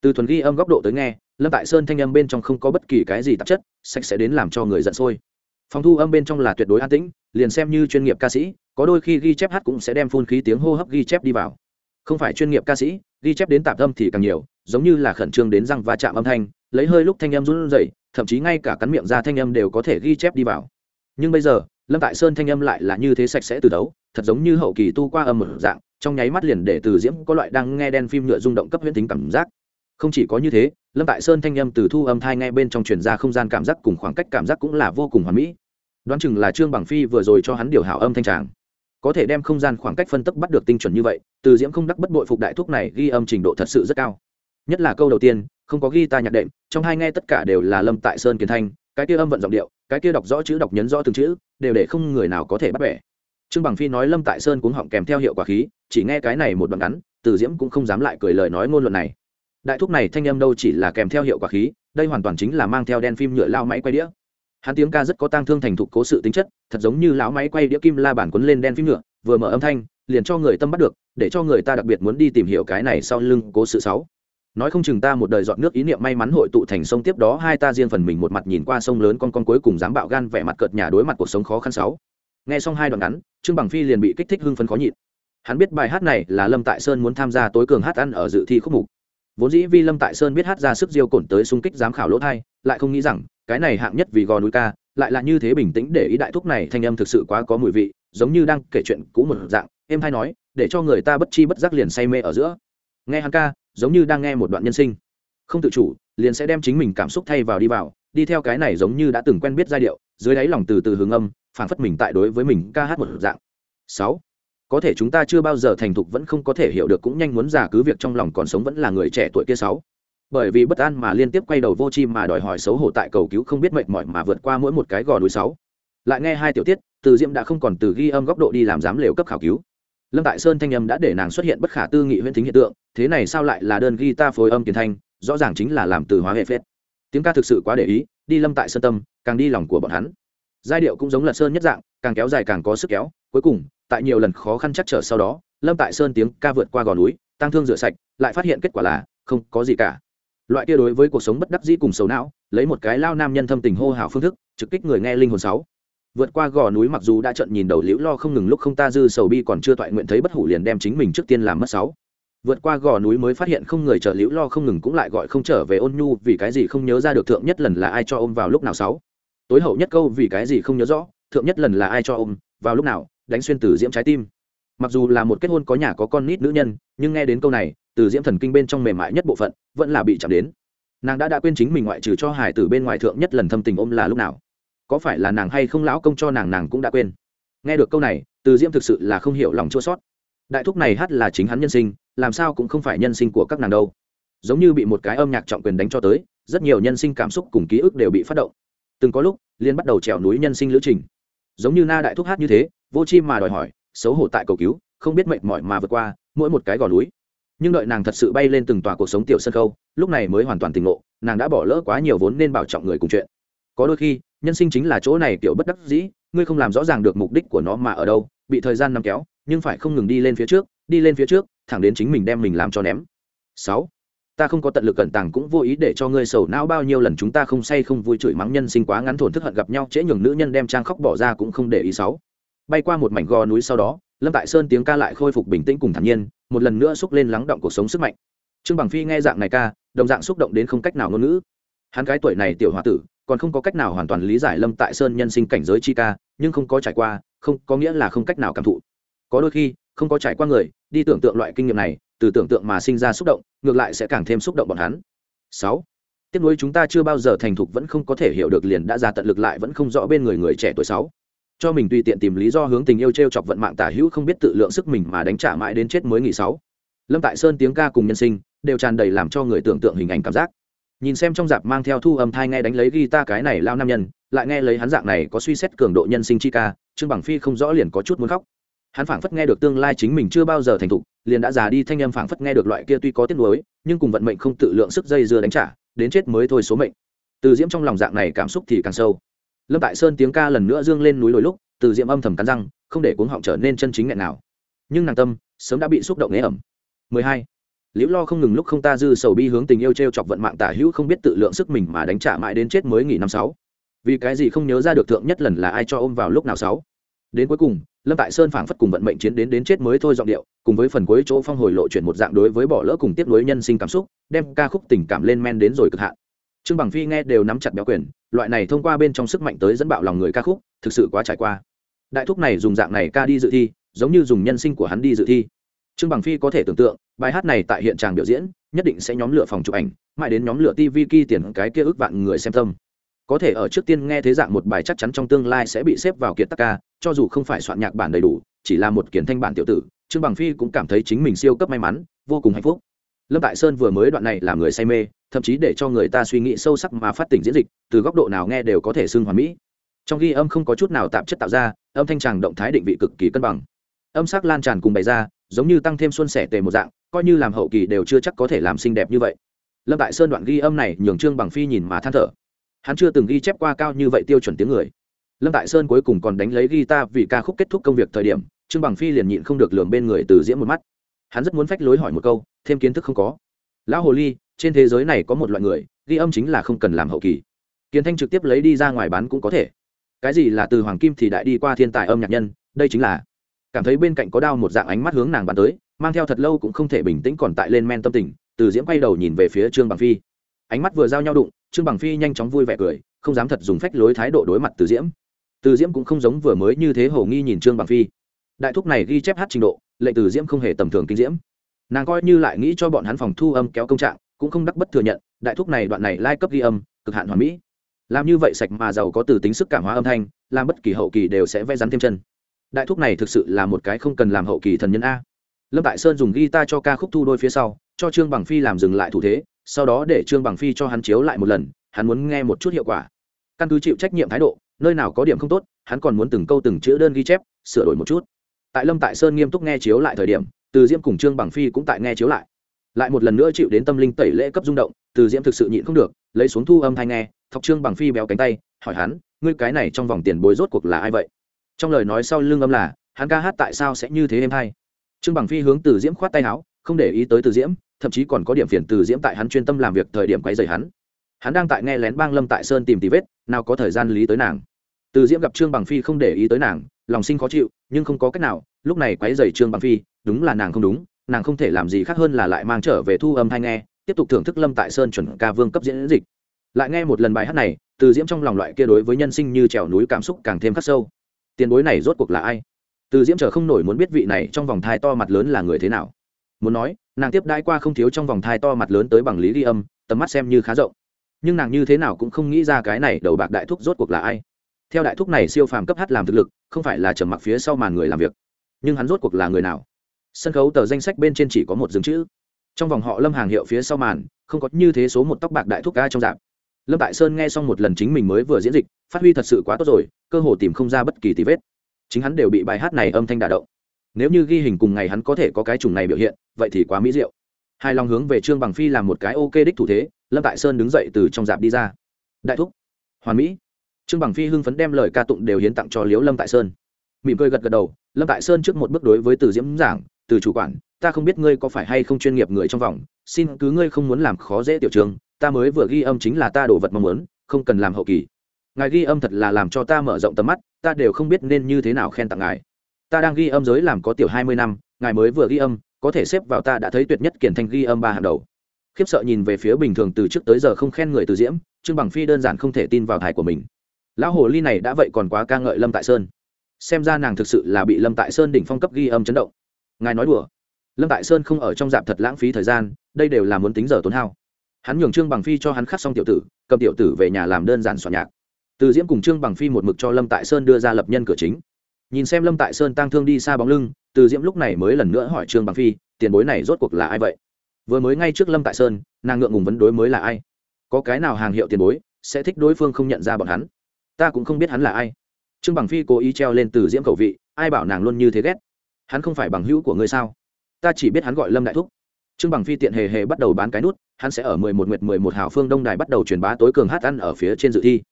Từ thuần ghi âm góc độ tới nghe, lâm tại sơn thanh âm bên trong không có bất kỳ cái gì tạp chất, sạch sẽ đến làm cho người giận sôi. Phòng thu âm bên trong là tuyệt đối an tĩnh, liền xem như chuyên nghiệp ca sĩ, có đôi khi ghi chép hát cũng sẽ đem phun khí tiếng hô hấp ghi chép đi vào. Không phải chuyên nghiệp ca sĩ, ghi chép đến tạp âm thì càng nhiều, giống như là khẩn trương đến răng va chạm âm thanh, lấy hơi lúc thanh âm run rẩy thậm chí ngay cả cắn miệng ra thanh âm đều có thể ghi chép đi vào. Nhưng bây giờ, lâm tại sơn thanh âm lại là như thế sạch sẽ từ đấu thật giống như hậu kỳ tu qua âm một dạng, trong nháy mắt liền để từ diễm có loại đang nghe đen phim nhựa rung động cấp huyễn tính cảm giác. Không chỉ có như thế, lâm tại sơn thanh âm từ thu âm thai ngay bên trong truyền ra không gian cảm giác cùng khoảng cách cảm giác cũng là vô cùng hoàn mỹ. Đoán chừng là trương bằng phi vừa rồi cho hắn điều hảo âm thanh tràng. Có thể đem không gian khoảng cách phân tức bắt được tinh chuẩn như vậy, từ diễm không đắc bất bội phục đại thuốc này ghi âm trình độ thật sự rất cao. Nhất là câu đầu tiên không có ghi ta nhạc đệm, trong hai nghe tất cả đều là lâm tại sơn kiến thanh, cái kia âm vận giọng điệu, cái kia đọc rõ chữ đọc nhấn rõ từng chữ, đều để không người nào có thể bắt bẻ. Trương bằng phi nói lâm tại sơn cũng họng kèm theo hiệu quả khí, chỉ nghe cái này một đoạn ngắn, từ diễm cũng không dám lại cười lời nói ngôn luận này. Đại thúc này thanh âm đâu chỉ là kèm theo hiệu quả khí, đây hoàn toàn chính là mang theo đen phim nhựa lao máy quay đĩa. Hắn tiếng ca rất có tang thương thành thục cố sự tính chất, thật giống như lão máy quay đĩa kim la bản quấn lên đen phim nhựa, vừa mở âm thanh, liền cho người tâm bắt được, để cho người ta đặc biệt muốn đi tìm hiểu cái này sau lưng cố sự sáu nói không chừng ta một đời dọn nước ý niệm may mắn hội tụ thành sông tiếp đó, hai ta riêng phần mình một mặt nhìn qua sông lớn con con cuối cùng dám bạo gan vẻ mặt cợt nhà đối mặt cuộc sống khó khăn sáu. Nghe xong hai đoạn ngắn, trương bằng phi liền bị kích thích hưng phấn khó nhịn. Hắn biết bài hát này là lâm tại sơn muốn tham gia tối cường hát ăn ở dự thi khúc mục. Vốn dĩ vi lâm tại sơn biết hát ra sức diêu cổn tới xung kích giám khảo lỗ thai, lại không nghĩ rằng, cái này hạng nhất vì gò núi ca, lại là như thế bình tĩnh để ý đại thúc này thanh âm thực sự quá có mùi vị, giống như đang kể chuyện cũ một dạng em hay nói, để cho người ta bất chi bất giác liền say mê ở giữa. Nghe hắn ca giống như đang nghe một đoạn nhân sinh. Không tự chủ, liền sẽ đem chính mình cảm xúc thay vào đi vào, đi theo cái này giống như đã từng quen biết giai điệu, dưới đáy lòng từ từ hướng âm phản phất mình tại đối với mình ca hát một dạng. Sáu, có thể chúng ta chưa bao giờ thành thục vẫn không có thể hiểu được cũng nhanh muốn giả cứ việc trong lòng còn sống vẫn là người trẻ tuổi kia sáu. Bởi vì bất an mà liên tiếp quay đầu vô chi mà đòi hỏi xấu hổ tại cầu cứu không biết mệt mỏi mà vượt qua mỗi một cái gò núi sáu. Lại nghe hai tiểu tiết, từ diễm đã không còn từ ghi âm góc độ đi làm giám lều cấp khảo cứu lâm tại sơn thanh âm đã để nàng xuất hiện bất khả tư nghị huyễn tính hiện tượng, thế này sao lại là đơn ghi ta phối âm tiền thanh, rõ ràng chính là làm từ hóa hệ phết. Tiếng ca thực sự quá để ý, đi lâm tại sơn tâm, càng đi lòng của bọn hắn. Giai điệu cũng giống lật sơn nhất dạng, càng kéo dài càng có sức kéo, cuối cùng, tại nhiều lần khó khăn chắc trở sau đó, lâm tại sơn tiếng ca vượt qua gò núi tăng thương rửa sạch, lại phát hiện kết quả là không có gì cả. Loại kia đối với cuộc sống bất đắc dĩ cùng xấu não, lấy một cái lao nam nhân thâm tình hô hào phương thức, trực kích người nghe linh hồn sáu vượt qua gò núi mặc dù đã trận nhìn đầu liễu lo không ngừng lúc không ta dư sầu bi còn chưa toại nguyện thấy bất hủ liền đem chính mình trước tiên làm mất sáu. Vượt qua gò núi mới phát hiện không người chờ liễu lo không ngừng cũng lại gọi không trở về ôn nhu, vì cái gì không nhớ ra được thượng nhất lần là ai cho ôm vào lúc nào sáu. Tối hậu nhất câu, vì cái gì không nhớ rõ, thượng nhất lần là ai cho ôm vào lúc nào, đánh xuyên từ diễm trái tim. Mặc dù là một kết hôn có nhà có con nít nữ nhân, nhưng nghe đến câu này, từ diễm thần kinh bên trong mềm mại nhất bộ phận vẫn là bị chạm đến. Nàng đã đã quên chính mình ngoại trừ cho hải tử bên ngoài thượng nhất lần thâm tình ôm là lúc nào có phải là nàng hay không lão công cho nàng nàng cũng đã quên. Nghe được câu này, từ diễm thực sự là không hiểu lòng chua sót đại thúc này hát là chính hắn nhân sinh, làm sao cũng không phải nhân sinh của các nàng đâu. Giống như bị một cái âm nhạc trọng quyền đánh cho tới, rất nhiều nhân sinh cảm xúc cùng ký ức đều bị phát động. Từng có lúc liên bắt đầu trèo núi nhân sinh lữ trình. Giống như na đại thúc hát như thế, vô chi mà đòi hỏi, xấu hổ tại cầu cứu, không biết mệnh mỏi mà vượt qua, mỗi một cái gò núi. Nhưng đợi nàng thật sự bay lên từng tòa cuộc sống tiểu sân khâu lúc này mới hoàn toàn tỉnh ngộ, nàng đã bỏ lỡ quá nhiều vốn nên bảo trọng người cùng chuyện. Có đôi khi nhân sinh chính là chỗ này kiểu bất đắc dĩ, ngươi không làm rõ ràng được mục đích của nó mà ở đâu, bị thời gian nằm kéo, nhưng phải không ngừng đi lên phía trước, đi lên phía trước, thẳng đến chính mình đem mình làm cho ném. Sáu, ta không có tận lực cẩn tàng cũng vô ý để cho ngươi sầu não bao nhiêu lần chúng ta không say không vui chửi mắng nhân sinh quá ngắn thổn thức hận gặp nhau trễ nhường nữ nhân đem trang khóc bỏ ra cũng không để ý. Sáu, bay qua một mảnh gò núi sau đó, lâm tại sơn tiếng ca lại khôi phục bình tĩnh cùng thản nhiên, một lần nữa xúc lên lắng động cuộc sống sức mạnh. Trương bằng phi nghe dạng này ca, đồng dạng xúc động đến không cách nào ngôn ngữ. Hắn cái tuổi này tiểu h tử còn không có cách nào hoàn toàn lý giải lâm tại sơn nhân sinh cảnh giới chi ca, nhưng không có trải qua, không có nghĩa là không cách nào cảm thụ. Có đôi khi, không có trải qua người, đi tưởng tượng loại kinh nghiệm này, từ tưởng tượng mà sinh ra xúc động, ngược lại sẽ càng thêm xúc động bọn hắn. Sáu tiếp nối chúng ta chưa bao giờ thành thục vẫn không có thể hiểu được liền đã ra tận lực lại vẫn không rõ bên người người trẻ tuổi sáu. Cho mình tùy tiện tìm lý do hướng tình yêu t r e o chọc vận mạng tả hữu không biết tự lượng sức mình mà đánh trả mãi đến chết mới nghỉ sáu. Lâm tại sơn tiếng ca cùng nhân sinh, đều tràn đầy làm cho người tưởng tượng hình ảnh cảm giác nhìn xem trong dạp mang theo thu âm thai nghe đánh lấy guitar cái này lao nam nhân, lại nghe lấy hắn dạng này có suy xét cường độ nhân sinh chi ca, trương bằng phi không rõ liền có chút muốn khóc. Hắn phảng phất nghe được tương lai chính mình chưa bao giờ thành thục, liền đã già đi thanh âm phảng phất nghe được loại kia tuy có tiếc nuối, nhưng cùng vận mệnh không tự lượng sức dây dưa đánh trả, đến chết mới thôi số mệnh. Từ diễm trong lòng dạng này cảm xúc thì càng sâu. Lâm tại sơn tiếng ca lần nữa dương lên núi lồi lúc, từ diễm âm thầm cắn răng, không để cuống họng trở nên chân chính nghẹn nào nhưng nàng tâm sớm đã bị xúc động nế ẩm. 12 liễu lo không ngừng lúc không ta dư sầu bi hướng tình yêu t r e o chọc vận mạng tả hữu không biết tự lượng sức mình mà đánh trả mãi đến chết mới nghỉ năm sáu. Vì cái gì không nhớ ra được thượng nhất lần là ai cho ôm vào lúc nào sáu? Đến cuối cùng, lâm tại sơn phảng phất cùng vận mệnh chiến đến đến chết mới thôi giọng điệu, cùng với phần cuối chỗ phong hồi lộ chuyển một dạng đối với bỏ lỡ cùng tiếp nối nhân sinh cảm xúc, đem ca khúc tình cảm lên men đến rồi cực hạn. Trương bằng phi nghe đều nắm chặt béo quyền, loại này thông qua bên trong sức mạnh tới dẫn bạo lòng người ca khúc, thực sự quá trải qua. Đại thúc này dùng dạng này ca đi dự thi, giống như dùng nhân sinh của hắn đi dự thi. Trương bằng phi có thể tưởng tượng bài hát này tại hiện tràng biểu diễn, nhất định sẽ nhóm lửa phòng chụp ảnh, mãi đến nhóm lửa tv ki tiền cái kia ước vạn người xem tâm. Có thể ở trước tiên nghe thế dạng một bài chắc chắn trong tương lai sẽ bị xếp vào kiệt tắc ca, cho dù không phải soạn nhạc bản đầy đủ, chỉ là một kiển thanh bản tiểu tử, trương bằng phi cũng cảm thấy chính mình siêu cấp may mắn, vô cùng hạnh phúc. Lâm tại sơn vừa mới đoạn này làm người say mê, thậm chí để cho người ta suy nghĩ sâu sắc mà phát tỉnh diễn dịch, từ góc độ nào nghe đều có thể xưng hoàn mỹ. Trong ghi âm không có chút nào tạp chất tạo ra, âm thanh tràng động thái định vị cực kỳ cân bằng. Âm sắc lan tràn cùng bày ra giống như tăng thêm xuân sẻ tề một dạng, coi như làm hậu kỳ đều chưa chắc có thể làm xinh đẹp như vậy. Lâm tại sơn đoạn ghi âm này nhường trương bằng phi nhìn mà than thở. Hắn chưa từng ghi chép qua cao như vậy tiêu chuẩn tiếng người. Lâm tại sơn cuối cùng còn đánh lấy guitar vì ca khúc kết thúc công việc thời điểm, trương bằng phi liền nhịn không được lường bên người từ diễm một mắt. Hắn rất muốn phách lối hỏi một câu, thêm kiến thức không có. Lão hồ ly, trên thế giới này có một loại người, ghi âm chính là không cần làm hậu kỳ. Kiến thanh trực tiếp lấy đi ra ngoài bán cũng có thể. Cái gì là từ hoàng kim thì đại đi qua thiên tài âm nhạc nhân, đây chính là cảm thấy bên cạnh có đao một dạng ánh mắt hướng nàng bắn tới, mang theo thật lâu cũng không thể bình tĩnh còn tại lên men tâm tình, từ diễm quay đầu nhìn về phía trương bằng phi. Ánh mắt vừa giao nhau đụng, trương bằng phi nhanh chóng vui vẻ cười, không dám thật dùng phách lối thái độ đối mặt từ diễm. Từ diễm cũng không giống vừa mới như thế hầu nghi nhìn trương bằng phi. Đại thúc này ghi chép hát trình độ, lệnh từ diễm không hề tầm thường kinh diễm. Nàng coi như lại nghĩ cho bọn hắn phòng thu âm kéo công trạng, cũng không đắc bất thừa nhận, đại thúc này đoạn này lai cấp ghi âm, cực hạn hoàn mỹ. Làm như vậy sạch mà giàu có từ tính sức cảm hóa âm thanh, làm bất kỳ hậu kỳ đều sẽ vẽ rắn thêm chân đại thúc này thực sự là một cái không cần làm hậu kỳ thần nhân a. Lâm tại sơn dùng guitar cho ca khúc thu đôi phía sau, cho trương bằng phi làm dừng lại thủ thế, sau đó để trương bằng phi cho hắn chiếu lại một lần, hắn muốn nghe một chút hiệu quả. Căn cứ chịu trách nhiệm thái độ, nơi nào có điểm không tốt, hắn còn muốn từng câu từng chữ đơn ghi chép, sửa đổi một chút. Tại lâm tại sơn nghiêm túc nghe chiếu lại thời điểm, từ diễm cùng trương bằng phi cũng tại nghe chiếu lại. Lại một lần nữa chịu đến tâm linh tẩy lễ cấp rung động, từ diễm thực sự nhịn không được, lấy xuống thu âm thanh nghe, thọc trương bằng phi béo cánh tay, hỏi hắn, ngươi cái này trong vòng tiền bối rốt cuộc là ai vậy? Trong lời nói sau lưng âm là, hắn ca hát tại sao sẽ như thế em hay? Trương bằng phi hướng từ diễm khoát tay áo, không để ý tới từ diễm, thậm chí còn có điểm phiền từ diễm tại hắn chuyên tâm làm việc thời điểm quấy rầy hắn. Hắn đang tại nghe lén bang lâm tại sơn tìm tì vết, nào có thời gian lý tới nàng. Từ diễm gặp trương bằng phi không để ý tới nàng, lòng sinh khó chịu, nhưng không có cách nào, lúc này quấy rầy trương bằng phi, đúng là nàng không đúng, nàng không thể làm gì khác hơn là lại mang trở về thu âm hay nghe, tiếp tục thưởng thức lâm tại sơn chuẩn ca vương cấp diễn dịch. Lại nghe một lần bài hát này, từ diễm trong lòng loại kia đối với nhân sinh như trèo núi cảm xúc càng thêm khắc sâu tiền bối này rốt cuộc là ai? Từ diễm chờ không nổi muốn biết vị này trong vòng thai to mặt lớn là người thế nào. Muốn nói, nàng tiếp đãi qua không thiếu trong vòng thai to mặt lớn tới bằng lý ghi âm, tầm mắt xem như khá rộng. Nhưng nàng như thế nào cũng không nghĩ ra cái này đầu bạc đại thúc rốt cuộc là ai. Theo đại thúc này siêu phàm cấp hát làm thực lực, không phải là trầm mặc phía sau màn người làm việc. Nhưng hắn rốt cuộc là người nào? Sân khấu tờ danh sách bên trên chỉ có một dừng chữ. Trong vòng họ lâm hàng hiệu phía sau màn, không có như thế số một tóc bạc đại thúc ca trong dạp lâm tại sơn nghe xong một lần chính mình mới vừa diễn dịch, phát huy thật sự quá tốt rồi, cơ hồ tìm không ra bất kỳ tí vết. Chính hắn đều bị bài hát này âm thanh đả động. Nếu như ghi hình cùng ngày hắn có thể có cái chủng này biểu hiện, vậy thì quá mỹ diệu. Hai lòng hướng về trương bằng phi làm một cái ok đích thủ thế, lâm tại sơn đứng dậy từ trong dạp đi ra. Đại thúc, hoàn mỹ. Trương bằng phi hưng phấn đem lời ca tụng đều hiến tặng cho liễu lâm tại sơn. Mỉm cười gật gật đầu, lâm tại sơn trước một bước đối với từ diễm giảng, từ chủ quản, ta không biết ngươi có phải hay không chuyên nghiệp người trong vòng, xin cứ ngươi không muốn làm khó dễ tiểu trường ta mới vừa ghi âm chính là ta đồ vật mong muốn, không cần làm hậu kỳ. Ngài ghi âm thật là làm cho ta mở rộng tầm mắt, ta đều không biết nên như thế nào khen tặng ngài. Ta đang ghi âm giới làm có tiểu hai mươi năm, ngài mới vừa ghi âm, có thể xếp vào ta đã thấy tuyệt nhất kiển thanh ghi âm ba hàng đầu. Khiếp sợ nhìn về phía bình thường từ trước tới giờ không khen người từ diễm, trương bằng phi đơn giản không thể tin vào thải của mình. Lão hồ ly này đã vậy còn quá ca ngợi lâm tại sơn. Xem ra nàng thực sự là bị lâm tại sơn đỉnh phong cấp ghi âm chấn động. Ngài nói đùa. Lâm tại sơn không ở trong dạp thật lãng phí thời gian, đây đều là muốn tính giờ tốn hao hắn nhường trương bằng phi cho hắn khắc xong tiểu tử, cầm tiểu tử về nhà làm đơn giản soạn nhạc. Từ diễm cùng trương bằng phi một mực cho lâm tại sơn đưa ra lập nhân cửa chính. Nhìn xem lâm tại sơn tăng thương đi xa bóng lưng, từ diễm lúc này mới lần nữa hỏi trương bằng phi, tiền bối này rốt cuộc là ai vậy? Vừa mới ngay trước lâm tại sơn, nàng ngượng ngùng vấn đối mới là ai? Có cái nào hàng hiệu tiền bối sẽ thích đối phương không nhận ra bọn hắn? Ta cũng không biết hắn là ai. Trương bằng phi cố ý treo lên từ diễm khẩu vị, ai bảo nàng luôn như thế ghét? Hắn không phải bằng hữu của ngươi sao? Ta chỉ biết hắn gọi lâm đại thúc trương bằng phi tiện hề hề bắt đầu bán cái nút, hắn sẽ ở mười một nguyệt mười một hào phương đông đài bắt đầu truyền bá tối cường hát ăn ở phía trên dự thi.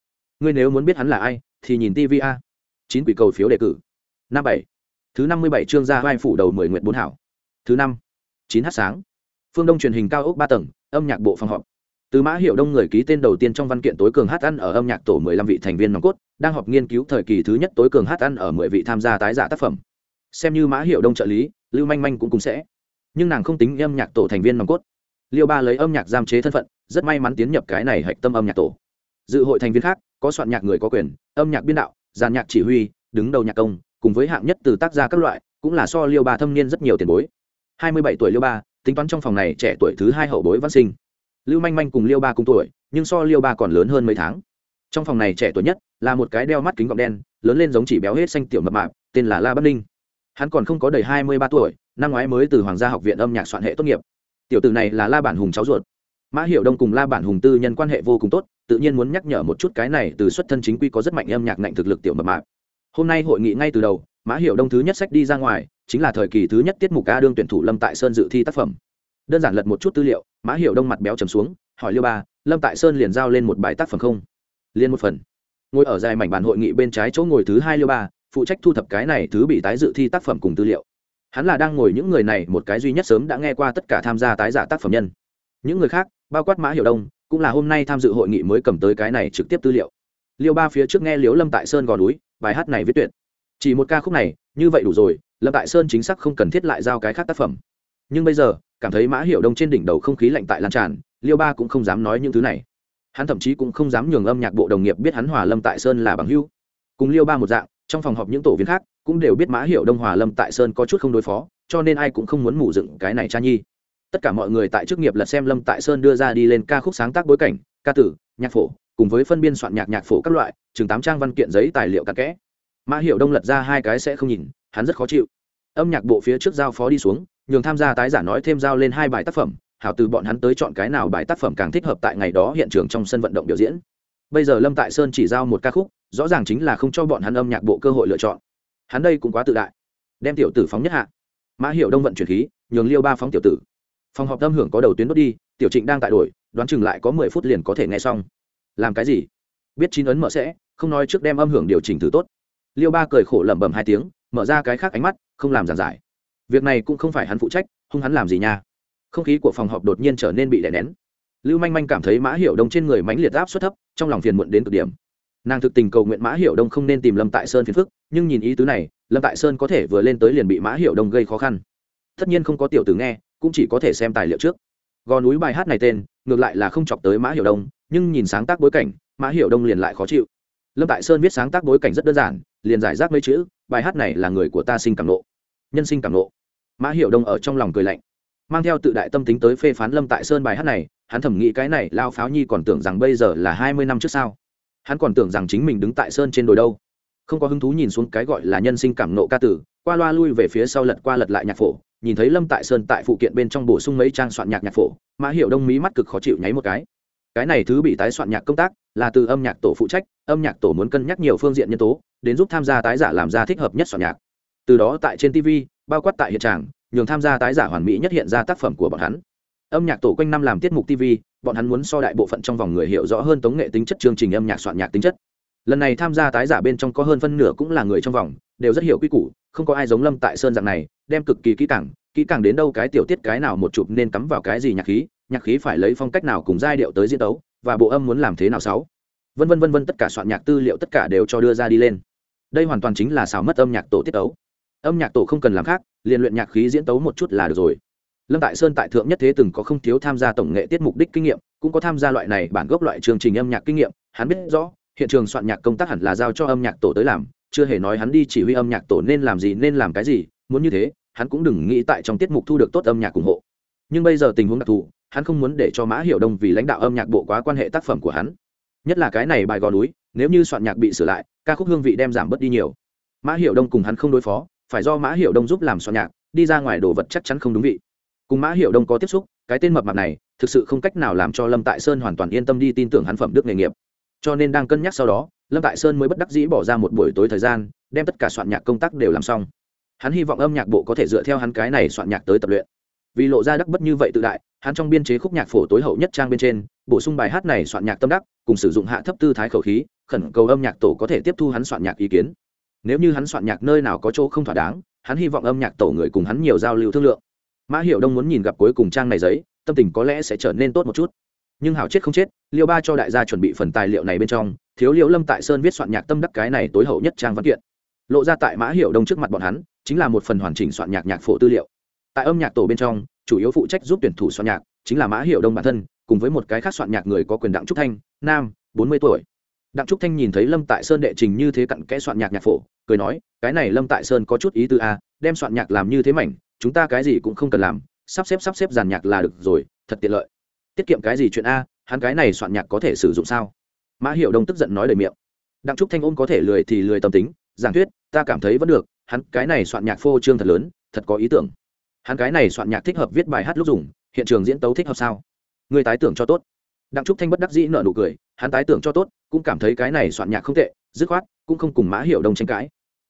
Ngươi nếu muốn biết hắn là ai, thì nhìn tv a. Chín quỷ cầu phiếu đề cử. Năm bảy. Thứ năm mươi bảy chương ra vai phủ đầu mười nguyệt bốn hảo. Thứ năm. Chín h sáng. Phương đông truyền hình cao ốc ba tầng, âm nhạc bộ phòng họp. Từ mã hiệu đông người ký tên đầu tiên trong văn kiện tối cường hát ăn ở âm nhạc tổ mười lăm vị thành viên nòng cốt, đang họp nghiên cứu thời kỳ thứ nhất tối cường hát ăn ở mười vị tham gia tái giả tác phẩm. Xem như mã hiệu đông trợ lý, lưu manh manh cũng cùng sẽ nhưng nàng không tính âm nhạc tổ thành viên nòng cốt. Liêu ba lấy âm nhạc giam chế thân phận, rất may mắn tiến nhập cái này hạch tâm âm nhạc tổ. Dự hội thành viên khác, có soạn nhạc người có quyền, âm nhạc biên đạo giàn nhạc chỉ huy, đứng đầu nhạc công, cùng với hạng nhất từ tác gia các loại, cũng là so liêu ba thâm niên rất nhiều tiền bối. Hai mươi bảy tuổi liêu ba, tính toán trong phòng này trẻ tuổi thứ hai hậu bối văn sinh. Lưu manh manh cùng liêu ba cùng tuổi, nhưng so liêu ba còn lớn hơn mấy tháng. Trong phòng này trẻ tuổi nhất, là một cái đeo mắt kính gọng đen, lớn lên giống chỉ béo hết xanh tiểu mập mạp, tên là la bắc ninh. Hắn còn không có đầy hai mươi ba tuổi năm ngoái mới từ hoàng gia học viện âm nhạc soạn hệ tốt nghiệp. Tiểu tử này là la bản hùng cháu ruột. Mã hiểu đông cùng la bản hùng tư nhân quan hệ vô cùng tốt, tự nhiên muốn nhắc nhở một chút cái này từ xuất thân chính quy có rất mạnh âm nhạc ngạnh thực lực tiểu mập mạc. hôm nay hội nghị ngay từ đầu, mã hiểu đông thứ nhất sách đi ra ngoài, chính là thời kỳ thứ nhất tiết mục ca đương tuyển thủ lâm tại sơn dự thi tác phẩm. Đơn giản lật một chút tư liệu, mã hiểu đông mặt béo trầm xuống, hỏi liêu ba, lâm tại sơn liền giao lên một bài tác phẩm không? Liên một phần. Ngồi ở dài mảnh bàn hội nghị bên trái chỗ ngồi thứ hai liêu ba, phụ trách thu thập cái này thứ bị tái dự thi tác phẩm cùng tư liệu hắn là đang ngồi những người này một cái duy nhất sớm đã nghe qua tất cả tham gia tái giả tác phẩm nhân. Những người khác, bao quát mã hiểu đông, cũng là hôm nay tham dự hội nghị mới cầm tới cái này trực tiếp tư liệu. Liêu ba phía trước nghe liếu lâm tại sơn gò núi, bài hát này viết tuyệt. Chỉ một ca khúc này, như vậy đủ rồi, lâm tại sơn chính xác không cần thiết lại giao cái khác tác phẩm. Nhưng bây giờ, cảm thấy mã hiểu đông trên đỉnh đầu không khí lạnh tại lan tràn, liêu ba cũng không dám nói những thứ này. Hắn thậm chí cũng không dám nhường âm nhạc bộ đồng nghiệp biết hắn hòa lâm tại sơn là bằng hưu cùng liêu ba một dạng, trong phòng họp những tổ viên khác cũng đều biết mã hiệu đông hòa lâm tại sơn có chút không đối phó, cho nên ai cũng không muốn mủ dựng cái này cha nhi. Tất cả mọi người tại chức nghiệp lật xem lâm tại sơn đưa ra đi lên ca khúc sáng tác bối cảnh, ca tử, nhạc phổ, cùng với phân biên soạn nhạc nhạc phổ các loại, chừng tám trang văn kiện giấy tài liệu cặn kẽ. Mã hiệu đông lật ra hai cái sẽ không nhìn, hắn rất khó chịu. Âm nhạc bộ phía trước giao phó đi xuống, nhường tham gia tái giả nói thêm giao lên hai bài tác phẩm, hảo từ bọn hắn tới chọn cái nào bài tác phẩm càng thích hợp tại ngày đó hiện trường trong sân vận động biểu diễn. Bây giờ lâm tại sơn chỉ giao một ca khúc, rõ ràng chính là không cho bọn hắn âm nhạc bộ cơ hội lựa chọn hắn đây cũng quá tự đại. Đem tiểu tử phóng nhất hạ. Mã hiệu đông vận chuyển khí, nhường liêu ba phóng tiểu tử. Phòng họp âm hưởng có đầu tuyến đốt đi, tiểu trịnh đang tại đổi, đoán chừng lại có mười phút liền có thể nghe xong. Làm cái gì? Biết chín ấn mở sẽ, không nói trước đem âm hưởng điều chỉnh thử tốt. Liêu ba cười khổ lẩm bẩm hai tiếng, mở ra cái khác ánh mắt, không làm giản giải. Việc này cũng không phải hắn phụ trách không hắn làm gì nha. Không khí của phòng họp đột nhiên trở nên bị đè nén. Lưu manh manh cảm thấy mã hiệu đông trên người mãnh liệt áp suất thấp, trong lòng phiền muộn đến cực điểm nàng thực tình cầu nguyện mã hiểu đông không nên tìm lâm tại sơn phiền phức, nhưng nhìn ý tứ này, lâm tại sơn có thể vừa lên tới liền bị mã hiểu đông gây khó khăn. Tất nhiên không có tiểu tử nghe, cũng chỉ có thể xem tài liệu trước. Gò núi bài hát này tên, ngược lại là không chọc tới mã hiểu đông, nhưng nhìn sáng tác bối cảnh, mã hiểu đông liền lại khó chịu. Lâm tại sơn viết sáng tác bối cảnh rất đơn giản, liền giải rác mấy chữ, bài hát này là người của ta sinh cảm nộ. Nhân sinh cảm nộ. Mã hiểu đông ở trong lòng cười lạnh. Mang theo tự đại tâm tính tới phê phán lâm tại sơn bài hát này, hắn thẩm nghĩ cái này, lao pháo nhi còn tưởng rằng bây giờ là hai mươi năm trước sao hắn còn tưởng rằng chính mình đứng tại sơn trên đồi đâu. Không có hứng thú nhìn xuống cái gọi là nhân sinh cảm nộ ca tử, qua loa lui về phía sau lật qua lật lại nhạc phổ, nhìn thấy lâm tại sơn tại phụ kiện bên trong bổ sung mấy trang soạn nhạc nhạc phổ, mã hiệu đông mí mắt cực khó chịu nháy một cái. Cái này thứ bị tái soạn nhạc công tác, là từ âm nhạc tổ phụ trách, âm nhạc tổ muốn cân nhắc nhiều phương diện nhân tố, đến giúp tham gia tái giả làm ra thích hợp nhất soạn nhạc. Từ đó tại trên tv bao quát tại hiện tràng nhường tham gia tái giả hoàn mỹ nhất hiện ra tác phẩm của bọn hắn. Âm nhạc tổ quanh năm làm tiết mục tv bọn hắn muốn so đại bộ phận trong vòng người hiểu rõ hơn tống nghệ tính chất chương trình âm nhạc soạn nhạc tính chất. Lần này tham gia tái giả bên trong có hơn phân nửa cũng là người trong vòng, đều rất hiểu quy củ, không có ai giống lâm tại sơn dạng này, đem cực kỳ kỹ càng kỹ càng đến đâu cái tiểu tiết cái nào một chụp nên cắm vào cái gì nhạc khí nhạc khí phải lấy phong cách nào cùng giai điệu tới diễn tấu, và bộ âm muốn làm thế nào sáu. Vân vân vân vân tất cả soạn nhạc tư liệu tất cả đều cho đưa ra đi lên. Đây hoàn toàn chính là xào mất âm nhạc tổ tiết tấu. Âm nhạc tổ không cần làm khác, liền luyện nhạc khí diễn tấu một chút là được rồi lâm tại sơn tại thượng nhất thế từng có không thiếu tham gia tổng nghệ tiết mục đích kinh nghiệm, cũng có tham gia loại này bản gốc loại chương trình âm nhạc kinh nghiệm, hắn biết rõ, hiện trường soạn nhạc công tác hẳn là giao cho âm nhạc tổ tới làm, chưa hề nói hắn đi chỉ huy âm nhạc tổ nên làm gì nên làm cái gì, muốn như thế, hắn cũng đừng nghĩ tại trong tiết mục thu được tốt âm nhạc ủng hộ. Nhưng bây giờ tình huống đặc thù, hắn không muốn để cho mã hiểu đông vì lãnh đạo âm nhạc bộ quá quan hệ tác phẩm của hắn. Nhất là cái này bài gò núi, nếu như soạn nhạc bị sửa lại, ca khúc hương vị đem giảm bớt đi nhiều. Mã hiểu đông cùng hắn không đối phó, phải do mã hiểu đông giúp làm soạn nhạc, đi ra ngoài đồ vật chắc chắn không đúng vị cùng mã hiệu đông có tiếp xúc, cái tên mập mạp này thực sự không cách nào làm cho lâm tại sơn hoàn toàn yên tâm đi tin tưởng hắn phẩm đức nghề nghiệp. Cho nên đang cân nhắc sau đó, lâm tại sơn mới bất đắc dĩ bỏ ra một buổi tối thời gian, đem tất cả soạn nhạc công tác đều làm xong. Hắn hy vọng âm nhạc bộ có thể dựa theo hắn cái này soạn nhạc tới tập luyện. Vì lộ ra đắc bất như vậy tự đại, hắn trong biên chế khúc nhạc phổ tối hậu nhất trang bên trên, bổ sung bài hát này soạn nhạc tâm đắc, cùng sử dụng hạ thấp tư thái khẩu khí, khẩn cầu âm nhạc tổ có thể tiếp thu hắn soạn nhạc ý kiến. Nếu như hắn soạn nhạc nơi nào có chỗ không thỏa đáng, hắn hy vọng âm nhạc tổ người cùng hắn nhiều giao lưu thương lượng mã hiểu đông muốn nhìn gặp cuối cùng trang này giấy, tâm tình có lẽ sẽ trở nên tốt một chút. Nhưng hảo chết không chết, liêu ba cho đại gia chuẩn bị phần tài liệu này bên trong, thiếu liễu lâm tại sơn viết soạn nhạc tâm đắc cái này tối hậu nhất trang văn kiện. Lộ ra tại mã hiểu đông trước mặt bọn hắn, chính là một phần hoàn chỉnh soạn nhạc nhạc phổ tư liệu. Tại âm nhạc tổ bên trong, chủ yếu phụ trách giúp tuyển thủ soạn nhạc, chính là mã hiểu đông bản thân, cùng với một cái khác soạn nhạc người có quyền đặng trúc thanh, nam, bốn mươi tuổi. Đặng trúc thanh nhìn thấy lâm tại sơn đệ trình như thế cặn kẽ soạn nhạc nhạc phổ, cười nói, cái này lâm tại sơn có chút ý tư a đem soạn nhạc làm như thế mảnh chúng ta cái gì cũng không cần làm, sắp xếp sắp xếp giàn nhạc là được rồi, thật tiện lợi. Tiết kiệm cái gì chuyện a, hắn cái này soạn nhạc có thể sử dụng sao? Mã hiệu đông tức giận nói lời miệng. Đặng trúc thanh ôm có thể lười thì lười tâm tính, giảng thuyết, ta cảm thấy vẫn được, hắn cái này soạn nhạc phô trương thật lớn, thật có ý tưởng. Hắn cái này soạn nhạc thích hợp viết bài hát lúc dùng, hiện trường diễn tấu thích hợp sao? Người tái tưởng cho tốt. Đặng trúc thanh bất đắc dĩ nợ nụ cười, hắn tái tưởng cho tốt, cũng cảm thấy cái này soạn nhạc không tệ, dứt khoát, cũng không cùng mã hiệu đông tranh cãi.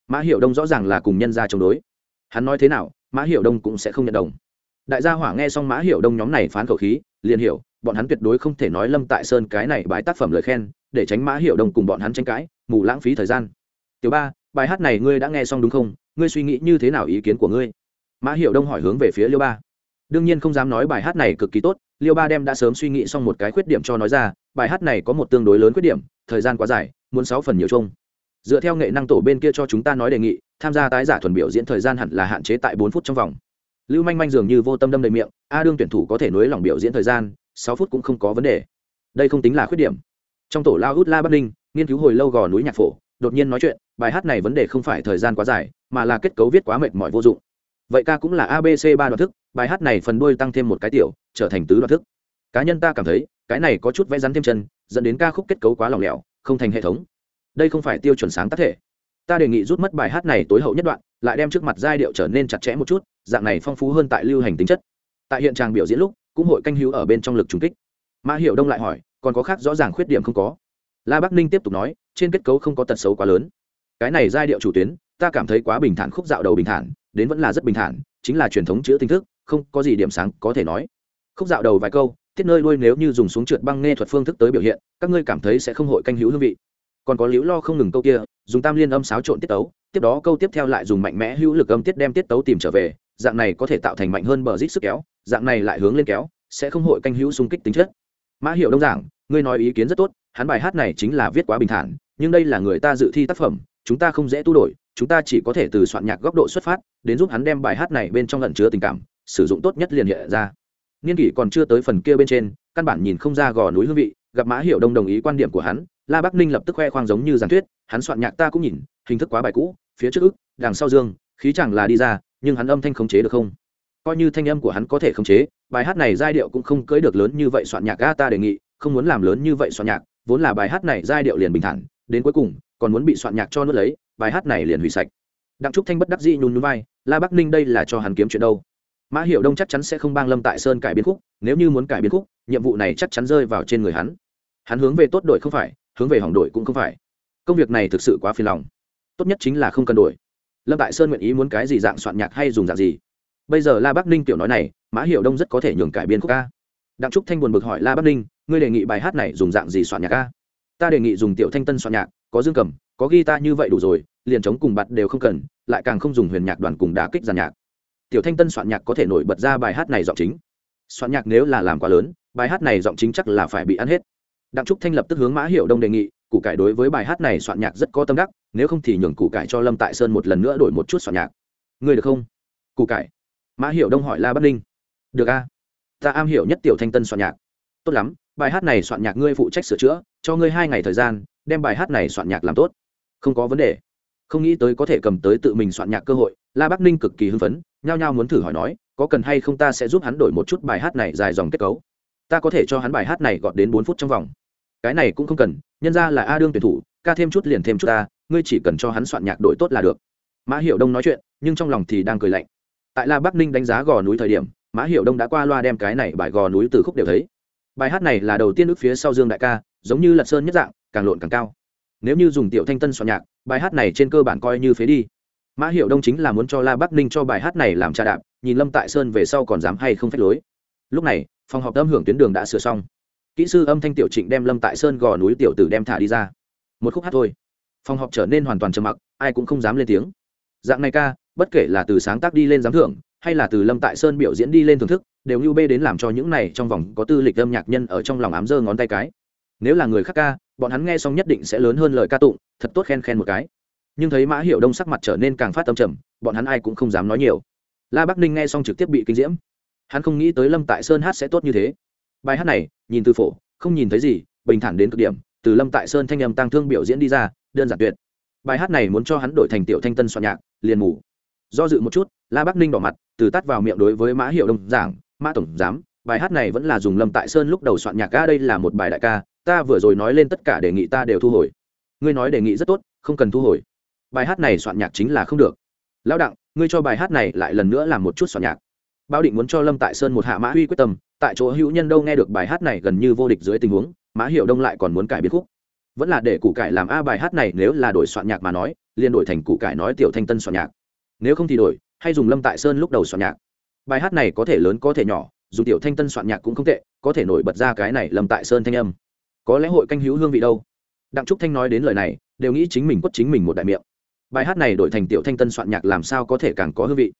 Mã hiệu đông rõ ràng là cùng nhân gia chống đối. Hắn nói thế nào mã hiệu đông cũng sẽ không nhận đồng. Đại gia hỏa nghe xong mã hiệu đông nhóm này phán khẩu khí, liền hiểu, bọn hắn tuyệt đối không thể nói lâm tại sơn cái này bài tác phẩm lời khen, để tránh mã hiệu đông cùng bọn hắn tranh cãi, mù lãng phí thời gian. Tiểu ba, bài hát này ngươi đã nghe xong đúng không? Ngươi suy nghĩ như thế nào ý kiến của ngươi? Mã hiệu đông hỏi hướng về phía liêu ba. Đương nhiên không dám nói bài hát này cực kỳ tốt, liêu ba đem đã sớm suy nghĩ xong một cái khuyết điểm cho nói ra, bài hát này có một tương đối lớn khuyết điểm, thời gian quá dài, muốn sáu phần nhiều chung dựa theo nghệ năng tổ bên kia cho chúng ta nói đề nghị, tham gia tái giả thuần biểu diễn thời gian hẳn là hạn chế tại bốn phút trong vòng. Lưu manh manh dường như vô tâm đâm đầy miệng, a đương tuyển thủ có thể nối lòng biểu diễn thời gian, sáu phút cũng không có vấn đề. Đây không tính là khuyết điểm. Trong tổ lao út la bắc ninh, nghiên cứu hồi lâu gò núi nhạc phổ, đột nhiên nói chuyện, bài hát này vấn đề không phải thời gian quá dài, mà là kết cấu viết quá mệt mỏi vô dụng. Vậy ca cũng là abc ba đoạn thức, bài hát này phần đuôi tăng thêm một cái tiểu, trở thành tứ đoạn thức. Cá nhân ta cảm thấy, cái này có chút vẽ rắn thêm chân, dẫn đến ca khúc kết cấu quá lỏng lẻo, không thành hệ thống đây không phải tiêu chuẩn sáng tác thể. Ta đề nghị rút mất bài hát này tối hậu nhất đoạn, lại đem trước mặt giai điệu trở nên chặt chẽ một chút, dạng này phong phú hơn tại lưu hành tính chất. Tại hiện trường biểu diễn lúc, cũng hội canh hữu ở bên trong lực trùng kích. Mã hiệu đông lại hỏi, còn có khác rõ ràng khuyết điểm không có? La bắc ninh tiếp tục nói, trên kết cấu không có tật xấu quá lớn. Cái này giai điệu chủ tuyến, ta cảm thấy quá bình thản khúc dạo đầu bình thản, đến vẫn là rất bình thản, chính là truyền thống chữ tinh thức, không có gì điểm sáng có thể nói. Khúc dạo đầu vài câu tiết nơi đuôi nếu như dùng xuống trượt băng nghe thuật phương thức tới biểu hiện, các ngươi cảm thấy sẽ không hội canh hữu hương vị còn có liễu lo không ngừng câu kia, dùng tam liên âm xáo trộn tiết tấu, tiếp đó câu tiếp theo lại dùng mạnh mẽ hữu lực âm tiết đem tiết tấu tìm trở về, dạng này có thể tạo thành mạnh hơn bờ rít sức kéo, dạng này lại hướng lên kéo, sẽ không hội canh hữu xung kích tính chất. Mã hiệu đông giảng, ngươi nói ý kiến rất tốt, hắn bài hát này chính là viết quá bình thản, nhưng đây là người ta dự thi tác phẩm, chúng ta không dễ tu đổi, chúng ta chỉ có thể từ soạn nhạc góc độ xuất phát, đến giúp hắn đem bài hát này bên trong lẩn chứa tình cảm, sử dụng tốt nhất liền hiện ra. Niên kỷ còn chưa tới phần kia bên trên, căn bản nhìn không ra gò núi hương vị, gặp mã hiệu đông đồng ý quan điểm của hắn la bắc ninh lập tức khoe khoang giống như giàn thuyết, hắn soạn nhạc ta cũng nhìn, hình thức quá bài cũ, phía trước ức, đằng sau dương, khí chẳng là đi ra, nhưng hắn âm thanh khống chế được không? Coi như thanh âm của hắn có thể khống chế, bài hát này giai điệu cũng không cưỡi được lớn như vậy soạn nhạc ga ta đề nghị, không muốn làm lớn như vậy soạn nhạc, vốn là bài hát này giai điệu liền bình thản, đến cuối cùng, còn muốn bị soạn nhạc cho nuốt lấy, bài hát này liền hủy sạch. Đặng trúc thanh bất đắc dĩ nhún nhún vai, la bắc ninh đây là cho hắn kiếm chuyện đâu. Mã hiệu đông chắc chắn sẽ không bang lâm tại sơn cải biến khúc, nếu như muốn cải biến khúc, nhiệm vụ này chắc chắn rơi vào trên người hắn. Hắn hướng về tốt đổi không phải hướng về hỏng đổi cũng không phải. Công việc này thực sự quá phiền lòng. Tốt nhất chính là không cần đổi. Lâm tại sơn nguyện ý muốn cái gì dạng soạn nhạc hay dùng dạng gì? Bây giờ la bắc ninh tiểu nói này, mã hiệu đông rất có thể nhường cải biên khúc ca. Đặng trúc thanh buồn bực hỏi la bắc ninh, ngươi đề nghị bài hát này dùng dạng gì soạn nhạc ca? Ta đề nghị dùng tiểu thanh tân soạn nhạc, có dương cầm, có guitar như vậy đủ rồi, liền chống cùng bặt đều không cần, lại càng không dùng huyền nhạc đoàn cùng đà kích giàn nhạc. Tiểu thanh tân soạn nhạc có thể nổi bật ra bài hát này giọng chính. Soạn nhạc nếu là làm quá lớn, bài hát này giọng chính chắc là phải bị ăn hết đặng trúc thanh lập tức hướng mã hiệu đông đề nghị, củ cải đối với bài hát này soạn nhạc rất có tâm đắc, nếu không thì nhường củ cải cho lâm tại sơn một lần nữa đổi một chút soạn nhạc. Ngươi được không? Củ cải. Mã hiệu đông hỏi la bắc ninh được a. Ta am hiểu nhất tiểu thanh tân soạn nhạc. Tốt lắm, bài hát này soạn nhạc ngươi phụ trách sửa chữa, cho ngươi hai ngày thời gian, đem bài hát này soạn nhạc làm tốt. Không có vấn đề. Không nghĩ tới có thể cầm tới tự mình soạn nhạc cơ hội, la bắc ninh cực kỳ hưng phấn, nhao nhao muốn thử hỏi nói, có cần hay không ta sẽ giúp hắn đổi một chút bài hát này dài dòng kết cấu ta có thể cho hắn bài hát này gọt đến bốn phút trong vòng. Cái này cũng không cần, nhân ra là a đương tuyển thủ, ca thêm chút liền thêm chút ta, ngươi chỉ cần cho hắn soạn nhạc đổi tốt là được. Mã hiệu đông nói chuyện, nhưng trong lòng thì đang cười lạnh. Tại la bắc ninh đánh giá gò núi thời điểm, mã hiệu đông đã qua loa đem cái này bài gò núi từ khúc đều thấy. Bài hát này là đầu tiên ước phía sau dương đại ca, giống như lật sơn nhất dạng, càng lộn càng cao. Nếu như dùng tiểu thanh tân soạn nhạc, bài hát này trên cơ bản coi như phế đi. Mã hiệu đông chính là muốn cho la bắc ninh cho bài hát này làm trà đạp, nhìn lâm tại sơn về sau còn dám hay không phép lối. Lúc này phòng họp âm hưởng tuyến đường đã sửa xong. Kỹ sư âm thanh tiểu trịnh đem lâm tại sơn gò núi tiểu tử đem thả đi ra. Một khúc hát thôi. Phòng họp trở nên hoàn toàn trầm mặc, ai cũng không dám lên tiếng. Dạng này ca, bất kể là từ sáng tác đi lên giám thưởng, hay là từ lâm tại sơn biểu diễn đi lên thưởng thức, đều như bê đến làm cho những này trong vòng có tư lịch âm nhạc nhân ở trong lòng ám giơ ngón tay cái. Nếu là người khác ca, bọn hắn nghe xong nhất định sẽ lớn hơn lời ca tụng, thật tốt khen khen một cái. Nhưng thấy mã hiệu đông sắc mặt trở nên càng phát tâm trầm, bọn hắn ai cũng không dám nói nhiều. La bắc ninh nghe xong trực tiếp bị kinh diễm hắn không nghĩ tới lâm tại sơn hát sẽ tốt như thế. Bài hát này, nhìn từ phổ, không nhìn thấy gì, bình thản đến cực điểm, từ lâm tại sơn thanh âm tăng thương biểu diễn đi ra, đơn giản tuyệt. Bài hát này muốn cho hắn đổi thành tiểu thanh tân soạn nhạc, liền mù. do dự một chút, la bắc ninh đỏ mặt, từ tắt vào miệng đối với mã hiệu đông giảng, mã tổng giám, bài hát này vẫn là dùng lâm tại sơn lúc đầu soạn nhạc ca đây là một bài đại ca, ta vừa rồi nói lên tất cả đề nghị ta đều thu hồi. Ngươi nói đề nghị rất tốt, không cần thu hồi. Bài hát này soạn nhạc chính là không được. Lão đặng, ngươi cho bài hát này lại lần nữa làm một chút soạn nhạc. Báo định muốn cho lâm tại sơn một hạ mã huy quyết tâm, tại chỗ hữu nhân đâu nghe được bài hát này gần như vô địch dưới tình huống, mã hiệu đông lại còn muốn cải biến khúc. Vẫn là để củ cải làm a bài hát này nếu là đổi soạn nhạc mà nói, liền đổi thành củ cải nói tiểu thanh tân soạn nhạc. Nếu không thì đổi, hay dùng lâm tại sơn lúc đầu soạn nhạc. Bài hát này có thể lớn có thể nhỏ dùng tiểu thanh tân soạn nhạc cũng không tệ, có thể nổi bật ra cái này lâm tại sơn thanh âm. Có lẽ hội canh hữu hương vị đâu. Đặng trúc thanh nói đến lời này, đều nghĩ chính mình quất chính mình một đại miệng. Bài hát này đổi thành tiểu thanh tân soạn nhạc làm sao có thể càng có hương vị?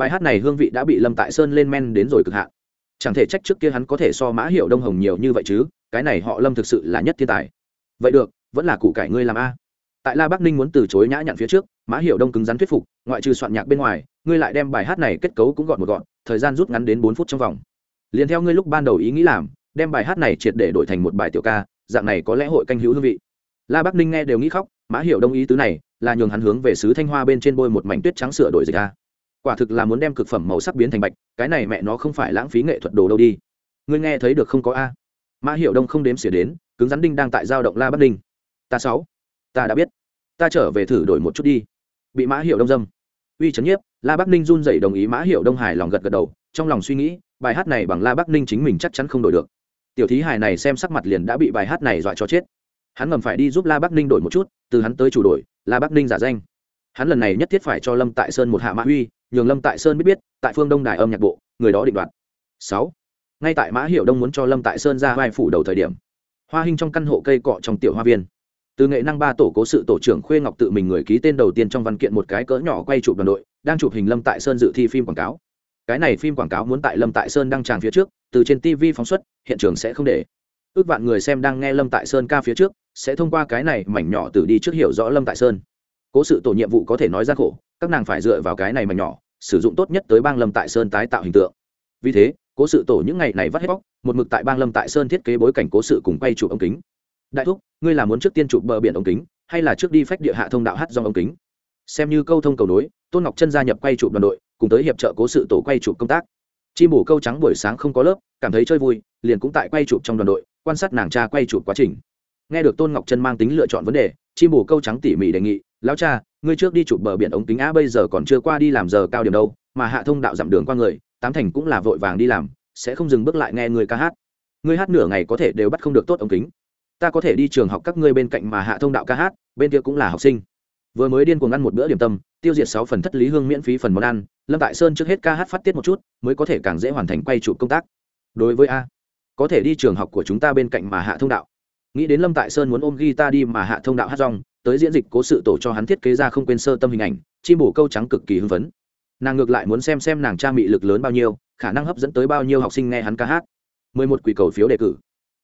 Bài hát này hương vị đã bị lâm tại sơn lên men đến rồi cực hạn. Chẳng thể trách trước kia hắn có thể so mã hiệu đông hồng nhiều như vậy chứ, cái này họ lâm thực sự là nhất thiên tài. Vậy được, vẫn là củ cải ngươi làm a. Tại la bắc ninh muốn từ chối nhã nhặn phía trước, mã hiệu đông cứng rắn thuyết phục, ngoại trừ soạn nhạc bên ngoài, ngươi lại đem bài hát này kết cấu cũng gọn một gọn, thời gian rút ngắn đến bốn phút trong vòng. Liền theo ngươi lúc ban đầu ý nghĩ làm, đem bài hát này triệt để đổi thành một bài tiểu ca, dạng này có lẽ hội canh hữu hương vị. La bắc ninh nghe đều nghĩ khóc, mã hiệu đông ý tứ này là nhường hắn hướng về sứ thanh hoa bên trên bôi một mảnh tuyết trắng sửa đổi dịch a quả thực là muốn đem cực phẩm màu sắc biến thành bạch, cái này mẹ nó không phải lãng phí nghệ thuật đồ đâu đi. Ngươi nghe thấy được không có a? Mã hiệu đông không đếm xỉa đến, cứng rắn đinh đang tại giao động la bắc ninh ta sáu, ta đã biết. Ta trở về thử đổi một chút đi. Bị mã hiệu đông dâm. Uy trấn nhiếp, la bắc ninh run dậy đồng ý mã hiệu đông hài lòng gật gật đầu, trong lòng suy nghĩ, bài hát này bằng la bắc ninh chính mình chắc chắn không đổi được. Tiểu thí hài này xem sắc mặt liền đã bị bài hát này dọa cho chết. Hắn ngầm phải đi giúp la bắc ninh đổi một chút, từ hắn tới chủ đổi, la bắc ninh giả danh hắn lần này nhất thiết phải cho lâm tại sơn một hạ mã huy nhường lâm tại sơn biết biết, tại phương đông đài âm nhạc bộ, người đó định đoạt. Sáu. Ngay tại mã hiệu đông muốn cho lâm tại sơn ra vai phủ đầu thời điểm, hoa hình trong căn hộ cây cọ trong tiểu hoa viên. Từ nghệ năng ba tổ cố sự tổ trưởng khuê ngọc tự mình người ký tên đầu tiên trong văn kiện một cái cỡ nhỏ quay chụp đoàn đội, đang chụp hình lâm tại sơn dự thi phim quảng cáo. Cái này phim quảng cáo muốn tại lâm tại sơn đăng tràng phía trước, từ trên tv phóng xuất, hiện trường sẽ không để. Ước vạn người xem đang nghe lâm tại sơn ca phía trước, sẽ thông qua cái này mảnh nhỏ từ đi trước hiểu rõ lâm tại sơn cố sự tổ nhiệm vụ có thể nói ra khổ, các nàng phải dựa vào cái này mà nhỏ, sử dụng tốt nhất tới bang lâm tại sơn tái tạo hình tượng. Vì thế, cố sự tổ những ngày này vắt hết bóc, một mực tại bang lâm tại sơn thiết kế bối cảnh cố sự cùng quay chụp ống kính. Đại thúc, ngươi là muốn trước tiên chụp bờ biển ống kính, hay là trước đi phách địa hạ thông đạo hát do ống kính? Xem như câu thông cầu nối, tôn ngọc chân gia nhập quay chụp đoàn đội, cùng tới hiệp trợ cố sự tổ quay chụp công tác. Chi bổ câu trắng buổi sáng không có lớp, cảm thấy chơi vui, liền cũng tại quay chụp trong đoàn đội, quan sát nàng cha quay chụp quá trình. Nghe được tôn ngọc chân mang tính lựa chọn vấn đề, chi bổ câu trắng tỉ mỉ đề nghị lão cha, ngươi trước đi chụp bờ biển ống kính a bây giờ còn chưa qua đi làm giờ cao điểm đâu, mà hạ thông đạo dặm đường qua người, tám thành cũng là vội vàng đi làm, sẽ không dừng bước lại nghe người ca hát. Ngươi hát nửa ngày có thể đều bắt không được tốt ống kính. Ta có thể đi trường học các ngươi bên cạnh mà hạ thông đạo ca hát, bên kia cũng là học sinh. Vừa mới điên cuồng ăn một bữa điểm tâm, tiêu diệt sáu phần thất lý hương miễn phí phần món ăn, lâm tại sơn trước hết ca hát phát tiết một chút, mới có thể càng dễ hoàn thành quay chụp công tác. Đối với a, có thể đi trường học của chúng ta bên cạnh mà hạ thông đạo. Nghĩ đến lâm tại sơn muốn ôm ghi ta đi mà hạ thông đạo hát rong tới diễn dịch cố sự tổ cho hắn thiết kế ra không quên sơ tâm hình ảnh, chim bổ câu trắng cực kỳ hưng phấn. Nàng ngược lại muốn xem xem nàng cha mị lực lớn bao nhiêu, khả năng hấp dẫn tới bao nhiêu học sinh nghe hắn ca hát. Mười một quỷ cầu phiếu đề cử.